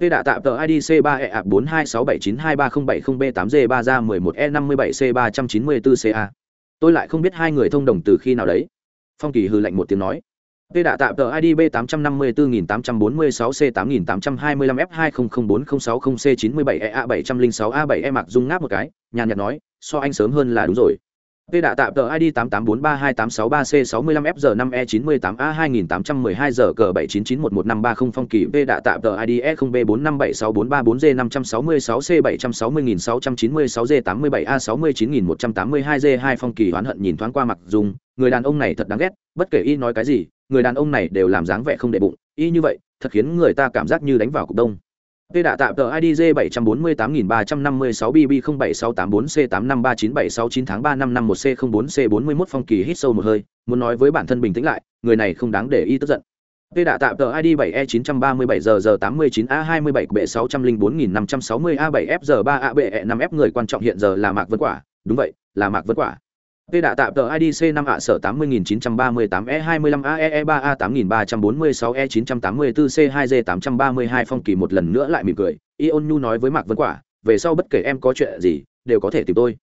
Tê đạ tạm tờ ID C3E4267923070B8G3 ra 11E57C394CA. Tôi lại không biết hai người thông đồng từ khi nào đấy. Phong Kỳ hừ lạnh một tiếng nói. Tê đạ tạm tờ ID B854846C8825F20040640C97EA706A7E mặc dung ngáp một cái, nhàn nhạt nói, so anh sớm hơn là đúng rồi. Tê đạ tạm tờ ID 88432863C65F5E98A2812 giờ cờ 79911530 phong kỳ Tê đạ tạm tờ ID E0B457434G5666C760.696G87A69182G2 phong kỳ hoán hận nhìn thoáng qua mặt dùng người đàn ông này thật đáng ghét, bất kể y nói cái gì, người đàn ông này đều làm dáng vẻ không để bụng, y như vậy, thật khiến người ta cảm giác như đánh vào cục đông. Tê đạ tạm tờ IDJ 748356 bb 07684 c 853976 tháng 3 năm 51 c 04 c 41 phong kỳ hít sâu một hơi, muốn nói với bản thân bình tĩnh lại, người này không đáng để y tức giận. Tê đạ tạm tờ ID 7E937ZZ89A27B604560A7FG3ABE5F e người quan trọng hiện giờ là Mạc Vân Quả, đúng vậy, là Mạc Vân Quả. Tê đạ tạm tờ IDC 5 ạ sở 80938 E25 AEE 3 A 8346 E984 C2G 832 phong kỳ một lần nữa lại mỉm cười, Ion Nhu nói với Mạc Vân Quả, về sau bất kể em có chuyện gì, đều có thể tìm tôi.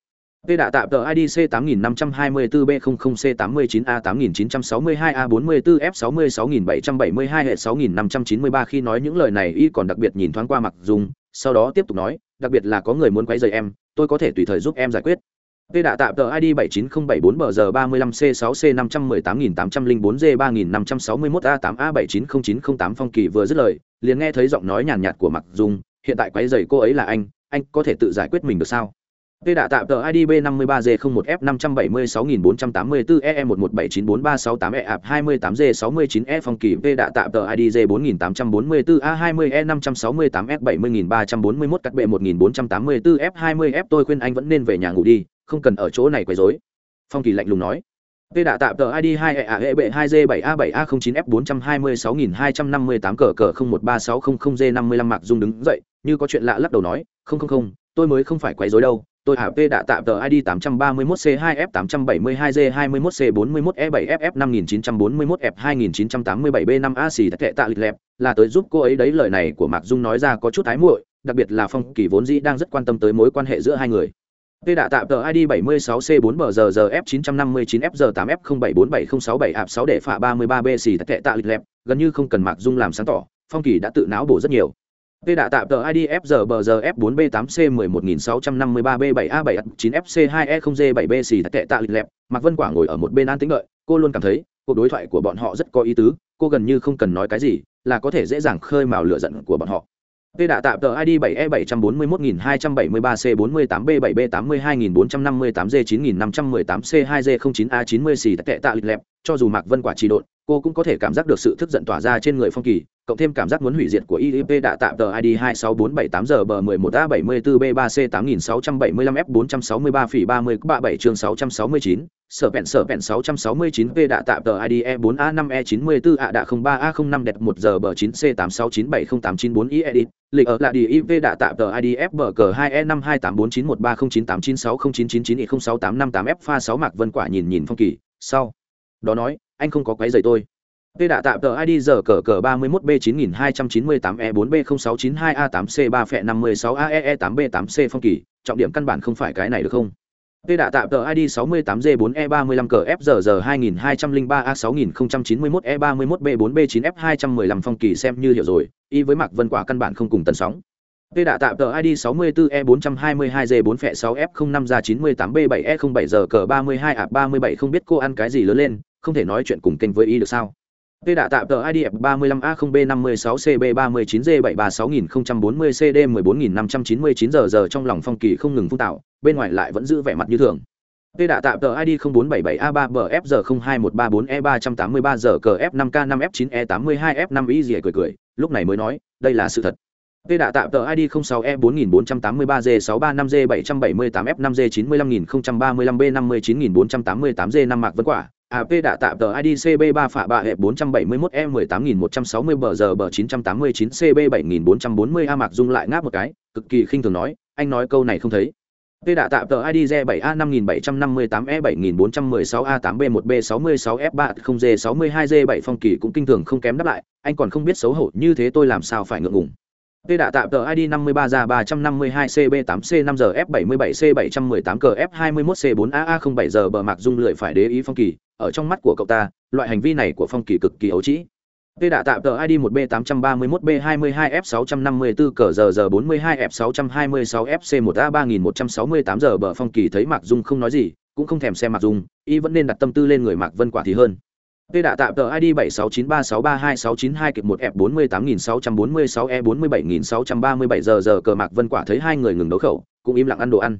Tê đạ tạm tờ IDC 8524 B00C 89 A 8962 A 44 F 66772 hệ 6593 khi nói những lời này y còn đặc biệt nhìn thoáng qua Mạc Dung, sau đó tiếp tục nói, đặc biệt là có người muốn quấy rầy em, tôi có thể tùy thời giúp em giải quyết. V đã tạm tờ ID 79074BG35C6C518804G3561A8A7900908 phong kỳ vừa dứt lời, liền nghe thấy giọng nói nhàn nhạt của Mặc Dung, hiện tại quấy rầy cô ấy là anh, anh có thể tự giải quyết mình được sao? V đã tạm tờ ID B53G01F574E11794368E28G69E phong kỳ V đã tạm tờ ID G4844A20E568F70341 cắt bệ 1484F20F tôi khuyên anh vẫn nên về nhà ngủ đi, không cần ở chỗ này quấy rối. Phong kỳ lạnh lùng nói. P đã tạm tờ id 2 e a e b 2 g 7 a 7 a 09 f 426258 cờ cờ 013600 g 55 mạc dung đứng dậy, như có chuyện lạ lắc đầu nói, không không không, tôi mới không phải quấy rối đâu, tôi hạ p đạ tạm tờ id 831 c 2 f 872 g 21 c 41 e 7 ff 5941 f 2987 b 5 a xì tệ tạ lịch lẹp là tới giúp cô ấy đấy, lời này của mạc dung nói ra có chút thái muội, đặc biệt là phong kỳ vốn dĩ đang rất quan tâm tới mối quan hệ giữa hai người. Tê đã tạm tờ ID 76C4BGF959FG8F07470767 ạp 6 để phạ 33B xì tệ tạ lịch lẹp, gần như không cần Mạc Dung làm sáng tỏ, Phong Kỳ đã tự não bổ rất nhiều. Tê đã tạm tờ ID FGBGF4B8C11653B7A7-9FC2E0G7B xì tệ tạ lịch lẹp, Mạc Vân Quả ngồi ở một bên an tĩnh đợi, cô luôn cảm thấy, cuộc đối thoại của bọn họ rất có ý tứ, cô gần như không cần nói cái gì, là có thể dễ dàng khơi mào lửa giận của bọn họ. Tê đã tạm tờ ID 7E741273B7B82458G9518C9518C2G09A90 xì tệ tạ lịch lẹp, cho dù Mạc Vân quả trì độn, cô cũng có thể cảm giác được sự tức giận tỏa ra trên người Phong Kỳ, cộng thêm cảm giác muốn hủy diệt của IIP đã tạm tờ ID 26478 giờ bờ 11A74B3C8675F463 phỉ 30 37 chương 669, sở vẹn sở vẹn 669 p đã tạm tờ ID e 4 a 5 e 94 a đã 03A05 đẹp 1 giờ bờ 9 c 86970894 e edit, lịch ở là đi IP đã tạm tờ ID FBG2E5284913098960999906858F e pha 6 Mạc Vân Quả nhìn nhìn Phong Kỳ, sau đó nói, anh không có quấy giày tôi. Tê đã tạm tờ ID giờ cờ cờ 31B9298E4B0692A8C3 phẹ 56AEE8B8C phong kỳ, trọng điểm căn bản không phải cái này được không? Tê đã tạm tờ ID 68G4E35 cờ FGG 2205A6091E31B4B9F215 e phong kỳ xem như hiểu rồi, y với Mạc Vân Quả căn bản không cùng tần sóng. Tê đã tạm tờ ID 64E422G4 phẹ 6F05 ra 98B7E07 giờ cờ 32 ạ 37 không biết cô ăn cái gì lớn lên, không thể nói chuyện cùng kênh với y được sao? Tê đã tạm tờ ID35A0B56CB39G736040CD14599 giờ giờ trong lòng phong kỳ không ngừng phun tạo, bên ngoài lại vẫn giữ vẻ mặt như thường. Tê đã tạm tờ ID 0477A3BFG02134E383 giờ cờ F5K5F9E82F5Y gì cười cười, lúc này mới nói, đây là sự thật. Tê đã tạm tờ ID 06E4483G635G778F5G95035B59488G5 Mạc Vân Quả, AP đã tạm tờ ID CB3 phạ bạ hệ 471 e 18160 bờ giờ bờ 989 CB 7440 A Mạc Dung lại ngáp một cái, cực kỳ khinh thường nói, anh nói câu này không thấy. P đã tạm tờ ID Z7A5758E7416A8B1B66F30G62G7 phong kỳ cũng kinh thường không kém đáp lại, anh còn không biết xấu hổ như thế tôi làm sao phải ngượng ngùng. Tê đã tạm tờ ID 53 ra 352 CB8C 5 giờ F77C 718 cờ F21C4AA07 giờ bờ mạc dung lười phải để ý phong kỳ, ở trong mắt của cậu ta, loại hành vi này của phong kỳ cực kỳ ấu trĩ. Tê đã tạm tờ ID 1B831B22F654 cờ giờ giờ 42F626FC1A3168 giờ bờ phong kỳ thấy mạc dung không nói gì, cũng không thèm xem mạc dung, y vẫn nên đặt tâm tư lên người mạc vân quả thì hơn. Tê đạ tạm tờ ID 7693632692 kịp 1 f 48646 e 47637 giờ giờ cờ Mạc Vân Quả thấy hai người ngừng đấu khẩu, cũng im lặng ăn đồ ăn.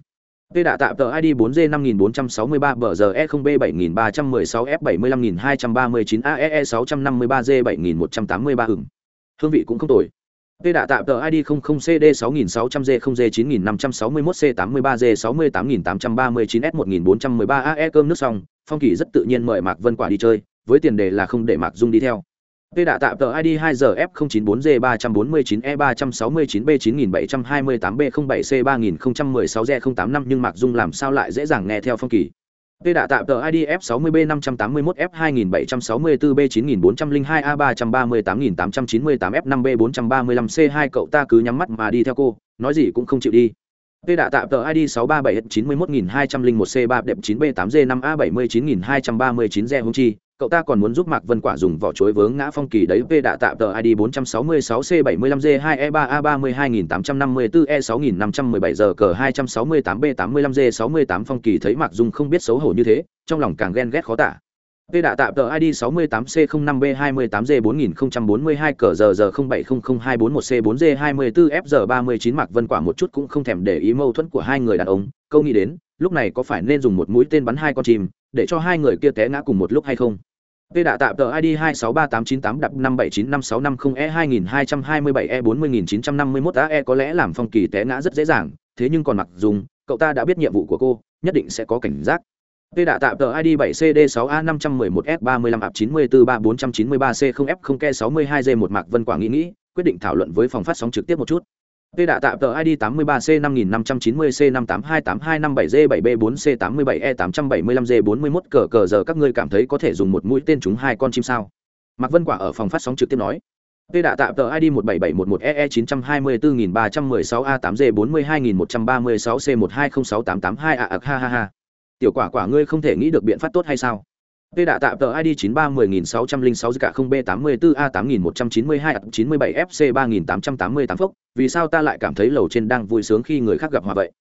Tê đạ tạm tờ ID 4G5463 bờ giờ E0B7316 F75239 AEE 653G 7183 hửng. Hương vị cũng không tồi. Tê đạ tạm tờ ID 00CD6600G 0G9561 C83G 68839 S1413 AE cơm nước xong, Phong Kỳ rất tự nhiên mời Mạc Vân Quả đi chơi, với tiền đề là không để Mạc Dung đi theo. Tê đã tạm tờ ID 2 giờ F094G 349 E369 B9728 B07 C3016 G085 nhưng Mạc Dung làm sao lại dễ dàng nghe theo Phong Kỳ. Tê đã tạm tờ ID F60B581F2764B9402A3348898F5B435C2 cậu ta cứ nhắm mắt mà đi theo cô, nói gì cũng không chịu đi. Tê đã tạm tờ ID 637910201C3 đẹp 9B8G5A79239 Hung Chi, cậu ta còn muốn giúp Mạc Vân Quả dùng vỏ chuối vướng ngã phong kỳ đấy. P đã tạm tờ ID 466C75G2E3A32854E6517 giờ cờ 268B85G68 phong kỳ thấy Mạc Dung không biết xấu hổ như thế, trong lòng càng ghen ghét khó tả. P đã tạm tờ ID 68C05B28G4042 cờ giờ giờ 07000241 c 4 g 24 f giờ 39 Mạc Vân Quả một chút cũng không thèm để ý mâu thuẫn của hai người đàn ông, câu nghĩ đến, lúc này có phải nên dùng một mũi tên bắn hai con chim, để cho hai người kia té ngã cùng một lúc hay không? V đã tạm tờ ID 263898 đập 579560E2227E40951AE có lẽ làm phong kỳ té ngã rất dễ dàng, thế nhưng còn Mặc dùng, cậu ta đã biết nhiệm vụ của cô, nhất định sẽ có cảnh giác. V đã tạm tờ ID 7CD6A511F35AP943493C0F0K62G1 Mạc Vân Quả nghĩ nghĩ, quyết định thảo luận với phòng phát sóng trực tiếp một chút. Tê đã tạm tờ ID 83C5590C582257G7B4C87E875G41 cờ cờ giờ các ngươi cảm thấy có thể dùng một mũi tên trúng hai con chim sao? Mạc Vân Quả ở phòng phát sóng trực tiếp nói. Tê đã tạm tờ ID 17711EE924316A8G42136C1206882A ha ha ha tiểu quả quả ngươi không thể nghĩ được biện pháp tốt hay sao Tê đạ tạm tờ ID 931606 cả 0B84A8192-97FC3888 phốc, vì sao ta lại cảm thấy lầu trên đang vui sướng khi người khác gặp hòa vậy?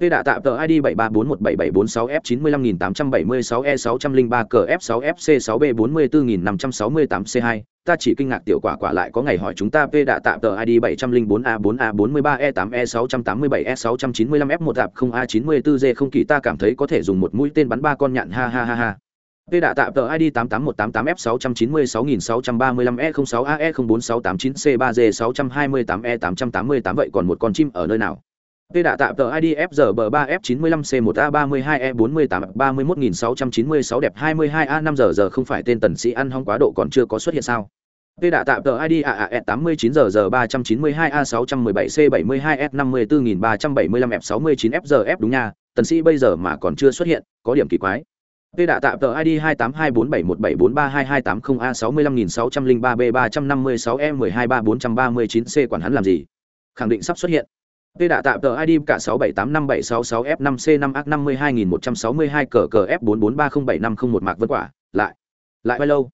Tê đạ tạm tờ ID 7317746F95876E603CF6FC6B44568C2, ta chỉ kinh ngạc tiểu quả quả lại có ngày hỏi chúng ta Tê đạ tạm tờ ID 704A4A43E8E687E695F1 tạp 0A94G không kỳ ta cảm thấy có thể dùng một mũi tên bắn ba con nhạn ha ha ha ha. Tê đã tạm tờ ID 88188F696635E06AE04689C3G628E888 vậy còn một con chim ở nơi nào? Tê đã tạm tờ ID FGB3F95C1A32E48 đẹp 22A5 giờ không phải tên tần sĩ ăn hong quá độ còn chưa có xuất hiện sao? Tê đã tạm tờ ID AAE89 giờ giờ 392A617C72F54375F69FGF e đúng nha, tần sĩ bây giờ mà còn chưa xuất hiện, có điểm kỳ quái. Tê đã tạm tờ ID 28247280A65603B356E12339C quản hắn làm gì? Khẳng định sắp xuất hiện. Tê đã tạm tờ ID cả 6785766F5C5A52162 cờ cờ F44307501 Mạc Vân Quả, lại. Lại bao lâu?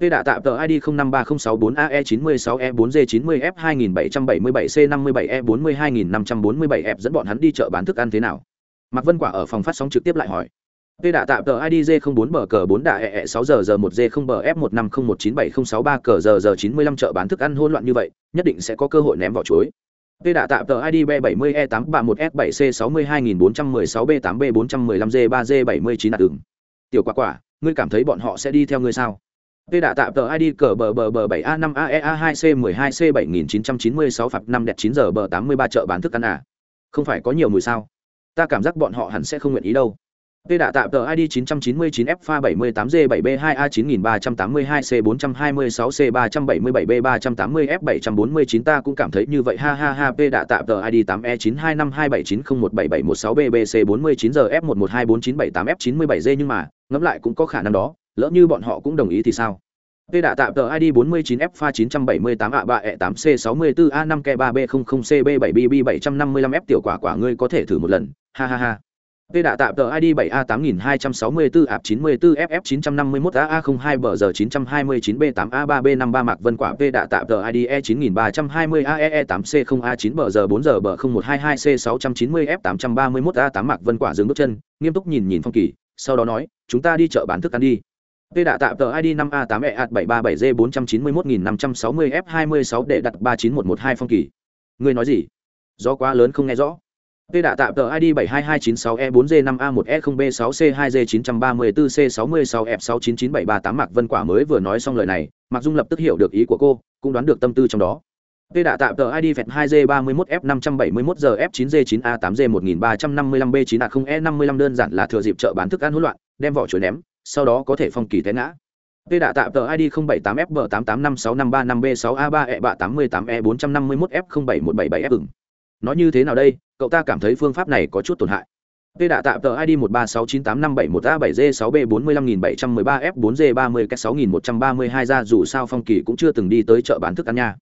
Tê đã tạm tờ ID 053064AE96E4G90F2777C57E42547F e dẫn bọn hắn đi chợ bán thức ăn thế nào? Mạc Vân Quả ở phòng phát sóng trực tiếp lại hỏi. Tê đã tạm tờ ID J04 bờ cờ 4 đạ e 6 giờ giờ 1 J0 bờ F150197063 cờ giờ giờ 95 chợ bán thức ăn hỗn loạn như vậy, nhất định sẽ có cơ hội ném vỏ chuối. Tê đã tạm tờ ID B70E831F7C62416B8B415J3J79 đạt ứng. Tiểu quả quả, ngươi cảm thấy bọn họ sẽ đi theo ngươi sao? Tê đã tạm tờ ID cờ bờ bờ bờ 7A5AEA2C12C7996 phạt 5 đẹp 9 giờ bờ 83 chợ bán thức ăn à? Không phải có nhiều mùi sao? Ta cảm giác bọn họ hẳn sẽ không nguyện ý đâu. P đã tạm tờ ID 999F73B2A9382C426C377B380F749 ta cũng cảm thấy như vậy ha ha ha P đã tạm tờ ID 8E925279017716BBC49GF1124978F97G nhưng mà, ngẫm lại cũng có khả năng đó, lỡ như bọn họ cũng đồng ý thì sao? P đã tạm tờ ID 49F978A3E8C64A5K3B00CB7BB755F e tiểu quả quả ngươi có thể thử một lần, ha ha ha. Tê đã tạm tờ ID 7A8264 ạp 94 FF 951 AA02 bờ giờ 929 B8 A3 B53 Mạc Vân Quả Tê đã tạm tờ ID E9320 AEE 8C0 A9 bờ giờ 4 giờ bờ 0122 C690 F 831 A8 Mạc Vân Quả dừng bước chân, nghiêm túc nhìn nhìn Phong Kỳ, sau đó nói, chúng ta đi chợ bán thức ăn đi. Tê đã tạm tờ ID 5A8E737G491560F26 để đặt 39112 Phong Kỳ. Ngươi nói gì? Do quá lớn không nghe rõ. Tê đã tạm tờ ID 72296E4G5A1E0B6C2G934C66F699738 e Mạc Vân Quả mới vừa nói xong lời này, Mạc Dung lập tức hiểu được ý của cô, cũng đoán được tâm tư trong đó. Tê đã tạm tờ ID vẹt 2G31F571GF9G9A8G1355B9A0E55 đơn giản là thừa dịp chợ bán thức ăn hỗn loạn, đem vỏ chuối ném, sau đó có thể phong kỳ té ngã. Tê đã tạm tờ ID 078FB8856535B6A3E388E451F07177F e e ửng nói như thế nào đây cậu ta cảm thấy phương pháp này có chút tổn hại Tê đạ tạo tờ ID 136985713B45713F4G30K6132 ra dù sao phong kỳ cũng chưa từng đi tới chợ bán thức ăn nha.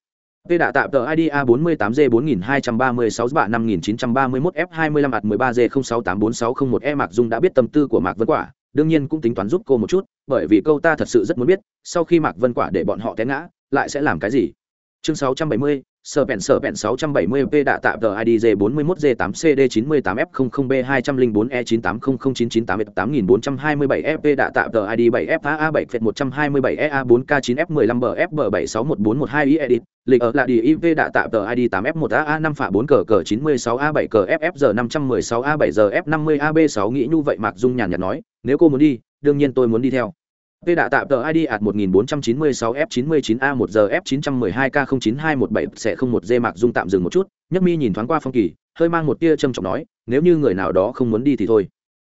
Tê đạ tạo tờ ID A48G4236 bạ 5931 F25 ạt 13G068461E Mạc Dung đã biết tâm tư của Mạc Vân Quả, đương nhiên cũng tính toán giúp cô một chút, bởi vì câu ta thật sự rất muốn biết, sau khi Mạc Vân Quả để bọn họ té ngã, lại sẽ làm cái gì. Chương 670, sở bẹn sở bẹn 670p đã tạo tờ IDG 41G8CD98F00B204E98009998F8427FP đã tạo tờ ID 7FAA7F127EA4K9F15BF7614112 edit lịch ở là đi IV đạ tạm tờ ID 8F1AA5 phả 4 cờ cờ 96A7 cờ FFG 516A7 giờ F50AB6 nghĩ như vậy Mạc Dung nhàn nhạt nói, nếu cô muốn đi, đương nhiên tôi muốn đi theo. P đạ tạm tờ ID ạt 1496F99A1GF912K09217C01D mạc dung tạm dừng một chút, Nhất Mi nhìn thoáng qua Phong Kỳ, hơi mang một tia trầm trọng nói, nếu như người nào đó không muốn đi thì thôi.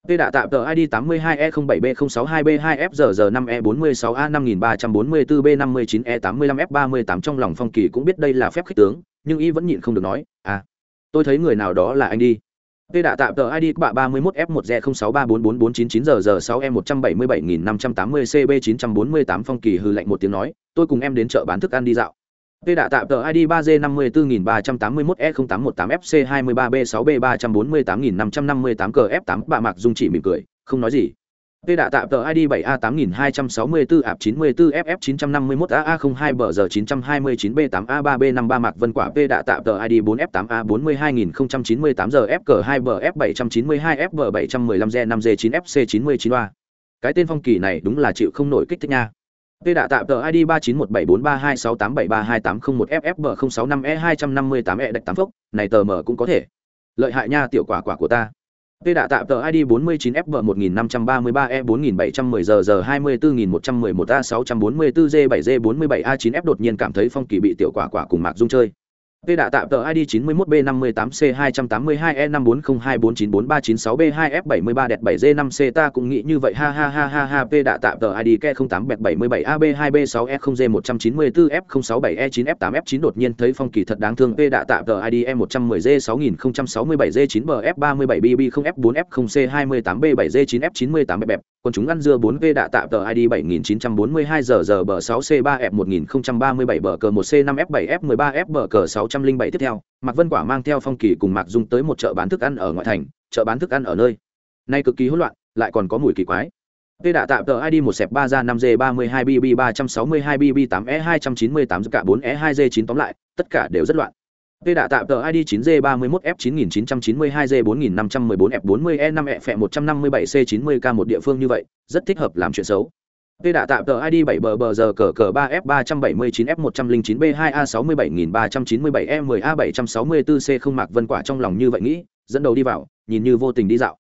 P đạ tạm tờ ID 82E07B062B2FZZ5E46A5344B59E85F38 trong lòng Phong Kỳ cũng biết đây là phép khích tướng, nhưng y vẫn nhịn không được nói, à, tôi thấy người nào đó là anh đi. Tê đã tạm tờ ID bạ 31 f 1 z 06344499 giờ giờ 6 e 177580 cb 948 phong kỳ hư lạnh một tiếng nói, tôi cùng em đến chợ bán thức ăn đi dạo. Tê đã tạm tờ ID 3G 54381 E 0818 FC 23B 6B 348558 cf 8 bạ mạc dung chỉ mỉm cười, không nói gì. Tê đạ tạm tờ ID 7A8264 ạp 94 FF 951 AA02 bờ giờ 929 B8 A3 B53 Mạc Vân Quả Tê đạ tạm tờ ID 4F8A42098GFG2BF792FB715G5G9FC99A. Cái tên phong kỳ này đúng là chịu không nổi kích thích nha. Tê đạ tạm tờ ID 39174326873281 FFB 065E258E đạch 8 phốc, này tờ mở cũng có thể. Lợi hại nha tiểu quả quả của ta. Tê đã tạm tờ ID 49FB1533E4710 giờ giờ 24111A644G7G47A9F đột nhiên cảm thấy phong kỳ bị tiểu quả quả cùng Mạc Dung chơi. Tê đã tạm tờ ID 91B58C282E5402494394396B2F73 đẹp 7G5C ta cũng nghĩ như vậy. Ha ha ha ha ha. P đã tạm tờ ID K08B77AB2B6E0G194F067E9F8F9 đột nhiên thấy phong kỳ thật đáng thương. P đã tạm tờ ID E110G6067G9BF37BB0F4F0C28B7G9F98 bẹp. Còn chúng ăn dưa 4V đã tạm tờ ID 7942 giờ giờ bờ 6C3F1037 bờ cờ 1C5F7F13F bờ cờ 6 607 tiếp theo mạc vân quả mang theo phong kỳ cùng mạc dung tới một chợ bán thức ăn ở ngoại thành chợ bán thức ăn ở nơi nay cực kỳ hỗn loạn lại còn có mùi kỳ quái Tê đạ tạm tờ ID 1 sẹp 3 ra 5 G 32 BB 362 BB 8 E 298 cả 4 E 2 G 9 tóm lại, tất cả đều rất loạn. Tê đạ tạm tờ ID 9 g 31 f 9992 g 4514 f 40 e 5 e 157 c 90 k một địa phương như vậy, rất thích hợp làm chuyện xấu. Tê đã tạm tờ ID 7 bờ bờ giờ cờ cờ 3F 379 F 109 B2A 67397 E 10 A 764 C không mạc vân quả trong lòng như vậy nghĩ, dẫn đầu đi vào, nhìn như vô tình đi dạo.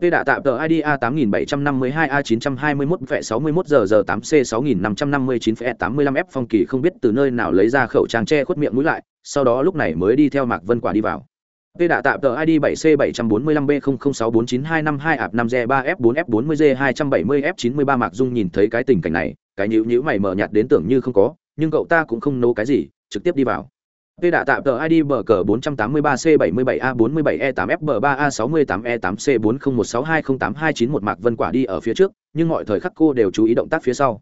Tê đã tạm tờ ID A 8752 A 921 vẹ 61 giờ giờ 8 C 6559 F 85 F phong kỳ không biết từ nơi nào lấy ra khẩu trang che khuất miệng mũi lại, sau đó lúc này mới đi theo mạc vân quả đi vào. Tê đã tạm tờ ID 7C745B00649252 ạp 5G3F4F40G270F93 Mạc Dung nhìn thấy cái tình cảnh này, cái nhíu nhíu mày mở nhạt đến tưởng như không có, nhưng cậu ta cũng không nấu cái gì, trực tiếp đi vào. Tê đã tạm tờ ID bờ cờ 483C77A47E8F3A68E8C4016208291 Mạc Vân Quả đi ở phía trước, nhưng mọi thời khắc cô đều chú ý động tác phía sau.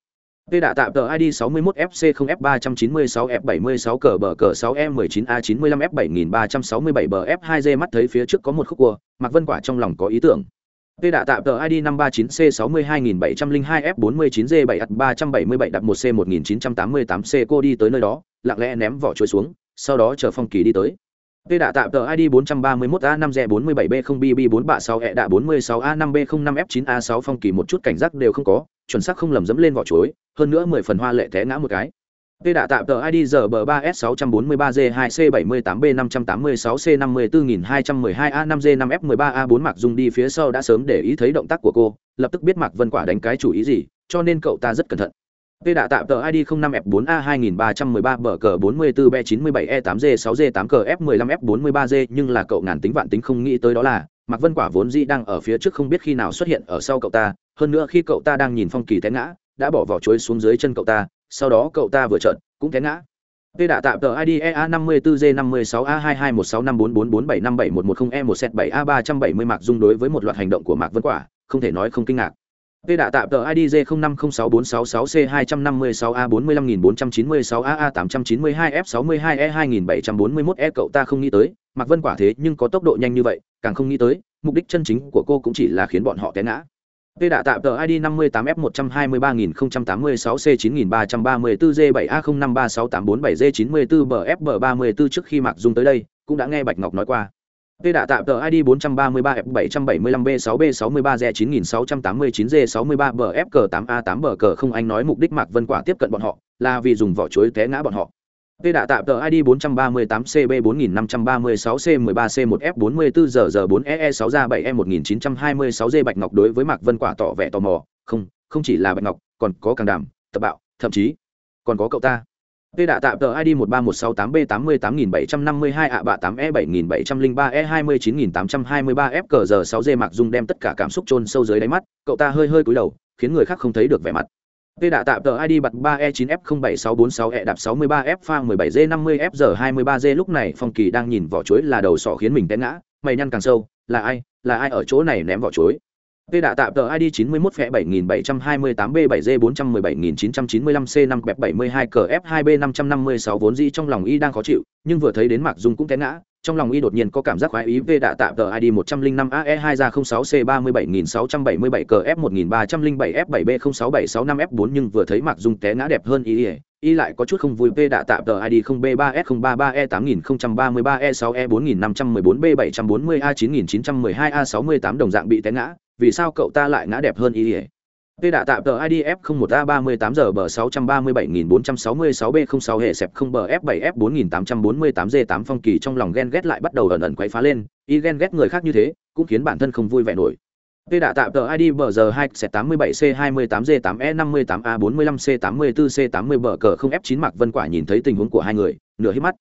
Tê đã tạm tờ ID 61FC0F396F76 cờ bờ cờ 6E19A95F7367BF2G mắt thấy phía trước có một khúc cua, Mạc Vân Quả trong lòng có ý tưởng. Tê đã tạm tờ ID 539C62702F49G7 đặt 1C1988C cô đi tới nơi đó, lặng lẽ ném vỏ chuối xuống, sau đó chờ phong kỳ đi tới. Tê đã tạm tờ ID 431A5Z47B0BB436E46A5B05F9A6 phong kỳ một chút cảnh giác đều không có, chuẩn xác không lầm dẫm lên vỏ chuối, hơn nữa mười phần hoa lệ té ngã một cái. Tê đã tạm tờ ID giờ bờ 3S643G2C78B586C54212A5G5F13A4 Mạc Dung đi phía sau đã sớm để ý thấy động tác của cô, lập tức biết Mạc Vân Quả đánh cái chủ ý gì, cho nên cậu ta rất cẩn thận. Tê đã tạm tờ ID 05F4A2313B44B97E8G6G8KF15F43G e nhưng là cậu ngàn tính vạn tính không nghĩ tới đó là, Mạc Vân Quả vốn dĩ đang ở phía trước không biết khi nào xuất hiện ở sau cậu ta, hơn nữa khi cậu ta đang nhìn phong kỳ té ngã, đã bỏ vỏ chuối xuống dưới chân cậu ta, sau đó cậu ta vừa trợn, cũng té ngã. Tê đã tạm tờ ID EA54G56A22165444757110E1 set 7A370 Mạc Dung đối với một loạt hành động của Mạc Vân Quả, không thể nói không kinh ngạc. Tê đạ tạm tờ ID J050646C256A45496AA892F62E2741E e cậu ta không nghĩ tới, Mạc Vân Quả thế nhưng có tốc độ nhanh như vậy, càng không nghĩ tới, mục đích chân chính của cô cũng chỉ là khiến bọn họ té ngã. Tê đạ tạm tờ ID 58F123086C9334G7A0536847G94BFB34 trước khi Mạc Dung tới đây, cũng đã nghe Bạch Ngọc nói qua. Tê đạ tạm tờ ID 433F775B6B63Z9689Z63BFK8A8BK không anh nói mục đích Mạc Vân Quả tiếp cận bọn họ, là vì dùng vỏ chuối té ngã bọn họ. Tê đạ tạm tờ ID 438CB4536C13C1F44ZZ4EE6A7E1926G e Bạch Ngọc đối với Mạc Vân Quả tỏ vẻ tò mò, không, không chỉ là Bạch Ngọc, còn có càng đàm, tập bạo, thậm chí còn có cậu ta. Tê đạ tạm tờ ID 13168B88752 ạ bạ 8E7703E29823F giờ 6G Mạc Dung đem tất cả cảm xúc chôn sâu dưới đáy mắt, cậu ta hơi hơi cúi đầu, khiến người khác không thấy được vẻ mặt. Tê đạ tạm tờ ID bật 3E9F07646E e đạp 63F pha 17G50F giờ 23G lúc này Phong Kỳ đang nhìn vỏ chuối là đầu sọ khiến mình té ngã, mày nhăn càng sâu, là ai, là ai ở chỗ này ném vỏ chuối. Tê đạ tạm tờ ID 91 phẹ 7728 b 7 g 417995 c 5 bẹp 72 cf 2 b 556 vốn dĩ trong lòng y đang khó chịu, nhưng vừa thấy đến Mạc Dung cũng té ngã, trong lòng y đột nhiên có cảm giác khoái ý về đạ tạm tờ ID 105 AE2 ra 06 C 37677 cf 1307 F 7 B 06765 F 4 nhưng vừa thấy Mạc Dung té ngã đẹp hơn y y lại có chút không vui V đã tạm tờ id 0 b 3 s 033 e 8033 e 6 e 4514 b 740 a 9912 a 68 đồng dạng bị té ngã vì sao cậu ta lại ngã đẹp hơn y ỉa? P đã tạo tờ idf không một a ba mươi tám giờ bờ sáu trăm ba mươi bảy nghìn bốn trăm sáu mươi sáu b không sáu hệ sẹp không bờ f bảy f bốn nghìn tám trăm bốn mươi tám d tám phong kỳ trong lòng ghen ghét lại bắt đầu ẩn ẩn quấy phá lên y ghen ghét người khác như thế cũng khiến bản thân không vui vẻ nổi. P đã tạo tờ id bờ giờ hai c tám mươi bảy c hai mươi tám d tám e năm mươi tám a bốn mươi lăm c tám mươi bốn c tám mươi bờ cờ không f chín mặc vân quả nhìn thấy tình huống của hai người, nửa hít mắt.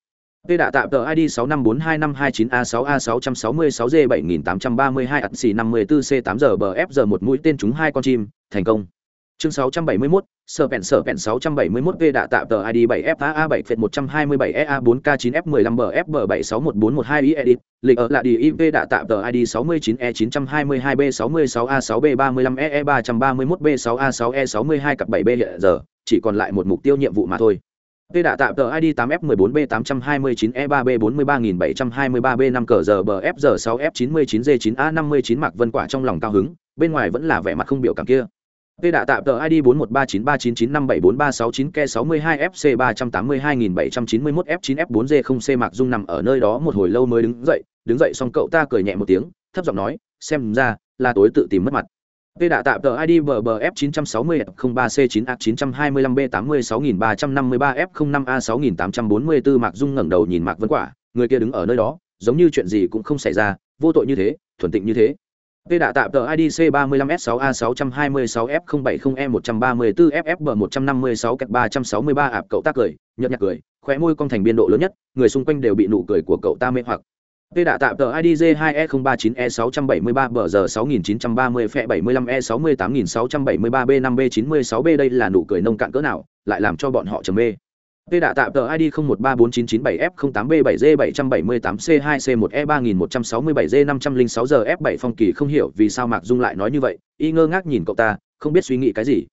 P đã tạm tờ ID 6542529A6A666G7832 ạt xì 54C8GBFG một mũi tên trúng hai con chim, thành công. Chương 671, sở vẹn sở vẹn 671 V đã tạo tờ ID 7FAA 7 phệt 127 EA 4K 9 F 15 BFB 761412 I edit, lịch ở là đi IV đã tạo tờ ID 69 E 922 B 66 A 6 B 35 EE 331 B 6 A 6 E 62 cặp 7 B hiện giờ, chỉ còn lại một mục tiêu nhiệm vụ mà thôi. Tê đã tạo tờ ID 8F14B829E3B43723B5CGBFG6F99G9A59 Mạc Vân Quả trong lòng cao hứng, bên ngoài vẫn là vẻ mặt không biểu cảm kia. Tê đã tạm tờ ID 413939957439 ke 62 FC 382791 F9 F4G 0 C Mạc Dung nằm ở nơi đó một hồi lâu mới đứng dậy, đứng dậy xong cậu ta cười nhẹ một tiếng, thấp giọng nói, xem ra là tối tự tìm mất mặt. V đã tạm tờ ID BBF960F03C9A925B86353F05A6844 Mạc Dung ngẩng đầu nhìn Mạc Vân Quả, người kia đứng ở nơi đó, giống như chuyện gì cũng không xảy ra, vô tội như thế, thuần tịnh như thế. V đã tạm tờ ID C35S6A626F070E134FFB156 kẹt 363 ạp cậu ta cười, nhợt nhạt cười, khóe môi cong thành biên độ lớn nhất, người xung quanh đều bị nụ cười của cậu ta mê hoặc. Tê đã tạm tờ IDJ 2E039E673 bờ giờ 6930 phẹ 75E68673 B5B96B đây là nụ cười nông cạn cỡ nào, lại làm cho bọn họ trầm mê. Tê đã tạm tờ ID 013497F08B7G778C2C1E3167G506G F7 phong kỳ không hiểu vì sao Mạc Dung lại nói như vậy, y ngơ ngác nhìn cậu ta, không biết suy nghĩ cái gì.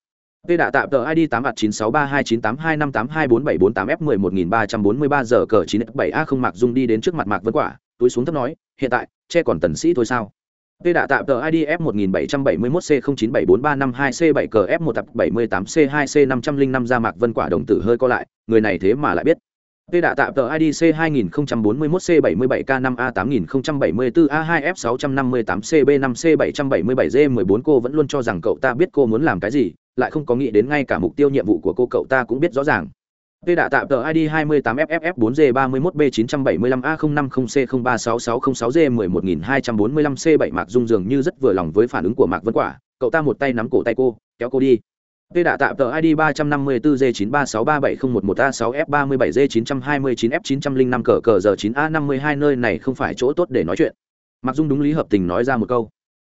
Tê đã tạm tờ ID 8@9632982582478F11343 giờ cờ 97A0 Mạc Dung đi đến trước mặt Mạc Vân Quả, túi xuống thấp nói, hiện tại, che còn tần sĩ thôi sao? Tê đạ tạm tờ ID F1771C09743552C7 cờ F1 tập 78C2C505 ra Mạc Vân Quả đồng tử hơi co lại, người này thế mà lại biết. Tê đạ tạm tờ ID C2041C77K5A8074A2F658CB5C777D14 cô vẫn luôn cho rằng cậu ta biết cô muốn làm cái gì, lại không có nghĩ đến ngay cả mục tiêu nhiệm vụ của cô cậu ta cũng biết rõ ràng. P đã tạm tờ ID 28FFF4G31B975A050C036606G11245C7 Mạc Dung dường như rất vừa lòng với phản ứng của Mạc Vân Quả, cậu ta một tay nắm cổ tay cô, kéo cô đi. P đã tạm tờ ID 354G9363701A6F37G929F905 cờ cờ giờ 9A52 nơi này không phải chỗ tốt để nói chuyện. Mạc Dung đúng lý hợp tình nói ra một câu.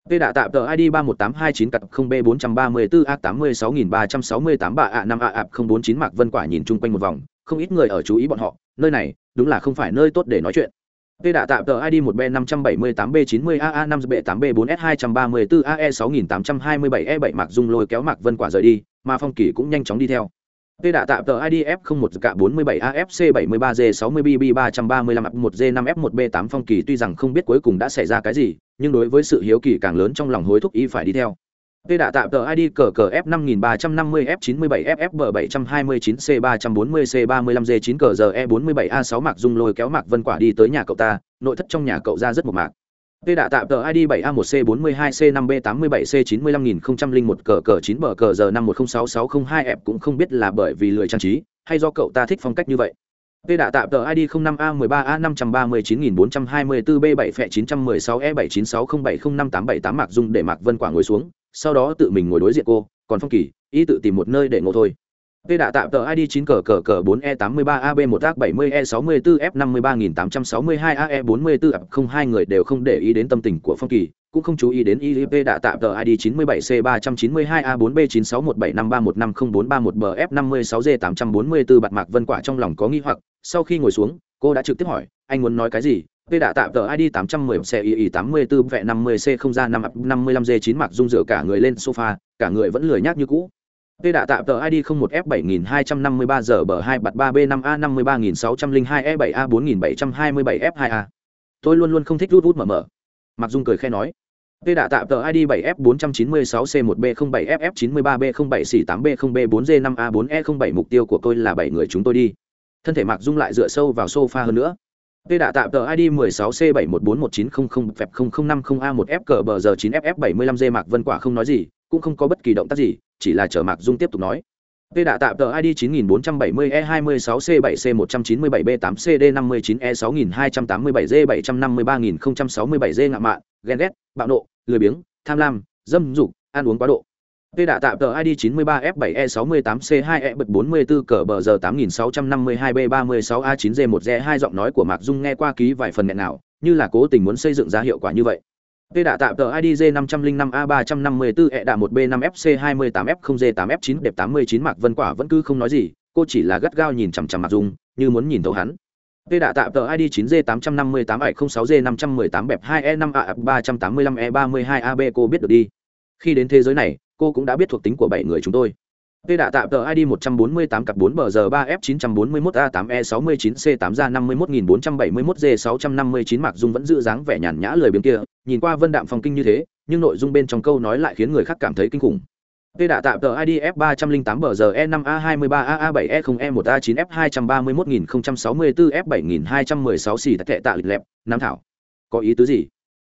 Tê đã tạm tờ ID 31829 cặp 0B434 A86368 bạ ạ 5 A 049 Mạc Vân Quả nhìn chung quanh một vòng, không ít người ở chú ý bọn họ nơi này đúng là không phải nơi tốt để nói chuyện Tê đã tạm tờ ID 1 b 578 b 90 aa 5 b 8 b 4 s 234 ae 6827 e 7 e Mạc Dung lôi kéo Mạc Vân Quả rời đi, mà Phong Kỳ cũng nhanh chóng đi theo. Tê đã tạm tờ ID F01K47AFC73G60BB335-1G5F1B8 Phong Kỳ tuy rằng không biết cuối cùng đã xảy ra cái gì, nhưng đối với sự hiếu kỳ càng lớn trong lòng hối thúc y phải đi theo. Tê đã tạm tờ ID cờ cờ F5350F97FB729C340C35G9 cờ giờ E47A6 Mạc Dung lôi kéo Mạc Vân Quả đi tới nhà cậu ta, nội thất trong nhà cậu ra rất một mạc. Tê đã tạm tờ ID 7A1C42C5B87C95001 cờ cờ 9 bờ cờ giờ 5106602F cũng không biết là bởi vì lười trang trí, hay do cậu ta thích phong cách như vậy. P đã tạm tờ ID 05A13A539424B7F916E796070587 Mạc Dung để Mạc Vân Quả ngồi xuống, sau đó tự mình ngồi đối diện cô, còn Phong Kỳ, ý tự tìm một nơi để ngồi thôi. P đã tạm tờ ID 9 cờ cờ cờ 4E83AB1A70E64F53862AE44 người đều không để ý đến tâm tình của Phong Kỳ, cũng không chú ý đến ILP đã tạm tờ ID 97C392A4B961753150431BF56G844 bạt mạc vân quả trong lòng có nghi hoặc, sau khi ngồi xuống, cô đã trực tiếp hỏi, anh muốn nói cái gì? P đã tạm tờ ID 810 CII 84 vẹ 50C không ra 5 55G9 mặc dung rửa cả người lên sofa, cả người vẫn lười nhác như cũ. P đã tạm tờ ID 01F7253 giờ bờ 2 bật 3B5A53602E7A4727F2A. Tôi luôn luôn không thích rút rút mở mở. Mặc Dung cười khẽ nói. P đã tạm tờ ID 7F496C1B07F933B07C8B0B4G5A4E07 e mục tiêu của tôi là 7 người chúng tôi đi. Thân thể Mạc Dung lại dựa sâu vào sofa hơn nữa. Tê đã tạm tờ ID 16C71419005A1F cờ bờ giờ 9FF75G Mạc Vân Quả không nói gì, cũng không có bất kỳ động tác gì, chỉ là chờ Mạc Dung tiếp tục nói. Tê đã tạm tờ ID 9470E26C7C197B8CD59E6287G753067G ngạ mạn, ghen ghét, bạo nộ, lười biếng, tham lam, dâm dục, ăn uống quá độ. Tê đã tạm tờ ID 93F7E68C2E44 cờ bờ giờ 8652B36A9G1G2 giọng nói của Mạc Dung nghe qua ký vài phần nghẹn nào, như là cố tình muốn xây dựng ra hiệu quả như vậy. Tê đã tạm tờ ID J505A354E đạ 1B5FC28F0G8F9 đẹp 89 Mạc Vân Quả vẫn cứ không nói gì, cô chỉ là gắt gao nhìn chằm chằm Mạc Dung, như muốn nhìn thấu hắn. Tê đã tạm tờ ID 9G858A06G518 bẹp 2E5A385E32AB cô biết được đi. Khi đến thế giới này, cô cũng đã biết thuộc tính của bảy người chúng tôi. P đã tạm tờ ID 148 cặp 4 bờ giờ 3F 941 A8 E69 C8 ra 51471 G 659 Mạc Dung vẫn giữ dáng vẻ nhàn nhã lời biếng kia, nhìn qua Vân Đạm phong kinh như thế, nhưng nội dung bên trong câu nói lại khiến người khác cảm thấy kinh khủng. P đã tạm tờ ID F308 bờ giờ E5A23AA7E0E1A9F231064 F7216 xì tệ tạ lịch lẹp, Nam Thảo. Có ý tứ gì?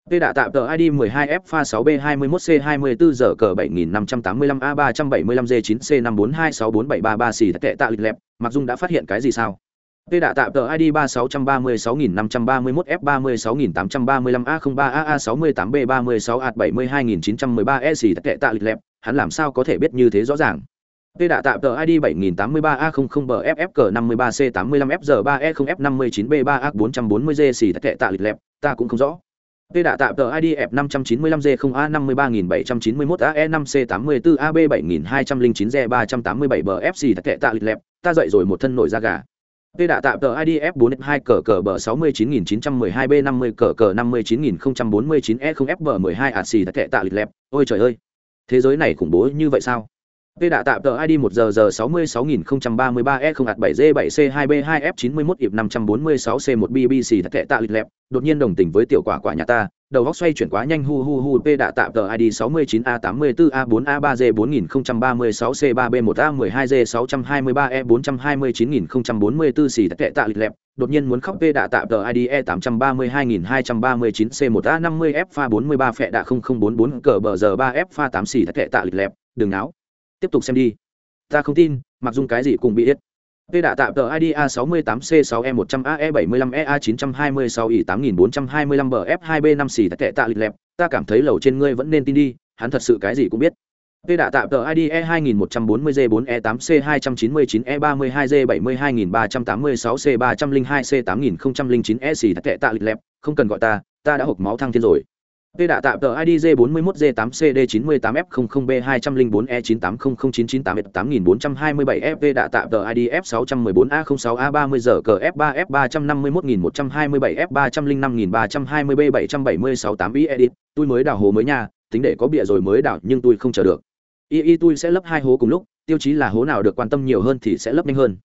P đã tạm tờ ID 12F pha 6B21C24 giờ cờ 7585A375G9C54264733 xì tệ tạ lịch lẹp, Mặc Dung đã phát hiện cái gì sao? P đã tạm tờ ID 3636.531 F36835A03AA68B36A72913E xì tệ tạ lịch lẹp, hắn làm sao có thể biết như thế rõ ràng? Tê đã tạm tờ ID 7083A00BFF53FG55F3E0F59B3A440G xì tệ tạ lịch lẹp, ta cũng không rõ. Tê đã tạm tờ ID F595G0A53791AE5C84AB7209G387BFC thật kệ tạ lịch lẹp, ta dậy rồi một thân nổi da gà. Tê đã tạm tờ ID F42 cờ cờ bờ 69912B50 cờ cờ 59049E0FB12 ạt xì tệ tạ lịch lẹp, ôi trời ơi. Thế giới này khủng bố như vậy sao? P đã tạm tờ ID 1 giờ giờ 66033E0H7G7C2B2F91 ịp 546C1 BBC thật kệ tạ lịch lẹp, đột nhiên đồng tình với tiểu quả quả nhà ta, đầu góc xoay chuyển quá nhanh hu hu hu. P đã tạm tờ ID 69A84A4A3G4036C3B1A12G623E429044C e thật kệ tạ lịch lẹp, đột nhiên muốn khóc P đã tạm tờ ID E832239C1A50F pha 43 phẹ đạ 0044 cờ bờ giờ 3F pha 8 xì thật kệ tạ lịch lẹp, đừng náo tiếp tục xem đi ta không tin mặc dung cái gì cũng bị ít P đã tạm tờ ID A68C6E100AE75EA926I8425BF2B5 xì tệ tạ lịch lẹp, ta cảm thấy lầu trên ngươi vẫn nên tin đi, hắn thật sự cái gì cũng biết. tê đã tạm tờ ID E2140G4E8C299E32G72386C302C8009E e e xì tệ tạ lịch lẹp, không cần gọi ta, ta đã hộp máu thăng thiên rồi. Tê P đã tạm tờ ID J41J8CD98F00B204E9800998F8427F đã tạm tờ ID F614A06A30GCF3F357F305.320B776 edit, tôi mới đào hố mới nha, tính để có bịa rồi mới đào nhưng tôi không chờ được. Y y tôi sẽ lấp hai hố cùng lúc, tiêu chí là hố nào được quan tâm nhiều hơn thì sẽ lấp nhanh hơn.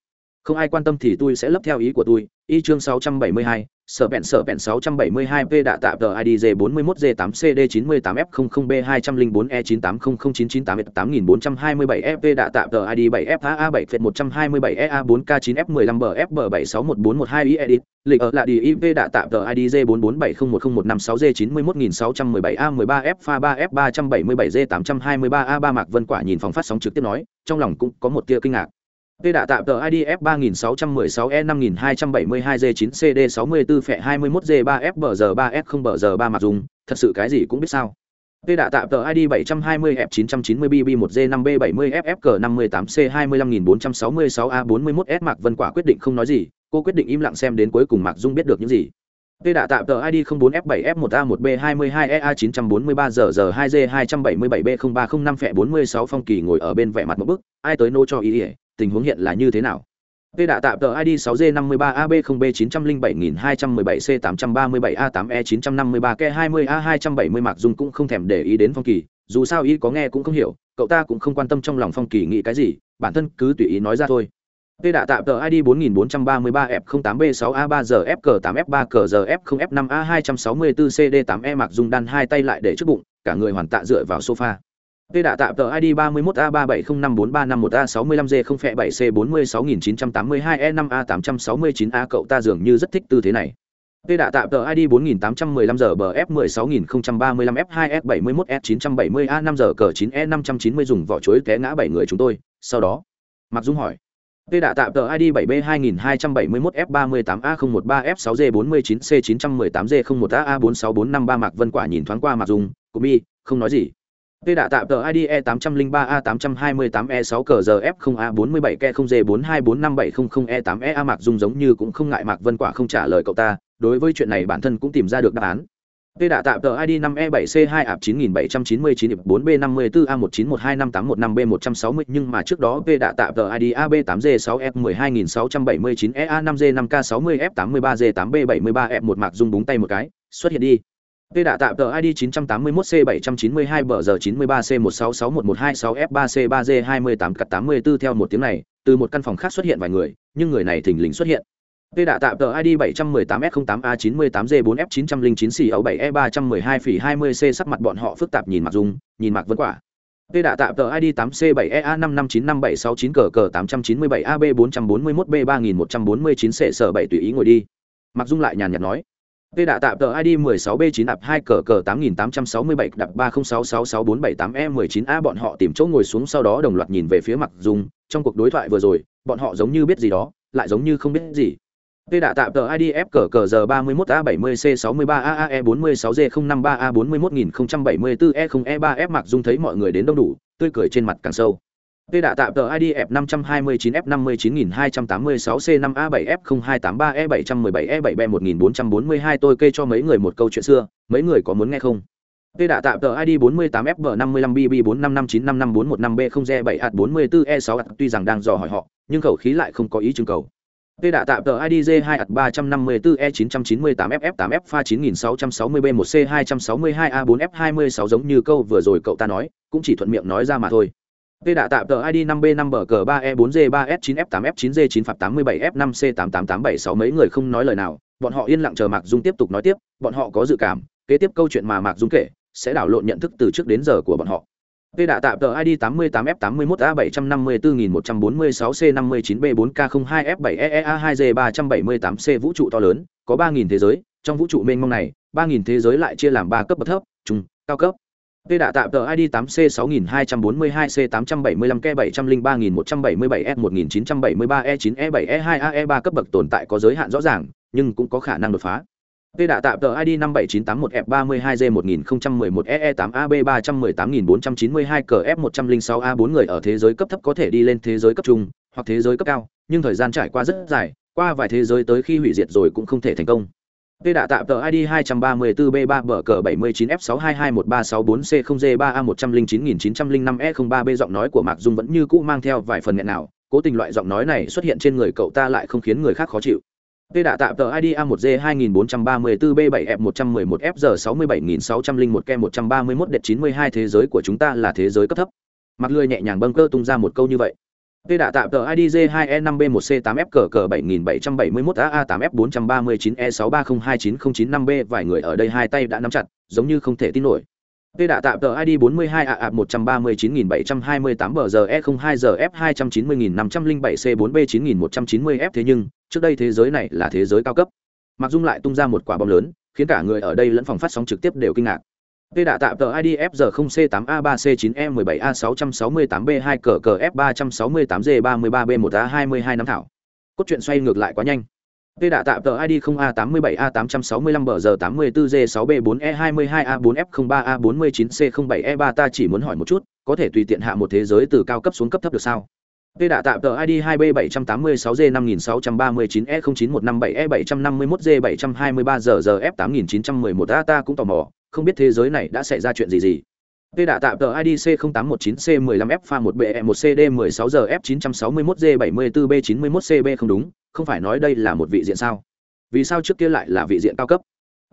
Không ai quan tâm thì tôi sẽ lấp theo ý của tôi. Y chương 672, sở bẹn sở bẹn 672P đã tạ tờ IDJ 41J8CD98F00B204E980099988427FP đã tạm tờ ID 7FA7F127E4K9F15BF7614112 edit lịch ở là đi IP đã tạ tờ idg 44701015 g 91617 a 13 f 3 f 377 g 823 a 3 Mạc Vân Quả nhìn phòng phát sóng trực tiếp nói, trong lòng cũng có một tia kinh ngạc. Tê đã tạm tờ IDF 3616E5272G9CD64-21G3FBG3S0BG3 mặc dùng, thật sự cái gì cũng biết sao. Tê đã tạm tờ ID 720F990BB1G5B70FFG58C25466A41S Mạc Vân Quả quyết định không nói gì, cô quyết định im lặng xem đến cuối cùng Mạc Dung biết được những gì. Tê đã tạm tờ ID 04F7F1A1B22EA943GG2G277B0305F46 phong kỳ ngồi ở bên vẻ mặt một bức, ai tới nô cho ý ý, tình huống hiện là như thế nào? P đã tạm tờ ID 6G53AB0B907-237C837A8E953K20A270 Mạc Dung cũng không thèm để ý đến Phong Kỳ, dù sao ý có nghe cũng không hiểu, cậu ta cũng không quan tâm trong lòng Phong Kỳ nghĩ cái gì, bản thân cứ tùy ý nói ra thôi. Tê đã tạm tờ ID 4433F08B6A3GF8F3GF0F5A264CD8E mặc Dung đan hai tay lại để trước bụng, cả người hoàn tạ dựa vào sofa. Tê đã tạm tờ ID 31A3705431A65G0F7C46982E5A869A e cậu ta dường như rất thích tư thế này. Tê đã tạm tờ ID 4815GBF16035F2S71S970A5G9E590 e dùng vỏ chuối té ngã 7 người chúng tôi, sau đó. Mạc Dung hỏi. Tê đã tạm tờ ID 7B2271F38A013F6G49C918G01AA46453 Mạc Vân Quả nhìn thoáng qua Mạc Dung, Cú Mi, không nói gì. Tê đã tạm tờ ID E803A828E6CRF0A47K0G424570E8EA e e Mạc Dung giống như cũng không ngại Mạc Vân Quả không trả lời cậu ta, đối với chuyện này bản thân cũng tìm ra được đáp án. Tê đã tạm tờ ID 5E7C2AP9799-4B54A191258115B160 nhưng mà trước đó P đã tạm tờ ID AB8G6F12679EA5G5K60F83G8B73F1 Mạc Dung búng tay một cái, xuất hiện đi. Tê đã tạm tờ ID 981C792 bờ giờ 93C1661126F3C3G28 cắt 84 theo một tiếng này, từ một căn phòng khác xuất hiện vài người, nhưng người này thình lình xuất hiện. Tê đã tạm tờ ID 718S08A98G4F909C7E312 phỉ 20C sắc mặt bọn họ phức tạp nhìn Mạc Dung, nhìn Mạc Vân Quả. Tê đã tạm tờ ID 8C7EA559569 cờ cờ 897AB441B3149 sẽ sở 7 tùy ý ngồi đi. Mạc Dung lại nhàn nhạt nói. P đã tạm tờ ID 16B9 đạp 2 cờ cờ 8867 đạp 30666478E19A e bọn họ tìm chỗ ngồi xuống sau đó đồng loạt nhìn về phía Mặc Dung, trong cuộc đối thoại vừa rồi, bọn họ giống như biết gì đó, lại giống như không biết gì. P đã tạm tờ ID F cờ cờ giờ 31A70C63AAE46G053A41074E0E3F mặc Dung thấy mọi người đến đông đủ, tươi cười trên mặt càng sâu. Tê đã tạm tờ ID F529F59286C5A7F0283E717E7B1442 tôi kê cho mấy người một câu chuyện xưa, mấy người có muốn nghe không? Tê đã tạm tờ ID 48FB55BB455954115B0G7A44E6 tuy rằng đang dò hỏi họ, nhưng khẩu khí lại không có ý chứng cầu. Tê đã tạm tờ ID J2A354E998FF8F pha 9660B1C262A4F26 giống như câu vừa rồi cậu ta nói, cũng chỉ thuận miệng nói ra mà thôi. P đã tạm tờ ID 5B5BG3E4G3S9F8F9G9 phạt 87F5C88876 mấy người không nói lời nào, bọn họ yên lặng chờ Mạc Dung tiếp tục nói tiếp, bọn họ có dự cảm, kế tiếp câu chuyện mà Mạc Dung kể sẽ đảo lộn nhận thức từ trước đến giờ của bọn họ. P đã tạm tờ ID 88F81A754146C59B4K02F7EEA2G378C vũ trụ to lớn, có 3000 thế giới, trong vũ trụ mênh mông này, 3000 thế giới lại chia làm 3 cấp bậc thấp, trung, cao cấp. Tê đã tạm tờ ID8C6242C875K703177S1973E9E7E2AE3 cấp bậc tồn tại có giới hạn rõ ràng, nhưng cũng có khả năng đột phá. Tê đã tạm tờ ID 57981F32G1011EE8AB318492KF106A4 người ở thế giới cấp thấp có thể đi lên thế giới cấp trung, hoặc thế giới cấp cao, nhưng thời gian trải qua rất dài, qua vài thế giới tới khi hủy diệt rồi cũng không thể thành công. Tê P đã tạm tờ ID 234B3 bờ cờ 79F62213640C0G3A109905E03B giọng nói của Mạc Dung vẫn như cũ mang theo vài phần nghẹn nào, cố tình loại giọng nói này xuất hiện trên người cậu ta lại không khiến người khác khó chịu. Tê đã tạm tờ ID A1G2434B7F111FG67601K131 đệt 92 thế giới của chúng ta là thế giới cấp thấp. Mạc lười nhẹ nhàng bâng cơ tung ra một câu như vậy. Tê đã tạo tờ ID J2E5B1C8F cờ cờ 7771AA8F434E630290995B vài người ở đây hai tay đã nắm chặt, giống như không thể tin nổi. Tê đã tạo tờ ID 42AA139728BGE02GF290507C4B9190F thế nhưng, trước đây thế giới này là thế giới cao cấp. Mặc Dung lại tung ra một quả bom lớn, khiến cả người ở đây lẫn phòng phát sóng trực tiếp đều kinh ngạc. Tê đã tạm tờ ID FG0C8A3C9E17A668B2 cờ cờ F368G33B1A22 năm thảo. Cốt truyện xoay ngược lại quá nhanh. Tê đã tạm tờ ID 0A87A865BG84G6B4E22A4F03A49C07E3 ta chỉ muốn hỏi một chút, có thể tùy tiện hạ một thế giới từ cao cấp xuống cấp thấp được sao? Tê đã tạm tờ ID 2B786G5639E091571G751G723GGF8911A e e ta cũng tò mò, không biết thế giới này đã xảy ra chuyện gì gì. Tê đã tạm tờ ID C0819C15F pha 1BE1CD16GF961G74B91CB không đúng, không phải nói đây là một vị diện sao? Vì sao trước kia lại là vị diện cao cấp?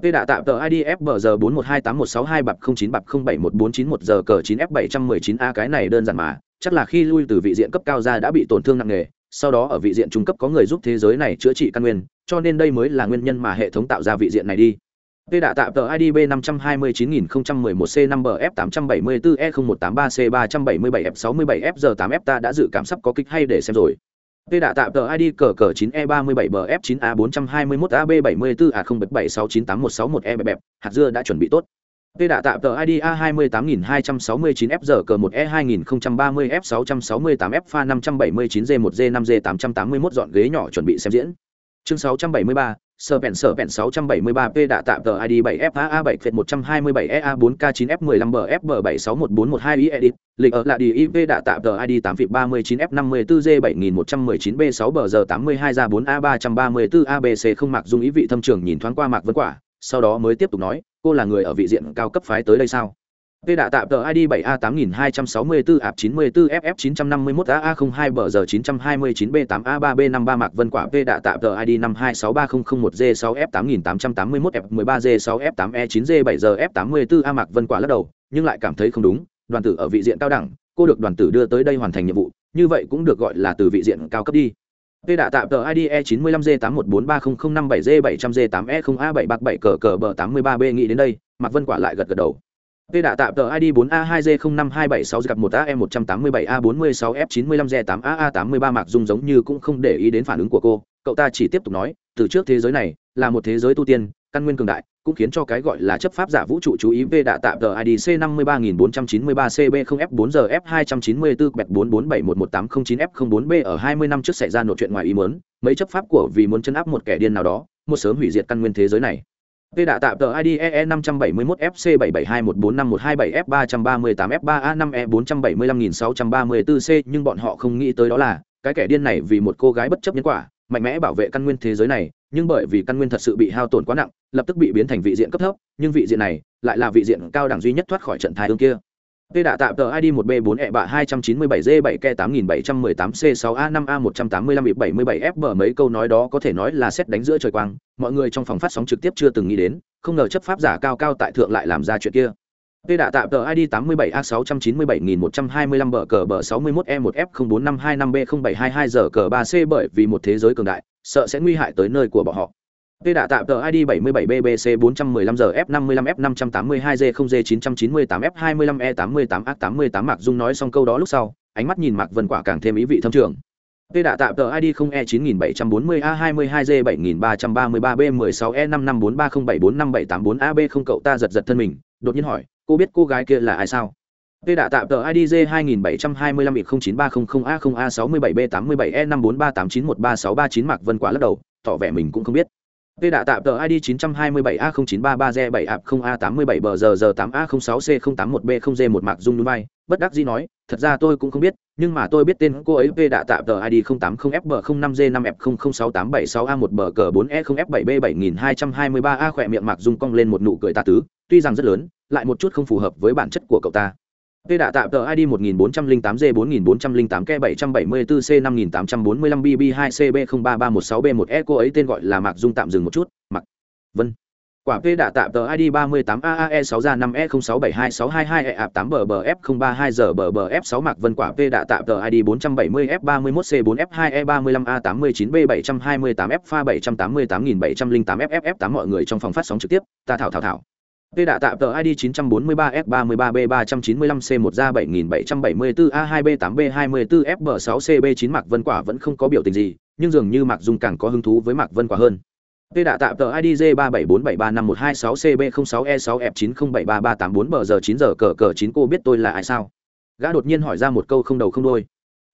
Tê đã tạm tờ ID FBG41286162 bập 09 bập 071491 giờ cờ 9F719A cái này đơn giản mà, chắc là khi lui từ vị diện cấp cao ra đã bị tổn thương nặng nề, sau đó ở vị diện trung cấp có người giúp thế giới này chữa trị căn nguyên, cho nên đây mới là nguyên nhân mà hệ thống tạo ra vị diện này đi. Tê đã tạm tờ ID B529011C5BF874E0183C377F67F e ta đã dự cảm sắp có kịch hay để xem rồi. Tê đã tạm tờ ID cờ cờ 9E37BF9A424A0776981661E e hạt dưa đã chuẩn bị tốt. Tê đã tạm tờ ID A28269F giờ cờ 1E2030F668F pha 579G1G5G881 dọn ghế nhỏ chuẩn bị xem diễn. Chương 673, sở bẹn sở bẹn 673P đã tạm tờ ID 7FAA7F127EA4K9F15BFB761412 edit, lịch ở là đi IP đã tạm tờ ID 8F39F54G7119B6BG82G4A334ABC không mặc dung ý vị thâm trường nhìn thoáng qua Mạc vấn Quả, sau đó mới tiếp tục nói, cô là người ở vị diện cao cấp phái tới đây sao? Vệ đạ tạm tờ ID 7A8264AP94FF951AA02 bờ giờ 929B8A3B53 Mạc Vân Quả Vệ đạ tạm tờ ID 5263001G6F8881F13G6F8E9G7G F84A Mạc Vân Quả lắc đầu, nhưng lại cảm thấy không đúng, đoàn tử ở vị diện cao đẳng, cô được đoàn tử đưa tới đây hoàn thành nhiệm vụ, như vậy cũng được gọi là từ vị diện cao cấp đi. P đã tạm tờ ID E95G8143005700G8E0A7 cờ cờ bờ 83B nghĩ đến đây, Mạc Vân Quả lại gật gật đầu. P đã tạm tờ ID 4A2G05276 gặp 1AE187A46F95G8AA83 Mạc Dung giống như cũng không để ý đến phản ứng của cô, cậu ta chỉ tiếp tục nói, từ trước thế giới này là một thế giới tu tiên, căn nguyên cường đại, cũng khiến cho cái gọi là chấp pháp giả vũ trụ chú ý về đạ tạm tờ IDC 53493CB0F4GF294F4471189F04B ở 20 năm trước xảy ra nội chuyện ngoài ý muốn, mấy chấp pháp của vì muốn chân áp một kẻ điên nào đó, một sớm hủy diệt căn nguyên thế giới này. P đạ tạm tờ IDE 571FC772145127F338F3A5E475634C e nhưng bọn họ không nghĩ tới đó là cái kẻ điên này vì một cô gái bất chấp nhân quả, mạnh mẽ bảo vệ căn nguyên thế giới này, nhưng bởi vì căn nguyên thật sự bị hao tổn quá nặng, lập tức bị biến thành vị diện cấp thấp, nhưng vị diện này lại là vị diện cao đẳng duy nhất thoát khỏi trận thái ương kia. P đã tạm tờ ID 1B4E bạ 297G7K8718C6A5A185-77F bờ mấy câu nói đó có thể nói là xét đánh giữa trời quang, mọi người trong phòng phát sóng trực tiếp chưa từng nghĩ đến, không ngờ chấp pháp giả cao cao tại thượng lại làm ra chuyện kia. Tê đã tạm tờ ID 87A697125 bờ cờ bờ 61E1F04525B0722 giờ cờ 3C bởi vì một thế giới cường đại, sợ sẽ nguy hại tới nơi của bọn họ. P đã tạo tờ ID 77BBC 415 giờ F55 F582 G 0 G 998 F25 E88 A88 Mạc Dung nói xong câu đó lúc sau, ánh mắt nhìn Mạc Vân Quả càng thêm ý vị thâm trường. P đã tạo tờ ID 0 E 9740 A22 G 7333 B 16 E 5543074578 AB không cậu ta giật giật thân mình, đột nhiên hỏi, cô biết cô gái kia là ai sao? Tê đã tạm tờ IDG 2725 09300 A 0 A 67 B 87 E 5438913639 Mạc Vân Quả lắc đầu, tỏ vẻ mình cũng không biết Tê đã tạm tờ ID 927A0933Z7AP0A87BZZ8A06C081B0G1 Mạc Dung Dubai, bất đắc dĩ nói, thật ra tôi cũng không biết, nhưng mà tôi biết tên cô ấy Tê đã tạm tờ ID 080FB05G5F0068761BG4E0F7B7223A e khỏe miệng Mạc Dung cong lên một nụ cười ta tứ, tuy rằng rất lớn, lại một chút không phù hợp với bản chất của cậu ta. Tê đã tạm tờ ID 1408G4408K774C5845BB2CB03316B1E cô ấy tên gọi là Mạc Dung tạm dừng một chút, Mạc Vân. Quả Tê đã tạm tờ ID 38AAE6A5E0672622E8BBF032ZBBF6 Mạc Vân quả Tê đã tạm tờ ID 470F31C4F2E35A89B729F788.708FFF8 mọi người trong phòng phát sóng trực tiếp, ta thảo thảo thảo. Tê đã tạm tờ ID 943F33B395C1A7774A2B8B24FB6CB9 Mạc Vân Quả vẫn không có biểu tình gì, nhưng dường như Mạc Dung càng có hứng thú với Mạc Vân Quả hơn. Tê đã tạm tờ ID J3747351226CB06E6F907338 giờ 9 giờ cờ cờ 9 cô biết tôi là ai sao? Gã đột nhiên hỏi ra một câu không đầu không đuôi.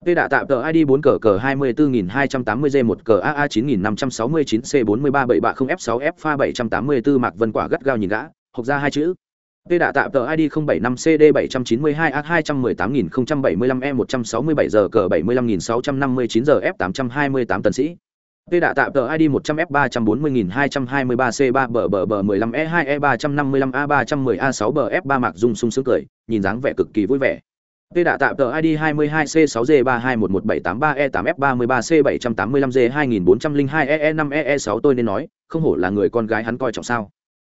Tê đã tạm tờ ID 4 cờ cờ 24280G1 cờ AA 9569C43730F6F pha 784 Mạc Vân Quả gắt gao nhìn gã, học ra hai chữ P đã tạm tờ ID 075CD792A218075E167 giờ cờ 75659 giờ F828 tần sĩ. P đã tạm tờ ID 100F340223C3 bờ bờ bờ 15E2E355A310A6 bờ F3 mặc Dung sung sướng cười, nhìn dáng vẻ cực kỳ vui vẻ. T đã tạm tờ ID 22C6G3211783E8F33C785G2402EE5EE6 tôi nên nói, không hổ là người con gái hắn coi trọng sao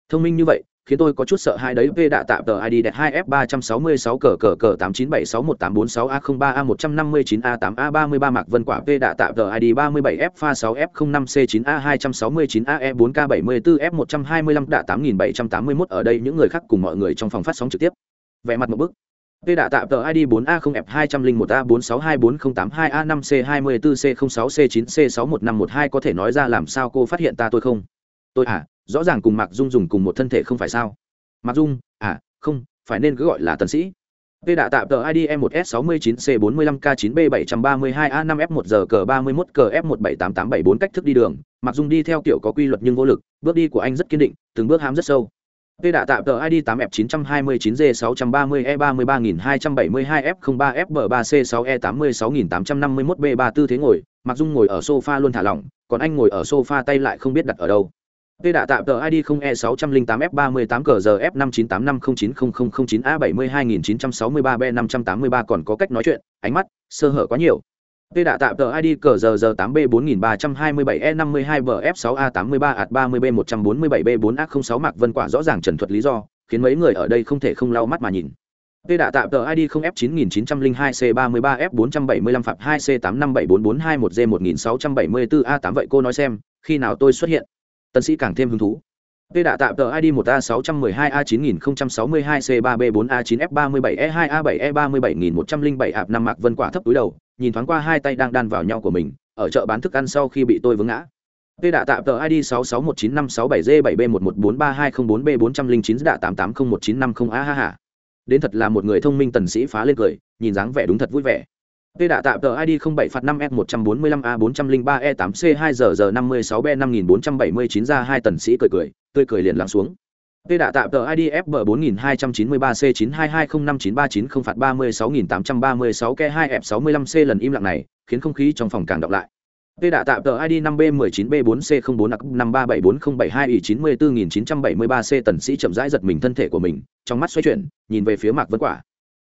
thông minh như vậy khiến tôi có chút sợ hai đấy v đã tạm tờ id đẹp 2 f 366 cờ cờ cờ 89761846 a 03 a 159 a 8 a 33 mạc vân quả v đã tạm tờ id 37 f pha 6 f 05 c 9 a 269 a e 4 k 74 f 125 đạ 8781 ở đây những người khác cùng mọi người trong phòng phát sóng trực tiếp. Vẻ mặt một bức. P đã tạm tờ ID 4A0F201A46240822A5C24C06C9C61512 có thể nói ra làm sao cô phát hiện ta tôi không? Tôi à, rõ ràng cùng Mạc Dung dùng cùng một thân thể không phải sao? Mạc Dung, à, không, phải nên cứ gọi là tần sĩ. tê đã tạm tờ ID M1S69C45K9B732A5F1G31CF17884 cách thức đi đường, mặc Dung đi theo kiểu có quy luật nhưng vô lực, bước đi của anh rất kiên định, từng bước hám rất sâu. tê đã tạm tờ ID 8f929g630e33272f03fb3c6e86851b34 thế ngồi, mặc Dung ngồi ở sofa luôn thả lỏng, còn anh ngồi ở sofa tay lại không biết đặt ở đâu. Tê đã tạm tờ ID 0E608F38CGF5985090009A72963B583 còn có cách nói chuyện, ánh mắt, sơ hở quá nhiều. Tê đã tạm tờ ID CRG8B4327E52BF6A83AT30B147B4A06 e Mạc Vân Quả rõ ràng trần thuật lý do, khiến mấy người ở đây không thể không lau mắt mà nhìn. Tê đã tạm tờ ID 0F9902C33F475 phạt 2C857441G1674A8 vậy cô nói xem, khi nào tôi xuất hiện? Tân sĩ càng thêm hứng thú. Tê đã tạm tờ ID 1A612A9062C3B4A9F37E2A7E37107 năm Mạc Vân Quả thấp túi đầu, nhìn thoáng qua hai tay đang đan vào nhau của mình, ở chợ bán thức ăn sau khi bị tôi vướng ngã. Tê đã tạm tờ ID 6619567G7B1143204B409 đạ 88019550A ha ha. Đến thật là một người thông minh tần sĩ phá lên cười, nhìn dáng vẻ đúng thật vui vẻ. P đã tạm tờ ID 07 phạt 5 f 145 a 403 e 8 c 2 giờ giờ 56 b 5479 ra hai tần sĩ cười cười, tươi cười liền lắng xuống. P đã tạm tờ ID FB 4293 c 92205939 phạt 36836 k 2 f 65 c lần im lặng này, khiến không khí trong phòng càng đọc lại. P đã tạm tờ ID 5B19B4C04A5374072Y94973C tần sĩ chậm rãi giật mình thân thể của mình, trong mắt xoay chuyển, nhìn về phía Mạc Vân Quả.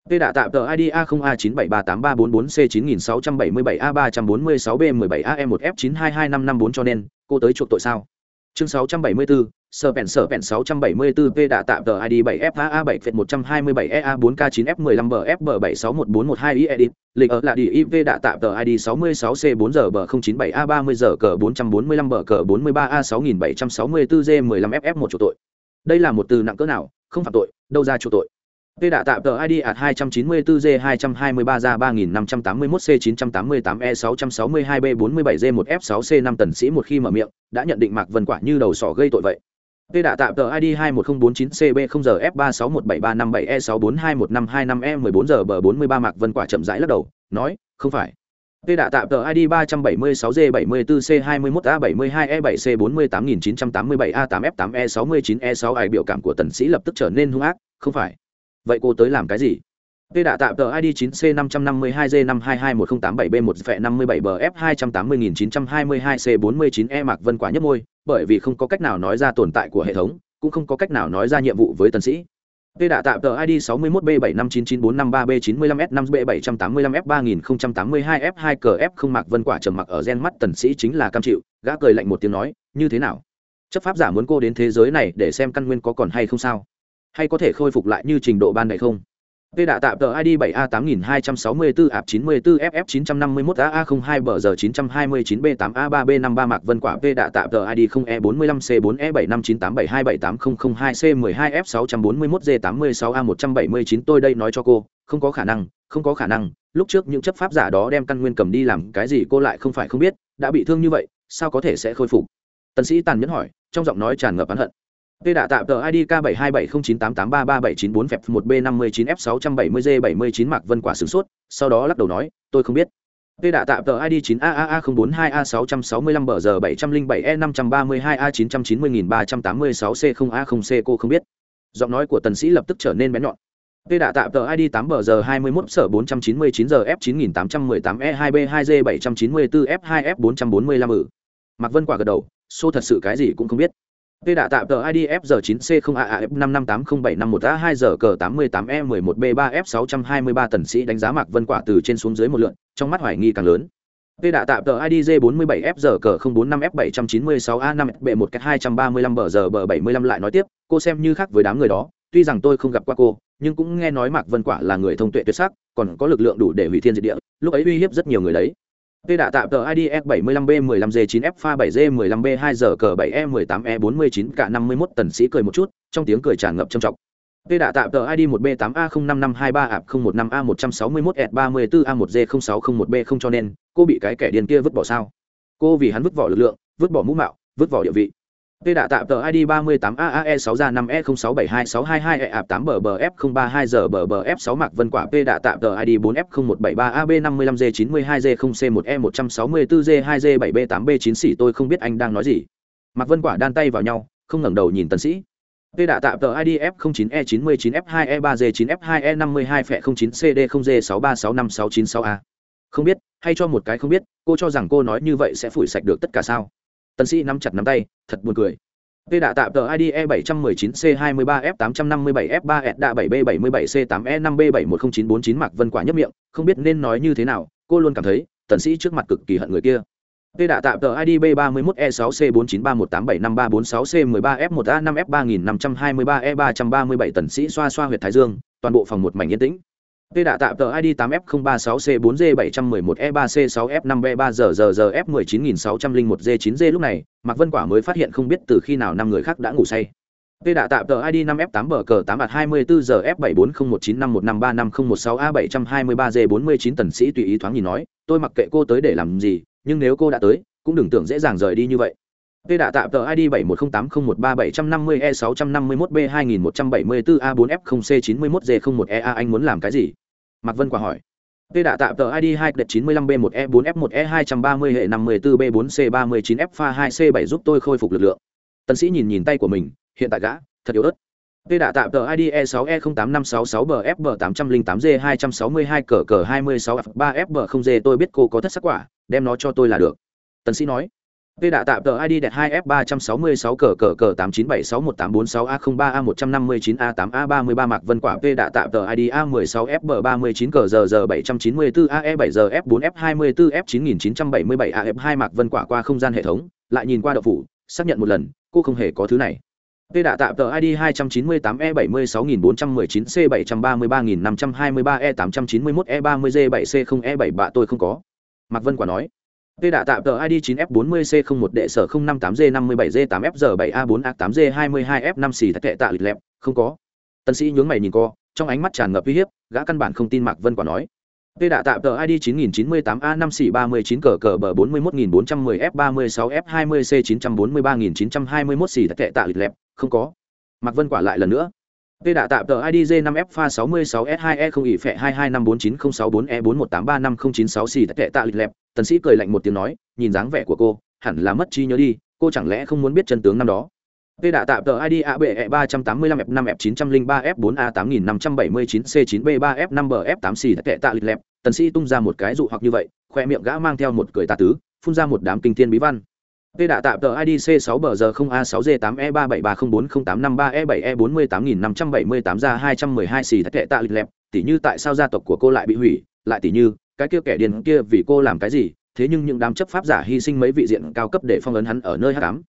Tê đã tạm tờ ID A0A9738344C9677A346B17AM1F922554 cho nên, cô tới chuộc tội sao? Chương 674, Sở bèn Sở bèn 674P đã tạm tờ ID 7FA7F127EA4K9F15BFB761412 edit, lịch ở là đi IV đã tạm tờ ID 66C4GB097A30 giờ cờ 445 bờ cờ 43A6764G15FF1 chuộc tội. Đây là một từ nặng cỡ nào, không phạm tội, đâu ra chuộc tội. Tê đã tạm tờ ID at 294G223583581C988E662B47G1F6C5 tần sĩ một khi mở miệng, đã nhận định Mạc Vân Quả như đầu sỏ gây tội vậy. Tê đã tạm tờ ID 21049CB0GF3617357E6421525E14 giờ bờ e e 43 Mạc Vân Quả chậm rãi lắc đầu, nói, không phải. Tê đã tạm tờ ID 376G74C21A72E7C48987A8F8E69E6 ai biểu cảm của tần sĩ lập tức trở nên hung ác, không phải. Vậy cô tới làm cái gì? Tê đã tạm tờ ID 9C552G522187B1 phẹ 57BF280922C49E Mạc Vân quả nhấp môi, bởi vì không có cách nào nói ra tồn tại của hệ thống, cũng không có cách nào nói ra nhiệm vụ với tần sĩ. Tê đã tạm tờ ID 61B75994553B95F5B785F3082F2CF không Mạc Vân Quả trầm mặc ở gen mắt tần sĩ chính là cam chịu, gã cười lạnh một tiếng nói, như thế nào? Chấp pháp giả muốn cô đến thế giới này để xem căn nguyên có còn hay không sao? Hay có thể khôi phục lại như trình độ ban ngày không? Tê đã tạm tờ ID 7A8264 ạp 94 FF 951 AA02 bờ giờ 929 B8A3 B53 Mạc Vân Quả Tê đã tạm tờ ID 0E45 C4E 75987278002 C12 F 641 G86 A179 tôi đây nói cho cô, không có khả năng, không có khả năng, lúc trước những chấp pháp giả đó đem căn nguyên cầm đi làm cái gì cô lại không phải không biết, đã bị thương như vậy, sao có thể sẽ khôi phục? Tần sĩ tàn nhẫn hỏi, trong giọng nói tràn ngập oán hận. Tê đã tạm tờ ID K727098833794 phẹp 1B59F670G79 Mạc Vân Quả sửng sốt, sau đó lắc đầu nói, tôi không biết. Tê đã tạm tờ ID 9AAA042A665BG707E532A990386C0A0C cô không biết. Giọng nói của tần sĩ lập tức trở nên bén nhọn. Tê đã tạm tờ ID 8 bờ giờ 21 sở 499 giờ F9818E2B2G794F2F445 ử. Ừ. Mạc Vân Quả gật đầu, số thật sự cái gì cũng không biết. Tê đạ tạm tờ ID FG9C0AAF5580751A2 giờ cờ 88E11B3F623 tần sĩ đánh giá Mạc Vân Quả từ trên xuống dưới một lượt, trong mắt hoài nghi càng lớn. Tê đạ tạm tờ ID J47F giờ cờ 045F796A5B1 bờ giờ bờ 75 lại nói tiếp, cô xem như khác với đám người đó, tuy rằng tôi không gặp qua cô, nhưng cũng nghe nói Mạc Vân Quả là người thông tuệ tuyệt sắc, còn có lực lượng đủ để hủy thiên diệt địa, lúc ấy uy hiếp rất nhiều người đấy. Tê đã tạm tờ ID F75B15G9F pha 7G15B2 giờ cờ 7E18E49 cả 51 tần sĩ cười một chút, trong tiếng cười tràn ngập trầm trọng. Tê đã tạm tờ ID 1B8A05523 ạp 015A161E34A1G0601B0 cho nên, cô bị cái kẻ điên kia vứt bỏ sao? Cô vì hắn vứt bỏ lực lượng, vứt bỏ mũ mạo, vứt bỏ địa vị. Tê đạ tạm tờ ID 38AAE6 ra 5E0672622E8BBF032ZBBF6 Mạc Vân Quả P đạ tạm tờ ID 4F0173AB55G92G0C1E164G2G7B8B9 xỉ tôi không biết anh đang nói gì. Mạc Vân Quả đan tay vào nhau, không ngẩng đầu nhìn tần sĩ. Tê đạ tạm tờ ID F09E99F2E3G9F2E52 phẹ 09CD0G6365696A. Không biết, hay cho một cái không biết, cô cho rằng cô nói như vậy sẽ phủi sạch được tất cả sao? Tần sĩ nắm chặt nắm tay, thật buồn cười. Tê đã tạm tờ ID E719C23F857F3EDA7B77C8E5B7109449 Mạc Vân Quả nhấp miệng, không biết nên nói như thế nào, cô luôn cảm thấy, tần sĩ trước mặt cực kỳ hận người kia. Tê đã tạm tờ ID B31E6C4931875336C13F1A5F3523E337 tần sĩ xoa xoa huyệt thái dương, toàn bộ phòng một mảnh yên tĩnh. Tê đạ tạm tờ ID 8F036C4G711E3C6F5B3ZZZF19601G9G e lúc này, Mạc Vân Quả mới phát hiện không biết từ khi nào năm người khác đã ngủ say. Tê đạ tạm tờ ID 5F8BG8 giờ F7401951535016A723G49 tần sĩ tùy ý thoáng nhìn nói, tôi mặc kệ cô tới để làm gì, nhưng nếu cô đã tới, cũng đừng tưởng dễ dàng rời đi như vậy. Tê đạ tạm tờ ID 7108013750E651B2174A4F0C91G01EA e anh muốn làm cái gì? Mạc Vân quả hỏi. Tê đã tạm tờ ID 2 đệt 95 b 1 e 4 f 1 e 230 hệ 54 b 4 c 39 f pha 2 c 7 giúp tôi khôi phục lực lượng. Tần sĩ nhìn nhìn tay của mình, hiện tại gã, thật yếu ớt. Tê đã tạm tờ ID E6E08566BFB808G262 cờ cờ 26F3FB0G tôi biết cô có thất sắc quả, đem nó cho tôi là được. Tần sĩ nói. Tê đã tạm tờ ID đẹp 2F366 cờ cờ cờ 89761846A03A159A8A33 Mạc Vân Quả Tê đã tạm tờ ID A16FB39 cờ giờ giờ 794AE7 giờ F4F24F9977AF2 Mạc Vân Quả qua không gian hệ thống, lại nhìn qua đậu phủ, xác nhận một lần, cô không hề có thứ này. Tê đã tạm tờ ID 298E76419C733523E891E30G7C0E7 bạ tôi không có. Mạc Vân Quả nói. Tê đạ tạm tờ ID 9F40C01 đệ sở 058G57G8F7A4A8G22F5 xì thật tệ tạ lịch lẹp, không có. Tân sĩ nhướng mày nhìn co, trong ánh mắt tràn ngập uy hiếp, gã căn bản không tin Mạc Vân Quả nói. Tê đạ tạm tờ ID 9098A5 xì 39 cờ cờ bờ 41410F36F20C943921 xì thật tệ tạ lịch lẹp, không có. Mạc Vân Quả lại lần nữa. V đã tạm tờ IDJ 5F pha 66S2E không ỉ phẹ 22549064E41835096 xì tệ tạ lịch lẹp, tần sĩ cười lạnh một tiếng nói, nhìn dáng vẻ của cô, hẳn là mất trí nhớ đi, cô chẳng lẽ không muốn biết chân tướng năm đó. V đã tạm tờ ID ABE 385F5F903F4A8579C9B3F5BF8 xì tệ tạ lịch lẹp, tần sĩ tung ra một cái dụ hoặc như vậy, khoe miệng gã mang theo một cười tà tứ, phun ra một đám kinh thiên bí văn. Tê đã tạm tờ IDC 6 bờ giờ 0 a 6 g 8 e 373040853 e 7 e 48578 ra 212 xì thật tệ tạ lịch lẹp, tỉ như tại sao gia tộc của cô lại bị hủy, lại tỉ như, cái kia kẻ điên kia vì cô làm cái gì, thế nhưng những đám chấp pháp giả hy sinh mấy vị diện cao cấp để phong ấn hắn ở nơi hắc ám.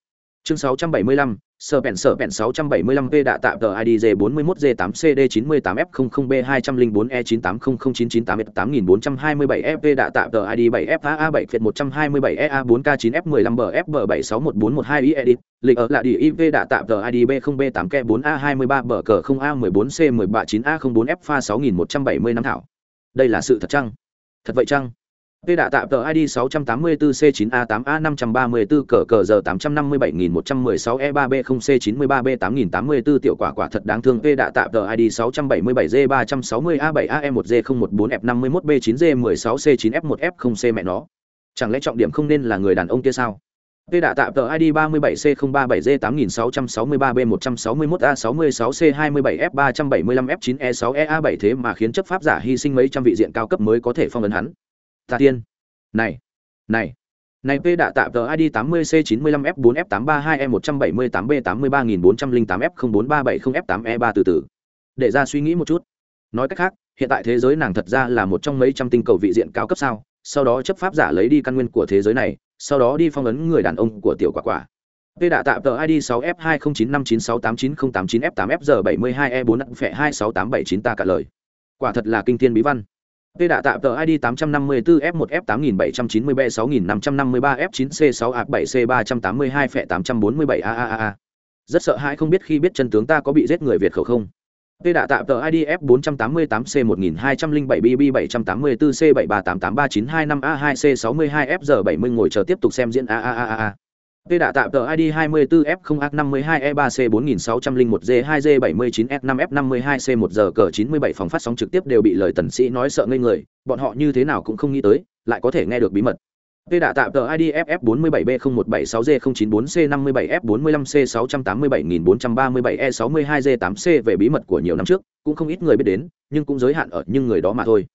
Chương 675, Sở Bèn Sở Bèn 675P đạ tạm tờ ID IDG 41G8CD98F00B204E980099988427FP đạ tạm tờ ID 7FA7F122BF4K9F15BF7614112 edit, lịch ở là đi IV đạ tạm tờ ID B0B8K4A23BK0A14C139A04F6170 năm thảo. Đây là sự thật chăng? Thật vậy chăng? Tê đạ tạm tờ ID 684C9A8A534 cờ cờ giờ 857116E3B0C93B8084 tiểu quả quả thật đáng thương. Tê đạ tạm tờ ID 677Z360A7AE1G014F51B9G16C9F1F0C mẹ nó. Chẳng lẽ trọng điểm không nên là người đàn ông kia sao? Tê đạ tạm tờ ID 37C037G8663B161A66C27F375F9E6EA7 thế mà khiến chấp pháp giả hy sinh mấy trăm vị diện cao cấp mới có thể phong ấn hắn tà tiên này này này, p đạ tạm tờ id 80 c 95 f 4 f 832 e 178 b 83408 f 04370 f 8 e 3 từ từ để ra suy nghĩ một chút nói cách khác, hiện tại thế giới nàng thật ra là một trong mấy trăm tinh cầu vị diện cao cấp sao sau đó chấp pháp giả lấy đi căn nguyên của thế giới này, sau đó đi phong ấn người đàn ông của tiểu quả quả P đạ tạm tờ ID 6F209596890889F8F72E4 ta cả lời. Quả thật là kinh thiên bí văn. Tê đã tạm tờ ID 854F1F8793B60553F9C6A7C382F847AAA. Rất sợ hãi không biết khi biết chân tướng ta có bị giết người Việt khẩu không. Tê đã tạm tờ ID F488C1207BB784C738839225A2C62FG70 ngồi chờ tiếp tục xem diễn AAAA. Tê đã tạm tờ ID 24F0A52E3C4601G2G79F5F52C1 giờ cờ 97 phòng phát sóng trực tiếp đều bị lời tần sĩ nói sợ ngây người, bọn họ như thế nào cũng không nghĩ tới, lại có thể nghe được bí mật. Tê đã tạm tờ ID FF47B0176G094C57F45C687437E62G8C e về bí mật của nhiều năm trước, cũng không ít người biết đến, nhưng cũng giới hạn ở những người đó mà thôi.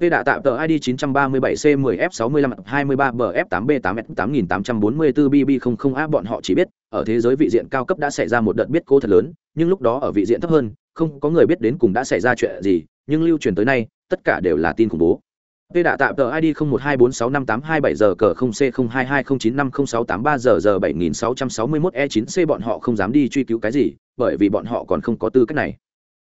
Tê đã tạm tờ ID 937C10F6523BF8B8F8844BB00A bọn họ chỉ biết, ở thế giới vị diện cao cấp đã xảy ra một đợt biết cố thật lớn, nhưng lúc đó ở vị diện thấp hơn, không có người biết đến cùng đã xảy ra chuyện gì, nhưng lưu truyền tới nay, tất cả đều là tin khủng bố. Tê đã tạm tờ ID 0124658227 giờ cờ 0C0220950683 giờ giờ 7661E9C bọn họ không dám đi truy cứu cái gì, bởi vì bọn họ còn không có tư cách này.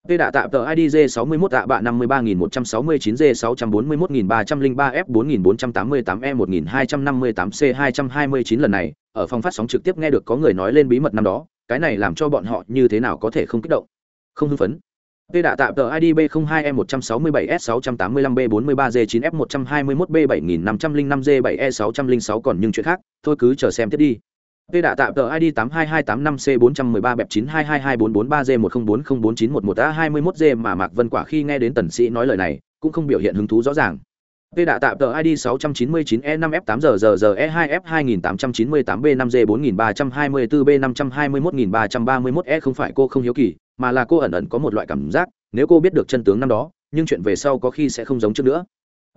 Tê đạ tạm tờ IDG 61 tạ bạ 53169G 641303 F 4488 E 1258 C 229 lần này, ở phòng phát sóng trực tiếp nghe được có người nói lên bí mật năm đó, cái này làm cho bọn họ như thế nào có thể không kích động, không hưng phấn. Tê đạ tạm tờ ID B02E167S685B43G9F121B7505G7E606 còn những chuyện khác, thôi cứ chờ xem tiếp đi. P đạ tạm tờ ID 82285C413 bẹp 9222443G10404911A21G mà Mạc Vân Quả khi nghe đến tần sĩ nói lời này, cũng không biểu hiện hứng thú rõ ràng. P đạ tạm tờ ID 699E5F8GGE2F2898B5G4324B521331E e không phải cô không hiếu kỳ, mà là cô ẩn ẩn có một loại cảm giác, nếu cô biết được chân tướng năm đó, nhưng chuyện về sau có khi sẽ không giống trước nữa.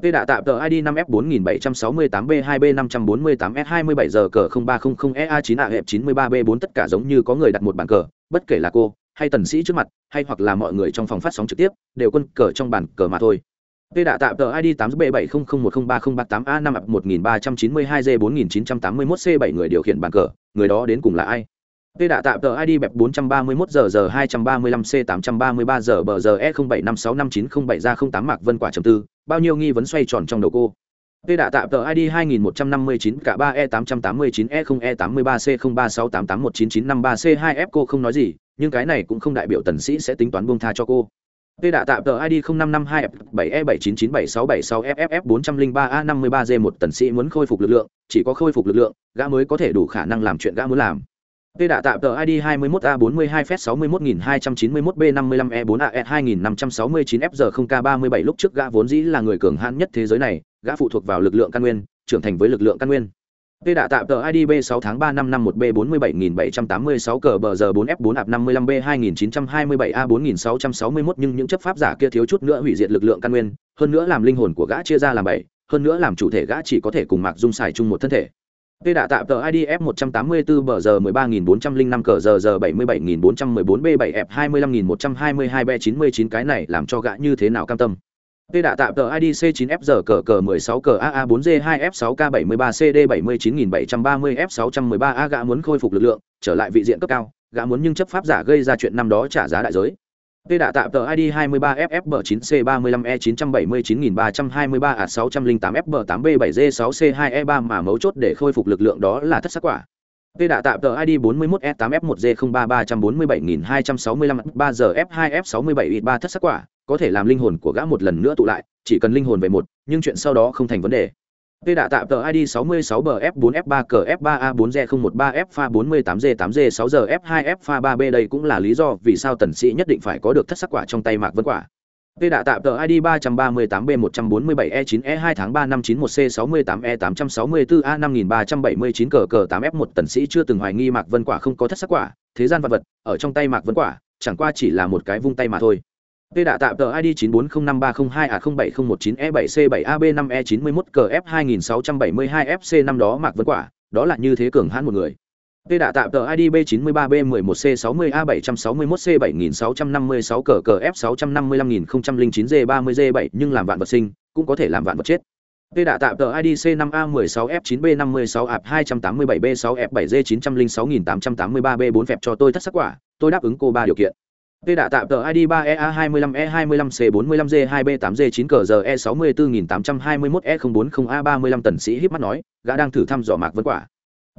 Tê đạ tạm tờ ID 5F4768B2B548S27 giờ cờ 0300EA9A93B4 tất cả giống như có người đặt một bàn cờ, bất kể là cô, hay tần sĩ trước mặt, hay hoặc là mọi người trong phòng phát sóng trực tiếp, đều quân cờ trong bàn cờ mà thôi. Tê đạ tạm tờ ID 8B70103038A51392G4981C7 người điều khiển bàn cờ, người đó đến cùng là ai? Tê đạ tạm tờ ID bẹp 431 giờ giờ 235 C 833 giờ bờ giờ E07565907 ra 08 Mạc Vân Quả chấm tư, bao nhiêu nghi vấn xoay tròn trong đầu cô. Tê đạ tạm tờ ID 2159 cả 3 E889 E0 E83 C 0368819953 C 2F cô không nói gì, nhưng cái này cũng không đại biểu tần sĩ sẽ tính toán buông tha cho cô. Tê đạ tạm tờ ID 0552 7 e 7997676 FFF 403A53G1 tần sĩ muốn khôi phục lực lượng, chỉ có khôi phục lực lượng, gã mới có thể đủ khả năng làm chuyện gã muốn làm Tê đạ tạm tờ ID 21A42 e F 61291 B55 E4 AS 2569 FG 0K37 lúc trước gã vốn dĩ là người cường hãn nhất thế giới này, gã phụ thuộc vào lực lượng căn nguyên, trưởng thành với lực lượng căn nguyên. Tê đạ tạm tờ ID B6 tháng 3 năm 51 B47786 cờ bờ giờ 4F4 ạp 55 B2927 A4661 nhưng những chấp pháp giả kia thiếu chút nữa hủy diệt lực lượng căn nguyên, hơn nữa làm linh hồn của gã chia ra làm bảy, hơn nữa làm chủ thể gã chỉ có thể cùng Mạc Dung xài chung một thân thể. Tê đạ tạm tờ ID F184 bờ giờ 13405 cờ giờ giờ 77414 B7F 25122 B99 cái này làm cho gã như thế nào cam tâm. Tê đạ tạm tờ ID C9F giờ cờ cờ 16 cờ AA4G2F6K73CD 79730F613A gã muốn khôi phục lực lượng, trở lại vị diện cấp cao, gã muốn nhưng chấp pháp giả gây ra chuyện năm đó trả giá đại giới. Tê đã tạm tờ ID 23FF9C35E979323A608FB8B7G6C2E3 à mà mấu chốt để khôi phục lực lượng đó là thất sắc quả. Tê đã tạm tờ ID 41E8F1G03347265265 3GF2F67Y3 thất sắc quả, có thể làm linh hồn của gã một lần nữa tụ lại, chỉ cần linh hồn về một, nhưng chuyện sau đó không thành vấn đề. P đạ tạm tờ ID 66BF4F3CF3A4G013F348G8G6G F2F3B đây cũng là lý do vì sao tần sĩ nhất định phải có được thất sắc quả trong tay Mạc Vân Quả. P đạ tạm tờ ID 338B147E9E2 tháng 3 năm 91C68E864A5379 cờ cờ 8F1 tần sĩ chưa từng hoài nghi Mạc Vân Quả không có thất sắc quả, thế gian vật vật ở trong tay Mạc Vân Quả, chẳng qua chỉ là một cái vung tay mà thôi. P đã tạm tờ ID 9405302A07019E7C7AB5E91CF2672FC e năm đó Mạc Vân Quả, đó là như thế cường hãn một người. P đã tạm tờ ID B93B11C60A761C7656KKF655009G30G7 nhưng làm vạn vật sinh, cũng có thể làm vạn vật chết. P đã tạm tờ ID C5A16F9B56AP287B6F7G906883B4 phẹp cho tôi thất sắc quả, tôi đáp ứng cô ba điều kiện. Tê đã tạm tờ ID 3EA25E25C45G2B8G9CG64821E040A35 e tần sĩ híp mắt nói, gã đang thử thăm dò Mạc Vân Quả.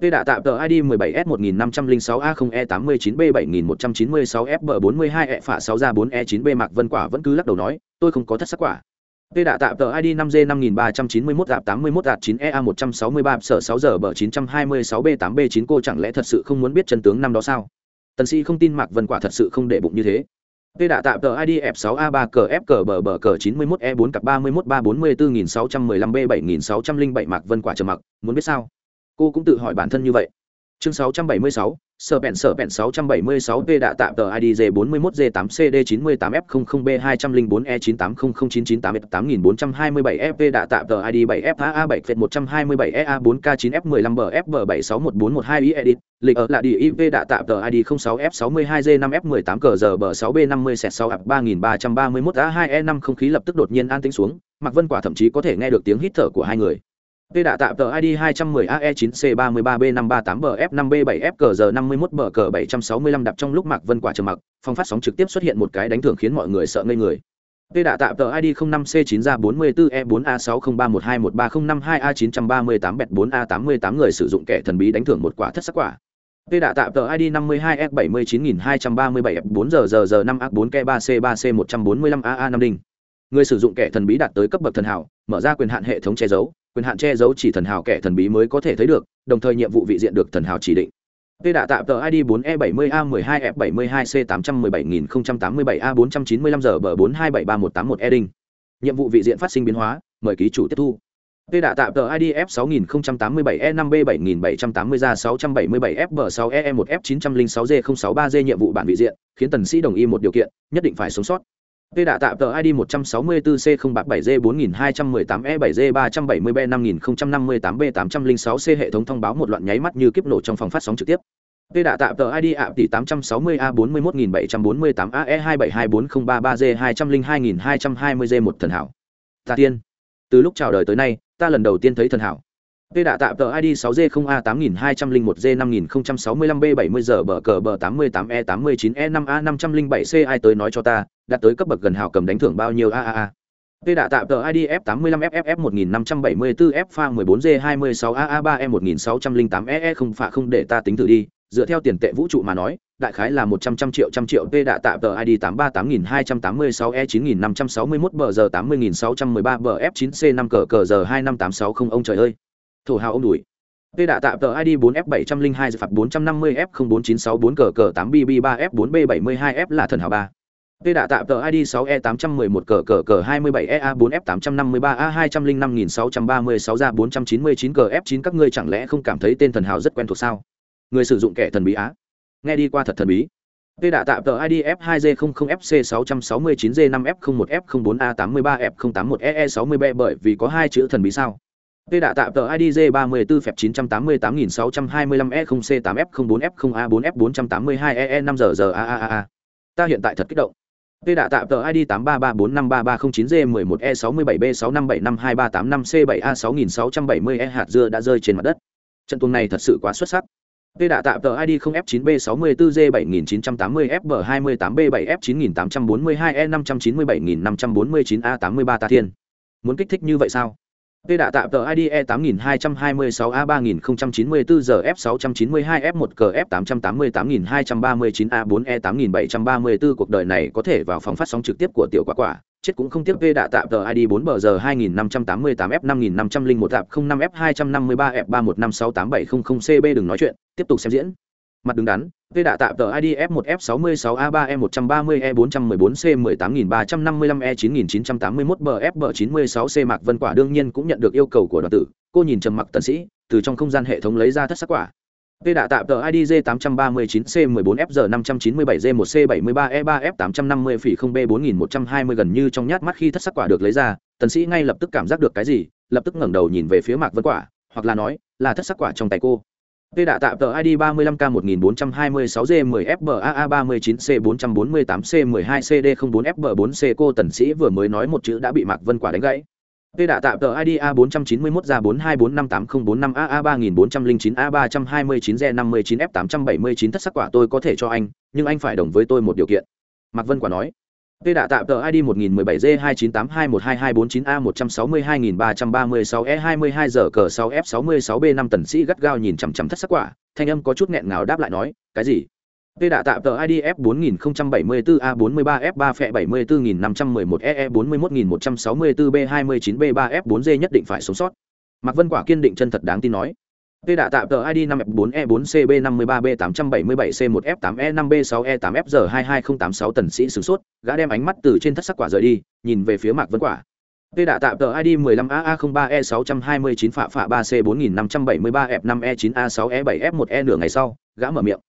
Tê đã tạm tờ ID 17S1506A0E89B7196FB42E phạ 6 ra 4E9B Mạc Vân Quả vẫn cứ lắc đầu nói, tôi không có thất sắc quả. Tê đã tạm tờ ID 5G5391 ạp 81 ạp 9EA 163 sở 6 giờ bờ 926B8B9 cô chẳng lẽ thật sự không muốn biết chân tướng năm đó sao? Tần sĩ không tin mạc vân quả thật sự không để bụng như thế Tê đạ tạm tờ ID F6A3 cờ F cờ bờ bờ cờ 91 E4 cặp 31 344615 B 7607 Mạc Vân quả trầm mặc, muốn biết sao? Cô cũng tự hỏi bản thân như vậy. Chương 676, Sở bẹn sở bẹn 676 P đã tạm tờ ID J41J8CD98F00B204E98009988427F đạ tạm tờ ID 7FA7F127EA4K9F15BF76112 e edit lịch ở là đi IP đã tạm tờ ID 06F62J5F18 cờ giờ bờ 6B50 3331 A2E5 không khí lập tức đột nhiên an tĩnh xuống, Mạc Vân Quả thậm chí có thể nghe được tiếng hít thở của hai người. Tê đạ tạm tờ ID 210 AE9C33B538BF5B7F51BG765 đập trong lúc Mạc Vân Quả trầm mặc, phong phát sóng trực tiếp xuất hiện một cái đánh thưởng khiến mọi người sợ ngây người. Tê đạ tạm tờ ID 05C9 ra 44E4A60312130A938B4A88 người sử dụng kẻ thần bí đánh thưởng một quả thất sắc quả. Tê đạ tạm tờ ID 52F79237F4GGG5A4K3C3C145AA5 đinh. Người sử dụng kẻ thần bí đạt tới cấp bậc thần hảo, mở ra quyền hạn hệ thống che giấu, quyền hạn che giấu chỉ thần hào kẻ thần bí mới có thể thấy được đồng thời nhiệm vụ vị diện được thần hào chỉ định Tê đã tạm tờ ID 4E70A12F72C817087A495 giờ bờ 4273181 Eding. Nhiệm vụ vị diện phát sinh biến hóa, mời ký chủ tiếp thu. Tê đã tạm tờ ID F6087E5B7780 ra 677FB6EE1F906G063G nhiệm vụ bản vị diện, khiến tần sĩ đồng ý một điều kiện, nhất định phải sống sót. P đã tạm tờ ID 164C037G4218E7G370B5058B806C e hệ thống thông báo một loạt nháy mắt như kiếp nổ trong phòng phát sóng trực tiếp. P đã tạm tờ ID ạ tỷ 860A41748AE27240333G202220G một thần hảo. Ta tiên. Từ lúc chào đời tới nay, ta lần đầu tiên thấy thần hảo. P đạ tạm tờ ID 6G0A8201G5065B70 giờ bờ cờ bờ 88E89E5A507C ai tới nói cho ta, đạt tới cấp bậc gần hào cầm đánh thưởng bao nhiêu AAA. P đạ tạm tờ ID F85FFF1574 F 14G26AA3E1608EE không phạ không để ta tính thử đi, dựa theo tiền tệ vũ trụ mà nói, đại khái là 100 trăm triệu trăm triệu P đạ tạm tờ ID 838286E9561 bờ giờ 80613 bờ F9C5 cờ cờ giờ 25860 ông trời ơi! Thổ hào ô m đùi P đạ tạm tờ ID 4 f 7 0 2 phạt 450F04964 cờ cờ 8BB3F4B72F là thần hào ba P đạ tạm tờ ID 6 e 8 1 1 cờ cờ cờ 27EA4F853A205636 ra 499 cờ F9 các ngươi chẳng lẽ không cảm thấy tên thần hào rất quen thuộc sao? Người sử dụng kẻ thần bí á. Nghe đi qua thật thần bí. P đạ tạm tờ ID F2G00FC669G5F01F04A83F081EE60B bởi vì có hai chữ thần bí sao? Tê đạ tạm tờ IDG 34 phẹp 988625E0C8F04F0A4F482EE5 giờ giờ a a a. Ta hiện tại thật kích động. Tê đạ tạm tờ ID 83345339G11E67B65752385C7A6670E e hạt dưa đã rơi trên mặt đất. Trận tuần này thật sự quá xuất sắc. Tê đạ tạm tờ ID 0F9B64G7980F28B7F9842E597549A83 ta thiên. Muốn kích thích như vậy sao? Tê đạ tạm tờ ID E8226A3094 giờ F692F1 cờ F888239A4E8734 cuộc đời này có thể vào phòng phát sóng trực tiếp của tiểu quả quả, chết cũng không tiếc Tê đạ tạm tờ ID 4BG2588F5501 05F253F31568700CB đừng nói chuyện, tiếp tục xem diễn mặt đứng đắn v đạ tạm tờ id f 1 f 66 a 3 e 130 e 414 c 18355 e 9981 bf bờ 96 c mạc vân quả đương nhiên cũng nhận được yêu cầu của đoàn tử. Cô nhìn trầm mặc tần sĩ, từ trong không gian hệ thống lấy ra thất sắc quả. V đạ tạm tờ id j 839 c 14 f giờ 597 g 1 c 73 e 3 f 850 phỉ 0 b 4120 gần như trong nhát mắt khi thất sắc quả được lấy ra, tần sĩ ngay lập tức cảm giác được cái gì, lập tức ngẩng đầu nhìn về phía mạc vân quả, hoặc là nói, là thất sắc quả trong tay cô. P đã tạm tờ ID 35K1426G10FBAA39C448C12CD04F4C cô tần sĩ vừa mới nói một chữ đã bị Mạc Vân Quả đánh gãy. P đã tạm tờ ID A491 ra 42458045AA3409A329G59F879 tất sắc quả tôi có thể cho anh, nhưng anh phải đồng với tôi một điều kiện. Mạc Vân Quả nói. Tê đã tạm tờ ID 1017G29821224A162336E22 giờ cờ 6F66B5 tần sĩ gắt gao nhìn chằm chằm thất sắc quả, thanh âm có chút nghẹn ngào đáp lại nói, cái gì? Tê đã tạm tờ ID F4074A43F3F74511EE41164B29B3F4G nhất định phải sống sót. Mạc Vân Quả kiên định chân thật đáng tin nói. Tê đã tạm tờ ID 5F4E4CB53B877C1F8E5B6E8FG22086 tần sĩ sử sốt, gã đem ánh mắt từ trên thất sắc quả rời đi, nhìn về phía Mạc Vân Quả. Tê đã tạm tờ ID 15AA03E629 phạ phạ 3C4573F5E9A6E7F1E e e nửa ngày sau, gã mở miệng.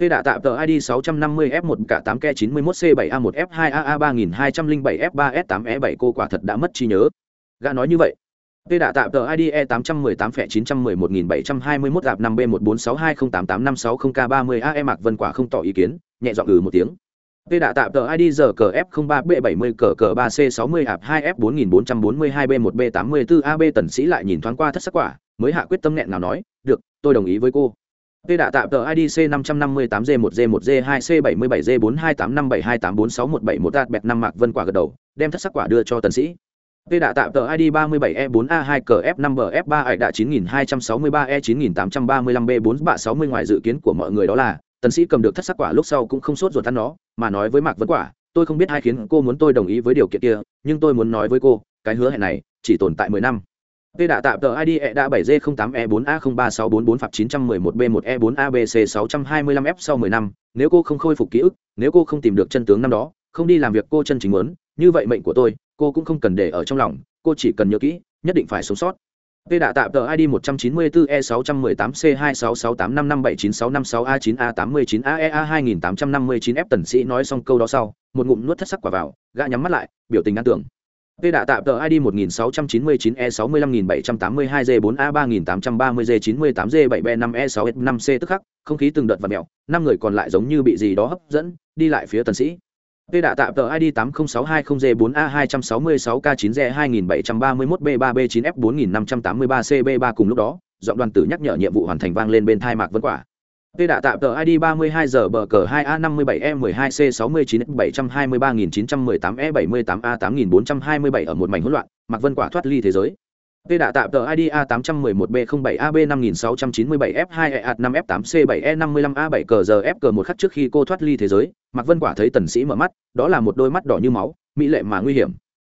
Tê đã tạm tờ ID 650F1 cả 8K91C7A1F2AA3207F3S8E7 e cô quả thật đã mất trí nhớ. Gã nói như vậy. Tê đã tạm tờ ID E818-911-721 gạp 5B14620885560K30 AE Mạc Vân Quả không tỏ ý kiến, nhẹ giọng ừ một tiếng. Tê đã tạm tờ ID giờ cờ F03B70 cờ cờ 3C60 ạp 2F4442B1B84AB tần sĩ lại nhìn thoáng qua thất sắc quả, mới hạ quyết tâm nghẹn nào nói, được, tôi đồng ý với cô. Tê đã tạm tờ ID C558G1G1G2C777G428572846171 đạt bẹt năm Mạc Vân Quả gật đầu, đem thất sắc quả đưa cho tần sĩ. Tê đạ tạm tờ ID 37E4A2CF5BF3 ải đạ 9263E9835B4 bạ 60 ngoài dự kiến của mọi người đó là, tần sĩ cầm được thất sắc quả lúc sau cũng không sốt ruột ăn nó, mà nói với Mạc Vân Quả, tôi không biết hai khiến cô muốn tôi đồng ý với điều kiện kia, nhưng tôi muốn nói với cô, cái hứa hẹn này chỉ tồn tại 10 năm. Tê đạ tạm tờ ID E đã 7G08E4A03644 phạt 911B1E4ABC625F sau 10 năm, nếu cô không khôi phục ký ức, nếu cô không tìm được chân tướng năm đó, không đi làm việc cô chân chính muốn, như vậy mệnh của tôi, cô cũng không cần để ở trong lòng cô chỉ cần nhớ kỹ nhất định phải sống sót Tê đạ tạm tờ ID 194E618C2685579656A9A89AEA2859F tần sĩ nói xong câu đó sau, một ngụm nuốt thất sắc quả vào, gã nhắm mắt lại, biểu tình an tưởng. Tê đạ tạm tờ ID 1699E65782G4A3830G98G7B5E6F5C tức khắc, không khí từng đợt và mèo, năm người còn lại giống như bị gì đó hấp dẫn, đi lại phía tần sĩ. P đã tạm tờ ID 80620G4A266K9G2731B3B9F4583CB3 cùng lúc đó, giọng đoàn tử nhắc nhở nhiệm vụ hoàn thành vang lên bên thai Mạc Vân Quả. Tê đã tạm tờ ID 32 giờ bờ cờ 2A57E12C69723918E78A8427 ở một mảnh hỗn loạn, Mạc Vân Quả thoát ly thế giới. Tê đã tạm tờ ID A811B07AB5697F2E5F8C7E55A7 cờ giờ F một khắc trước khi cô thoát ly thế giới, Mạc Vân Quả thấy tần sĩ mở mắt, đó là một đôi mắt đỏ như máu, mỹ lệ mà nguy hiểm.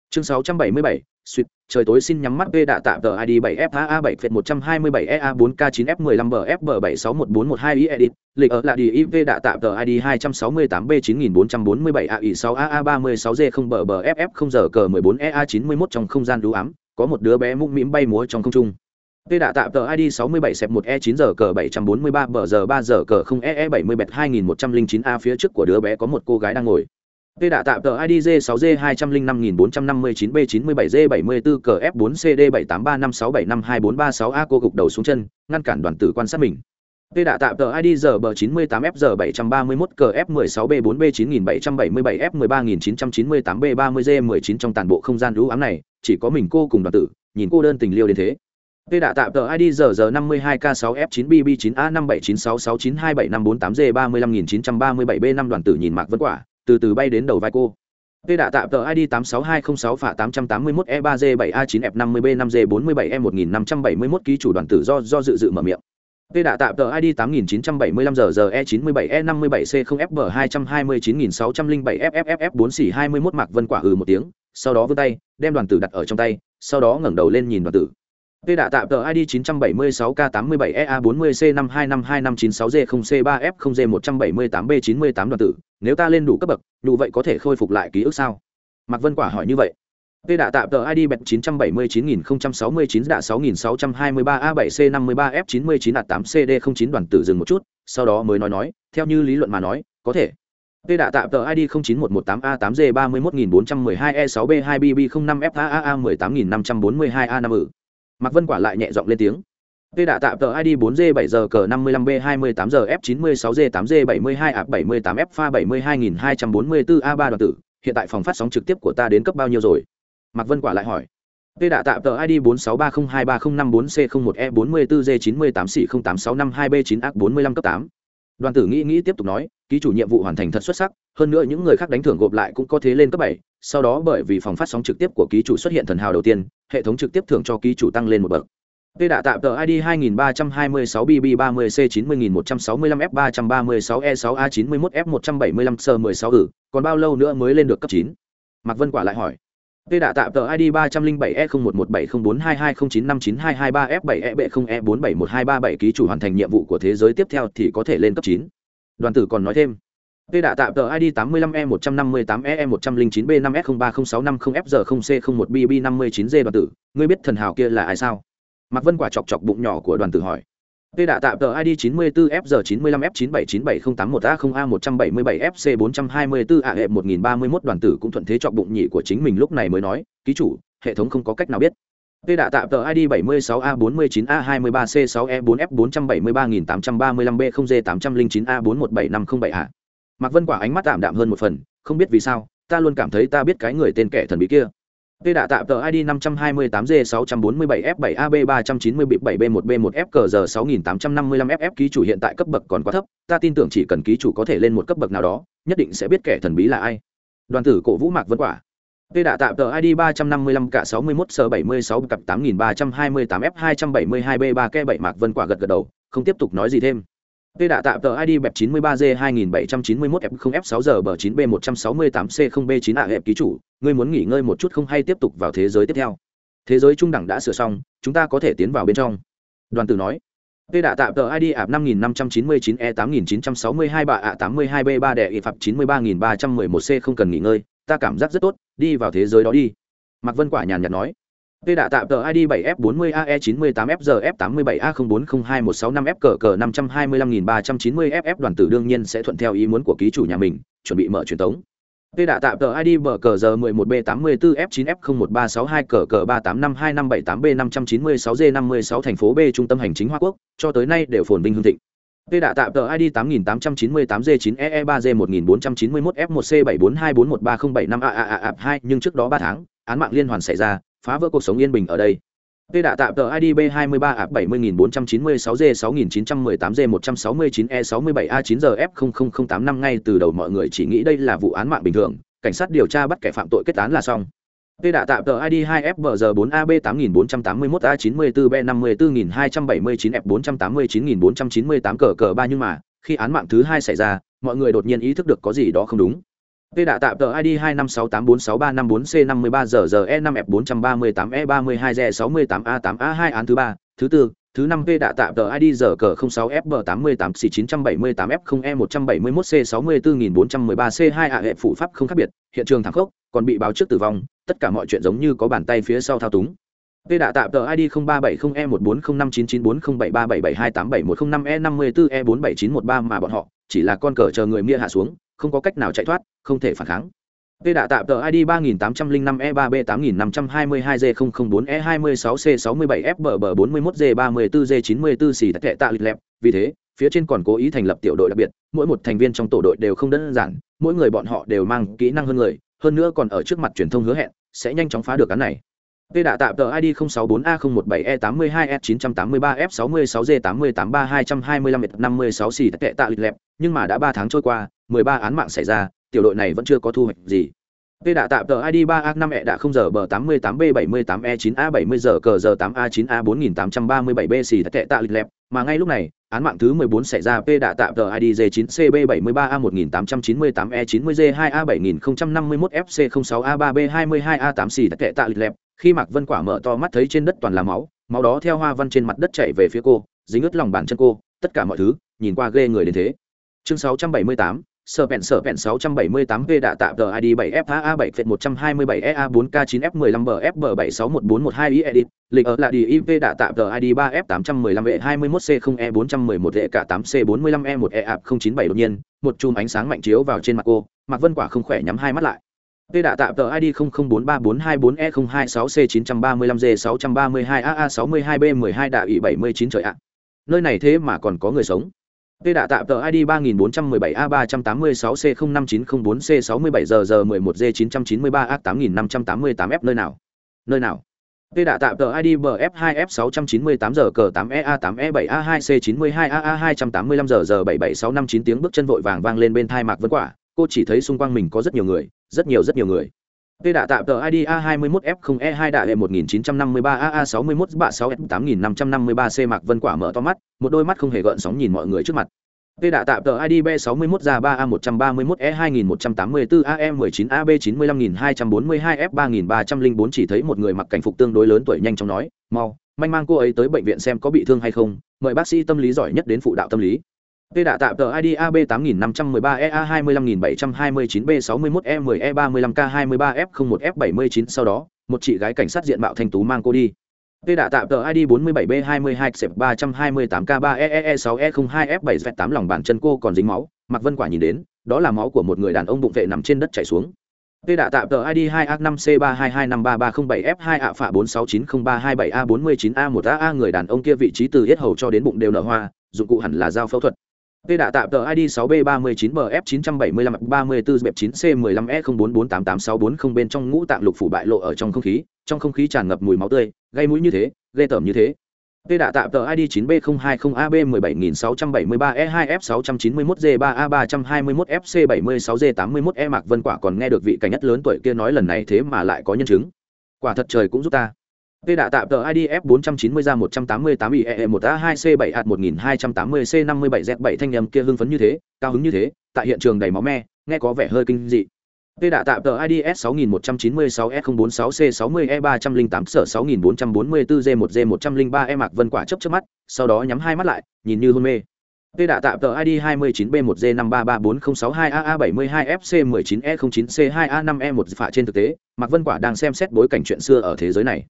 Chương 677, suýt, trời tối xin nhắm mắt V đã tạm tờ ID 7FAA7F127EA4K9F15BFB761412E edit, lịch ở là đi IV đã tạm tờ ID 268 B 9447 AI 6 AA 36 G 0 BBFF 0 giờ cờ 14 EA 91 trong không gian đú ám, có một đứa bé mũm mĩm bay múa trong không trung. Tê đã tạm tờ ID 67 sẹp 1 E 9 giờ cờ 743 bờ giờ 3 giờ cờ 0 EE 70 bẹt 2109 A phía trước của đứa bé có một cô gái đang ngồi. Tê đã tạm tờ ID J6G205459B97Z74CF4CD78356752436436A cô gục đầu xuống chân, ngăn cản đoàn tử quan sát mình. Tê đạ tạm tờ ID ZB98FG731CF16B4B9777F13998B30G19 trong toàn bộ không gian lũ ám này, chỉ có mình cô cùng đoàn tử, nhìn cô đơn tình liêu đến thế. Tê đạ tạm tờ ID giờ giờ 52K6F9BB9A579669275438G35937B5 đoàn tử nhìn Mạc Vân Quả, từ từ bay đến đầu vai cô Tê đạ tạm tờ ID 86206 phả 881 E3G 7A9 F50B 5G 47 E 1571 e ký chủ đoàn tử do do dự dự mở miệng. Tê đã tạm tờ ID 8975 giờ giờ E97E57C0FB229607FFF4C21 Mạc Vân Quả ừ một tiếng, sau đó vươn tay, đem đoàn tử đặt ở trong tay, sau đó ngẩng đầu lên nhìn đoàn tử. Tê đã tạm tờ ID 976K87EA40C5252596G0C3F0G178B98 đoàn tử, nếu ta lên đủ cấp bậc, đủ vậy có thể khôi phục lại ký ức sao? Mạc Vân Quả hỏi như vậy. Tê đạ tạm tờ ID bẹt 979069 đạ 6623A7C53F99A8CD09 đoàn tử dừng một chút, sau đó mới nói nói, theo như lý luận mà nói, có thể. Tê đạ tạm tờ ID 09118A8G31412E6B2BB05FAAA18542A5 ử. Mạc Vân Quả lại nhẹ giọng lên tiếng. Tê đạ tạm tờ ID 4G7 giờ cờ 55B28 giờ F96G 8G 72 A 78 F pha 72244 A3 đoàn tử, hiện tại phòng phát sóng trực tiếp của ta đến cấp bao nhiêu rồi? Mạc Vân Quả lại hỏi. Tê đạ tạm tờ ID 4630230554C01E44G98C08652B9A45 cấp 8. Đoàn tử nghĩ nghĩ tiếp tục nói, ký chủ nhiệm vụ hoàn thành thật xuất sắc, hơn nữa những người khác đánh thưởng gộp lại cũng có thế lên cấp 7, sau đó bởi vì phòng phát sóng trực tiếp của ký chủ xuất hiện thần hào đầu tiên, hệ thống trực tiếp thưởng cho ký chủ tăng lên một bậc. Tê đạ tạm tờ ID 2326BB30C90165F336E6A91F175S16 ử, còn bao lâu nữa mới lên được cấp 9? Mạc Vân Quả lại hỏi. Tê đã tạm tờ ID 307E01170422095223F7E0E471237 ký chủ hoàn thành nhiệm vụ của thế giới tiếp theo thì có thể lên cấp 9. Đoàn tử còn nói thêm. Tê đã tạm tờ ID 85E158EE109B5F03050F0C01BB59G đoàn tử, ngươi biết thần hào kia là ai sao? Mạc Vân Quả chọc chọc bụng nhỏ của đoàn tử hỏi. Tê đạ tạm tờ ID 94F95F979780A177FC424A hệ 1031 đoàn tử cũng thuận thế chọc bụng nhị của chính mình lúc này mới nói, ký chủ, hệ thống không có cách nào biết. Tê đạ tạm tờ ID 76A 49A 23C 6E 4 F 473835B0G 809A 417507A Mạc Vân Quả ánh mắt tạm đạm hơn một phần, không biết vì sao, ta luôn cảm thấy ta biết cái người tên kẻ thần bí kia. Tê đạ tạm tờ ID 528G647F7AB390B7B1B1FCG 6855FF ký chủ hiện tại cấp bậc còn quá thấp, ta tin tưởng chỉ cần ký chủ có thể lên một cấp bậc nào đó, nhất định sẽ biết kẻ thần bí là ai. Đoàn tử cổ vũ Mạc Vân Quả. Tê đạ tạm tờ ID 355 cả 61 s 76 cặp 8328 F 272 B 3 k 7 Mạc Vân Quả gật gật đầu, không tiếp tục nói gì thêm. Tê đạ tạm tờ ID bẹp 93G 2791 F0 F6 giờ bờ 9B 168 C0 B9 ạ hẹp ký chủ, ngươi muốn nghỉ ngơi một chút không hay tiếp tục vào thế giới tiếp theo. Thế giới trung đẳng đã sửa xong, chúng ta có thể tiến vào bên trong. Đoàn tử nói. Tê đạ tạm tờ ID ạp 5599 E 8962 bạ ạ 82 B 3 đẻ y phạt 93311 C không cần nghỉ ngơi, ta cảm giác rất tốt, đi vào thế giới đó đi. Mạc Vân Quả nhàn nhạt nói. Tê đã tạm tờ ID 7F40AE98FGF87A040216 f cờ 525390FF đoàn tử đương nhiên sẽ thuận theo ý muốn của ký chủ nhà mình, chuẩn bị mở truyền tống. Tê đã tạm tờ ID bờ cờ giờ 11B84F9F01362 cờ cờ 3852578B596G56 thành phố B trung tâm hành chính Hoa Quốc, cho tới nay đều phồn vinh hương thịnh. Tê đạ tạm tờ ID 8898G9EE3G1491F1C742413075AAA2 nhưng trước đó 3 tháng, án mạng liên hoàn xảy ra, phá vỡ cuộc sống yên bình ở đây. Tê đạ tạm tờ ID B23 70496 G 6918 G 169 E 67 A 9 giờ F 00085 ngay từ đầu mọi người chỉ nghĩ đây là vụ án mạng bình thường, cảnh sát điều tra bắt kẻ phạm tội kết án là xong. Tê đạ tạm tờ ID 2FBG 4AB 8481 A 94 B 54279 F 489498 cờ cờ 3 nhưng mà, khi án mạng thứ hai xảy ra, mọi người đột nhiên ý thức được có gì đó không đúng. P đã tạm tờ ID 256846354C53ZZE5F438E32Z68A8A2 e án thứ 3, thứ 4, thứ 5 P đã tạm tờ ID giờ cờ 06FB88C978F0E171C64413C2 ạ hệ phụ pháp không khác biệt, hiện trường thẳng khốc, còn bị báo trước tử vong, tất cả mọi chuyện giống như có bàn tay phía sau thao túng. P đã tạm tờ ID 0370E1405994073772871005E54E47913 mà bọn họ chỉ là con cờ chờ người mia hạ xuống, không có cách nào chạy thoát, không thể phản kháng. P đã tạm tờ ID 3805E3B8522G004E26C67FBB41G34G94C tệ tạ lịch lẹp, vì thế, phía trên còn cố ý thành lập tiểu đội đặc biệt, mỗi một thành viên trong tổ đội đều không đơn giản, mỗi người bọn họ đều mang kỹ năng hơn người, hơn nữa còn ở trước mặt truyền thông hứa hẹn sẽ nhanh chóng phá được án này. P đã tạm tờ ID 064A017E82F983F66G88325 xì tệ tạ lịch lẹp, nhưng mà đã 3 tháng trôi qua, 13 án mạng xảy ra, tiểu đội này vẫn chưa có thu hoạch gì. P đã tạm tờ ID 3A5E đã 0 giờ bờ 88B78E9A70 giờ cờ giờ 8A9A4837B xì tệ tạ lịch lẹp, mà ngay lúc này, án mạng thứ 14 xảy ra P đã tạm tờ ID J9CB73A1898E90G2A7051FC06A3B22A8 xì tệ tạ lịch lẹp, khi Mạc Vân Quả mở to mắt thấy trên đất toàn là máu, máu đó theo hoa văn trên mặt đất chảy về phía cô, dính ướt lòng bàn chân cô, tất cả mọi thứ, nhìn qua ghê người đến thế. Chương 678, sở vẹn sở vẹn 678 v đã tạm tờ ID 7FA 7 127 EA 4K 9F15 BFB 761412 i edit, lịch ở là đi IV đã tạm tờ ID 3F 815 e 21C0 E 411 e cả 8C 45 E 1 E 097 đột nhiên, một chùm ánh sáng mạnh chiếu vào trên mặt cô, Mạc Vân Quả không khỏe nhắm hai mắt lại. Tê đã tạm tờ ID 004344E026C935G632AA62B12 đạ ủy 79 trời ạ. Nơi này thế mà còn có người sống. Tê đã tạm tờ ID 3417A386C05904C67GG11G993A8588F nơi nào? Nơi nào? Tê đã tạm tờ ID BF2F698GK8EA8E7A2C92AA285GG77659 tiếng bước chân vội vàng vang lên bên thai Mạc Vân Quả, cô chỉ thấy xung quanh mình có rất nhiều người, rất nhiều rất nhiều người. Tê đã tạm tờ ID A21F0E2 đại hệ 1953 AA61 bạ 6 8553 C Mạc Vân Quả mở to mắt, một đôi mắt không hề gợn sóng nhìn mọi người trước mặt. Tê đã tạm tờ ID B61 ra 3A131 E2184 AM19 AB95242 F3304 chỉ thấy một người mặc cảnh phục tương đối lớn tuổi nhanh chóng nói, "Mau, manh mang cô ấy tới bệnh viện xem có bị thương hay không, mời bác sĩ tâm lý giỏi nhất đến phụ đạo tâm lý." P đã tạm tờ ID AB 8513 EA 25729 B61 E10 E35 K23 F01 F79 sau đó, một chị gái cảnh sát diện mạo thanh tú mang cô đi. P đã tạm tờ ID 47 B 22 328 K3 EE 6 E02 F7 Z8 lòng bàn chân cô còn dính máu, Mạc Vân Quả nhìn đến, đó là máu của một người đàn ông bụng vệ nằm trên đất chảy xuống. P đã tạm tờ ID 2A5C32253307F2 ạ phạ 46903227A49A1AA người đàn ông kia vị trí từ yết hầu cho đến bụng đều nở hoa, dụng cụ hẳn là dao phẫu thuật. Tê đã tạm tờ ID 6B39BF975-34B9C15E04488640 bên trong ngũ tạng lục phủ bại lộ ở trong không khí, trong không khí tràn ngập mùi máu tươi, gây mũi như thế, ghê tởm như thế. Tê đã tạm tờ ID 9B020AB17691G3A321FC76G81E Mạc Vân Quả còn nghe được vị cảnh nhất lớn tuổi kia nói lần này thế mà lại có nhân chứng. Quả thật trời cũng giúp ta. Tê đã tạm tờ ID F490 ra 188 IE1A2C7H1280C57Z7 thanh âm kia hưng phấn như thế, cao hứng như thế, tại hiện trường đầy máu me, nghe có vẻ hơi kinh dị. Tê đã tạm tờ ID S6196S046C60E308 sở 6444G1G103E Mạc Vân Quả chớp chớp mắt, sau đó nhắm hai mắt lại, nhìn như hôn mê. Tê đã tạm tờ ID 29B1G533462AA72FC19E09C2A5E1 phạ trên thực tế, Mạc Vân Quả đang xem xét bối cảnh chuyện xưa ở thế giới này.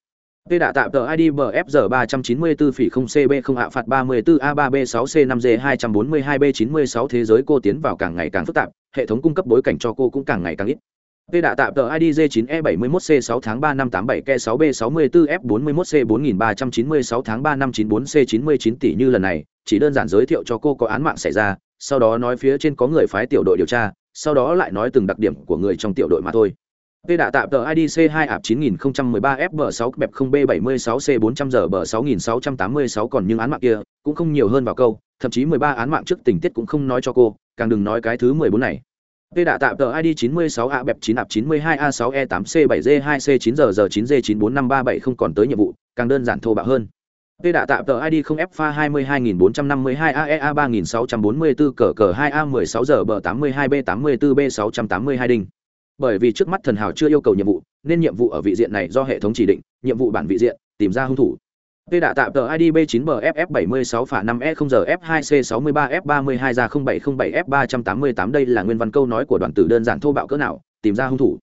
Tê đã tạm tờ ID BFG 394-0CB0 ạ phạt 34A3B6C5G242B96 thế giới cô tiến vào càng ngày càng phức tạp, hệ thống cung cấp bối cảnh cho cô cũng càng ngày càng ít. Tê đã tạm tờ ID J9E71C 6 tháng 3 năm 87 K 6 B 64 F 41 C 4396 tháng 3 năm 94 C 99 tỷ như lần này, chỉ đơn giản giới thiệu cho cô có án mạng xảy ra, sau đó nói phía trên có người phái tiểu đội điều tra, sau đó lại nói từng đặc điểm của người trong tiểu đội mà thôi. Tê đã tạm tờ IDC 2 ạp 9013 FB6 bẹp 0B76C 400 giờ bờ 6686 còn những án mạng kia, cũng không nhiều hơn vào câu, thậm chí 13 án mạng trước tình tiết cũng không nói cho cô, càng đừng nói cái thứ 14 này. Tê đã tạm tờ ID 96 A bẹp 9 ạp 92 A6 E8 C7 D2 C9 giờ giờ 9 D94537 không còn tới nhiệm vụ, càng đơn giản thô bạo hơn. Tê đã tạm tờ ID 0 F 22452 AEA 3644 cờ cờ 2A 16 giờ bờ 82B 84B 682 đinh. Bởi vì trước mắt thần hào chưa yêu cầu nhiệm vụ, nên nhiệm vụ ở vị diện này do hệ thống chỉ định, nhiệm vụ bản vị diện, tìm ra hung thủ. P đã tạm tờ ID B9BFF76 phả 5E0GF2C63F32 ra 0707F388 đây là nguyên văn câu nói của đoàn tử đơn giản thô bạo cỡ nào, tìm ra hung thủ.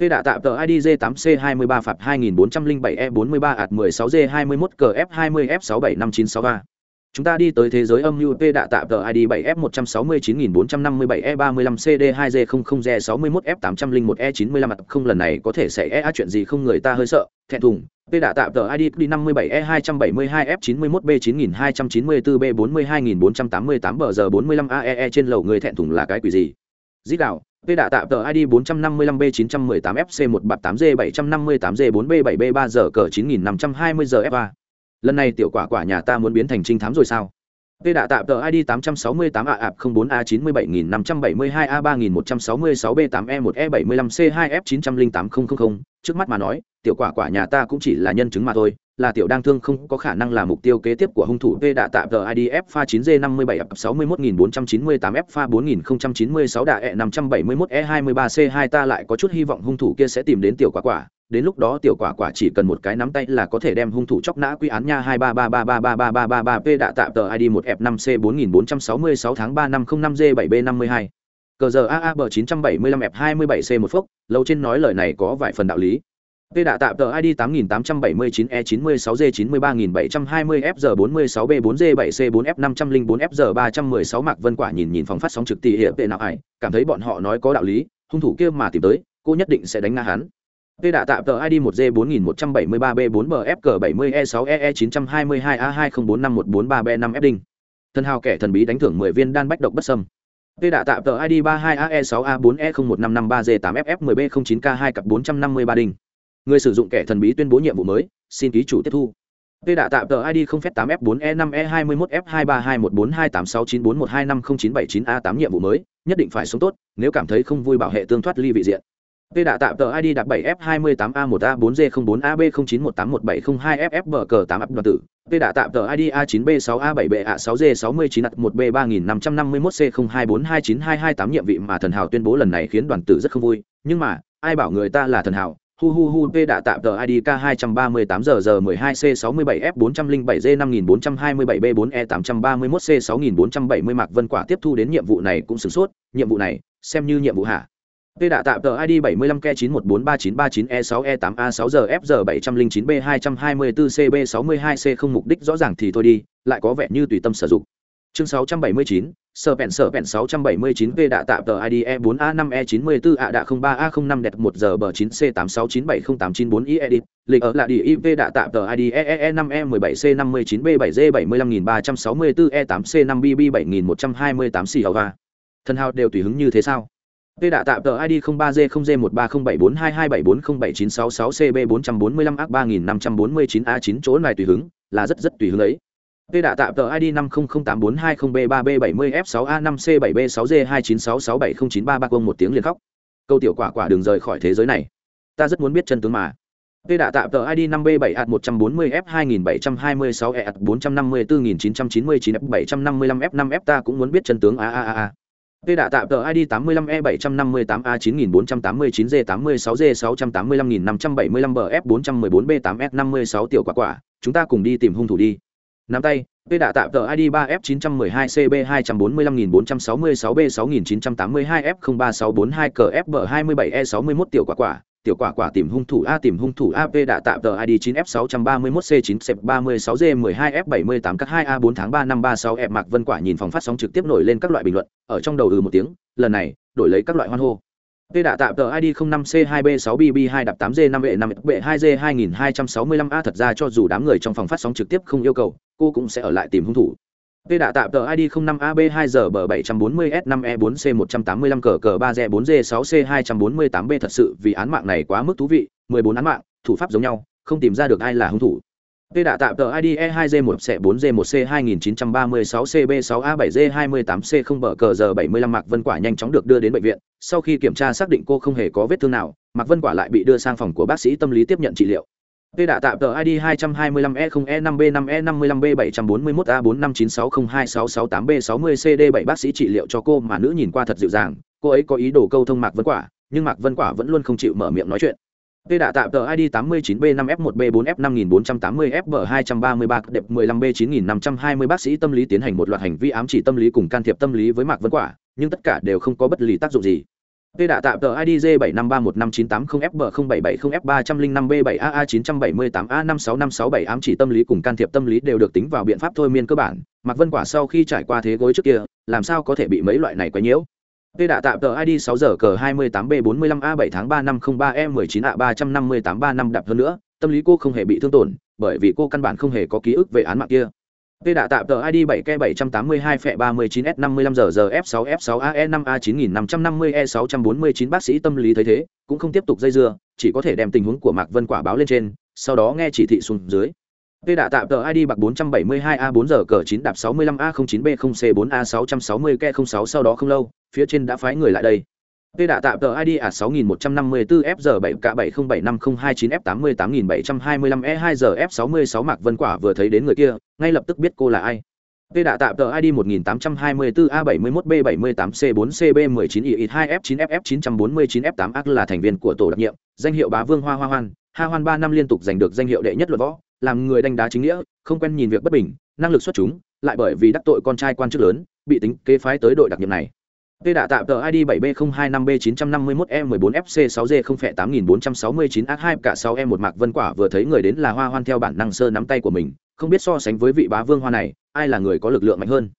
P đã tạm tờ ID J8C23 phạt 2407E43 ạt 16G21 CF20F675963 chúng ta đi tới thế giới âm mưu p đạ tạ tờ id 7 f 1 6 9 4 5 7 e 3 5 cd 2 g 0 0 g 6 1 f 8 0 1 e 9 5 không, lần này có thể sẽ e chuyện gì không? Người ta hơi sợ. Thẹn thùng. P đạ tạo tờ id đi 5 7 e 2 7 2 f 9 1 b 9 2 9 4 b 4 2 4 8 8 b giờ 4 5 a e trên lầu người thẹn thùng là cái quỷ gì? Dít đạo Tê đạ tạo tờ ID 455B918FC1 bạc 8G758G4B7B3 giờ cờ 9520 giờ FA. Lần này tiểu quả quả nhà ta muốn biến thành trinh thám rồi sao? P đạ tạm tờ ID 868 a ạp 04 a 97572 a 3166 b 8 e 1 e 75 c 2 f 908000 trước mắt mà nói, tiểu quả quả nhà ta cũng chỉ là nhân chứng mà thôi, là tiểu đang thương không có khả năng là mục tiêu kế tiếp của hung thủ V đạ tạm tờ ID F pha 9G57 61498 F pha 4096 đạ E 571 E 23 C 2 ta lại có chút hy vọng hung thủ kia sẽ tìm đến tiểu quả quả, đến lúc đó tiểu quả quả chỉ cần một cái nắm tay là có thể đem hung thủ chóc nã quy án nha hai ba ba ba ba ba ba ba ba ba p đạ tạm tờ id một f năm c bốn nghìn bốn trăm sáu mươi sáu tháng ba năm không năm g bảy b năm mươi hai. Cờ giờ aa bờ chín trăm bảy mươi lăm f hai mươi bảy c một phốc, lâu trên nói lời này có vài phần đạo lý. P đạ tạm tờ id tám nghìn tám trăm bảy mươi chín e chín mươi sáu g chín mươi ba nghìn bảy trăm hai mươi f giờ bốn mươi sáu b bốn g bảy c bốn f năm trăm linh bốn f giờ ba trăm mười sáu mạc vân quả nhìn nhìn phòng phát sóng trực tỷ hiệp tệ nào ải cảm thấy bọn họ nói có đạo lý, hung thủ kia mà tìm tới, cô nhất định sẽ đánh nga hắn. P đã tạm tờ ID 1G4173B4BFG70E6EE922A2045143B5F đinh. Thần hào kẻ thần bí đánh thưởng 10 viên đan bách độc bất sâm. P đã tạm tờ ID 32AE6A4E01553G8FF10B09K2 cặp 453 đinh. Người sử dụng kẻ thần bí tuyên bố nhiệm vụ mới, xin ký chủ tiếp thu. Tê đã tạm tờ ID 0F8F4E5E21F23214286941250979A8 e nhiệm vụ mới, nhất định phải sống tốt, nếu cảm thấy không vui bảo hệ tương thoát ly vị diện. Tê đã tạm tờ ID đạp 7F28A1A4G04AB09181702FF cờ 8 ập đoàn tử. Tê đã tạm tờ ID A9B6A7B161C0541C02429228 nhiệm vị mà thần hào tuyên bố lần này khiến đoàn tử rất không vui, nhưng mà, ai bảo người ta là thần hào? Hu hu hu Tê đã tạm tờ ID K238GG12C67F407G5427B4E831C6470 e Mạc Vân Quả tiếp thu đến nhiệm vụ này cũng sửng sốt, nhiệm vụ này, xem như nhiệm vụ hả? Tê đã tạm tờ ID 75 k 9143939 e 6 e 8 a 6 gfg 709 b 224 cb 62 c không mục đích rõ ràng thì thôi đi, lại có vẻ như tùy tâm sử dụng. Chương 679, sở vẹn sở vẹn 679 v đạ tạm tờ ID E4A5E94A e đạ 03A05 đẹp 1 giờ bờ 9C86970894 i edit, lịch ở là đi IV đạ tạm tờ ID EEE5E17C59B7G75364E8C5BB7128 xì hầu thần hào đều tùy hứng như thế sao? Tê đạ tạm tờ ID 03G0G1307274079666CB445A3549A9 chỗ này tùy hứng, là rất rất tùy hứng ấy. Tê đạ tạm tờ ID 50084220B3B70F6A5C7B6G296670933 một tiếng liền khóc. Câu tiểu quả quả đừng rời khỏi thế giới này. Ta rất muốn biết chân tướng mà. Tê đạ tạm tờ ID 5B7A140F2726E454999F755F5F ta cũng muốn biết chân tướng a a a a. Tê đã tạm tờ ID 85E758A9489G86G685575BF414B8F56 tiểu quả quả, chúng ta cùng đi tìm hung thủ đi. Nắm tay, Tê đã tạm tờ ID 3F912CB245466B6982F03642CFB27E61 tiểu quả quả, tiểu quả quả tìm hung thủ A tìm hung thủ AP đã tạm tờ ID 9F631C9C36G12F78 các 2A4 tháng 3 năm 36 F Mạc Vân Quả nhìn phòng phát sóng trực tiếp nổi lên các loại bình luận, ở trong đầu ừ một tiếng, lần này, đổi lấy các loại hoan hô. P đã tạm tờ ID 05C2B6BB2 đạp 8G5E5B2G2265A thật ra cho dù đám người trong phòng phát sóng trực tiếp không yêu cầu, cô cũng sẽ ở lại tìm hung thủ. Tê đạ tạm tờ ID 05AB2GB740S5E4C185 cờ cờ 3G4G6C248B thật sự vì án mạng này quá mức thú vị, 14 án mạng, thủ pháp giống nhau, không tìm ra được ai là hung thủ. Tê đạ tạm tờ ID E2G1C4G1C2936CB6A7G28C0 bờ cờ giờ 75 Mạc Vân Quả nhanh chóng được đưa đến bệnh viện, sau khi kiểm tra xác định cô không hề có vết thương nào, Mạc Vân Quả lại bị đưa sang phòng của bác sĩ tâm lý tiếp nhận trị liệu. Tê đã tạm tờ ID 225E0E5B5E55B741A459602668B60CD7 bác sĩ trị liệu cho cô mà nữ nhìn qua thật dịu dàng, cô ấy có ý đồ câu thông Mạc Vân Quả, nhưng Mạc Vân Quả vẫn luôn không chịu mở miệng nói chuyện. Tê đã tạm tờ ID 89B5F1B4F5480FB233 đẹp 15B9520 bác sĩ tâm lý tiến hành một loạt hành vi ám chỉ tâm lý cùng can thiệp tâm lý với Mạc Vân Quả, nhưng tất cả đều không có bất lý tác dụng gì. Tê đạ tạm tờ ID J75315770F077F305B7AA978A56567 ám chỉ tâm lý cùng can thiệp tâm lý đều được tính vào biện pháp thôi miên cơ bản. Mạc Vân Quả sau khi trải qua thế gối trước kia, làm sao có thể bị mấy loại này quấy nhiễu? Tê đạ tạm tờ ID 6 giờ cờ 28B45A7 tháng 3 năm 03E19A35835 đạp hơn nữa, tâm lý cô không hề bị thương tổn, bởi vì cô căn bản không hề có ký ức về án mạng kia. Tê đã tạm tờ ID 7K782 phẹ 39S55 giờ giờ F6 F6AE5 A9550 E649 bác sĩ tâm lý thấy thế, cũng không tiếp tục dây dưa, chỉ có thể đem tình huống của Mạc Vân Quả báo lên trên, sau đó nghe chỉ thị xuống dưới. Tê đã tạm tờ ID bạc 472 A4 giờ cờ 9 đạp 65 A09 B0C4 A660 K06 sau đó không lâu, phía trên đã phái người lại đây. Tê đã tạm tờ ID à 6154FG7K7070709F88725E2GF66 Mạc Vân Quả vừa thấy đến người kia, ngay lập tức biết cô là ai. Tê đã tạm tờ ID 1824 A71B78C4CB19I2F9FF949F8 ác là thành viên của tổ đặc nhiệm, danh hiệu bá vương Hoa Hoa Hoan, Hoa Hoan 3 năm liên tục giành được danh hiệu đệ nhất luật võ, làm người đánh đá chính nghĩa, không quen nhìn việc bất bình, năng lực xuất chúng, lại bởi vì đắc tội con trai quan chức lớn, bị tính kế phái tới đội đặc nhiệm này. Tê đạ tạm tờ ID 7B025B951E14FC6G0F8469A2 cả 6E1 Mạc Vân Quả vừa thấy người đến là Hoa Hoan theo bản năng sơ nắm tay của mình, không biết so sánh với vị bá vương hoa này, ai là người có lực lượng mạnh hơn.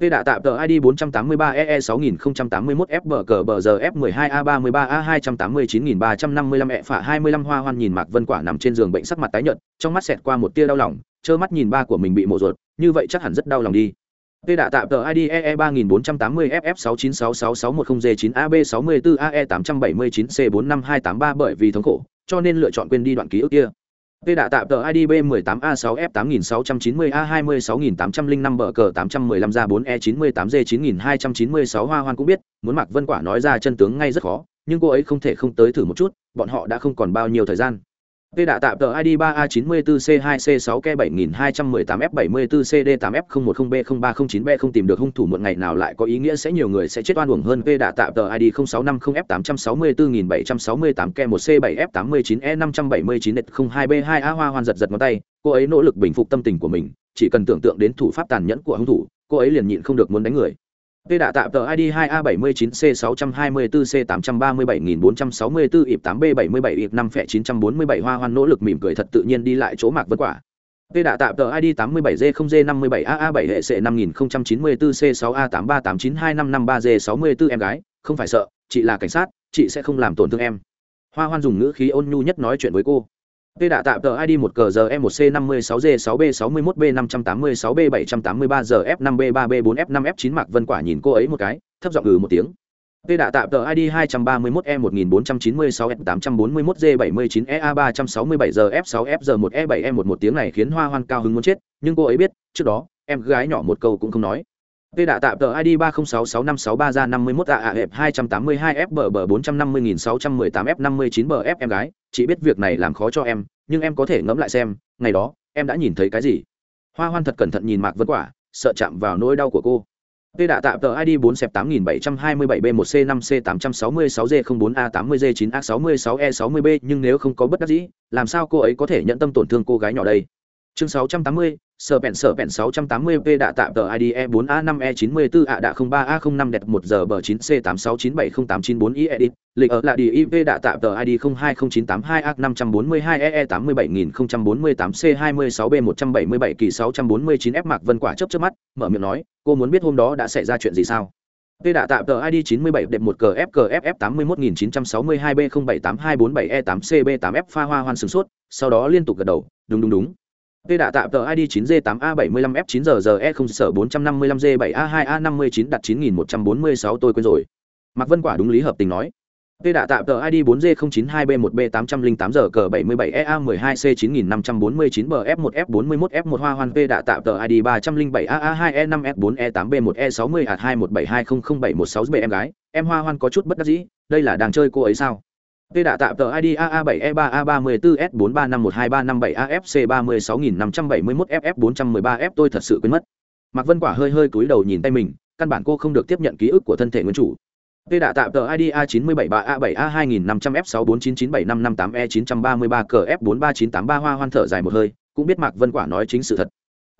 Tê đạ tạm tờ ID 483EE6081FBCBZF12A33A289355E e phả 25 Hoa Hoan nhìn Mạc Vân Quả nằm trên giường bệnh sắc mặt tái nhợt, trong mắt xẹt qua một tia đau lòng, trơ mắt nhìn ba của mình bị mổ ruột, như vậy chắc hẳn rất đau lòng đi. Tê đã tạm tờ ID EE 3480 FF696661G9AB64AE879C45283 bởi vì thống khổ, cho nên lựa chọn quên đi đoạn ký ức kia. Tê đã tạm tờ ID B18A6F8690A26805 bờ cờ 815 ra 4E98G9296 Hoa Hoan cũng biết, muốn Mạc Vân Quả nói ra chân tướng ngay rất khó, nhưng cô ấy không thể không tới thử một chút, bọn họ đã không còn bao nhiêu thời gian. V đã tạm tờ ID 3A94C2C6K7218F74CD8F010B0309B không tìm được hung thủ một ngày nào lại có ý nghĩa sẽ nhiều người sẽ chết oan uổng hơn. V đã tạm tờ ID 0650F864768K1C7F89E579N02B2A Hoa Hoan giật giật ngón tay, cô ấy nỗ lực bình phục tâm tình của mình, chỉ cần tưởng tượng đến thủ pháp tàn nhẫn của hung thủ, cô ấy liền nhịn không được muốn đánh người. Tê đạ tạm tờ ID 2A79C624C837464 ịp 8B77 ịp 5 phẹ 947 Hoa Hoan nỗ lực mỉm cười thật tự nhiên đi lại chỗ Mạc Vân Quả. Tê đạ tạm tờ ID 87G0G57AA7hệ C5094C6A83892553G64 em gái, không phải sợ, chị là cảnh sát, chị sẽ không làm tổn thương em. Hoa Hoan dùng ngữ khí ôn nhu nhất nói chuyện với cô. Tê đã tạm tờ ID 1 cờ giờ E1C56G6B61B586B783G F5B3B4F5F9 Mạc Vân Quả nhìn cô ấy một cái, thấp giọng ừ một tiếng. Tê đã tạm tờ ID 231E1496F846F841G79EA367G F6FG1E7E1 tiếng này khiến Hoa Hoan cao hứng muốn chết, nhưng cô ấy biết, trước đó, em gái nhỏ một câu cũng không nói. Tê đạ tạm tờ ID 3066563 ra 51 AA hẹp 282 FB bờ 450618 F59 bờ F em gái, chỉ biết việc này làm khó cho em, nhưng em có thể ngẫm lại xem, ngày đó, em đã nhìn thấy cái gì. Hoa Hoan thật cẩn thận nhìn Mạc Vân Quả, sợ chạm vào nỗi đau của cô. Tê đạ tạm tờ ID 4 8727 b 1 c 5 c 866 g 04 a 80 g 9 a 66 e 60 b nhưng nếu không có bất đắc dĩ, làm sao cô ấy có thể nhận tâm tổn thương cô gái nhỏ đây? Chương 680, sở bẹn sở bẹn 680p đã tạm tờ ID E4A5E94 ạ đã 03A05 đẹp 1 giờ bờ 9C86970894 edit, lịch ở là đi IP đã tạm tờ ID 020982A542EE87048C26B177 kỳ 649F Mạc Vân Quả chớp chớp mắt, mở miệng nói, cô muốn biết hôm đó đã xảy ra chuyện gì sao? Tê đạ tạm tờ ID 97 đẹp 1 cờ FKFF 81962B0782447E8CB8F pha hoa hoan sừng sốt, sau đó liên tục gật đầu, đúng đúng đúng. Tê đạ tạm tờ ID 9G8A75F9GGE0S455G7A2A59 đặt 9146 tôi quên rồi. Mạc Vân Quả đúng lý hợp tình nói. Tê đạ tạm tờ ID 4G092B1B808 giờ cờ 77EA12C9549BF1F41F1 Hoa Hoan Tê đạ tạm tờ ID 307AA2E5S4E8B1E60H217200716B e em gái, em Hoa Hoan có chút bất đắc dĩ, đây là đang chơi cô ấy sao? Tê đã tạm tờ ID AA7E3A34S4351237AFC36571FF413F tôi thật sự quên mất. Mạc Vân Quả hơi hơi cúi đầu nhìn tay mình, căn bản cô không được tiếp nhận ký ức của thân thể nguyên chủ. Tê đã tạm tờ ID A973A7A2500F64997558E933CF43983 hoa hoan thở dài một hơi, cũng biết Mạc Vân Quả nói chính sự thật.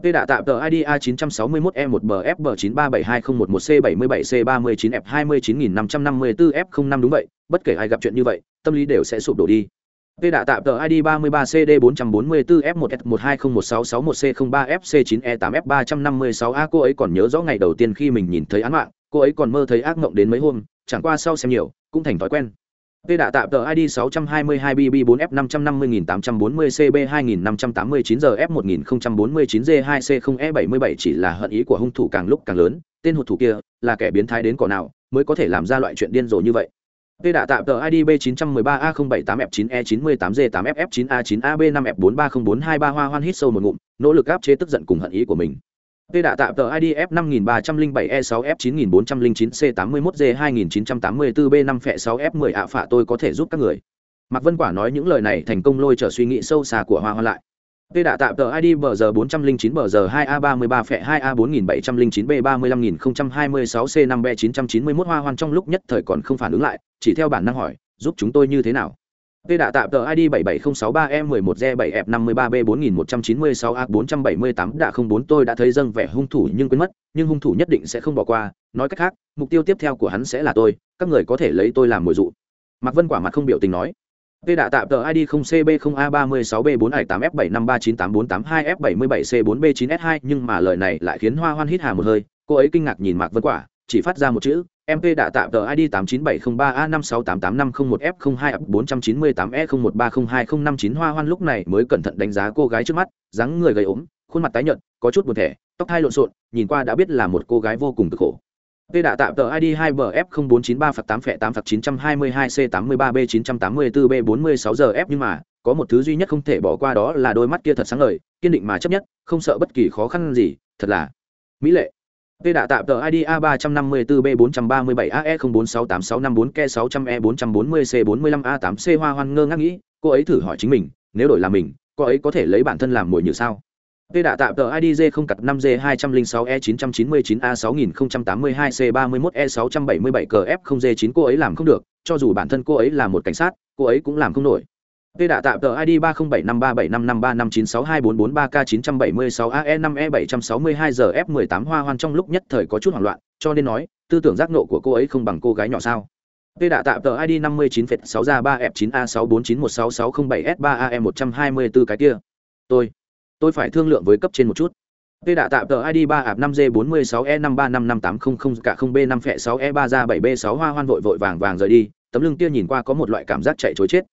Tê đã tạm tờ ID A961E1BFB9372011C77C39F29554F05 đúng vậy, bất kể ai gặp chuyện như vậy, tâm lý đều sẽ sụp đổ đi. Tê đã tạm tờ ID 33CD444F1120161C03FC9E8F356A e cô ấy còn nhớ rõ ngày đầu tiên khi mình nhìn thấy án mạng, cô ấy còn mơ thấy ác mộng đến mấy hôm, chẳng qua sau xem nhiều, cũng thành thói quen. P đã tạm tờ ID 622BB4F559CB2589GF1049G2C0E77 chỉ là hận ý của hung thủ càng lúc càng lớn, tên hụt thủ kia là kẻ biến thái đến cỡ nào mới có thể làm ra loại chuyện điên rồ như vậy. P đã tạm tờ ID B913A078F9E98D8FF9A9AB5F430423 hoa hoan hít sâu một ngụm, nỗ lực áp chế tức giận cùng hận ý của mình. Tê đã tạm tờ ID F5307E6F9409C81G2984B5F6F10 ạ phạ tôi có thể giúp các người. Mạc Vân Quả nói những lời này thành công lôi trở suy nghĩ sâu xa của Hoa Hoa lại. Tê đã tạm tờ ID bờ giờ 409 bờ giờ 2A33 phẹ 2A 4709 B35026 C5 B991 Hoa Hoan trong lúc nhất thời còn không phản ứng lại, chỉ theo bản năng hỏi, giúp chúng tôi như thế nào? Tê đã tạm tờ ID 77063E11G7F53B4196A478 đã không bốn tôi đã thấy dâng vẻ hung thủ nhưng quên mất, nhưng hung thủ nhất định sẽ không bỏ qua, nói cách khác, mục tiêu tiếp theo của hắn sẽ là tôi, các người có thể lấy tôi làm mồi dụ. Mạc Vân quả mặt không biểu tình nói. Tê đã tạm tờ ID 0CB0A36B428F7539842F77C4B9S2 nhưng mà lời này lại khiến Hoa Hoan hít hà một hơi, cô ấy kinh ngạc nhìn Mạc Vân quả, chỉ phát ra một chữ, MP đã tạm tờ ID 89703A5688501F02 e Hoa Hoan lúc này mới cẩn thận đánh giá cô gái trước mắt, dáng người gầy ốm, khuôn mặt tái nhợt, có chút buồn thẻ, tóc hai lộn xộn, nhìn qua đã biết là một cô gái vô cùng cực khổ. P đã tạm tờ ID 2BF0493 phạt 8 phẹ 8 phạt 922C83B984B46GF nhưng mà, có một thứ duy nhất không thể bỏ qua đó là đôi mắt kia thật sáng ngời, kiên định mà chấp nhất, không sợ bất kỳ khó khăn gì, thật là mỹ lệ. Tê đã tạm tờ ID A354B437AE046864K600E440C45A8C Hoa Hoan ngơ ngác nghĩ, cô ấy thử hỏi chính mình, nếu đổi là mình, cô ấy có thể lấy bản thân làm mồi như sao? Tê đã tạm tờ ID J0 cặt 5G206E999A6082C31E677CF0G9 cô ấy làm không được, cho dù bản thân cô ấy là một cảnh sát, cô ấy cũng làm không nổi. Tê đã tạm tờ ID 3075375539624443K976AE5E762GF18 Hoa Hoan trong lúc nhất thời có chút hoảng loạn, cho nên nói, tư tưởng giác ngộ của cô ấy không bằng cô gái nhỏ sao? Tê đã tạm tờ ID 59.6ra3F9A649160607S3AE124 cái kia. Tôi, tôi phải thương lượng với cấp trên một chút. Tê đã tạm tờ ID 3 ạp 5G46E535580 cả 0B5 phẹ 6E3 ra 7B6 Hoa Hoan vội vội vàng vàng rời đi, tấm lưng kia nhìn qua có một loại cảm giác chạy trối chết.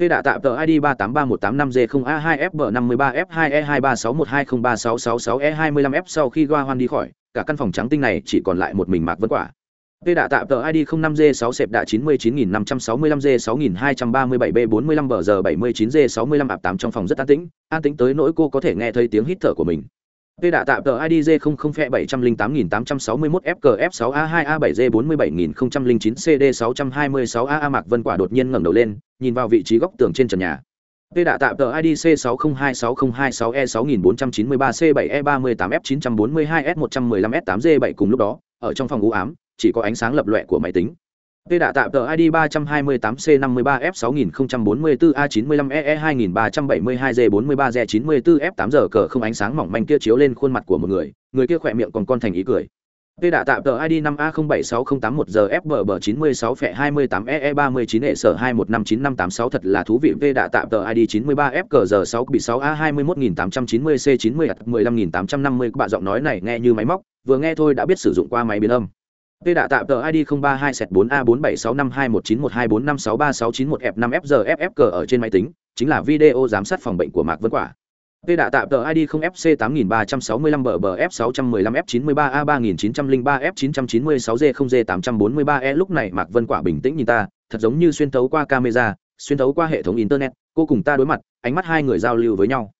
Tê đã tạm tờ ID 383185G0A2F53F2E2361203666E25F e e sau khi Goa Hoan đi khỏi, cả căn phòng trắng tinh này chỉ còn lại một mình Mạc Vân Quả. Tê đã tạm tờ ID 05G6 sẹp đạ 99565G6237B45 bờ giờ 79G65 ạp 8 trong phòng rất an tĩnh, an tĩnh tới nỗi cô có thể nghe thấy tiếng hít thở của mình. Tê đã tạm tờ ID J00 phẹ 708861 FKF6A2A7G47009CD626AA Mạc Vân Quả đột nhiên ngẩng đầu lên, nhìn vào vị trí góc tường trên trần nhà. Tê đã tạm tờ IDC e 60260626E6493C7E38F942S115S8G7 cùng lúc đó, ở trong phòng u ám, chỉ có ánh sáng lập lòe của máy tính. Tê đã tạm tờ ID 328C53F6044A95EE2372G43G94F8 giờ cờ không ánh sáng mỏng manh kia chiếu lên khuôn mặt của một người, người kia khỏe miệng còn con thành ý cười. Tê đã tạm tờ ID 5A076081 giờ FBB 96 phẹ 28 EE39 hệ sở 215956 thật là thú vị. Tê đã tạm tờ ID 93 FG giờ 6 bị 6 A21890 C90 15850 bạn giọng nói này nghe như máy móc, vừa nghe thôi đã biết sử dụng qua máy biến âm. P đã tạm tờ ID 032 set 4 a 4765219124563691 f 5 FGFFG ở trên máy tính, chính là video giám sát phòng bệnh của Mạc Vân Quả. P đã tạm tờ ID 0FC8365BBF615F93A3903F996G0G843E lúc này Mạc Vân Quả bình tĩnh nhìn ta, thật giống như xuyên thấu qua camera, xuyên thấu qua hệ thống internet, cô cùng ta đối mặt, ánh mắt hai người giao lưu với nhau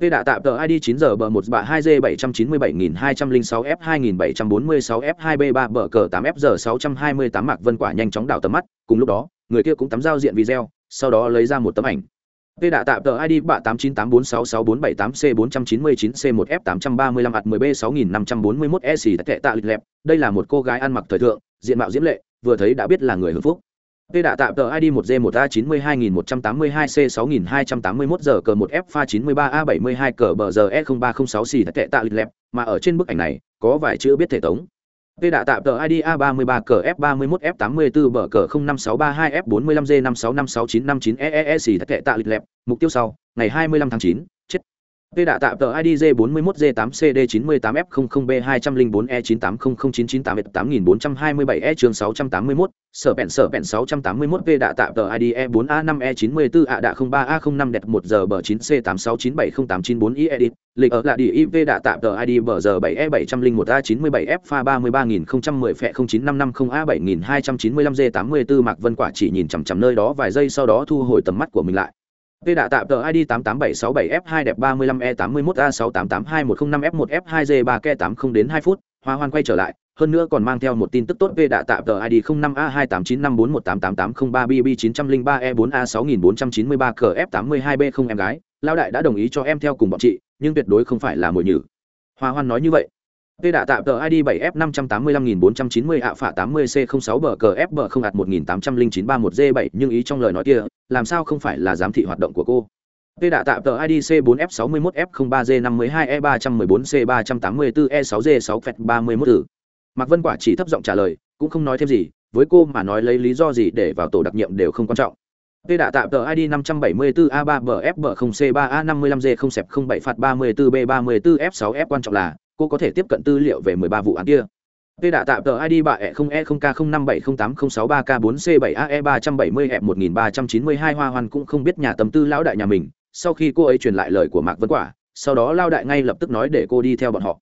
tê đã tạm tờ ID 9 giờ bờ 1 bạ 2 g 797206 f 2746 f 2 b 3 bờ cờ 8 f giờ 628 Mạc Vân Quả nhanh chóng đảo tầm mắt, cùng lúc đó, người kia cũng tắm giao diện video sau đó lấy ra một tấm ảnh. Tê đã tạm tờ ID bạ 8984664778C499C1F835 ạt 10B6541 E xì tệ tạ lịch lẹp, đây là một cô gái ăn mặc thời thượng, diện mạo diễm lệ, vừa thấy đã biết là người hưởng phúc. P đã tạm tờ ID 1G1A92182C6281 giờ cờ 1F pha 93A72 cờ bờ giờ E0306 xì tệ tạ lịch lẹp, mà ở trên bức ảnh này có vài chữ biết thể tống. P đã tạm tờ ID A 33 cờ F 31 F 84 bờ cờ 05632 F 45 G 5656959 EEE xì tệ tạ lịch lẹp, mục tiêu sau, ngày 25 tháng 9, Tê P đạ tạm tờ ID J41 J8CD 98F00B204E980099988427 E trường 681, e sở bẹn sở bẹn 681 Tê đạ tạm tờ ID E4A5E94 A e đạ 03A05 đẹp 1 giờ bờ 9C86970894E edit, lịch ở là đi IV đạ tạm tờ ID bờ giờ 7E701A97F pha 33010 phẹ 09550A7295 J84 Mạc Vân Quả chỉ nhìn chằm chằm nơi đó vài giây sau đó thu hồi tầm mắt của mình lại. Tê đạ tạm tờ ID 88767F2 đẹp 35E81A6882105F1F2G3K80 đến 2 phút, Hoa Hoan quay trở lại, hơn nữa còn mang theo một tin tức tốt về đạ tạm tờ ID 05A28954188803BB903E4A6493CF82B0 em gái, Lão đại đã đồng ý cho em theo cùng bọn chị, nhưng tuyệt đối không phải là mồi nhử. Hoa Hoan nói như vậy. Tê đạ tạm tờ ID 7F585490 ạ phạ 80C06 bờ cờ F bờ không hạt 1809331G7 nhưng ý trong lời nói kia, làm sao không phải là giám thị hoạt động của cô. Tê đã tạm tờ ID C4F61F03G52E314C384E6G6F31 tử. Mạc Vân Quả chỉ thấp giọng trả lời, cũng không nói thêm gì, với cô mà nói lấy lý do gì để vào tổ đặc nhiệm đều không quan trọng. Tê đã tạm tờ ID 574A3BF0C3A55G007 phạt 34B34F6F quan trọng là cô có thể tiếp cận tư liệu về 13 vụ án kia. Tê đã tạm tờ ID bạ ẹ 0E0K057080603K4C7AE370E1392 Hoa Hoan cũng không biết nhà tầm tư lão đại nhà mình, sau khi cô ấy truyền lại lời của Mạc Vân Quả, sau đó lao đại ngay lập tức nói để cô đi theo bọn họ.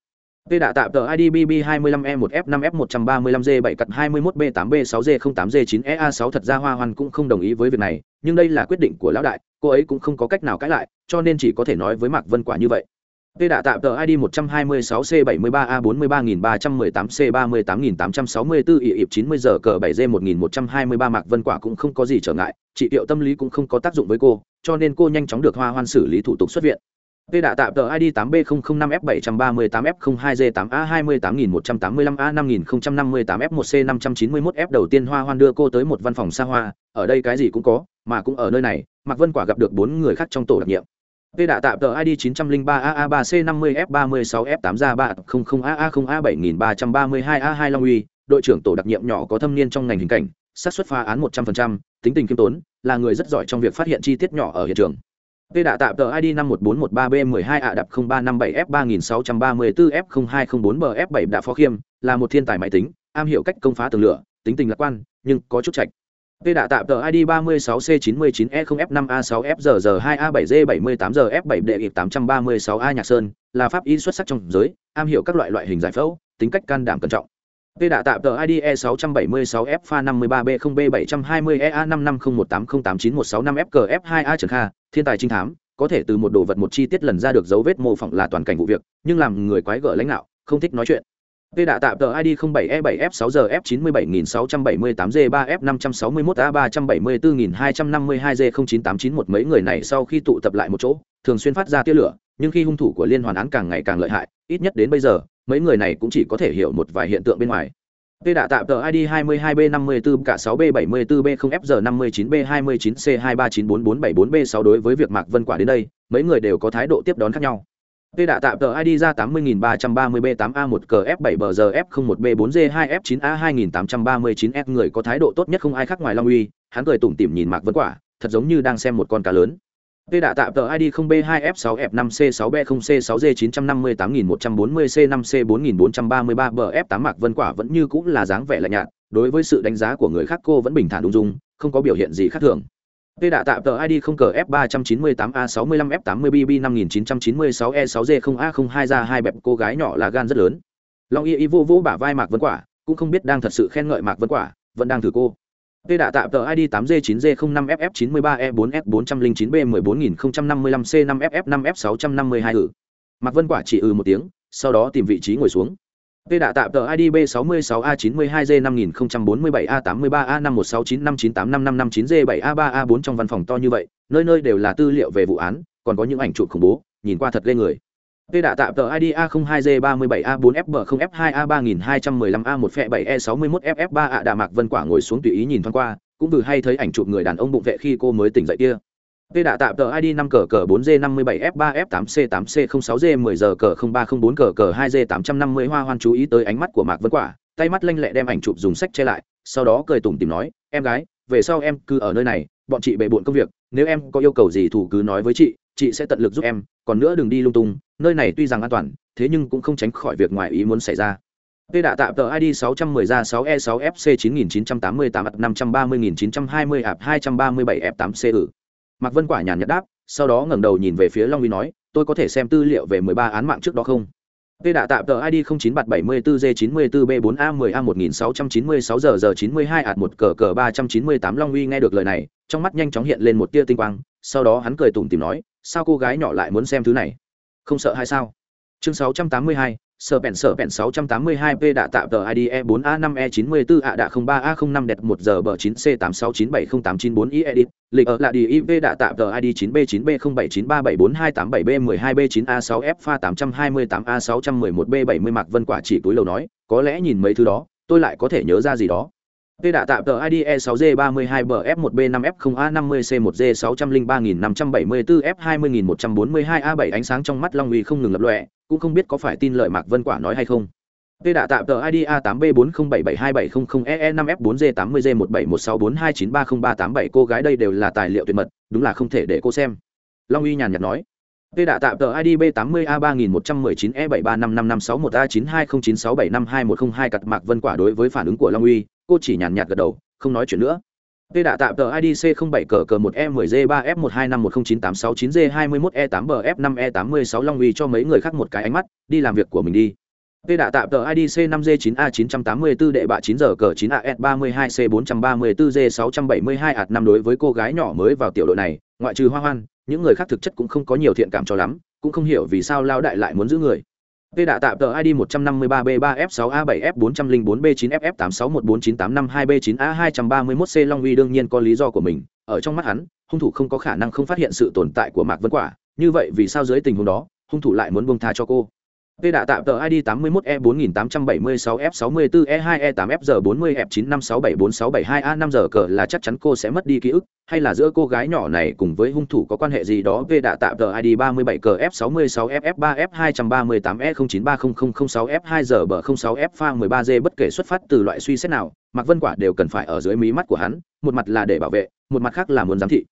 Tê đã tạm tờ ID BB25E1F5F135G7C21B8B6G08G9EA6 thật ra Hoa Hoan cũng không đồng ý với việc này, nhưng đây là quyết định của lão đại, cô ấy cũng không có cách nào cãi lại, cho nên chỉ có thể nói với Mạc Vân Quả như vậy. Tê đạ tạm tờ ID 126C73A43318C38864 ỉ ịp 90 giờ cờ 7G1123 Mạc Vân Quả cũng không có gì trở ngại, trị liệu tâm lý cũng không có tác dụng với cô, cho nên cô nhanh chóng được Hoa Hoan xử lý thủ tục xuất viện. Tê đạ tạm tờ ID 8B005F738F02G8A28185A5058F1C591F đầu tiên Hoa Hoan đưa cô tới một văn phòng xa hoa, ở đây cái gì cũng có, mà cũng ở nơi này, Mạc Vân Quả gặp được bốn người khác trong tổ đặc nhiệm. Tê đạ tạm tờ ID 903AA3C50F36F8A00AA0A7332A2 Long Uy, đội trưởng tổ đặc nhiệm nhỏ có thâm niên trong ngành hình cảnh, xác suất phá án 100%, tính tình kiêm tốn, là người rất giỏi trong việc phát hiện chi tiết nhỏ ở hiện trường. Tê đạ tạm tờ ID 51413B12A0357F3634F0204BF7 đã phó khiêm, là một thiên tài máy tính, am hiểu cách công phá tường lửa, tính tình lạc quan, nhưng có chút chạch. Tê đạ tạm tờ ID 36C99E0F5A6FZZ2A7G78GF7D836A Nhạc Sơn, là pháp y xuất sắc trong giới, am hiểu các loại loại hình giải phẫu, tính cách can đảm cẩn trọng. Tê đạ tạm tờ ID E676F53B0B720EA55018089165FKF2A Trần Kha, thiên tài trinh thám, có thể từ một đồ vật một chi tiết lần ra được dấu vết mô phỏng là toàn cảnh vụ việc, nhưng làm người quái gở lãnh đạo, không thích nói chuyện. Tê đạ tạm tờ ID 07E7F6G F97G3F561A374252G09891 mấy người này sau khi tụ tập lại một chỗ, thường xuyên phát ra tia lửa, nhưng khi hung thủ của liên hoàn án càng ngày càng lợi hại, ít nhất đến bây giờ, mấy người này cũng chỉ có thể hiểu một vài hiện tượng bên ngoài. Tê đạ tạm tờ ID 22B54 cả 6B74B0FG59B29C23944474B6 đối với việc Mạc Vân Quả đến đây, mấy người đều có thái độ tiếp đón khác nhau. Tê đã tạm tờ ID ra 80330B8A1CF7BGF01B4G2F9A2839F người có thái độ tốt nhất không ai khác ngoài Long Uy, hắn cười tủm tỉm nhìn Mạc Vân Quả, thật giống như đang xem một con cá lớn. Tê đã tạm tờ ID 0B2F6F5C6B0C6G958C840C5C4433BF8 Mạc Vân Quả vẫn như cũng là dáng vẻ lạnh nhạt, đối với sự đánh giá của người khác cô vẫn bình thản đúng dung, không có biểu hiện gì khác thường. Tê đã tạm tờ ID không cờ F398A65F80BB5996E6G0A02 ra hai bẹp cô gái nhỏ là gan rất lớn. Long Y Y vô vô bả vai Mạc Vân Quả, cũng không biết đang thật sự khen ngợi Mạc Vân Quả, vẫn đang thử cô. Tê đã tạm tờ ID 8G9G05FF93E4S409B14055C5FF5F652 hử. Mạc Vân Quả chỉ ừ một tiếng, sau đó tìm vị trí ngồi xuống. P đã tạm tờ ID B66A92G5047A83A516959859595G7A3A4 trong văn phòng to như vậy, nơi nơi đều là tư liệu về vụ án, còn có những ảnh chụp khủng bố, nhìn qua thật ghê người. P đã tạm tờ ID A02G37A4FB0F2A3215A1F7E61FF3A Đà Mạc Vân Quả ngồi xuống tùy ý nhìn thoáng qua, cũng vừa hay thấy ảnh chụp người đàn ông bụng vệ khi cô mới tỉnh dậy kia. Tê đã tạm tờ ID 5 cờ cờ 4G57F3F8C8C06G10 cờ 0304 cờ cờ 2G850 hoa hoan chú ý tới ánh mắt của Mạc Vân Quả, tay mắt lanh lẹ đem ảnh chụp dùng sách che lại, sau đó cười tủm tỉm nói, "Em gái, về sau em cứ ở nơi này, bọn chị bệ bội công việc, nếu em có yêu cầu gì thủ cứ nói với chị, chị sẽ tận lực giúp em, còn nữa đừng đi lung tung, nơi này tuy rằng an toàn, thế nhưng cũng không tránh khỏi việc ngoài ý muốn xảy ra." Tê đã tạm tờ ID 610 ra 6E6FC 9988 530 ạp 237F8C mạc vân quả nhàn nhạt đáp sau đó ngẩng đầu nhìn về phía long uy nói tôi có thể xem tư liệu về mười ba án mạng trước đó không Tê đã tạm tờ ID 09 bạt 74G 94 B 4 A 10 A 1696 giờ giờ 92 ạt 1 cờ cờ 398 Long Uy nghe được lời này, trong mắt nhanh chóng hiện lên một tia tinh quang, sau đó hắn cười tủm tỉm nói, sao cô gái nhỏ lại muốn xem thứ này? Không sợ hay sao? Chương 682, sở bèn sở bèn 682P đã tạo tờ ID E4A5E94 ạ đã 03A05 đẹp 1 giờ bờ 9C86970894 edit, lịch ở là đi IP đã tạo tờ ID 9B9B07937427B12B9A6F pha 828A611B70 Mạc Vân Quả chỉ túi lầu nói, có lẽ nhìn mấy thứ đó, tôi lại có thể nhớ ra gì đó. Tê đã tạm tờ ID E6G32BF1B5F0A50C1G6034F20142A7 ánh sáng trong mắt Long Uy không ngừng lập lòe, cũng không biết có phải tin lời Mạc Vân Quả nói hay không. Tê đã tạm tờ ID A8B40772700EE5F4G80G171642930387 cô gái đây đều là tài liệu tuyệt mật, đúng là không thể để cô xem. Long Uy nhàn nhạt nói. Tê đã tạm tờ ID B80A3119E7355561A92096752102 cặt Mạc Vân Quả đối với phản ứng của Long Uy, cô chỉ nhàn nhạt gật đầu, không nói chuyện nữa. Tê đạ tạm tờ IDC 07 cờ cờ 1E10G3F125109869G21E8BF5E86 Long Uy cho mấy người khác một cái ánh mắt, đi làm việc của mình đi. Tê đạ tạm tờ IDC 5 G9 A984 đệ bạ 9 giờ cờ 9AS32C434G672 ạt năm đối với cô gái nhỏ mới vào tiểu đội này, ngoại trừ Hoa Hoan, những người khác thực chất cũng không có nhiều thiện cảm cho lắm, cũng không hiểu vì sao lao đại lại muốn giữ người. Tê đã tạm tờ ID 153B3F6A7F404B9FF86149852B9A231C Long Uy đương nhiên có lý do của mình, ở trong mắt hắn, hung thủ không có khả năng không phát hiện sự tồn tại của Mạc Vân Quả, như vậy vì sao dưới tình huống đó, hung thủ lại muốn buông tha cho cô? Tê đạ tạm tờ ID 81E4876F64E2E8FG40F95674672A5 giờ cờ là chắc chắn cô sẽ mất đi ký ức, hay là giữa cô gái nhỏ này cùng với hung thủ có quan hệ gì đó. Tê đạ tạm tờ ID 37 cờ F66FF3F238E09300006F2 e giờ bờ 06F pha 13G bất kể xuất phát từ loại suy xét nào, Mạc Vân Quả đều cần phải ở dưới mí mắt của hắn, một mặt là để bảo vệ, một mặt khác là muốn giám thị.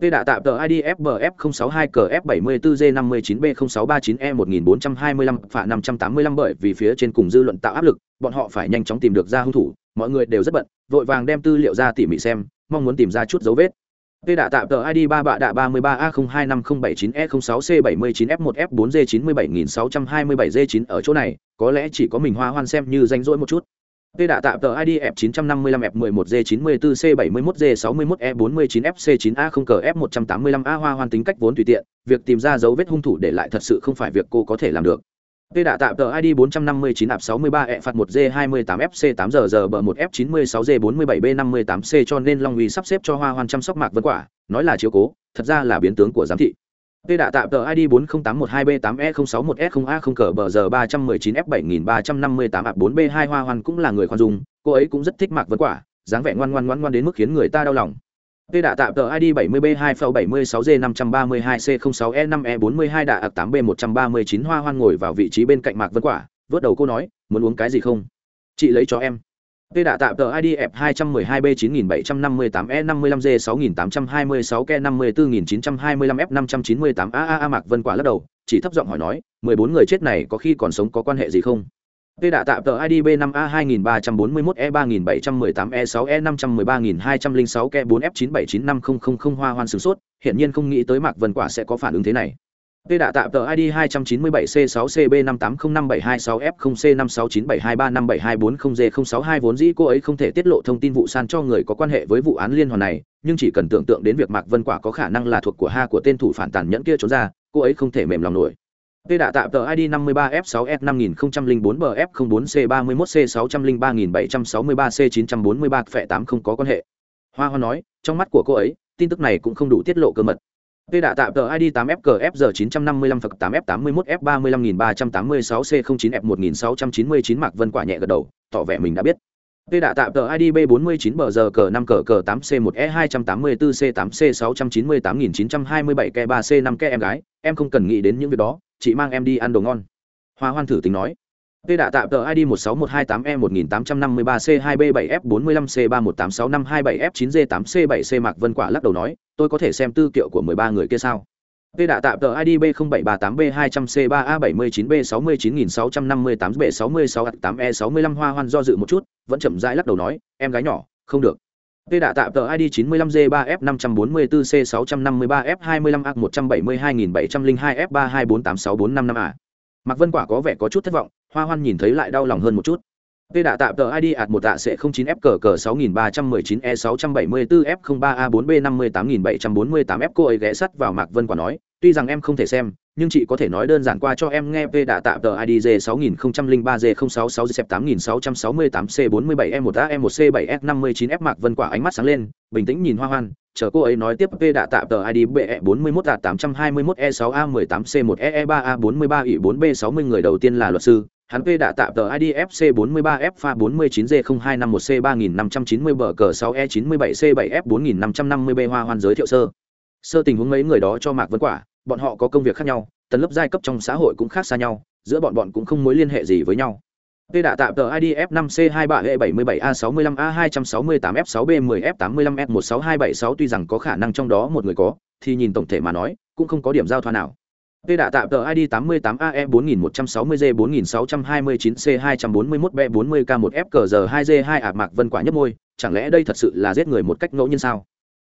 Tê đã tạm tờ ID FBF062 cờ F74G59B0639E1425 phạ 585 bởi vì phía trên cùng dư luận tạo áp lực, bọn họ phải nhanh chóng tìm được ra hung thủ, mọi người đều rất bận, vội vàng đem tư liệu ra tỉ mỉ xem, mong muốn tìm ra chút dấu vết. Tê đạ tạm tờ ID 3 bạ đạ 33A025079E06C79F1F4G97627G9 ở chỗ này, có lẽ chỉ có mình Hoa Hoan xem như danh dỗi một chút. Tê đạ tạm tờ ID F955F11G94C71G61E49FC9A không cờ F185A hoa hoan tính cách vốn tùy tiện, việc tìm ra dấu vết hung thủ để lại thật sự không phải việc cô có thể làm được. Tê đạ tạm tờ ID 459AP63E1G28FC8GGB1F96G47B58C e cho nên Long Uy sắp xếp cho Hoa Hoan chăm sóc Mạc Vân Quả, nói là chiếu cố, thật ra là biến tướng của giám thị. Tê đã tạm tờ ID 40812B8E061S0A0 e cờ bờ giờ 319F7358 ạp 4B2 Hoa Hoàn cũng là người khoan dung, cô ấy cũng rất thích Mạc Vân Quả, dáng vẻ ngoan ngoan ngoan ngoan đến mức khiến người ta đau lòng. Tê đã tạm tờ ID 70B2F76G532C06E5E42 đạ ạc 8B139 Hoa Hoan ngồi vào vị trí bên cạnh Mạc Vân Quả, vớt đầu cô nói, muốn uống cái gì không? Chị lấy cho em. Tê đã tạm tờ ID F212B9755E55G6826K54925F598AAA Mạc Vân Quả lắc đầu, chỉ thấp giọng hỏi nói, 14 người chết này có khi còn sống có quan hệ gì không? Tê đã tạm tờ ID B5A2341E3718E6E513206K4F979500 Hoa Hoan sửng sốt, hiện nhiên không nghĩ tới Mạc Vân Quả sẽ có phản ứng thế này. Tê đạ tạm tờ ID 297C6CB5805726F0C56972357240G062 vốn dĩ cô ấy không thể tiết lộ thông tin vụ san cho người có quan hệ với vụ án liên hoàn này, nhưng chỉ cần tưởng tượng đến việc Mạc Vân Quả có khả năng là thuộc của ha của tên thủ phản tàn nhẫn kia trốn ra, cô ấy không thể mềm lòng nổi. Tê đạ tạm tờ ID 53F6F5004BF04C31C603763C943 phệ 8 có quan hệ. Hoa Hoa nói, trong mắt của cô ấy, tin tức này cũng không đủ tiết lộ cơ mật. Tê đạ tạm tờ ID 8FCFG955F8F81F35386C09F1699 Mạc Vân Quả nhẹ gật đầu, tỏ vẻ mình đã biết. Tê đạ tạm tờ ID B49 bờ giờ cờ 5 cờ cờ 8C1E284C8C698927 K3C5 K em gái, em không cần nghĩ đến những việc đó, chị mang em đi ăn đồ ngon. Hoa Hoan thử tính nói. Tê đã tạm tờ ID 16128E 1853C 2B7F45C 3186527F9G8C7C Mạc Vân Quả lắc đầu nói, tôi có thể xem tư kiệu của 13 người kia sao? Tê đã tạm tờ ID B0738B200C3A79658B66H8E65 Hoa Hoan do dự một chút, vẫn chậm rãi lắc đầu nói, em gái nhỏ, không được. Tê đã tạm tờ ID 95G3F544C653F25A172702F32486455A. Mạc Vân Quả có vẻ có chút thất vọng, Hoa Hoan nhìn thấy lại đau lòng hơn một chút. Tê đạ tạm tờ ID ạt một tạ sẽ 09F cờ cờ 6319E674F03A4B58748F cô ấy ghé sắt vào Mạc Vân Quả nói, tuy rằng em không thể xem, nhưng chị có thể nói đơn giản qua cho em nghe Tê đạ tạm tờ ID J6003J066G8668C47E1A1C7F59F Mạc Vân Quả ánh mắt sáng lên, bình tĩnh nhìn Hoa Hoan, chờ cô ấy nói tiếp Tê đạ tạm tờ ID BE41A821E6A18C1EE3A43 ỉ 4B60 người đầu tiên là luật sư, hắn P đã tạm tờ ID FC 43F pha 49G0251C 3590 bờ cờ 6E97C7F 4550B Hoa Hoan giới thiệu sơ. Sơ tình huống mấy người đó cho Mạc Vân Quả, bọn họ có công việc khác nhau, tầng lớp giai cấp trong xã hội cũng khác xa nhau, giữa bọn bọn cũng không mối liên hệ gì với nhau. P đã tạm tờ ID F5C23E77A65A268F6B10F85F16276 tuy rằng có khả năng trong đó một người có, thì nhìn tổng thể mà nói, cũng không có điểm giao thoa nào. Tê đã tạm tờ ID 88AE4160G4629C241B40K1FCG2G2 ạc mạc vân quả nhấp môi, chẳng lẽ đây thật sự là giết người một cách ngẫu nhiên sao?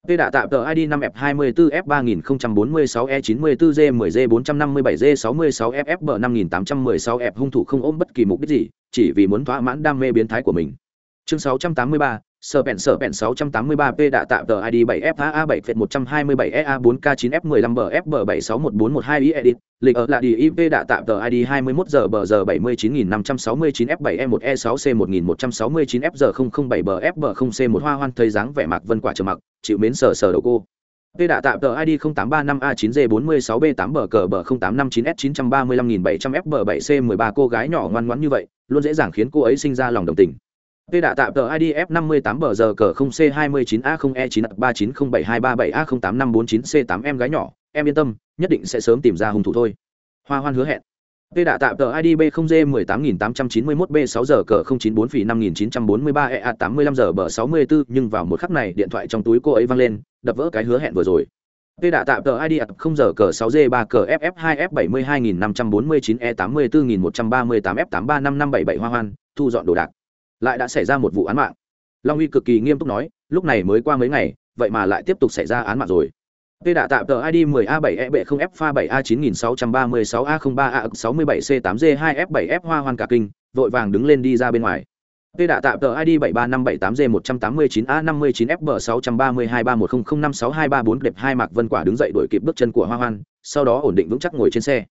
Tê đã tạm tờ ID 5F24F3046E94G10G457G66FFB5816F e hung thủ không ôm bất kỳ mục đích gì, chỉ vì muốn thỏa mãn đam mê biến thái của mình. Chương 683, sở bẹn sở bẹn 683P đã tạo tờ ID 7FHA7F127EA4K9F15BFB761412E edit, lịch ở là đi IP đã tạo tờ ID 21 giờ bờ giờ 79569F7E1E6C1169F e e giờ 007 bfb 0C1 hoa hoan thấy dáng vẻ mạc vân quả trầm mặc, chịu mến sờ sờ đầu cô. Tê đã tạm tờ ID 0835A9G46B8BG0859S935700F7C13 cô gái nhỏ ngoan ngoãn như vậy, luôn dễ dàng khiến cô ấy sinh ra lòng đồng tình. P đã tạm tờ ID F58 bờ giờ cờ 0C29A0E939072337A08549C8 em gái nhỏ, em yên tâm, nhất định sẽ sớm tìm ra hung thủ thôi. Hoa Hoan hứa hẹn. P đã tạm tờ ID B0G18891B6 giờ cờ 094 phỉ 5943 EA85 giờ bờ 64 nhưng vào một khắc này điện thoại trong túi cô ấy vang lên, đập vỡ cái hứa hẹn vừa rồi. P đã tạm tờ ID 0 giờ cờ 6G3 cờ FF2F72549E84138F835577 Hoa Hoan, thu dọn đồ đạc lại đã xảy ra một vụ án mạng. Long uy cực kỳ nghiêm túc nói lúc này mới qua mấy ngày vậy mà lại tiếp tục xảy ra án mạng rồi. P đã tạm tờ ID 10 a 7 e bệ 0 f pha 7 a 9636 a 03 a 67 c 8 g 2 f 7 f hoa hoan cả kinh vội vàng đứng lên đi ra bên ngoài. Tê đã tạm tờ ID 73578G189A59FB6323100562334 đẹp hai Mạc Vân Quả đứng dậy đuổi kịp bước chân của Hoa Hoan, sau đó ổn định vững chắc ngồi trên xe.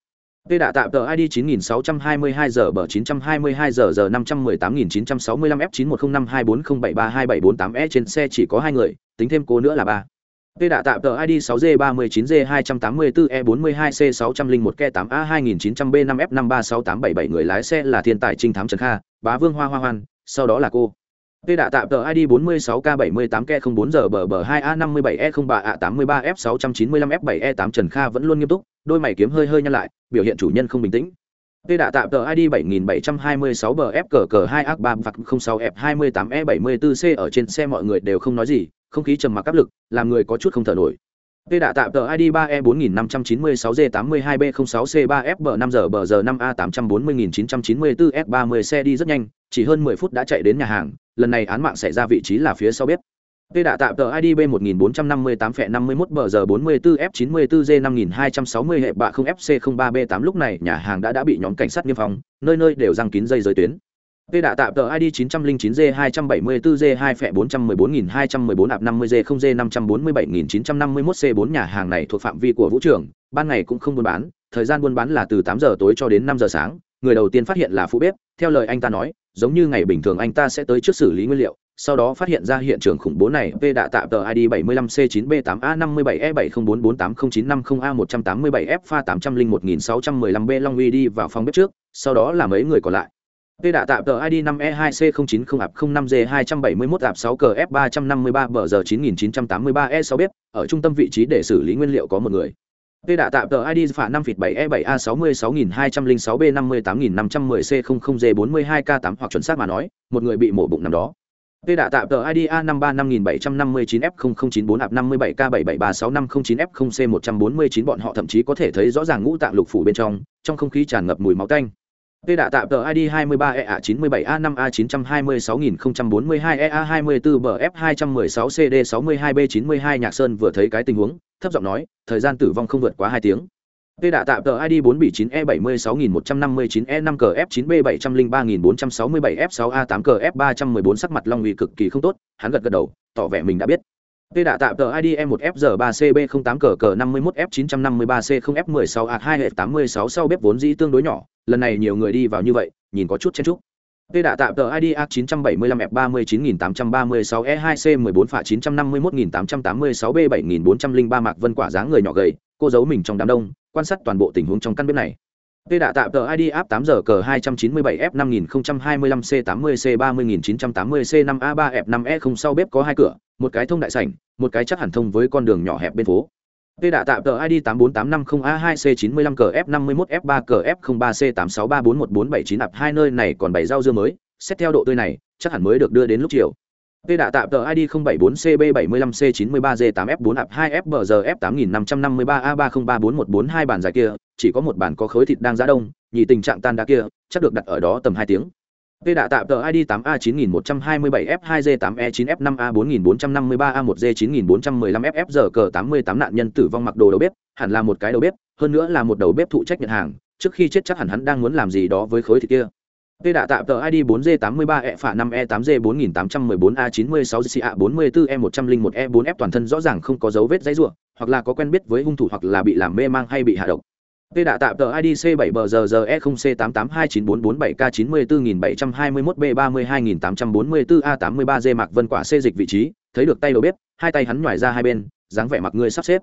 Tê đã tạm tờ ID 9622 giờ bờ 922 giờ giờ 518965 F910524073278E trên xe chỉ có hai người, tính thêm cô nữa là ba. Tê đã tạm tờ ID 6G39G284E42C601K8A2900B5F536877 người lái xe là thiên tài trinh thám Trần Kha, bá Vương Hoa Hoa Hoan, sau đó là cô. Tê đã tạm tờ ID 46K78K04 giờ bờ bờ 2A57E03A83F695F7E8 Trần Kha vẫn luôn nghiêm túc, đôi mày kiếm hơi hơi nhăn lại, biểu hiện chủ nhân không bình tĩnh. Tê đã tạm tờ ID 7726 bờ F cờ cờ 2 a 3 phạt 06 F28 E74C ở trên xe mọi người đều không nói gì, không khí trầm mặc áp lực, làm người có chút không thở nổi. Tê đã tạm tờ ID 3E4596G82B06C3F 5 giờ bờ giờ 5A840994F30 xe đi rất nhanh, chỉ hơn 10 phút đã chạy đến nhà hàng, lần này án mạng xảy ra vị trí là phía sau bếp. Tê đã tạm tờ ID B1458 phẹ 51 bờ giờ 44 F94 G 5260 hệ bạ 0 FC 03 B8 lúc này nhà hàng đã đã bị nhóm cảnh sát niêm phong, nơi nơi đều răng kín dây giới tuyến. Tê đã tạm tờ ID 909 G 274 G 2 phẹ 414214 ạp 50 G 0 G 547951 C4 nhà hàng này thuộc phạm vi của vũ trưởng, ban ngày cũng không buôn bán, thời gian buôn bán là từ 8 giờ tối cho đến 5 giờ sáng người đầu tiên phát hiện là phụ bếp theo lời anh ta nói giống như ngày bình thường anh ta sẽ tới trước xử lý nguyên liệu sau đó phát hiện ra hiện trường khủng bố này v đã tạo tờ id 75 c 9 b 8 a 57 e 704480950 a 187 f pha 801615 b Long Uy đi vào phòng bếp trước sau đó là mấy người còn lại V đã tạo tờ ID 5E2C090AP05G271AP6CF353 bờ giờ 9983E6 bếp, ở trung tâm vị trí để xử lý nguyên liệu có một người. Tê đã tạm tờ ID phả 5 phịt 7E7A66206B58510C00D42K8 hoặc chuẩn xác mà nói, một người bị mổ bụng năm đó. Tê đã tạm tờ ID A535759F0094H57K7736509F0C149 bọn họ thậm chí có thể thấy rõ ràng ngũ tạng lục phủ bên trong, trong không khí tràn ngập mùi máu tanh. Tê đã tạm tờ ID 23EA97A5A926042EA24BF216CD62B92 Nhạc Sơn vừa thấy cái tình huống, thấp giọng nói, thời gian tử vong không vượt quá 2 tiếng. Tê đã tạo tờ ID 4B9E76159E5KF9B703467F6A8KF314 sắc mặt Long Uy cực kỳ không tốt, hắn gật gật đầu, tỏ vẻ mình đã biết. Tê đã tạo tờ ID E1FG3CB08CC51F953C0F16A286 sau bếp vốn dĩ tương đối nhỏ, lần này nhiều người đi vào như vậy, nhìn có chút chen chúc. Tê đã tạo tờ ID A975F39836E2C14 phạ 951886B7403 Mạc Vân quả dáng người nhỏ gầy, cô giấu mình trong đám đông, quan sát toàn bộ tình huống trong căn bếp này. Tê đã tạo tờ ID áp 8 giờ cờ 297F 5025 C 80 C 30980 C 5 A 3 F 5 E không sau bếp có hai cửa, một cái thông đại sảnh, một cái chắc hẳn thông với con đường nhỏ hẹp bên phố. Tê đã tạm tờ ID 84850A2C95CF51F3CF03C86341479 ạp hai nơi này còn bảy rau dưa mới, xét theo độ tươi này, chắc hẳn mới được đưa đến lúc chiều. Tê đã tạm tờ ID 074CB75C93G8F4 ạp 2FBG F8553A30341442 bàn dài kia, chỉ có một bản có khối thịt đang giá đông, nhị tình trạng tan đá kia, chắc được đặt ở đó tầm 2 tiếng. Tê đã tạo tờ ID 8A9127F2G8E9F5A4453A1G9415FF giờ 88 nạn nhân tử vong mặc đồ đầu bếp, hẳn là một cái đầu bếp, hơn nữa là một đầu bếp thụ trách nhận hàng, trước khi chết chắc hẳn hắn đang muốn làm gì đó với khối thịt kia. Tê đã tạo tờ ID 4G83E5E8G4814A96CA44E101E4F toàn thân rõ ràng không có dấu vết dãy rủa, hoặc là có quen biết với hung thủ hoặc là bị làm mê mang hay bị hạ độc. Tê đã tạm tờ ID C7BGGE0C88294473K94721B32844A83G Mạc Vân Quả xê dịch vị trí, thấy được tay đầu bếp, hai tay hắn nhòi ra hai bên, dáng vẻ mặc người sắp xếp.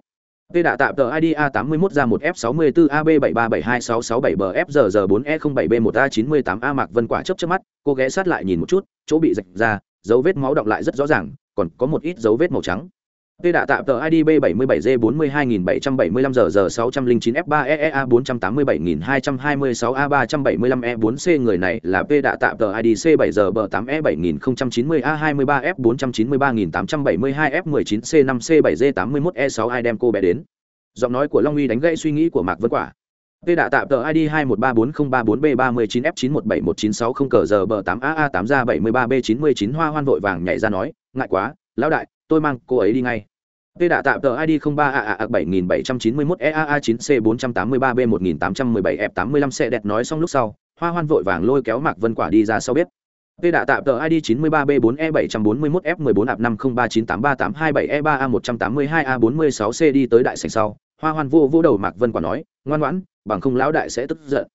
Tê đã tạm tờ ID A81 ra 1F64AB7372667BFZZ4E07B1A98A Mạc Vân Quả chớp chớp mắt, cô ghé sát lại nhìn một chút, chỗ bị rạch ra, dấu vết máu đọng lại rất rõ ràng, còn có một ít dấu vết màu trắng. Tê đã tạo tờ ID B77G42775 giờ giờ 609 F3EEA 487226 A375 E4C người này là P đã tạo tờ ID C7 giờ bờ 8 E7090 A23 F 493872 F19 C5 C7 G81 E6 ai đem cô bé đến. Giọng nói của Long Uy đánh gãy suy nghĩ của Mạc Vân Quả. Tê đã tạo tờ ID 2134034B39F9171960 cờ giờ bờ 8 AA 8 ra 73B99 hoa hoan vội vàng nhảy ra nói, ngại quá, lão đại, tôi mang cô ấy đi ngay Tê đã tạo tờ ID 03 a 7791 EAA 9 C 483 B 1817 F 85 xe đẹp nói xong lúc sau, Hoa Hoan vội vàng lôi kéo Mạc Vân Quả đi ra sau bếp. Tê đã tạm tờ ID 93 B 4 E 741 F 14 AP 50398382 E 3 A 182 A 46 C đi tới đại sảnh sau, Hoa Hoan vô vô đầu Mạc Vân Quả nói, ngoan ngoãn, bằng không lão đại sẽ tức giận.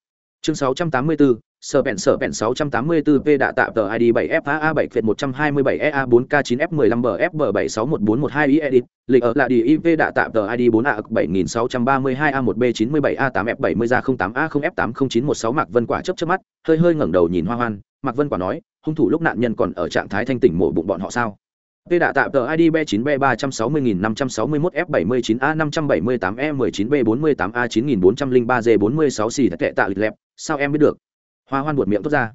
Chương 684, sở bẹn sở bẹn 684 p đã tạo tờ ID 7FA 7 Việt 127 EA 4K 9 F 15 BFB 761412 i edit, lịch ở là đi IV đã tạo tờ ID 4a 7632a 1b 97a 8f 70a 08a 0f 80916 Mạc Vân Quả chớp chớp mắt, hơi hơi ngẩng đầu nhìn Hoa Hoan, Mạc Vân Quả nói, hung thủ lúc nạn nhân còn ở trạng thái thanh tỉnh mổ bụng bọn họ sao? Tê đã tạo tờ ID B9B360561F79A578E19B48A9403G46C thật tệ tạ lịch lẹp, sao em biết được? Hoa Hoan buột miệng tốt ra.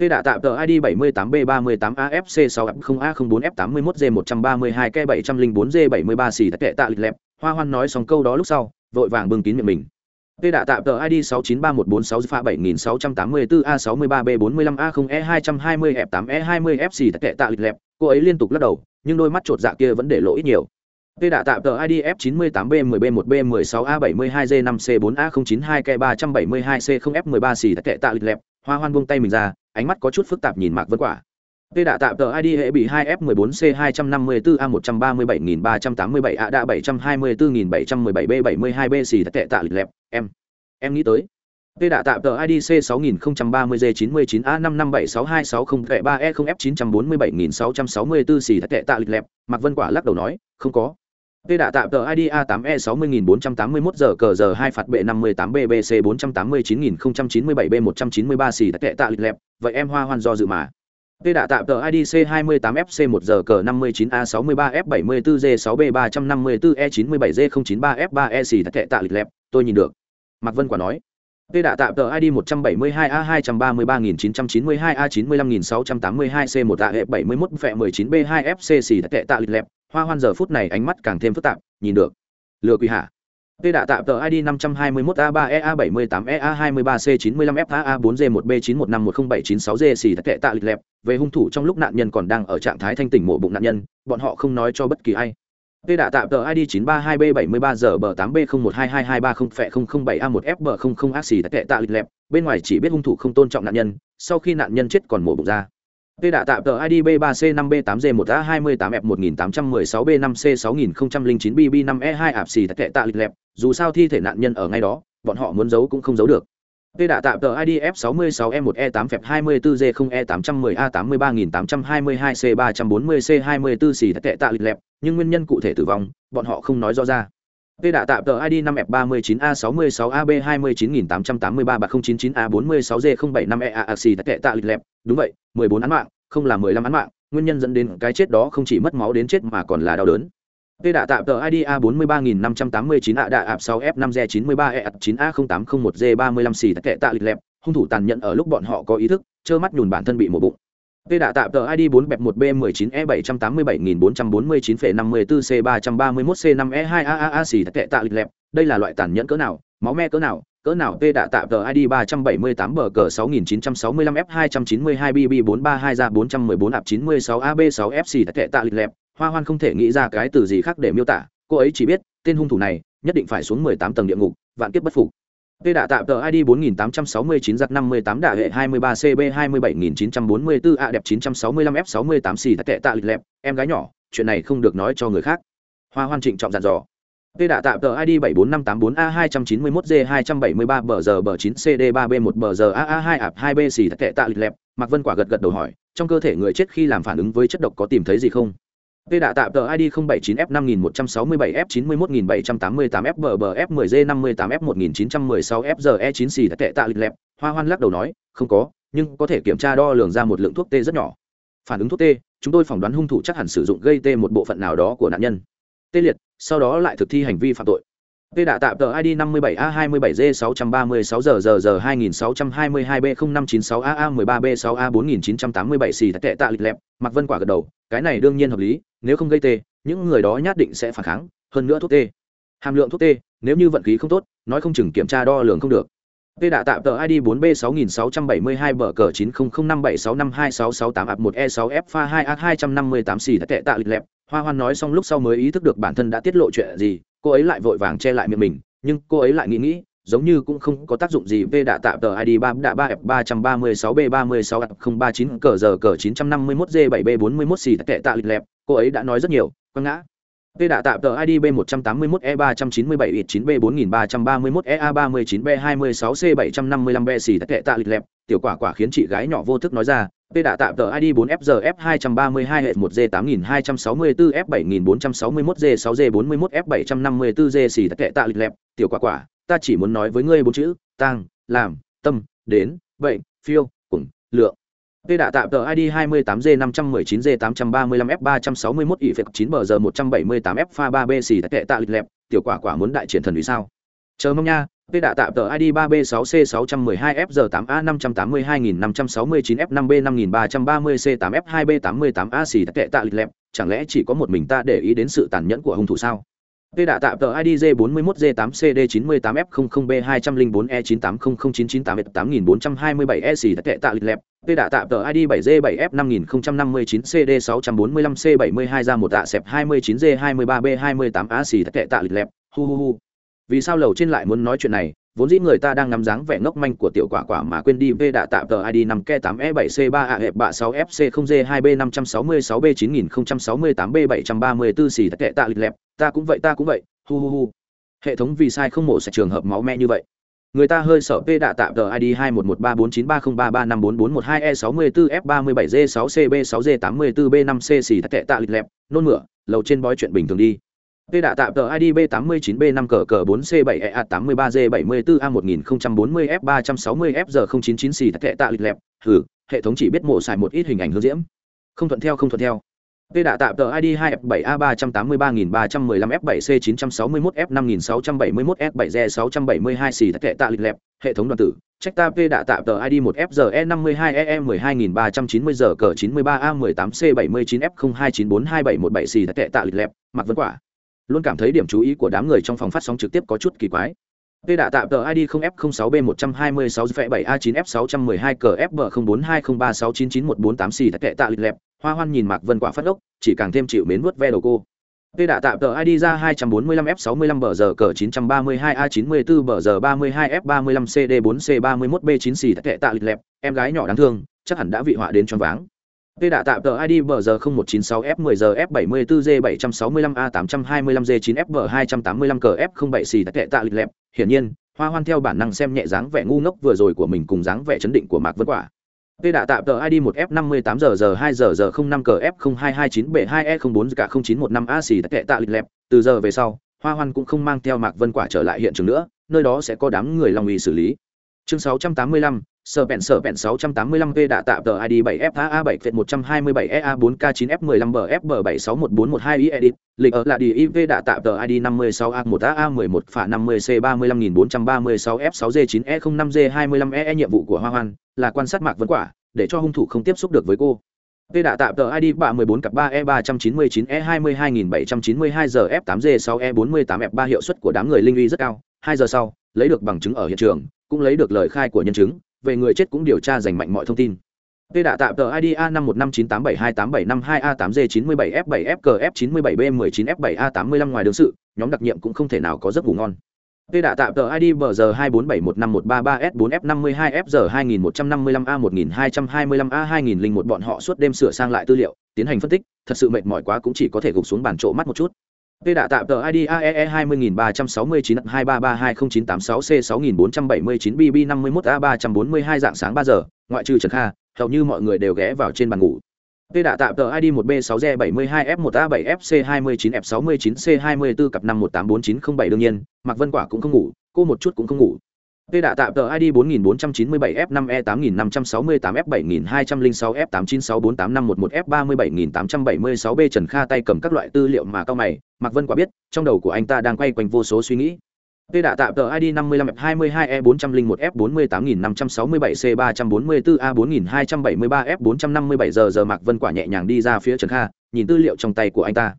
Tê đã tạo tờ ID 78B38AFC6F0A04F81G132K704G73 xì tệ tạ lịch lẹp, Hoa Hoan nói xong câu đó lúc sau, vội vàng bưng kín miệng mình. Tê đã tạo tờ ID 693146 pha 7684A63B45A0E220F8E20F e xì tệ tạ lịch lẹp, cô ấy liên tục lắc đầu, nhưng đôi mắt trột dạ kia vẫn để lộ ít nhiều. Tê đã tạo tờ IDF 98B10B1B16A72G5C4A092K372C0F13C tất kệ tạ lịch lẹp, Hoa Hoan buông tay mình ra, ánh mắt có chút phức tạp nhìn Mạc Vân Quả. Tê đã tạo tờ ID hệ bị 2F14C254A137387A đã 724717B72B xì kệ tạ lịch lẹp, em. em nghĩ tới Tê đã tạm tờ ID C6030G99A55762603E0F947664 xì kệ tạ lịch lẹp, Mạc Vân Quả lắc đầu nói, không có. Tê đạ tạm tờ ID A8E60481 giờ cờ giờ 2 phạt bệ 58BBC 489097B193 xì tệ tạ lịch lẹp, vậy em hoa hoan do dự mà. Tê đạ tạm tờ IDC 28FC1 giờ cờ 59A63F74G6B354E97G093F3E e xì tệ tạ lịch lẹp, tôi nhìn được. Mạc Vân Quả nói. Tê đạ tạm tờ ID 172A233992A95682C1A71 vẹ 19B2FC xì tệ tạ lịch lẹp, hoa hoan giờ phút này ánh mắt càng thêm phức tạp, nhìn được. Lừa quỷ hả? Tê đạ tạm tờ ID 521A3EA78EA23C95FAA4G1B91510796G xì tệ tạ lịch lẹp, về hung thủ trong lúc nạn nhân còn đang ở trạng thái thanh tỉnh mổ bụng nạn nhân, bọn họ không nói cho bất kỳ ai. Tê đã tạm tờ ID 932B73 giờ bờ 8B012223 phẹ 007A1F bờ 00 ác xì tệ tạ lịch lẹp, bên ngoài chỉ biết hung thủ không tôn trọng nạn nhân, sau khi nạn nhân chết còn mổ bụng ra. Tê đã tạm tờ ID B3C5B8G1A28F1816B5C6009BB5E2 ạp xì tệ tạ lịch lẹp, dù sao thi thể nạn nhân ở ngay đó, bọn họ muốn giấu cũng không giấu được. Tê đạ tạm tờ ID F66E1E8F20E810A83822C340C24 xì tệ tạ lịch lẹp, nhưng nguyên nhân cụ thể tử vong, bọn họ không nói rõ ra. Tê đạ tạm tờ ID 5F39A66AB293830999A46G075EA xì tệ tạ lịch lẹp, đúng vậy, 14 án mạng, không là 15 án mạng, nguyên nhân dẫn đến cái chết đó không chỉ mất máu đến chết mà còn là đau đớn. Tê đạ tạm tờ ID A43589 ạ đạ ạp 6F5G93E9A0801G35 xì kệ tạ lịch lẹp, hung thủ tàn nhẫn ở lúc bọn họ có ý thức, trơ mắt nhùn bản thân bị mổ bụng. Tê đạ tạm tờ ID 4 bẹp 1 b 19 e 787449 54 c 331 c 5 e 2 aaa xì kệ tạ lịch lẹp, đây là loại tàn nhẫn cỡ nào, máu me cỡ nào, cỡ nào Tê đạ tạm tờ ID 378 bờ cờ 6965 f 292 bb 432 ra 414 ạp 96 ab 6 fc xì tệ tạ lịch lẹp, Hoa Hoan không thể nghĩ ra cái từ gì khác để miêu tả, cô ấy chỉ biết, tên hung thủ này nhất định phải xuống 18 tầng địa ngục, vạn kiếp bất phục. Tê đạ tạm tờ ID 4869 giặc 58 đạ hệ 23 CB 27944 A đẹp 965 F 68 xì tệ tạ lịch lẹp, em gái nhỏ, chuyện này không được nói cho người khác. Hoa Hoan trịnh trọng dặn dò. Tê đạ tạm tờ ID 74584 A 291 G 273 bờ giờ bờ 9 CD 3 B 1 bờ giờ AA 2 ạp 2 B xì tệ tạ lịch lẹp, Mạc Vân Quả gật gật đầu hỏi, trong cơ thể người chết khi làm phản ứng với chất độc có tìm thấy gì không? Tê đạ tạm tờ ID 079F5167F91F10G58F1916FGE9 tệ tạ lịch lẹp, Hoa Hoan lắc đầu nói, không có, nhưng có thể kiểm tra đo lường ra một lượng thuốc tê rất nhỏ. Phản ứng thuốc tê, chúng tôi phỏng đoán hung thủ chắc hẳn sử dụng gây tê một bộ phận nào đó của nạn nhân. Tê liệt, sau đó lại thực thi hành vi phạm tội. t đã tạm tờ ID 57A27G636 giờ giờ giờ 2622B0596AA13B6A4987 xì tệ tạ lịch lẹp, mặc Vân Quả gật đầu, cái này đương nhiên hợp lý, nếu không gây tê những người đó nhất định sẽ phản kháng hơn nữa thuốc tê hàm lượng thuốc tê nếu như vận khí không tốt nói không chừng kiểm tra đo lường không được Tê đã tạm tờ ID 4B 6672 bờ cờ 900576526668 ạp 1 E6F pha 2 A 258 xì e tệ tạ lịch lẹp, hoa hoan nói xong lúc sau mới ý thức được bản thân đã tiết lộ chuyện gì, cô ấy lại vội vàng che lại miệng mình, nhưng cô ấy lại nghĩ nghĩ, giống như cũng không có tác dụng gì, v đạ tạm tờ id ba đạ ba f ba trăm ba mươi sáu b ba mươi sáu không ba chín cờ giờ cờ chín trăm năm mươi mốt d bảy b bốn mươi mốt xì tệ tạ lịch lẹp, cô ấy đã nói rất nhiều, quăng ngã. V đạ tạm tờ id b một trăm tám mươi mốt e ba trăm chín mươi bảy ít chín b bốn nghìn ba trăm ba mươi mốt e a ba mươi chín b hai mươi sáu c bảy trăm năm mươi lăm b xì tệ tạ lịch lẹp, tiểu quả quả khiến chị gái nhỏ vô thức nói ra P đã tạm tờ ID 4 FG F 232 H 1 G 8264 F 7461 G 6 G 41 F 754 G xì kệ tạ lịch lẹp, tiểu quả quả, ta chỉ muốn nói với ngươi bốn chữ tăng làm tâm đến vậy phiêu cùng lượng. P đã tạm tờ ID 28G519G835F361Y9BG178F3B xì kệ tạ lịch lẹp, tiểu quả quả muốn đại triển thần vì sao? Chờ mong nha, Tê đã tạm tờ ID 3B6C612F58A582G560F5B5330C8F2B88A xì tệ tạ lịch lẹp, chẳng lẽ chỉ có một mình ta để ý đến sự tàn nhẫn của hung thủ sao? Tê đã tạm tờ ID J41J8CD98F00B204E980099888427E xì tệ tạ lịch lẹp. Tê đã tạm tờ ID 7J7F5059CD645C72 ra một tạ xẹp 29J23B28A xì tệ tạ lịch lẹp. Hu hu hu. Vì sao lầu trên lại muốn nói chuyện này? Vốn dĩ người ta đang ngắm dáng vẻ ngốc manh của tiểu quả quả mà quên đi V đã tạm tờ ID 5K8E7C3A hẹp bạ 6FC0G2B566B9068B734 xì tệ tạ lịch lẹp. Ta cũng vậy, ta cũng vậy. Hu hu hu. Hệ thống vì sai không mổ sạch trường hợp máu me như vậy. Người ta hơi sợ p đạ tạm tờ id hai một một ba bốn chín ba không ba ba năm bốn bốn một hai e sáu mươi bốn f ba mươi bảy g sáu b sáu g tám mươi bốn b năm c xì tệ tạ lịch lẹp. Nôn mửa, lầu trên bói chuyện bình thường đi. Tê đạ tạm tờ id b tám mươi chín b năm cờ cờ bốn c bảy ea tám mươi ba g bảy mươi bốn a một nghìn bốn mươi f ba trăm sáu mươi f giờ xì tệ tạ lịch lẹp thử hệ thống chỉ biết mổ xài một ít hình ảnh hướng diễm. Không thuận theo không thuận theo. Tê đạ tạm tờ ID 2F7A383315F7C961F5671F7G672 xì tệ tạ lịch lẹp, hệ thống đoàn tử, trách ta P đã tạm tờ ID 1FGE52EE12390G93A18C79F0294271 xì tệ tạ lịch lẹp, mặc vấn quả. Luôn cảm thấy điểm chú ý của đám người trong phòng phát sóng trực tiếp có chút kỳ quái. P đã tạo tờ ID 0F06B126V7A9F612CFB042036999148 xì tệ tạ lịch lẹp, hoa hoan nhìn mạc vân quả phát ốc chỉ càng thêm chịu mến vuốt ve đầu cô Tê đã tạo tờ ID ra 245F65 bờ giờ cờ 932A94 bờ giờ 32F35CD4C31B9 xì tệ tạ lịch lẹp, em gái nhỏ đáng thương, chắc hẳn đã vị họa đến choáng váng. Tê đã tạm tờ ID bờ giờ 0196F10 giờ F74G765A825G9F285 cờ F07 xì tệ tạ lịch lẹp, hiển nhiên, hoa hoan theo bản năng xem nhẹ dáng vẻ ngu ngốc vừa rồi của mình cùng dáng vẻ chấn định của mạc vân quả. Tê đã tạm tờ ID 1F58 giờ giờ 2 giờ giờ 05 cờ F0229 b 2 e 04 cả 0915 A xì tệ tạ lịch lẹp, từ giờ về sau, Hoa Hoan cũng không mang theo Mạc Vân Quả trở lại hiện trường nữa, nơi đó sẽ có đám người Long uy xử lý. Chương 685, Sở Bẹn Sở Bẹn 685V đã tạo tờ ID 7FA7V123EA4K9F15BFB761412 edit, lịch ở là đi đã tạo tờ ID 56A1AA11 phả 50C35436F6G9E05G25EE nhiệm vụ của Hoa Hoan là quan sát Mạc Vân Quả, để cho hung thủ không tiếp xúc được với cô. V đã tạo tờ ID bạ 14 cặp 3 E 399 E 22792 giờ F8 G 6 E 48 F3 hiệu suất của đám người linh uy rất cao. 2 giờ sau, lấy được bằng chứng ở hiện trường, cũng lấy được lời khai của nhân chứng, về người chết cũng điều tra dành mạnh mọi thông tin. V đã tạm tờ ID A51598728752A8G97F7FKF97B19F7A85 ngoài đường sự, nhóm đặc nhiệm cũng không thể nào có giấc ngủ ngon. Tê đã tạm tờ ID bờ giờ 2471513S4F52F giờ 2155A1225A2001 bọn họ suốt đêm sửa sang lại tư liệu, tiến hành phân tích, thật sự mệt mỏi quá cũng chỉ có thể gục xuống bàn trộ mắt một chút. Tê đã tạm tờ ID AEE 20369-2332098-6C6479BB51A342 dạng sáng 3 giờ, ngoại trừ Trần Kha, hầu như mọi người đều ghé vào trên bàn ngủ. Tê đã tạm tờ ID 1B6G72F1A7FC29F69C24 cặp 5184907 đương nhiên, Mạc Vân Quả cũng không ngủ, cô một chút cũng không ngủ. Tê đã tạm tờ ID 4497F5E8568F7206F89648511F37876B Trần Kha tay cầm các loại tư liệu mà cao mày, Mạc Vân Quả biết, trong đầu của anh ta đang quay quanh vô số suy nghĩ. Tê đã tạm tờ ID 55F22E401F48567C344A4273F457 giờ giờ Mạc Vân Quả nhẹ nhàng đi ra phía Trần Kha, nhìn tư liệu trong tay của anh ta.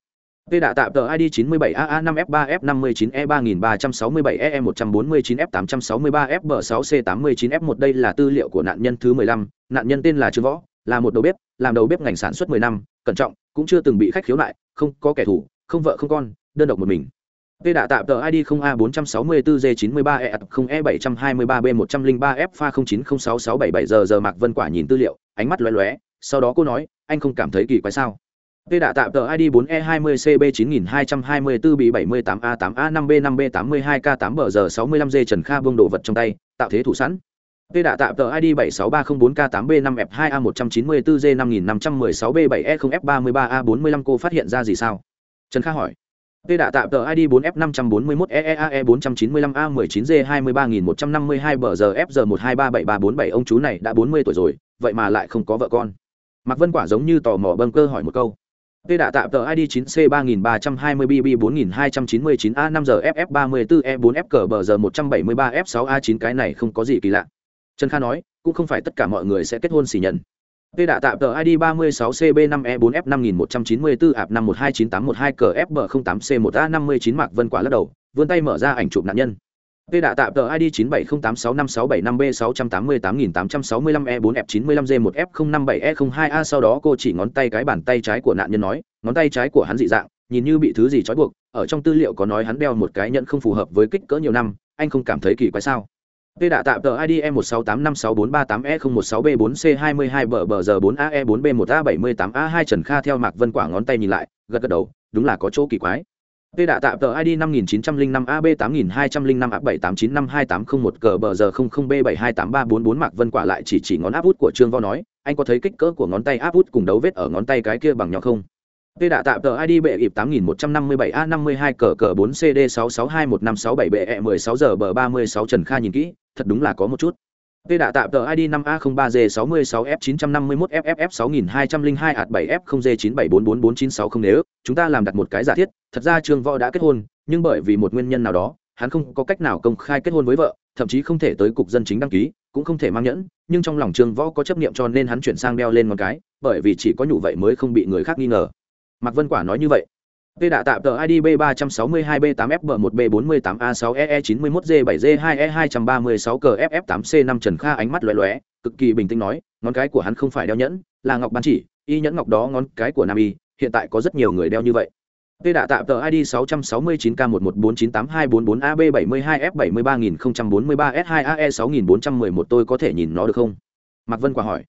Tê đã tạm tờ ID 97AA5F3F59E3367E149F863F6C89F1 đây là tư liệu của nạn nhân thứ 15, nạn nhân tên là Trương Võ, là một đầu bếp, làm đầu bếp ngành sản xuất 10 năm, cẩn trọng, cũng chưa từng bị khách khiếu nại, không có kẻ thù, không vợ không con, đơn độc một mình. Tê đã tạm tờ ID 0A464G93E0E723B103F0906677 giờ giờ Mạc Vân Quả nhìn tư liệu, ánh mắt lóe lóe, sau đó cô nói, anh không cảm thấy kỳ quái sao? Tê đã tạm tờ ID 4E20CB9224B78A8A5B5B82K8 bờ giờ 65G Trần Kha buông đồ vật trong tay, tạo thế thủ sẵn. Tê đã tạm tờ ID 76304K8B5F2A194G5516B7E0F33A45 cô phát hiện ra gì sao? Trần Kha hỏi. Tê đã tạm tờ ID 4F541EEAE491G23152 bờ giờ FG1237347 ông chú này đã 40 tuổi rồi, vậy mà lại không có vợ con. Mạc Vân Quả giống như tò mò bâng cơ hỏi một câu. Tê đã tạm tờ ID 9C3320BB4299A5GFF34E4FCBG173F6A9 cái này không có gì kỳ lạ. Trần Kha nói, cũng không phải tất cả mọi người sẽ kết hôn xỉ nhận. Tê đã tạm tờ ID 36CB5E4F5194 ạp 5129812 cờ FB08C1A59 Mạc Vân Quả lắc đầu, vươn tay mở ra ảnh chụp nạn nhân. Tê đã tạm tờ ID 97086675B688885E4F95G1F057E02A sau đó cô chỉ ngón tay cái bàn tay trái của nạn nhân nói, ngón tay trái của hắn dị dạng, nhìn như bị thứ gì trói buộc, ở trong tư liệu có nói hắn đeo một cái nhẫn không phù hợp với kích cỡ nhiều năm, anh không cảm thấy kỳ quái sao? Tê đã tạm tờ ID E16856438E016B4C22BBG4AE4B1A78A2 Trần Kha theo Mạc Vân Quả ngón tay nhìn lại, gật gật đầu, đúng là có chỗ kỳ quái. P đã tạm tờ ID 5905AB8205AB7895281CBR00B72834 Mạc Vân quả lại chỉ chỉ ngón áp út của Trương Võ nói, anh có thấy kích cỡ của ngón tay áp út cùng đấu vết ở ngón tay cái kia bằng nhau không? P đã tạm tờ ID bệ ịp 8157A52 cờ cờ 4CD66215667 16 giờ bờ 36 Trần Kha nhìn kỹ, thật đúng là có một chút. V đã tạm tờ ID 5A03G66F951FFF6202A7F0G97444960 nếu chúng ta làm đặt một cái giả thiết, thật ra Trương Võ đã kết hôn, nhưng bởi vì một nguyên nhân nào đó, hắn không có cách nào công khai kết hôn với vợ, thậm chí không thể tới cục dân chính đăng ký, cũng không thể mang nhẫn, nhưng trong lòng Trương Võ có chấp niệm cho nên hắn chuyển sang đeo lên một cái, bởi vì chỉ có nhủ vậy mới không bị người khác nghi ngờ. Mạc Vân Quả nói như vậy. Tê đã tạm tờ ID B362B8F1B418A6EE91G7G2E236CFF8C5 Trần Kha ánh mắt lóe lóe, cực kỳ bình tĩnh nói, ngón cái của hắn không phải đeo nhẫn, là ngọc ban chỉ, y nhẫn ngọc đó ngón cái của nam y, hiện tại có rất nhiều người đeo như vậy. Tê đã tạm tờ ID 669K114982844AB722F73043S2AE6411 tôi có thể nhìn nó được không? Mạc Vân Quả hỏi.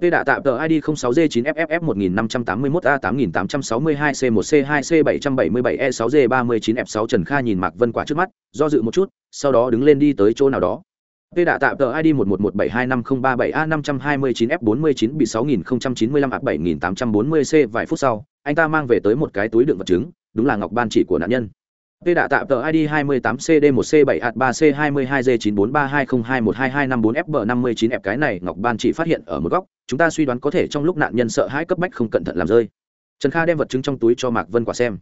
P đã tạm tờ ID 06G9FFF1582-C1C2C777E6G39F6 Trần Kha nhìn Mạc Vân Quả trước mắt, do dự một chút, sau đó đứng lên đi tới chỗ nào đó. P đã tạm tờ ID 1117250337A529F49 bị 6095 ạc 7840C vài phút sau, anh ta mang về tới một cái túi đựng vật chứng, đúng là ngọc ban chỉ của nạn nhân. Tê đã tạm tờ ID 28CD1C7A3C22G94320212254FB59F cái này Ngọc Ban chỉ phát hiện ở một góc, chúng ta suy đoán có thể trong lúc nạn nhân sợ hãi cấp bách không cẩn thận làm rơi. Trần Kha đem vật chứng trong túi cho Mạc Vân Quả xem.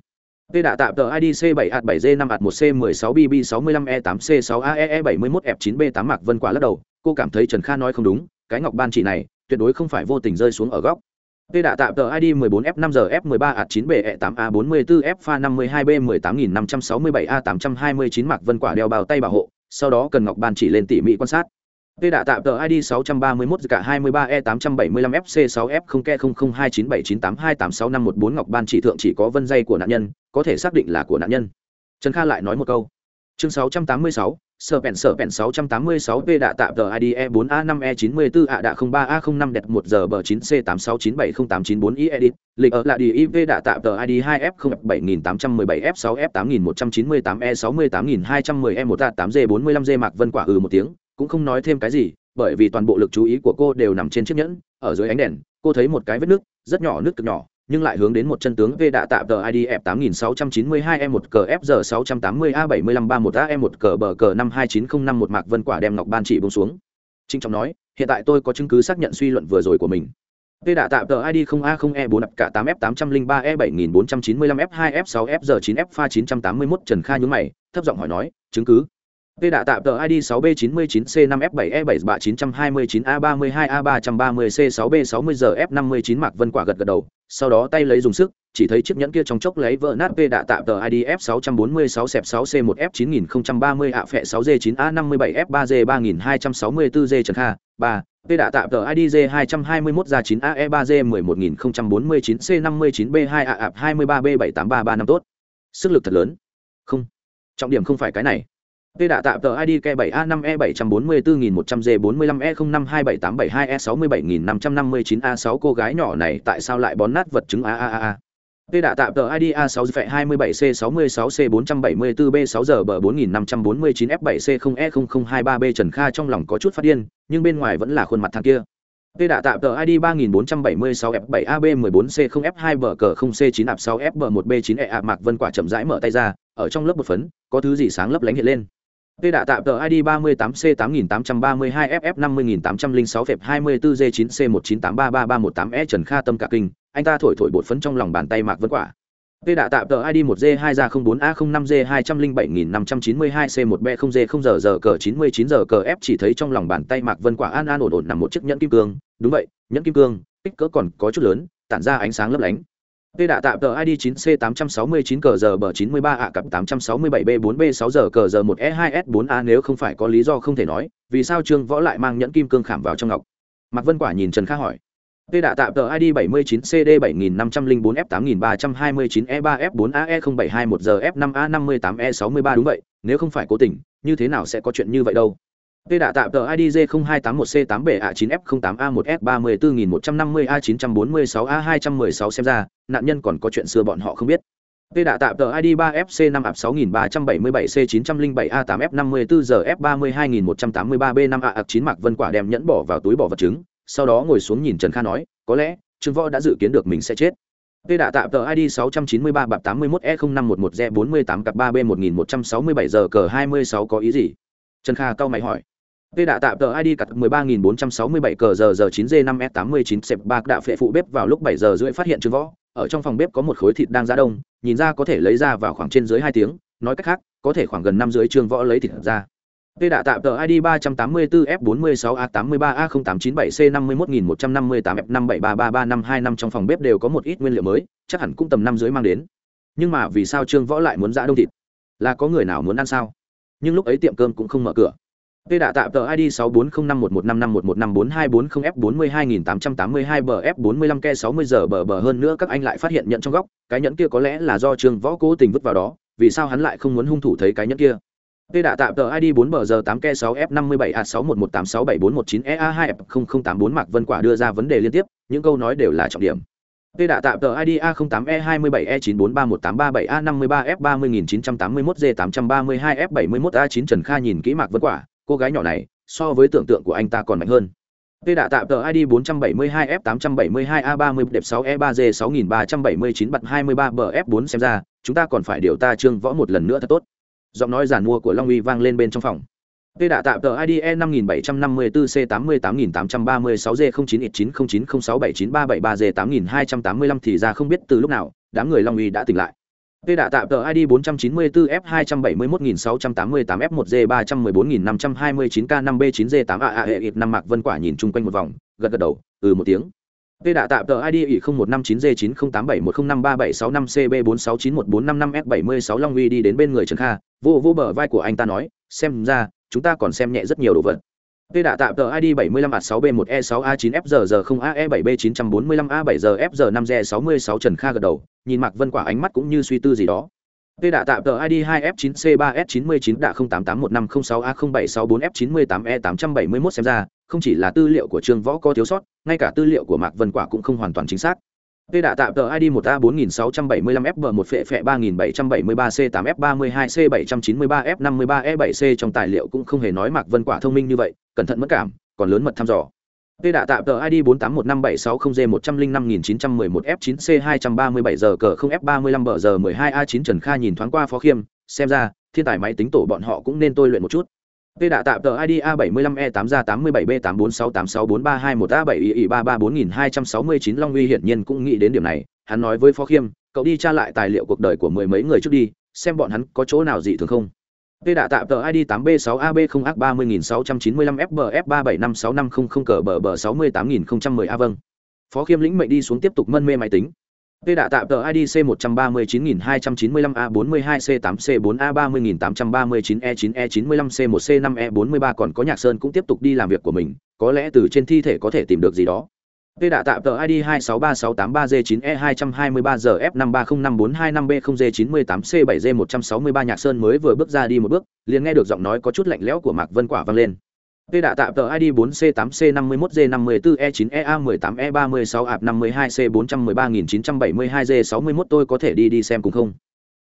Tê đã tạm tờ ID C7A7G5A1C16BB65E8C6AEE71F9B8 e Mạc Vân Quả lắc đầu, cô cảm thấy Trần Kha nói không đúng, cái Ngọc Ban chỉ này tuyệt đối không phải vô tình rơi xuống ở góc. Tê đã tạm tờ ID 14F5GF13A9BE8A44F52B18567A829 Mạc Vân Quả đeo bao tay bảo hộ, sau đó cần Ngọc Ban chỉ lên tỉ mỉ quan sát. Tê đã tạm tờ ID 631 cả 23E875FC6F0K002979828651 Ngọc Ban chỉ thượng chỉ có vân dây của nạn nhân, có thể xác định là của nạn nhân. Trần Kha lại nói một câu. Chương 686, sở vẹn sở vẹn 686 p đạ tạm tờ ID E4A5E94 ạ đạ 03A05 đẹp 1 giờ bờ 9C86970894 i edit, lịch ở là đi IV đạ tạm tờ ID 2F07817F6F8198E68210E1A8G45G e e Mạc Vân Quả ừ một tiếng, cũng không nói thêm cái gì, bởi vì toàn bộ lực chú ý của cô đều nằm trên chiếc nhẫn, ở dưới ánh đèn, cô thấy một cái vết nước, rất nhỏ nước cực nhỏ, nhưng lại hướng đến một chân tướng V đạ tạm tờ ID F8692E1 cờ tám 680A7531A1 cờ bờ cờ 529051 Mạc Vân Quả đem ngọc ban chỉ buông xuống. Trinh trọng nói, hiện tại tôi có chứng cứ xác nhận suy luận vừa rồi của mình. V đạ tạm tờ ID 0A0E4 cả 8F803E7495F2F6F9F e pha 981 Trần Kha nhướng mày, thấp giọng hỏi nói, chứng cứ? Tê đã tạm tờ ID 6B99C5F7E73929A32A330C6B60ZF59 Mạc Vân Quả gật gật đầu, sau đó tay lấy dùng sức, chỉ thấy chiếc nhẫn kia trong chốc lấy vỡ nát Tê đã tạm tờ ID F646-6C1F9030-A-6G9A57F3G3264G Trần Kha, 3, Tê đã tạm tờ ID G221A9AE3G11049C59B2A23B78335 tốt. Sức lực thật lớn. Không. Trọng điểm không phải cái này. P đã tạm tờ ID K7A5E744100G45E0527872E67559A6 cô gái nhỏ này tại sao lại bón nát vật chứng a a a a. P đã tạm tờ ID A6V27C66C474B6G4549F7C0E0023B e Trần Kha trong lòng có chút phát điên, nhưng bên ngoài vẫn là khuôn mặt thằng kia. P đã tạm tờ ID 3476F7AB14C0F2BG0C9AP6FB1B9E Mạc Vân Quả chậm rãi mở tay ra, ở trong lớp bột phấn, có thứ gì sáng lấp lánh hiện lên. Tê đã tạm tờ ID 38C8832FF50806F24G9C19833318E Trần Kha tâm cả kinh, anh ta thổi thổi bột phấn trong lòng bàn tay Mạc Vân Quả. Tê đã tạm tờ ID 1G2 ra 04A05G207592C1B0G0 giờ cờ 99 giờ cờ F chỉ thấy trong lòng bàn tay Mạc Vân Quả an an ổn ổn nằm một chiếc nhẫn kim cương, đúng vậy, nhẫn kim cương, kích cỡ còn có chút lớn, tản ra ánh sáng lấp lánh. P đã tạm tờ ID 9C869 cờ giờ bờ 93 ạ cặp 867B4B6 giờ cờ giờ 1E2S4A nếu không phải có lý do không thể nói, vì sao Trương Võ lại mang nhẫn kim cương khảm vào trong ngọc? Mạc Vân Quả nhìn Trần Kha hỏi. P đã tạm tờ ID 79CD7504F8329E3F4AE0721 giờ F5A58E63 đúng vậy, nếu không phải cố tình, như thế nào sẽ có chuyện như vậy đâu? Tê đã tạm tờ IDG0281C8BA9F08A1S34150A946A216 xem ra, nạn nhân còn có chuyện xưa bọn họ không biết. Tê đạ tạm tờ ID 3FC5AP6377C907A8F54ZF32183B5A9 Mạc Vân Quả đem nhẫn bỏ vào túi bỏ vật chứng, sau đó ngồi xuống nhìn Trần Kha nói, có lẽ Trương Võ đã dự kiến được mình sẽ chết. Tê đạ tạm tờ ID 693 bạp 81 E 0511 Z 48 cặp 3 B 1167 giờ cờ 26 có ý gì? Trần Kha cao mày hỏi. Tê đạ tạm tờ ID cặt 13467 cờ giờ giờ 9 G 5 S 89 sẹp bạc đạ phệ phụ bếp vào lúc 7 giờ rưỡi phát hiện Trương Võ, ở trong phòng bếp có một khối thịt đang giá đông, nhìn ra có thể lấy ra vào khoảng trên dưới 2 tiếng, nói cách khác, có thể khoảng gần năm dưới Trương Võ lấy thịt ra. Tê đạ tạm tờ ID 384 F46 A83 A0897 C51158 F57333525 trong phòng bếp đều có một ít nguyên liệu mới, chắc hẳn cũng tầm năm dưới mang đến. Nhưng mà vì sao Trương Võ lại muốn dã đông thịt? Là có người nào muốn ăn sao? Nhưng lúc ấy tiệm cơm cũng không mở cửa. Tê đạ tạm tờ ID 640511551424 F42882 bờ F45 ke 60 giờ bờ bờ hơn nữa các anh lại phát hiện nhận trong góc, cái nhẫn kia có lẽ là do Trương Võ cố tình vứt vào đó, vì sao hắn lại không muốn hung thủ thấy cái nhẫn kia? Tê đạ tạm tờ ID 4 bờ giờ 8 ke 6 F57 A61186749 EA2F0084 Mạc Vân Quả đưa ra vấn đề liên tiếp, những câu nói đều là trọng điểm. Tê đạ tạm tờ ID A08E27E9431837A53F30981Z832F71A9 Trần Kha nhìn kỹ Mạc Vân Quả, cô gái nhỏ này, so với tưởng tượng của anh ta còn mạnh hơn. Tê đã tạm tờ ID 472F872A30 đẹp 6E3G6379 bật 23 bờ F4 xem ra, chúng ta còn phải điều ta trương võ một lần nữa thật tốt. Giọng nói giản mua của long uy vang lên bên trong phòng. Tê đã tạm tờ id e năm nghìn bảy trăm năm mươi bốn c tám mươi tám nghìn tám trăm ba mươi sáu g chín ít chín không chín không sáu bảy chín ba bảy ba g tám nghìn hai trăm tám mươi lăm thì ra không biết từ lúc nào đám người long uy đã tỉnh lại. Tê đã tạm tờ id 494F271688F1G314529K5B9G8AAE5 mạc vân quả nhìn chung quanh một vòng gật gật đầu ừ một tiếng Tê đã tạm tờ ID ỉ 0159G908710537695C B46914555F76 Long Uy đi đến bên người Trần Kha, vô vô bờ vai của anh ta nói, xem ra, chúng ta còn xem nhẹ rất nhiều đồ vật. Tê đã tạm tờ ID 75A6B1E6A9FZZ0AE7B945A7ZFZ5Z66 e Trần Kha gật đầu, nhìn Mạc Vân Quả ánh mắt cũng như suy tư gì đó. Tê đã tạm tờ ID 2F9C3S99Đạ0881506A0764F98E871 xem ra, không chỉ là tư liệu của Trương Võ có thiếu sót, ngay cả tư liệu của Mạc Vân Quả cũng không hoàn toàn chính xác. Tê đã tạm tờ ID 1A4675F1FE3773C8F32C793F53E7C e trong tài liệu cũng không hề nói Mạc Vân Quả thông minh như vậy, cẩn thận mất cảm, còn lớn mật thăm dò. Tê đã tạm tờ ID 4815760G105911F9C237G0F35BG12A9 Trần Kha nhìn thoáng qua Phó Khiêm, xem ra, thiên tài máy tính tổ bọn họ cũng nên tôi luyện một chút. Tê đạ tạm tờ ID A75E8 ra 87B846864321A7I3342269 Long Uy hiển nhiên cũng nghĩ đến điểm này, hắn nói với Phó Khiêm, cậu đi tra lại tài liệu cuộc đời của mười mấy người trước đi, xem bọn hắn có chỗ nào dị thường không. Tê đạ tạm tờ ID 8B6AB0H30695FBF375650 cờ bờ bờ 68010A vâng. Phó Khiêm lĩnh mệnh đi xuống tiếp tục mân mê máy tính. Tê đạ tạm tờ ID C139295A42C8C4A30839E9E95C1C5E43 còn có Nhạc Sơn cũng tiếp tục đi làm việc của mình, có lẽ từ trên thi thể có thể tìm được gì đó. Tê đạ tạm tờ ID 26363G9E223ZF5304255B0G98C7G163 Nhạc Sơn mới vừa bước ra đi một bước, liền nghe được giọng nói có chút lạnh lẽo của Mạc Vân Quả vang lên. Tê đạ tạm tờ ID 4C8C51G54E9EA18E36AP52C413972G61 tôi có thể đi đi xem cùng không?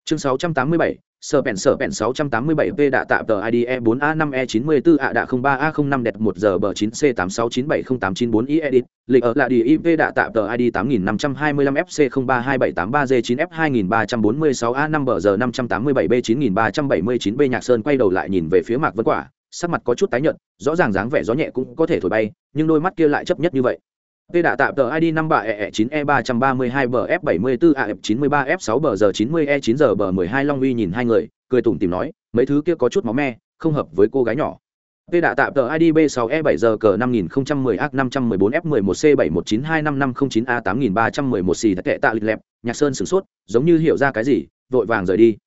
Chương 687, sở bèn sở bèn 687 V đạ tạm tờ ID E4A5E94A e đạ 03A05 đẹp 1 giờ bờ 9C86970894 i edit, lịch ở là đi IV đạ tạm tờ ID 8525 FC032783G9F 2346 A5 bờ giờ 587 B9379 B Nhạc Sơn quay đầu lại nhìn về phía Mạc Vân Quả, sắc mặt có chút tái nhợt, rõ ràng dáng vẻ gió nhẹ cũng có thể thổi bay, nhưng đôi mắt kia lại chấp nhất như vậy. Tê đã tạm tờ ID năm bạ e 9 e 332 bf 74 af 93 f 6 bờ giờ 90 e 9 giờ bờ 12 Long Uy nhìn hai người, cười tủm tỉm nói, mấy thứ kia có chút máu me, không hợp với cô gái nhỏ. Tê đã tạm tờ ID B6 E7 giờ cờ 5010 A514 F11 C71925509 A8311 xì tệ tạ lịch lẹp, Nhạc Sơn sửng sốt, giống như hiểu ra cái gì, vội vàng rời đi.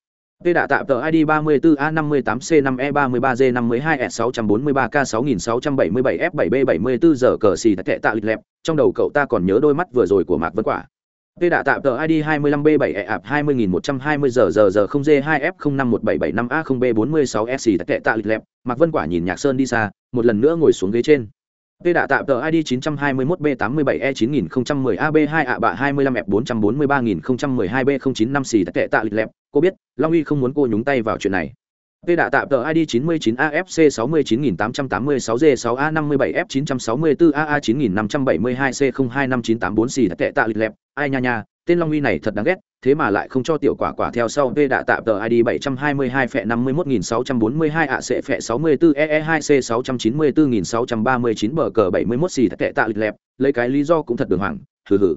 Tê đạ tạm tờ ID 34A58C5E33G52S643K6677F7B74 giờ cờ xì tệ tạ lịch lẹp, trong đầu cậu ta còn nhớ đôi mắt vừa rồi của Mạc Vân Quả. Tê đạ tạm tờ ID 25B7E 20120 giờ giờ giờ 0G2F0517775A0B46S xì tệ tạ lịch lẹp, Mạc Vân Quả nhìn Nhạc Sơn đi xa, một lần nữa ngồi xuống ghế trên. Tê đạ tạm tờ ID 921B87E9010AB2A bạ 25F443012B095 xì tệ tạ lịch lẹp, cô biết, Long Uy không muốn cô nhúng tay vào chuyện này. Tê đã tạm tờ ID 99AFC69886G6A57F964AA9572C025984 xì tệ tạ lịch lẹp, ai nha nha, tên Long Uy này thật đáng ghét, thế mà lại không cho tiểu quả quả theo sau Tê đã tạm tờ ID 722 phẹ 51642 ạ sẽ phẹ 64 EE2C 694639 bờ cờ 71 xì tệ tạ lịch lẹp, lấy cái lý do cũng thật đường hoàng, hừ hừ.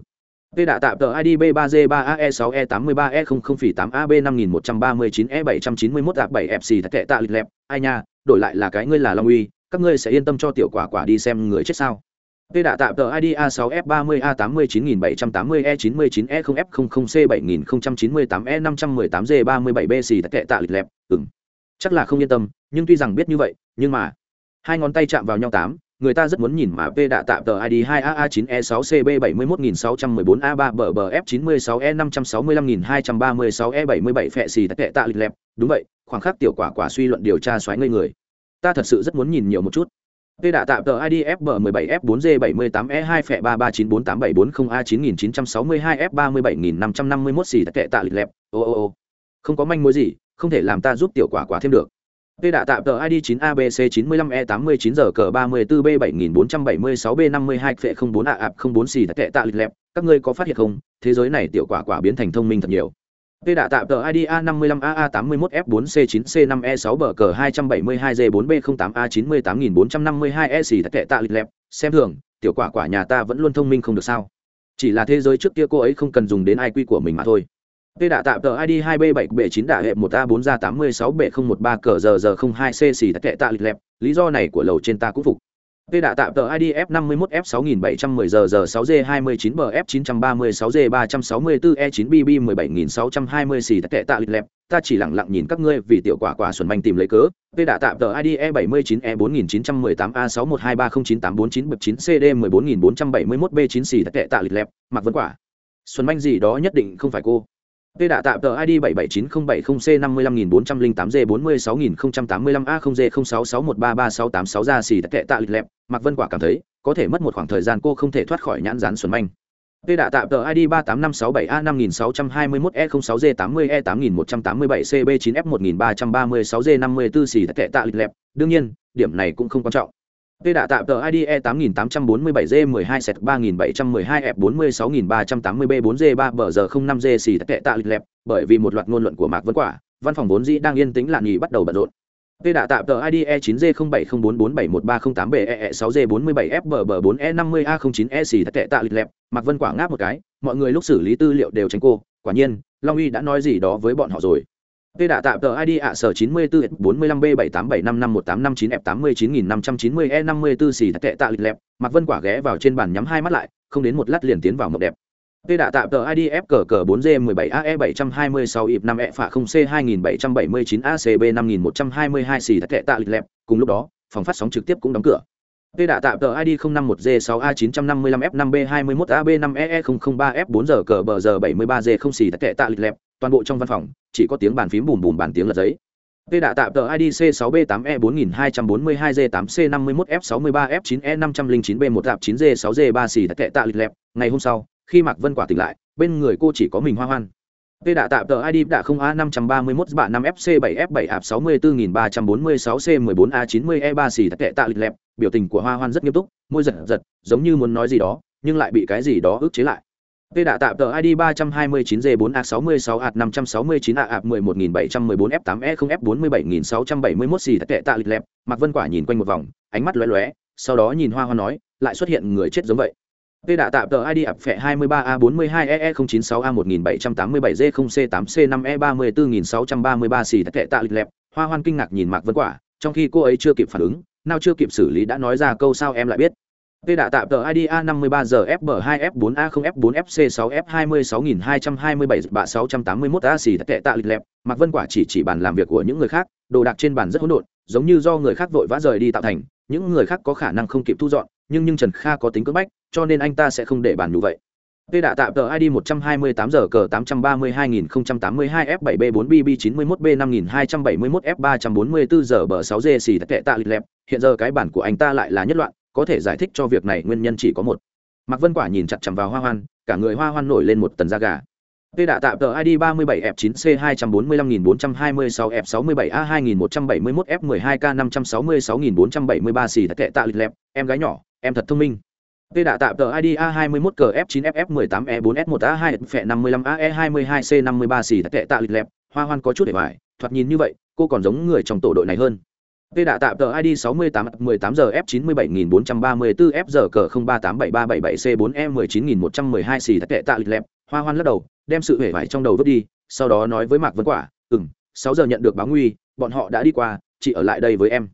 Tê đạ tạm tờ ID B3G3AE6E83E0-8AB5139E791 tệ tạ lịch lẹp, ai nha, đổi lại là cái ngươi là Long Uy, các ngươi sẽ yên tâm cho tiểu quả quả đi xem người chết sao? Tê đạ tạm tờ ID A6F30A89780E99E0F00C7098E518G37B thật tệ tạ lịch lẹp, ừm. Chắc là không yên tâm, nhưng tuy rằng biết như vậy, nhưng mà hai ngón tay chạm vào nhau tám người ta rất muốn nhìn mà P đã tạm tờ ID 2AA9E6CB71614A3BBF96E565236E77 phệ xì tệ tạ lịch lẹp, đúng vậy, khoảng khắc tiểu quả quả suy luận điều tra xoáy ngây người. Ta thật sự rất muốn nhìn nhiều một chút. P đã tạm tờ ID FB17F4G78E2 phệ 33948740A9962F37551 xì tệ tạ lịch lẹp, ô ô ô. Không có manh mối gì, không thể làm ta giúp tiểu quả quả thêm được. P đạ tạm tờ ID 9ABC95E89G34B7476B52F04A04 xì tệ tạ lịch lẹp, các ngươi có phát hiện không, thế giới này tiểu quả quả biến thành thông minh thật nhiều. P đạ tạm tờ ID A55AA81F4C9C5E6 bờ cờ 272G4B08A98452E thật tệ tạ lịch lẹp, xem thường, tiểu quả quả nhà ta vẫn luôn thông minh không được sao? Chỉ là thế giới trước kia cô ấy không cần dùng đến IQ của mình mà thôi. Tê đạ tạm tờ ID 2B7B9 đạ hệ 1A4 ra 86B013 cờ giờ giờ 02C xì tệ tạ lịch lẹp, lý do này của lầu trên ta cũng phục. Tê đạ tạm tờ ID F51F6710 giờ giờ 6G29BF934E9BB17620 xì tệ tạ lịch lẹp, ta chỉ lặng lặng nhìn các ngươi vì tiểu quả quả xuẩn manh tìm lấy cớ. Tê đạ tạm tờ ID E79E4918A6123098449 bậc 9 CD 14471B9 xì tệ tạ lịch lẹp, mặc vấn quả. Xuân manh gì đó nhất định không phải cô. Tê đạ tạm tờ ID 7790704C55485A0G066133686 ra xì tệ tạ lịch lẹp, Mạc Vân Quả cảm thấy, có thể mất một khoảng thời gian cô không thể thoát khỏi nhãn rán xuân manh. Tê đạ tạm tờ ID 38567A5621E06G80E8187CB9F1336G54 xì tệ tạ lịch lẹp, đương nhiên, điểm này cũng không quan trọng. Tê đã tạm tờ ID E8847G12S3712F46380B4G3BG05G xì tệ tạ lịch lẹp, bởi vì một loạt ngôn luận của Mạc Vân Quả, văn phòng vốn dĩ đang yên tĩnh lặng nghỉ bắt đầu bận rộn. Tê đã tạm tờ ID E9G0704471308BE6G47FBB4E50A09E e e xì tệ tạ lịch lẹp, Mạc Vân Quả ngáp một cái, mọi người lúc xử lý tư liệu đều tránh cô, quả nhiên, Long Uy đã nói gì đó với bọn họ rồi. Tê đã tạm tờ ID ạ sở 94 45 b 78755189 f 89590 e 54 xì tệ tạ lịch lẹp, Mạc Vân Quả ghé vào trên bàn nhắm hai mắt lại, không đến một lát liền tiến vào mộng đẹp. Tê đã tạm tờ ID F cờ cờ 4G17AE 726 IP 5 E phạ 0 C 2779 ACB 5122 xì tệ tạ lịch lẹp, cùng lúc đó, phòng phát sóng trực tiếp cũng đóng cửa. Tê đã tạm tờ ID 051G6A955F5B21AB5EE003F4G cờ bờ giờ 73G không xì tệ tạ lịch lẹp, toàn bộ trong văn phòng chỉ có tiếng bàn phím bùm bùm bàn tiếng lật giấy. Tê đạ tạm tờ ID C6B8E4242G8C51F63F9E509B1 tạp 9G6G3 xì tệ tạ lịch lẹp, ngày hôm sau, khi Mạc Vân Quả tỉnh lại, bên người cô chỉ có mình Hoa Hoan. Tê đạ tạm tờ ID đã không A531 bạ 5FC7F7 ạp 64346C14A90E3 xì tệ tạ lịch lẹp, biểu tình của Hoa Hoan rất nghiêm túc, môi giật giật, giống như muốn nói gì đó, nhưng lại bị cái gì đó ức chế lại. Tê đạ tạm tờ ID 329G4A66A569A 11714F8E0F47671 xì tệ tạ lịch lẹp, Mạc Vân Quả nhìn quanh một vòng, ánh mắt lóe lóe, sau đó nhìn Hoa Hoa nói, lại xuất hiện người chết giống vậy. Tê đạ tạm tờ ID ập phẹ 23A42EE096A1787G0C8C5E34633 xì tệ tạ lịch lẹp, Hoa Hoan kinh ngạc nhìn Mạc Vân Quả, trong khi cô ấy chưa kịp phản ứng, nào chưa kịp xử lý đã nói ra câu sao em lại biết. Tê đã tạm tờ ID A53 giờ FB2F4A0F4FC6F26227 bạ 681 A xì tệ tạ lịch lẹp, Mạc Vân Quả chỉ chỉ bàn làm việc của những người khác, đồ đạc trên bàn rất hỗn độn, giống như do người khác vội vã rời đi tạo thành, những người khác có khả năng không kịp thu dọn, nhưng nhưng Trần Kha có tính cưỡng bách, cho nên anh ta sẽ không để bàn như vậy. Tê đã tạm tờ ID 128 giờ cờ 832082 F7B4BB91B5271 F344 giờ bờ 6G xì tệ tạ lịch lẹp, hiện giờ cái bản của anh ta lại là nhất loạn, có thể giải thích cho việc này nguyên nhân chỉ có một mạc vân quả nhìn chặt chằm vào hoa hoan cả người hoa hoan nổi lên một tần da gà Tê đạ tạm tờ ID 37F9C245427A2171F12K566473 xì thật tệ tạ lịch lẹp, em gái nhỏ, em thật thông minh. Tê đạ tạm tờ ID A21CF9FF18E4S1A2F55AE22C53 xì thật tệ tạ lịch lẹp, hoa hoan có chút để bài, thoạt nhìn như vậy, cô còn giống người trong tổ đội này hơn. Tê đạ tạm tờ ID 68 18 giờ F97434 F giờ cờ 038737C4E19112 xì thật tệ tạ lịch lẹp, hoa hoan lắc đầu đem sự hể vải trong đầu vứt đi sau đó nói với mạc vân quả "Ừm, 6 giờ nhận được báo nguy bọn họ đã đi qua chị ở lại đây với em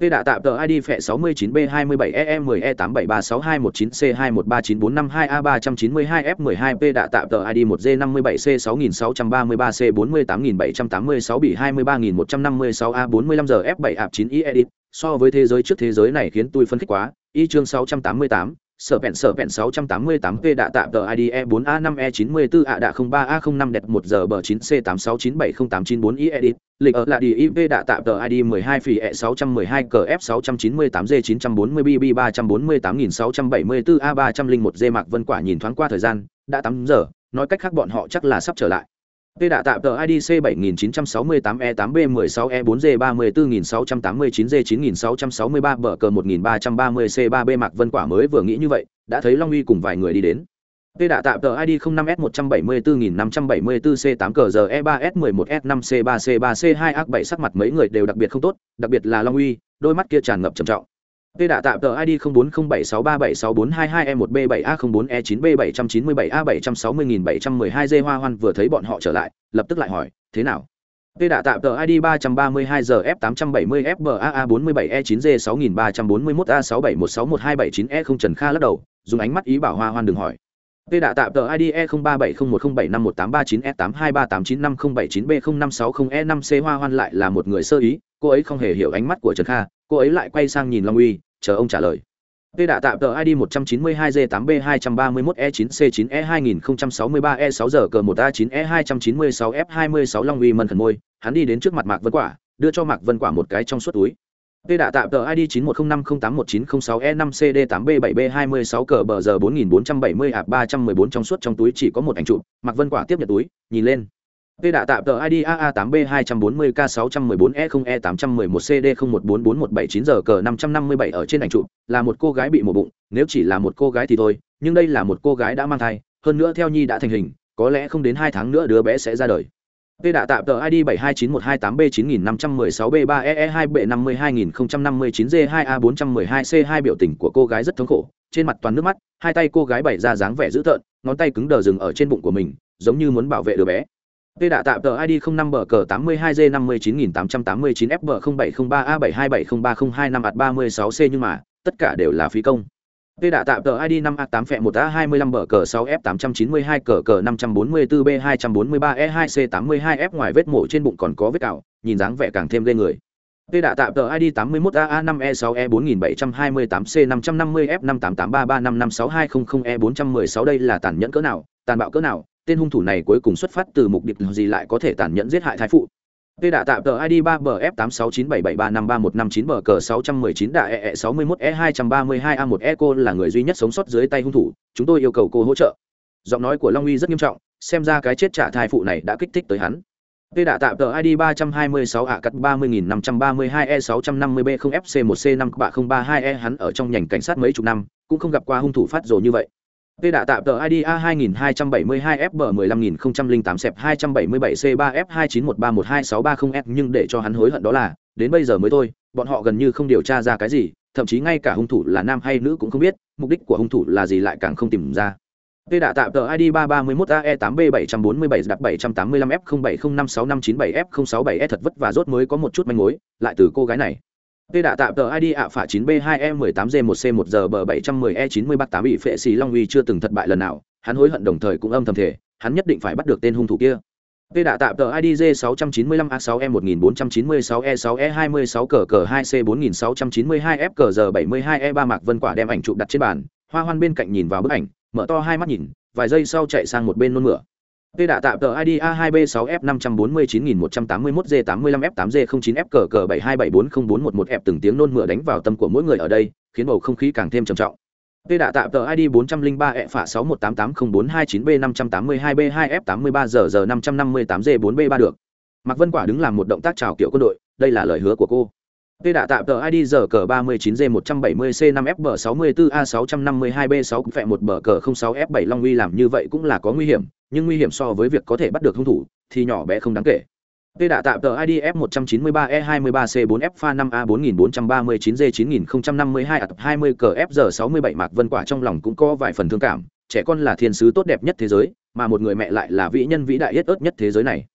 p đã tạm tờ id phẹ 69 b 27 e 10 e 873621 c 213942 a 392 f 12 p đã tạm tờ id 1 g 57 c 6633 c 48786 bị 23156 a 45 giờ f 7 ạp 9 e edit so với thế giới trước thế giới này khiến tôi phân khích quá. Y chương 688 sở vẹn sở vẹn 688 p đạ tạm tờ ID E45E94 ạ đạ 03A05 đẹp 1 giờ bờ 9C86970894 i edit, lịch ở là đi IP đạ tạm tờ ID 12 phì E612 CF 698G940 BB 348674 A301G Mạc Vân Quả nhìn thoáng qua thời gian, đã 8 giờ, nói cách khác bọn họ chắc là sắp trở lại. Tê đạ tạm tờ IDC 7968E8B16E4G34689G9663 bờ cờ 1330C3B Mạc Vân Quả mới vừa nghĩ như vậy, đã thấy Long Uy cùng vài người đi đến. Tê đạ tạm tờ ID 05S174574C8 e cờ giờ E3S11S5C3C3C2A7 e sắc mặt mấy người đều đặc biệt không tốt, đặc biệt là Long Uy, đôi mắt kia tràn ngập trầm trọng. P đã tạm tờ ID 0407637642E1B7A04E9B797A760712G e Hoa Hoan vừa thấy bọn họ trở lại, lập tức lại hỏi, thế nào? P đã tạm tờ ID 332 giờ F870 FBAA 47E9G 6341 A67161279E không Trần Kha lắc đầu, dùng ánh mắt ý bảo Hoa Hoan đừng hỏi. P đã tạm tờ ID E037010751839F823895079B0560E5C e Hoa Hoan lại là một người sơ ý, cô ấy không hề hiểu ánh mắt của Trần Kha, cô ấy lại quay sang nhìn Long Uy, chờ ông trả lời. P đã tạm tờ ID 192 g 8 b 231 e 9 c 9 e 2063 e 6 g cờ 1 a 9 e 296 f 26 Long Uy mân khẩn môi, hắn đi đến trước mặt Mạc Vân Quả, đưa cho Mạc Vân Quả một cái trong suốt túi. P đã tạm tờ ID 9105081906E5CD8B7B26 cờ bờ giờ 4470 ạp 314 trong suốt trong túi chỉ có một ảnh chụp, Mạc Vân Quả tiếp nhận túi, nhìn lên. Tê đạ tạm tờ ID AA8B240K614E0E811CD0144179 giờ cờ 557 ở trên ảnh trụ, là một cô gái bị mổ bụng, nếu chỉ là một cô gái thì thôi, nhưng đây là một cô gái đã mang thai, hơn nữa theo Nhi đã thành hình, có lẽ không đến 2 tháng nữa đứa bé sẽ ra đời. Tê đạ tạm tờ ID 729128B9516B3EE2B52059G2A412C2 biểu tình của cô gái rất thống khổ, trên mặt toàn nước mắt, hai tay cô gái bày ra dáng vẻ dữ tợn, ngón tay cứng đờ dừng ở trên bụng của mình, giống như muốn bảo vệ đứa bé. Tê đạ tạm tờ ID 05 bờ cờ 82G 59889 FB 0703A72703025 ạt 36C nhưng mà, tất cả đều là phí công. Tê đạ tạm tờ ID 5A8F1A25 bờ cờ 6F892 cờ cờ 544B243E2C82F ngoài vết mổ trên bụng còn có vết cào, nhìn dáng vẻ càng thêm ghê người. Tê đạ tạm tờ ID 81AA5E6E4728C550F58833556200E416 đây là tàn nhẫn cỡ nào, tàn bạo cỡ nào, tên hung thủ này cuối cùng xuất phát từ mục đích gì lại có thể tàn nhẫn giết hại thái phụ Tê đạ tạm tờ ID 3BF8697735359 bờ cờ 619 đạ EE 61 E232A1 E cô là người duy nhất sống sót dưới tay hung thủ, chúng tôi yêu cầu cô hỗ trợ. Giọng nói của Long Uy rất nghiêm trọng, xem ra cái chết trả thai phụ này đã kích thích tới hắn. Tê đạ tạm tờ ID 326 ạ cắt 30532 E650B 0 FC 1C5 bạ 032 E hắn ở trong nhành cảnh sát mấy chục năm, cũng không gặp qua hung thủ phát rồ như vậy. Tê đạ tạm tờ ID A2272FB15008-277C3F291312630S nhưng để cho hắn hối hận đó là, đến bây giờ mới thôi, bọn họ gần như không điều tra ra cái gì, thậm chí ngay cả hung thủ là nam hay nữ cũng không biết, mục đích của hung thủ là gì lại càng không tìm ra. Tê đạ tạm tờ ID 331AE8B747-785F07056597F067E e thật vất vả rốt mới có một chút manh mối, lại từ cô gái này. Tê đã tạm tờ ID ạ phả 9B2E18G1C1 giờ bờ 710E90 bắt 8 bị phệ xì Long Uy chưa từng thất bại lần nào, hắn hối hận đồng thời cũng âm thầm thể, hắn nhất định phải bắt được tên hung thủ kia. Tê đã tạm tờ ID J695A6E1496E6E26 cờ cờ 2C4692F cờ giờ 72E3 Mạc Vân Quả đem ảnh chụp đặt trên bàn, Hoa Hoan bên cạnh nhìn vào bức ảnh, mở to hai mắt nhìn, vài giây sau chạy sang một bên nôn mửa. Tê đã tạm tờ ID A2B6F549181G85F8G09F7274041F từng tiếng nôn mửa đánh vào tâm của mỗi người ở đây, khiến bầu không khí càng thêm trầm trọng P đã tạm tờ ID 403 e phả 61880429 b 582 b 2 f 83 g 558 g 4 b 3 được. Mạc Vân Quả đứng làm một động tác chào kiểu quân đội, đây là lời hứa của cô. Tê đã tạm tờ ID giờ cờ 39G170C5F64A652B6 vẹ một bờ cờ 06F7 Long Uy làm như vậy cũng là có nguy hiểm, nhưng nguy hiểm so với việc có thể bắt được hung thủ thì nhỏ bé không đáng kể. Tê đã tạm tờ ID F193E23C4F pha 5A4439G9052 20 cờ FG 67 Mạc Vân Quả trong lòng cũng có vài phần thương cảm, trẻ con là thiên sứ tốt đẹp nhất thế giới, mà một người mẹ lại là vĩ nhân vĩ đại nhất ớt nhất thế giới này.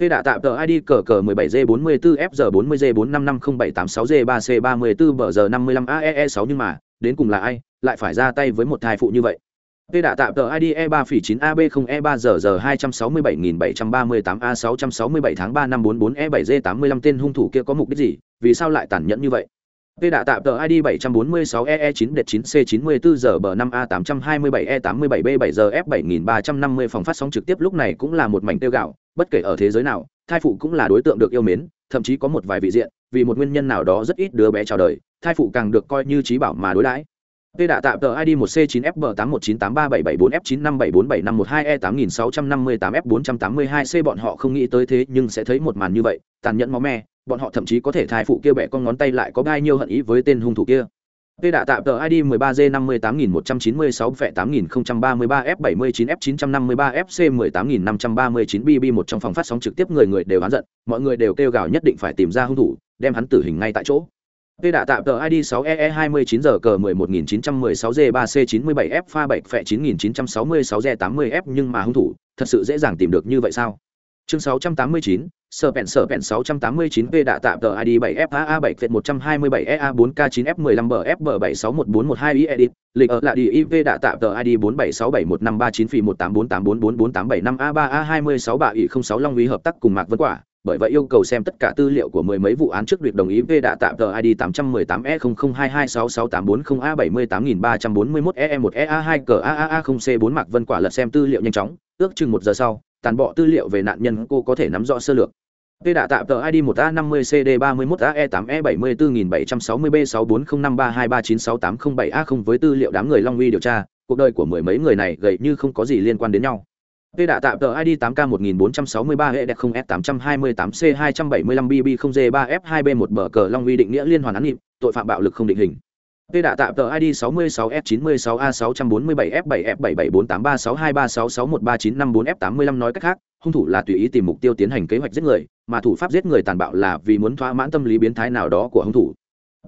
Tê đã tạm tờ ID cờ cờ 17G44FG40G4550786G3C34BG55AE6 nhưng mà, đến cùng là ai, lại phải ra tay với một thai phụ như vậy. Tê đã tạm tờ ID E3F9AB0E3G267738A667 tháng 3 năm 44 E7 G 85 tên hung thủ kia có mục đích gì, vì sao lại tàn nhẫn như vậy? Tê đã tạm tờ ID 746EE9D9C94ZB5A827E87B7ZF7350 phòng phát sóng trực tiếp lúc này cũng là một mảnh tiêu gạo, bất kể ở thế giới nào, thai phụ cũng là đối tượng được yêu mến, thậm chí có một vài vị diện, vì một nguyên nhân nào đó rất ít đứa bé chào đời, thai phụ càng được coi như trí bảo mà đối đãi. Tê đã tạm tờ ID 1C9FB81937774F95747512E8658F482C e bọn họ không nghĩ tới thế nhưng sẽ thấy một màn như vậy, tàn nhẫn máu me, bọn họ thậm chí có thể thai phụ kia bẻ con ngón tay lại có bao nhiêu hận ý với tên hung thủ kia. Tê đã tạm tờ ID 13G58196 phẹ 8033 F79 F953 FC 18539 BB một trong phòng phát sóng trực tiếp người người đều hán giận, mọi người đều kêu gào nhất định phải tìm ra hung thủ, đem hắn tử hình ngay tại chỗ. Tê đã tạm tờ ID 6EE29G11916G3C97F7F9966G80F nhưng mà hung thủ, thật sự dễ dàng tìm được như vậy sao? Chương 689, Sở vẹn Sở vẹn 689P đã tạm tờ ID 7FAA 7 v 127EA4K9F15BFB761412 edit, lịch ở là đi IV đã tạm tờ ID 47671539 phì 184444875A3A26 bà ỉ 06 Long Uy hợp tác cùng Mạc Vân Quả, bởi vậy yêu cầu xem tất cả tư liệu của mười mấy vụ án trước việc đồng ý về đã tạm tờ ID 818E002266840A78341E1EA2CAAA0C4 Mạc Vân Quả lật xem tư liệu nhanh chóng, ước chừng một giờ sau, tàn bộ tư liệu về nạn nhân cô có thể nắm rõ sơ lược. Tê đã tạm tờ ID 1A50CD31AE8E74760B640532396807A0 với tư liệu đám người Long Uy điều tra, cuộc đời của mười mấy người này gầy như không có gì liên quan đến nhau. Tê đã tạm tờ ID 8K1463E0F828C275BB0D3F2B1B cờ Long Uy định nghĩa liên hoàn án nghiệp, tội phạm bạo lực không định hình. Tê đã tạm tờ ID 66F96A647F7F774836236613954F85 nói cách khác, hung thủ là tùy ý tìm mục tiêu tiến hành kế hoạch giết người, mà thủ pháp giết người tàn bạo là vì muốn thỏa mãn tâm lý biến thái nào đó của hung thủ.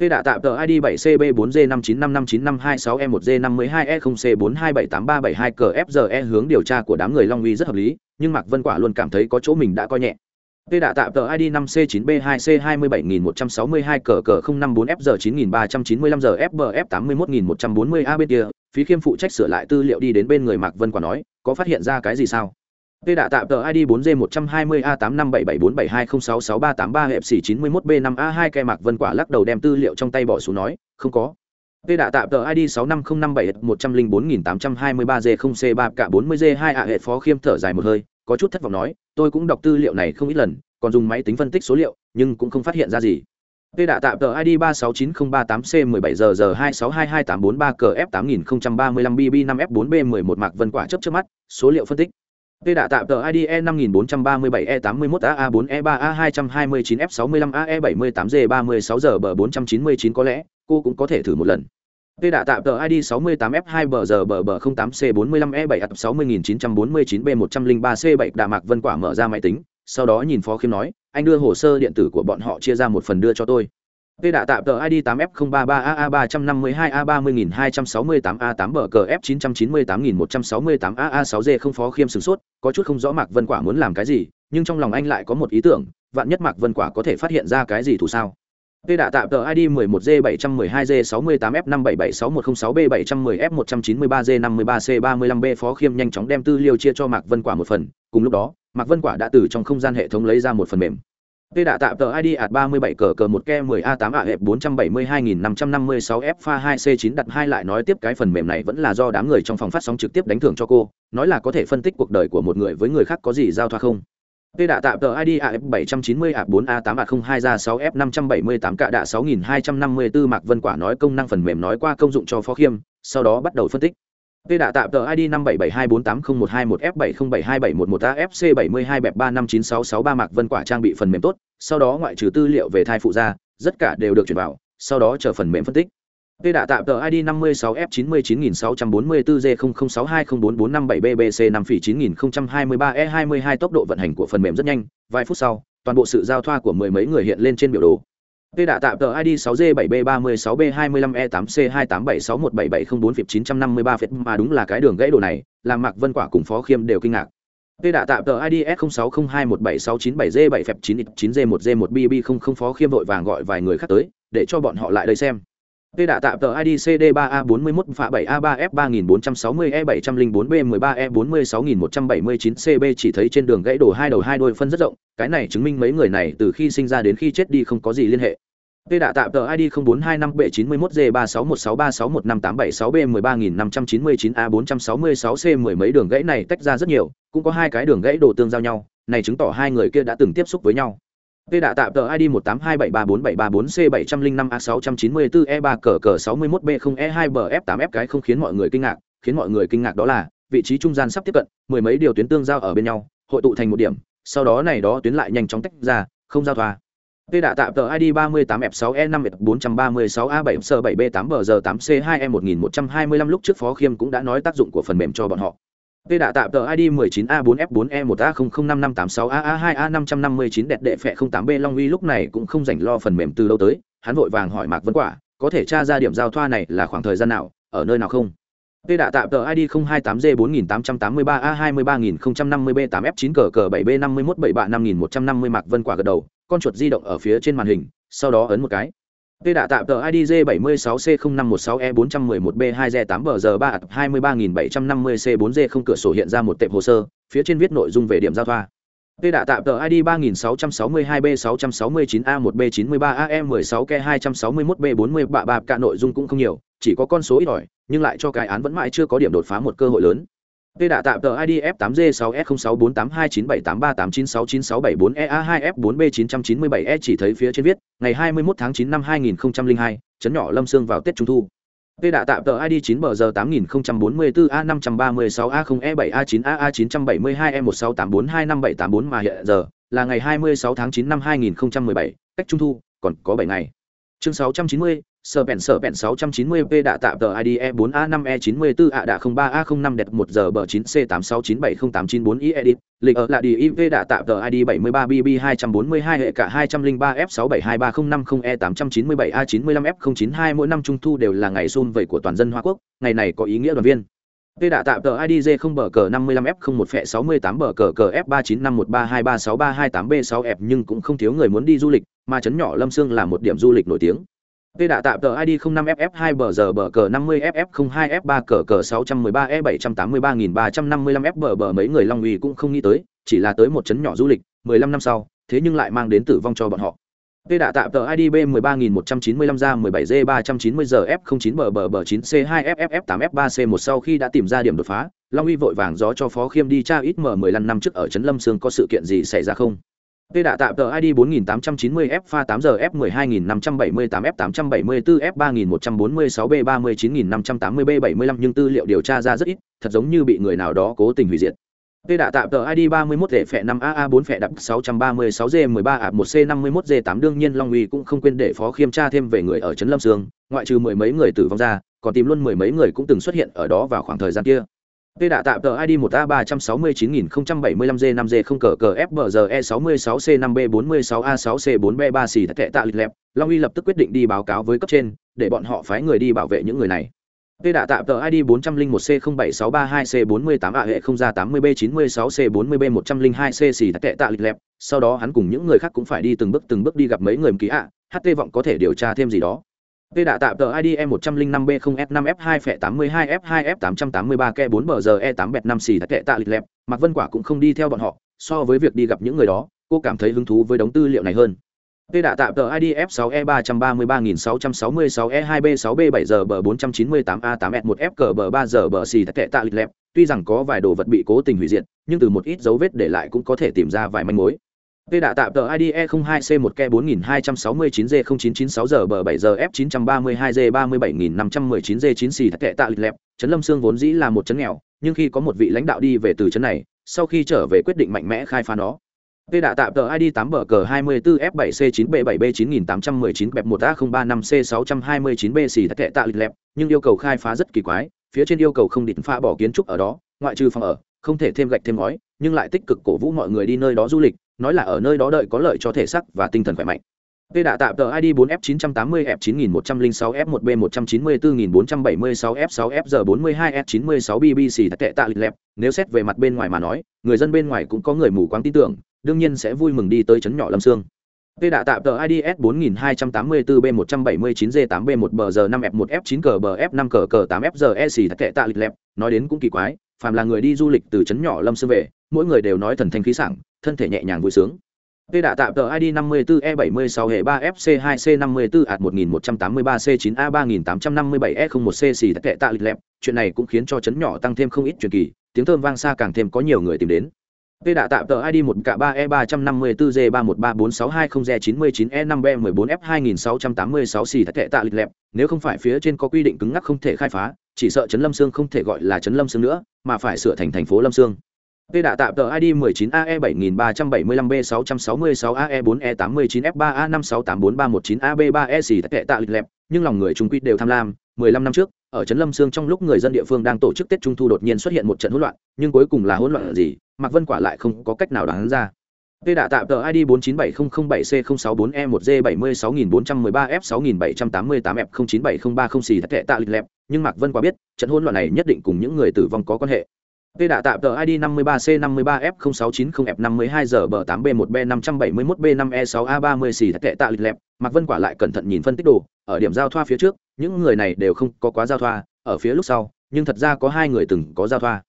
Tê đã tạm tờ ID 7CB4G595595592E1G52E0C427832CFZE e hướng điều tra của đám người Long Uy rất hợp lý, nhưng Mạc Vân Quả luôn cảm thấy có chỗ mình đã coi nhẹ. P đã tạm tờ ID 5C9B2C27162 cờ cờ 054FG9395GFBF81140A bên kia, phí khiêm phụ trách sửa lại tư liệu đi đến bên người Mạc Vân Quả nói, có phát hiện ra cái gì sao? Tê đã tạm tờ ID 4G120A857747206633 hẹp xỉ 91B5A2 ke Mạc Vân Quả lắc đầu đem tư liệu trong tay bỏ xuống nói, không có. Tê đã tạm tờ ID 65057104823G0C3 cả 40G2A hệ phó khiêm thở dài một hơi, có chút thất vọng nói, tôi cũng đọc tư liệu này không ít lần, còn dùng máy tính phân tích số liệu, nhưng cũng không phát hiện ra gì. Tê đã tạm tờ ID 369038C17 giờ giờ 2622843 cờ F8035 BB5F4B11 Mạc Vân Quả chấp trước mắt, số liệu phân tích. Tê đã tạm tờ ID E5437E81A4E3A229F65AE78G36 giờ bờ 499 có lẽ, cô cũng có thể thử một lần. Tê đã tạm tờ ID 68F2 bờ giờ bờ bờ 08C45E7 Đà Mạc Vân Quả mở ra máy tính, sau đó nhìn Phó Khiêm nói, anh đưa hồ sơ điện tử của bọn họ chia ra một phần đưa cho tôi. Tê đã tạm tờ ID 8F033AA352A30268A8BGF998168AA6D không phó khiêm sửng sốt, có chút không rõ Mạc Vân Quả muốn làm cái gì, nhưng trong lòng anh lại có một ý tưởng, vạn nhất Mạc Vân Quả có thể phát hiện ra cái gì thủ sao. Tê đã tạm tờ ID 11G712G68F57761061B710F193G53C35B phó khiêm nhanh chóng đem tư liệu chia cho Mạc Vân Quả một phần, cùng lúc đó, Mạc Vân Quả đã từ trong không gian hệ thống lấy ra một phần mềm. Tê đã tạm tờ ID ạt 37 cờ cờ 1 ke 10 a 8 a 472556 f pha 2 c 9 đặt hai lại nói tiếp cái phần mềm này vẫn là do đám người trong phòng phát sóng trực tiếp đánh thưởng cho cô, nói là có thể phân tích cuộc đời của một người với người khác có gì giao thoa không. Tê đạ tạm tờ ID AF790A4A8A02 ra 6F578 cả đạ 6254 Mạc Vân Quả nói công năng phần mềm nói qua công dụng cho Phó Khiêm, sau đó bắt đầu phân tích. Tê đạ tạm tờ ID 5772480121F702711AFC72 bẹp 359663 Mạc Vân Quả trang bị phần mềm tốt, sau đó ngoại trừ tư liệu về thai phụ ra, tất cả đều được chuyển vào, sau đó chờ phần mềm phân tích. Tê đã tạm tờ ID 56F99644G006204457BBC5 phỉ 9023E22 tốc độ vận hành của phần mềm rất nhanh, vài phút sau, toàn bộ sự giao thoa của mười mấy người hiện lên trên biểu đồ. Tê đã tạm tờ ID 6G7B36B25E8C287617704F953 phết mà đúng là cái đường gãy đồ này, làm Mạc Vân Quả cùng Phó Khiêm đều kinh ngạc. Tê đã tạm tờ ID S06021767G7F9X9G1G1BB00 Phó Khiêm vội vàng gọi vài người khác tới, để cho bọn họ lại đây xem. Tê đạ tạm tờ ID CD3A41 phạ 7A3F 3460E704B13E 46179CB chỉ thấy trên đường gãy đổ hai đầu hai đôi phân rất rộng, cái này chứng minh mấy người này từ khi sinh ra đến khi chết đi không có gì liên hệ. Tê đạ tạm tờ ID 0425B91G361636158786B13599A466C mười mấy đường gãy này tách ra rất nhiều, cũng có hai cái đường gãy đổ tương giao nhau, này chứng tỏ hai người kia đã từng tiếp xúc với nhau. Tê đã tạm tờ ID 182734734C705A694E3 cờ cờ 61B0E2BF8F cái không khiến mọi người kinh ngạc, khiến mọi người kinh ngạc đó là, vị trí trung gian sắp tiếp cận, mười mấy điều tuyến tương giao ở bên nhau, hội tụ thành một điểm, sau đó này đó tuyến lại nhanh chóng tách ra, không giao thoa. Tê đã tạm tờ ID 38F6E5F436A7SB8BG8C2E1125 lúc trước Phó Khiêm cũng đã nói tác dụng của phần mềm cho bọn họ. Tê đạ tạm tờ ID 19A4F4E1A005586AA2A559 đẹt đệ phệ 08B Long Uy lúc này cũng không rảnh lo phần mềm từ đâu tới, hắn vội vàng hỏi Mạc Vân Quả, có thể tra ra điểm giao thoa này là khoảng thời gian nào, ở nơi nào không? Tê đạ tạm tờ ID 028G4883A23050B8F9 cờ cờ 7B51735150 Mạc Vân Quả gật đầu, con chuột di động ở phía trên màn hình, sau đó ấn một cái. Tê đã tạm tờ IDG J76C0516E411B2G8BG3 không cửa sổ hiện ra một tệp hồ sơ, phía trên viết nội dung về điểm giao thoa. Tê đã tạm tờ ID 3662B669A1B93AM16K261B40 cả nội dung cũng không nhiều, chỉ có con số ít ỏi, nhưng lại cho cái án vẫn mãi chưa có điểm đột phá một cơ hội lớn. Tê đã tạm tờ ID F8G6S0648297839696774EA2F4B997E e chỉ thấy phía trên viết, ngày 21 tháng 9 năm 2002, chấn nhỏ Lâm Sương vào Tết Trung thu. Tê đã tạm tờ ID 9BG8044A536A0E7A9AA972E168425784 mà hiện giờ là ngày 26 tháng 9 năm 2017, cách Trung thu còn có 7 ngày. Chương 690, sở bèn sở bèn 690p đã tạm tờ ID E4A5E94 ạ đã 03A05 đẹp 1 giờ bờ 9C86970894 edit, lịch ở là đi IP đã tạm tờ ID 73BB242 hệ cả 203F672350E897A95F092 mỗi năm trung thu đều là ngày xuân vầy của toàn dân Hoa Quốc, ngày này có ý nghĩa đoàn viên. P đã tạm tờ ID J0 bờ cờ 55F01 phẹ 68 bờ cờ cờ F3951323638B6F nhưng cũng không thiếu người muốn đi du lịch, mà chấn nhỏ Lâm Sương là một điểm du lịch nổi tiếng. Tê đã tạm tờ ID 05FF2BGBG50FF02F3CG613E783355FBB mấy người Long Uy cũng không nghĩ tới, chỉ là tới một chấn nhỏ du lịch, 15 năm sau, thế nhưng lại mang đến tử vong cho bọn họ. Tê đã tạm tờ ID B13195 ra 17G390ZF09BBB9C2FF8F3C1 sau khi đã tìm ra điểm đột phá, Long Uy vội vàng gió cho Phó Khiêm đi tra ít mở 15 năm trước ở trấn Lâm Sương có sự kiện gì xảy ra không. Tê đạ tạm tờ ID 4890 F pha 8 giờ F 12578 F 874 F 3146 B 39580 B 75 nhưng tư liệu điều tra ra rất ít, thật giống như bị người nào đó cố tình hủy diệt. Tê đạ tạm tờ ID 31 thể phẹ 5 AA 4 phẹ đập 636 G 13 A 1 C 51 G 8 đương nhiên Long Uy cũng không quên để phó khiêm tra thêm về người ở trấn Lâm Sương, ngoại trừ mười mấy người tử vong ra, còn tìm luôn mười mấy người cũng từng xuất hiện ở đó vào khoảng thời gian kia. Tê đạ tạm tờ ID 1A369075G5G không cờ cờ FBRE66C5B46A6C4B3 xì tệ tạ lịch lẹp, Long Uy lập tức quyết định đi báo cáo với cấp trên, để bọn họ phái người đi bảo vệ những người này. Tê đạ tạm tờ ID 401C07632C48A hệ không ra 80B96C40B102C xì tệ tạ lịch lẹp, sau đó hắn cùng những người khác cũng phải đi từng bước từng bước đi gặp mấy người ký ạ, HT vọng có thể điều tra thêm gì đó. Tê đã tạm tờ ID E105B0F5F2F82F2F883K4BGE8B5C thật tệ tạ lịch lẹp, Mạc Vân Quả cũng không đi theo bọn họ, so với việc đi gặp những người đó, cô cảm thấy hứng thú với đống tư liệu này hơn. Tê đã tạm tờ ID F6E333666E2B6B7GB498A8F1FCB3GB thật tệ tạ lịch lẹp, tuy rằng có vài đồ vật bị cố tình hủy diệt nhưng từ một ít dấu vết để lại cũng có thể tìm ra vài manh mối. P đã tạm tờ ID E02C1K4269G0996G7giờ F932G37519G9 xì thật tệ tạ lịch lẹp, Trấn Lâm Sương vốn dĩ là một trấn nghèo, nhưng khi có một vị lãnh đạo đi về từ trấn này, sau khi trở về quyết định mạnh mẽ khai phá nó. P đã tạm tờ ID 8BG24F7C9B7B9819B1A035C629B xì thật tệ tạ lịch lẹp, nhưng yêu cầu khai phá rất kỳ quái, phía trên yêu cầu không định phá bỏ kiến trúc ở đó, ngoại trừ phòng ở, không thể thêm gạch thêm ngói, nhưng lại tích cực cổ vũ mọi người đi nơi đó du lịch, nói là ở nơi đó đợi có lợi cho thể xác và tinh thần khỏe mạnh. Tê đã tạm tờ ID 4F980F9106F1B194G476F6FG42F96BBC tệ tạ lịch lẹp, nếu xét về mặt bên ngoài mà nói, người dân bên ngoài cũng có người mù quáng tin tưởng, đương nhiên sẽ vui mừng đi tới trấn nhỏ Lâm Sương. Tê đã tạm tờ ID S4284B179G8B1BG5F1F9CBF5CC8FGE tệ tạ lịch lẹp, nói đến cũng kỳ quái, phàm là người đi du lịch từ trấn nhỏ Lâm Sương về, mỗi người đều nói thần thanh khí sảng, thân thể nhẹ nhàng vui sướng. Tê đã tạm tờ ID 54E76 hệ 3FC2C54 ạt 1183C9A3857E01C xì tệ tạ lịch lẹp, chuyện này cũng khiến cho chấn nhỏ tăng thêm không ít truyền kỳ, tiếng thơm vang xa càng thêm có nhiều người tìm đến. Tê đã tạm tờ ID 1K3E354G3134620G99E5B14F2686 xì tệ tạ lịch lẹp, nếu không phải phía trên có quy định cứng ngắc không thể khai phá, chỉ sợ trấn Lâm Sương không thể gọi là trấn Lâm Sương nữa, mà phải sửa thành thành phố Lâm Sương. Tê đã tạm tờ ID 19AE7375B666AE4E89F3A56843119AB3E e e xì tệ tạ lịch lẹp, nhưng lòng người trung quy đều tham lam, 15 năm trước, ở trấn Lâm Sương trong lúc người dân địa phương đang tổ chức Tết Trung thu đột nhiên xuất hiện một trận hỗn loạn, nhưng cuối cùng là hỗn loạn gì, Mạc Vân quả lại không có cách nào đoán ra. Tê đã tạm tờ ID 497007C064E1G76413F6788F0970330 xì tệ tạ lịch lẹp, nhưng Mạc Vân quả biết, trận hỗn loạn này nhất định cùng những người tử vong có quan hệ. Tê đã tạm tờ ID 53C53F0690F52G8B1B571B5E6A30 xì tệ tạ lịch lẹp, Mạc Vân quả lại cẩn thận nhìn phân tích đồ, ở điểm giao thoa phía trước, những người này đều không có quá giao thoa, ở phía lúc sau, nhưng thật ra có hai người từng có giao thoa.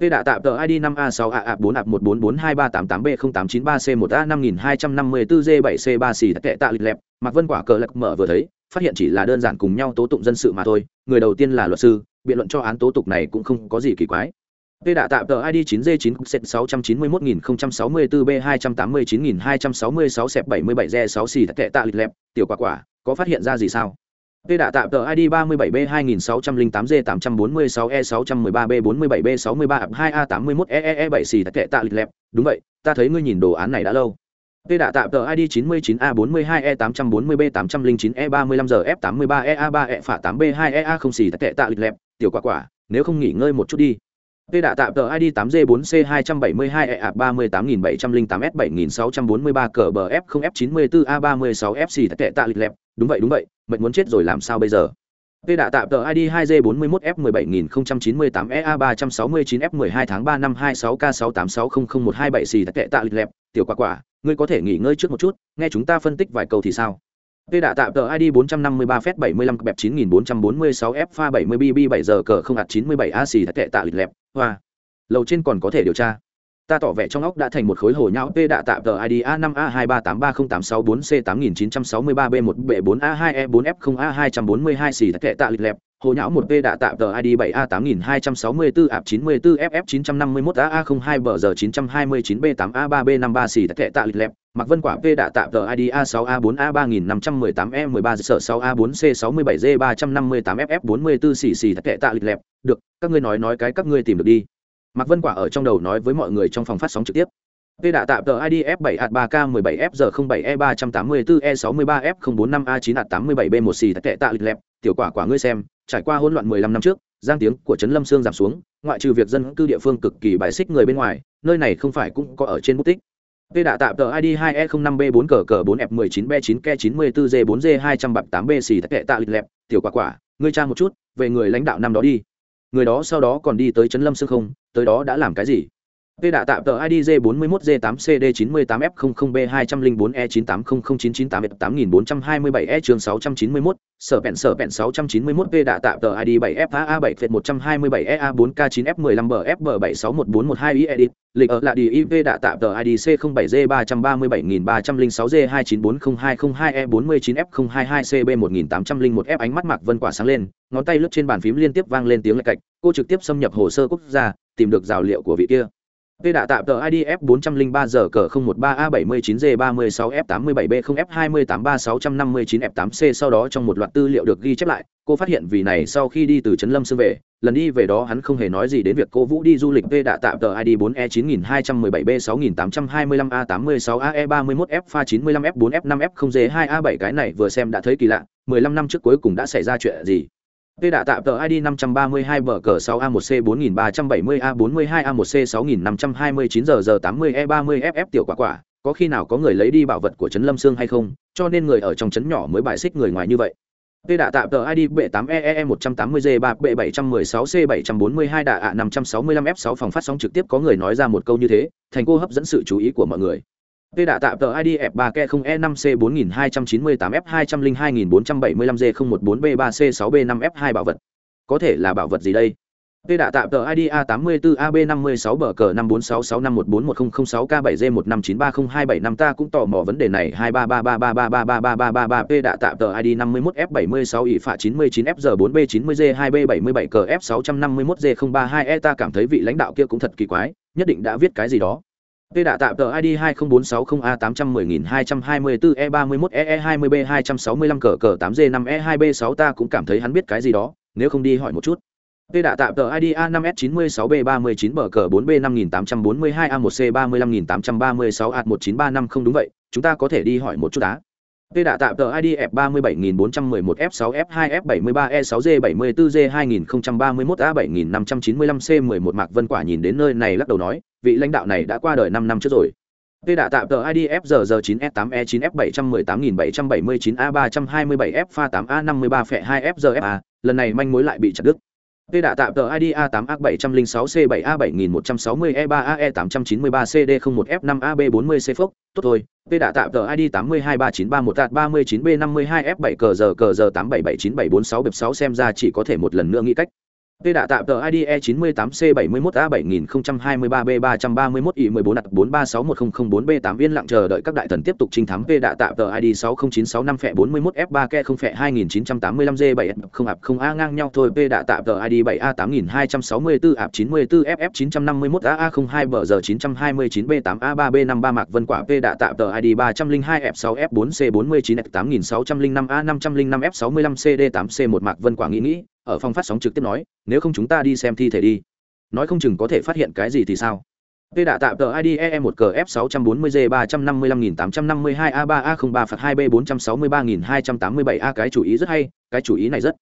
Tê đã tạm tờ ID 5A6A4A1442388B0893C1A5254G7C3 xì tệ tạ lịch lẹp, Mạc Vân quả cờ lật mở vừa thấy, phát hiện chỉ là đơn giản cùng nhau tố tụng dân sự mà thôi, người đầu tiên là luật sư, biện luận cho án tố tụng này cũng không có gì kỳ quái. P đã tạm tờ ID 9G9C691064B289.266 thật tệ tạ lịch lẹp, tiểu quả quả, có phát hiện ra gì sao? P đã tạm tờ ID 37B2608G846E613B47B63A2A81EEE7 xì tệ tạ lịch lẹp, đúng vậy, ta thấy ngươi nhìn đồ án này đã lâu. Tê đã tạm tờ ID 99A42E840B809E35GF83EA3E e e phả 8B2EA0 xì tệ tạ lịch lẹp, tiểu quả quả, nếu không nghỉ ngơi một chút đi. Tê đã tạm tờ ID 8G4C272E38708S7643 cờ bờ F0F94A36FC tệ tạ lịch lẹp, đúng vậy đúng vậy, mệnh muốn chết rồi làm sao bây giờ? Tê đã tạm tờ ID 2G41F17098EA369F12 tháng 3 năm 26K686001227 xì tệ tạ lịch lẹp, tiểu quả quả, ngươi có thể nghỉ ngơi trước một chút, nghe chúng ta phân tích vài câu thì sao? Tê đã tạm tờ ID 453 phép 75 bẹp 9446 F pha 70 BB 7 giờ cờ không hạt 97 A thật tệ tạ lịch lẹp, hoa. Lầu trên còn có thể điều tra. Ta tỏ vẻ trong óc đã thành một khối hồ nhão P đã tạm tờ ID A5A238308684C8969B4A2E4F0A242 xì tệ tạ lịch lẹp, hồ nhão một p đã tạm tờ id 7 a 8264 ạp 94 ff 951 aa 02 bờ giờ 929 b 8 a 3 b 53 xì tệ tạ lịch lẹp mặc vân quả p đã tạm tờ id a 6 a 4 a 3518 e 13 sở 6 a 4 c 67 g 358 ff 44 xì xì tệ tạ lịch lẹp được các ngươi nói nói cái các ngươi tìm được đi Mạc Vân Quả ở trong đầu nói với mọi người trong phòng phát sóng trực tiếp. Tê đã tạm tờ ID F7H3K17F007E384E63F045A9A87B1 e e xì tệ tạ lịch lẹp, tiểu quả quả ngươi xem, trải qua hỗn loạn 15 năm trước, giang tiếng của trấn Lâm Sương giảm xuống, ngoại trừ việc dân cư địa phương cực kỳ bài xích người bên ngoài, nơi này không phải cũng có ở trên bút tích. Tê đã tạm tờ ID 2E05B4 cờ cờ 4F19B9K94G4G208B xì tệ tạ lịch lẹp, tiểu quả quả, ngươi tra một chút, về người lãnh đạo năm đó đi. Người đó sau đó còn đi tới trấn Lâm Sương không, tới đó đã làm cái gì? Tê đã tạm tờ ID J41J8CD98F00B204E98009988427E e chương 691, sở bẹn sở bẹn 691 Tê đã tạm tờ ID 7FA7F127EA4K9F15BFB761412E edit, lịch ở là đi IP đã tạm tờ ID C07J337306J2940202E49F022CB1801F ánh mắt Mạc Vân quả sáng lên, ngón tay lướt trên bàn phím liên tiếp vang lên tiếng lạch cạch, cô trực tiếp xâm nhập hồ sơ quốc gia, tìm được rào liệu của vị kia. P đã tạm tờ ID F403 giờ cờ 013A79G36F87B0F2833659F8C sau đó trong một loạt tư liệu được ghi chép lại, cô phát hiện vì này sau khi đi từ Trấn Lâm Sương về, lần đi về đó hắn không hề nói gì đến việc cô Vũ đi du lịch P đã tạm tờ ID 4E9217B6825A86AE31F95F4F5F0G2A7 cái này vừa xem đã thấy kỳ lạ, 15 năm trước cuối cùng đã xảy ra chuyện gì? Tê đã tạm tờ ID 532 bờ cờ 6A1C 4370A42A1C 6529 giờ giờ 80E30FF tiểu quả quả, có khi nào có người lấy đi bảo vật của Trấn Lâm Sương hay không, cho nên người ở trong trấn nhỏ mới bài xích người ngoài như vậy. Tê đã tạm tờ ID B8EE 180G3 B716C 742 đạ ạ 565F6 phòng phát sóng trực tiếp có người nói ra một câu như thế, thành cô hấp dẫn sự chú ý của mọi người. Tê đã tạm tờ ID F3K0E5C4298F202475G014B3C6B5F2 bảo vật. Có thể là bảo vật gì đây? Tê đã tạm tờ ID A84AB56 bờ cờ 5466511006K7G1593027 ta cũng tò mò vấn đề này 23333333333 Tê đã tạm tờ ID 51F76 ỷ phạ 99FG4B90G2B77 cờ F651G032E ta cảm thấy vị lãnh đạo kia cũng thật kỳ quái, nhất định đã viết cái gì đó. P đã tạm tờ ID 20460A810224E31EE20B265 cờ cờ 8G5E2B6 ta cũng cảm thấy hắn biết cái gì đó, nếu không đi hỏi một chút. P đã tạm tờ ID A5S96B39 bờ cờ 4B5842A1C35836A1935 không đúng vậy, chúng ta có thể đi hỏi một chút á. P đã tạm tờ ID F37411F6F2F73E6G74T2031A7595C11 Mạc Vân Quả nhìn đến nơi này lắc đầu nói, vị lãnh đạo này đã qua đời 5 năm trước rồi. P đã tạm tờ ID FGG9S8E9F718.779A327F Tê đã tạm tờ ID A8A706C7A7160E3AE893CD01F5AB40C e phốc, tốt thôi. Tê đã tạm tờ ID 82393139B52F7 cờ giờ cờ giờ 8779746746 xem ra chỉ có thể một lần nữa nghĩ cách. P đã tạm tờ ID E98C71A7023B331I1443610004B8 viên lặng chờ đợi các đại thần tiếp tục trinh thám P đã tạm tờ ID 60965F41F3K0F2985G7F0A ngang nhau thôi P đã tạm tờ ID 7A8264AP94FF951AA02BG929B8A3B53 Mạc Vân Quả P đã tạm tờ ID 302 F6 F4 C49 F8605 A505 F65 CD8 C1 Mạc Vân Quả nghĩ nghĩ ở phòng phát sóng trực tiếp nói, nếu không chúng ta đi xem thi thể đi nói không chừng có thể phát hiện cái gì thì sao P đã tạm tờ ID EE 1 cf 640 g 355852 a 3 a 03 phạt 2 b 463287 a cái chủ ý rất hay, cái chủ ý này rất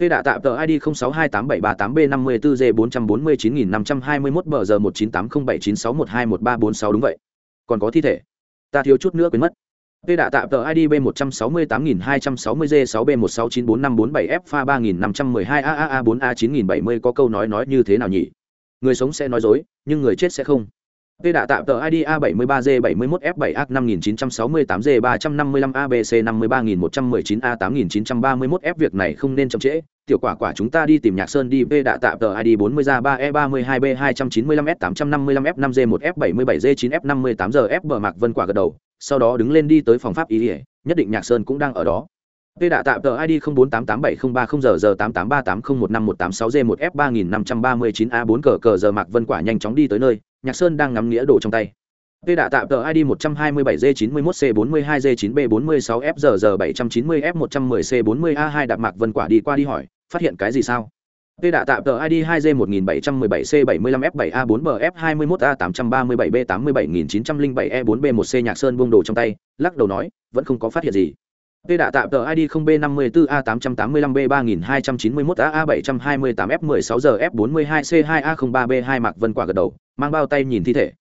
Tê đã tạm tờ ID 06287738B54G 449521 bờ giờ 198079612134 đúng vậy. Còn có thi thể. Ta thiếu chút nữa quên mất. Tê đã tạm tờ ID B168260G6B1694547F pha 3512AAA4A9070 có câu nói nói như thế nào nhỉ? Người sống sẽ nói dối, nhưng người chết sẽ không. P đã tạm tờ ID A73G71F7A5965ABC53119A8931F việc này không nên chậm trễ. Tiểu quả quả chúng ta đi tìm Nhạc Sơn đi. P đã tạm tờ ID 40 ra 3E32B295S855F5G1F77G9F58G F bờ Mạc Vân quả gật đầu, sau đó đứng lên đi tới phòng pháp ý ỉa nhất định nhạc sơn cũng đang ở đó. Tê đã tạm tờ ID 04887030G8838015186G1F3539A4 cờ cờ giờ Mạc Vân Quả nhanh chóng đi tới nơi, Nhạc Sơn đang ngắm nghĩa đồ trong tay. Tê đã Tạo tờ ID 127G91C42G9B46F giờ giờ 790F110C40A2 đạp Mạc Vân Quả đi qua đi hỏi, phát hiện cái gì sao? Tê đã Tạo tờ ID 2G1717C75F7A4BF21A837B87907E4B1C e Nhạc Sơn buông đồ trong tay, lắc đầu nói, vẫn không có phát hiện gì. Tê đã tạm tờ ID 0B54A885B3291AA728F16GF42C2A03B2 Mạc Vân Quả gật đầu, mang bao tay nhìn thi thể.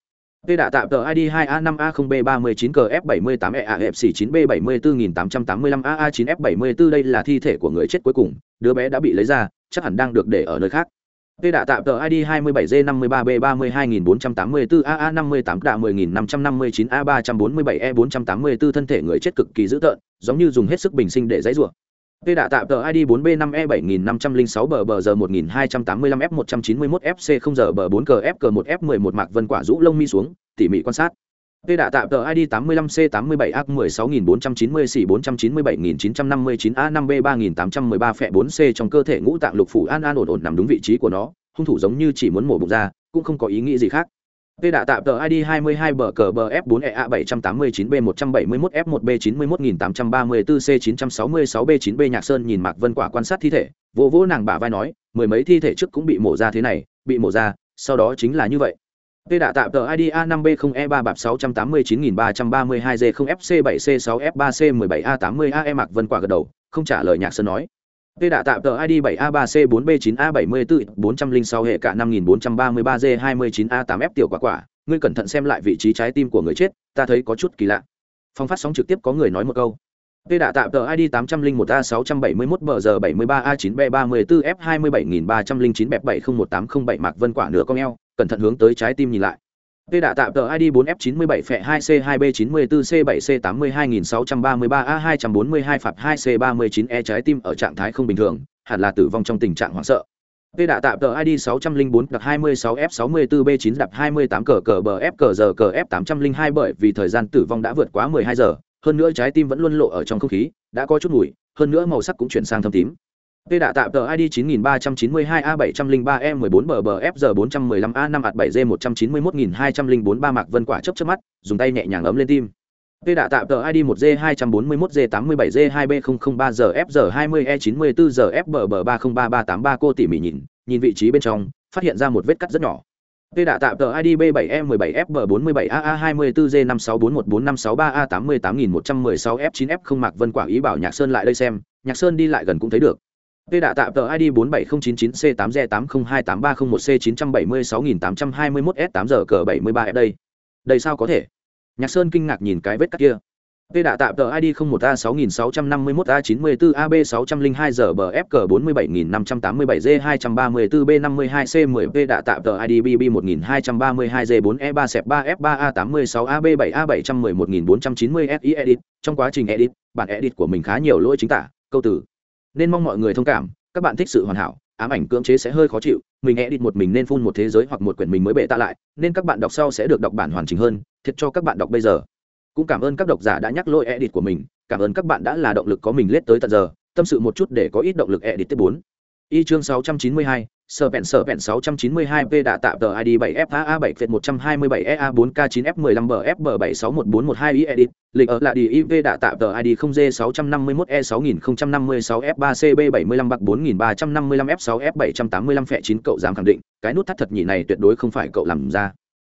Tê đã tạm tờ ID 2A5A0B39CF78E9B74885AA9F74 đây là thi thể của người chết cuối cùng, đứa bé đã bị lấy ra, chắc hẳn đang được để ở nơi khác. P đã tạm tờ ID 27G53B32484AA58 đạ 10559A347E484 thân thể người chết cực kỳ dữ tợn, giống như dùng hết sức bình sinh để dãy rủa. P đã tạm tờ ID 4B5E7506BBG1285F191FC0GB4CFG1F11 Mạc Vân Quả rũ lông mi xuống, tỉ mỉ quan sát. Tê đạ tạm tờ ID 85C87A16490 xỉ 497959A5B3813 phẹ 4C trong cơ thể ngũ tạng lục phủ an an ổn ổn nằm đúng vị trí của nó, hung thủ giống như chỉ muốn mổ bụng ra, cũng không có ý nghĩ gì khác. Tê đạ tạm tờ ID 22 bờ cờ bờ F4EA 789B171 F1B 91834 C 966B 9B Nhạc Sơn nhìn Mạc Vân Quả quan sát thi thể, vô vô nàng bả vai nói, mười mấy thi thể trước cũng bị mổ ra thế này, bị mổ ra, sau đó chính là như vậy. Tê đã tạm tờ ID A5B0E3 bạp 689332G0FC7C6F3C17A80AE Mạc Vân Quả gật đầu, không trả lời Nhạc Sơn nói. Tê đã tạm tờ ID 7A3C4B9A74 406 hệ cả 5433G29A8F tiểu quả quả, ngươi cẩn thận xem lại vị trí trái tim của người chết, ta thấy có chút kỳ lạ. Phong phát sóng trực tiếp có người nói một câu. Tê đã tạm tờ ID 801A671BG73A9B34F27309B701807 Mạc Vân Quả nửa con eo, cẩn thận hướng tới trái tim nhìn lại. Tê đã tạm tờ ID 4F97F2C2B94C7C82633A242 phạt 2C39E trái tim ở trạng thái không bình thường, hẳn là tử vong trong tình trạng hoảng sợ. Tê đã tạm tờ ID 604 đặc 26F64B9 đạp 28 cờ cờ bờ F cờ giờ cờ F802 bởi vì thời gian tử vong đã vượt quá 12 giờ, hơn nữa trái tim vẫn luôn lộ ở trong không khí, đã có chút mùi, hơn nữa màu sắc cũng chuyển sang thâm tím. Tê đạ tạm tờ ID 9392A703E14BBFG415A5A7G191204 Mạc Vân Quả chớp chớp mắt, dùng tay nhẹ nhàng ấm lên tim. Tê đạ tạm tờ ID 1G241G87G2B003ZFG20E94ZFBB303383 cô tỉ mỉ nhìn, nhìn vị trí bên trong, phát hiện ra một vết cắt rất nhỏ. Tê đạ tạm tờ ID B7E17FB47AA24G56414563A88116F9F0 Mạc Vân Quả ý bảo Nhạc Sơn lại đây xem, Nhạc Sơn đi lại gần cũng thấy được. Tê đạ tạm tờ ID 47099C8Z802831C976821S8G73F đây. Đây sao có thể? Nhạc Sơn kinh ngạc nhìn cái vết cắt kia. Tê đạ tạm tờ ID 01A6651A94AB602 giờ bờ FK 47587G234B52C10 Tê đạ tạm tờ ID BB1232G4E3 sẹp 3F3A86AB7A711490 SI edit. Trong quá trình edit, bản edit của mình khá nhiều lỗi chính tả, câu từ nên mong mọi người thông cảm các bạn thích sự hoàn hảo ám ảnh cưỡng chế sẽ hơi khó chịu mình nghe đi một mình nên phun một thế giới hoặc một quyển mình mới bệ ta lại nên các bạn đọc sau sẽ được đọc bản hoàn chỉnh hơn thiệt cho các bạn đọc bây giờ. Cũng cảm ơn các độc giả đã nhắc lỗi edit của mình cảm ơn các bạn đã là động lực có mình lết tới tận giờ tâm sự một chút để có ít động lực edit tiếp bốn. Y chương 692, sở vẹn sở vẹn 692 p đã tạo tờ ID 7FA 7 Phệt 127 EA 4K 9 F 15 BFB 761412 i edit, lịch ở là đi IV đã tạo tờ ID 0G 651 E 6056 F3 CB 75 bạc 4355 F6 F 785 phẹ 9 cậu dám khẳng định, cái nút thắt thật nhị này tuyệt đối không phải cậu làm ra.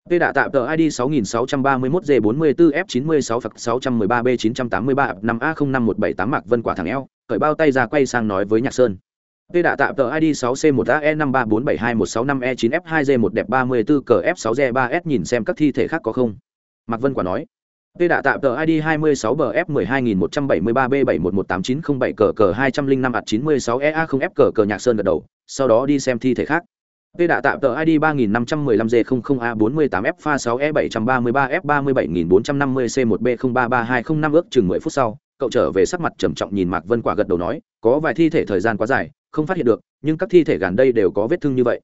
P đã tạo tờ ID 6631 G44 F96 phật 613 B983 5A05178 Mạc Vân quả thằng eo, cởi bao tay ra quay sang nói với Nhạc Sơn. Tê đã tạm tờ ID 6C1AE5347216F2G1 e đẹp 34 cờ F6G3S nhìn xem các thi thể khác có không. Mạc Vân quả nói. Tê đã tạm tờ ID 26BF12173B711890 cờ cờ 205 ạt 96EA0F cờ cờ Nhạc Sơn gật đầu, sau đó đi xem thi thể khác. Tê đã tạm tờ ID 3515G00A48F pha 6E733F37450C1B033205 ước chừng 10 phút sau, cậu trở về sắc mặt trầm trọng nhìn Mạc Vân Quả gật đầu nói, có vài thi thể thời gian quá dài, không phát hiện được, nhưng các thi thể gần đây đều có vết thương như vậy.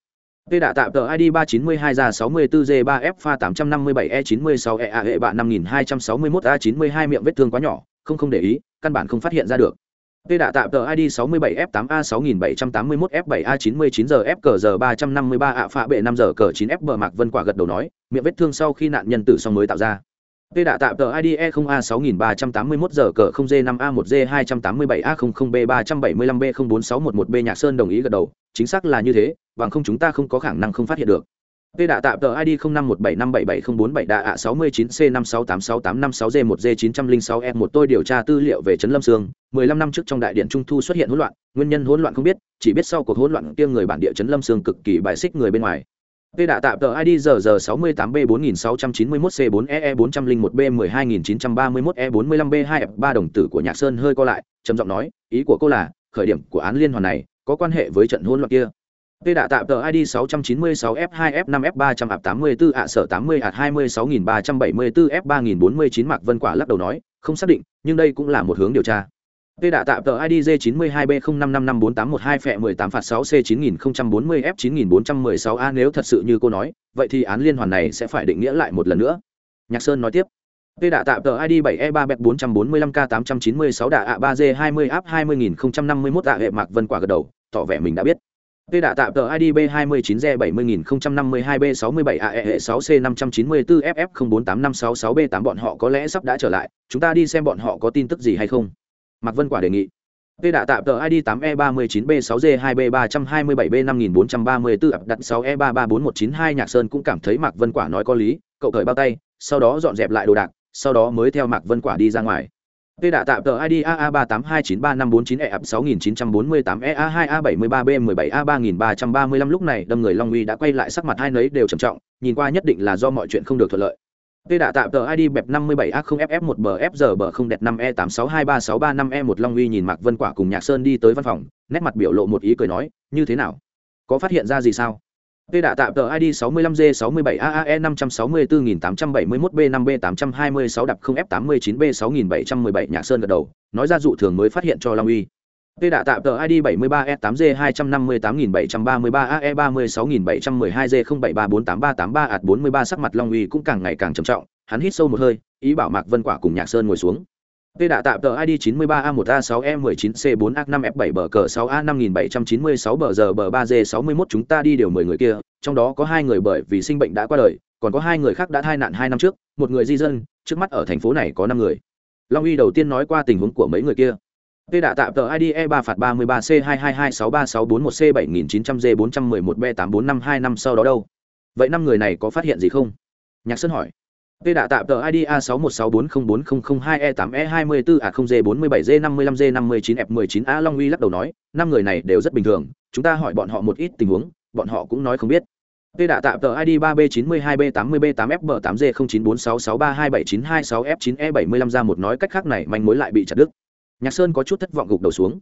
Tê đạ tạm tờ ID 392 ra 64G3F pha 857E96EA hệ bạn 5261A92 miệng vết thương quá nhỏ, không không để ý, căn bản không phát hiện ra được. Tê đạ tạm tờ ID 67F8A6781F7A99GFCG353 ạ phạ bệ 5 giờ cờ 9F bờ Mạc Vân Quả gật đầu nói, miệng vết thương sau khi nạn nhân tử xong mới tạo ra. Tê đạ tạm tờ ID E0A6381 giờ cờ 0G5A1G287A00B375B04611B Nhạc Sơn đồng ý gật đầu, chính xác là như thế, bằng không chúng ta không có khả năng không phát hiện được. Tê đạ tạm tờ ID 0517577047 đạ ạ 69C56868556G1G906E1 tôi điều tra tư liệu về Trấn Lâm Sương, 15 năm trước trong đại điện Trung Thu xuất hiện hỗn loạn, nguyên nhân hỗn loạn không biết, chỉ biết sau cuộc hỗn loạn kia người bản địa Trấn Lâm Sương cực kỳ bài xích người bên ngoài. Tê đã tạm tờ ID giờ giờ 68B4691C4EE401B12931E45B2F3 đồng tử của Nhạc Sơn hơi co lại, trầm giọng nói, ý của cô là, khởi điểm của án liên hoàn này có quan hệ với trận hỗn loạn kia. Tê đã tạm tờ ID 696 F2 F5 F300 84 ạ sở 80 ạt 26374 F3049 Mạc Vân Quả lắc đầu nói, không xác định, nhưng đây cũng là một hướng điều tra. Tê đạ tạm tờ ID J92B05554812 phẹ 18 phạt 6 C9040 F9416A nếu thật sự như cô nói, vậy thì án liên hoàn này sẽ phải định nghĩa lại một lần nữa. Nhạc Sơn nói tiếp. Tê đạ tạm tờ ID 7E3 b 445 k 896 đạ A3G20 áp 20051 ạ hệ Mạc Vân Quả gật đầu, tỏ vẻ mình đã biết. Tê đạ tạm tờ ID B29G70052B67AE hệ 6C594FF048566B8 bọn họ có lẽ sắp đã trở lại, chúng ta đi xem bọn họ có tin tức gì hay không. Mạc Vân Quả đề nghị. Tê đạ tạm tờ ID 8E39B6G2B327B5434 ập đặt 6E334192 Nhạc Sơn cũng cảm thấy Mạc Vân Quả nói có lý, cậu cởi bao tay, sau đó dọn dẹp lại đồ đạc, sau đó mới theo Mạc Vân Quả đi ra ngoài. Tê đạ tạm tờ ID AA 38293549E 6948EA2A 73B17A 3335 lúc này đâm người Long Uy đã quay lại sắc mặt hai nấy đều trầm trọng, nhìn qua nhất định là do mọi chuyện không được thuận lợi. Tê đạ tạm tờ ID bẹp 57A0FF1BFG0D5E86236335E1 Long Uy nhìn Mạc Vân Quả cùng Nhạc Sơn đi tới văn phòng, nét mặt biểu lộ một ý cười nói, như thế nào? Có phát hiện ra gì sao? Tê đạ tạm tờ ID 65G67AAE564871B5B826 đập 0F89B6717 Nhạc Sơn gật đầu, nói ra dụ thường mới phát hiện cho Long Uy. Tê đạ tạm tờ ID 73E8G258733AE36712G07348383 sắc mặt Long Uy cũng càng ngày càng trầm trọng, hắn hít sâu một hơi, ý bảo Mạc Vân Quả cùng Nhạc Sơn ngồi xuống. Tê đạ tạm tờ ID 93A1A6E19C4A5F7BC6A5796BG3G61 chúng ta đi điều 10 người kia, trong đó có hai người bởi vì sinh bệnh đã qua đời, còn có hai người khác đã thai nạn 2 năm trước, một người di dân, trước mắt ở thành phố này có 5 người. Long Uy đầu tiên nói qua tình huống của mấy người kia. Tê đã tạm tờ ID E3 phạt 33C2226361C7900G411B84525 sau đó đâu? Vậy năm người này có phát hiện gì không? Nhạc Sơn hỏi. Tê đã tạm tờ ID A61640002E8E24A0G47G55G59F19A à Long Uy lắc đầu nói, năm người này đều rất bình thường, chúng ta hỏi bọn họ một ít tình huống, bọn họ cũng nói không biết. Tê đã tạm tờ ID 3B92B80B8F8G094663279226F9E75 ra một nói cách khác này manh mối lại bị chặt đứt. Nhạc Sơn có chút thất vọng gục đầu xuống.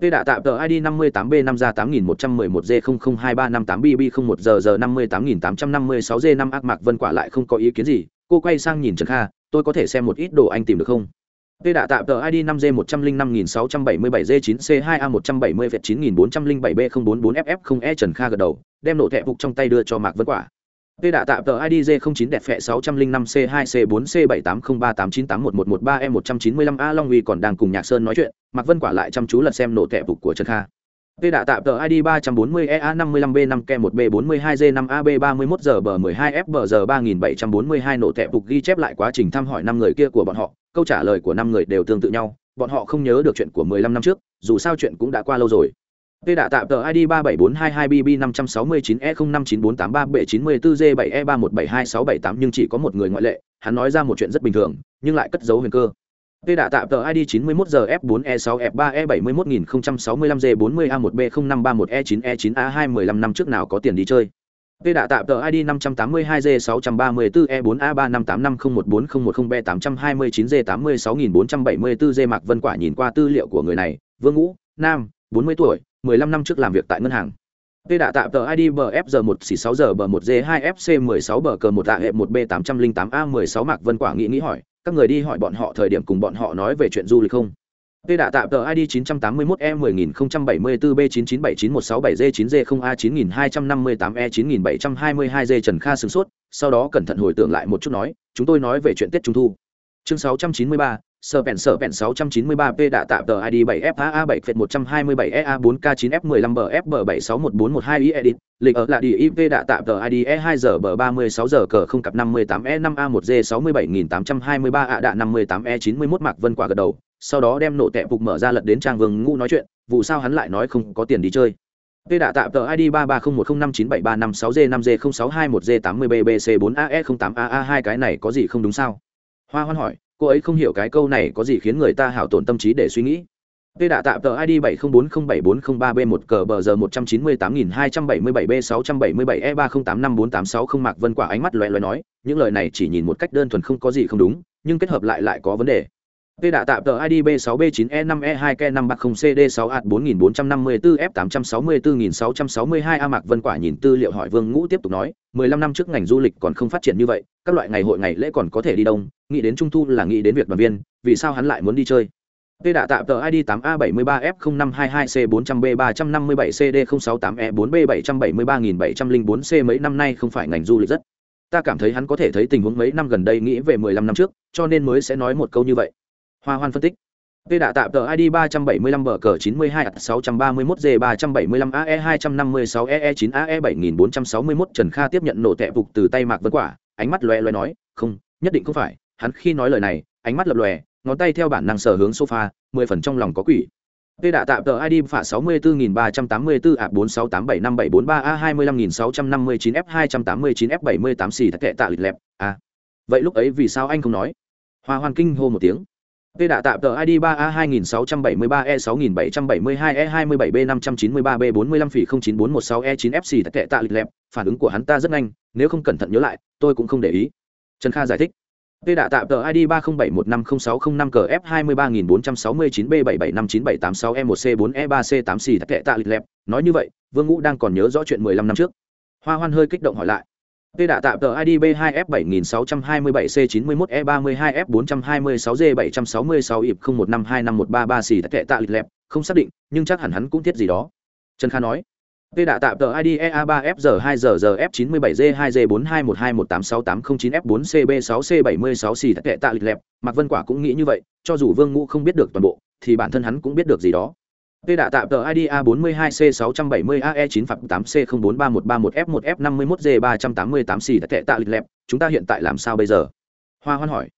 Tê đạ tạm tờ ID 58 b 5 ra 8111 g 00235 bb 01 g 58856 g 5 ác mạc vân quả lại không có ý kiến gì, cô quay sang nhìn Trần Kha, tôi có thể xem một ít đồ anh tìm được không? Tê đạ tạm tờ ID 5G 105677G9C2A 170 9407B044FF0E Trần Kha gật đầu, đem nổ thẻ phục trong tay đưa cho Mạc Vân Quả. Tê đạ tạm tờ ID J09 đẹp phẹ 605C2C4C78038981113E195A e Long Huy còn đang cùng Nhạc Sơn nói chuyện, Mạc Vân Quả lại chăm chú lật xem nổ thẻ phục của Trần Kha. Tê đạ tạm tờ ID 340EA55B5K1B42G5AB31GB12FBG3742 nổ thẻ phục ghi chép lại quá trình thăm hỏi năm người kia của bọn họ, câu trả lời của năm người đều tương tự nhau, bọn họ không nhớ được chuyện của 15 năm trước, dù sao chuyện cũng đã qua lâu rồi. Tê đã tạm tờ ID 37422BB569E059483B94G7E3172678 nhưng chỉ có một người ngoại lệ, hắn nói ra một chuyện rất bình thường, nhưng lại cất giấu huyền cơ. Tê đã tạm tờ ID 91GF4E6F3E71065G40A1B0531E9E9A215 năm trước nào có tiền đi chơi. Tê đã tạm tờ ID 582G634E4A358501010B829G86474G e Mạc Vân Quả nhìn qua tư liệu của người này, Vương Ngũ, Nam, 40 tuổi, 15 năm trước làm việc tại ngân hàng. Tê đã tạo tờ ID BFG 1 xỉ 6 giờ bờ 1 G2 FC 16 bờ cờ 1 ạ hệ 1 B808 A16 Mạc Vân Quả nghĩ nghĩ hỏi, các người đi hỏi bọn họ thời điểm cùng bọn họ nói về chuyện du lịch không? Tê đã tạo tờ ID 981 E 10074 B 9979167 G 9 G 0 A 9258 E 9722 G Trần Kha sửng sốt, sau đó cẩn thận hồi tưởng lại một chút nói, chúng tôi nói về chuyện Tết Trung thu. Chương 693, Sở vẹn Sở vẹn 693P đã tạm tờ ID 7FAA 7 phệt 127EA 4K9F15BF761412 edit, lịch ở là đi IP đã tạm tờ ID E2G36 giờ cờ 0 cặp 58E5A1G67823A đạ 58E91 Mạc Vân quả gật đầu, sau đó đem nổ tệ phục mở ra lật đến trang vương ngũ nói chuyện, vụ sao hắn lại nói không có tiền đi chơi. P đã tạm tờ ID 3301059736G5G0621G80BBC4AE08AA2 cái này có gì không đúng sao? Hoa Hoan hỏi, cô ấy không hiểu cái câu này có gì khiến người ta hảo tổn tâm trí để suy nghĩ. P đã tạm tờ id 7040743 b 1 cờ bờ giờ 198277 b 677 e 30854860 mạc vân quả ánh mắt loẹ loẹ nói, những lời này chỉ nhìn một cách đơn thuần không có gì không đúng, nhưng kết hợp lại lại có vấn đề. Tê đạ tạm tờ ID B6B9E5E2K530CD6A4454F864662 A Mạc Vân Quả nhìn tư liệu hỏi Vương Ngũ tiếp tục nói, 15 năm trước ngành du lịch còn không phát triển như vậy, các loại ngày hội ngày lễ còn có thể đi đông, nghĩ đến trung thu là nghĩ đến việc đoàn viên, vì sao hắn lại muốn đi chơi? Tê đạ tạm tờ ID 8A73F0522C400B357E4B773704C e mấy năm nay không phải ngành du lịch rất. Ta cảm thấy hắn có thể thấy tình huống mấy năm gần đây nghĩ về 15 năm trước, cho nên mới sẽ nói một câu như vậy hoa hoan phân tích Tê đạ tạm tờ ID 375 bờ cờ 92 631 G 375 AE 256 EE 9 AE 7461 Trần Kha tiếp nhận nổ tệ phục từ tay Mạc Vân Quả, ánh mắt lóe lóe nói, "Không, nhất định không phải." Hắn khi nói lời này, ánh mắt lập lòe, ngón tay theo bản năng sở hướng sofa, 10 phần trong lòng có quỷ. Tê đạ tạm tờ ID phả 64384 ạ 46875743 A 25659 F 289 F 78 xì thật tệ tạ lịch lẹp. À. Vậy lúc ấy vì sao anh không nói? Hoa Hoan kinh hô một tiếng P đã tạm tờ ID 3A2673E6772E27B593B45F094116E9FC e tại tệ tạ lịch lẹp, phản ứng của hắn ta rất nhanh, nếu không cẩn thận nhớ lại, tôi cũng không để ý. Trần Kha giải thích. P đã tạm tờ ID 3071506005 cờ F23469B7759786E1C4E3C8C e tại tệ tạ lịch lẹp, nói như vậy, Vương Ngũ đang còn nhớ rõ chuyện 15 năm trước. Hoa Hoan hơi kích động hỏi lại. P đã tạm tờ ID B2F7627C91E32F426G766 xì tệ tạ lịch lẹp, không xác định, nhưng chắc hẳn hắn cũng thiết gì đó. Trần Kha nói. P đã tạm tờ ID EA3FG2GGF97G2G42186809F4CB6C76 xì tệ tạ lịch lẹp, Mạc Vân Quả cũng nghĩ như vậy, cho dù Vương Ngũ không biết được toàn bộ, thì bản thân hắn cũng biết được gì đó. P đã tạm tờ ID A42C670AE9 phạt 8C04311F1F51G388 xì tệ tạ lịch lẹp, chúng ta hiện tại làm sao bây giờ? Hoa Hoan hỏi.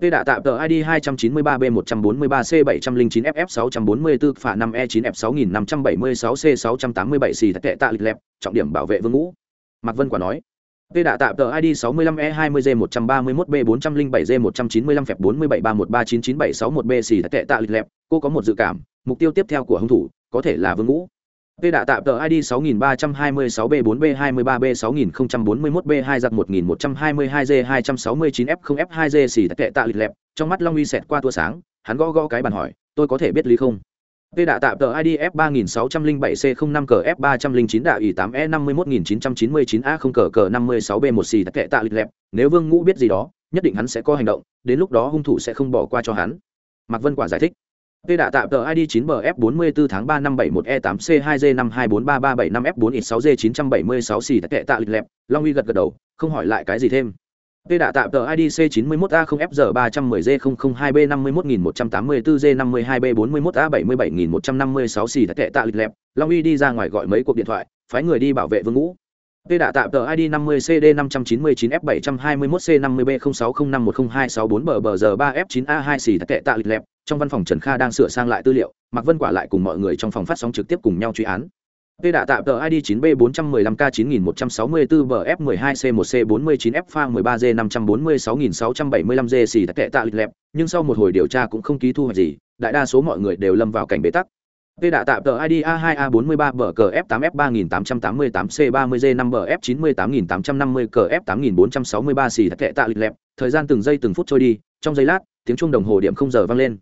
P đã tạm tờ ID 293B143C709FF644 phả 5E9F6576C687C đã tệ tạ lịch lẹp, trọng điểm bảo vệ vương ngũ. Mạc Vân Quả nói. Tê đã tạm tờ ID 65E20G131B407G195F4731399761B xì tệ tạ lịch lẹp, cô có một dự cảm, mục tiêu tiếp theo của hung thủ có thể là vương ngũ. Tê đạ tạm tờ ID 6326B4B23B6041B2 giặc 1122G269F0F2G xì tệ tạ lịch lẹp, trong mắt Long Uy xẹt qua tua sáng, hắn gõ gõ cái bàn hỏi, tôi có thể biết lý không? Tê đã tạm tờ ID F3607C05 cờ F309 đạ ủy 8E51999A0 cờ cờ 56B1 xỉ kệ tạ lịch lẹp, nếu Vương Ngũ biết gì đó, nhất định hắn sẽ có hành động, đến lúc đó hung thủ sẽ không bỏ qua cho hắn. Mạc Vân Quả giải thích. Tê đã tạm tờ ID 9BF44 tháng 3 năm 71E8C2G52435F4X6G976 xì kệ tạ lịch lẹp, Long Uy gật gật đầu, không hỏi lại cái gì thêm. Tê đã tạm tờ IDC C91A0FG310G002B51184G52B41A77156 xì tệ tạ lịch lẹp, Long Uy đi ra ngoài gọi mấy cuộc điện thoại, phái người đi bảo vệ Vương Ngũ. Tê đã tạm tờ ID 50CD599F721C50B0605102644BBG3F9A2 xì tệ tạ lịch lẹp, trong văn phòng Trần Kha đang sửa sang lại tư liệu, Mạc Vân Quả lại cùng mọi người trong phòng phát sóng trực tiếp cùng nhau truy án. Tê đã tạm tờ ID 9B415K9164BF12C1C49F pha 13G546675G xì kệ tạ lịch lẹp, nhưng sau một hồi điều tra cũng không ký thu hoạch gì, đại đa số mọi người đều lâm vào cảnh bế tắc. Tê đã tạm tờ ID A2A43 bờ cờ F8F3888C30G5 bờ F98850 cờ F8463 xì kệ tạ lịch lẹp, thời gian từng giây từng phút trôi đi, trong giây lát, tiếng chuông đồng hồ điểm không giờ vang lên.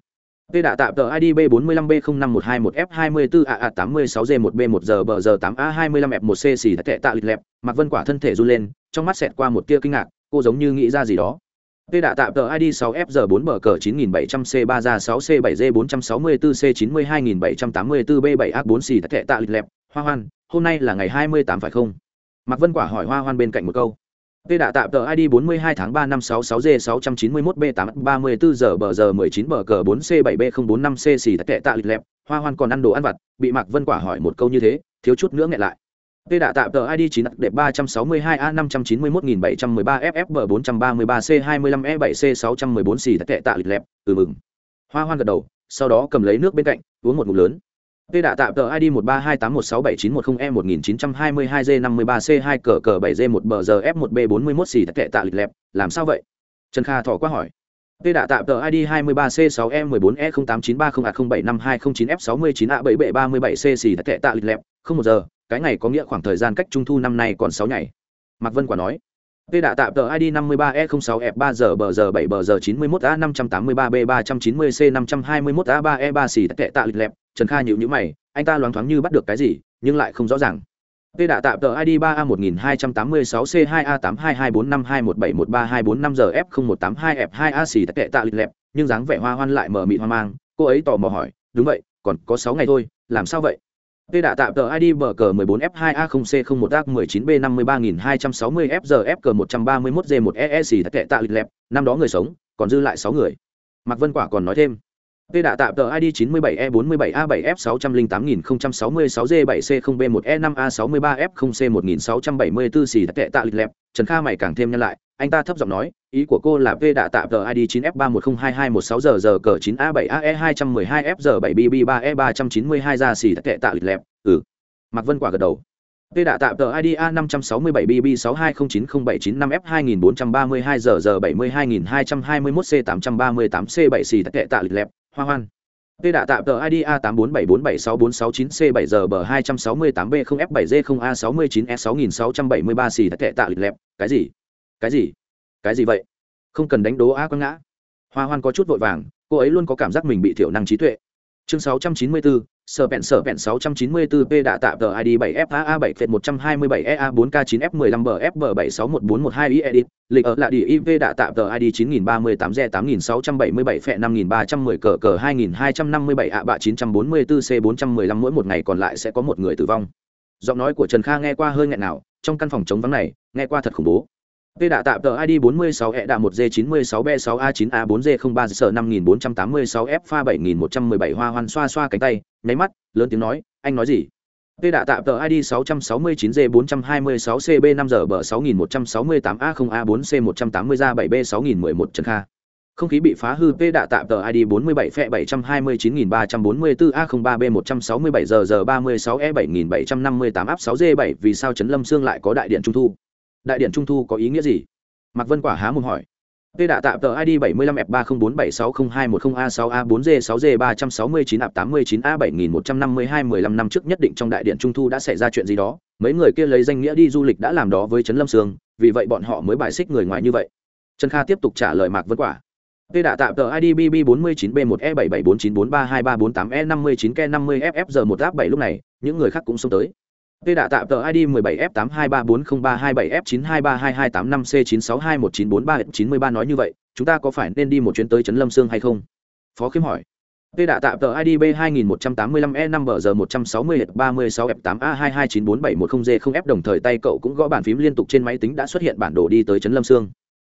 Tê đã tạm tờ ID B45B05121F24AA86G1B1 bờ giờ 8A25F1C xì thật tệ tạ lịch lẹp, Mạc Vân Quả thân thể run lên, trong mắt xẹt qua một tia kinh ngạc, cô giống như nghĩ ra gì đó. Tê đã tạm tờ ID 6FG4BG9700C3A6C7G464C92784B7A4 xì tệ tạ lịch lẹp, Hoa Hoan, hôm nay là ngày 28 phải không? Mạc Vân Quả hỏi Hoa Hoan bên cạnh một câu. Tê đã tạm tờ ID 42 tháng 3 năm 66G691B834 giờ bờ giờ 19 bờ cờ 4C7B045C xì tệ tạ lịch lẹp, Hoa Hoan còn ăn đồ ăn vặt, bị Mạc Vân Quả hỏi một câu như thế, thiếu chút nữa nghẹn lại. Tê đã tạm tờ ID 9 đẹp 362A591713FFB433C25E7C614 xì tệ tạ lịch lẹp, ừ mừng. Hoa Hoan gật đầu, sau đó cầm lấy nước bên cạnh, uống một ngụm lớn. Tê đã tạm tờ ID 1328167910E1922G53C2 cờ cờ 7G1 bờ giờ F1B41 xì tệ tạ lịch lẹp, làm sao vậy? Trần Kha thỏ qua hỏi. Tê đã tạm tờ ID 23C6E14E0893009F69A7B37C xì tệ tạ lịch lẹp, không một giờ, cái ngày có nghĩa khoảng thời gian cách trung thu năm nay còn 6 ngày. Mạc Vân Quả nói. Tê đã tạm tờ ID 53E06F3 giờ bờ giờ 7 bờ giờ 91A583B390C521A3E3 xì tệ tạ lịch lẹp, Trần Kha nhíu nhíu mày, anh ta loáng thoáng như bắt được cái gì, nhưng lại không rõ ràng. Tê đã tạm tờ ID 3A1286C2A822452171324 giờ F0182F2A xì tệ tạ lịch lẹp, nhưng dáng vẻ hoa hoan lại mờ mịt hoang mang, cô ấy tò mò hỏi, đúng vậy, còn có 6 ngày thôi, làm sao vậy? Tê đã tạm tờ ID bờ cờ 14F2A0C01A19260FGF131G1EE thật tệ tạ lịch lẹp, năm đó người sống, còn dư lại 6 người. Mạc Vân Quả còn nói thêm. Tê đã tạm tờ ID 97E47A7F608066G7C0B1E5A63F0C1674 xì tệ tạ lịch lẹp, Trần Kha mày càng thêm nhân lại, anh ta thấp giọng nói, ý của cô là v đã tạm tờ ID 9F31022116 giờ giờ cờ 9A7AE212F giờ 7BB3E392 ra xì tệ tạ lịch lẹp, ừ. Mạc Vân Quả gật đầu. v đã tạm tờ ID A567BB62090795F2432 giờ giờ 72221C838C7 xì tệ tạ lịch lẹp, hoa hoan v đã tạm tờ ID A847476469C7 giờ bờ 268B0F7G0A69E6673 xì tệ tạ lịch lẹp, cái gì? Cái gì? Cái gì vậy? Không cần đánh đố A quang ngã. Hoa hoan có chút vội vàng, cô ấy luôn có cảm giác mình bị thiểu năng trí tuệ. Chương 694, sở bẹn sở bẹn 694P đã tạm tờ ID 7FAA 7 phệt 127EA 4K9F15BFB761412 edit, lịch ở là đi IV đã tạm tờ ID 9038G8677 phẹ 5310 cờ cờ 2257 ạ bạ 944C415 mỗi một ngày còn lại sẽ có một người tử vong. Giọng nói của Trần Kha nghe qua hơi nghẹn nào, trong căn phòng chống vắng này, nghe qua thật khủng bố. Tê đã tạm tờ ID 46 E đạ 1G96 B6 A9 A4G03 sở 5486 F pha 7117 hoa hoan xoa xoa cánh tay, nháy mắt, lớn tiếng nói, anh nói gì? Tê đã tạm tờ ID 669 G 426 CB 5 giờ B 6168 A0 A4C 180 ra 7B 6011 Trần Kha. Không khí bị phá hư Tê đã tạm tờ ID 47 phẹ 729344 A03 B 167 giờ giờ 36 E 7758 áp 6 G 7 vì sao Trấn Lâm Sương lại có đại điện trung thu? Đại điện trung thu có ý nghĩa gì mạc vân quả há mồm hỏi Tê đạ tạm tờ ID 75F304760210A6A4G6G369A89A7152-15 năm trước nhất định trong đại điện trung thu đã xảy ra chuyện gì đó, mấy người kia lấy danh nghĩa đi du lịch đã làm đó với Trấn Lâm Sương, vì vậy bọn họ mới bài xích người ngoài như vậy. Trần Kha tiếp tục trả lời Mạc Vân Quả. Tê đạ tạm tờ ID BB49B1E7749432348E59K50FFG1A7 lúc này, những người khác cũng xông tới. Tê đã tạm tờ ID 17F82340327F9232285C9621943943 nói như vậy, chúng ta có phải nên đi một chuyến tới Trấn Lâm Sương hay không? Phó Khiêm hỏi. Tê đã tạm tờ ID B2185E5BG160F36F8A2294710G0F đồng thời tay cậu cũng gõ bàn phím liên tục trên máy tính đã xuất hiện bản đồ đi tới Trấn Lâm Sương.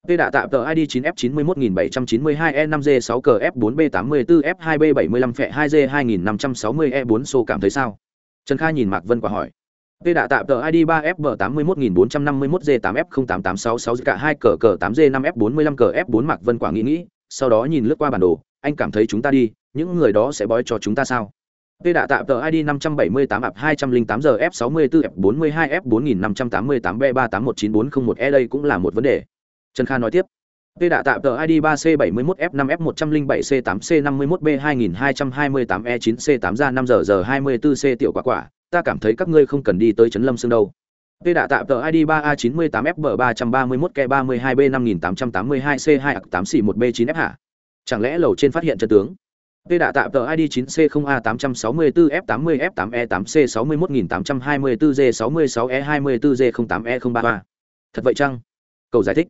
Tê đã tạm tờ ID 9F91792E5G6CF4B84F2B75F2G2560E4 số cảm thấy sao? Trần Kha nhìn Mạc Vân quả hỏi. Tê đã tạm tờ ID 3FB81451G8F08866 cả 2 cờ cờ 8G5F45 cờ F4 Mạc Vân Quả nghĩ nghĩ, sau đó nhìn lướt qua bản đồ, anh cảm thấy chúng ta đi, những người đó sẽ bói cho chúng ta sao? Tê đã tạm tờ ID 578 ạp 208 giờ F64 F42 F4588 B381940E đây cũng là một vấn đề. Trần Kha nói tiếp. Tê đã tạm tờ ID 3C71F5F107C8C51B2228E9C8 ra 5 giờ giờ 24C tiểu quả quả, ta cảm thấy các ngươi không cần đi tới Trấn Lâm Sương đâu. P đã tạm tờ ID 3A98FB331K32B5882C2 8 1 b 9 f hả? Chẳng lẽ lầu trên phát hiện chân tướng? P đã tạm tờ ID 9C0A864F80F8E8C61184G66E24G08E03. Thật vậy chăng? Cầu giải thích.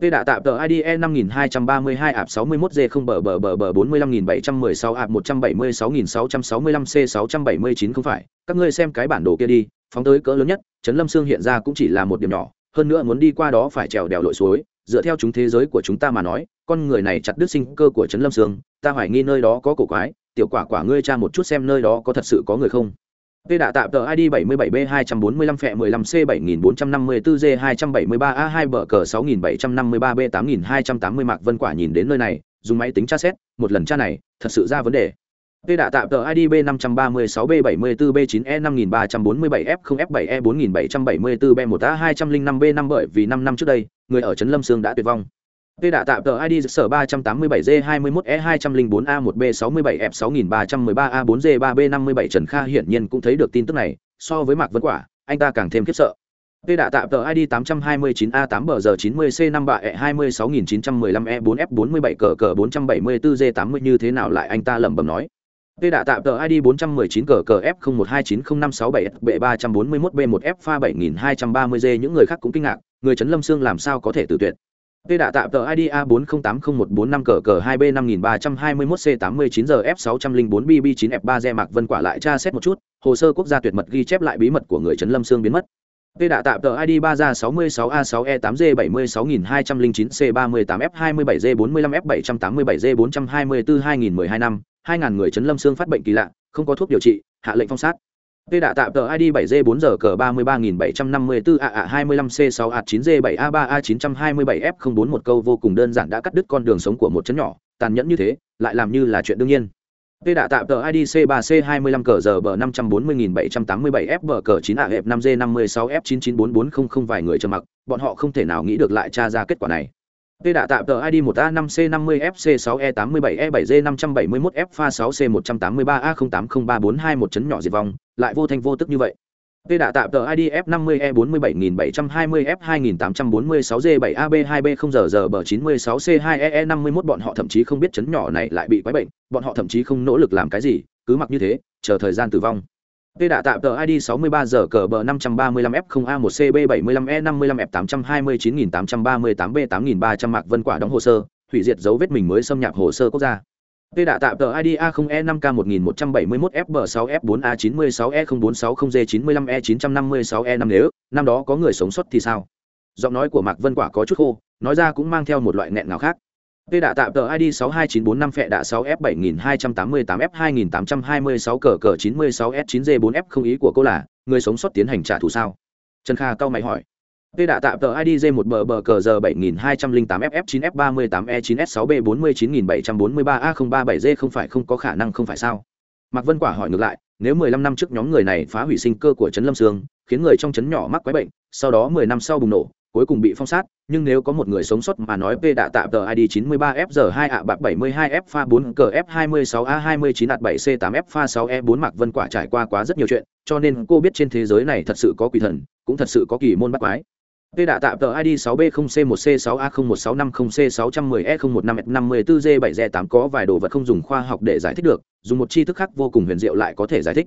Tê đã tạm tờ ID E5232 ạp 61G 0 bờ bờ bờ bờ 45716 ạp 176665 C679 không phải, các ngươi xem cái bản đồ kia đi, phóng tới cỡ lớn nhất, Trấn Lâm Sương hiện ra cũng chỉ là một điểm nhỏ, hơn nữa muốn đi qua đó phải trèo đèo lội suối, dựa theo chúng thế giới của chúng ta mà nói, con người này chặt đứt sinh cơ của Trấn Lâm Sương, ta hoài nghi nơi đó có cổ quái, tiểu quả quả ngươi tra một chút xem nơi đó có thật sự có người không. Tê đã tạm tờ ID 77B245 phẹ 15C7454G273A2 bờ cờ 6753B8280 Mạc Vân Quả nhìn đến nơi này, dùng máy tính tra xét, một lần tra này, thật sự ra vấn đề. Tê đã tạm tờ ID B536B74B9E5347F0F7E4774B1A205B5 bởi vì 5 năm trước đây, người ở Trấn Lâm Sương đã tuyệt vong. Tê đã tạm tờ ID sở 387G21E204A1B67F6313A4G3B57 Trần Kha hiển nhiên cũng thấy được tin tức này, so với Mạc Vân Quả, anh ta càng thêm khiếp sợ. Tê đạ tạm tờ ID 829A8BG90C53E26915E4F47 cờ cờ 474G80 như thế nào lại anh ta lẩm bẩm nói. Tê đạ tạm tờ ID 419 cờ cờ F01290567B341B1F7230G những người khác cũng kinh ngạc, người Trấn Lâm Sương làm sao có thể tự tuyệt. Tê đạ tạm tờ ID A40800145 cờ cờ 2B5321C89GF604BB9F3G Mạc Vân quả lại tra xét một chút, hồ sơ quốc gia tuyệt mật ghi chép lại bí mật của người Trấn Lâm Sương biến mất. Tê đạ tạm tờ ID 3 ra 66A6E8G76202G27G45F787G424-2012 năm, 2000 người Trấn lâm Sương phát bệnh kỳ lạ, không có thuốc điều trị, hạ lệnh phong sát. Tê đạ tạm tờ ID 7G4G cờ 33754 AA 25C6 A9G7 A3 A927 F04 một câu vô cùng đơn giản đã cắt đứt con đường sống của một chấn nhỏ, tàn nhẫn như thế, lại làm như là chuyện đương nhiên. Tê đạ tạm tờ ID C3C25 cờ giờ bờ 540787 F bờ cờ 9 A hẹp 5G 56 F 99440 vài người trầm mặc, bọn họ không thể nào nghĩ được lại tra ra kết quả này. Tê đã tạm tờ ID 1A5C50FC6E87E7G571F6C183A0803421 e chấn nhỏ diệt vong, lại vô thanh vô tức như vậy. Tê đã tạm tờ ID F50E47720F2846G7AB2B0 giờ 96C2EE51 bọn họ thậm chí không biết chấn nhỏ này lại bị quái bệnh, bọn họ thậm chí không nỗ lực làm cái gì, cứ mặc như thế, chờ thời gian tử vong. Tê đã tạm tờ ID 63 giờ cờ bờ 535F0A1CB75E55F829838B8338B8300 Mạc Vân Quả đóng hồ sơ, hủy diệt dấu vết mình mới xâm nhập hồ sơ quốc gia. Tê đã tạm tờ ID A0E5K1171F6F4A96E0460G95E956E5 nếu, năm đó có người sống sót thì sao? Giọng nói của Mạc Vân Quả có chút khô, nói ra cũng mang theo một loại nghẹn ngào khác. Tê đạ tạm tờ ID 62945 phẹ đạ 6F7288F2826 cờ cờ 96S9G4F không ý của cô là, người sống sót tiến hành trả thù sao? Trần Kha cao mày hỏi. Tê đạ tạm tờ ID J1 bờ bờ cờ giờ 7208F9F38E9S6B49743A037G không phải không có khả năng không phải sao? Mạc Vân Quả hỏi ngược lại, nếu 15 năm trước nhóm người này phá hủy sinh cơ của trấn Lâm Sương, khiến người trong trấn nhỏ mắc quái bệnh, sau đó 10 năm sau bùng nổ, cuối cùng bị phong sát, nhưng nếu có một người sống sót mà nói P đã tạm tờ ID 93FG2 ạ bạc 72F pha 4 cờ F26A29 7C8F pha 6E4 Mạc Vân Quả trải qua quá rất nhiều chuyện, cho nên cô biết trên thế giới này thật sự có quỷ thần, cũng thật sự có kỳ môn bắt quái. P đã tạm tờ ID 6B0C1C6A01650C610E015F54G7G8 có vài đồ vật không dùng khoa học để giải thích được, dùng một tri thức khác vô cùng huyền diệu lại có thể giải thích.